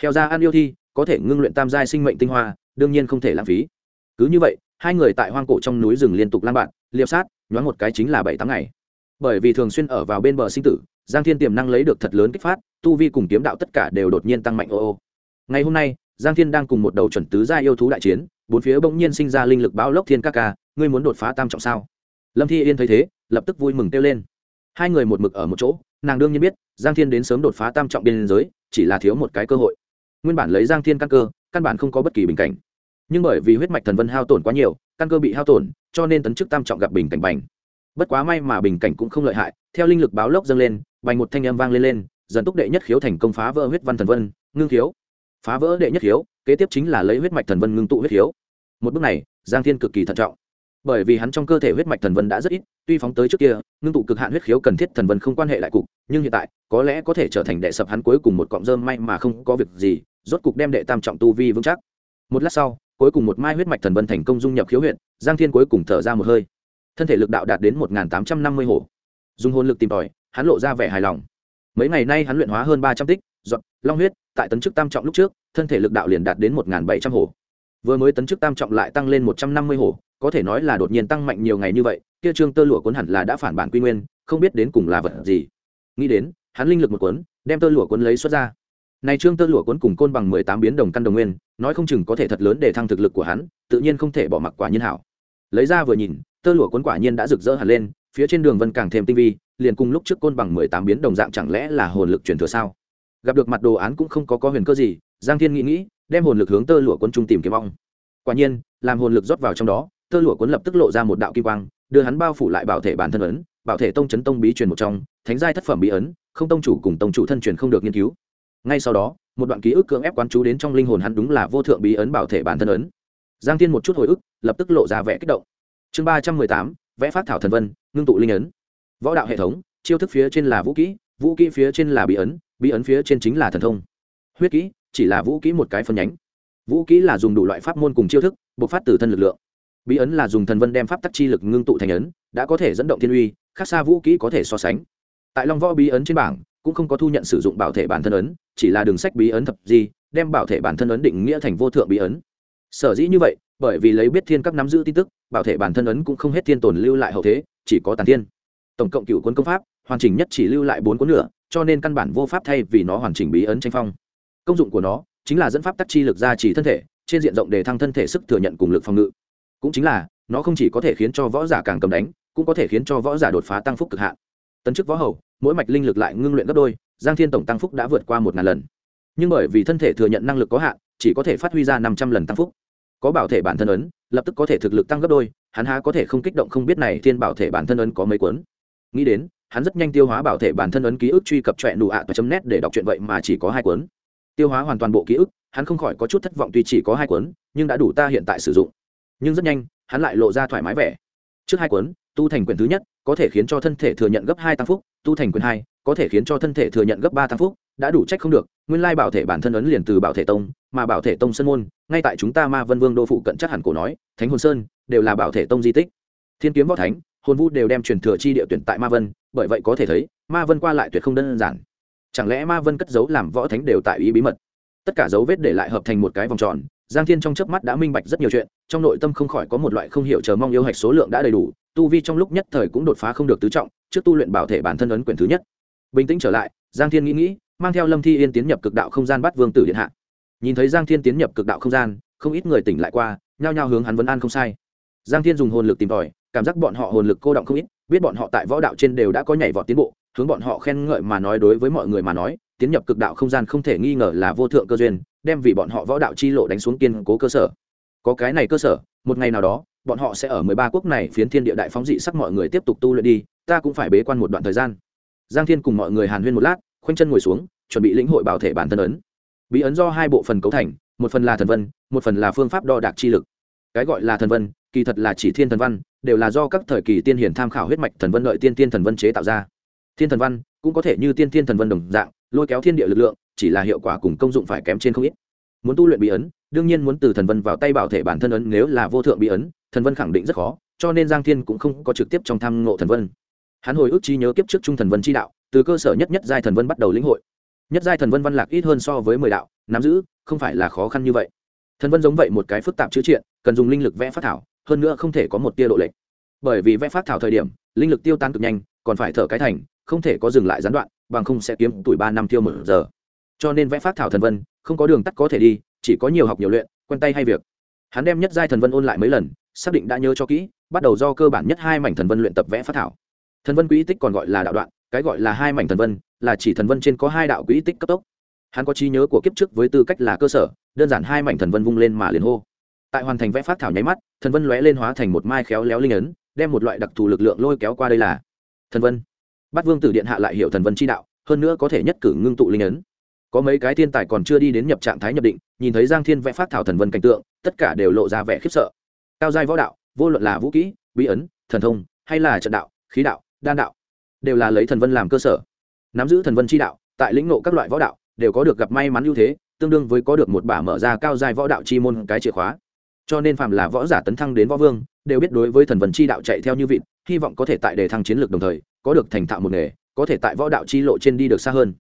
Theo ra ăn yêu thi, có thể ngưng luyện tam giai sinh mệnh tinh hoa, đương nhiên không thể lãng phí. Cứ như vậy, hai người tại hoang cổ trong núi rừng liên tục lan bạn liệp sát, nhoáng một cái chính là bảy tháng ngày. Bởi vì thường xuyên ở vào bên bờ sinh tử, giang thiên tiềm năng lấy được thật lớn kích phát, tu vi cùng kiếm đạo tất cả đều đột nhiên tăng mạnh ô ô. Ngày hôm nay giang thiên đang cùng một đầu chuẩn tứ gia yêu thú đại chiến, bốn phía bỗng nhiên sinh ra linh lực báo lốc thiên ca ca, ngươi muốn đột phá tam trọng sao? Lâm thi yên thấy thế, lập tức vui mừng kêu lên. Hai người một mực ở một chỗ, nàng đương nhiên biết, giang thiên đến sớm đột phá tam trọng biên giới, chỉ là thiếu một cái cơ hội. Nguyên bản lấy giang thiên căn cơ, căn bản không có bất kỳ bình cảnh. Nhưng bởi vì huyết mạch thần vân hao tổn quá nhiều, căn cơ bị hao tổn, cho nên tấn chức tam trọng gặp bình cảnh bành. Bất quá may mà bình cảnh cũng không lợi hại, theo linh lực báo lốc dâng lên, bành một thanh âm vang lên lên, dần túc đệ nhất khiếu thành công phá vỡ huyết văn thần vân, ngưng khiếu phá vỡ đệ nhất hiếu, kế tiếp chính là lấy huyết mạch thần vân ngưng tụ huyết hiếu. Một bước này, giang thiên cực kỳ thận trọng. Bởi vì hắn trong cơ thể huyết mạch thần vân đã rất ít, tuy phóng tới trước kia, ngưng tụ cực hạn huyết khiếu cần thiết thần vân không quan hệ lại cục, nhưng hiện tại, có lẽ có thể trở thành đệ sập hắn cuối cùng một cọng rơm may mà không có việc gì, rốt cục đem đệ tam trọng tu vi vững chắc. Một lát sau, cuối cùng một mai huyết mạch thần vân thành công dung nhập khiếu huyện giang thiên cuối cùng thở ra một hơi. Thân thể lực đạo đạt đến một tám trăm năm mươi hồ dùng hồn lực tìm tòi, hắn lộ ra vẻ hài lòng mấy ngày nay hắn luyện hóa hơn ba trăm tích dọn long huyết, tại tấn chức tam trọng lúc trước, thân thể lực đạo liền đạt đến một bảy trăm hồ vừa mới tấn chức tam trọng lại tăng lên một trăm năm mươi hồ có thể nói là đột nhiên tăng mạnh nhiều ngày như vậy, kia trương tơ lụa cuốn hẳn là đã phản bản quy nguyên, không biết đến cùng là vật gì. Nghĩ đến, hắn linh lực một cuốn, đem tơ lụa cuốn lấy xuất ra. Này trương tơ lụa cuốn cùng côn bằng mười tám biến đồng căn đồng nguyên, nói không chừng có thể thật lớn để thăng thực lực của hắn, tự nhiên không thể bỏ mặc quả nhiên hảo. Lấy ra vừa nhìn, tơ lụa cuốn quả nhiên đã rực rỡ hẳn lên, phía trên đường vân càng thêm tinh vi liền cùng lúc trước côn bằng mười tám biến đồng dạng chẳng lẽ là hồn lực truyền thừa sao? Gặp được mặt đồ án cũng không có có huyền cơ gì, giang thiên nghĩ nghĩ, đem hồn lực hướng tơ lụa cuốn trung tìm kiếm vong quả nhiên, làm hồn lực rót vào trong đó, tơ lụa cuốn lập tức lộ ra một đạo kim quang, đưa hắn bao phủ lại bảo thể bản thân ấn, bảo thể tông chấn tông bí truyền một trong, thánh giai thất phẩm bí ấn, không tông chủ cùng tông chủ thân truyền không được nghiên cứu. Ngay sau đó, một đoạn ký ức cưỡng ép quán chú đến trong linh hồn hắn đúng là vô thượng bí ấn bảo thể bản thân ấn. Giang thiên một chút hồi ức, lập tức lộ ra vẽ kích động. Chương ba trăm mười tám, vẽ phát thảo thần vân, ngưng tụ linh ấn võ đạo hệ thống, chiêu thức phía trên là vũ kỹ vũ kỹ phía trên là bí ấn bí ấn phía trên chính là thần thông. Huyết kỹ, chỉ là vũ kỹ một cái phân nhánh. Vũ kỹ là dùng đủ loại pháp môn cùng chiêu thức, bộc phát từ thân lực lượng. Bí ấn là dùng thần vân đem pháp tắc chi lực ngưng tụ thành ấn, đã có thể dẫn động thiên uy, khác xa vũ kỹ có thể so sánh. Tại long võ bí ấn trên bảng, cũng không có thu nhận sử dụng bảo thể bản thân ấn, chỉ là đường sách bí ấn thập di, đem bảo thể bản thân ấn định nghĩa thành vô thượng bí ấn. Sở dĩ như vậy, bởi vì lấy biết thiên các nắm giữ tin tức, bảo thể bản thân ấn cũng không hết thiên tồn lưu lại hậu thế, chỉ có tàn thiên tổng cộng cựu cuốn công pháp, hoàn chỉnh nhất chỉ lưu lại bốn cuốn nữa, cho nên căn bản vô pháp thay vì nó hoàn chỉnh bí ấn tranh phong. Công dụng của nó chính là dẫn pháp tắc chi lực ra chỉ thân thể, trên diện rộng để thăng thân thể sức thừa nhận cùng lực phòng ngự. Cũng chính là, nó không chỉ có thể khiến cho võ giả càng cầm đánh, cũng có thể khiến cho võ giả đột phá tăng phúc cực hạn. Tấn chức võ hầu, mỗi mạch linh lực lại ngưng luyện gấp đôi, giang thiên tổng tăng phúc đã vượt qua một ngàn lần. Nhưng bởi vì thân thể thừa nhận năng lực có hạn, chỉ có thể phát huy ra năm trăm lần tăng phúc. Có bảo thể bản thân ấn, lập tức có thể thực lực tăng gấp đôi, hắn há có thể không kích động không biết này thiên bảo thể bản thân ấn có mấy cuốn nghĩ đến, hắn rất nhanh tiêu hóa bảo thể bản thân ấn ký ức truy cập trọe nụ ạ và chấm nét để đọc chuyện vậy mà chỉ có hai cuốn. Tiêu hóa hoàn toàn bộ ký ức, hắn không khỏi có chút thất vọng tuy chỉ có hai cuốn, nhưng đã đủ ta hiện tại sử dụng. Nhưng rất nhanh, hắn lại lộ ra thoải mái vẻ. Trước hai cuốn, tu thành quyền thứ nhất, có thể khiến cho thân thể thừa nhận gấp hai tăng phúc, tu thành quyền hai, có thể khiến cho thân thể thừa nhận gấp ba tăng phúc, đã đủ trách không được, nguyên lai bảo thể bản thân ấn liền từ bảo thể tông, mà bảo thể tông sơn môn, ngay tại chúng ta ma vân vương đô phụ cận chắc hẳn cổ nói, thánh hồn sơn, đều là bảo thể tông di tích thiên kiếm võ thánh, hồn vu đều đem truyền thừa chi địa tuyển tại ma vân, bởi vậy có thể thấy, ma vân qua lại tuyệt không đơn giản. Chẳng lẽ ma vân cất giấu làm võ thánh đều tại ý bí mật? Tất cả dấu vết để lại hợp thành một cái vòng tròn, giang thiên trong chớp mắt đã minh bạch rất nhiều chuyện, trong nội tâm không khỏi có một loại không hiểu chờ mong yêu hạch số lượng đã đầy đủ, tu vi trong lúc nhất thời cũng đột phá không được tứ trọng, trước tu luyện bảo thể bản thân ấn quyền thứ nhất. Bình tĩnh trở lại, giang thiên nghĩ nghĩ, mang theo lâm thi yên tiến nhập cực đạo không gian bắt vương tử điện hạ. Nhìn thấy giang thiên tiến nhập cực đạo không gian, không ít người tỉnh lại qua, nhao nhao hướng hắn vấn an không sai. Giang thiên dùng hồn lực tìm tòi cảm giác bọn họ hồn lực cô động không ít, biết bọn họ tại võ đạo trên đều đã có nhảy vọt tiến bộ, hướng bọn họ khen ngợi mà nói đối với mọi người mà nói, tiến nhập cực đạo không gian không thể nghi ngờ là vô thượng cơ duyên, đem vì bọn họ võ đạo chi lộ đánh xuống kiên cố cơ sở. Có cái này cơ sở, một ngày nào đó, bọn họ sẽ ở mười ba quốc này phiến thiên địa đại phóng dị sắc mọi người tiếp tục tu luyện đi, ta cũng phải bế quan một đoạn thời gian. Giang thiên cùng mọi người hàn huyên một lát, khoanh chân ngồi xuống, chuẩn bị lĩnh hội bảo thể bản thân ấn. Bí ấn do hai bộ phần cấu thành, một phần là thần vân, một phần là phương pháp đo đạc chi lực. Cái gọi là thần vân kỳ thật là chỉ thiên thần văn, đều là do các thời kỳ tiên hiển tham khảo huyết mạch thần vân lợi tiên tiên thần vân chế tạo ra. Thiên thần văn cũng có thể như tiên tiên thần vân đồng dạng, lôi kéo thiên địa lực lượng, chỉ là hiệu quả cùng công dụng phải kém trên không ít. Muốn tu luyện bí ấn, đương nhiên muốn từ thần vân vào tay bảo thể bản thân ấn nếu là vô thượng bí ấn, thần vân khẳng định rất khó, cho nên giang thiên cũng không có trực tiếp trong tham ngộ thần vân. Hắn hồi ức trí nhớ kiếp trước trung thần vân chi đạo, từ cơ sở nhất nhất giai thần vân bắt đầu lĩnh hội. Nhất giai thần vân văn lạc ít hơn so với mười đạo, nắm giữ, không phải là khó khăn như vậy. Thần vân giống vậy một cái phức tạp chữ triện, cần dùng linh lực vẽ phát thảo hơn nữa không thể có một tia độ lệch. Bởi vì vẽ phát thảo thời điểm, linh lực tiêu tan cực nhanh, còn phải thở cái thành, không thể có dừng lại gián đoạn, bằng không sẽ kiếm tuổi ba năm tiêu một giờ. Cho nên vẽ phát thảo thần vân, không có đường tắt có thể đi, chỉ có nhiều học nhiều luyện, quen tay hay việc. Hắn đem nhất giai thần vân ôn lại mấy lần, xác định đã nhớ cho kỹ, bắt đầu do cơ bản nhất hai mảnh thần vân luyện tập vẽ phát thảo. Thần vân quỹ tích còn gọi là đạo đoạn, cái gọi là hai mảnh thần vân, là chỉ thần vân trên có hai đạo quỹ tích cấp tốc. Hắn có trí nhớ của kiếp trước với tư cách là cơ sở, đơn giản hai mảnh thần vân vung lên mà liền hô tại hoàn thành vẽ phát thảo nháy mắt, thần vân lóe lên hóa thành một mai khéo léo linh ấn, đem một loại đặc thù lực lượng lôi kéo qua đây là thần vân. Bát vương tử điện hạ lại hiểu thần vân chi đạo, hơn nữa có thể nhất cử ngưng tụ linh ấn. Có mấy cái thiên tài còn chưa đi đến nhập trạng thái nhập định, nhìn thấy giang thiên vẽ phát thảo thần vân cảnh tượng, tất cả đều lộ ra vẻ khiếp sợ. Cao giai võ đạo, vô luận là vũ kỹ, bí ấn, thần thông, hay là trận đạo, khí đạo, đan đạo, đều là lấy thần vân làm cơ sở. Nắm giữ thần vân chi đạo, tại lĩnh ngộ các loại võ đạo, đều có được gặp may mắn ưu thế, tương đương với có được một bả mở ra cao giai võ đạo chi môn cái chìa khóa cho nên phàm là võ giả tấn thăng đến võ vương, đều biết đối với thần vân chi đạo chạy theo như vịt, hy vọng có thể tại đề thăng chiến lược đồng thời, có được thành thạo một nghề, có thể tại võ đạo chi lộ trên đi được xa hơn.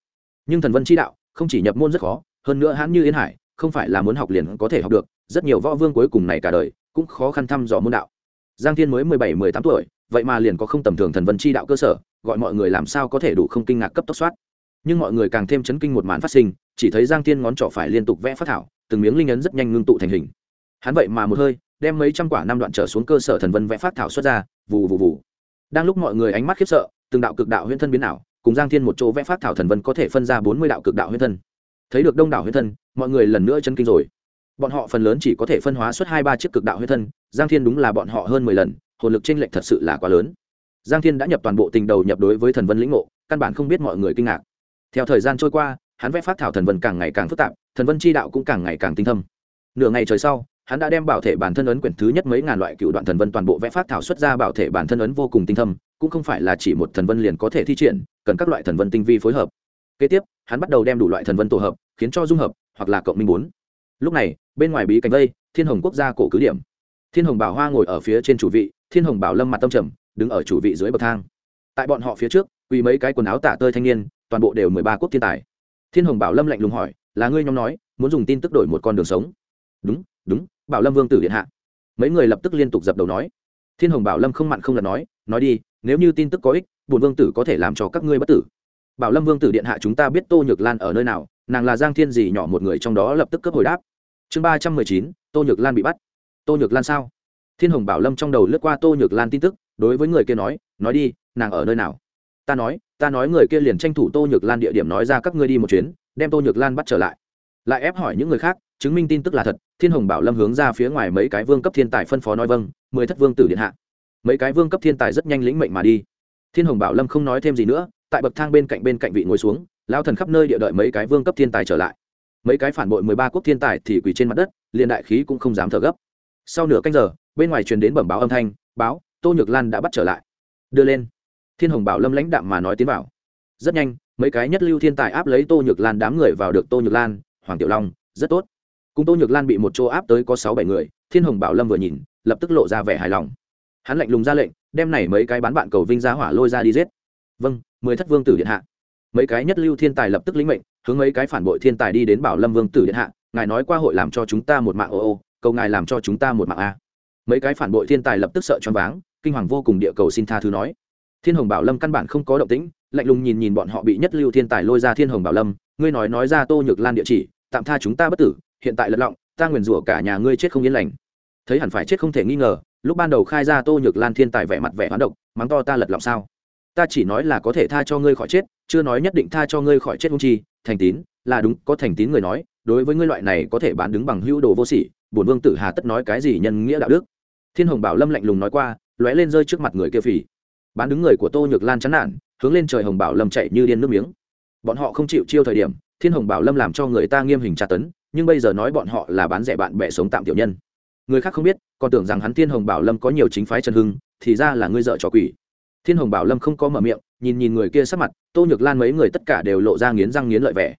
Nhưng thần vân chi đạo, không chỉ nhập môn rất khó, hơn nữa hãn như yên hải, không phải là muốn học liền có thể học được, rất nhiều võ vương cuối cùng này cả đời, cũng khó khăn thăm dò môn đạo. Giang thiên mới mười bảy, mười tám tuổi, vậy mà liền có không tầm thường thần vân chi đạo cơ sở, gọi mọi người làm sao có thể đủ không kinh ngạc cấp tốc soát. Nhưng mọi người càng thêm chấn kinh một màn phát sinh, chỉ thấy giang thiên ngón trỏ phải liên tục vẽ phát thảo, từng miếng linh ấn rất nhanh ngưng tụ thành hình hắn vậy mà một hơi, đem mấy trăm quả năm đoạn trở xuống cơ sở thần vân vẽ phát thảo xuất ra, vù vù vù. Đang lúc mọi người ánh mắt khiếp sợ, từng đạo cực đạo huyễn thân biến ảo, cùng giang thiên một chỗ vẽ phát thảo thần vân có thể phân ra bốn mươi đạo cực đạo huyễn thân. Thấy được đông đảo huyễn thân, mọi người lần nữa chân kinh rồi. Bọn họ phần lớn chỉ có thể phân hóa suốt hai ba chiếc cực đạo huyễn thân, giang thiên đúng là bọn họ hơn mười lần, hồn lực chênh lệch thật sự là quá lớn. Giang thiên đã nhập toàn bộ tình đầu nhập đối với thần vân lĩnh ngộ, căn bản không biết mọi người kinh ngạc. Theo thời gian trôi qua, hắn vẽ phát thảo thần vân càng ngày càng phức tạp, thần vân chi đạo cũng càng ngày càng tinh thâm. Nửa ngày trời sau hắn đã đem bảo thể bản thân ấn quyển thứ nhất mấy ngàn loại cựu đoạn thần vân toàn bộ vẽ phát thảo xuất ra, bảo thể bản thân ấn vô cùng tinh thâm, cũng không phải là chỉ một thần vân liền có thể thi triển, cần các loại thần vân tinh vi phối hợp. Kế tiếp, hắn bắt đầu đem đủ loại thần vân tổ hợp, khiến cho dung hợp, hoặc là cộng minh bốn. Lúc này, bên ngoài bí cảnh vây thiên hồng quốc gia cổ cứ điểm. Thiên hồng bảo hoa ngồi ở phía trên chủ vị, thiên hồng bảo lâm mặt tâm trầm, đứng ở chủ vị dưới bậc thang. Tại bọn họ phía trước vì mấy cái quần áo tả tơi thanh niên, toàn bộ đều mười ba quốc thiên tài. Thiên hồng bảo lâm lạnh lùng hỏi, là ngươi nhóm nói, muốn dùng tin tức đổi một con đường sống? Đúng đúng bảo lâm vương tử điện hạ mấy người lập tức liên tục dập đầu nói thiên hồng bảo lâm không mặn không lần nói nói đi nếu như tin tức có ích bùn vương tử có thể làm cho các ngươi bất tử bảo lâm vương tử điện hạ chúng ta biết tô nhược lan ở nơi nào nàng là giang thiên gì nhỏ một người trong đó lập tức cấp hồi đáp chương ba trăm mười chín tô nhược lan bị bắt tô nhược lan sao thiên hồng bảo lâm trong đầu lướt qua tô nhược lan tin tức đối với người kia nói nói đi nàng ở nơi nào ta nói ta nói người kia liền tranh thủ tô nhược lan địa điểm nói ra các ngươi đi một chuyến đem tô nhược lan bắt trở lại lại ép hỏi những người khác, chứng minh tin tức là thật. Thiên hồng bảo lâm hướng ra phía ngoài mấy cái vương cấp thiên tài phân phó nói vâng mười thất vương tử điện hạ. Mấy cái vương cấp thiên tài rất nhanh lĩnh mệnh mà đi. Thiên hồng bảo lâm không nói thêm gì nữa, tại bậc thang bên cạnh bên cạnh vị ngồi xuống, lao thần khắp nơi địa đợi mấy cái vương cấp thiên tài trở lại. Mấy cái phản bội mười ba quốc thiên tài thì quỳ trên mặt đất, liền đại khí cũng không dám thở gấp. Sau nửa canh giờ, bên ngoài truyền đến bẩm báo âm thanh, báo, tô nhược lan đã bắt trở lại. Đưa lên. Thiên hồng bảo lâm lãnh đạm mà nói tiến vào. Rất nhanh, mấy cái nhất lưu thiên tài áp lấy tô nhược lan đám người vào được tô nhược lan hoàng tiểu long, rất tốt. Cùng tô nhược lan bị một chỗ áp tới có sáu bảy người, thiên hồng bảo lâm vừa nhìn, lập tức lộ ra vẻ hài lòng. Hắn lạnh lùng ra lệnh, đem này mấy cái bán bạn cầu vinh giá hỏa lôi ra đi giết. Vâng mười thất vương tử điện hạ. Mấy cái nhất lưu thiên tài lập tức lĩnh mệnh, hướng mấy cái phản bội thiên tài đi đến bảo lâm vương tử điện hạ. Ngài nói qua hội làm cho chúng ta một mạng ô ô, cầu ngài làm cho chúng ta một mạng a. Mấy cái phản bội thiên tài lập tức sợ choáng váng, kinh hoàng vô cùng địa cầu xin tha thứ nói. Thiên hồng bảo lâm căn bản không có động tĩnh, lạnh lùng nhìn nhìn bọn họ bị nhất lưu thiên tài lôi ra thiên hồng bảo lâm, ngươi nói nói ra tô nhược lan địa chỉ tạm tha chúng ta bất tử, hiện tại lật lọng, ta nguyền rủa cả nhà ngươi chết không yên lành. Thấy hẳn phải chết không thể nghi ngờ, lúc ban đầu khai ra tô nhược lan thiên tài vẻ mặt vẻ hoán độc, mắng to ta lật lọng sao? Ta chỉ nói là có thể tha cho ngươi khỏi chết, chưa nói nhất định tha cho ngươi khỏi chết không chi, thành tín, là đúng, có thành tín người nói, đối với ngươi loại này có thể bán đứng bằng hữu đồ vô sỉ, bổn vương tử hà tất nói cái gì nhân nghĩa đạo đức. Thiên hồng bảo lâm lạnh lùng nói qua, lóe lên rơi trước mặt người kia phì. Bán đứng người của tô nhược lan chán nản, hướng lên trời hồng bảo lâm chạy như điên nước miếng. Bọn họ không chịu chiêu thời điểm thiên hồng bảo lâm làm cho người ta nghiêm hình tra tấn, nhưng bây giờ nói bọn họ là bán rẻ bạn bè sống tạm tiểu nhân. Người khác không biết, còn tưởng rằng hắn thiên hồng bảo lâm có nhiều chính phái Trần hưng, thì ra là ngươi dợ trò quỷ. Thiên hồng bảo lâm không có mở miệng, nhìn nhìn người kia sắc mặt, tô nhược lan mấy người tất cả đều lộ ra nghiến răng nghiến lợi vẻ.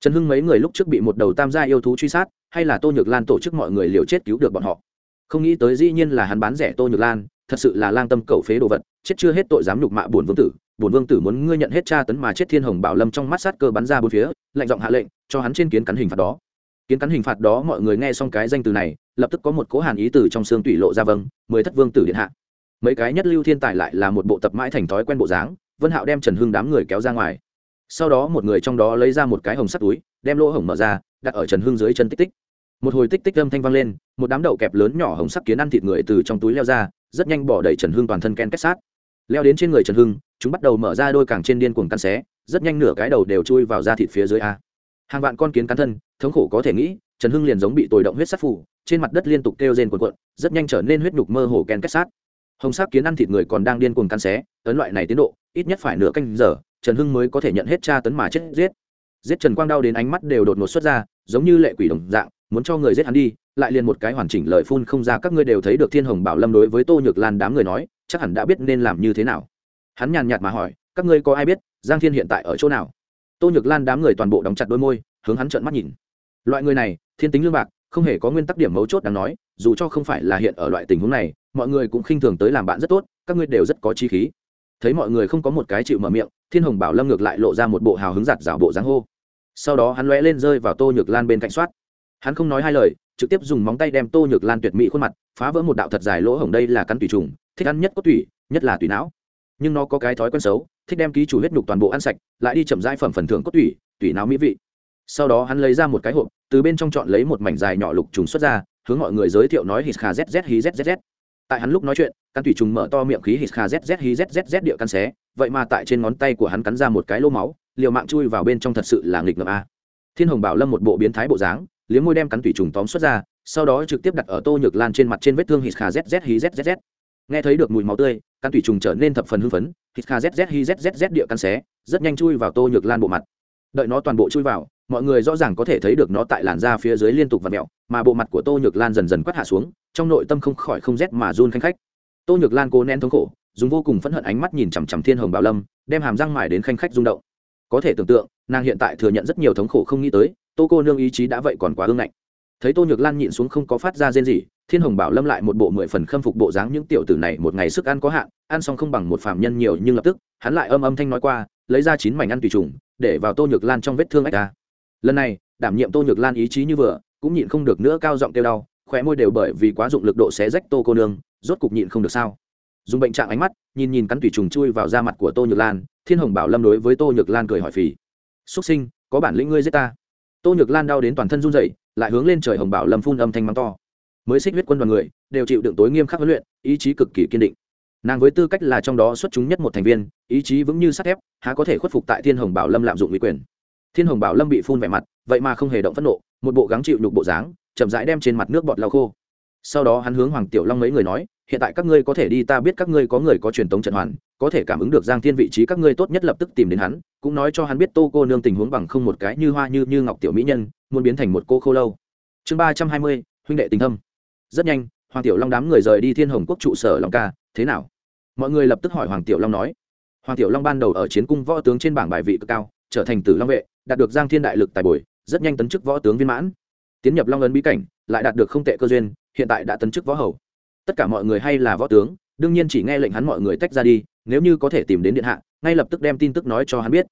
Trần hưng mấy người lúc trước bị một đầu tam gia yêu thú truy sát, hay là tô nhược lan tổ chức mọi người liều chết cứu được bọn họ? Không nghĩ tới dĩ nhiên là hắn bán rẻ tô nhược lan, thật sự là lang tâm cầu phế đồ vật, chết chưa hết tội dám nhục mạ buồn vương tử bổn vương tử muốn ngươi nhận hết tra tấn mà chết thiên hồng bảo lâm trong mắt sát cơ bắn ra bốn phía, lạnh giọng hạ lệnh, cho hắn trên kiến cắn hình phạt đó. Kiến cắn hình phạt đó mọi người nghe xong cái danh từ này, lập tức có một cố hàn ý từ trong xương tủy lộ ra vâng mười thất vương tử điện hạ. Mấy cái nhất lưu thiên tài lại là một bộ tập mãi thành thói quen bộ dáng, vân hạo đem trần hưng đám người kéo ra ngoài. Sau đó một người trong đó lấy ra một cái hồng sắt túi, đem lỗ hổng mở ra, đặt ở trần hưng dưới chân tích tích. Một hồi tích tích âm thanh vang lên, một đám đậu kẹp lớn nhỏ hồng sắc kiến ăn thịt người từ trong túi leo ra, rất nhanh bỏ đầy trần hưng toàn thân ken kết sát leo đến trên người trần hưng, chúng bắt đầu mở ra đôi càng trên điên cuồng căn xé, rất nhanh nửa cái đầu đều chui vào da thịt phía dưới a. Hàng vạn con kiến cắn thân, thống khổ có thể nghĩ, trần hưng liền giống bị tồi động huyết sát phủ trên mặt đất liên tục kêu rên cuộn cuộn, rất nhanh trở nên huyết nhục mơ hồ ken kết sát. Hồng sắc kiến ăn thịt người còn đang điên cuồng căn xé, ấn loại này tiến độ, ít nhất phải nửa canh giờ, trần hưng mới có thể nhận hết tra tấn mà chết, giết. Giết trần quang đau đến ánh mắt đều đột ngột xuất ra, giống như lệ quỷ đồng dạng, muốn cho người giết hắn đi, lại liền một cái hoàn chỉnh lời phun không ra, các ngươi đều thấy được thiên hồng bảo lâm đối với tô nhược lan đám người nói chắc hẳn đã biết nên làm như thế nào. Hắn nhàn nhạt mà hỏi, các ngươi có ai biết giang thiên hiện tại ở chỗ nào? Tô nhược lan đám người toàn bộ đóng chặt đôi môi, hướng hắn trợn mắt nhìn. Loại người này, thiên tính lương bạc, không hề có nguyên tắc điểm mấu chốt đáng nói, dù cho không phải là hiện ở loại tình huống này, mọi người cũng khinh thường tới làm bạn rất tốt, các ngươi đều rất có chi khí. Thấy mọi người không có một cái chịu mở miệng, thiên hồng bảo lâm ngược lại lộ ra một bộ hào hứng giặt rào bộ dáng hô. Sau đó hắn lóe lên rơi vào tô nhược lan bên cạnh soát. Hắn không nói hai lời, trực tiếp dùng móng tay đem tô nhược lan tuyệt mỹ khuôn mặt, phá vỡ một đạo thật dài lỗ hổng, đây là căn tùy trùng thích ăn nhất có tủy, nhất là tủy não. Nhưng nó có cái thói quen xấu, thích đem ký chủ huyết nhục toàn bộ ăn sạch, lại đi chậm rãi phẩm phần thưởng cốt tủy tủy não mỹ vị. Sau đó hắn lấy ra một cái hộp, từ bên trong chọn lấy một mảnh dài nhỏ lục trùng xuất ra, hướng mọi người giới thiệu nói hít kha zz hí zz tại hắn lúc nói chuyện, căn tủy trùng mở to miệng khí hít kha zz hí zz điệu căn xé, vậy mà tại trên ngón tay của hắn cắn ra một cái lô máu, liều mạng chui vào bên trong thật sự là nghịch ngợm a. Thiên hồng bảo lâm một bộ biến thái bộ dáng, liếm môi đem cắn tủy trùng tóm xuất ra, sau đó trực tiếp đặt ở tô nhược lan trên mặt trên vết thương hít kha zz hí zz nghe thấy được mùi máu tươi, căn tủy trùng trở nên thập phần hưng phấn hít kha zz hí zzz địa căn xé, rất nhanh chui vào tô nhược lan bộ mặt. Đợi nó toàn bộ chui vào, mọi người rõ ràng có thể thấy được nó tại làn da phía dưới liên tục và mẹo mà bộ mặt của tô nhược lan dần dần quát hạ xuống, trong nội tâm không khỏi không rét mà run khanh khách. Tô nhược lan cố nén thống khổ, dùng vô cùng phẫn hận ánh mắt nhìn chằm chằm thiên hồng bảo lâm, đem hàm răng mải đến khanh khách rung động. Có thể tưởng tượng, nàng hiện tại thừa nhận rất nhiều thống khổ không nghĩ tới, tô cô nương ý chí đã vậy còn quá ương ngạnh. Thấy tô nhược lan nhịn xuống không có phát ra rên gì thiên hồng bảo lâm lại một bộ mười phần khâm phục bộ dáng những tiểu tử này một ngày sức ăn có hạn, ăn xong không bằng một phàm nhân nhiều nhưng lập tức, hắn lại âm âm thanh nói qua, lấy ra chín mảnh ăn tùy trùng để vào tô nhược lan trong vết thương ách ta lần này, đảm nhiệm tô nhược lan ý chí như vừa, cũng nhịn không được nữa cao giọng kêu đau, khóe môi đều bởi vì quá dụng lực độ xé rách tô cô nương, rốt cục nhịn không được sao. Dùng bệnh trạng ánh mắt, nhìn nhìn cắn tùy trùng chui vào da mặt của tô nhược lan, thiên hồng bảo lâm đối với tô nhược lan cười hỏi phì. Xuất sinh, có bản lĩnh ngươi giết ta? Tô nhược lan đau đến toàn thân run rẩy, lại hướng lên trời hồng bảo lâm phun âm thanh mắng to mới xích huyết quân đoàn người, đều chịu đựng tối nghiêm khắc huấn luyện, ý chí cực kỳ kiên định. Nàng với tư cách là trong đó xuất chúng nhất một thành viên, ý chí vững như sắt thép, há có thể khuất phục tại thiên hồng bảo lâm lạm dụng uy quyền. Thiên hồng bảo lâm bị phun vẻ mặt, vậy mà không hề động phẫn nộ, một bộ gắng chịu nhục bộ dáng, chậm rãi đem trên mặt nước bọt lau khô. Sau đó hắn hướng hoàng tiểu long mấy người nói, hiện tại các ngươi có thể đi, ta biết các ngươi có người có truyền tống trận hoàn, có thể cảm ứng được giang thiên vị trí, các ngươi tốt nhất lập tức tìm đến hắn, cũng nói cho hắn biết tô cô nương tình huống bằng không một cái như hoa như như ngọc tiểu mỹ nhân, muốn biến thành một cô khô lâu. Chương ba trăm hai mươi, huynh đệ tình thâm rất nhanh, hoàng tiểu long đám người rời đi thiên hồng quốc trụ sở long ca, thế nào? Mọi người lập tức hỏi hoàng tiểu long nói. Hoàng tiểu long ban đầu ở chiến cung võ tướng trên bảng bài vị cực cao, trở thành tử long vệ, đạt được giang thiên đại lực tài bồi, rất nhanh tấn chức võ tướng viên mãn. Tiến nhập long ấn bí cảnh, lại đạt được không tệ cơ duyên, hiện tại đã tấn chức võ hầu. Tất cả mọi người hay là võ tướng, đương nhiên chỉ nghe lệnh hắn mọi người tách ra đi, nếu như có thể tìm đến điện hạ, ngay lập tức đem tin tức nói cho hắn biết.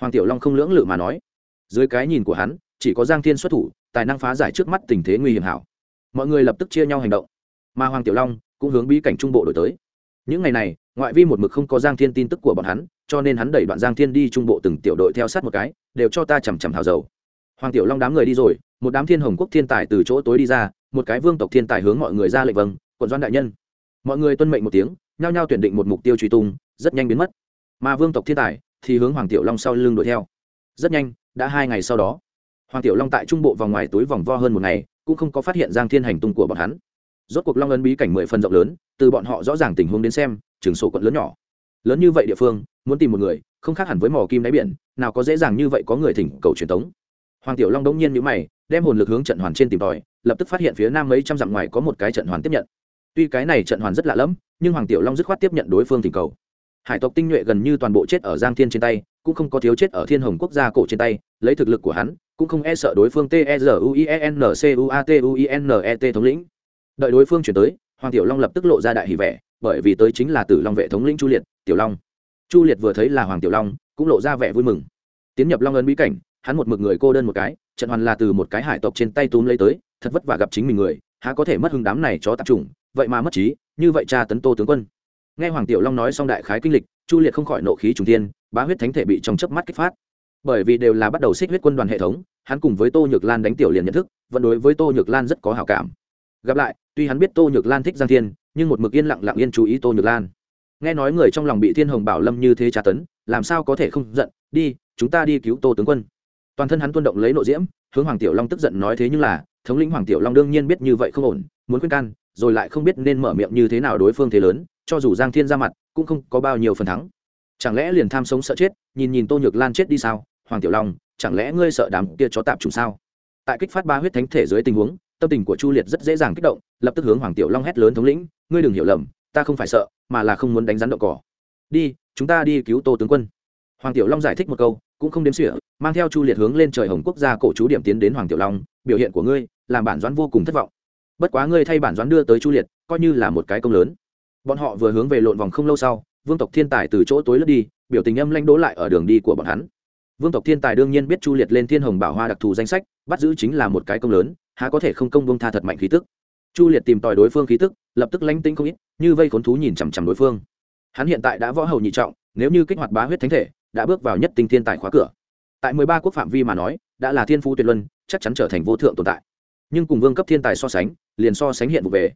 Hoàng tiểu long không lưỡng lự mà nói. Dưới cái nhìn của hắn, chỉ có giang thiên xuất thủ, tài năng phá giải trước mắt tình thế nguy hiểm hảo mọi người lập tức chia nhau hành động. Mà hoàng tiểu long cũng hướng bí cảnh trung bộ đổi tới. Những ngày này, ngoại vi một mực không có giang thiên tin tức của bọn hắn, cho nên hắn đẩy đoạn giang thiên đi trung bộ từng tiểu đội theo sát một cái, đều cho ta chằm chằm hào dầu. Hoàng tiểu long đám người đi rồi, một đám thiên hồng quốc thiên tài từ chỗ tối đi ra, một cái vương tộc thiên tài hướng mọi người ra lệnh vâng quận doan đại nhân. Mọi người tuân mệnh một tiếng, nhao nhao tuyển định một mục tiêu truy tung, rất nhanh biến mất. Mà vương tộc thiên tài thì hướng hoàng tiểu long sau lưng đuổi theo. Rất nhanh, đã hai ngày sau đó. Hoàng tiểu long tại trung bộ vòng ngoài túi vòng vo hơn một ngày cũng không có phát hiện giang thiên hành tung của bọn hắn. Rốt cuộc long ấn bí cảnh mười phần rộng lớn, từ bọn họ rõ ràng tình huống đến xem, trường sổ quận lớn nhỏ. Lớn như vậy địa phương, muốn tìm một người, không khác hẳn với mỏ kim đáy biển, nào có dễ dàng như vậy có người thỉnh cầu truyền tống. hoàng tiểu long đông nhiên nhữ mày, đem hồn lực hướng trận hoàn trên tìm tòi, lập tức phát hiện phía nam mấy trăm dặm ngoài có một cái trận hoàn tiếp nhận. Tuy cái này trận hoàn rất lạ lẫm, nhưng hoàng tiểu long dứt khoát tiếp nhận đối phương thỉnh cầu. Hải tộc tinh nhuệ gần như toàn bộ chết ở giang thiên trên tay, cũng không có thiếu chết ở thiên hồng quốc gia cổ trên tay lấy thực lực của hắn, cũng không e sợ đối phương t e r u i e n c u a t u i n e t thống lĩnh. Đợi đối phương chuyển tới, hoàng tiểu long lập tức lộ ra đại hỷ vẻ, bởi vì tới chính là tử long vệ thống lĩnh chu liệt, tiểu long. Chu liệt vừa thấy là hoàng tiểu long, cũng lộ ra vẻ vui mừng. Tiến nhập long ấn bí cảnh, hắn một mực người cô đơn một cái trận hoàn là từ một cái hải tộc trên tay túm lấy tới, thật vất vả gặp chính mình người, há có thể mất hứng đám này cho tạp trùng vậy mà mất trí, như vậy cha tấn tô tướng quân. Nghe hoàng tiểu long nói xong đại khái kinh lịch, chu liệt không khỏi nộ khí trùng tiên bá huyết thánh thể bị trong chớp mắt kích phát bởi vì đều là bắt đầu xích huyết quân đoàn hệ thống, hắn cùng với tô nhược lan đánh tiểu liền nhận thức, vẫn đối với tô nhược lan rất có hảo cảm. Gặp lại, tuy hắn biết tô nhược lan thích giang thiên, nhưng một mực yên lặng lặng yên chú ý tô nhược lan. Nghe nói người trong lòng bị thiên hồng bảo lâm như thế tra tấn, làm sao có thể không giận, đi, chúng ta đi cứu tô tướng quân. Toàn thân hắn tuân động lấy nội diễm, hướng hoàng tiểu long tức giận nói thế nhưng là, thống lĩnh hoàng tiểu long đương nhiên biết như vậy không ổn, muốn khuyên can, rồi lại không biết nên mở miệng như thế nào đối phương thế lớn, cho dù giang thiên ra mặt, cũng không có bao nhiêu phần thắng. Chẳng lẽ liền tham sống sợ chết, nhìn nhìn tô nhược lan chết đi sao? Hoàng tiểu long, chẳng lẽ ngươi sợ đám kia chó tạp trùng sao? Tại kích phát ba huyết thánh thể dưới tình huống, tâm tình của chu liệt rất dễ dàng kích động, lập tức hướng hoàng tiểu long hét lớn thống lĩnh, ngươi đừng hiểu lầm, ta không phải sợ, mà là không muốn đánh rắn đậu cỏ. Đi, chúng ta đi cứu tô tướng quân. Hoàng tiểu long giải thích một câu, cũng không đếm xỉa, mang theo chu liệt hướng lên trời hồng quốc gia cổ chú điểm tiến đến hoàng tiểu long, biểu hiện của ngươi, làm bản doãn vô cùng thất vọng. Bất quá ngươi thay bản doãn đưa tới chu liệt, coi như là một cái công lớn. Bọn họ vừa hướng về lộn vòng không lâu sau, vương tộc thiên tài từ chỗ tối lướt đi, biểu tình âm lanh đố lại ở đường đi của bọn hắn vương tộc thiên tài đương nhiên biết chu liệt lên thiên hồng bảo hoa đặc thù danh sách, bắt giữ chính là một cái công lớn, há có thể không công bông tha thật mạnh khí tức. Chu liệt tìm tòi đối phương khí tức, lập tức lánh tinh không ít, như vây khốn thú nhìn chằm chằm đối phương. Hắn hiện tại đã võ hầu nhị trọng, nếu như kích hoạt bá huyết thánh thể, đã bước vào nhất tinh thiên tài khóa cửa. Tại mười ba quốc phạm vi mà nói, đã là thiên phú tuyệt luân, chắc chắn trở thành vô thượng tồn tại. Nhưng cùng vương cấp thiên tài so sánh, liền so sánh hiện vụ về.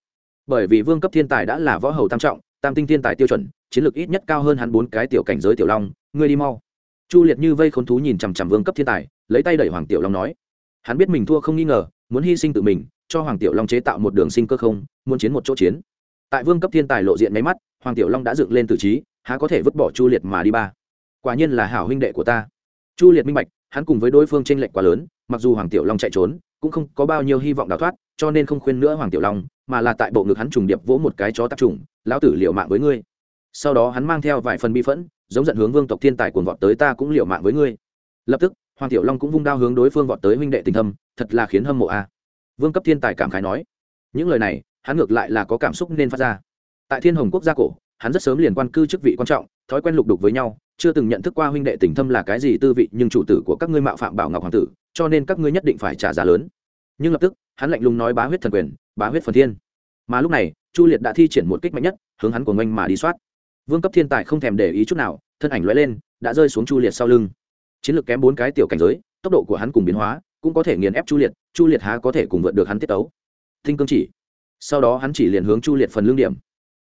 Bởi vì vương cấp thiên tài đã là võ hầu tam trọng, tam tinh thiên tài tiêu chuẩn, chiến lược ít nhất cao hơn hắn bốn cái tiểu cảnh giới tiểu long, ngươi đi mau chu liệt như vây khốn thú nhìn chằm chằm vương cấp thiên tài, lấy tay đẩy hoàng tiểu long nói, hắn biết mình thua không nghi ngờ, muốn hy sinh tự mình, cho hoàng tiểu long chế tạo một đường sinh cơ không, muốn chiến một chỗ chiến. Tại vương cấp thiên tài lộ diện máy mắt, hoàng tiểu long đã dựng lên tự trí, há có thể vứt bỏ chu liệt mà đi ba. Quả nhiên là hảo huynh đệ của ta. Chu liệt minh bạch, hắn cùng với đối phương tranh lệch quá lớn, mặc dù hoàng tiểu long chạy trốn, cũng không có bao nhiêu hy vọng đào thoát, cho nên không khuyên nữa hoàng tiểu long, mà là tại bộ ngực hắn trùng điệp vỗ một cái chó tạp trùng, lão tử liệu mạng với ngươi. Sau đó hắn mang theo vài phần bi phẫn giống giận hướng vương tộc thiên tài cuồng vọt tới ta cũng liều mạng với ngươi. Lập tức, hoàng tiểu long cũng vung đao hướng đối phương vọt tới huynh đệ tình thâm, thật là khiến hâm mộ a. Vương cấp thiên tài cảm khái nói, những lời này, hắn ngược lại là có cảm xúc nên phát ra. Tại thiên hồng quốc gia cổ, hắn rất sớm liền quan cư chức vị quan trọng, thói quen lục đục với nhau, chưa từng nhận thức qua huynh đệ tình thâm là cái gì tư vị nhưng chủ tử của các ngươi mạo phạm bảo ngọc hoàng tử, cho nên các ngươi nhất định phải trả giá lớn. Nhưng lập tức, hắn lạnh lùng nói bá huyết thần quyền, bá huyết phần thiên. Mà lúc này, chu liệt đã thi triển một kích mạnh nhất, hướng hắn của ngoanh mà đi soát vương cấp thiên tài không thèm để ý chút nào, thân ảnh lóe lên, đã rơi xuống chu liệt sau lưng. Chiến lược kém bốn cái tiểu cảnh giới, tốc độ của hắn cùng biến hóa, cũng có thể nghiền ép chu liệt chu liệt há có thể cùng vượt được hắn tiết tấu. Tinh cương chỉ. Sau đó hắn chỉ liền hướng chu liệt phần lương điểm.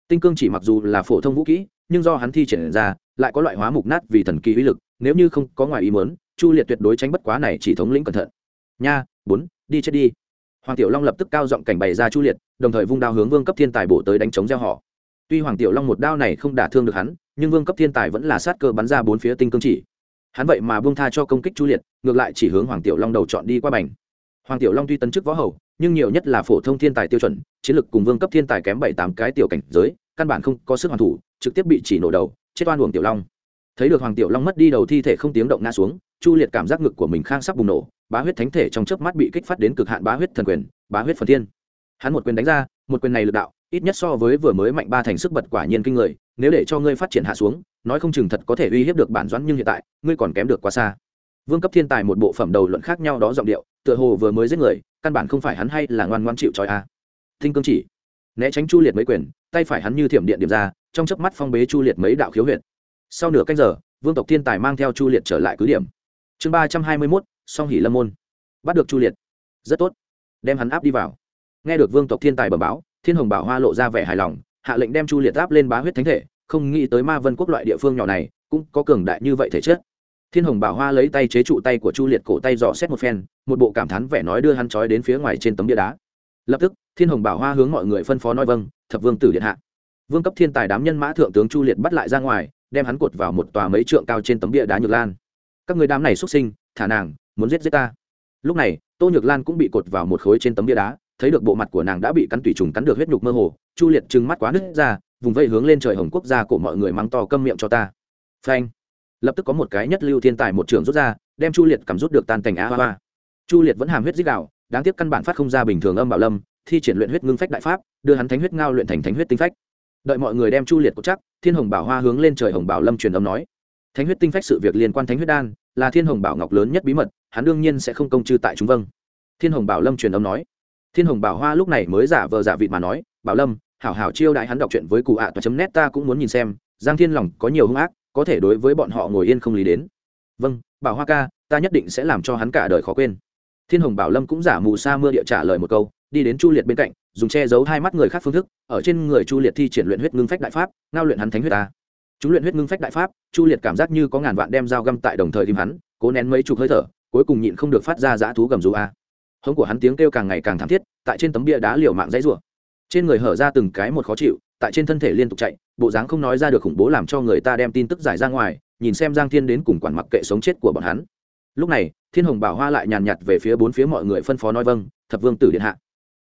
Tinh cương chỉ mặc dù là phổ thông vũ kỹ, nhưng do hắn thi triển ra, lại có loại hóa mục nát vì thần kỳ uy lực, nếu như không có ngoài ý mớn chu liệt tuyệt đối tránh bất quá này chỉ thống lĩnh cẩn thận. Nha, bốn, đi chết đi. Hoàng tiểu long lập tức cao giọng cảnh bày ra chu liệt, đồng thời vung đao hướng vương cấp thiên tài bổ tới đánh chống gieo họ tuy hoàng tiểu long một đao này không đả thương được hắn, nhưng vương cấp thiên tài vẫn là sát cơ bắn ra bốn phía tinh cương chỉ. Hắn vậy mà buông tha cho công kích chu liệt, ngược lại chỉ hướng hoàng tiểu long đầu chọn đi qua bành. Hoàng tiểu long tuy tấn chức võ hầu, nhưng nhiều nhất là phổ thông thiên tài tiêu chuẩn, chiến lực cùng vương cấp thiên tài kém bảy tám cái tiểu cảnh giới, căn bản không có sức hoàn thủ, trực tiếp bị chỉ nổ đầu, chết oan uổng tiểu long. Thấy được hoàng tiểu long mất đi đầu thi thể không tiếng động ngã xuống, chu liệt cảm giác ngực của mình khang sắp bùng nổ, bá huyết thánh thể trong chớp mắt bị kích phát đến cực hạn bá huyết thần quyền, bá huyết phần thiên. Hắn một quyền đánh ra, một quyền này lực đạo ít nhất so với vừa mới mạnh ba thành sức bật quả nhiên kinh người, nếu để cho ngươi phát triển hạ xuống, nói không chừng thật có thể uy hiếp được bản doãn nhưng hiện tại, ngươi còn kém được quá xa. Vương cấp thiên tài một bộ phẩm đầu luận khác nhau đó giọng điệu, tựa hồ vừa mới giết người, căn bản không phải hắn hay là ngoan ngoan chịu trói a. À. thinh cương chỉ. Né tránh chu liệt mấy quyền, tay phải hắn như thiểm điện điểm ra, trong chớp mắt phong bế chu liệt mấy đạo khiếu huyện sau nửa canh giờ, vương tộc thiên tài mang theo chu liệt trở lại cứ điểm. Chương ba trăm hai mươi mốt, song hỉ lâm môn. Bắt được chu liệt. Rất tốt. Đem hắn áp đi vào. Nghe được vương tộc thiên tài bẩm báo thiên hồng bảo hoa lộ ra vẻ hài lòng, hạ lệnh đem chu liệt áp lên bá huyết thánh thể, không nghĩ tới ma vân quốc loại địa phương nhỏ này cũng có cường đại như vậy thể chất. Thiên hồng bảo hoa lấy tay chế trụ tay của chu liệt cổ tay dò xét một phen, một bộ cảm thán vẻ nói đưa hắn trói đến phía ngoài trên tấm bia đá. Lập tức, thiên hồng bảo hoa hướng mọi người phân phó nói vâng thập vương tử điện hạ. Vương cấp thiên tài đám nhân mã thượng tướng chu liệt bắt lại ra ngoài, đem hắn cột vào một tòa mấy trượng cao trên tấm bia đá nhược lan. Các người đám này xuất sinh, thả nàng, muốn giết giết ta. Lúc này, tô nhược lan cũng bị cột vào một khối trên tấm bia đá thấy được bộ mặt của nàng đã bị cắn tủy trùng cắn được huyết nhục mơ hồ, chu liệt trừng mắt quá nứt ra, vùng vây hướng lên trời hồng quốc gia của mọi người mắng to câm miệng cho ta. Phanh. Lập tức có một cái nhất lưu thiên tài một trường rút ra, đem chu liệt cầm rút được tan thành á hoa hoa. Chu liệt vẫn hàm huyết dích đạo, đáng tiếc căn bản phát không ra bình thường âm bảo lâm, thi triển luyện huyết ngưng phách đại pháp, đưa hắn thánh huyết ngao luyện thành thánh huyết tinh phách. Đợi mọi người đem chu liệt cột chắc, thiên hồng bảo hoa hướng lên trời hồng bảo lâm truyền âm nói. Thánh huyết tinh phách sự việc liên quan thánh huyết đan, là thiên hồng bảo ngọc lớn nhất bí mật, hắn đương nhiên sẽ không công chư tại chúng vâng. Thiên hồng bảo lâm truyền âm nói thiên hồng bảo hoa lúc này mới giả vờ giả vịt mà nói, bảo lâm, hảo hảo chiêu đãi hắn đọc chuyện với cụ ạ toa chấm nét ta cũng muốn nhìn xem, giang thiên lòng có nhiều hung ác, có thể đối với bọn họ ngồi yên không lý đến. Vâng bảo hoa ca, ta nhất định sẽ làm cho hắn cả đời khó quên. Thiên hồng bảo lâm cũng giả mù sa mưa địa trả lời một câu, đi đến chu liệt bên cạnh, dùng che giấu hai mắt người khác phương thức, ở trên người chu liệt thi triển luyện huyết ngưng phách đại pháp, ngao luyện hắn thánh huyết ta. Chúng luyện huyết ngưng phách đại pháp, chu liệt cảm giác như có ngàn vạn đem dao găm tại đồng thời tìm hắn, cố nén mấy chục hơi thở, cuối cùng nhịn không được phát ra dã thú gầm rú a hống của hắn tiếng kêu càng ngày càng thảm thiết, tại trên tấm bia đá liều mạng dãy rủa. Trên người hở ra từng cái một khó chịu, tại trên thân thể liên tục chạy, bộ dáng không nói ra được khủng bố làm cho người ta đem tin tức giải ra ngoài, nhìn xem giang thiên đến cùng quản mặc kệ sống chết của bọn hắn. Lúc này, thiên hồng bảo hoa lại nhàn nhạt về phía bốn phía mọi người phân phó nói vâng thập vương tử điện hạ.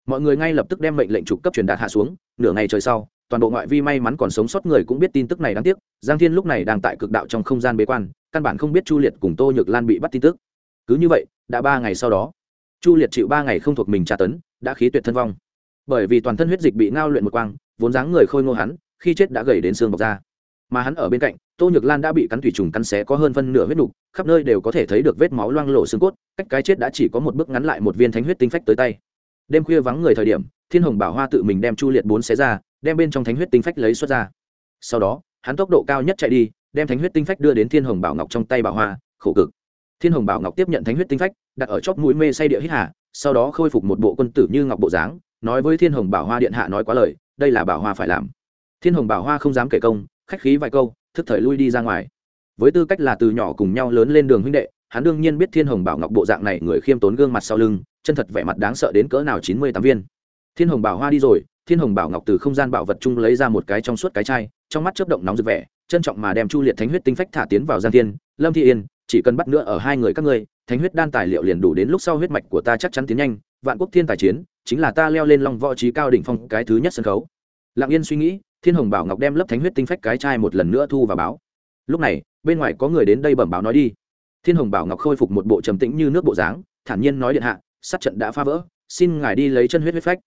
Mọi người ngay lập tức đem mệnh lệnh trục cấp truyền đạt hạ xuống, nửa ngày trời sau, toàn bộ ngoại vi may mắn còn sống sót người cũng biết tin tức này đáng tiếc, giang thiên lúc này đang tại cực đạo trong không gian bế quan, căn bản không biết chu liệt cùng tô nhược lan bị bắt tin tức. Cứ như vậy, đã ba ngày sau đó chu liệt chịu ba ngày không thuộc mình tra tấn, đã khí tuyệt thân vong. Bởi vì toàn thân huyết dịch bị ngao luyện một quang, vốn dáng người khôi ngô hắn, khi chết đã gầy đến xương bọc da. Mà hắn ở bên cạnh, tô nhược lan đã bị cắn thủy trùng cắn xé có hơn phân nửa huyết nục khắp nơi đều có thể thấy được vết máu loang lổ xương cốt, cách cái chết đã chỉ có một bước ngắn lại một viên thánh huyết tinh phách tới tay. Đêm khuya vắng người thời điểm, thiên hồng bảo hoa tự mình đem chu liệt bốn xé ra, đem bên trong thánh huyết tinh phách lấy xuất ra. Sau đó, hắn tốc độ cao nhất chạy đi, đem thánh huyết tinh phách đưa đến thiên hồng bảo ngọc trong tay bảo hoa, khổ cực. Thiên hồng bảo ngọc tiếp nhận thánh huyết tinh phách đặt ở chóp mũi mê say địa hít hà, sau đó khôi phục một bộ quân tử như ngọc bộ dáng, nói với thiên hồng bảo hoa điện hạ nói quá lời, đây là bảo hoa phải làm. Thiên hồng bảo hoa không dám kể công, khách khí vài câu, thức thời lui đi ra ngoài. Với tư cách là từ nhỏ cùng nhau lớn lên đường huynh đệ, hắn đương nhiên biết thiên hồng bảo ngọc bộ dạng này người khiêm tốn gương mặt sau lưng, chân thật vẻ mặt đáng sợ đến cỡ nào chín mươi tám viên. Thiên hồng bảo hoa đi rồi, thiên hồng bảo ngọc từ không gian bảo vật chung lấy ra một cái trong suốt cái chai, trong mắt chớp động nóng rực vẻ, trân trọng mà đem chu liệt thánh huyết tinh phách thả tiến vào giang thiên, lâm thị yên, chỉ cần bắt nữa ở hai người các ngươi thánh huyết đan tài liệu liền đủ đến lúc sau huyết mạch của ta chắc chắn tiến nhanh, vạn quốc thiên tài chiến, chính là ta leo lên long võ trí cao đỉnh phong cái thứ nhất sân khấu. Lặng yên suy nghĩ, thiên hồng bảo ngọc đem lấp thánh huyết tinh phách cái chai một lần nữa thu vào báo. Lúc này, bên ngoài có người đến đây bẩm báo nói đi. Thiên hồng bảo ngọc khôi phục một bộ trầm tĩnh như nước bộ dáng, thản nhiên nói điện hạ, sát trận đã phá vỡ, xin ngài đi lấy chân huyết huyết phách.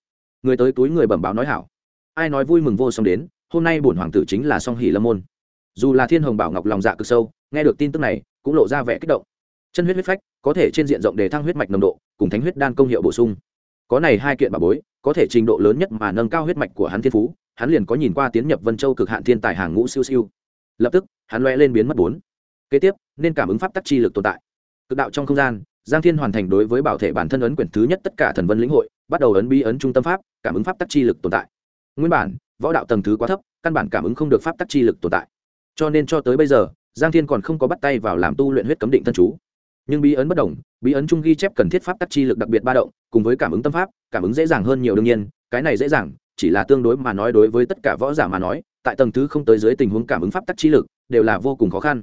Người tới túi người bẩm báo nói hảo. Ai nói vui mừng vô song đến, hôm nay bổn hoàng tử chính là song hỷ lâm môn. Dù là thiên hồng bảo ngọc lòng dạ cực sâu, nghe được tin tức này, cũng lộ ra vẻ kích động chân huyết huyết phách, có thể trên diện rộng để thăng huyết mạch nồng độ, cùng thánh huyết đan công hiệu bổ sung. Có này hai kiện bà bối, có thể trình độ lớn nhất mà nâng cao huyết mạch của hắn thiên phú, hắn liền có nhìn qua tiến nhập vân châu cực hạn thiên tài hàng ngũ siêu siêu. Lập tức, hắn loe lên biến mất bốn. Kế tiếp, nên cảm ứng pháp tắc chi lực tồn tại. Cực đạo trong không gian, giang thiên hoàn thành đối với bảo thể bản thân ấn quyển thứ nhất tất cả thần vân lĩnh hội, bắt đầu ấn bí ấn trung tâm pháp, cảm ứng pháp tắc chi lực tồn tại. Nguyên bản, võ đạo tầng thứ quá thấp, căn bản cảm ứng không được pháp tắc chi lực tồn tại. Cho nên cho tới bây giờ, giang thiên còn không có bắt tay vào làm tu luyện huyết cấm định thân chú nhưng bí ấn bất đồng, bí ấn chung ghi chép cần thiết pháp tắc chi lực đặc biệt ba động, cùng với cảm ứng tâm pháp, cảm ứng dễ dàng hơn nhiều đương nhiên, cái này dễ dàng, chỉ là tương đối mà nói đối với tất cả võ giả mà nói, tại tầng thứ không tới dưới tình huống cảm ứng pháp tắc chi lực, đều là vô cùng khó khăn.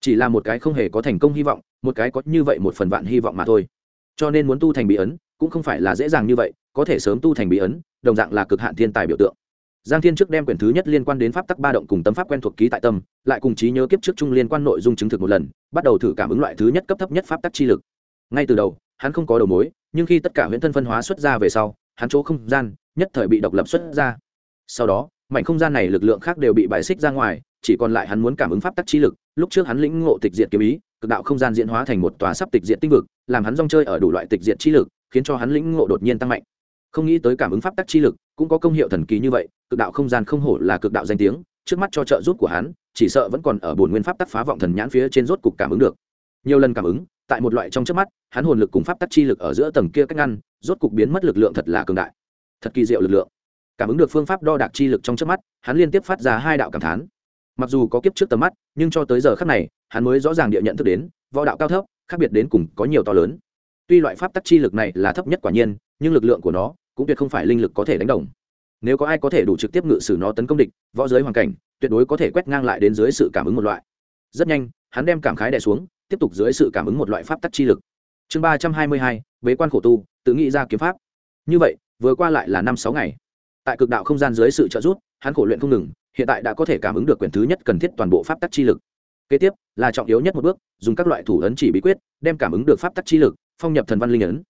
Chỉ là một cái không hề có thành công hy vọng, một cái có như vậy một phần vạn hy vọng mà thôi. Cho nên muốn tu thành bí ấn, cũng không phải là dễ dàng như vậy, có thể sớm tu thành bí ấn, đồng dạng là cực hạn thiên tài biểu tượng giang thiên trước đem quyển thứ nhất liên quan đến pháp tắc ba động cùng tâm pháp quen thuộc ký tại tâm, lại cùng trí nhớ kiếp trước chung liên quan nội dung chứng thực một lần, bắt đầu thử cảm ứng loại thứ nhất cấp thấp nhất pháp tắc chi lực. Ngay từ đầu, hắn không có đầu mối, nhưng khi tất cả huyễn thân phân hóa xuất ra về sau, hắn chỗ không gian, nhất thời bị độc lập xuất ra. Sau đó, mảnh không gian này lực lượng khác đều bị bài xích ra ngoài, chỉ còn lại hắn muốn cảm ứng pháp tắc chi lực, lúc trước hắn lĩnh ngộ tịch diện kiếm ý, cực đạo không gian diễn hóa thành một tòa sắp tịch diện tinh vực, làm hắn rong chơi ở đủ loại tịch diện chi lực, khiến cho hắn lĩnh ngộ đột nhiên tăng mạnh không nghĩ tới cảm ứng pháp tắc chi lực, cũng có công hiệu thần kỳ như vậy, cực đạo không gian không hổ là cực đạo danh tiếng, trước mắt cho trợ giúp của hắn, chỉ sợ vẫn còn ở bồn nguyên pháp tắc phá vọng thần nhãn phía trên rốt cục cảm ứng được. Nhiều lần cảm ứng, tại một loại trong trước mắt, hắn hồn lực cùng pháp tắc chi lực ở giữa tầng kia cách ngăn, rốt cục biến mất lực lượng thật là cường đại. Thật kỳ diệu lực lượng. Cảm ứng được phương pháp đo đạc chi lực trong trước mắt, hắn liên tiếp phát ra hai đạo cảm thán. Mặc dù có kiếp trước tầm mắt, nhưng cho tới giờ khắc này, hắn mới rõ ràng địa nhận thức đến, võ đạo cao thấp, khác biệt đến cùng có nhiều to lớn. Tuy loại pháp tắc chi lực này là thấp nhất quả nhiên, nhưng lực lượng của nó cũng tuyệt không phải linh lực có thể đánh đồng. Nếu có ai có thể đủ trực tiếp ngự sử nó tấn công địch, võ giới hoàn cảnh, tuyệt đối có thể quét ngang lại đến dưới sự cảm ứng một loại. Rất nhanh, hắn đem cảm khái đè xuống, tiếp tục dưới sự cảm ứng một loại pháp tắc chi lực. Chương ba trăm hai mươi hai, bế quan khổ tu, tự nghĩ ra kiếm pháp. Như vậy, vừa qua lại là năm sáu ngày. Tại cực đạo không gian dưới sự trợ giúp, hắn khổ luyện không ngừng, hiện tại đã có thể cảm ứng được quyển thứ nhất cần thiết toàn bộ pháp tắc chi lực. Kế tiếp, là trọng yếu nhất một bước, dùng các loại thủ ấn chỉ bí quyết, đem cảm ứng được pháp tắc chi lực, phong nhập thần văn linh ấn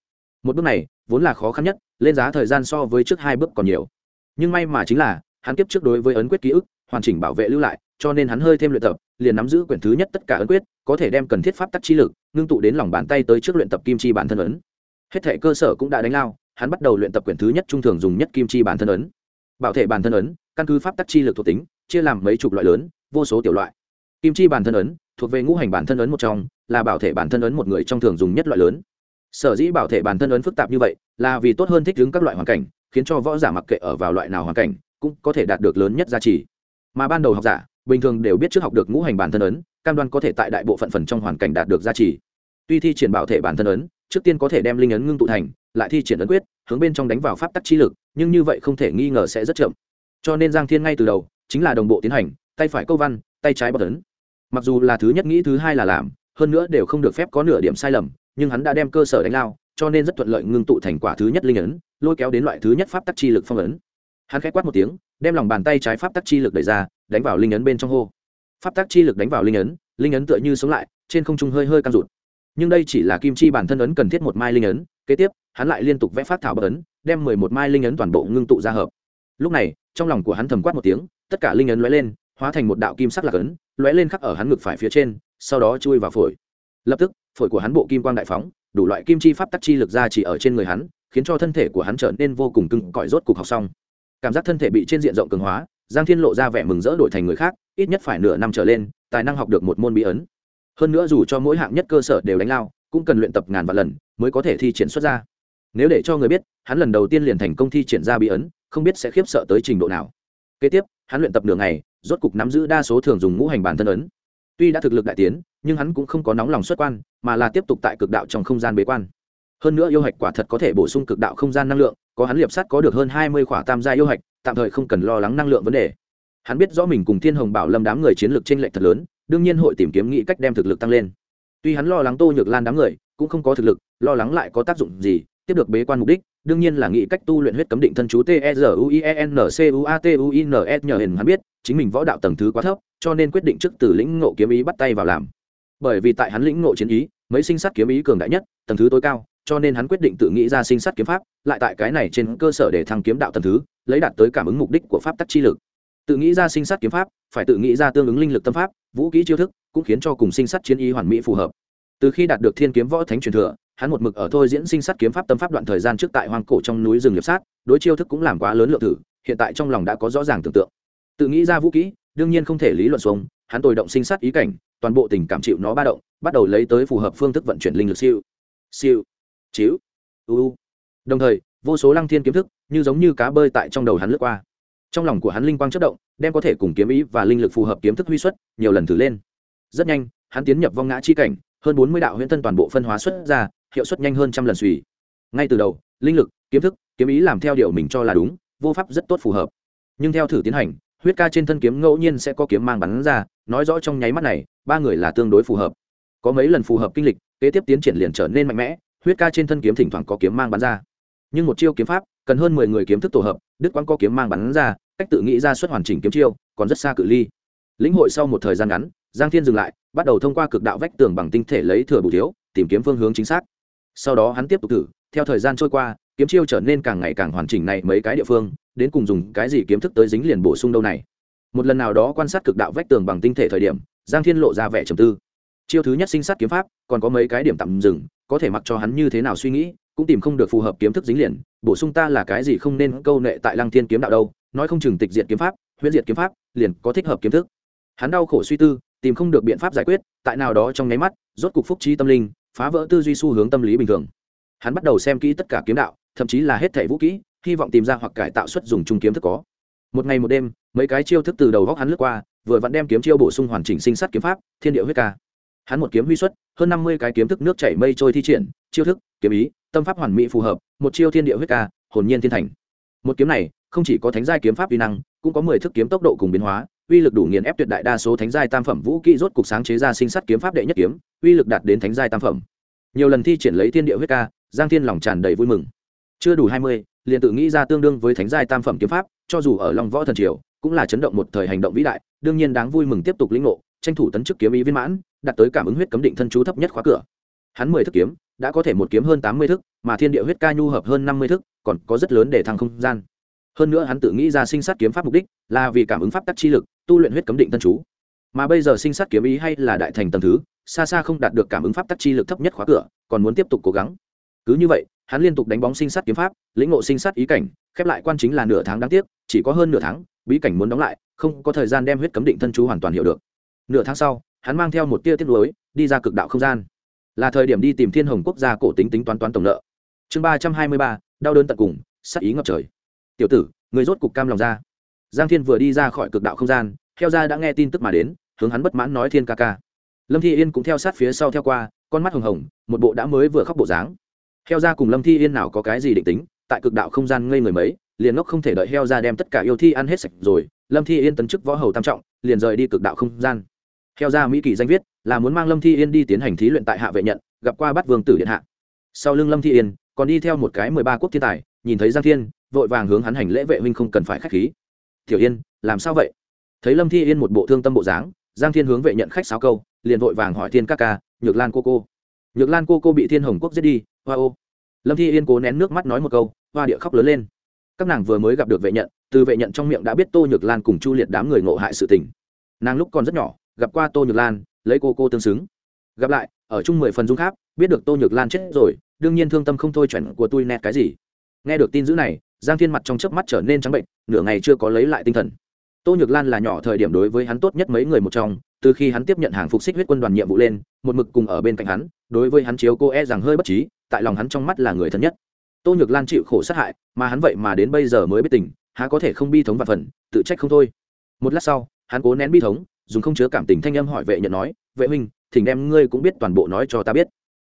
một bước này vốn là khó khăn nhất, lên giá thời gian so với trước hai bước còn nhiều. Nhưng may mà chính là, hắn kiếp trước đối với ấn quyết ký ức, hoàn chỉnh bảo vệ lưu lại, cho nên hắn hơi thêm luyện tập, liền nắm giữ quyển thứ nhất tất cả ấn quyết, có thể đem cần thiết pháp tắc chi lực, ngưng tụ đến lòng bàn tay tới trước luyện tập kim chi bản thân ấn. Hết thể cơ sở cũng đã đánh lao, hắn bắt đầu luyện tập quyển thứ nhất trung thường dùng nhất kim chi bản thân ấn. Bảo thể bản thân ấn, căn cứ pháp tắc chi lực thuộc tính, chia làm mấy chục loại lớn, vô số tiểu loại. Kim chi bản thân ấn, thuộc về ngũ hành bản thân ấn một trong, là bảo thể bản thân ấn một người trong thường dùng nhất loại lớn sở dĩ bảo thể bản thân ấn phức tạp như vậy là vì tốt hơn thích ứng các loại hoàn cảnh, khiến cho võ giả mặc kệ ở vào loại nào hoàn cảnh cũng có thể đạt được lớn nhất giá trị. Mà ban đầu học giả bình thường đều biết trước học được ngũ hành bản thân ấn, cam đoan có thể tại đại bộ phận phần trong hoàn cảnh đạt được giá trị. Tuy thi triển bảo thể bản thân ấn, trước tiên có thể đem linh ấn ngưng tụ thành, lại thi triển ấn quyết, hướng bên trong đánh vào pháp tắc chi lực, nhưng như vậy không thể nghi ngờ sẽ rất chậm. Cho nên giang thiên ngay từ đầu chính là đồng bộ tiến hành, tay phải câu văn, tay trái bọc ấn. Mặc dù là thứ nhất nghĩ thứ hai là làm, hơn nữa đều không được phép có nửa điểm sai lầm nhưng hắn đã đem cơ sở đánh lao, cho nên rất thuận lợi ngưng tụ thành quả thứ nhất linh ấn, lôi kéo đến loại thứ nhất pháp tắc chi lực phong ấn. Hắn khẽ quát một tiếng, đem lòng bàn tay trái pháp tắc chi lực đẩy ra, đánh vào linh ấn bên trong hô. Pháp tắc chi lực đánh vào linh ấn linh ấn tựa như sống lại, trên không trung hơi hơi căng rụt. Nhưng đây chỉ là kim chi bản thân ấn cần thiết một mai linh ấn, kế tiếp, hắn lại liên tục vẽ phát thảo bất ấn, đem mười một mai linh ấn toàn bộ ngưng tụ ra hợp. Lúc này, trong lòng của hắn thầm quát một tiếng, tất cả linh ấn lóe lên, hóa thành một đạo kim sắc lạc ấn, lóe lên khắc ở hắn ngực phải phía trên, sau đó chui vào phổi lập tức, phổi của hắn bộ kim quang đại phóng, đủ loại kim chi pháp tắc chi lực ra chỉ ở trên người hắn, khiến cho thân thể của hắn trở nên vô cùng cứng cỏi rốt cục học xong. Cảm giác thân thể bị trên diện rộng cường hóa, giang thiên lộ ra vẻ mừng rỡ đổi thành người khác, ít nhất phải nửa năm trở lên, tài năng học được một môn bí ấn. Hơn nữa dù cho mỗi hạng nhất cơ sở đều đánh lao, cũng cần luyện tập ngàn vạn lần mới có thể thi triển xuất ra. Nếu để cho người biết, hắn lần đầu tiên liền thành công thi triển ra bí ấn, không biết sẽ khiếp sợ tới trình độ nào. Kế tiếp, hắn luyện tập nửa ngày, rốt cục nắm giữ đa số thường dùng ngũ hành bản thân ấn tuy đã thực lực đại tiến, nhưng hắn cũng không có nóng lòng xuất quan, mà là tiếp tục tại cực đạo trong không gian bế quan. Hơn nữa yêu hạch quả thật có thể bổ sung cực đạo không gian năng lượng, có hắn liệp sắt có được hơn hai mươi khỏa tam gia yêu hạch, tạm thời không cần lo lắng năng lượng vấn đề. Hắn biết rõ mình cùng thiên hồng bảo lâm đám người chiến lược t r ê n lệch thật lớn, đương nhiên hội tìm kiếm nghĩ cách đem thực lực tăng lên. Tuy hắn lo lắng tô nhược lan đám người, cũng không có thực lực, lo lắng lại có tác dụng gì, tiếp được bế quan mục đích, đương nhiên là nghĩ cách tu luyện huyết cấm định thân chú t e r u i e n c u a t u i n s nhờ hình hắn biết chính mình võ đạo tầng thứ quá thấp, cho nên quyết định trước từ lĩnh ngộ kiếm ý bắt tay vào làm. Bởi vì tại hắn lĩnh ngộ chiến ý, mấy sinh sát kiếm ý cường đại nhất, tầng thứ tối cao, cho nên hắn quyết định tự nghĩ ra sinh sát kiếm pháp, lại tại cái này trên cơ sở để thăng kiếm đạo tầng thứ, lấy đạt tới cảm ứng mục đích của pháp tắc chi lực. Tự nghĩ ra sinh sát kiếm pháp, phải tự nghĩ ra tương ứng linh lực tâm pháp, vũ kỹ chiêu thức, cũng khiến cho cùng sinh sát chiến ý hoàn mỹ phù hợp. Từ khi đạt được thiên kiếm võ thánh truyền thừa, hắn một mực ở thôi diễn sinh sát kiếm pháp tâm pháp đoạn thời gian trước tại hoang cổ trong núi rừng liệp sát, đối chiêu thức cũng làm quá lớn lượng thử, hiện tại trong lòng đã có rõ ràng tưởng tượng tự nghĩ ra vũ kỹ, đương nhiên không thể lý luận xuống, hắn tồi động sinh sát ý cảnh, toàn bộ tình cảm chịu nó ba động, bắt đầu lấy tới phù hợp phương thức vận chuyển linh lực siêu siêu, chiếu uu đồng thời, vô số lăng thiên kiếm thức, như giống như cá bơi tại trong đầu hắn lướt qua. Trong lòng của hắn linh quang chất động, đem có thể cùng kiếm ý và linh lực phù hợp kiếm thức huy xuất, nhiều lần thử lên. Rất nhanh, hắn tiến nhập vong ngã chi cảnh, hơn bốn mươi đạo huyễn thân toàn bộ phân hóa xuất ra, hiệu suất nhanh hơn trăm lần suy. Ngay từ đầu, linh lực, kiếm thức, kiếm ý làm theo điều mình cho là đúng, vô pháp rất tốt phù hợp. Nhưng theo thử tiến hành huyết ca trên thân kiếm ngẫu nhiên sẽ có kiếm mang bắn ra, nói rõ trong nháy mắt này, ba người là tương đối phù hợp. Có mấy lần phù hợp kinh lịch, kế tiếp tiến triển liền trở nên mạnh mẽ, huyết ca trên thân kiếm thỉnh thoảng có kiếm mang bắn ra. Nhưng một chiêu kiếm pháp, cần hơn mười người kiếm thức tổ hợp đức quang có kiếm mang bắn ra, cách tự nghĩ ra suất hoàn chỉnh kiếm chiêu, còn rất xa cự ly. Lĩnh hội sau một thời gian ngắn, giang thiên dừng lại, bắt đầu thông qua cực đạo vách tường bằng tinh thể lấy thừa bù thiếu, tìm kiếm phương hướng chính xác. Sau đó hắn tiếp tục thử, theo thời gian trôi qua kiếm chiêu trở nên càng ngày càng hoàn chỉnh này mấy cái địa phương, đến cùng dùng cái gì kiếm thức tới dính liền bổ sung đâu này. Một lần nào đó quan sát cực đạo vách tường bằng tinh thể thời điểm, giang thiên lộ ra vẻ trầm tư. Chiêu thứ nhất sinh sát kiếm pháp, còn có mấy cái điểm tạm dừng, có thể mặc cho hắn như thế nào suy nghĩ, cũng tìm không được phù hợp kiếm thức dính liền, bổ sung ta là cái gì không nên câu nệ tại lăng thiên kiếm đạo đâu, nói không chừng tịch diệt kiếm pháp, huyễn diệt kiếm pháp, liền có thích hợp kiếm thức. Hắn đau khổ suy tư, tìm không được biện pháp giải quyết, tại nào đó trong nháy mắt, rốt cục phúc trí tâm linh, phá vỡ tư duy xu hướng tâm lý bình thường. Hắn bắt đầu xem kỹ tất cả kiếm đạo thậm chí là hết thảy vũ kỹ, hy vọng tìm ra hoặc cải tạo xuất dùng chung kiếm thức có. Một ngày một đêm, mấy cái chiêu thức từ đầu góc hắn lướt qua, vừa vặn đem kiếm chiêu bổ sung hoàn chỉnh sinh sát kiếm pháp, thiên địa huyết ca. Hắn một kiếm huy xuất, hơn năm mươi cái kiếm thức nước chảy mây trôi thi triển, chiêu thức, kiếm ý, tâm pháp hoàn mỹ phù hợp, một chiêu thiên địa huyết ca, hồn nhiên thiên thành. Một kiếm này, không chỉ có thánh giai kiếm pháp uy năng, cũng có mười thức kiếm tốc độ cùng biến hóa, uy lực đủ nghiền ép tuyệt đại đa số thánh giai tam phẩm vũ kỹ rốt cục sáng chế ra sinh sát kiếm pháp đệ nhất kiếm, uy lực đạt đến thánh giai tam phẩm. Nhiều lần thi triển lấy thiên địa huyết ca, giang thiên lòng tràn đầy vui mừng chưa đủ hai mươi, liền tự nghĩ ra tương đương với thánh giai tam phẩm kiếm pháp, cho dù ở long võ thần triều, cũng là chấn động một thời hành động vĩ đại, đương nhiên đáng vui mừng tiếp tục lĩnh ngộ, tranh thủ tấn chức kiếm ý viên mãn, đạt tới cảm ứng huyết cấm định thân chú thấp nhất khóa cửa. Hắn mười thức kiếm, đã có thể một kiếm hơn tám mươi thức, mà thiên địa huyết ca nhu hợp hơn năm mươi thức, còn có rất lớn để thăng không gian. Hơn nữa hắn tự nghĩ ra sinh sát kiếm pháp mục đích là vì cảm ứng pháp tắc chi lực, tu luyện huyết cấm định thân chú. Mà bây giờ sinh sát kiếm ý hay là đại thành tầng thứ, xa xa không đạt được cảm ứng pháp tắc chi lực thấp nhất khóa cửa, còn muốn tiếp tục cố gắng. Cứ như vậy hắn liên tục đánh bóng sinh sát kiếm pháp, lĩnh ngộ sinh sát ý cảnh, khép lại quan chính là nửa tháng đáng tiếc, chỉ có hơn nửa tháng, bí cảnh muốn đóng lại, không có thời gian đem huyết cấm định thân chú hoàn toàn hiểu được. Nửa tháng sau, hắn mang theo một tia tiết lối đi ra cực đạo không gian. Là thời điểm đi tìm thiên hồng quốc gia cổ tính tính toán toán tổng nợ. Chương ba trăm hai mươi ba, đau đớn tận cùng sắc ý ngập trời. Tiểu tử, người rốt cục cam lòng ra. Giang thiên vừa đi ra khỏi cực đạo không gian, theo ra đã nghe tin tức mà đến, hướng hắn bất mãn nói thiên ca ca. Lâm thi yên cũng theo sát phía sau theo qua, con mắt hồng hồng, một bộ đã mới vừa khóc bộ dáng heo ra cùng lâm thi yên nào có cái gì định tính, tại cực đạo không gian ngây người mấy, liền ngốc không thể đợi heo ra đem tất cả yêu thi ăn hết sạch rồi, lâm thi yên tấn chức võ hầu tam trọng, liền rời đi cực đạo không gian. Heo ra mỹ kỳ danh viết, là muốn mang lâm thi yên đi tiến hành thí luyện tại hạ vệ nhận, gặp qua bắt vương tử điện hạ. Sau lưng lâm thi yên, còn đi theo một cái mười ba quốc thiên tài, nhìn thấy giang thiên, vội vàng hướng hắn hành lễ vệ huynh không cần phải khách khí. Tiểu yên, làm sao vậy? Thấy lâm thi yên một bộ thương tâm bộ dáng, giang thiên hướng vệ nhận khách sáu câu, liền vội vàng hỏi thiên các ca, nhược lan cô cô? Nhược lan cô cô bị thiên hồng quốc giết đi hoa ô. Lâm thi yên cố nén nước mắt nói một câu, hoa địa khóc lớn lên. Các nàng vừa mới gặp được vệ nhận, từ vệ nhận trong miệng đã biết tô nhược lan cùng chu liệt đám người ngộ hại sự tình. Nàng lúc còn rất nhỏ, gặp qua tô nhược lan, lấy cô cô tương xứng. Gặp lại, ở chung mười phần dung khác biết được tô nhược lan chết rồi, đương nhiên thương tâm không thôi chuẩn của tôi nẹt cái gì. Nghe được tin dữ này, giang thiên mặt trong chớp mắt trở nên trắng bệnh, nửa ngày chưa có lấy lại tinh thần. Tô nhược lan là nhỏ thời điểm đối với hắn tốt nhất mấy người một trong, từ khi hắn tiếp nhận hàng phục xích huyết quân đoàn nhiệm vụ lên, một mực cùng ở bên cạnh hắn, đối với hắn chiếu cô e rằng hơi bất trí tại lòng hắn trong mắt là người thân nhất. Tô nhược lan chịu khổ sát hại, mà hắn vậy mà đến bây giờ mới biết tình, há có thể không bi thống và phần, tự trách không thôi. Một lát sau, hắn cố nén bi thống, dùng không chứa cảm tình thanh âm hỏi vệ nhận nói, vệ huynh, thỉnh đem ngươi cũng biết toàn bộ nói cho ta biết.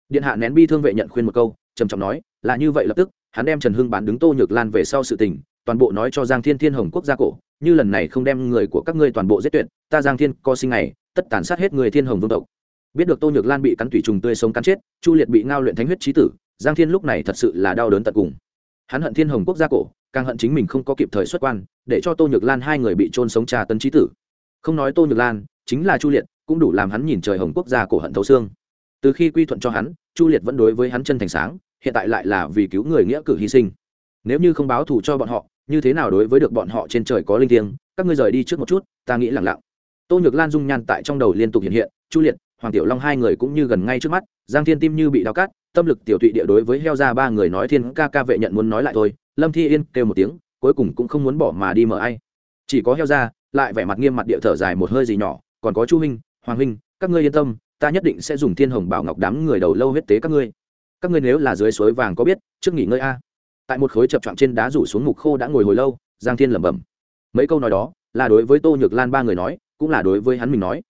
Điện hạ nén bi thương vệ nhận khuyên một câu, trầm trọng nói, là như vậy lập tức, hắn đem trần hưng bán đứng tô nhược lan về sau sự tình, toàn bộ nói cho giang thiên thiên hồng quốc gia cổ, như lần này không đem người của các ngươi toàn bộ giết tuyệt, ta giang thiên co sinh này tất tàn sát hết người thiên hồng vương tộc biết được tô nhược lan bị cắn thủy trùng tươi sống cắn chết, chu liệt bị ngao luyện thánh huyết trí tử, giang thiên lúc này thật sự là đau đớn tận cùng. Hắn hận thiên hồng quốc gia cổ, càng hận chính mình không có kịp thời xuất quan, để cho tô nhược lan hai người bị trôn sống trà tân trí tử. Không nói tô nhược lan, chính là chu liệt, cũng đủ làm hắn nhìn trời hồng quốc gia cổ hận thấu xương. Từ khi quy thuận cho hắn, chu liệt vẫn đối với hắn chân thành sáng, hiện tại lại là vì cứu người nghĩa cử hy sinh. Nếu như không báo thù cho bọn họ, như thế nào đối với được bọn họ trên trời có linh thiêng? Các ngươi rời đi trước một chút, ta nghĩ lặng lặng. Tô nhược lan dung nhan tại trong đầu liên tục hiện hiện, chu liệt hoàng tiểu long hai người cũng như gần ngay trước mắt, giang thiên tim như bị đau cắt, tâm lực tiểu tụy địa đối với heo ra ba người nói thiên ca ca vệ nhận muốn nói lại thôi, lâm thi yên kêu một tiếng, cuối cùng cũng không muốn bỏ mà đi mở ai. Chỉ có heo ra, lại vẻ mặt nghiêm mặt địa thở dài một hơi gì nhỏ, còn có chu huynh, hoàng huynh, các ngươi yên tâm, ta nhất định sẽ dùng thiên hồng bảo ngọc đám người đầu lâu huyết tế các ngươi. Các ngươi nếu là dưới suối vàng có biết, trước nghỉ ngơi a. Tại một khối chập choạng trên đá rủ xuống mục khô đã ngồi hồi lâu, giang thiên lẩm bẩm. Mấy câu nói đó, là đối với tô nhược lan ba người nói, cũng là đối với hắn mình nói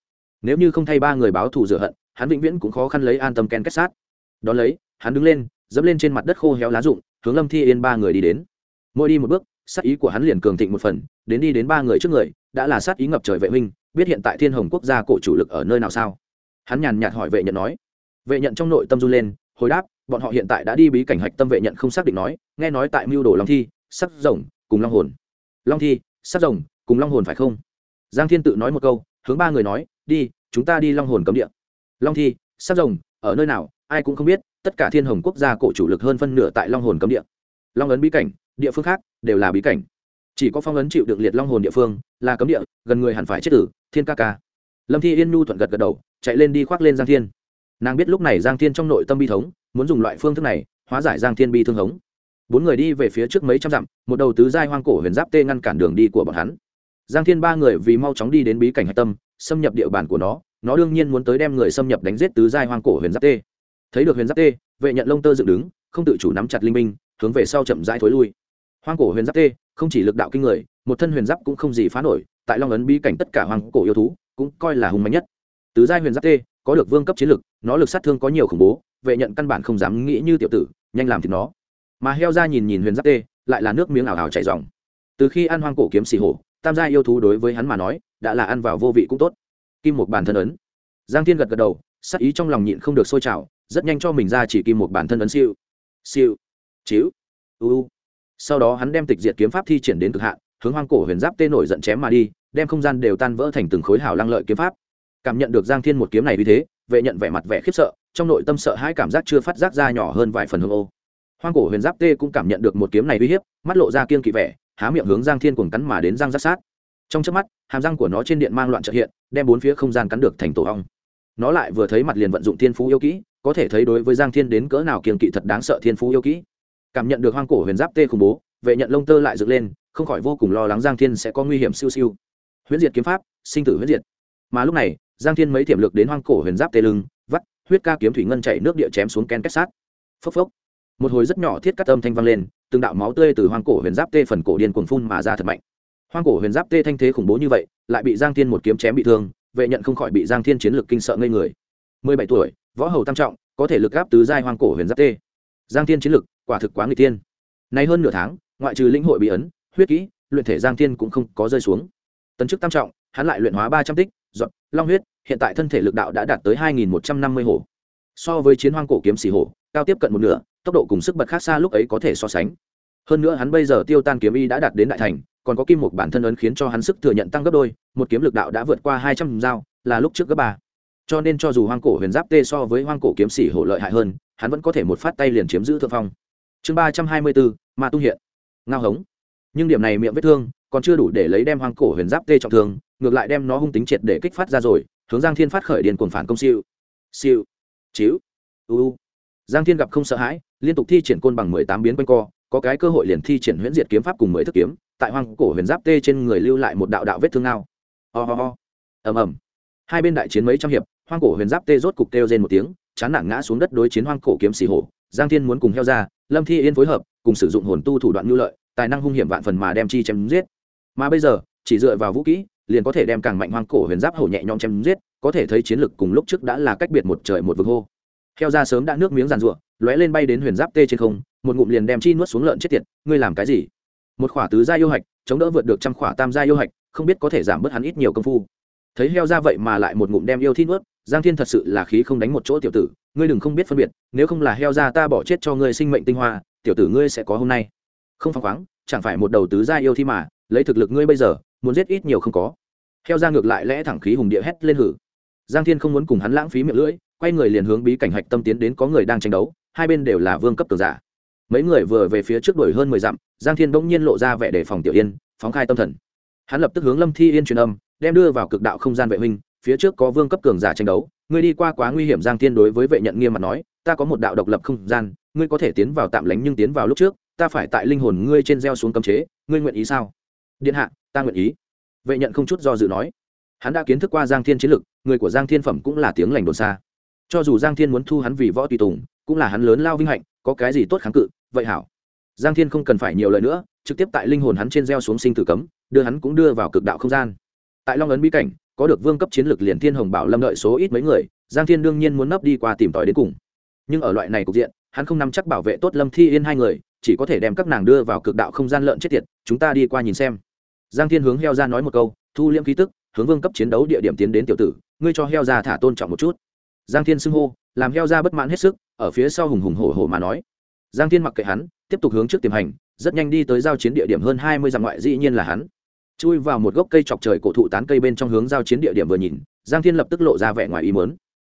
nếu như không thay ba người báo thù rửa hận, hắn vĩnh viễn cũng khó khăn lấy an tâm ken kết sát. Đón lấy, hắn đứng lên, dẫm lên trên mặt đất khô héo lá rụng, hướng lâm thi yên ba người đi đến. Mỗi đi một bước, sát ý của hắn liền cường thịnh một phần, đến đi đến ba người trước người, đã là sát ý ngập trời vệ huynh, biết hiện tại thiên hồng quốc gia cổ chủ lực ở nơi nào sao? Hắn nhàn nhạt hỏi vệ nhận nói. Vệ nhận trong nội tâm run lên, hồi đáp, bọn họ hiện tại đã đi bí cảnh hạch tâm vệ nhận không xác định nói, nghe nói tại mưu đồ long thi, sắc rồng, cùng long hồn. Long thi, sắc rồng, cùng long hồn phải không? Giang thiên tự nói một câu, hướng ba người nói, đi chúng ta đi long hồn cấm địa. Long thi sắc rồng, ở nơi nào, ai cũng không biết, tất cả thiên hồng quốc gia cổ chủ lực hơn phân nửa tại long hồn cấm địa. Long ấn bí cảnh, địa phương khác, đều là bí cảnh. Chỉ có phong ấn chịu được liệt long hồn địa phương, là cấm địa, gần người hẳn phải chết tử, thiên ca ca. Lâm thi yên nhu thuận gật gật đầu, chạy lên đi khoác lên giang thiên. Nàng biết lúc này giang thiên trong nội tâm bi thống, muốn dùng loại phương thức này, hóa giải giang thiên bi thương hống. Bốn người đi về phía trước mấy trăm dặm, một đầu tứ giai hoang cổ huyền giáp tê ngăn cản đường đi của bọn hắn. Giang thiên ba người vì mau chóng đi đến bí cảnh hạch tâm xâm nhập địa bàn của nó nó đương nhiên muốn tới đem người xâm nhập đánh giết tứ giai hoang cổ huyền giáp tê. Thấy được huyền giáp tê, vệ nhận lông tơ dựng đứng, không tự chủ nắm chặt linh minh hướng về sau chậm rãi thối lui. Hoang cổ huyền giáp tê, không chỉ lực đạo kinh người, một thân huyền giáp cũng không gì phá nổi, tại long ấn bí cảnh tất cả hoang cổ yêu thú cũng coi là hùng mạnh nhất. Tứ giai huyền giáp tê, có được vương cấp chiến lực, nó lực sát thương có nhiều khủng bố, vệ nhận căn bản không dám nghĩ như tiểu tử, nhanh làm thì nó. Mà heo ra nhìn nhìn huyền giáp tê, lại là nước miếng ảo ảo chảy dòng từ khi ăn hoang cổ kiếm xì hổ, tam gia yêu thú đối với hắn mà nói đã là ăn vào vô vị cũng tốt. Kim một bản thân ấn. Giang thiên gật gật đầu, sắc ý trong lòng nhịn không được sôi trào, rất nhanh cho mình ra chỉ kim một bản thân ấn siêu. Siêu. Chiếu. Uu sau đó hắn đem tịch diệt kiếm pháp thi triển đến cực hạn, hướng hoang cổ huyền giáp tê nổi giận chém mà đi, đem không gian đều tan vỡ thành từng khối hào lăng lợi kiếm pháp. Cảm nhận được giang thiên một kiếm này vì thế, vệ nhận vẻ mặt vẻ khiếp sợ, trong nội tâm sợ hai cảm giác chưa phát giác ra nhỏ hơn vài phần hương ô. Hoang cổ huyền giáp tê cũng cảm nhận được một kiếm này uy hiếp, mắt lộ ra kiên kỵ vẻ, há miệng hướng giang thiên cuồng cắn mà đến giang giác sát trong trước mắt, hàm răng của nó trên điện mang loạn trợ hiện, đem bốn phía không gian cắn được thành tổ hong nó lại vừa thấy mặt liền vận dụng thiên phú yêu kỹ, có thể thấy đối với giang thiên đến cỡ nào kiên kỵ thật đáng sợ thiên phú yêu kỹ. Cảm nhận được hoang cổ huyền giáp tê khủng bố, vệ nhận lông tơ lại dựng lên, không khỏi vô cùng lo lắng giang thiên sẽ có nguy hiểm siêu siêu. Huyễn diệt kiếm pháp, sinh tử huyễn diệt. Mà lúc này, giang thiên mấy tiềm lực đến hoang cổ huyền giáp tê lưng, vắt, huyết ca kiếm thủy ngân chảy nước địa chém xuống ken kết sát. Phốc phốc. Một hồi rất nhỏ thiết cắt âm thanh vang lên, từng đạo máu tươi từ hoang cổ huyền giáp tê phần cổ điên cuồng phun mà ra thật mạnh hoang cổ huyền giáp tê thanh thế khủng bố như vậy lại bị giang thiên một kiếm chém bị thương vệ nhận không khỏi bị giang thiên chiến lược kinh sợ ngây người. Mười bảy tuổi võ hầu tam trọng có thể lực gáp tứ giai hoang cổ huyền giáp tê. Giang thiên chiến lược, quả thực quá người tiên nay hơn nửa tháng ngoại trừ lĩnh hội bị ấn huyết kỹ luyện thể giang thiên cũng không có rơi xuống. Tấn chức tam trọng hắn lại luyện hóa ba trăm tích dọn long huyết hiện tại thân thể lực đạo đã đạt tới hai nghìn một trăm năm mươi hồ so với chiến hoang cổ kiếm xỉ hồ cao tiếp cận một nửa tốc độ cùng sức bật khác xa lúc ấy có thể so sánh. Hơn nữa hắn bây giờ tiêu tan kiếm y đã đạt đến đại thành còn có kim một bản thân ấn khiến cho hắn sức thừa nhận tăng gấp đôi, một kiếm lực đạo đã vượt qua hai trăm dao, là lúc trước gấp ba. Cho nên cho dù hoang cổ huyền giáp tê so với hoang cổ kiếm sĩ hổ lợi hại hơn, hắn vẫn có thể một phát tay liền chiếm giữ thượng phong. Chương ba trăm hai mươi bốn, ma tung hiện. Ngao hống. Nhưng điểm này miệng vết thương còn chưa đủ để lấy đem hoang cổ huyền giáp tê trọng thương, ngược lại đem nó hung tính triệt để kích phát ra rồi, hướng giang thiên phát khởi điền cuồng phản công siêu. Siêu. Chiếu uu giang thiên gặp không sợ hãi, liên tục thi triển côn bằng mười tám biến quanh co, có cái cơ hội liền thi triển huyễn diệt kiếm pháp cùng mười thức kiếm tại hoang cổ huyền giáp tê trên người lưu lại một đạo đạo vết thương nào ho、oh、ho、oh. ầm ầm. Hai bên đại chiến mấy trăm hiệp, hoang cổ huyền giáp tê rốt cục kêu trên một tiếng, chán nản ngã xuống đất đối chiến hoang cổ kiếm xì hổ. Giang thiên muốn cùng heo ra, lâm thi yên phối hợp, cùng sử dụng hồn tu thủ đoạn nhu lợi, tài năng hung hiểm vạn phần mà đem chi chém giết. Mà bây giờ, chỉ dựa vào vũ kỹ, liền có thể đem càng mạnh hoang cổ huyền giáp hổ nhẹ nhõm chém giết, có thể thấy chiến lực cùng lúc trước đã là cách biệt một trời một vực hô. Heo ra sớm đã nước miếng giàn ruộng lóe lên bay đến huyền giáp tê trên không, một ngụm liền đem chi nuốt xuống lợn chết tiệt, ngươi làm cái gì? Một khỏa tứ gia yêu hạch, chống đỡ vượt được trăm khỏa tam gia yêu hạch, không biết có thể giảm bớt hắn ít nhiều công phu. Thấy heo ra vậy mà lại một ngụm đem yêu thi nuốt, giang thiên thật sự là khí không đánh một chỗ tiểu tử, ngươi đừng không biết phân biệt, nếu không là heo ra ta bỏ chết cho ngươi sinh mệnh tinh hoa, tiểu tử ngươi sẽ có hôm nay. Không phăng khoáng, chẳng phải một đầu tứ gia yêu thi mà, lấy thực lực ngươi bây giờ, muốn giết ít nhiều không có. Heo ra ngược lại lẽ thẳng khí hùng địa hét lên hử. Giang thiên không muốn cùng hắn lãng phí miệng lưỡi, quay người liền hướng bí cảnh hạch tâm tiến đến có người đang tranh đấu, hai bên đều là vương cấp tường giả mấy người vừa về phía trước đuổi hơn mười dặm, giang thiên bỗng nhiên lộ ra vẻ đề phòng tiểu yên, phóng khai tâm thần. Hắn lập tức hướng lâm thi yên truyền âm, đem đưa vào cực đạo không gian vệ huynh, phía trước có vương cấp cường giả tranh đấu, ngươi đi qua quá nguy hiểm giang thiên đối với vệ nhận nghiêm mặt nói, ta có một đạo độc lập không gian, ngươi có thể tiến vào tạm lánh nhưng tiến vào lúc trước, ta phải tại linh hồn ngươi trên gieo xuống cấm chế, ngươi nguyện ý sao? Điện hạ, ta nguyện ý. Vệ nhận không chút do dự nói. Hắn đã kiến thức qua giang thiên chiến lực, người của giang thiên phẩm cũng là tiếng lành đồn xa. Cho dù giang thiên muốn thu hắn vì võ tùy tùng, cũng là hắn lớn lao vinh hạnh có cái gì tốt kháng cự, vậy hảo. Giang thiên không cần phải nhiều lời nữa, trực tiếp tại linh hồn hắn trên gieo xuống sinh tử cấm, đưa hắn cũng đưa vào cực đạo không gian. Tại long ấn bí cảnh, có được vương cấp chiến lược liền thiên hồng bảo lâm đợi số ít mấy người, giang thiên đương nhiên muốn nấp đi qua tìm tòi đến cùng. Nhưng ở loại này cục diện, hắn không nắm chắc bảo vệ tốt lâm thi yên hai người, chỉ có thể đem các nàng đưa vào cực đạo không gian lợn chết tiệt, chúng ta đi qua nhìn xem. Giang thiên hướng heo ra nói một câu, thu liễm khí tức, hướng vương cấp chiến đấu địa điểm tiến đến tiểu tử, ngươi cho heo ra thả tôn trọng một chút. Giang thiên xưng hô làm heo ra bất mãn hết sức, ở phía sau hùng hùng hổ hổ mà nói. Giang thiên mặc kệ hắn, tiếp tục hướng trước tiềm hành, rất nhanh đi tới giao chiến địa điểm hơn hai mươi dặm ngoại, dĩ nhiên là hắn. Chui vào một gốc cây chọc trời cổ thụ tán cây bên trong hướng giao chiến địa điểm vừa nhìn, giang thiên lập tức lộ ra vẻ ngoài ý mớn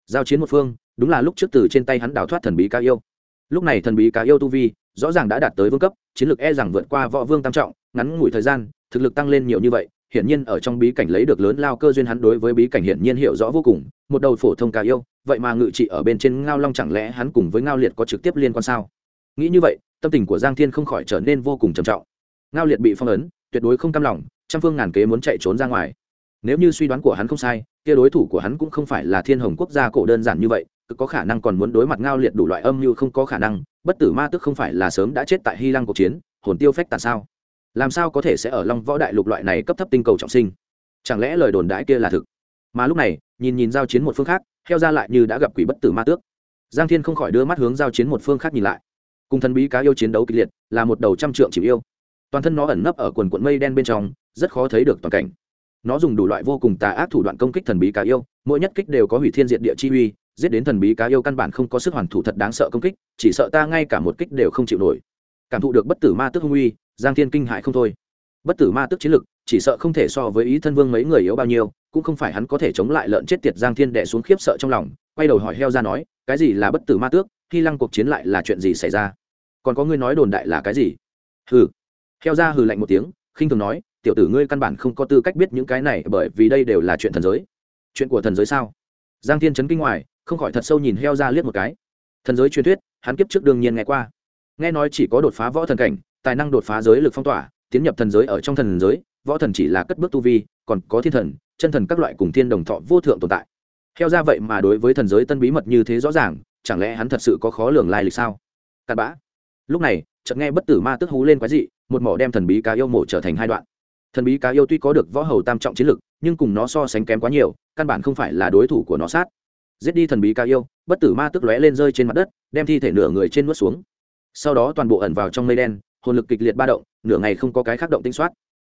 giao chiến một phương, đúng là lúc trước từ trên tay hắn đào thoát thần bí cá yêu. Lúc này thần bí cá yêu tu vi, rõ ràng đã đạt tới vương cấp, chiến lược e rằng vượt qua võ vương tam trọng, ngắn ngủi thời gian, thực lực tăng lên nhiều như vậy hiển nhiên ở trong bí cảnh lấy được lớn lao cơ duyên hắn đối với bí cảnh hiển nhiên hiểu rõ vô cùng, một đầu phổ thông ca yêu, vậy mà ngự trị ở bên trên ngao long chẳng lẽ hắn cùng với ngao liệt có trực tiếp liên quan sao? Nghĩ như vậy, tâm tình của giang thiên không khỏi trở nên vô cùng trầm trọng. Ngao liệt bị phong ấn, tuyệt đối không cam lòng, trăm phương ngàn kế muốn chạy trốn ra ngoài. Nếu như suy đoán của hắn không sai, kia đối thủ của hắn cũng không phải là thiên hồng quốc gia cổ đơn giản như vậy, cực có khả năng còn muốn đối mặt ngao liệt đủ loại âm như không có khả năng, bất tử ma tức không phải là sớm đã chết tại hy lăng cuộc chiến, hồn tiêu phách tàn sao? Làm sao có thể sẽ ở long võ đại lục loại này cấp thấp tinh cầu trọng sinh? Chẳng lẽ lời đồn đãi kia là thực? Mà lúc này, nhìn nhìn giao chiến một phương khác, heo ra lại như đã gặp quỷ bất tử ma tước. Giang thiên không khỏi đưa mắt hướng giao chiến một phương khác nhìn lại. Cùng thần bí cá yêu chiến đấu kịch liệt, là một đầu trăm trượng chịu yêu. Toàn thân nó ẩn nấp ở quần quận mây đen bên trong, rất khó thấy được toàn cảnh. Nó dùng đủ loại vô cùng tà ác thủ đoạn công kích thần bí cá yêu, mỗi nhất kích đều có hủy thiên diện địa chi uy, giết đến thần bí cá yêu căn bản không có sức hoàn thủ thật đáng sợ công kích, chỉ sợ ta ngay cả một kích đều không chịu nổi. Cảm thụ được bất tử ma tức hung uy giang thiên kinh hại không thôi. Bất tử ma tức chiến lực, chỉ sợ không thể so với ý thân vương mấy người yếu bao nhiêu, cũng không phải hắn có thể chống lại lợn chết tiệt giang thiên đẻ xuống khiếp sợ trong lòng, quay đầu hỏi heo ra nói, cái gì là bất tử ma tước? Khi lăng cuộc chiến lại là chuyện gì xảy ra? Còn có ngươi nói đồn đại là cái gì? Hừ. Heo ra hừ lạnh một tiếng, khinh thường nói, tiểu tử ngươi căn bản không có tư cách biết những cái này bởi vì đây đều là chuyện thần giới. Chuyện của thần giới sao? Giang thiên chấn kinh ngoài, không khỏi thật sâu nhìn heo ra liếc một cái. Thần giới truyền thuyết, hắn kiếp trước đương nhiên nghe qua. Nghe nói chỉ có đột phá võ thần cảnh tài năng đột phá giới lực phong tỏa, tiến nhập thần giới ở trong thần giới, võ thần chỉ là cất bước tu vi, còn có thiên thần, chân thần các loại cùng thiên đồng thọ vô thượng tồn tại. Theo ra vậy mà đối với thần giới tân bí mật như thế rõ ràng, chẳng lẽ hắn thật sự có khó lường lai lịch sao? Cặn bã. Lúc này, chợt nghe bất tử ma tức hú lên quái dị, một mỏ đem thần bí cá yêu mổ trở thành hai đoạn. Thần bí cá yêu tuy có được võ hầu tam trọng chiến lực, nhưng cùng nó so sánh kém quá nhiều, căn bản không phải là đối thủ của nó sát. Giết đi thần bí cá yêu, bất tử ma tức lóe lên rơi trên mặt đất, đem thi thể nửa người trên nuốt xuống. Sau đó toàn bộ ẩn vào trong mây đen hồn lực kịch liệt ba động, nửa ngày không có cái khác động tinh soát.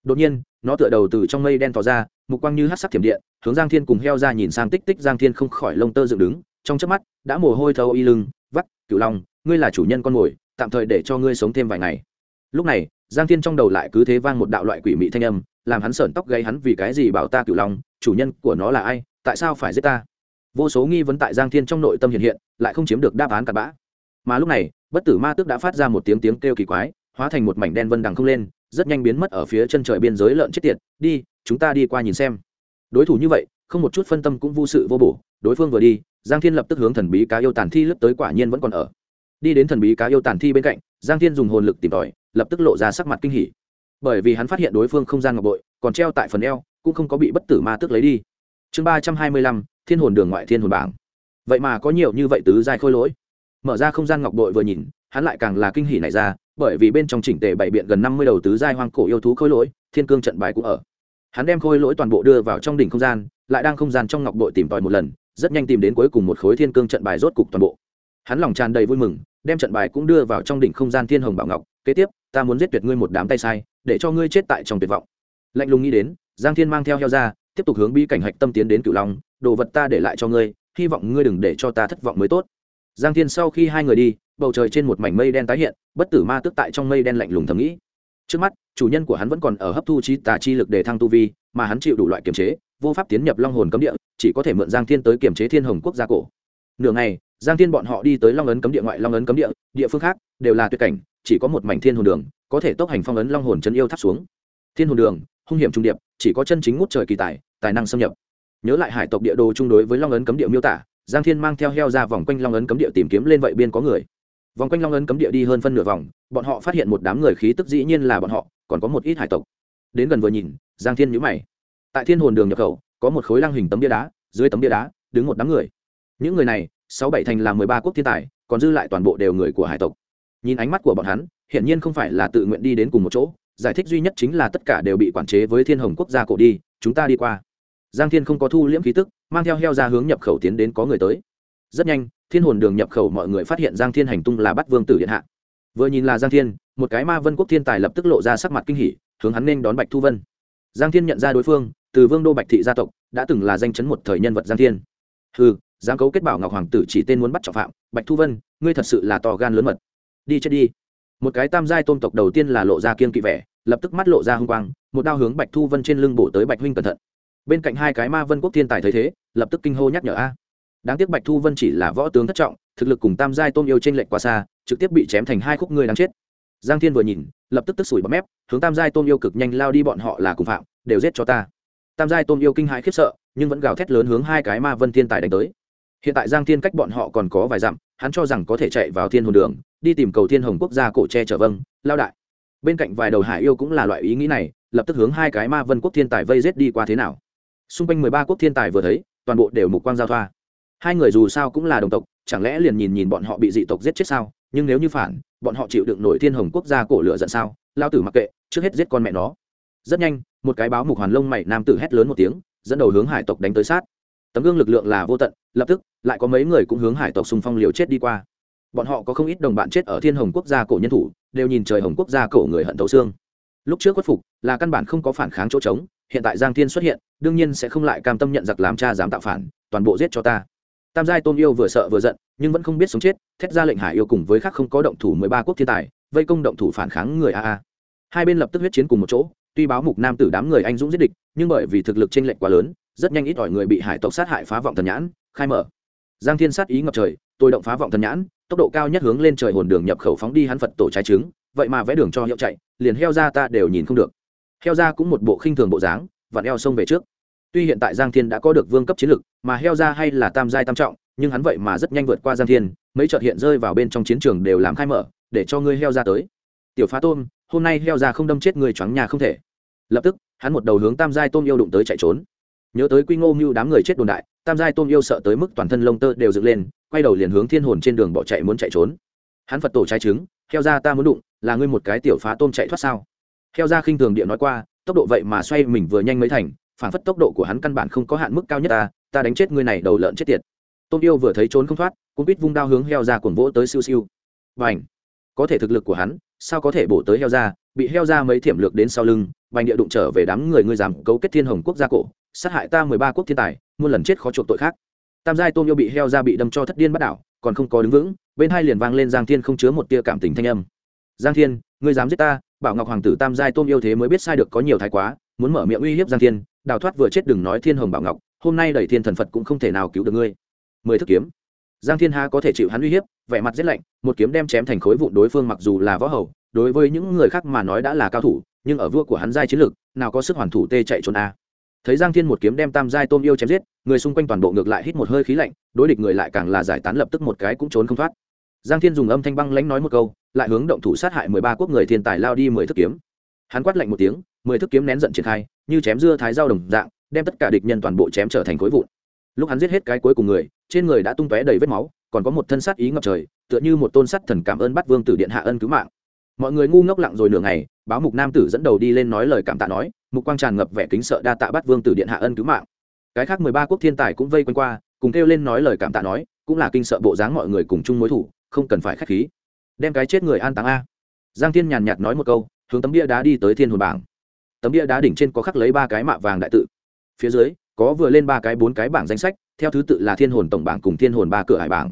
Đột nhiên, nó tựa đầu từ trong mây đen tỏ ra, mục quang như hát sắc thiểm điện, hướng giang thiên cùng heo ra nhìn sang tích tích giang thiên không khỏi lông tơ dựng đứng, trong chớp mắt, đã mồ hôi thâu y lưng, vắt, cửu long, ngươi là chủ nhân con mồi, tạm thời để cho ngươi sống thêm vài ngày. Lúc này, giang thiên trong đầu lại cứ thế vang một đạo loại quỷ mị thanh âm, làm hắn sởn tóc gây hắn vì cái gì bảo ta cửu long, chủ nhân của nó là ai, tại sao phải giết ta? Vô số nghi vấn tại giang thiên trong nội tâm hiện hiện, lại không chiếm được đáp án cặn bã. Mà lúc này, bất tử ma tước đã phát ra một tiếng tiếng kêu kỳ quái hóa thành một mảnh đen vân đằng không lên, rất nhanh biến mất ở phía chân trời biên giới lợn chết tiệt. Đi, chúng ta đi qua nhìn xem. Đối thủ như vậy, không một chút phân tâm cũng vô sự vô bổ. Đối phương vừa đi, giang thiên lập tức hướng thần bí cá yêu tàn thi lướt tới quả nhiên vẫn còn ở. Đi đến thần bí cá yêu tàn thi bên cạnh, giang thiên dùng hồn lực tìm tòi, lập tức lộ ra sắc mặt kinh hỉ. Bởi vì hắn phát hiện đối phương không gian ngọc bội, còn treo tại phần eo, cũng không có bị bất tử ma tức lấy đi. Chương ba trăm hai mươi lăm, thiên hồn đường ngoại thiên hồn bảng. Vậy mà có nhiều như vậy tứ giai khôi lỗi. Mở ra không gian ngọc bội vừa nhìn hắn lại càng là kinh hỉ này ra, bởi vì bên trong chỉnh tề bảy biện gần năm mươi đầu tứ giai hoang cổ yêu thú khôi lỗi, thiên cương trận bài cũng ở. Hắn đem khôi lỗi toàn bộ đưa vào trong đỉnh không gian, lại đang không gian trong ngọc bội tìm tòi một lần, rất nhanh tìm đến cuối cùng một khối thiên cương trận bài rốt cục toàn bộ. Hắn lòng tràn đầy vui mừng, đem trận bài cũng đưa vào trong đỉnh không gian thiên hồng bảo ngọc, kế tiếp, ta muốn giết tuyệt ngươi một đám tay sai, để cho ngươi chết tại trong tuyệt vọng. Lạnh lùng nghĩ đến, giang thiên mang theo heo ra, tiếp tục hướng bi cảnh hạch tâm tiến đến cửu long, đồ vật ta để lại cho ngươi, hy vọng ngươi đừng để cho ta thất vọng mới tốt giang thiên sau khi hai người đi, bầu trời trên một mảnh mây đen tái hiện, bất tử ma tức tại trong mây đen lạnh lùng thầm nghĩ. Trước mắt, chủ nhân của hắn vẫn còn ở hấp thu chi tà chi lực để thăng tu vi, mà hắn chịu đủ loại kiềm chế, vô pháp tiến nhập long hồn cấm địa, chỉ có thể mượn giang thiên tới kiềm chế thiên hồng quốc gia cổ. Nửa ngày, giang thiên bọn họ đi tới long ấn cấm địa ngoại long ấn cấm địa địa phương khác, đều là tuyệt cảnh, chỉ có một mảnh thiên hồn đường, có thể tốc hành phong ấn long hồn chân yêu thắp xuống. Thiên hồn đường, hung hiểm trung điệp, chỉ có chân chính ngút trời kỳ tài tài năng xâm nhập. Nhớ lại hải tộc địa đồ chung đối với long ấn cấm địa miêu tả giang thiên mang theo heo ra vòng quanh long ấn cấm địa tìm kiếm lên vậy biên có người. Vòng quanh long ấn cấm địa đi hơn phân nửa vòng, bọn họ phát hiện một đám người khí tức dĩ nhiên là bọn họ, còn có một ít hải tộc. Đến gần vừa nhìn, giang thiên nhữ mày. Tại thiên hồn đường nhập khẩu, có một khối lăng hình tấm bia đá, dưới tấm bia đá đứng một đám người. Những người này, sáu bảy thành là mười ba quốc thiên tài, còn dư lại toàn bộ đều người của hải tộc. Nhìn ánh mắt của bọn hắn, hiển nhiên không phải là tự nguyện đi đến cùng một chỗ, giải thích duy nhất chính là tất cả đều bị quản chế với thiên hồng quốc gia cổ đi, chúng ta đi qua giang thiên không có thu liễm khí tức, mang theo heo ra hướng nhập khẩu tiến đến có người tới. Rất nhanh, thiên hồn đường nhập khẩu mọi người phát hiện giang thiên hành tung là bắt vương tử điện hạ. Vừa nhìn là giang thiên, một cái ma vân quốc thiên tài lập tức lộ ra sắc mặt kinh hỉ, hướng hắn nên đón bạch thu vân. Giang thiên nhận ra đối phương, từ vương đô bạch thị gia tộc, đã từng là danh chấn một thời nhân vật giang thiên. Ừ giang cấu kết bảo ngọc hoàng tử chỉ tên muốn bắt trọng phạm, bạch thu vân, ngươi thật sự là to gan lớn mật. Đi chết đi. Một cái tam giai tôn tộc đầu tiên là lộ ra kiên kỵ vẻ, lập tức mắt lộ ra hung quang, một đao hướng bạch thu vân trên lưng bổ tới bạch huynh cẩn thận bên cạnh hai cái ma vân quốc thiên tài thấy thế, lập tức kinh hô nhắc nhở, a, đáng tiếc bạch thu vân chỉ là võ tướng thất trọng, thực lực cùng tam giai tôm yêu trên lệnh quá xa, trực tiếp bị chém thành hai khúc người đáng chết. Giang thiên vừa nhìn, lập tức tức sủi bấm mép, hướng tam giai tôm yêu cực nhanh lao đi bọn họ là cùng phạm, đều giết cho ta. Tam giai tôm yêu kinh hãi khiếp sợ, nhưng vẫn gào thét lớn hướng hai cái ma vân thiên tài đánh tới. Hiện tại giang thiên cách bọn họ còn có vài dặm, hắn cho rằng có thể chạy vào thiên hồn đường, đi tìm cầu thiên hồng quốc gia cổ tre trở vâng lao đại. Bên cạnh vài đầu hải yêu cũng là loại ý nghĩ này, lập tức hướng hai cái ma vân quốc thiên tài vây rết đi qua thế nào xung quanh mười ba quốc thiên tài vừa thấy, toàn bộ đều mục quang giao thoa. Hai người dù sao cũng là đồng tộc, chẳng lẽ liền nhìn nhìn bọn họ bị dị tộc giết chết sao? Nhưng nếu như phản, bọn họ chịu đựng nổi thiên hồng quốc gia cổ lửa giận sao? Lao tử mặc kệ, trước hết giết con mẹ nó. Rất nhanh, một cái báo mục hoàn lông mày nam tử hét lớn một tiếng, dẫn đầu hướng hải tộc đánh tới sát. Tấm gương lực lượng là vô tận, lập tức, lại có mấy người cũng hướng hải tộc xung phong liều chết đi qua. Bọn họ có không ít đồng bạn chết ở thiên hồng quốc gia cổ nhân thủ, đều nhìn trời hồng quốc gia cổ người hận thấu xương. Lúc trước khuất phục, là căn bản không có phản kháng chỗ trống hiện tại giang thiên xuất hiện, đương nhiên sẽ không lại cam tâm nhận giặc làm cha dám tạo phản, toàn bộ giết cho ta. Tam giai tôn yêu vừa sợ vừa giận, nhưng vẫn không biết sống chết, thét ra lệnh hải yêu cùng với khác không có động thủ mười ba quốc thiên tài, vây công động thủ phản kháng người a a. Hai bên lập tức huyết chiến cùng một chỗ, tuy báo mục nam tử đám người anh dũng giết địch, nhưng bởi vì thực lực chênh lệch quá lớn, rất nhanh ít ỏi người bị hải tộc sát hại phá vọng thần nhãn, khai mở. Giang thiên sát ý ngập trời, tôi động phá vọng thần nhãn, tốc độ cao nhất hướng lên trời hồn đường nhập khẩu phóng đi hắn phật tổ trái trứng, vậy mà vẽ đường cho hiệu chạy, liền heo ra ta đều nhìn không được heo ra cũng một bộ khinh thường bộ dáng, vặn eo xông về trước. Tuy hiện tại giang thiên đã có được vương cấp chiến lực, mà heo ra hay là tam giai tam trọng, nhưng hắn vậy mà rất nhanh vượt qua giang thiên, mấy trợt hiện rơi vào bên trong chiến trường đều làm khai mở, để cho ngươi heo ra tới. Tiểu phá tôm, hôm nay heo ra không đâm chết người choáng nhà không thể. Lập tức, hắn một đầu hướng tam giai tôm yêu đụng tới chạy trốn. Nhớ tới quy ngô mưu đám người chết đồn đại, tam giai tôm yêu sợ tới mức toàn thân lông tơ đều dựng lên, quay đầu liền hướng thiên hồn trên đường bỏ chạy muốn chạy trốn. Hắn phật tổ trái trứng, heo ra ta muốn đụng, là ngươi một cái tiểu phá tôm chạy thoát sao? Heo ra khinh thường địa nói qua, tốc độ vậy mà xoay mình vừa nhanh mới thành, phản phất tốc độ của hắn căn bản không có hạn mức cao nhất ta ta đánh chết ngươi này đầu lợn chết tiệt. Tôm yêu vừa thấy trốn không thoát cũng biết vung đao hướng heo ra cuồng vỗ tới siêu siêu. Và có thể thực lực của hắn, sao có thể bổ tới heo ra, bị heo ra mấy thiểm lược đến sau lưng, bành địa đụng trở về đám người ngươi dám cấu kết thiên hồng quốc gia cổ, sát hại ta mười ba quốc thiên tài, muôn lần chết khó chuộc tội khác. Tam giai tôm yêu bị heo ra bị đâm cho thất điên bắt đảo, còn không có đứng vững, bên hai liền vang lên giang thiên không chứa một tia cảm tình thanh âm. Giang thiên, ngươi dám giết ta bảo ngọc hoàng tử tam giai tôm yêu thế mới biết sai được có nhiều thái quá, muốn mở miệng uy hiếp giang thiên, đào thoát vừa chết đừng nói thiên hồng bảo ngọc, hôm nay đẩy thiên thần phật cũng không thể nào cứu được ngươi. Mười thức kiếm. Giang thiên ha có thể chịu hắn uy hiếp, vẻ mặt rét lạnh, một kiếm đem chém thành khối vụn đối phương mặc dù là võ hầu, đối với những người khác mà nói đã là cao thủ, nhưng ở vua của hắn giai chiến lực nào có sức hoàn thủ tê chạy trốn a. Thấy giang thiên một kiếm đem tam giai tôm yêu chém giết, người xung quanh toàn bộ ngược lại hít một hơi khí lạnh, đối địch người lại càng là giải tán lập tức một cái cũng trốn không thoát. Giang thiên dùng âm thanh băng lãnh nói một câu lại hướng động thủ sát hại mười ba quốc người thiên tài lao đi mười thức kiếm. Hắn quát lạnh một tiếng, mười thức kiếm nén giận triển khai, như chém dưa thái dao đồng dạng, đem tất cả địch nhân toàn bộ chém trở thành khối vụn. Lúc hắn giết hết cái cuối cùng người, trên người đã tung tóe đầy vết máu, còn có một thân sát ý ngập trời, tựa như một tôn sắt thần cảm ơn bắt vương tử điện hạ ân cứu mạng. Mọi người ngu ngốc lặng rồi nửa ngày, báo mục nam tử dẫn đầu đi lên nói lời cảm tạ nói, mục quang tràn ngập vẻ kính sợ đa tạ bắt vương tử điện hạ ân cứu mạng. Cái khác mười ba quốc thiên tài cũng vây quanh qua, cùng kêu lên nói lời cảm tạ nói, cũng là kinh sợ bộ dáng mọi người cùng chung mối thủ, không cần phải khách khí đem cái chết người an táng a. Giang thiên nhàn nhạt nói một câu, hướng tấm bia đá đi tới thiên hồn bảng. Tấm bia đá đỉnh trên có khắc lấy ba cái mạ vàng đại tự. Phía dưới, có vừa lên ba cái bốn cái bảng danh sách, theo thứ tự là thiên hồn tổng bảng cùng thiên hồn ba cửa hải bảng.